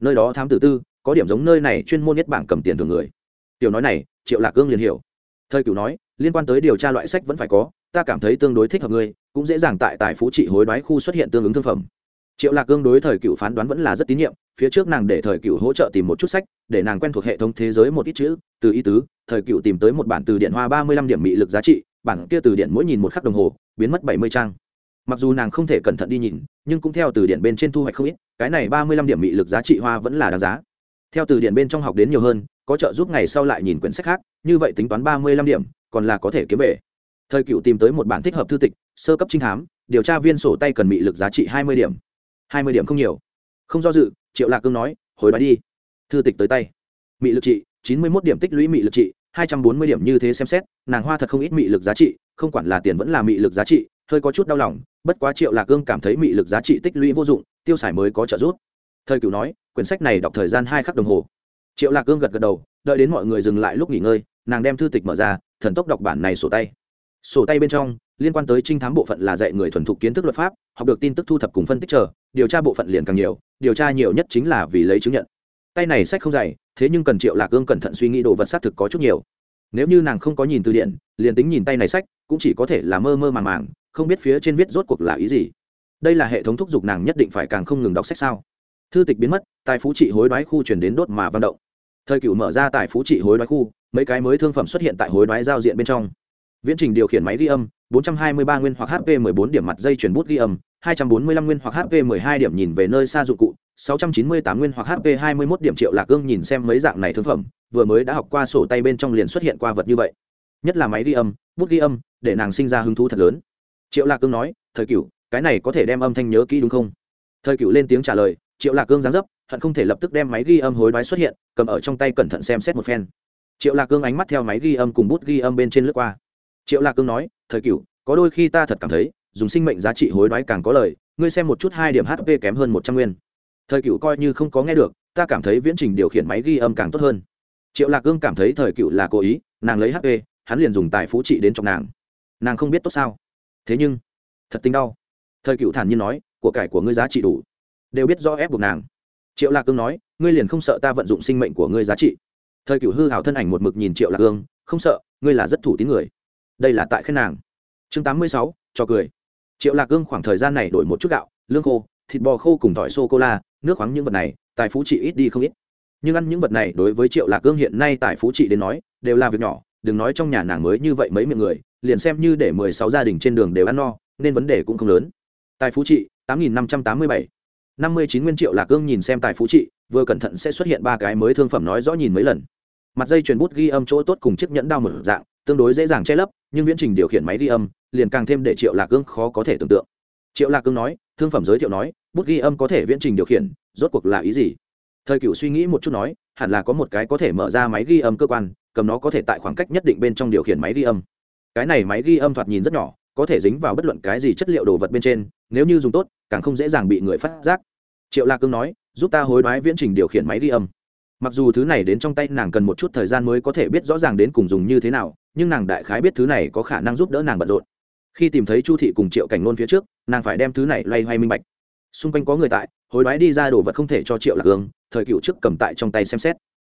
[SPEAKER 1] Nơi đó thám tử tư, có điểm giống nơi này chuyên môn nhất bảng cầm tiền thường người. Tiểu nói này, triệu lạc cương liền hiểu. Thời cửu nói, liên quan tới điều tra loại sách vẫn phải có, ta cảm thấy tương đối thích hợp ngươi, cũng dễ dàng tại tài phú trị hối đoái khu xuất hiện tương ứng thương phẩm triệu lạc cương đối thời cựu phán đoán vẫn là rất tín nhiệm, phía trước nàng để thời cựu hỗ trợ tìm một chút sách, để nàng quen thuộc hệ thống thế giới một ít chữ, từ ý tứ, thời cựu tìm tới một bản từ điện hoa ba mươi lăm điểm mị lực giá trị, bản kia từ điện mỗi nhìn một khắc đồng hồ, biến mất bảy mươi trang. Mặc dù nàng không thể cẩn thận đi nhìn, nhưng cũng theo từ điện bên trên thu hoạch không ít, cái này ba mươi lăm điểm mị lực giá trị hoa vẫn là đáng giá. Theo từ điện bên trong học đến nhiều hơn, có trợ giúp ngày sau lại nhìn quyển sách khác, như vậy tính toán ba mươi lăm điểm, còn là có thể kiếm về. Thời cựu tìm tới một bản thích hợp thư tịch, sơ cấp trinh thám, điều tra viên sổ tay cần mị lực giá trị hai mươi điểm hai mươi điểm không nhiều. Không do dự, triệu lạc cương nói, hồi đoái đi. Thư tịch tới tay. Mị lực trị, chín mươi mốt điểm tích lũy mị lực trị, hai trăm bốn mươi điểm như thế xem xét, nàng hoa thật không ít mị lực giá trị, không quản là tiền vẫn là mị lực giá trị, hơi có chút đau lòng, bất quá triệu lạc cương cảm thấy mị lực giá trị tích lũy vô dụng, tiêu xài mới có trợ giúp. Thời cửu nói, quyển sách này đọc thời gian hai khắc đồng hồ. Triệu lạc cương gật gật đầu, đợi đến mọi người dừng lại lúc nghỉ ngơi, nàng đem thư tịch mở ra, thần tốc đọc bản này sổ tay. Sổ tay bên trong liên quan tới trinh thám bộ phận là dạy người thuần thục kiến thức luật pháp, học được tin tức thu thập cùng phân tích chờ, điều tra bộ phận liền càng nhiều, điều tra nhiều nhất chính là vì lấy chứng nhận. Tay này sách không dày, thế nhưng cần triệu lạc ương cẩn thận suy nghĩ đồ vật xác thực có chút nhiều. Nếu như nàng không có nhìn từ điện liền tính nhìn tay này sách, cũng chỉ có thể là mơ mơ màng màng, không biết phía trên viết rốt cuộc là ý gì. Đây là hệ thống thúc giục nàng nhất định phải càng không ngừng đọc sách sao? Thư tịch biến mất, tài phú trị hối đoái khu chuyển đến đốt mà văn động. Thời cựu mở ra tài phú trị hối đoái khu, mấy cái mới thương phẩm xuất hiện tại hối đoái giao diện bên trong viễn trình điều khiển máy ghi âm 423 nguyên hoặc hp 14 điểm mặt dây chuyển bút ghi âm 245 nguyên hoặc hp 12 điểm nhìn về nơi xa dụng cụ 698 nguyên hoặc hp 21 điểm triệu lạc gương nhìn xem mấy dạng này thương phẩm, vừa mới đã học qua sổ tay bên trong liền xuất hiện qua vật như vậy. Nhất là máy ghi âm, bút ghi âm, để nàng sinh ra hứng thú thật lớn. Triệu lạc cương nói, thời cửu, cái này có thể đem âm thanh nhớ kỹ đúng không? Thời cửu lên tiếng trả lời, triệu lạc cương giáng dấp, hận không thể lập tức đem máy ghi âm hối đoái xuất hiện, cầm ở trong tay cẩn thận xem xét một phen. Triệu lạc cương ánh mắt theo máy ghi âm cùng bút ghi âm bên trên lướt qua triệu lạc cương nói thời Cựu, có đôi khi ta thật cảm thấy dùng sinh mệnh giá trị hối đoái càng có lời ngươi xem một chút hai điểm hp kém hơn một trăm nguyên. Thời Cựu coi như không có nghe được ta cảm thấy viễn trình điều khiển máy ghi âm càng tốt hơn. Triệu lạc cương cảm thấy thời cựu là cố ý nàng lấy hp hắn liền dùng tài phú trị đến trong nàng. Nàng không biết tốt sao. Thế nhưng thật tính đau. Thời cựu thản nhiên nói của cải của ngươi giá trị đủ. Đều biết do ép buộc nàng. Triệu lạc cương nói ngươi liền không sợ ta vận dụng sinh mệnh của ngươi giá trị? Thời cựu hư hào thân ảnh một mực nhìn triệu lạc cương không sợ ngươi là rất thủ tín người đây là tại khen nàng. Chương tám mươi sáu, cho cười. Triệu lạc gương khoảng thời gian này đổi một chút gạo, lương khô, thịt bò khô cùng tỏi sô cô la nước khoáng những vật này, tài phú trị ít đi không ít. Nhưng ăn những vật này đối với triệu lạc gương hiện nay tài phú trị đến nói, đều là việc nhỏ, đừng nói trong nhà nàng mới như vậy mấy miệng người, liền xem như để mười sáu gia đình trên đường đều ăn no, nên vấn đề cũng không lớn. Tài phú trị tám nghìn năm trăm tám mươi bảy. năm mươi chín nguyên triệu lạc gương nhìn xem tài phú trị vừa cẩn thận sẽ xuất hiện ba cái mới thương phẩm nói rõ nhìn mấy lần. Mặt dây chuyền bút ghi âm chỗ tốt cùng chiếc nhẫn đao mở dạng, tương đối dễ dàng che lấp nhưng viễn trình điều khiển máy ghi âm liền càng thêm để triệu lạc cương khó có thể tưởng tượng. Triệu lạc cương nói, thương phẩm giới thiệu nói, bút ghi âm có thể viễn trình điều khiển, rốt cuộc là ý gì? Thời cựu suy nghĩ một chút nói, hẳn là có một cái có thể mở ra máy ghi âm cơ quan, cầm nó có thể tại khoảng cách nhất định bên trong điều khiển máy ghi âm. Cái này máy ghi âm thoạt nhìn rất nhỏ, có thể dính vào bất luận cái gì chất liệu đồ vật bên trên, nếu như dùng tốt, càng không dễ dàng bị người phát giác. Triệu lạc cương nói, giúp ta hối đoái viễn trình điều khiển máy ghi âm. Mặc dù thứ này đến trong tay nàng cần một chút thời gian mới có thể biết rõ ràng đến cùng dùng như thế nào nhưng nàng đại khái biết thứ này có khả năng giúp đỡ nàng bận rộn. Khi tìm thấy chu thị cùng triệu cảnh nôn phía trước, nàng phải đem thứ này loay hoay minh bạch. Xung quanh có người tại, hối đoái đi ra đồ vật không thể cho triệu lạc hương, thời cựu trước cầm tại trong tay xem xét.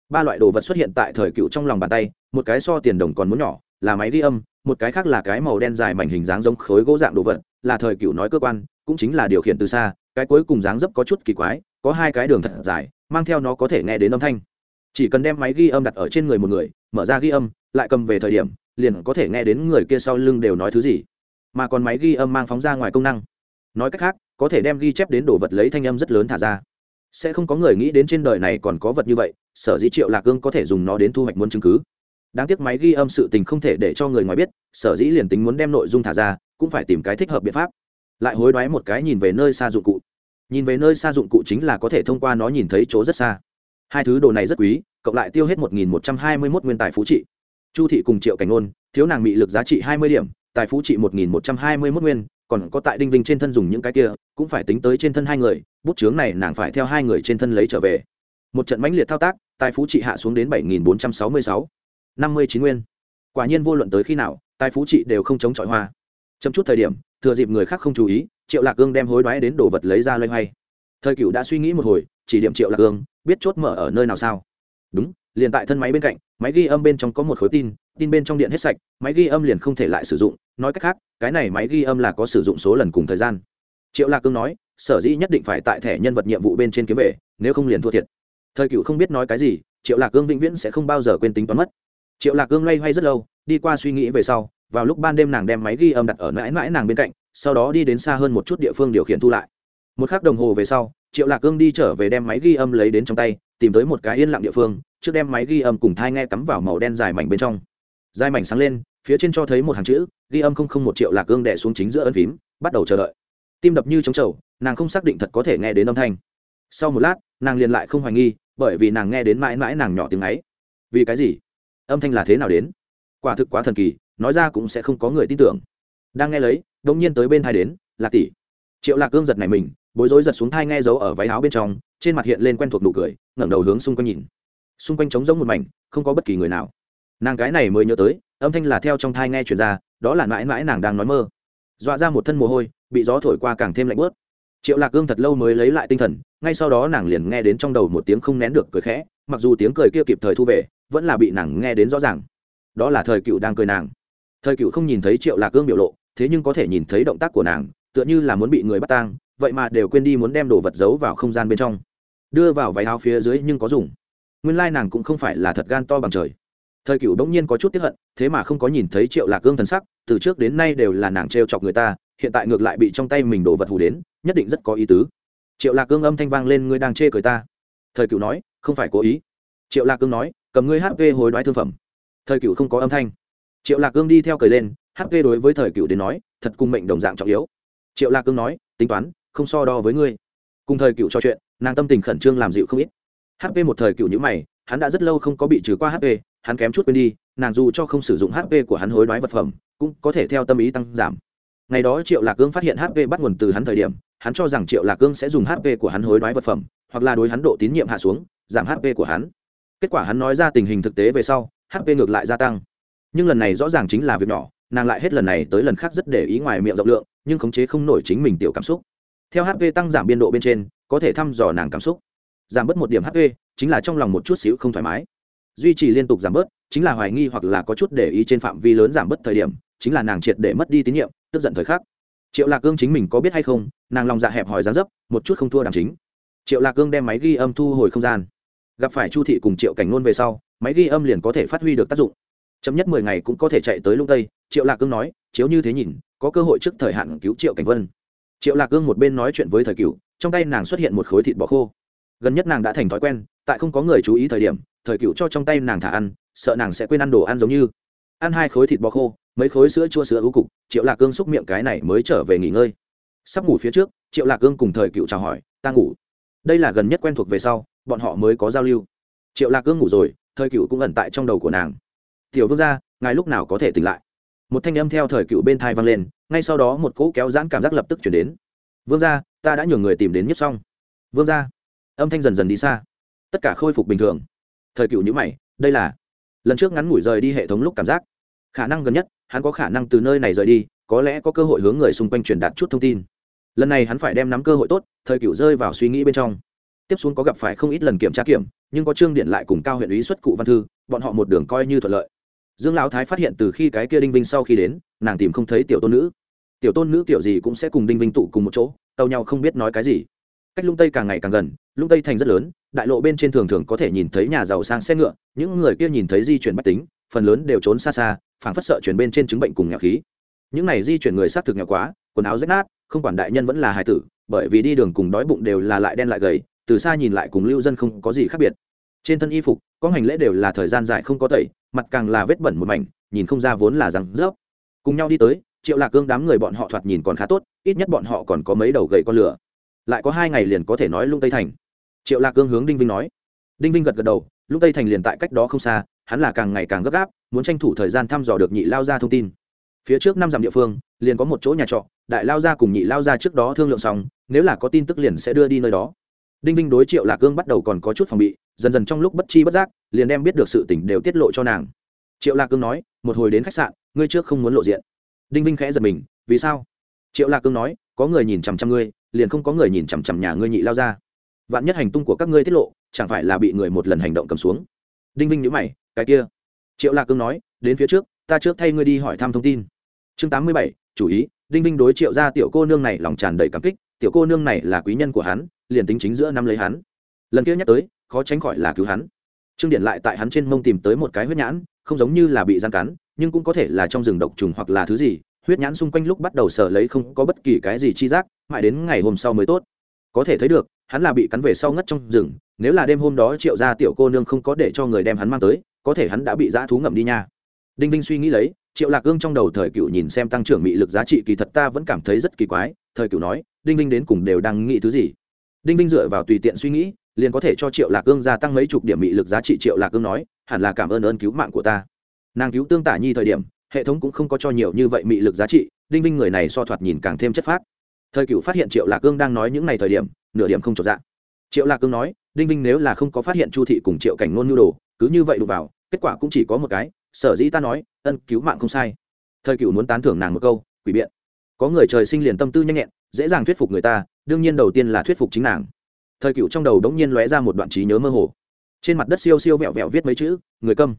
[SPEAKER 1] Ba loại đồ vật xuất hiện tại thời cựu trong lòng bàn tay, một cái so tiền đồng còn muốn nhỏ, là máy ghi âm, một cái khác là cái màu đen dài mảnh hình dáng giống khối gỗ dạng đồ vật, là thời cựu nói cơ quan, cũng chính là điều khiển từ xa, cái cuối cùng dáng dấp có chút kỳ quái, có hai cái đường thật dài, mang theo nó có thể nghe đến âm thanh. Chỉ cần đem máy ghi âm đặt ở trên người một người, mở ra ghi âm lại cầm về thời điểm, liền có thể nghe đến người kia sau lưng đều nói thứ gì. Mà còn máy ghi âm mang phóng ra ngoài công năng. Nói cách khác, có thể đem ghi chép đến đồ vật lấy thanh âm rất lớn thả ra. Sẽ không có người nghĩ đến trên đời này còn có vật như vậy, sở dĩ triệu lạc cương có thể dùng nó đến thu hoạch muốn chứng cứ. Đáng tiếc máy ghi âm sự tình không thể để cho người ngoài biết, sở dĩ liền tính muốn đem nội dung thả ra, cũng phải tìm cái thích hợp biện pháp. Lại hối đoái một cái nhìn về nơi xa dụng cụ. Nhìn về nơi xa dụng cụ chính là có thể thông qua nó nhìn thấy chỗ rất xa. Hai thứ đồ này rất quý, cộng lại tiêu hết một nghìn một trăm hai mươi mốt nguyên tài phú trị chu thị cùng triệu cảnh ngôn, thiếu nàng bị lực giá trị hai mươi điểm, tài phú trị một nghìn một trăm hai mươi mốt nguyên, còn có tại đinh vinh trên thân dùng những cái kia, cũng phải tính tới trên thân hai người, bút chướng này nàng phải theo hai người trên thân lấy trở về. Một trận mãnh liệt thao tác, tài phú trị hạ xuống đến bảy nghìn bốn trăm sáu mươi sáu. năm mươi chín nguyên. Quả nhiên vô luận tới khi nào, tài phú trị đều không chống chọi hoa. Chấm chút thời điểm, thừa dịp người khác không chú ý, triệu lạc cương đem hối đoái đến đồ vật lấy ra loay hoay. Thời cựu đã suy nghĩ một hồi, chỉ điểm triệu lạc cương biết chốt mở ở nơi nào sao? Đúng, liền tại thân máy bên cạnh máy ghi âm bên trong có một khối tin tin bên trong điện hết sạch, máy ghi âm liền không thể lại sử dụng. Nói cách khác, cái này máy ghi âm là có sử dụng số lần cùng thời gian. Triệu lạc cương nói, sở dĩ nhất định phải tại thẻ nhân vật nhiệm vụ bên trên kiếm về, nếu không liền thua thiệt. Thời cựu không biết nói cái gì, triệu lạc cương vĩnh viễn sẽ không bao giờ quên tính toán mất. Triệu lạc cương loay hoay rất lâu, đi qua suy nghĩ về sau, vào lúc ban đêm nàng đem máy ghi âm đặt ở mãi mãi nàng bên cạnh, sau đó đi đến xa hơn một chút địa phương điều khiển thu lại. Một k h ắ c đồng hồ về sau, triệu lạc cương đi trở về đem máy ghi âm lấy đến trong tay tìm tới một cái yên lặng địa phương, trước đem máy ghi âm cùng thai nghe cắm vào màu đen dài mảnh bên trong. Dài mảnh sáng lên, phía trên cho thấy một hàng chữ, ghi âm không không một triệu lạc gương đẻ xuống chính giữa ân phím, bắt đầu chờ đợi. Tim đập như trống trầu, nàng không xác định thật có thể nghe đến âm thanh. Sau một lát, nàng liền lại không hoài nghi, bởi vì nàng nghe đến mãi mãi nàng nhỏ tiếng ấy. Vì cái gì? Âm thanh là thế nào đến? Quả thực quá thần kỳ, nói ra cũng sẽ không có người tin tưởng. Đang nghe lấy đông nhiên tới bên thai đến là tỷ. Triệu lạc gương giật này mình, bối rối giật xuống thai nghe giấu ở váy áo bên trong trên mặt hiện lên quen thuộc nụ cười, ngẩng đầu hướng xung quanh nhìn. Xung quanh trống rỗng một mảnh, không có bất kỳ người nào. Nàng cái này mới nhớ tới, âm thanh là theo trong thai nghe chuyển ra, đó là mãi mãi nàng đang nói mơ. Dọa ra một thân mồ hôi, bị gió thổi qua càng thêm lạnh bớt triệu lạc gương thật lâu mới lấy lại tinh thần, ngay sau đó nàng liền nghe đến trong đầu một tiếng không nén được cười khẽ, mặc dù tiếng cười kia kịp thời thu về, vẫn là bị nàng nghe đến rõ ràng. Đó là thời cựu đang cười nàng. Thời cựu không nhìn thấy triệu lạc gương biểu lộ, thế nhưng có thể nhìn thấy động tác của nàng, tựa như là muốn bị người bắt tang, vậy mà đều quên đi muốn đem đồ vật giấu vào không gian bên trong đưa vào váy áo phía dưới nhưng có dùng. Nguyên lai nàng cũng không phải là thật gan to bằng trời. Thời cựu đống nhiên có chút tiếp hận, thế mà không có nhìn thấy triệu lạc gương thần sắc, từ trước đến nay đều là nàng t chọc người ta, hiện tại ngược lại bị trong tay mình đổ vật hù đến, nhất định rất có ý tứ. Triệu lạc cương âm thanh vang lên, ngươi đang chê cười ta. Thời cựu nói, không phải cố ý. Triệu lạc cương nói, cầm ngươi hp hối đoái thương phẩm. Thời cựu không có âm thanh. Triệu lạc cương đi theo cười lên hp đối với thời cựu đến nói, thật cùng mệnh đồng dạng trọng yếu. Triệu lạc cương nói, tính toán, không so đo với ngươi. Cùng thời cựu trò chuyện nàng tâm tình khẩn trương làm dịu không ít. Hp một thời cựu nhữ mày, hắn đã rất lâu không có bị trừ qua hp hắn kém chút quên đi, nàng dù cho không sử dụng hp của hắn hối đoái vật phẩm, cũng có thể theo tâm ý tăng giảm. Ngày đó triệu lạc cương phát hiện hp bắt nguồn từ hắn thời điểm, hắn cho rằng triệu lạc cương sẽ dùng hp của hắn hối đoái vật phẩm, hoặc là đối hắn độ tín nhiệm hạ xuống, giảm hp của hắn. Kết quả hắn nói ra tình hình thực tế về sau hp ngược lại gia tăng. Nhưng lần này rõ ràng chính là việc nhỏ, nàng lại hết lần này tới lần khác rất để ý ngoài miệng rộng lượng, nhưng khống chế không nổi chính mình tiểu cảm xúc. Theo hp tăng giảm biên độ bên trên có thể thăm dò nàng cảm xúc. Giảm bớt một điểm hp chính là trong lòng một chút xíu không thoải mái. Duy trì liên tục giảm bớt, chính là hoài nghi hoặc là có chút để ý trên phạm vi lớn giảm bớt thời điểm, chính là nàng triệt để mất đi tín nhiệm, tức giận thời khắc. Triệu lạc cương chính mình có biết hay không, nàng lòng dạ hẹp hòi dán dấp, một chút không thua đàm chính. Triệu lạc cương đem máy ghi âm thu hồi không gian. Gặp phải chu thị cùng triệu cảnh ngôn về sau, máy ghi âm liền có thể phát huy được tác dụng. Chấm nhất mười ngày cũng có thể chạy tới lung tây, triệu lạc cương nói, chiếu như thế nhìn, có cơ hội trước thời hạn cứu triệu cảnh vân. Triệu lạc cương một bên nói chuyện với thời cựu trong tay nàng xuất hiện một khối thịt bò khô. Gần nhất nàng đã thành thói quen, tại không có người chú ý thời điểm, thời cựu cho trong tay nàng thả ăn, sợ nàng sẽ quên ăn đồ ăn giống như. Ăn hai khối thịt bò khô, mấy khối sữa chua sữa ưu cục, triệu lạc cương xúc miệng cái này mới trở về nghỉ ngơi. Sắp ngủ phía trước, triệu lạc cương cùng thời cựu chào hỏi, ta ngủ. Đây là gần nhất quen thuộc về sau, bọn họ mới có giao lưu. Triệu lạc cương ngủ rồi, thời cựu cũng ẩn tại trong đầu của nàng. Tiểu vương gia, ngài lúc nào có thể tỉnh lại? Một thanh âm theo thời cựu bên thai vang lên, ngay sau đó một cỗ kéo giãn cảm giác lập tức chuyển đến. Vương gia ta đã nhường người tìm đến nhất xong. Vương gia. Âm thanh dần dần đi xa. Tất cả khôi phục bình thường. Thời cựu nhữ mày, đây là lần trước ngắn ngủi rời đi hệ thống lúc cảm giác. Khả năng gần nhất, hắn có khả năng từ nơi này rời đi, có lẽ có cơ hội hướng người xung quanh truyền đạt chút thông tin. Lần này hắn phải đem nắm cơ hội tốt, thời cựu rơi vào suy nghĩ bên trong. Tiếp xuống có gặp phải không ít lần kiểm tra kiểm, nhưng có trương điện lại cùng cao huyện ý xuất cụ văn thư, bọn họ một đường coi như thuận lợi. Dương lão thái phát hiện từ khi cái kia đinh vinh sau khi đến, nàng tìm không thấy tiểu tôn nữ. Tiểu tôn nữ kiểu gì cũng sẽ cùng đinh vinh tụ cùng một chỗ tàu nhau không biết nói cái gì. Cách lung tây càng ngày càng gần, lung tây thành rất lớn, đại lộ bên trên thường thường có thể nhìn thấy nhà giàu sang xe ngựa, những người kia nhìn thấy di chuyển bách tính, phần lớn đều trốn xa xa, phảng phất sợ chuyển bên trên chứng bệnh cùng nghèo khí. Những này di chuyển người xác thực nghèo quá, quần áo rách nát, không quản đại nhân vẫn là hài tử, bởi vì đi đường cùng đói bụng đều là lại đen lại gầy, từ xa nhìn lại cùng lưu dân không có gì khác biệt. Trên thân y phục, có hành lễ đều là thời gian dài không có tẩy, mặt càng là vết bẩn một mảnh, nhìn không ra vốn là răng rớp. Cùng nhau đi tới triệu lạc cương đám người bọn họ thoạt nhìn còn khá tốt, ít nhất bọn họ còn có mấy đầu gậy con lửa. Lại có hai ngày liền có thể nói lung tây thành. Triệu lạc cương hướng đinh vinh nói. Đinh vinh gật gật đầu, lung tây thành liền tại cách đó không xa, hắn là càng ngày càng gấp gáp, muốn tranh thủ thời gian thăm dò được nhị lao ra thông tin. Phía trước năm dặm địa phương, liền có một chỗ nhà trọ, đại lao ra cùng nhị lao ra trước đó thương lượng xong, nếu là có tin tức liền sẽ đưa đi nơi đó. Đinh vinh đối triệu lạc cương bắt đầu còn có chút phòng bị, dần dần trong lúc bất chi bất giác, liền đem biết được sự tỉnh đều tiết lộ cho nàng. Triệu lạc cương nói, một hồi đến khách sạn, ngươi trước không muốn lộ diện đinh vinh khẽ giật mình, vì sao? Triệu lạc cương nói, có người nhìn chằm chằm ngươi, liền không có người nhìn chằm chằm nhà ngươi nhị lao ra. Vạn nhất hành tung của các ngươi tiết lộ, chẳng phải là bị người một lần hành động cầm xuống? Đinh vinh nhữ mày, cái kia? Triệu lạc cương nói, đến phía trước, ta trước thay ngươi đi hỏi thăm thông tin. Chương tám mươi bảy, chủ ý, đinh vinh đối triệu ra tiểu cô nương này lòng tràn đầy cảm kích, tiểu cô nương này là quý nhân của hắn, liền tính chính giữa năm lấy hắn. Lần kia nhắc tới, khó tránh khỏi là cứu hắn trương điện lại tại hắn trên mông tìm tới một cái huyết nhãn, không giống như là bị gian cắn, nhưng cũng có thể là trong rừng độc trùng hoặc là thứ gì, huyết nhãn xung quanh lúc bắt đầu sở lấy không có bất kỳ cái gì chi giác, mãi đến ngày hôm sau mới tốt. Có thể thấy được, hắn là bị cắn về sau ngất trong rừng, nếu là đêm hôm đó triệu ra tiểu cô nương không có để cho người đem hắn mang tới, có thể hắn đã bị dã thú ngậm đi nha. Đinh vinh suy nghĩ lấy, triệu lạc gương trong đầu thời cựu nhìn xem tăng trưởng mị lực giá trị kỳ thật ta vẫn cảm thấy rất kỳ quái, thời cựu nói, đinh vinh đến cùng đều đang nghĩ thứ gì? Đinh vinh dựa vào tùy tiện suy nghĩ liền có thể cho triệu lạc cương gia tăng mấy chục điểm mị lực giá trị, triệu lạc cương nói, hẳn là cảm ơn ơn cứu mạng của ta. Nàng cứu tương tả nhi thời điểm, hệ thống cũng không có cho nhiều như vậy mị lực giá trị, đinh vinh người này so thoạt nhìn càng thêm chất phát thời cựu phát hiện triệu lạc cương đang nói những ngày thời điểm, nửa điểm không trọn dạng triệu lạc cương nói, đinh vinh nếu là không có phát hiện chu thị cùng triệu cảnh ngôn nhu đồ, cứ như vậy đụng vào, kết quả cũng chỉ có một cái, sở dĩ ta nói, ân cứu mạng không sai. Thời cựu muốn tán thưởng nàng một câu, quỷ biện. Có người trời sinh liền tâm tư nhanh nhẹn, dễ dàng thuyết phục người ta, đương nhiên đầu tiên là thuyết phục chính nàng thời cựu trong đầu đống nhiên lóe ra một đoạn trí nhớ mơ hồ. Trên mặt đất siêu siêu vẹo vẹo viết mấy chữ, người câm.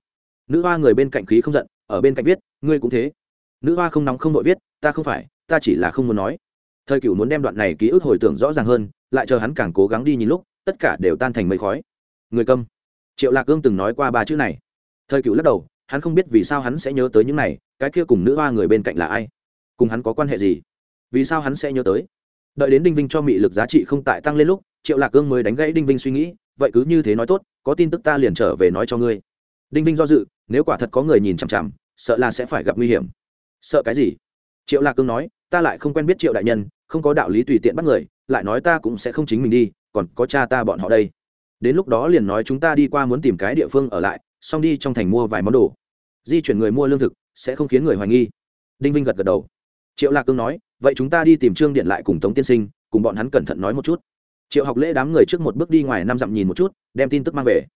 [SPEAKER 1] Nữ hoa người bên cạnh khí không giận, ở bên cạnh viết, ngươi cũng thế. Nữ hoa không nóng không nội viết, ta không phải, ta chỉ là không muốn nói. Thời cựu muốn đem đoạn này ký ức hồi tưởng rõ ràng hơn, lại chờ hắn càng cố gắng đi nhìn lúc, tất cả đều tan thành mây khói. Người câm. Triệu lạc ương từng nói qua ba chữ này. Thời cựu lắc đầu, hắn không biết vì sao hắn sẽ nhớ tới những này, cái kia cùng nữ hoa người bên cạnh là ai? Cùng hắn có quan hệ gì? Vì sao hắn sẽ nhớ tới? Đợi đến đinh vinh cho mị lực giá trị không tại tăng lên lúc triệu lạc Cương mới đánh gãy đinh vinh suy nghĩ, vậy cứ như thế nói tốt, có tin tức ta liền trở về nói cho ngươi. Đinh vinh do dự, nếu quả thật có người nhìn chằm chằm, sợ là sẽ phải gặp nguy hiểm. Sợ cái gì? Triệu lạc cương nói, ta lại không quen biết triệu đại nhân, không có đạo lý tùy tiện bắt người, lại nói ta cũng sẽ không chính mình đi, còn có cha ta bọn họ đây. Đến lúc đó liền nói chúng ta đi qua muốn tìm cái địa phương ở lại, xong đi trong thành mua vài món đồ. Di chuyển người mua lương thực, sẽ không khiến người hoài nghi. Đinh vinh gật gật đầu. Triệu lạc cương nói, vậy chúng ta đi tìm trương điện lại cùng tống tiên sinh, cùng bọn hắn cẩn thận nói một chút triệu học lễ đám người trước một bước đi ngoài năm dặm nhìn một chút, đem tin tức mang về.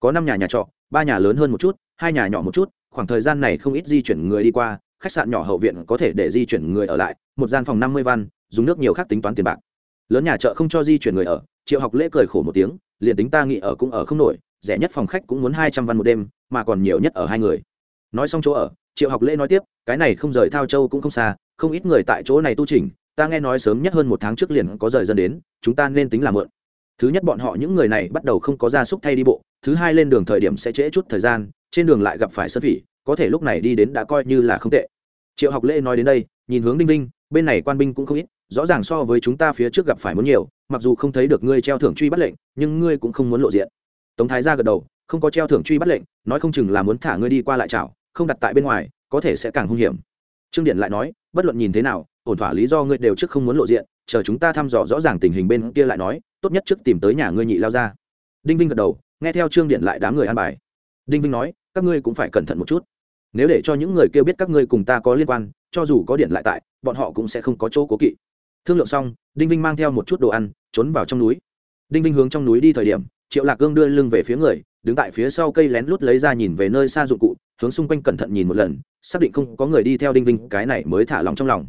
[SPEAKER 1] Có năm nhà nhà trọ, ba nhà lớn hơn một chút, hai nhà nhỏ một chút, khoảng thời gian này không ít di chuyển người đi qua, khách sạn nhỏ hậu viện có thể để di chuyển người ở lại, một gian phòng năm mươi văn, dùng nước nhiều khác tính toán tiền bạc. Lớn nhà chợ không cho di chuyển người ở, triệu học lễ cười khổ một tiếng, liền tính ta nghĩ ở cũng ở không nổi, rẻ nhất phòng khách cũng muốn hai trăm văn một đêm, mà còn nhiều nhất ở hai người. Nói xong chỗ ở, triệu học lễ nói tiếp, cái này không rời thao châu cũng không xa, không ít người tại chỗ này tu trình ta nghe nói sớm nhất hơn một tháng trước liền có rời dân đến, chúng ta nên tính là mượn. Thứ nhất bọn họ những người này bắt đầu không có gia súc thay đi bộ, thứ hai lên đường thời điểm sẽ trễ chút thời gian, trên đường lại gặp phải sơn phỉ, có thể lúc này đi đến đã coi như là không tệ. Triệu học lễ nói đến đây, nhìn hướng đinh vinh, bên này quan binh cũng không ít, rõ ràng so với chúng ta phía trước gặp phải muốn nhiều, mặc dù không thấy được ngươi treo thưởng truy bắt lệnh, nhưng ngươi cũng không muốn lộ diện. Tống thái ra gật đầu, không có treo thưởng truy bắt lệnh, nói không chừng là muốn thả ngươi đi qua lại chảo, không đặt tại bên ngoài, có thể sẽ càng hung hiểm. Trương điện lại nói, bất luận nhìn thế nào ổn thỏa lý do ngươi đều trước không muốn lộ diện, chờ chúng ta thăm dò rõ ràng tình hình bên kia lại nói, tốt nhất trước tìm tới nhà ngươi nhị lao ra. Đinh vinh gật đầu, nghe theo trương điện lại đám người an bài. Đinh vinh nói, các ngươi cũng phải cẩn thận một chút. Nếu để cho những người kêu biết các ngươi cùng ta có liên quan, cho dù có điện lại tại, bọn họ cũng sẽ không có chỗ cố kỵ. Thương lượng xong, đinh vinh mang theo một chút đồ ăn, trốn vào trong núi. Đinh vinh hướng trong núi đi thời điểm, triệu lạc cương đưa lưng về phía người, đứng tại phía sau cây lén lút lấy ra nhìn về nơi xa dụng cụ, hướng xung quanh cẩn thận nhìn một lần, xác định không có người đi theo đinh vinh, cái này mới thả lòng trong lòng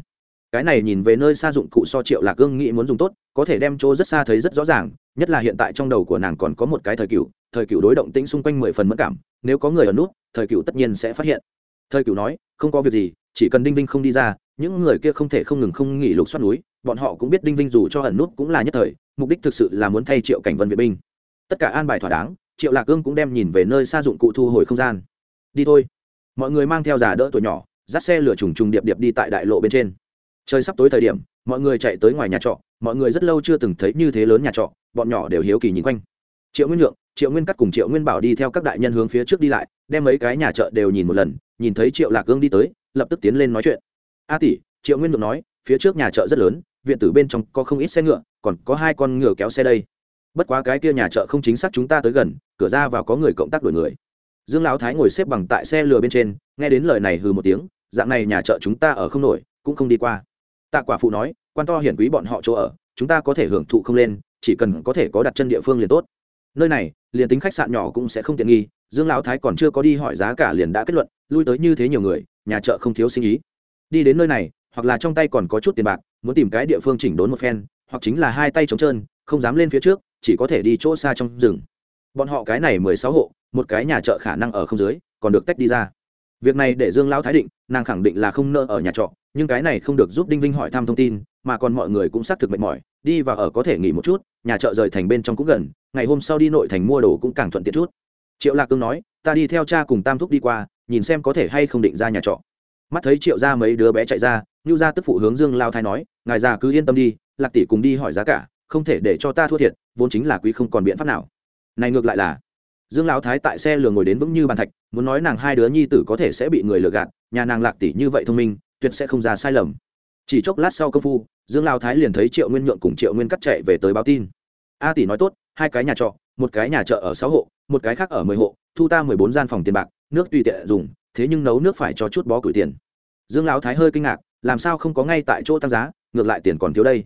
[SPEAKER 1] cái này nhìn về nơi xa dụng cụ so triệu lạc gương nghĩ muốn dùng tốt, có thể đem chỗ rất xa thấy rất rõ ràng, nhất là hiện tại trong đầu của nàng còn có một cái thời cựu thời cựu đối động tĩnh xung quanh mười phần mất cảm, nếu có người ở nút, thời cựu tất nhiên sẽ phát hiện. Thời cựu nói, không có việc gì, chỉ cần đinh vinh không đi ra, những người kia không thể không ngừng không nghỉ lục xoát núi, bọn họ cũng biết đinh vinh dù cho ẩn nút cũng là nhất thời, mục đích thực sự là muốn thay triệu cảnh vân vệ binh. Tất cả an bài thỏa đáng, triệu lạc ương cũng đem nhìn về nơi xa dụng cụ thu hồi không gian. Đi thôi. Mọi người mang theo giả đỡ tuổi nhỏ, dắt xe lửa trùng trùng điệp điệp đi tại đại lộ bên trên trời sắp tối thời điểm, mọi người chạy tới ngoài nhà trọ, mọi người rất lâu chưa từng thấy như thế lớn nhà trọ, bọn nhỏ đều hiếu kỳ nhìn quanh. Triệu nguyên lượng triệu nguyên cắt cùng triệu nguyên bảo đi theo các đại nhân hướng phía trước đi lại, đem mấy cái nhà chợ đều nhìn một lần, nhìn thấy triệu lạc gương đi tới, lập tức tiến lên nói chuyện. A tỷ, triệu nguyên lượng nói, phía trước nhà chợ rất lớn, viện tử bên trong có không ít xe ngựa, còn có hai con ngựa kéo xe đây. Bất quá cái kia nhà chợ không chính xác chúng ta tới gần, cửa ra vào có người cộng tác đổi người. Dương lão thái ngồi xếp bằng tại xe lừa bên trên, nghe đến lời này hừ một tiếng, dạng này nhà chợ chúng ta ở không nổi, cũng không đi qua tạ quả phụ nói, quan to hiển quý bọn họ chỗ ở, chúng ta có thể hưởng thụ không lên, chỉ cần có thể có đặt chân địa phương liền tốt. Nơi này, liền tính khách sạn nhỏ cũng sẽ không tiện nghi, dương lão thái còn chưa có đi hỏi giá cả liền đã kết luận, lui tới như thế nhiều người, nhà chợ không thiếu sinh ý. Đi đến nơi này, hoặc là trong tay còn có chút tiền bạc, muốn tìm cái địa phương chỉnh đốn một phen, hoặc chính là hai tay trống trơn, không dám lên phía trước, chỉ có thể đi chỗ xa trong rừng. Bọn họ cái này mười sáu hộ, một cái nhà chợ khả năng ở không dưới, còn được tách đi ra việc này để dương lão thái định, nàng khẳng định là không nợ ở nhà trọ, nhưng cái này không được giúp đinh vinh hỏi thăm thông tin, mà còn mọi người cũng xác thực mệt mỏi, đi và ở có thể nghỉ một chút, nhà chợ rời thành bên trong cũng gần, ngày hôm sau đi nội thành mua đồ cũng càng thuận tiện chút. Triệu lạc cương nói, ta đi theo cha cùng tam thúc đi qua, nhìn xem có thể hay không định ra nhà trọ. Mắt thấy triệu ra mấy đứa bé chạy ra như ra tức phụ hướng dương lao thái nói, ngài già cứ yên tâm đi, lạc tỷ cùng đi hỏi giá cả, không thể để cho ta thua thiệt, vốn chính là quý không còn biện pháp nào. Này ngược lại là dương lão thái tại xe lừa ngồi đến vững như bàn thạch, muốn nói nàng hai đứa nhi tử có thể sẽ bị người lừa gạt, nhà nàng lạc tỷ như vậy thông minh, tuyệt sẽ không ra sai lầm. Chỉ chốc lát sau công phu, dương Lão thái liền thấy triệu nguyên nhượng cùng triệu nguyên cắt chạy về tới báo tin. A tỷ nói tốt, hai cái nhà trọ, một cái nhà chợ ở sáu hộ, một cái khác ở mười hộ, thu ta mười bốn gian phòng tiền bạc, nước tùy tiện dùng, thế nhưng nấu nước phải cho chút bó cửi tiền. Dương lão thái hơi kinh ngạc, làm sao không có ngay tại chỗ tăng giá, ngược lại tiền còn thiếu đây?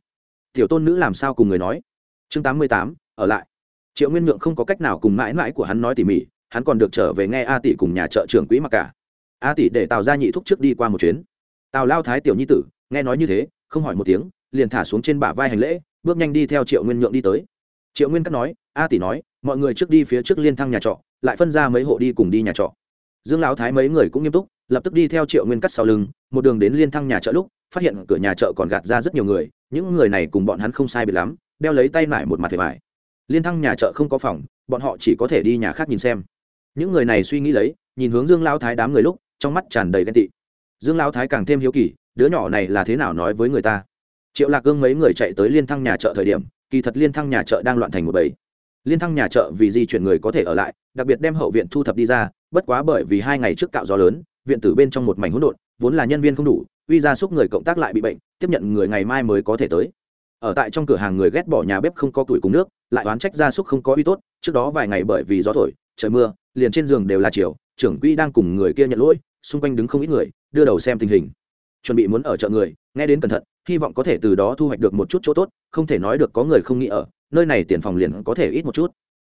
[SPEAKER 1] Tiểu tôn nữ làm sao cùng người nói? Chương tám mươi tám, ở lại triệu nguyên nhượng không có cách nào cùng mãi mãi của hắn nói tỉ mỉ, hắn còn được trở về nghe a tỷ cùng nhà chợ trưởng quỹ mặc cả. A tỷ để tào ra nhị thúc trước đi qua một chuyến. Tào lao thái tiểu nhi tử, nghe nói như thế, không hỏi một tiếng, liền thả xuống trên bả vai hành lễ, bước nhanh đi theo triệu nguyên nhượng đi tới. Triệu nguyên cắt nói, a tỷ nói, mọi người trước đi phía trước liên thăng nhà trọ, lại phân ra mấy hộ đi cùng đi nhà trọ. Dương lão thái mấy người cũng nghiêm túc, lập tức đi theo triệu nguyên cắt sau lưng, một đường đến liên thăng nhà chợ lúc, phát hiện cửa nhà chợ còn gạt ra rất nhiều người, những người này cùng bọn hắn không sai biệt lắm, đeo lấy tay lại một mặt thiệt vải liên thăng nhà chợ không có phòng, bọn họ chỉ có thể đi nhà khác nhìn xem. Những người này suy nghĩ lấy, nhìn hướng dương lão thái đám người lúc, trong mắt tràn đầy ghen tị. Dương lão thái càng thêm hiếu kỳ, đứa nhỏ này là thế nào nói với người ta? Triệu lạc gương mấy người chạy tới liên thăng nhà chợ thời điểm, kỳ thật liên thăng nhà chợ đang loạn thành một bầy. Liên thăng nhà chợ vì di chuyển người có thể ở lại, đặc biệt đem hậu viện thu thập đi ra, bất quá bởi vì hai ngày trước cạo gió lớn, viện tử bên trong một mảnh hỗn độn, vốn là nhân viên không đủ, uy ra xúc người cộng tác lại bị bệnh, tiếp nhận người ngày mai mới có thể tới ở tại trong cửa hàng người ghét bỏ nhà bếp không có tuổi cùng nước, lại oán trách gia súc không có uy tốt, trước đó vài ngày bởi vì gió thổi, trời mưa, liền trên giường đều là chiều, trưởng quỹ đang cùng người kia nhận lỗi, xung quanh đứng không ít người, đưa đầu xem tình hình. Chuẩn bị muốn ở chợ người, nghe đến cẩn thận, hy vọng có thể từ đó thu hoạch được một chút chỗ tốt, không thể nói được có người không nghĩ ở, nơi này tiền phòng liền có thể ít một chút.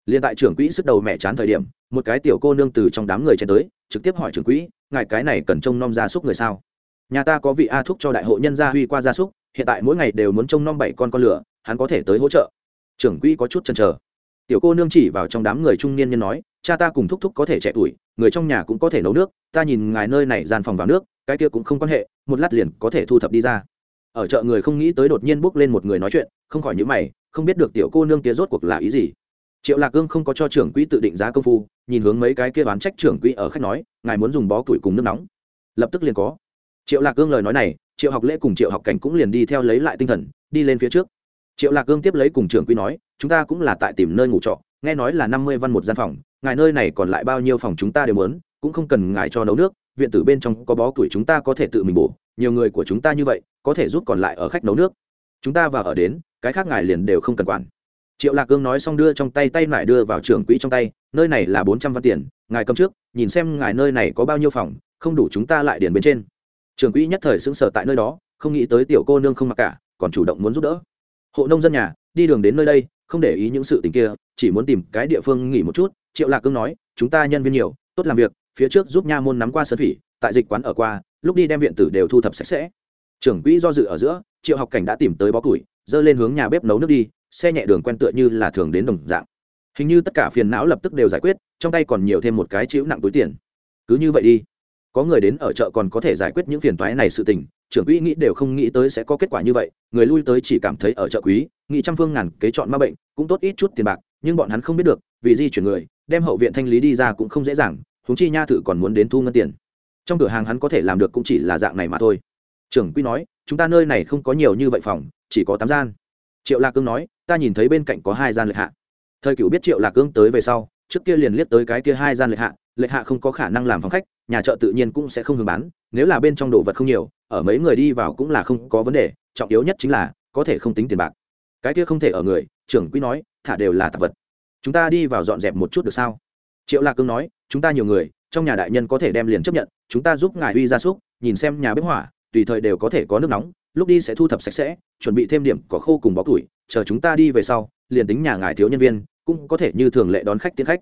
[SPEAKER 1] Liền tại trưởng quỹ sức đầu mẹ chán thời điểm, một cái tiểu cô nương từ trong đám người chen tới, trực tiếp hỏi trưởng quỹ, ngài cái này cần trông nom gia súc người sao? Nhà ta có vị a thúc cho đại hội nhân gia huy qua gia súc hiện tại mỗi ngày đều muốn trông nom bảy con con lửa, hắn có thể tới hỗ trợ. Trưởng quỹ có chút chần chờ. Tiểu cô nương chỉ vào trong đám người trung niên nhân nói, cha ta cùng thúc thúc có thể trẻ tuổi, người trong nhà cũng có thể nấu nước, ta nhìn ngài nơi này gian phòng vào nước, cái kia cũng không quan hệ, một lát liền có thể thu thập đi ra. Ở chợ người không nghĩ tới đột nhiên bước lên một người nói chuyện, không khỏi những mày, không biết được tiểu cô nương kia rốt cuộc là ý gì. Triệu lạc cương không có cho trưởng quỹ tự định giá công phu, nhìn hướng mấy cái kia bán trách trưởng quỹ ở khách nói, ngài muốn dùng bó tuổi cùng nước nóng. Lập tức liền có. Triệu lạc cương lời nói này triệu học lễ cùng triệu học cảnh cũng liền đi theo lấy lại tinh thần, đi lên phía trước. Triệu lạc cương tiếp lấy cùng trưởng quỹ nói, chúng ta cũng là tại tìm nơi ngủ trọ, nghe nói là năm mươi văn một gian phòng, ngài nơi này còn lại bao nhiêu phòng chúng ta đều muốn, cũng không cần ngài cho nấu nước, viện tử bên trong có bó tuổi chúng ta có thể tự mình bổ, nhiều người của chúng ta như vậy, có thể giúp còn lại ở khách nấu nước. Chúng ta vào ở đến, cái khác ngài liền đều không cần quản. Triệu lạc cương nói xong đưa trong tay tay lại đưa vào trưởng quỹ trong tay, nơi này là bốn trăm văn tiền, ngài cầm trước, nhìn xem ngài nơi này có bao nhiêu phòng, không đủ chúng ta lại điền bên trên trưởng quỹ nhất thời xứng sở tại nơi đó, không nghĩ tới tiểu cô nương không mặc cả, còn chủ động muốn giúp đỡ. Hộ nông dân nhà, đi đường đến nơi đây, không để ý những sự tình kia, chỉ muốn tìm cái địa phương nghỉ một chút, triệu lạc cương nói, chúng ta nhân viên nhiều, tốt làm việc, phía trước giúp nha môn nắm qua sơn phỉ, tại dịch quán ở qua, lúc đi đem viện tử đều thu thập sạch sẽ. Trưởng quỹ do dự ở giữa, triệu học cảnh đã tìm tới bó củi dơ lên hướng nhà bếp nấu nước đi, xe nhẹ đường quen tựa như là thường đến đồng dạng. Hình như tất cả phiền não lập tức đều giải quyết, trong tay còn nhiều thêm một cái chịu nặng túi tiền. Cứ như vậy đi có người đến ở chợ còn có thể giải quyết những phiền toái này sự tình, trưởng quỹ nghĩ đều không nghĩ tới sẽ có kết quả như vậy, người lui tới chỉ cảm thấy ở chợ quý, nghĩ trăm phương ngàn kế chọn ma bệnh, cũng tốt ít chút tiền bạc, nhưng bọn hắn không biết được, vì di chuyển người, đem hậu viện thanh lý đi ra cũng không dễ dàng, huống chi nha thử còn muốn đến thu ngân tiền. Trong cửa hàng hắn có thể làm được cũng chỉ là dạng này mà thôi. Trưởng quỹ nói, chúng ta nơi này không có nhiều như vậy phòng, chỉ có tám gian. Triệu lạc cương nói, ta nhìn thấy bên cạnh có hai gian lệ hạ. Thời cựu biết triệu lạc cương tới về sau trước kia liền liếc tới cái kia hai gian lệ hạ lệ hạ không có khả năng làm phòng khách, nhà chợ tự nhiên cũng sẽ không hướng bán, nếu là bên trong đồ vật không nhiều, ở mấy người đi vào cũng là không có vấn đề, trọng yếu nhất chính là có thể không tính tiền bạc cái kia không thể ở người, trưởng quỹ nói, thả đều là tạp vật chúng ta đi vào dọn dẹp một chút được sao triệu lạc cương nói, chúng ta nhiều người, trong nhà đại nhân có thể đem liền chấp nhận, chúng ta giúp ngài uy gia súc, nhìn xem nhà bếp hỏa, tùy thời đều có thể có nước nóng, lúc đi sẽ thu thập sạch sẽ, chuẩn bị thêm điểm có khô cùng bó củi. chờ chúng ta đi về sau, liền tính nhà ngài thiếu nhân viên cũng có thể như thường lệ đón khách tiến khách.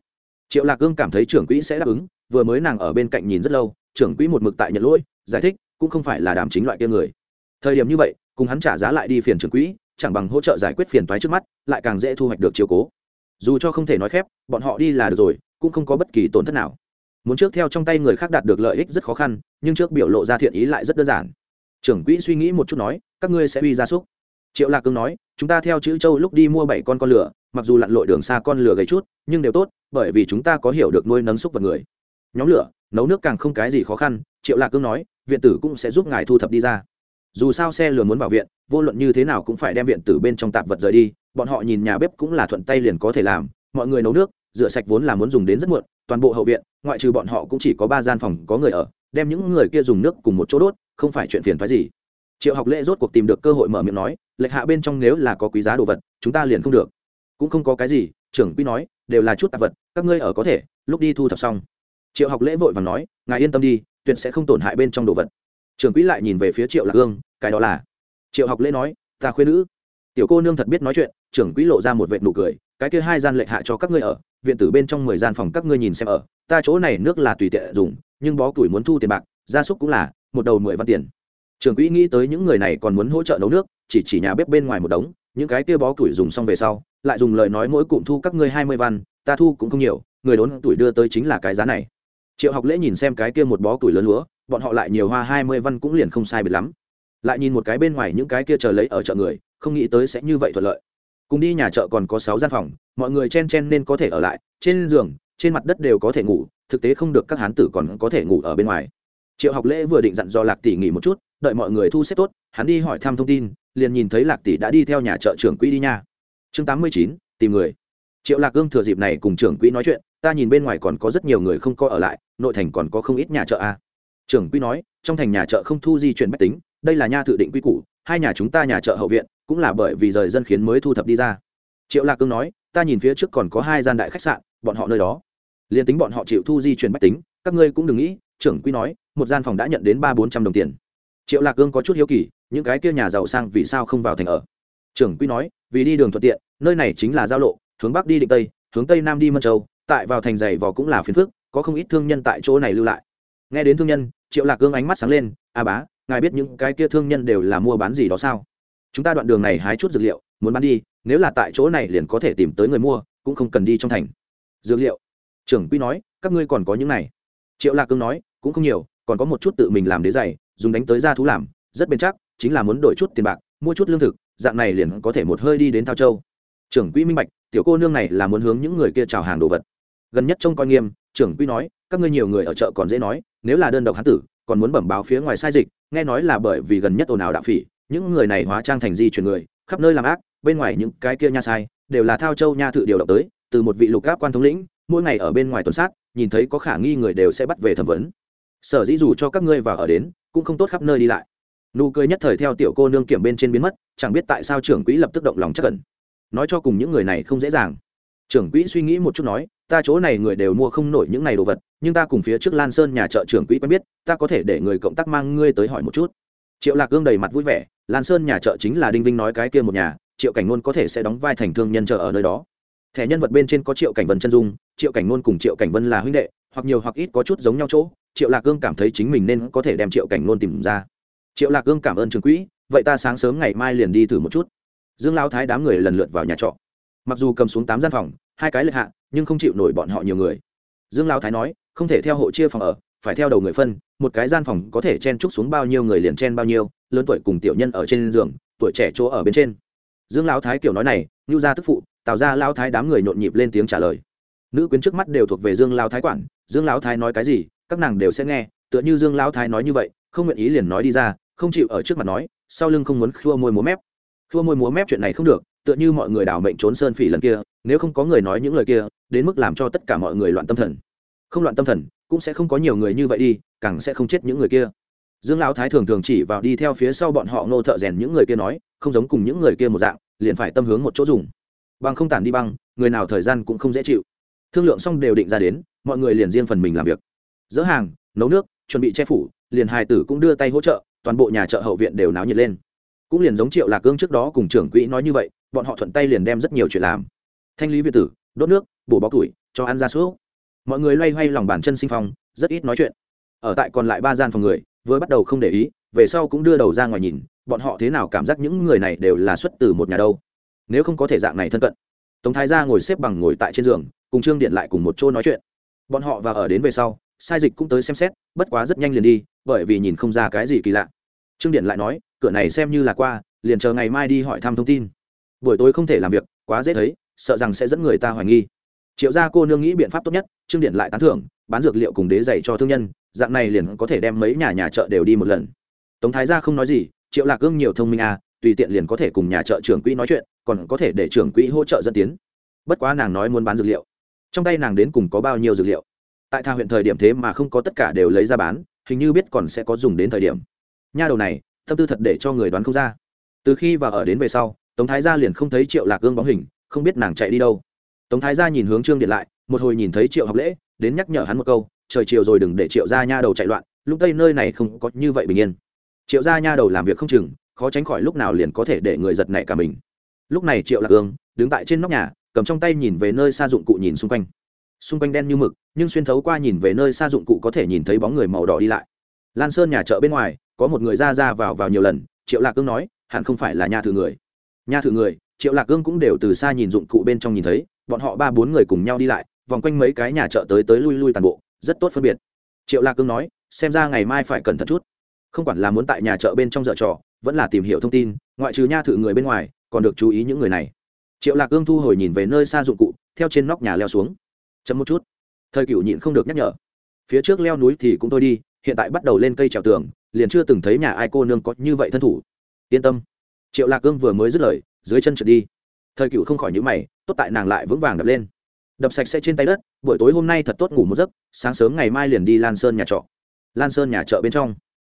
[SPEAKER 1] Triệu lạc cương cảm thấy trưởng quỹ sẽ đáp ứng, vừa mới nàng ở bên cạnh nhìn rất lâu, trưởng quỹ một mực tại nhận lỗi, giải thích, cũng không phải là đàm chính loại kia người. Thời điểm như vậy, cùng hắn trả giá lại đi phiền trưởng quỹ, chẳng bằng hỗ trợ giải quyết phiền toái trước mắt, lại càng dễ thu hoạch được chiều cố. Dù cho không thể nói khép, bọn họ đi là được rồi, cũng không có bất kỳ tổn thất nào. Muốn trước theo trong tay người khác đạt được lợi ích rất khó khăn, nhưng trước biểu lộ ra thiện ý lại rất đơn giản. Trưởng quỹ suy nghĩ một chút nói, các ngươi sẽ uy gia súc. Triệu lạc cương nói, chúng ta theo chữ châu lúc đi mua bảy con con lửa mặc dù lặn lội đường xa con lửa gầy chút, nhưng đều tốt, bởi vì chúng ta có hiểu được nuôi nấng xúc vật người. Nhóm lửa, nấu nước càng không cái gì khó khăn, triệu lạc cương nói, viện tử cũng sẽ giúp ngài thu thập đi ra. Dù sao xe lừa muốn vào viện, vô luận như thế nào cũng phải đem viện tử bên trong tạp vật rời đi, bọn họ nhìn nhà bếp cũng là thuận tay liền có thể làm, mọi người nấu nước, rửa sạch vốn là muốn dùng đến rất muộn, toàn bộ hậu viện, ngoại trừ bọn họ cũng chỉ có ba gian phòng có người ở, đem những người kia dùng nước cùng một chỗ đốt, không phải chuyện phiền phái gì. Triệu học lễ rốt cuộc tìm được cơ hội mở miệng nói, lệch hạ bên trong nếu là có quý giá đồ vật, chúng ta liền không được cũng không có cái gì, trưởng quy nói, đều là chút tạp vật, các ngươi ở có thể, lúc đi thu thập xong. Triệu học lễ vội và nói, ngài yên tâm đi, tuyệt sẽ không tổn hại bên trong đồ vật. Trưởng quỹ lại nhìn về phía triệu lạc hương cái đó là. Triệu học lễ nói, ta khuyên nữ. Tiểu cô nương thật biết nói chuyện, trưởng quỹ lộ ra một vệ nụ cười, cái kia hai gian lệ hạ cho các ngươi ở, viện tử bên trong mười gian phòng các ngươi nhìn xem ở, ta chỗ này nước là tùy tiện dùng, nhưng bó tuổi muốn thu tiền bạc, gia súc cũng là, một đầu mười văn tiền. Trưởng quỹ nghĩ tới những người này còn muốn hỗ trợ nấu nước, chỉ chỉ nhà bếp bên ngoài một đống, những cái kia bó tuổi dùng xong về sau lại dùng lời nói mỗi cụm thu các ngươi hai mươi văn, ta thu cũng không nhiều, người đốn tuổi đưa tới chính là cái giá này. Triệu học lễ nhìn xem cái kia một bó tuổi lớn lúa, bọn họ lại nhiều hoa hai mươi văn cũng liền không sai biệt lắm. Lại nhìn một cái bên ngoài những cái kia chờ lấy ở chợ người, không nghĩ tới sẽ như vậy thuận lợi. Cùng đi nhà chợ còn có sáu gian phòng, mọi người chen chen nên có thể ở lại, trên giường, trên mặt đất đều có thể ngủ, thực tế không được các hán tử còn có thể ngủ ở bên ngoài. Triệu học lễ vừa định dặn do lạc tỷ nghỉ một chút, đợi mọi người thu xếp tốt, hắn đi hỏi thăm thông tin, liền nhìn thấy lạc tỷ đã đi theo nhà chợ trưởng quỹ đi nha chương tám mươi chín, tìm người. Triệu lạc gương thừa dịp này cùng trưởng quỹ nói chuyện, ta nhìn bên ngoài còn có rất nhiều người không có ở lại, nội thành còn có không ít nhà chợ a à. trưởng quỹ nói, trong thành nhà chợ không thu di chuyển bách tính, đây là nha thự định quy củ, hai nhà chúng ta nhà chợ hậu viện, cũng là bởi vì rời dân khiến mới thu thập đi ra. Triệu lạc cương nói, ta nhìn phía trước còn có hai gian đại khách sạn, bọn họ nơi đó. Liền tính bọn họ chịu thu di chuyển bách tính, các ngươi cũng đừng nghĩ, trưởng quy nói, một gian phòng đã nhận đến ba bốn trăm đồng tiền. Triệu lạc cương có chút hiếu kỳ, những cái kia nhà giàu sang vì sao không vào thành ở? Trưởng quy nói vì đi đường thuận tiện, nơi này chính là giao lộ, hướng bắc đi định tây, hướng tây nam đi mân châu, tại vào thành giày vò cũng là phiền phức, có không ít thương nhân tại chỗ này lưu lại. Nghe đến thương nhân, triệu lạc cương ánh mắt sáng lên, a bá, ngài biết những cái kia thương nhân đều là mua bán gì đó sao? Chúng ta đoạn đường này hái chút dược liệu, muốn bán đi, nếu là tại chỗ này liền có thể tìm tới người mua, cũng không cần đi trong thành. Dược liệu? Trưởng quy nói, các ngươi còn có những này. Triệu lạc cương nói, cũng không nhiều, còn có một chút tự mình làm đế giày, dùng đánh tới ra thú làm, rất bền chắc, chính là muốn đổi chút tiền bạc, mua chút lương thực dạng này liền có thể một hơi đi đến thao châu. Trưởng quỹ minh bạch, tiểu cô nương này là muốn hướng những người kia chào hàng đồ vật. Gần nhất trông coi nghiêm, trưởng quỹ nói, các ngươi nhiều người ở chợ còn dễ nói, nếu là đơn độc hán tử, còn muốn bẩm báo phía ngoài sai dịch, nghe nói là bởi vì gần nhất ồn ào đạo phỉ, những người này hóa trang thành di chuyển người, khắp nơi làm ác, bên ngoài những cái kia nha sai, đều là thao châu nha thự điều động tới, từ một vị lục áp quan thống lĩnh, mỗi ngày ở bên ngoài tuần sát, nhìn thấy có khả nghi người đều sẽ bắt về thẩm vấn. Sở dĩ dù cho các ngươi vào ở đến, cũng không tốt khắp nơi đi lại nụ cười nhất thời theo tiểu cô nương kiểm bên trên biến mất, chẳng biết tại sao trưởng quỹ lập tức động lòng chắc cẩn nói cho cùng những người này không dễ dàng. Trưởng quỹ suy nghĩ một chút nói, ta chỗ này người đều mua không nổi những này đồ vật, nhưng ta cùng phía trước lan sơn nhà chợ trưởng quỹ quen biết, ta có thể để người cộng tác mang ngươi tới hỏi một chút. Triệu lạc gương đầy mặt vui vẻ, lan sơn nhà chợ chính là đinh vinh nói cái kia một nhà, triệu cảnh ngôn có thể sẽ đóng vai thành thương nhân chợ ở nơi đó. Thẻ nhân vật bên trên có triệu cảnh vân chân dung, triệu cảnh ngôn cùng triệu cảnh vân là huynh đệ, hoặc nhiều hoặc ít có chút giống nhau chỗ, triệu lạc gương cảm thấy chính mình nên có thể đem triệu cảnh ngôn tìm ra triệu lạc gương cảm ơn trường quỹ, vậy ta sáng sớm ngày mai liền đi thử một chút. Dương lao thái đám người lần lượt vào nhà trọ. Mặc dù cầm xuống tám gian phòng, hai cái lệch hạ, nhưng không chịu nổi bọn họ nhiều người. Dương lao thái nói, không thể theo hộ chia phòng ở, phải theo đầu người phân, một cái gian phòng có thể chen trúc xuống bao nhiêu người liền chen bao nhiêu, lớn tuổi cùng tiểu nhân ở trên giường, tuổi trẻ chỗ ở bên trên. Dương lão thái kiểu nói này ngưu gia tức phụ tạo ra lao thái đám người nhộn nhịp lên tiếng trả lời. Nữ quyến trước mắt đều thuộc về dương lao thái quản, dương lão thái nói cái gì, các nàng đều sẽ nghe, tựa như dương lão thái nói như vậy, không nguyện ý liền nói đi ra không chịu ở trước mặt nói, sau lưng không muốn khua môi múa mép. Khua môi múa mép chuyện này không được, tựa như mọi người đảo mệnh trốn sơn phỉ lần kia, nếu không có người nói những lời kia, đến mức làm cho tất cả mọi người loạn tâm thần. Không loạn tâm thần, cũng sẽ không có nhiều người như vậy đi, càng sẽ không chết những người kia. Dương lão thái thường thường chỉ vào đi theo phía sau bọn họ ngô thợ rèn những người kia nói, không giống cùng những người kia một dạng, liền phải tâm hướng một chỗ dùng. Bằng không tản đi băng, người nào thời gian cũng không dễ chịu. Thương lượng xong đều định ra đến, mọi người liền riêng phần mình làm việc. Dỡ hàng, nấu nước, chuẩn bị che phủ, liền hài tử cũng đưa tay hỗ trợ toàn bộ nhà chợ hậu viện đều náo nhiệt lên. Cũng liền giống triệu lạc cương trước đó cùng trưởng quỹ nói như vậy, bọn họ thuận tay liền đem rất nhiều chuyện làm. Thanh lý việt tử, đốt nước, bổ bó củi cho ăn ra sữa. Mọi người loay hoay lòng bàn chân sinh phong, rất ít nói chuyện. Ở tại còn lại ba gian phòng người, vừa bắt đầu không để ý, về sau cũng đưa đầu ra ngoài nhìn, bọn họ thế nào cảm giác những người này đều là xuất từ một nhà đâu. Nếu không có thể dạng này thân cận. Tống thái gia ngồi xếp bằng ngồi tại trên giường, cùng trương điện lại cùng một chỗ nói chuyện. Bọn họ và ở đến về sau sai dịch cũng tới xem xét, bất quá rất nhanh liền đi, bởi vì nhìn không ra cái gì kỳ lạ. Trương điện lại nói, cửa này xem như là qua, liền chờ ngày mai đi hỏi thăm thông tin. Buổi tối không thể làm việc, quá dễ thấy, sợ rằng sẽ dẫn người ta hoài nghi. Triệu gia cô nương nghĩ biện pháp tốt nhất, trương điện lại tán thưởng, bán dược liệu cùng đế dạy cho thương nhân, dạng này liền có thể đem mấy nhà nhà chợ đều đi một lần. Tống thái gia không nói gì, triệu lạc gương nhiều thông minh à tùy tiện liền có thể cùng nhà chợ trưởng quỹ nói chuyện, còn có thể để trưởng quỹ hỗ trợ dẫn tiến. Bất quá nàng nói muốn bán dược liệu. Trong tay nàng đến cùng có bao nhiêu dược liệu? Tại tha huyện thời điểm thế mà không có tất cả đều lấy ra bán, hình như biết còn sẽ có dùng đến thời điểm. Nha đầu này, tâm tư thật để cho người đoán không ra. Từ khi vào ở đến về sau, tống thái gia liền không thấy triệu lạc gương bóng hình, không biết nàng chạy đi đâu. Tống thái gia nhìn hướng trương điện lại, một hồi nhìn thấy triệu học lễ, đến nhắc nhở hắn một câu, trời chiều rồi đừng để triệu gia nha đầu chạy loạn, lúc tây nơi này không có như vậy bình yên. Triệu gia nha đầu làm việc không chừng, khó tránh khỏi lúc nào liền có thể để người giật nảy cả mình. Lúc này triệu lạc ương đứng tại trên nóc nhà, cầm trong tay nhìn về nơi xa dụng cụ nhìn xung quanh xung quanh đen như mực, nhưng xuyên thấu qua nhìn về nơi xa dụng cụ có thể nhìn thấy bóng người màu đỏ đi lại. Lan sơn nhà chợ bên ngoài, có một người ra ra vào vào nhiều lần, triệu lạc cương nói, hẳn không phải là nhà thử người. Nhà thử người, triệu lạc cương cũng đều từ xa nhìn dụng cụ bên trong nhìn thấy, bọn họ ba bốn người cùng nhau đi lại, vòng quanh mấy cái nhà chợ tới tới lui lui toàn bộ, rất tốt phân biệt. Triệu lạc cương nói, xem ra ngày mai phải cẩn thận chút. Không quản là muốn tại nhà chợ bên trong dợ trò, vẫn là tìm hiểu thông tin, ngoại trừ nha thử người bên ngoài, còn được chú ý những người này. Triệu lạc cương thu hồi nhìn về nơi xa dụng cụ, theo trên nóc nhà leo xuống chấm một chút. Thời cựu nhịn không được nhắc nhở. Phía trước leo núi thì cũng thôi đi, hiện tại bắt đầu lên cây trèo tường, liền chưa từng thấy nhà ai cô nương có như vậy thân thủ. Yên tâm. Triệu lạc Cương vừa mới dứt lời, dưới chân trượt đi. Thời cựu không khỏi nhữ mày, tốt tại nàng lại vững vàng đập lên. Đập sạch sẽ trên tay đất, buổi tối hôm nay thật tốt ngủ một giấc, sáng sớm ngày mai liền đi lan sơn nhà trọ. Lan sơn nhà chợ bên trong.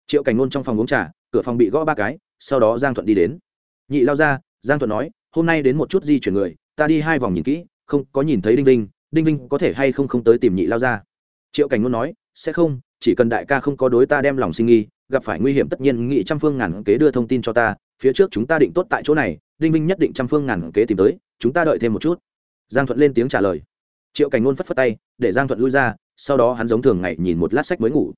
[SPEAKER 1] Triệu cảnh ngôn trong phòng uống trà, cửa phòng bị gõ ba cái, sau đó giang thuận đi đến. Nhị lao ra, giang thuận nói, hôm nay đến một chút di chuyển người, ta đi hai vòng nhìn kỹ, không có nhìn thấy đinh vinh đinh vinh có thể hay không không tới tìm nhị lao ra? Triệu cảnh ngôn nói, sẽ không, chỉ cần đại ca không có đối ta đem lòng sinh nghi, gặp phải nguy hiểm tất nhiên nghị trăm phương ngàn kế đưa thông tin cho ta, phía trước chúng ta định tốt tại chỗ này, đinh vinh nhất định trăm phương ngàn kế tìm tới, chúng ta đợi thêm một chút. Giang thuận lên tiếng trả lời. Triệu cảnh ngôn phất phất tay, để giang thuận lui ra, sau đó hắn giống thường ngày nhìn một lát sách mới ngủ.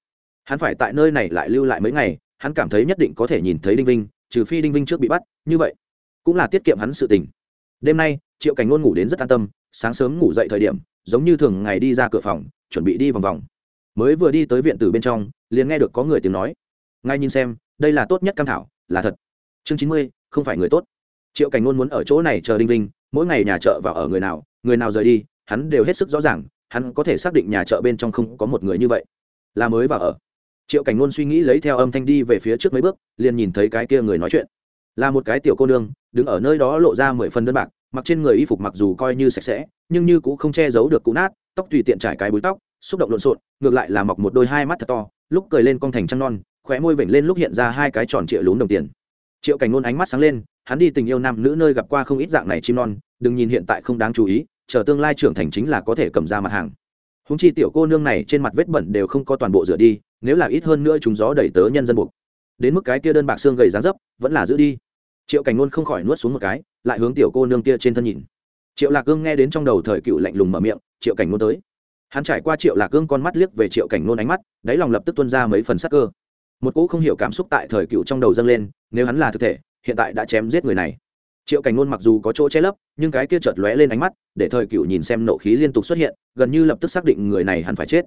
[SPEAKER 1] Hắn phải tại nơi này lại lưu lại mấy ngày, hắn cảm thấy nhất định có thể nhìn thấy đinh vinh, trừ phi đinh vinh trước bị bắt, như vậy cũng là tiết kiệm hắn sự tình. Đêm nay, triệu cảnh ngôn ngủ đến rất an tâm sáng sớm ngủ dậy thời điểm, giống như thường ngày đi ra cửa phòng, chuẩn bị đi vòng vòng. Mới vừa đi tới viện tử bên trong, liền nghe được có người tiếng nói. Ngay nhìn xem, đây là tốt nhất cam thảo, là thật. Chương chín mươi, không phải người tốt. Triệu cảnh ngôn muốn ở chỗ này chờ đinh vinh, mỗi ngày nhà chợ vào ở người nào người nào rời đi, hắn đều hết sức rõ ràng, hắn có thể xác định nhà chợ bên trong không có một người như vậy. Là mới vào ở. Triệu cảnh ngôn suy nghĩ lấy theo âm thanh đi về phía trước mấy bước, liền nhìn thấy cái kia người nói chuyện. Là một cái tiểu cô nương, đứng ở nơi đó lộ ra mười phần đơn bạc mặc trên người y phục mặc dù coi như sạch sẽ, nhưng như cũng không che giấu được cũ nát, tóc tùy tiện trải cái búi tóc, xúc động lộn xộn, ngược lại là mọc một đôi hai mắt thật to, lúc cười lên con thành trăng non, khóe môi vểnh lên lúc hiện ra hai cái tròn trịa lún đồng tiền. Triệu cảnh nôn ánh mắt sáng lên, hắn đi tình yêu nam nữ nơi gặp qua không ít dạng này chim non, đừng nhìn hiện tại không đáng chú ý, chờ tương lai trưởng thành chính là có thể cầm ra mặt hàng. Húng chi tiểu cô nương này trên mặt vết bẩn đều không có toàn bộ rửa đi, nếu là ít hơn nữa chúng gió đẩy tớ nhân dân buộc. Đến mức cái kia đơn bạc xương gầy giá dấp, vẫn là giữ đi. Triệu cảnh nôn không khỏi nuốt xuống một cái lại hướng tiểu cô nương kia trên thân nhìn. Triệu lạc cương nghe đến trong đầu thời cựu lạnh lùng mở miệng, triệu cảnh ngôn tới. Hắn trải qua triệu lạc cương con mắt liếc về triệu cảnh ngôn ánh mắt, đáy lòng lập tức tuân ra mấy phần sắc cơ. Một cỗ không hiểu cảm xúc tại thời cựu trong đầu dâng lên, nếu hắn là thực thể, hiện tại đã chém giết người này. Triệu cảnh ngôn mặc dù có chỗ che lấp, nhưng cái kia chợt lóe lên ánh mắt, để thời cựu nhìn xem nộ khí liên tục xuất hiện, gần như lập tức xác định người này hẳn phải chết.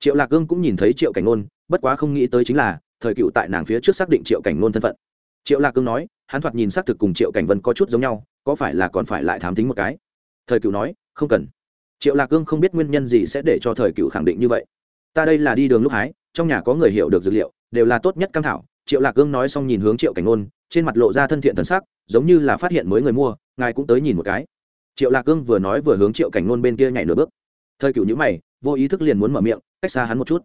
[SPEAKER 1] Triệu lạc cương cũng nhìn thấy triệu cảnh ngôn, bất quá không nghĩ tới chính là, thời cựu tại nàng phía trước xác định triệu cảnh ngôn thân phận triệu lạc cương nói, hắn thoạt nhìn xác thực cùng triệu cảnh vân có chút giống nhau, có phải là còn phải lại thám tính một cái? Thời cựu nói, không cần. Triệu lạc cương không biết nguyên nhân gì sẽ để cho thời cựu khẳng định như vậy. Ta đây là đi đường lúc hái, trong nhà có người hiểu được dược liệu, đều là tốt nhất cam thảo. Triệu lạc cương nói xong nhìn hướng triệu cảnh ngôn, trên mặt lộ ra thân thiện thân sắc, giống như là phát hiện mới người mua, ngài cũng tới nhìn một cái. Triệu lạc cương vừa nói vừa hướng triệu cảnh ngôn bên kia nhảy nửa bước. Thời cựu nhữ mày, vô ý thức liền muốn mở miệng, cách xa hắn một chút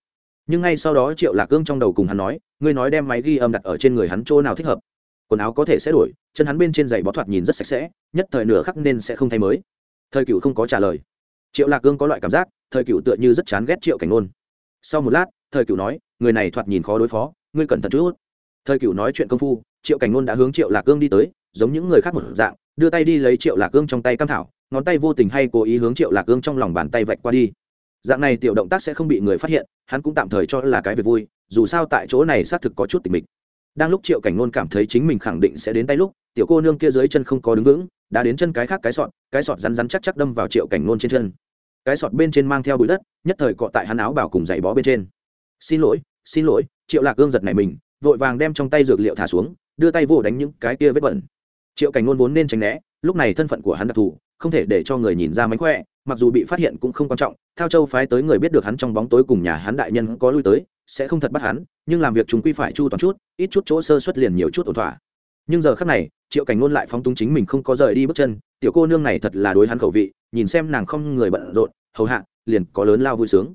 [SPEAKER 1] nhưng ngay sau đó triệu lạc cương trong đầu cùng hắn nói, ngươi nói đem máy ghi âm đặt ở trên người hắn chỗ nào thích hợp? Quần áo có thể sẽ đổi, chân hắn bên trên giày bó thoạt nhìn rất sạch sẽ, nhất thời nửa khắc nên sẽ không thay mới. Thời cựu không có trả lời. Triệu lạc cương có loại cảm giác, thời cựu tựa như rất chán ghét triệu cảnh ngôn. Sau một lát, thời cựu nói, người này thoạt nhìn khó đối phó, ngươi cẩn thận chút. Thời cựu nói chuyện công phu, triệu cảnh ngôn đã hướng triệu lạc cương đi tới, giống những người khác một dạng, đưa tay đi lấy triệu lạc cương trong tay cam thảo, ngón tay vô tình hay cố ý hướng triệu lạc cương trong lòng bàn tay vạch qua đi dạng này tiểu động tác sẽ không bị người phát hiện, hắn cũng tạm thời cho là cái việc vui, dù sao tại chỗ này xác thực có chút tình mình đang lúc triệu cảnh ngôn cảm thấy chính mình khẳng định sẽ đến tay lúc, tiểu cô nương kia dưới chân không có đứng vững, đã đến chân cái khác cái sọt cái sọt rắn rắn chắc chắc đâm vào triệu cảnh ngôn trên chân. Cái sọt bên trên mang theo bụi đất, nhất thời cọ tại hắn áo bảo cùng giày bó bên trên. Xin lỗi xin lỗi, triệu lạc gương giật này mình, vội vàng đem trong tay dược liệu thả xuống, đưa tay vô đánh những cái kia vết bẩn. Triệu cảnh ngôn vốn nên tránh né, lúc này thân phận của hắn đặc thù, không thể để cho người nhìn ra mánh khỏe mặc dù bị phát hiện cũng không quan trọng, Thao châu phái tới người biết được hắn trong bóng tối cùng nhà hắn đại nhân có lui tới, sẽ không thật bắt hắn, nhưng làm việc chúng quy phải chu toàn chút, ít chút chỗ sơ xuất liền nhiều chút ổn thỏa. Nhưng giờ khắc này, triệu cảnh ngôn lại phóng túng chính mình không có rời đi bước chân, tiểu cô nương này thật là đối hắn khẩu vị, nhìn xem nàng không người bận rộn, hầu hạ, liền có lớn lao vui sướng.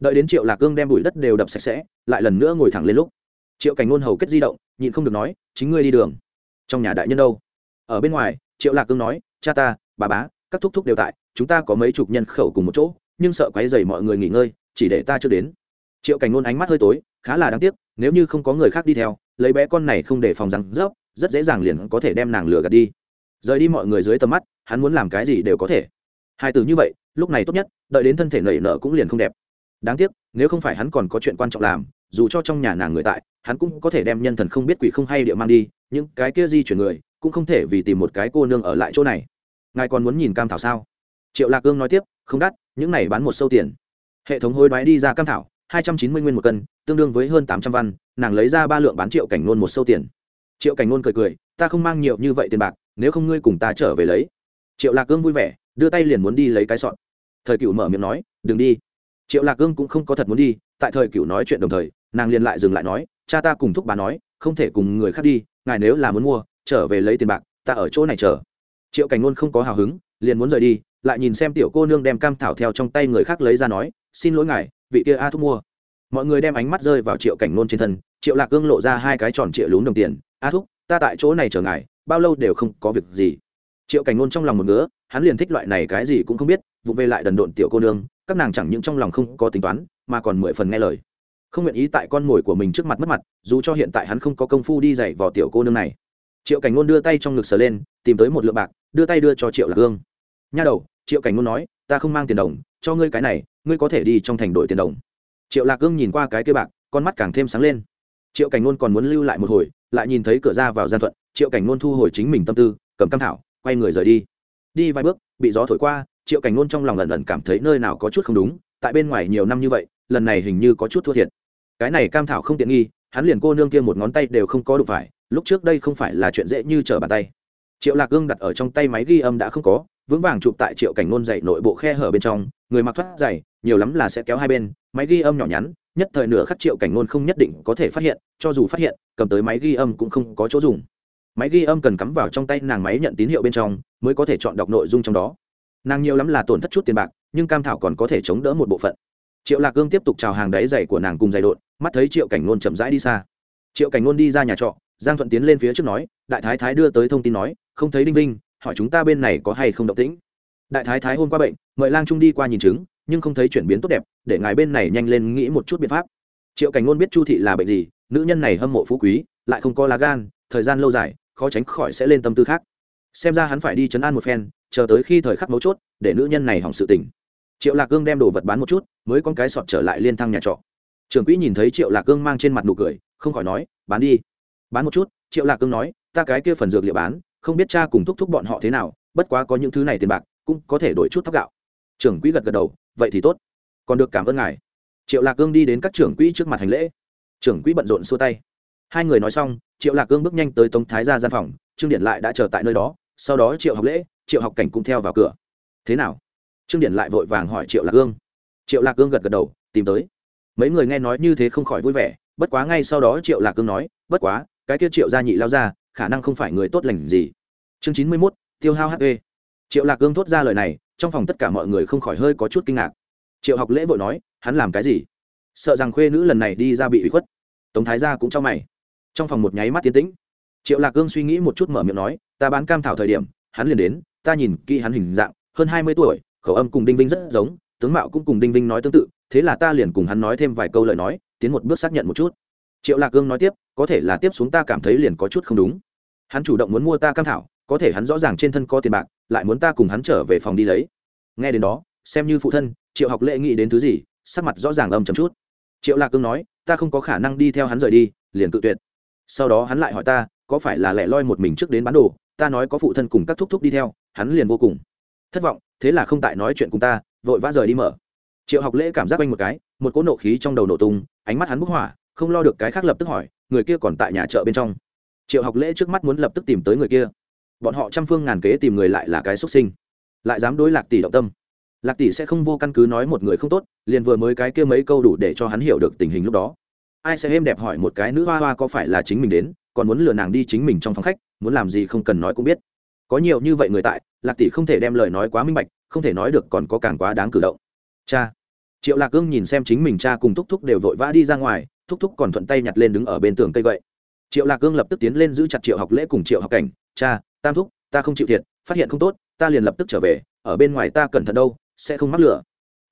[SPEAKER 1] Đợi đến triệu lạc cương đem bụi đất đều đập sạch sẽ, lại lần nữa ngồi thẳng lên lúc. Triệu cảnh ngôn hầu kết di động, nhịn không được nói, chính ngươi đi đường. Trong nhà đại nhân đâu? Ở bên ngoài, triệu lạc cương nói, cha ta, bà bá, các thúc thúc đều tại chúng ta có mấy chục nhân khẩu cùng một chỗ, nhưng sợ quấy dày mọi người nghỉ ngơi, chỉ để ta chưa đến. Triệu cảnh ngôn ánh mắt hơi tối, khá là đáng tiếc, nếu như không có người khác đi theo, lấy bé con này không để phòng răng rớp, rất dễ dàng liền có thể đem nàng lừa gạt đi. Rời đi mọi người dưới tầm mắt, hắn muốn làm cái gì đều có thể. Hai từ như vậy, lúc này tốt nhất, đợi đến thân thể nảy nở cũng liền không đẹp. Đáng tiếc, nếu không phải hắn còn có chuyện quan trọng làm, dù cho trong nhà nàng người tại, hắn cũng có thể đem nhân thần không biết quỷ không hay địa mang đi, những cái kia di chuyển người, cũng không thể vì tìm một cái cô nương ở lại chỗ này. Ngài còn muốn nhìn cam thảo sao? Triệu lạc cương nói tiếp, không đắt, những này bán một sâu tiền. Hệ thống hối đoái đi ra cam thảo, hai trăm chín mươi nguyên một cân, tương đương với hơn tám trăm văn, nàng lấy ra ba lượng bán triệu cảnh nôn một sâu tiền. Triệu cảnh nôn cười cười, ta không mang nhiều như vậy tiền bạc, nếu không ngươi cùng ta trở về lấy. Triệu lạc cương vui vẻ, đưa tay liền muốn đi lấy cái sọn thời cựu mở miệng nói, đừng đi. Triệu lạc cương cũng không có thật muốn đi, tại thời cựu nói chuyện đồng thời, nàng liền lại dừng lại nói, cha ta cùng thúc bà nói, không thể cùng người khác đi, ngài nếu là muốn mua, trở về lấy tiền bạc, ta ở chỗ này chờ. Triệu cảnh ngôn không có hào hứng, liền muốn rời đi lại nhìn xem tiểu cô nương đem cam thảo theo trong tay người khác lấy ra nói, xin lỗi ngài, vị kia a thúc mua. Mọi người đem ánh mắt rơi vào triệu cảnh nôn trên thân, triệu lạc gương lộ ra hai cái tròn triệu lún đồng tiền, a thúc, ta tại chỗ này chờ ngài, bao lâu đều không có việc gì. Triệu cảnh nôn trong lòng một ngứa, hắn liền thích loại này cái gì cũng không biết, vụ về lại đần độn tiểu cô nương, các nàng chẳng những trong lòng không có tính toán, mà còn mười phần nghe lời. Không nguyện ý tại con mồi của mình trước mặt mất mặt, dù cho hiện tại hắn không có công phu đi dạy vào tiểu cô nương này. Triệu cảnh ngôn đưa tay trong ngực sờ lên, tìm tới một lượng bạc, đưa tay đưa cho triệu lạc hương nha đầu, triệu cảnh ngôn nói, ta không mang tiền đồng, cho ngươi cái này, ngươi có thể đi trong thành đội tiền đồng. Triệu lạc gương nhìn qua cái kia bạc, con mắt càng thêm sáng lên. Triệu cảnh ngôn còn muốn lưu lại một hồi, lại nhìn thấy cửa ra vào gian thuận, triệu cảnh ngôn thu hồi chính mình tâm tư, cầm cam thảo, quay người rời đi. Đi vài bước, bị gió thổi qua, triệu cảnh ngôn trong lòng lần lần cảm thấy nơi nào có chút không đúng, tại bên ngoài nhiều năm như vậy, lần này hình như có chút thua thiệt. Cái này cam thảo không tiện nghi, hắn liền cô nương kia một ngón tay đều không có đụng phải, lúc trước đây không phải là chuyện dễ như trở bàn tay. Triệu lạc gương đặt ở trong tay máy ghi âm đã không có vững vàng chụp tại triệu cảnh nôn dậy nội bộ khe hở bên trong, người mặc thoát dày nhiều lắm là sẽ kéo hai bên, máy ghi âm nhỏ nhắn, nhất thời nửa khắc triệu cảnh nôn không nhất định có thể phát hiện, cho dù phát hiện, cầm tới máy ghi âm cũng không có chỗ dùng. Máy ghi âm cần cắm vào trong tay nàng máy nhận tín hiệu bên trong, mới có thể chọn đọc nội dung trong đó. Nàng nhiều lắm là tổn thất chút tiền bạc, nhưng cam thảo còn có thể chống đỡ một bộ phận. Triệu lạc cương tiếp tục chào hàng đáy giày của nàng cùng giày đột, mắt thấy triệu cảnh nôn chậm rãi đi xa. Triệu cảnh nôn đi ra nhà trọ, giang thuận tiến lên phía trước nói, đại thái thái đưa tới thông tin nói, không thấy đinh vinh hỏi chúng ta bên này có hay không động tĩnh. Đại thái thái hôm qua bệnh, mời lang trung đi qua nhìn chứng, nhưng không thấy chuyển biến tốt đẹp, để ngài bên này nhanh lên nghĩ một chút biện pháp. Triệu cảnh ngôn biết chu thị là bệnh gì, nữ nhân này hâm mộ phú quý, lại không có lá gan, thời gian lâu dài, khó tránh khỏi sẽ lên tâm tư khác. Xem ra hắn phải đi chấn an một phen, chờ tới khi thời khắc mấu chốt, để nữ nhân này hỏng sự tình. Triệu lạc cương đem đồ vật bán một chút, mới con cái sọt trở lại liên thăng nhà trọ. Trưởng quỹ nhìn thấy triệu lạc cương mang trên mặt nụ cười, không khỏi nói, bán đi. Bán một chút, triệu lạc cương nói, ta cái kia phần dược liệu bán không biết cha cùng thúc thúc bọn họ thế nào, bất quá có những thứ này tiền bạc, cũng có thể đổi chút thóc gạo. Trưởng quỹ gật gật đầu, vậy thì tốt. Còn được cảm ơn ngài. Triệu lạc cương đi đến các trưởng quỹ trước mặt hành lễ. Trưởng quỹ bận rộn xua tay. Hai người nói xong, triệu lạc cương bước nhanh tới tống thái ra gian phòng, trương điện lại đã chờ tại nơi đó, sau đó triệu học lễ, triệu học cảnh cũng theo vào cửa. Thế nào? Trương điện lại vội vàng hỏi triệu lạc cương. Triệu lạc cương gật gật đầu, tìm tới. Mấy người nghe nói như thế không khỏi vui vẻ, bất quá ngay sau đó triệu lạc cương nói, bất quá, cái kia triệu gia nhị lao ra khả năng không phải người tốt lành gì. Chương chín mươi mốt, tiêu hao hp triệu lạc cương thốt ra lời này, trong phòng tất cả mọi người không khỏi hơi có chút kinh ngạc. Triệu học lễ vội nói, hắn làm cái gì? Sợ rằng khuê nữ lần này đi ra bị ủy khuất. Tống thái gia cũng cho mày. Trong phòng một nháy mắt tiến tĩnh. Triệu lạc cương suy nghĩ một chút mở miệng nói, ta bán cam thảo thời điểm, hắn liền đến, ta nhìn kỹ hắn hình dạng, hơn hai mươi tuổi, khẩu âm cùng đinh vinh rất giống, tướng mạo cũng cùng đinh vinh nói tương tự, thế là ta liền cùng hắn nói thêm vài câu lời nói, tiến một bước xác nhận một chút triệu lạc cương nói tiếp, có thể là tiếp xuống ta cảm thấy liền có chút không đúng. Hắn chủ động muốn mua ta cam thảo, có thể hắn rõ ràng trên thân có tiền bạc, lại muốn ta cùng hắn trở về phòng đi lấy. Nghe đến đó, xem như phụ thân, triệu học lễ nghĩ đến thứ gì, sắc mặt rõ ràng âm chấm chút. Triệu lạc cương nói, ta không có khả năng đi theo hắn rời đi, liền cự tuyệt. Sau đó hắn lại hỏi ta, có phải là lẻ loi một mình trước đến bán đồ, ta nói có phụ thân cùng các thúc thúc đi theo, hắn liền vô cùng thất vọng, thế là không tại nói chuyện cùng ta, vội vã rời đi mở. Triệu học lễ cảm giác quanh một cái, một cỗ nộ khí trong đầu nổ tung, ánh mắt hắn bức hỏa không lo được cái khác lập tức hỏi, người kia còn tại nhà chợ bên trong. Triệu học lễ trước mắt muốn lập tức tìm tới người kia. Bọn họ trăm phương ngàn kế tìm người lại là cái xuất sinh. Lại dám đối lạc tỷ động tâm. Lạc tỷ sẽ không vô căn cứ nói một người không tốt, liền vừa mới cái kia mấy câu đủ để cho hắn hiểu được tình hình lúc đó. Ai sẽ êm đẹp hỏi một cái nữ hoa hoa có phải là chính mình đến, còn muốn lừa nàng đi chính mình trong phòng khách, muốn làm gì không cần nói cũng biết. Có nhiều như vậy người tại, lạc tỷ không thể đem lời nói quá minh bạch, không thể nói được còn có càng quá đáng cử động. Cha. Triệu lạc cương nhìn xem chính mình cha cùng thúc thúc đều vội vã đi ra ngoài thúc thúc còn thuận tay nhặt lên đứng ở bên tường cây vậy. Triệu lạc cương lập tức tiến lên giữ chặt triệu học lễ cùng triệu học cảnh. Cha, tam thúc, ta không chịu thiệt, phát hiện không tốt, ta liền lập tức trở về, ở bên ngoài ta cẩn thận đâu, sẽ không mắc lửa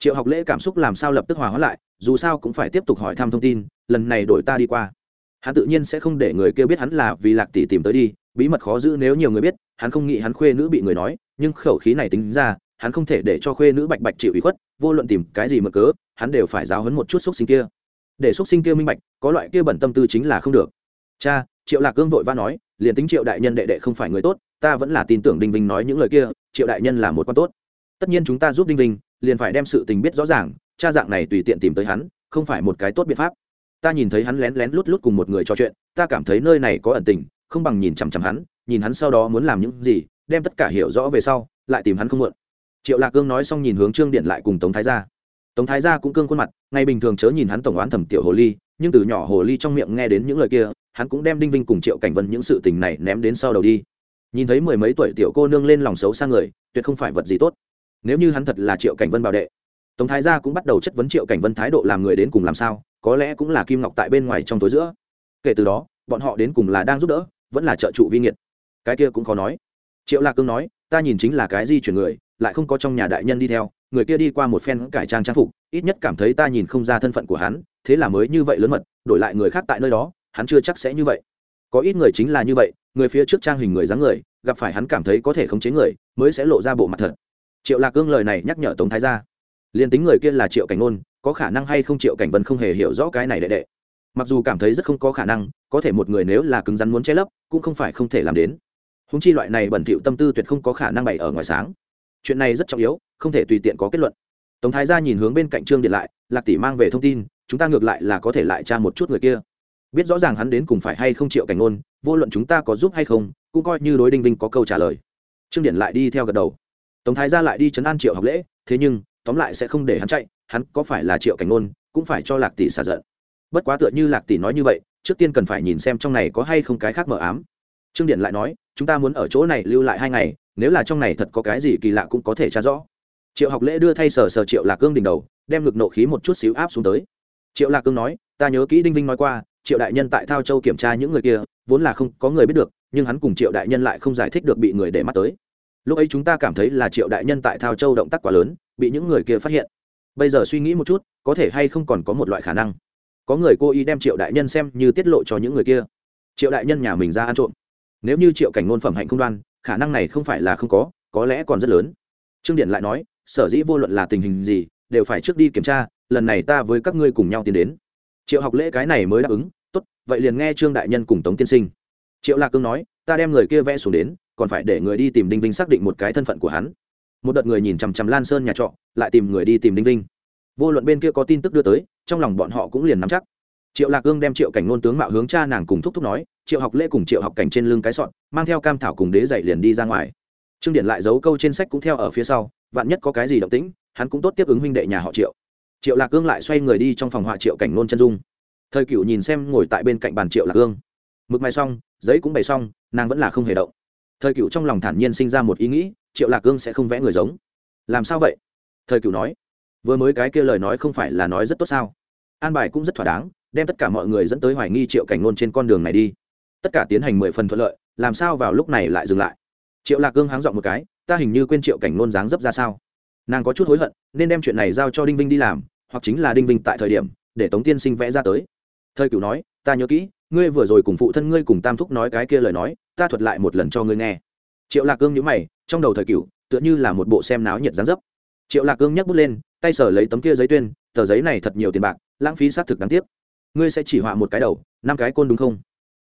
[SPEAKER 1] triệu học lễ cảm xúc làm sao lập tức hòa hóa lại, dù sao cũng phải tiếp tục hỏi thăm thông tin, lần này đổi ta đi qua. Hắn tự nhiên sẽ không để người kêu biết hắn là vì lạc tỷ tìm tới đi, bí mật khó giữ nếu nhiều người biết, hắn không nghĩ hắn khuê nữ bị người nói, nhưng khẩu khí này tính ra, hắn không thể để cho khuê nữ bạch bạch chịu ủy khuất, vô luận tìm cái gì mà cớ, hắn đều phải giáo hấn một chút xúc sinh kia để xuất sinh kia minh bạch, có loại kia bẩn tâm tư chính là không được. Cha, triệu lạc cương vội va nói, liền tính triệu đại nhân đệ đệ không phải người tốt, ta vẫn là tin tưởng đinh vinh nói những lời kia, triệu đại nhân là một con tốt. Tất nhiên chúng ta giúp đinh vinh, liền phải đem sự tình biết rõ ràng, cha dạng này tùy tiện tìm tới hắn, không phải một cái tốt biện pháp. Ta nhìn thấy hắn lén lén lút lút cùng một người trò chuyện, ta cảm thấy nơi này có ẩn tình, không bằng nhìn chằm chằm hắn, nhìn hắn sau đó muốn làm những gì, đem tất cả hiểu rõ về sau, lại tìm hắn không muộn. Triệu lạc cương nói xong nhìn hướng trương điện lại cùng tống thái gia tống thái gia cũng cương khuôn mặt ngày bình thường chớ nhìn hắn tổng oán thẩm tiểu hồ ly, nhưng từ nhỏ hồ ly trong miệng nghe đến những lời kia, hắn cũng đem đinh vinh cùng triệu cảnh vân những sự tình này ném đến sau đầu đi. Nhìn thấy mười mấy tuổi tiểu cô nương lên lòng xấu sang người, tuyệt không phải vật gì tốt. Nếu như hắn thật là triệu cảnh vân bảo đệ, tống thái gia cũng bắt đầu chất vấn triệu cảnh vân thái độ làm người đến cùng làm sao, có lẽ cũng là kim ngọc tại bên ngoài trong tối giữa. Kể từ đó, bọn họ đến cùng là đang giúp đỡ, vẫn là trợ trụ vi nghiệt. Cái kia cũng khó nói. Triệu lạc cương nói, ta nhìn chính là cái di chuyển người, lại không có trong nhà đại nhân đi theo người kia đi qua một phen cải trang trang phục, ít nhất cảm thấy ta nhìn không ra thân phận của hắn, thế là mới như vậy lớn mật, đổi lại người khác tại nơi đó, hắn chưa chắc sẽ như vậy. Có ít người chính là như vậy, người phía trước trang hình người dáng người, gặp phải hắn cảm thấy có thể khống chế người, mới sẽ lộ ra bộ mặt thật. Triệu lạc cương lời này nhắc nhở tống thái ra liền tính người kia là triệu cảnh ngôn, có khả năng hay không triệu cảnh vân không hề hiểu rõ cái này đệ đệ. Mặc dù cảm thấy rất không có khả năng, có thể một người nếu là cứng rắn muốn che lấp, cũng không phải không thể làm đến. Húng chi loại này bẩn thỉu tâm tư tuyệt không có khả năng bày ở ngoài sáng chuyện này rất trọng yếu, không thể tùy tiện có kết luận. Tống thái gia nhìn hướng bên cạnh trương điện lại, lạc tỷ mang về thông tin, chúng ta ngược lại là có thể lại tra một chút người kia. Biết rõ ràng hắn đến cùng phải hay không triệu cảnh ngôn, vô luận chúng ta có giúp hay không, cũng coi như đối đinh vinh có câu trả lời. Trương điện lại đi theo gật đầu. Tống thái gia lại đi chấn an triệu học lễ, thế nhưng, tóm lại sẽ không để hắn chạy, hắn có phải là triệu cảnh ngôn, cũng phải cho lạc tỷ xả giận. Bất quá tựa như lạc tỷ nói như vậy, trước tiên cần phải nhìn xem trong này có hay không cái khác mờ ám. Trương điện lại nói chúng ta muốn ở chỗ này lưu lại hai ngày, nếu là trong này thật có cái gì kỳ lạ cũng có thể tra rõ. Triệu học lễ đưa thay sờ sờ triệu lạc cương đỉnh đầu, đem ngực nộ khí một chút xíu áp xuống tới. Triệu lạc cương nói, ta nhớ kỹ đinh vinh nói qua, triệu đại nhân tại thao châu kiểm tra những người kia, vốn là không có người biết được, nhưng hắn cùng triệu đại nhân lại không giải thích được bị người để mắt tới. Lúc ấy chúng ta cảm thấy là triệu đại nhân tại thao châu động tác quá lớn, bị những người kia phát hiện. Bây giờ suy nghĩ một chút, có thể hay không còn có một loại khả năng. Có người cố ý đem triệu đại nhân xem như tiết lộ cho những người kia. Triệu đại nhân nhà mình ra ăn trộm nếu như triệu cảnh ngôn phẩm hạnh không đoan, khả năng này không phải là không có có lẽ còn rất lớn. Trương điện lại nói, sở dĩ vô luận là tình hình gì, đều phải trước đi kiểm tra, lần này ta với các ngươi cùng nhau tiến đến. Triệu học lễ cái này mới đáp ứng, tốt, vậy liền nghe trương đại nhân cùng tống tiên sinh. Triệu lạc cương nói, ta đem người kia vẽ xuống đến, còn phải để người đi tìm đinh vinh xác định một cái thân phận của hắn. Một đợt người nhìn chằm chằm lan sơn nhà trọ, lại tìm người đi tìm đinh vinh. Vô luận bên kia có tin tức đưa tới, trong lòng bọn họ cũng liền nắm chắc. Triệu lạc cương đem triệu cảnh ngôn tướng mạo hướng cha nàng cùng thúc thúc nói triệu học lễ cùng triệu học cảnh trên lưng cái sọn mang theo cam thảo cùng đế dậy liền đi ra ngoài. Trương điện lại giấu câu trên sách cũng theo ở phía sau, vạn nhất có cái gì động tĩnh, hắn cũng tốt tiếp ứng huynh đệ nhà họ triệu. Triệu lạc cương lại xoay người đi trong phòng họa triệu cảnh nôn chân dung. Thời cựu nhìn xem ngồi tại bên cạnh bàn triệu lạc cương. Mực may xong, giấy cũng bày xong, nàng vẫn là không hề động. Thời cựu trong lòng thản nhiên sinh ra một ý nghĩ, triệu lạc cương sẽ không vẽ người giống. Làm sao vậy? Thời cựu nói. Vừa mới cái kia lời nói không phải là nói rất tốt sao? An bài cũng rất thỏa đáng, đem tất cả mọi người dẫn tới hoài nghi triệu cảnh nôn trên con đường này đi tất cả tiến hành mười phần thuận lợi, làm sao vào lúc này lại dừng lại? Triệu lạc cương háng dọn một cái, ta hình như quên triệu cảnh nôn dáng dấp ra sao. Nàng có chút hối hận, nên đem chuyện này giao cho đinh vinh đi làm, hoặc chính là đinh vinh tại thời điểm, để tống tiên sinh vẽ ra tới. Thời cửu nói, ta nhớ kỹ, ngươi vừa rồi cùng phụ thân ngươi cùng tam thúc nói cái kia lời nói, ta thuật lại một lần cho ngươi nghe. Triệu lạc cương nhữ mày, trong đầu thời cửu, tựa như là một bộ xem náo nhiệt dáng dấp. Triệu lạc cương nhắc bút lên, tay sở lấy tấm kia giấy tuyên, tờ giấy này thật nhiều tiền bạc, lãng phí xác thực đáng tiếc. Ngươi sẽ chỉ họa một cái đầu, năm cái côn đúng không?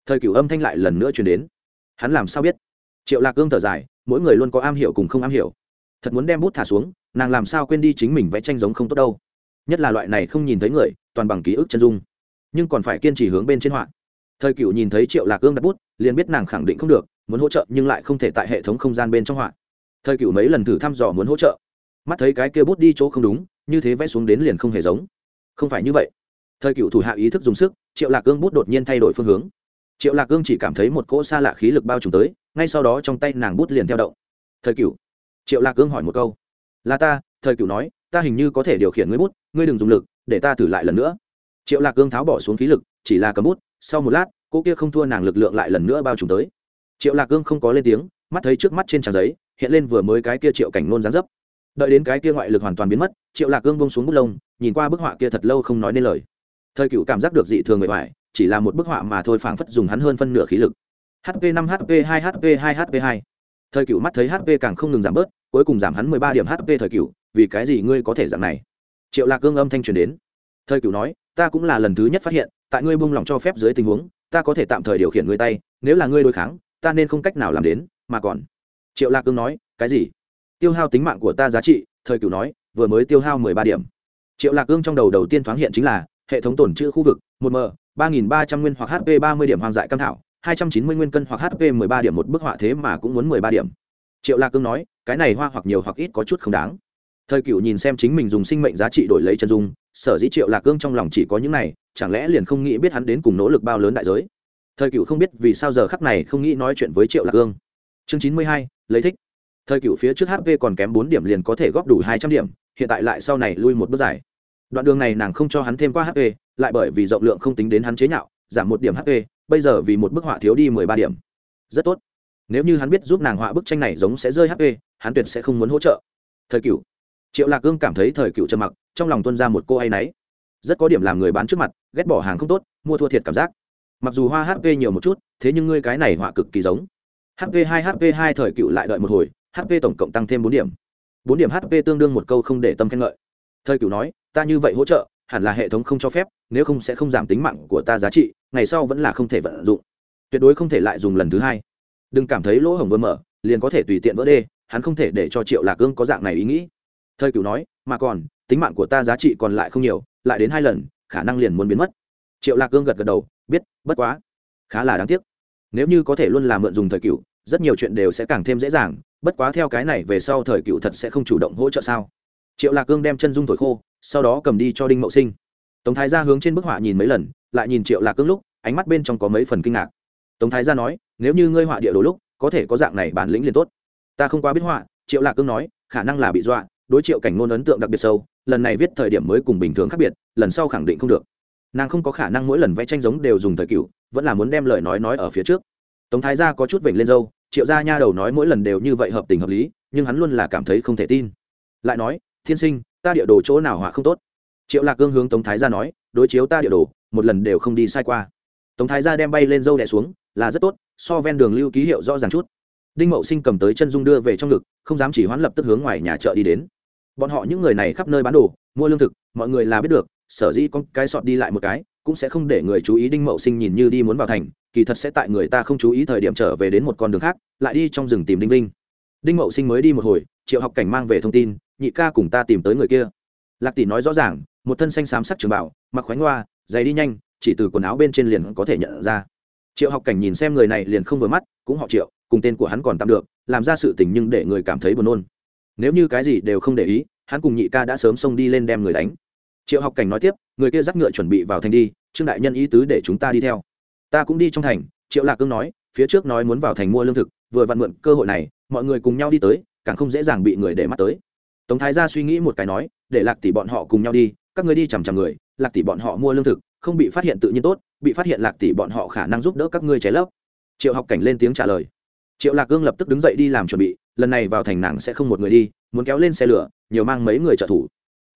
[SPEAKER 1] Thời cửu âm thanh lại lần nữa truyền đến. Hắn làm sao biết? Triệu lạc cương thở dài, mỗi người luôn có am hiểu cùng không am hiểu. Thật muốn đem bút thả xuống, nàng làm sao quên đi chính mình vẽ tranh giống không tốt đâu. Nhất là loại này không nhìn thấy người, toàn bằng ký ức chân dung. Nhưng còn phải kiên trì hướng bên trên họa. Thời cựu nhìn thấy triệu lạc Cương đặt bút, liền biết nàng khẳng định không được, muốn hỗ trợ nhưng lại không thể tại hệ thống không gian bên trong họa. Thời cựu mấy lần thử thăm dò muốn hỗ trợ. Mắt thấy cái kia bút đi chỗ không đúng, như thế vẽ xuống đến liền không hề giống. Không phải như vậy. Thời cựu thủ hạ ý thức dùng sức, triệu lạc Cương bút đột nhiên thay đổi phương hướng triệu lạc Cương chỉ cảm thấy một cỗ xa lạ khí lực bao trùm tới, ngay sau đó trong tay nàng bút liền theo động. Thời cựu triệu lạc Cương hỏi một câu. Là ta, thời cựu nói, ta hình như có thể điều khiển ngươi bút, ngươi đừng dùng lực, để ta thử lại lần nữa. Triệu lạc cương tháo bỏ xuống khí lực, chỉ là cầm bút, sau một lát cô kia không thua nàng lực lượng lại lần nữa bao trùm tới. Triệu lạc cương không có lên tiếng, mắt thấy trước mắt trên trang giấy, hiện lên vừa mới cái kia triệu cảnh nôn gián dấp. Đợi đến cái kia ngoại lực hoàn toàn biến mất, triệu lạc cương bông xuống bút lông, nhìn qua bức họa kia thật lâu không nói nên lời. Thời cựu cảm giác được dị thường người hoài chỉ là một bức họa mà thôi, phảng phất dùng hắn hơn phân nửa khí lực. Hp 5 hp 2 hp 2 hp 2 thời cựu mắt thấy hp càng không ngừng giảm bớt, cuối cùng giảm hắn mười ba điểm hp thời cựu, vì cái gì ngươi có thể dạng này? Triệu lạc cương âm thanh truyền đến. Thời cựu nói, ta cũng là lần thứ nhất phát hiện, tại ngươi buông lỏng cho phép dưới tình huống, ta có thể tạm thời điều khiển ngươi tay, nếu là ngươi đối kháng, ta nên không cách nào làm đến, mà còn. Triệu lạc cương nói, cái gì? Tiêu hao tính mạng của ta giá trị, thời cựu nói, vừa mới tiêu hao mười ba điểm. Triệu lạc cương trong đầu đầu tiên thoáng hiện chính là, hệ thống tổn trữ khu vực, một m ba nghìn ba trăm nguyên hoặc hp ba mươi điểm hoang dại cam thảo, hai trăm chín mươi nguyên cân hoặc hp mười ba điểm một bức họa thế mà cũng muốn mười ba điểm. Triệu lạc cương nói, cái này hoa hoặc nhiều hoặc ít có chút không đáng. Thời cựu nhìn xem chính mình dùng sinh mệnh giá trị đổi lấy chân dung, sở dĩ triệu lạc cương trong lòng chỉ có những này, chẳng lẽ liền không nghĩ biết hắn đến cùng nỗ lực bao lớn đại giới? Thời cựu không biết vì sao giờ khắc này không nghĩ nói chuyện với triệu lạc cương. Chương chín mươi hai, lấy thích. Thời cựu phía trước hp còn kém bốn điểm liền có thể góp đủ hai trăm điểm, hiện tại lại sau này lui một bước dài. Đoạn đường này nàng không cho hắn thêm qua hp lại bởi vì rộng lượng không tính đến hắn chế nhạo, giảm một điểm hp bây giờ vì một bức họa thiếu đi mười ba điểm. Rất tốt. Nếu như hắn biết giúp nàng họa bức tranh này giống sẽ rơi hp hắn tuyệt sẽ không muốn hỗ trợ. Thời cựu triệu lạc cương cảm thấy thời cựu trầm mặc, trong lòng tuân ra một cô ấ y náy. Rất có điểm làm người bán trước mặt, ghét bỏ hàng không tốt, mua thua thiệt cảm giác. Mặc dù hoa hp nhiều một chút, thế nhưng ngươi cái này họa cực kỳ giống. Hp hai hp hai thời cựu lại đợi một hồi hp tổng cộng tăng thêm bốn điểm. Bốn điểm hp tương đương một câu không để tâm khen ngợi. Thời cựu nói, ta như vậy hỗ trợ hẳn là hệ thống không cho phép, nếu không sẽ không giảm tính mạng của ta giá trị, ngày sau vẫn là không thể vận dụng. Tuyệt đối không thể lại dùng lần thứ hai. Đừng cảm thấy lỗ hổng vừa mở, liền có thể tùy tiện vỡ đê, hắn không thể để cho triệu lạc cương có dạng này ý nghĩ. Thời cửu nói, mà còn, tính mạng của ta giá trị còn lại không nhiều, lại đến hai lần, khả năng liền muốn biến mất. Triệu lạc cương gật gật đầu, biết, bất quá, khá là đáng tiếc. Nếu như có thể luôn làm mượn dùng thời cửu, rất nhiều chuyện đều sẽ càng thêm dễ dàng, bất quá theo cái này về sau thời cựu thật sẽ không chủ động hỗ trợ sao? Triệu lạc cương đem chân dung thổi khô, sau đó cầm đi cho đinh mậu sinh. Tống thái gia hướng trên bức họa nhìn mấy lần, lại nhìn triệu lạc cương lúc, ánh mắt bên trong có mấy phần kinh ngạc. Tống thái gia nói, nếu như ngươi họa địa đồ lúc, có thể có dạng này bản lĩnh liền tốt. Ta không quá biết họa. Triệu lạc cương nói, khả năng là bị dọa, đối triệu cảnh ngôn ấn tượng đặc biệt sâu, lần này viết thời điểm mới cùng bình thường khác biệt, lần sau khẳng định không được. Nàng không có khả năng mỗi lần vẽ tranh giống đều dùng thời cựu vẫn là muốn đem lời nói nói ở phía trước. Tống thái gia có chút vểnh lên dâu triệu gia nha đầu nói mỗi lần đều như vậy hợp tình hợp lý, nhưng hắn luôn là cảm thấy không thể tin. Lại nói thiên sinh, ta địa đồ chỗ nào họa không tốt? Triệu lạc cương hướng tống thái gia nói, đối chiếu ta địa đồ, một lần đều không đi sai qua. Tống thái gia đem bay lên dâu đẻ xuống, là rất tốt, so ven đường lưu ký hiệu rõ ràng chút. Đinh mậu sinh cầm tới chân dung đưa về trong ngực, không dám chỉ hoãn lập tức hướng ngoài nhà chợ đi đến. Bọn họ những người này khắp nơi bán đồ, mua lương thực, mọi người là biết được, sở dĩ con cái sọt đi lại một cái, cũng sẽ không để người chú ý đinh mậu sinh nhìn như đi muốn vào thành, kỳ thật sẽ tại người ta không chú ý thời điểm trở về đến một con đường khác, lại đi trong rừng tìm đinh linh đinh mậu sinh mới đi một hồi, triệu học cảnh mang về thông tin nhị ca cùng ta tìm tới người kia. Lạc tỷ nói rõ ràng, một thân xanh xám sắc trường bảo mặc khoánh hoa giày đi nhanh, chỉ từ quần áo bên trên liền có thể nhận ra. Triệu học cảnh nhìn xem người này liền không vừa mắt, cũng họ triệu, cùng tên của hắn còn tạm được, làm ra sự tình nhưng để người cảm thấy buồn nôn. Nếu như cái gì đều không để ý, hắn cùng nhị ca đã sớm xông đi lên đem người đánh. Triệu học cảnh nói tiếp, người kia dắt ngựa chuẩn bị vào thành đi, trương đại nhân ý tứ để chúng ta đi theo. Ta cũng đi trong thành, triệu lạc cương nói, phía trước nói muốn vào thành mua lương thực, vừa vặn mượn cơ hội này, mọi người cùng nhau đi tới, càng không dễ dàng bị người để mắt tới tống thái gia suy nghĩ một cái nói, để lạc tỷ bọn họ cùng nhau đi, các người đi chằm chằm người, lạc tỷ bọn họ mua lương thực, không bị phát hiện tự nhiên tốt, bị phát hiện lạc tỷ bọn họ khả năng giúp đỡ các ngươi cháy lốc. triệu học cảnh lên tiếng trả lời. Triệu lạc cương lập tức đứng dậy đi làm chuẩn bị, lần này vào thành nàng sẽ không một người đi, muốn kéo lên xe lửa, nhiều mang mấy người trợ thủ.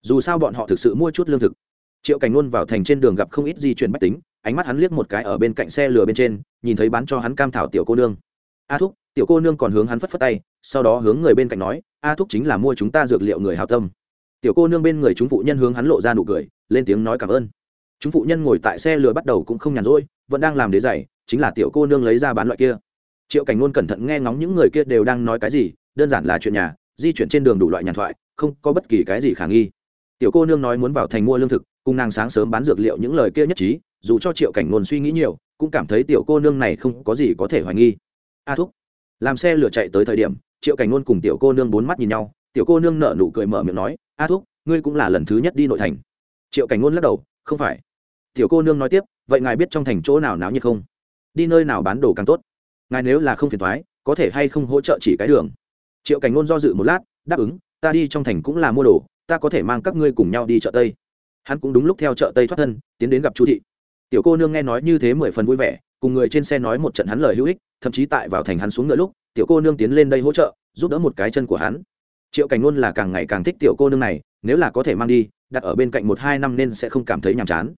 [SPEAKER 1] Dù sao bọn họ thực sự mua chút lương thực. Triệu cảnh luôn vào thành trên đường gặp không ít di chuyển bách tính, ánh mắt hắn liếc một cái ở bên cạnh xe lửa bên trên, nhìn thấy bán cho hắn cam thảo tiểu cô nương. A thúc, tiểu cô nương còn hướng hắn phất phất tay, sau đó hướng người bên cạnh nói a thúc chính là mua chúng ta dược liệu người hào tâm. Tiểu cô nương bên người chúng phụ nhân hướng hắn lộ ra nụ cười, lên tiếng nói cảm ơn. Chúng phụ nhân ngồi tại xe lửa bắt đầu cũng không nhàn rỗi, vẫn đang làm đế giày, chính là tiểu cô nương lấy ra bán loại kia. Triệu cảnh ngôn cẩn thận nghe ngóng những người kia đều đang nói cái gì, đơn giản là chuyện nhà, di chuyển trên đường đủ loại nhàn thoại, không có bất kỳ cái gì khả nghi. Tiểu cô nương nói muốn vào thành mua lương thực, cùng nàng sáng sớm bán dược liệu những lời kia nhất trí, dù cho triệu cảnh ngôn suy nghĩ nhiều, cũng cảm thấy tiểu cô nương này không có gì có thể hoài nghi. A thúc, làm xe lửa chạy tới thời điểm triệu cảnh ngôn cùng tiểu cô nương bốn mắt nhìn nhau, tiểu cô nương nở nụ cười mở miệng nói, a thúc, ngươi cũng là lần thứ nhất đi nội thành. Triệu cảnh ngôn lắc đầu, không phải. Tiểu cô nương nói tiếp, vậy ngài biết trong thành chỗ nào náo nhiệt không? Đi nơi nào bán đồ càng tốt? Ngài nếu là không phiền thoái có thể hay không hỗ trợ chỉ cái đường? Triệu cảnh ngôn do dự một lát, đáp ứng, ta đi trong thành cũng là mua đồ, ta có thể mang các ngươi cùng nhau đi chợ tây. Hắn cũng đúng lúc theo chợ tây thoát thân, tiến đến gặp chu thị. Tiểu cô nương nghe nói như thế mười phần vui vẻ cùng người trên xe nói một trận hắn lời hữu ích, thậm chí tại vào thành hắn xuống ngựa lúc, tiểu cô nương tiến lên đây hỗ trợ, giúp đỡ một cái chân của hắn. Triệu cảnh ngôn là càng ngày càng thích tiểu cô nương này, nếu là có thể mang đi, đặt ở bên cạnh một hai năm nên sẽ không cảm thấy nhàm chán.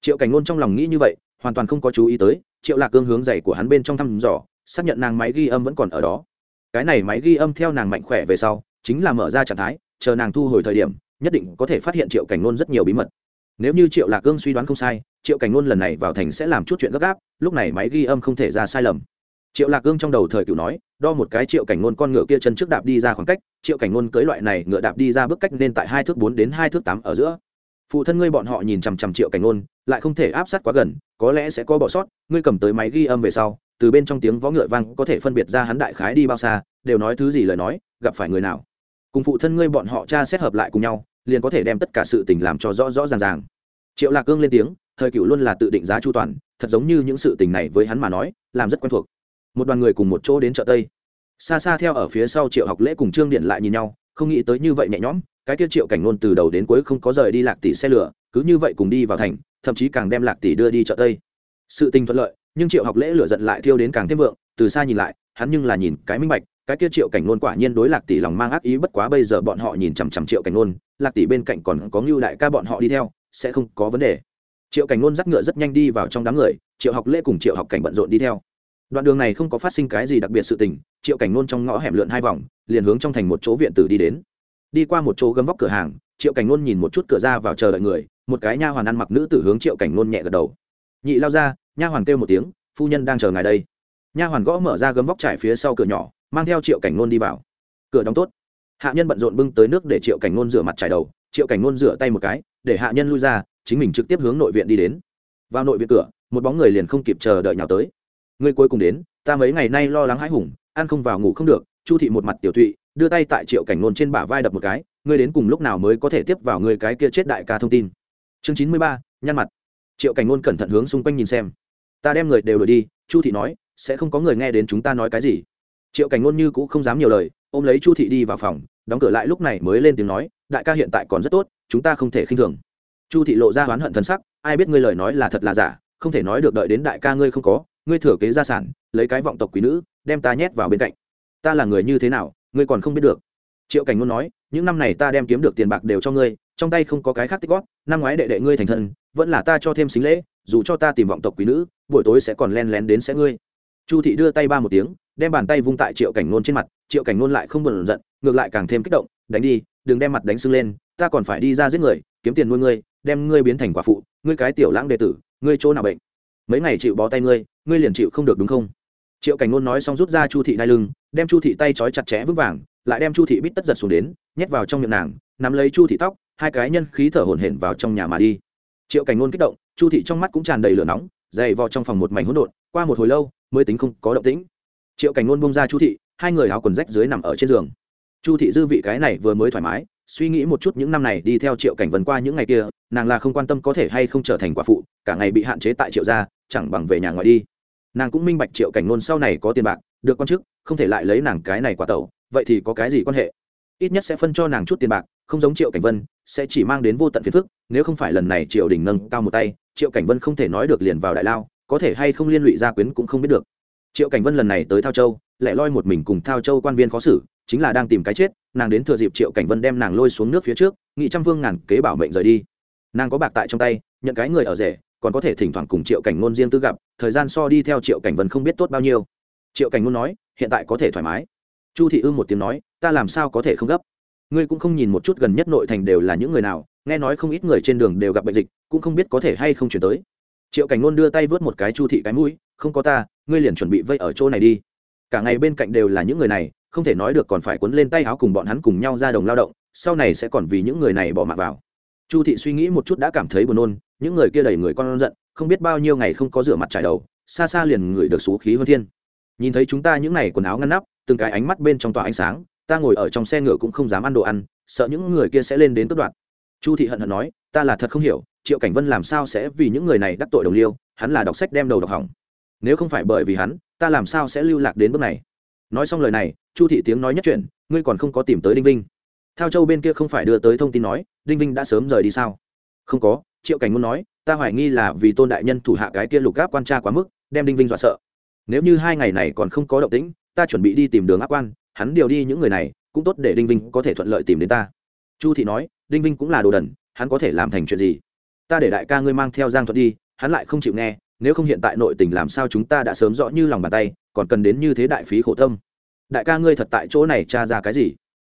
[SPEAKER 1] Triệu cảnh ngôn trong lòng nghĩ như vậy, hoàn toàn không có chú ý tới, triệu lạc cương hướng dày của hắn bên trong thăm dò, xác nhận nàng máy ghi âm vẫn còn ở đó. Cái này máy ghi âm theo nàng mạnh khỏe về sau, chính là mở ra trạng thái, chờ nàng thu hồi thời điểm, nhất định có thể phát hiện triệu cảnh ngôn rất nhiều bí mật nếu như triệu lạc cương suy đoán không sai, triệu cảnh ngôn lần này vào thành sẽ làm chút chuyện gấp gáp, lúc này máy ghi âm không thể ra sai lầm. Triệu lạc cương trong đầu thời cựu nói, đo một cái triệu cảnh ngôn con ngựa kia chân trước đạp đi ra khoảng cách, triệu cảnh ngôn cưới loại này ngựa đạp đi ra bước cách nên tại hai thước bốn đến hai thước tám ở giữa. Phụ thân ngươi bọn họ nhìn chằm chằm triệu cảnh ngôn, lại không thể áp sát quá gần, có lẽ sẽ có bỏ sót, ngươi cầm tới máy ghi âm về sau, từ bên trong tiếng võ ngựa vang có thể phân biệt ra hắn đại khái đi bao xa, đều nói thứ gì lời nói, gặp phải người nào. Cùng phụ thân ngươi bọn họ cha xét hợp lại cùng nhau liền có thể đem tất cả sự tình làm cho rõ rõ ràng ràng. Triệu lạc cương lên tiếng, thời cựu luôn là tự định giá chu toàn, thật giống như những sự tình này với hắn mà nói, làm rất quen thuộc. Một đoàn người cùng một chỗ đến chợ tây. Xa xa theo ở phía sau triệu học lễ cùng trương điện lại nhìn nhau, không nghĩ tới như vậy nhẹ nhõm, cái kia triệu cảnh ngôn từ đầu đến cuối không có rời đi lạc tỷ xe lửa, cứ như vậy cùng đi vào thành, thậm chí càng đem lạc tỷ đưa đi chợ tây. Sự tình thuận lợi, nhưng triệu học lễ lửa giận lại thiêu đến càng thêm vượng, từ xa nhìn lại, hắn nhưng là nhìn cái minh bạch cái kia triệu cảnh ngôn quả nhiên đối lạc tỷ lòng mang ác ý, bất quá bây giờ bọn họ nhìn chằm chằm triệu cảnh ngôn, lạc tỷ bên cạnh còn có ngưu đại ca bọn họ đi theo, sẽ không có vấn đề. Triệu cảnh ngôn dắt ngựa rất nhanh đi vào trong đám người, triệu học lễ cùng triệu học cảnh bận rộn đi theo. Đoạn đường này không có phát sinh cái gì đặc biệt sự tình, triệu cảnh ngôn trong ngõ hẻm lượn hai vòng, liền hướng trong thành một chỗ viện tử đi đến. Đi qua một chỗ gấm vóc cửa hàng, triệu cảnh ngôn nhìn một chút cửa ra vào chờ đợi người, một cái nha hoàn ăn mặc nữ tử hướng triệu cảnh ngôn nhẹ gật đầu. Nhị lao ra, nha hoàn kêu một tiếng, phu nhân đang chờ ngài đây. Nha hoàn gõ mở ra gấm vóc trải phía sau cửa nhỏ mang theo triệu cảnh ngôn đi vào. Cửa đóng tốt. Hạ nhân bận rộn bưng tới nước để triệu cảnh ngôn rửa mặt trải đầu, triệu cảnh ngôn rửa tay một cái, để hạ nhân lui ra, chính mình trực tiếp hướng nội viện đi đến. Vào nội viện cửa, một bóng người liền không kịp chờ đợi nhào tới. Người cuối cùng đến, ta mấy ngày nay lo lắng hãi hùng, ăn không vào ngủ không được, chu thị một mặt tiểu thụy, đưa tay tại triệu cảnh nôn trên bả vai đập một cái, ngươi đến cùng lúc nào mới có thể tiếp vào người cái kia chết đại ca thông tin. Chương chín mươi ba, nhăn mặt. Triệu cảnh nôn cẩn thận hướng xung quanh nhìn xem. Ta đem người đều đổi đi, chu thị nói, sẽ không có người nghe đến chúng ta nói cái gì triệu cảnh nôn như cũng không dám nhiều lời, ôm lấy chu thị đi vào phòng, đóng cửa lại lúc này mới lên tiếng nói, đại ca hiện tại còn rất tốt, chúng ta không thể khinh thường. Chu thị lộ ra oán hận thân sắc, ai biết ngươi lời nói là thật là giả, không thể nói được đợi đến đại ca ngươi không có, ngươi thừa kế gia sản, lấy cái vọng tộc quý nữ, đem ta nhét vào bên cạnh. Ta là người như thế nào, ngươi còn không biết được. Triệu cảnh ngôn nói, những năm này ta đem kiếm được tiền bạc đều cho ngươi, trong tay không có cái khác tích góp, năm ngoái đệ đệ ngươi thành thân, vẫn là ta cho thêm xính lễ, dù cho ta tìm vọng tộc quý nữ, buổi tối sẽ còn len lén đến sẽ ngươi. Chu thị đưa tay ba một tiếng đem bàn tay vung tại triệu cảnh nôn trên mặt, triệu cảnh nôn lại không buồn giận, ngược lại càng thêm kích động, đánh đi, đừng đem mặt đánh sưng lên, ta còn phải đi ra giết người, kiếm tiền nuôi ngươi, đem ngươi biến thành quả phụ, ngươi cái tiểu lãng đệ tử, ngươi chỗ nào bệnh? Mấy ngày chịu bó tay ngươi ngươi liền chịu không được đúng không? Triệu cảnh nôn nói xong rút ra chu thị đai lưng, đem chu thị tay trói chặt chẽ vững vàng, lại đem chu thị bít tất giật xuống đến, nhét vào trong miệng nàng, nắm lấy chu thị tóc, hai cái nhân khí thở hổn hển vào trong nhà mà đi. Triệu cảnh nôn kích động, chu thị trong mắt cũng tràn đầy lửa nóng, dày vò trong phòng một mảnh hỗn độn, qua một hồi lâu, mới tính không có động tĩnh triệu cảnh nôn bông ra chu thị, hai người áo quần rách dưới nằm ở trên giường. Chu thị dư vị cái này vừa mới thoải mái, suy nghĩ một chút những năm này đi theo triệu cảnh vân qua những ngày kia, nàng là không quan tâm có thể hay không trở thành quả phụ, cả ngày bị hạn chế tại triệu gia, chẳng bằng về nhà ngoài đi. Nàng cũng minh bạch triệu cảnh nôn sau này có tiền bạc, được quan chức, không thể lại lấy nàng cái này quả tẩu, vậy thì có cái gì quan hệ? Ít nhất sẽ phân cho nàng chút tiền bạc, không giống triệu cảnh vân, sẽ chỉ mang đến vô tận phiền phức, nếu không phải lần này triệu đình nâng cao một tay, triệu cảnh vân không thể nói được liền vào đại lao, có thể hay không liên lụy gia quyến cũng không biết được triệu cảnh vân lần này tới thao châu lại loi một mình cùng thao châu quan viên khó xử, chính là đang tìm cái chết, nàng đến thừa dịp triệu cảnh vân đem nàng lôi xuống nước phía trước, nghị trăm vương ngàn kế bảo mệnh rời đi. Nàng có bạc tại trong tay, nhận cái người ở rể, còn có thể thỉnh thoảng cùng triệu cảnh ngôn riêng tư gặp, thời gian so đi theo triệu cảnh vân không biết tốt bao nhiêu. Triệu cảnh ngôn nói, hiện tại có thể thoải mái. Chu thị ư một tiếng nói, ta làm sao có thể không gấp? Ngươi cũng không nhìn một chút gần nhất nội thành đều là những người nào, nghe nói không ít người trên đường đều gặp bệnh dịch, cũng không biết có thể hay không chuyển tới. Triệu cảnh ngôn đưa tay vớt một cái chu thị cái mũi, không có ta ngươi liền chuẩn bị vây ở chỗ này đi. Cả ngày bên cạnh đều là những người này, không thể nói được còn phải quấn lên tay áo cùng bọn hắn cùng nhau ra đồng lao động, sau này sẽ còn vì những người này bỏ mạng vào. Chu thị suy nghĩ một chút đã cảm thấy buồn nôn, những người kia đầy người con giận, không biết bao nhiêu ngày không có rửa mặt trải đầu, xa xa liền ngửi được xú khí hơn thiên. Nhìn thấy chúng ta những này quần áo ngăn nắp, từng cái ánh mắt bên trong tòa ánh sáng, ta ngồi ở trong xe ngựa cũng không dám ăn đồ ăn, sợ những người kia sẽ lên đến tất đoạt. Chu thị hận hận nói, ta là thật không hiểu, triệu cảnh vân làm sao sẽ vì những người này đắc tội đồng liêu, hắn là đọc sách đem đầu đọc hỏng nếu không phải bởi vì hắn, ta làm sao sẽ lưu lạc đến bước này? Nói xong lời này, chu thị tiếng nói nhất chuyện ngươi còn không có tìm tới đinh vinh. Theo châu bên kia không phải đưa tới thông tin nói, đinh vinh đã sớm rời đi sao? Không có, triệu cảnh muốn nói, ta hoài nghi là vì tôn đại nhân thủ hạ cái kia lục gáp quan tra quá mức, đem đinh vinh dọa sợ. Nếu như hai ngày này còn không có động tĩnh, ta chuẩn bị đi tìm đường áp quan, hắn điều đi những người này, cũng tốt để đinh vinh có thể thuận lợi tìm đến ta. Chu thị nói, đinh vinh cũng là đồ đần, hắn có thể làm thành chuyện gì? Ta để đại ca ngươi mang theo giang thuật đi, hắn lại không chịu nghe nếu không hiện tại nội tình làm sao chúng ta đã sớm rõ như lòng bàn tay, còn cần đến như thế đại phí khổ tâm. Đại ca ngươi thật tại chỗ này tra ra cái gì?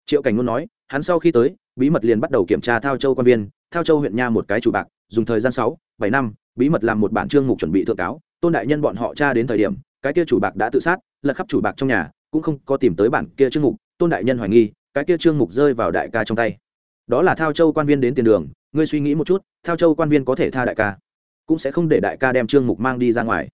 [SPEAKER 1] Triệu cảnh ngôn nói, hắn sau khi tới, bí mật liền bắt đầu kiểm tra thao châu quan viên, thao châu huyện nha một cái chủ bạc, dùng thời gian sáu, bảy năm, bí mật làm một bản chương mục chuẩn bị thượng cáo, tôn đại nhân bọn họ tra đến thời điểm, cái kia chủ bạc đã tự sát, lật khắp chủ bạc trong nhà, cũng không có tìm tới bản kia chương mục, tôn đại nhân hoài nghi, cái kia chương mục rơi vào đại ca trong tay. Đó là thao châu quan viên đến tiền đường, ngươi suy nghĩ một chút, thao châu quan viên có thể tha đại ca cũng sẽ không để đại ca đem trương mục mang đi ra ngoài.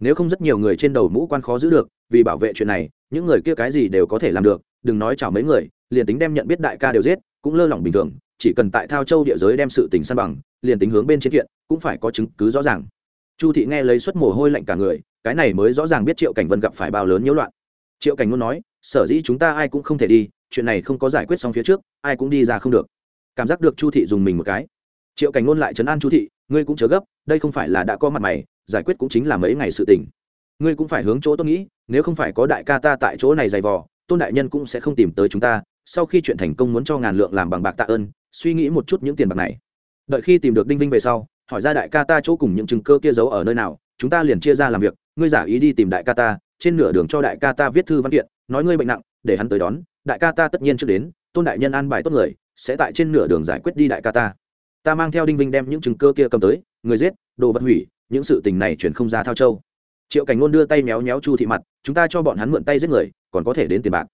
[SPEAKER 1] Nếu không rất nhiều người trên đầu mũ quan khó giữ được, vì bảo vệ chuyện này, những người kia cái gì đều có thể làm được, đừng nói chào mấy người, liền tính đem nhận biết đại ca đều giết, cũng lơ lỏng bình thường, chỉ cần tại thao châu địa giới đem sự tình săn bằng, liền tính hướng bên trên kiện, cũng phải có chứng cứ rõ ràng. Chu thị nghe lấy suất mồ hôi lạnh cả người, cái này mới rõ ràng biết triệu cảnh vân gặp phải bao lớn nhiễu loạn. Triệu cảnh luôn nói, sở dĩ chúng ta ai cũng không thể đi, chuyện này không có giải quyết xong phía trước, ai cũng đi ra không được. Cảm giác được chu thị dùng mình một cái. Triệu cảnh ngôn lại chấn an chu thị ngươi cũng chớ gấp, đây không phải là đã có mặt mày, giải quyết cũng chính là mấy ngày sự tình. Ngươi cũng phải hướng chỗ tôi nghĩ, nếu không phải có đại ca ta tại chỗ này dày vò, tôn đại nhân cũng sẽ không tìm tới chúng ta, sau khi chuyện thành công muốn cho ngàn lượng làm bằng bạc tạ ơn, suy nghĩ một chút những tiền bạc này. Đợi khi tìm được đinh vinh về sau, hỏi ra đại ca ta chỗ cùng những chứng cơ kia giấu ở nơi nào, chúng ta liền chia ra làm việc, ngươi giả ý đi tìm đại ca ta, trên nửa đường cho đại ca ta viết thư văn kiện, nói ngươi bệnh nặng, để hắn tới đón, đại ca ta tất nhiên chưa đến, tôn đại nhân an bài tốt người, sẽ tại trên nửa đường giải quyết đi đại ca ta ta mang theo đinh vinh đem những chứng cơ kia cầm tới, người giết, đồ vật hủy, những sự tình này chuyển không ra thao châu. Triệu cảnh ngôn đưa tay méo méo chu thị mặt, chúng ta cho bọn hắn mượn tay giết người, còn có thể đến tiền bạc.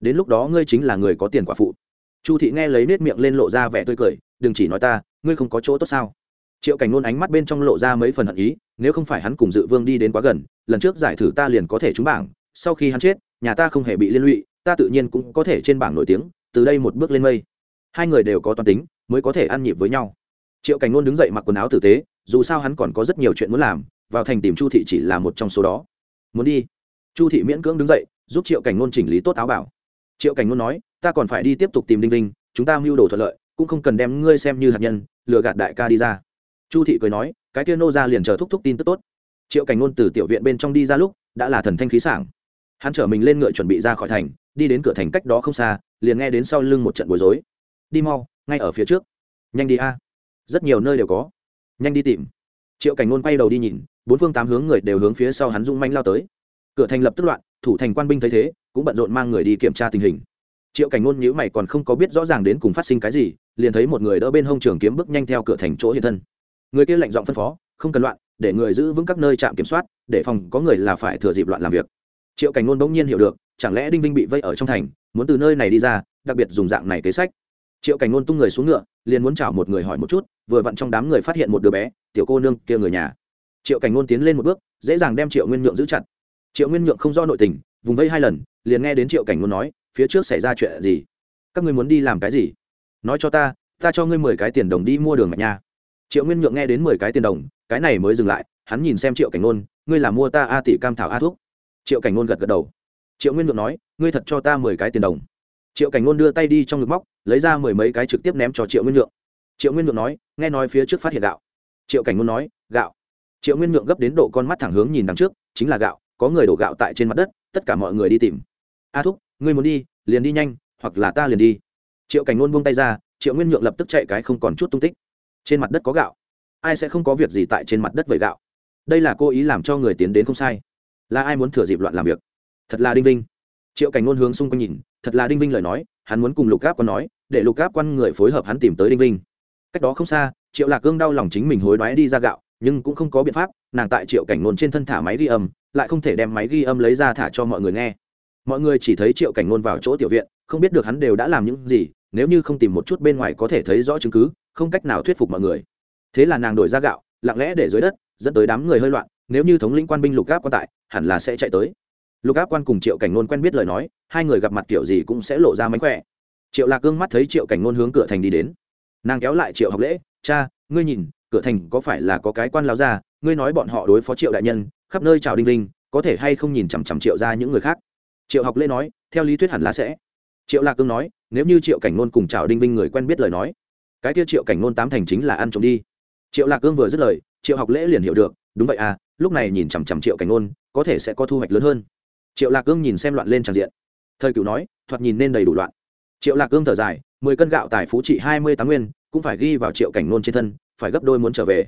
[SPEAKER 1] Đến lúc đó ngươi chính là người có tiền quả phụ. Chu thị nghe lấy nết miệng lên lộ ra vẻ tươi cười, đừng chỉ nói ta, ngươi không có chỗ tốt sao? Triệu cảnh ngôn ánh mắt bên trong lộ ra mấy phần hận ý, nếu không phải hắn cùng dự vương đi đến quá gần, lần trước giải thử ta liền có thể trúng bảng, sau khi hắn chết, nhà ta không hề bị liên lụy, ta tự nhiên cũng có thể trên bảng nổi tiếng, từ đây một bước lên mây. Hai người đều có toàn tính, mới có thể ăn nhịp với nhau triệu cảnh ngôn đứng dậy mặc quần áo tử tế, dù sao hắn còn có rất nhiều chuyện muốn làm, vào thành tìm chu thị chỉ là một trong số đó. Muốn đi. Chu thị miễn cưỡng đứng dậy, giúp triệu cảnh ngôn chỉnh lý tốt áo bảo. Triệu cảnh ngôn nói, ta còn phải đi tiếp tục tìm đinh linh chúng ta mưu đồ thuận lợi, cũng không cần đem ngươi xem như hạt nhân, lừa gạt đại ca đi ra. Chu thị cười nói, cái kia nô ra liền chờ thúc thúc tin tức tốt. Triệu cảnh ngôn từ tiểu viện bên trong đi ra lúc, đã là thần thanh khí sảng. Hắn chở mình lên ngựa chuẩn bị ra khỏi thành, đi đến cửa thành cách đó không xa, liền nghe đến sau lưng một trận bối rối. Đi mau, ngay ở phía trước. Nhanh đi a rất nhiều nơi đều có. Nhanh đi tìm. Triệu cảnh ngôn quay đầu đi nhìn, bốn phương tám hướng người đều hướng phía sau hắn rung manh lao tới. Cửa thành lập tức loạn, thủ thành quan binh thấy thế, cũng bận rộn mang người đi kiểm tra tình hình. Triệu cảnh ngôn nhữ mày còn không có biết rõ ràng đến cùng phát sinh cái gì, liền thấy một người đỡ bên hông trường kiếm bước nhanh theo cửa thành chỗ hiện thân. Người kia lệnh giọng phân phó, không cần loạn, để người giữ vững các nơi trạm kiểm soát, để phòng có người là phải thừa dịp loạn làm việc. Triệu cảnh ngôn bỗng nhiên hiểu được, chẳng lẽ đinh vinh bị vây ở trong thành, muốn từ nơi này đi ra, đặc biệt dùng dạng này kế sách triệu cảnh ngôn tung người xuống ngựa, liền muốn chào một người hỏi một chút, vừa vặn trong đám người phát hiện một đứa bé, tiểu cô nương kia người nhà. Triệu cảnh ngôn tiến lên một bước, dễ dàng đem triệu nguyên nhượng giữ chặt. Triệu nguyên nhượng không do nội tình, vùng vây hai lần, liền nghe đến triệu cảnh ngôn nói, phía trước xảy ra chuyện gì? Các ngươi muốn đi làm cái gì? Nói cho ta ta cho ngươi mười cái tiền đồng đi mua đường mạch nha. Triệu nguyên nhượng nghe đến mười cái tiền đồng, cái này mới dừng lại, hắn nhìn xem triệu cảnh ngôn, ngươi là mua ta a tỷ cam thảo a thuốc triệu cảnh ngôn gật gật đầu. Triệu nguyên nhượng nói, ngươi thật cho ta mười cái tiền đồng triệu cảnh ngôn đưa tay đi trong ngực móc, lấy ra mười mấy cái trực tiếp ném cho triệu nguyên nhượng. Triệu nguyên nhượng nói, nghe nói phía trước phát hiện gạo. Triệu cảnh ngôn nói, gạo. Triệu nguyên nhượng gấp đến độ con mắt thẳng hướng nhìn đằng trước, chính là gạo, có người đổ gạo tại trên mặt đất, tất cả mọi người đi tìm. A thúc, ngươi muốn đi, liền đi nhanh, hoặc là ta liền đi. Triệu cảnh ngôn buông tay ra, triệu nguyên nhượng lập tức chạy cái không còn chút tung tích. Trên mặt đất có gạo. Ai sẽ không có việc gì tại trên mặt đất vẩy gạo? Đây là cô ý làm cho người tiến đến không sai. Là ai muốn thừa dịp loạn làm việc? Thật là đinh vinh. Triệu cảnh ngôn hướng xung quanh nhìn thật là đinh vinh lời nói, hắn muốn cùng lục gáp quan nói, để lục gáp quan người phối hợp hắn tìm tới đinh vinh. Cách đó không xa, triệu lạc cương đau lòng chính mình hối đoái đi ra gạo, nhưng cũng không có biện pháp, nàng tại triệu cảnh nôn trên thân thả máy ghi âm, lại không thể đem máy ghi âm lấy ra thả cho mọi người nghe. Mọi người chỉ thấy triệu cảnh nôn vào chỗ tiểu viện, không biết được hắn đều đã làm những gì, nếu như không tìm một chút bên ngoài có thể thấy rõ chứng cứ, không cách nào thuyết phục mọi người. Thế là nàng đổi ra gạo, lặng lẽ để dưới đất, dẫn tới đám người hơi loạn, nếu như thống lĩnh quan binh lục gáp quan tại, hẳn là sẽ chạy tới lục áp quan cùng triệu cảnh nôn quen biết lời nói, hai người gặp mặt kiểu gì cũng sẽ lộ ra mánh khỏe. Triệu lạc gương mắt thấy triệu cảnh nôn hướng cửa thành đi đến. Nàng kéo lại triệu học lễ, cha, ngươi nhìn, cửa thành có phải là có cái quan lao ra ngươi nói bọn họ đối phó triệu đại nhân, khắp nơi chào đinh linh có thể hay không nhìn chằm chằm triệu ra những người khác? Triệu học lễ nói, theo lý thuyết hẳn là sẽ. Triệu lạc cương nói, nếu như triệu cảnh nôn cùng chào đinh vinh người quen biết lời nói, cái kia triệu cảnh nôn tám thành chính là ăn trộm đi. Triệu lạc cương vừa dứt lời, triệu học lễ liền hiểu được, đúng vậy à lúc này nhìn chằm chằm triệu cảnh nôn có thể sẽ có thu hoạch lớn hơn triệu lạc cương nhìn xem loạn lên tràn diện. Thời cựu nói, thoạt nhìn nên đầy đủ loạn. Triệu lạc cương thở dài, mười cân gạo tài phú trị hai mươi tám nguyên, cũng phải ghi vào triệu cảnh nôn trên thân, phải gấp đôi muốn trở về.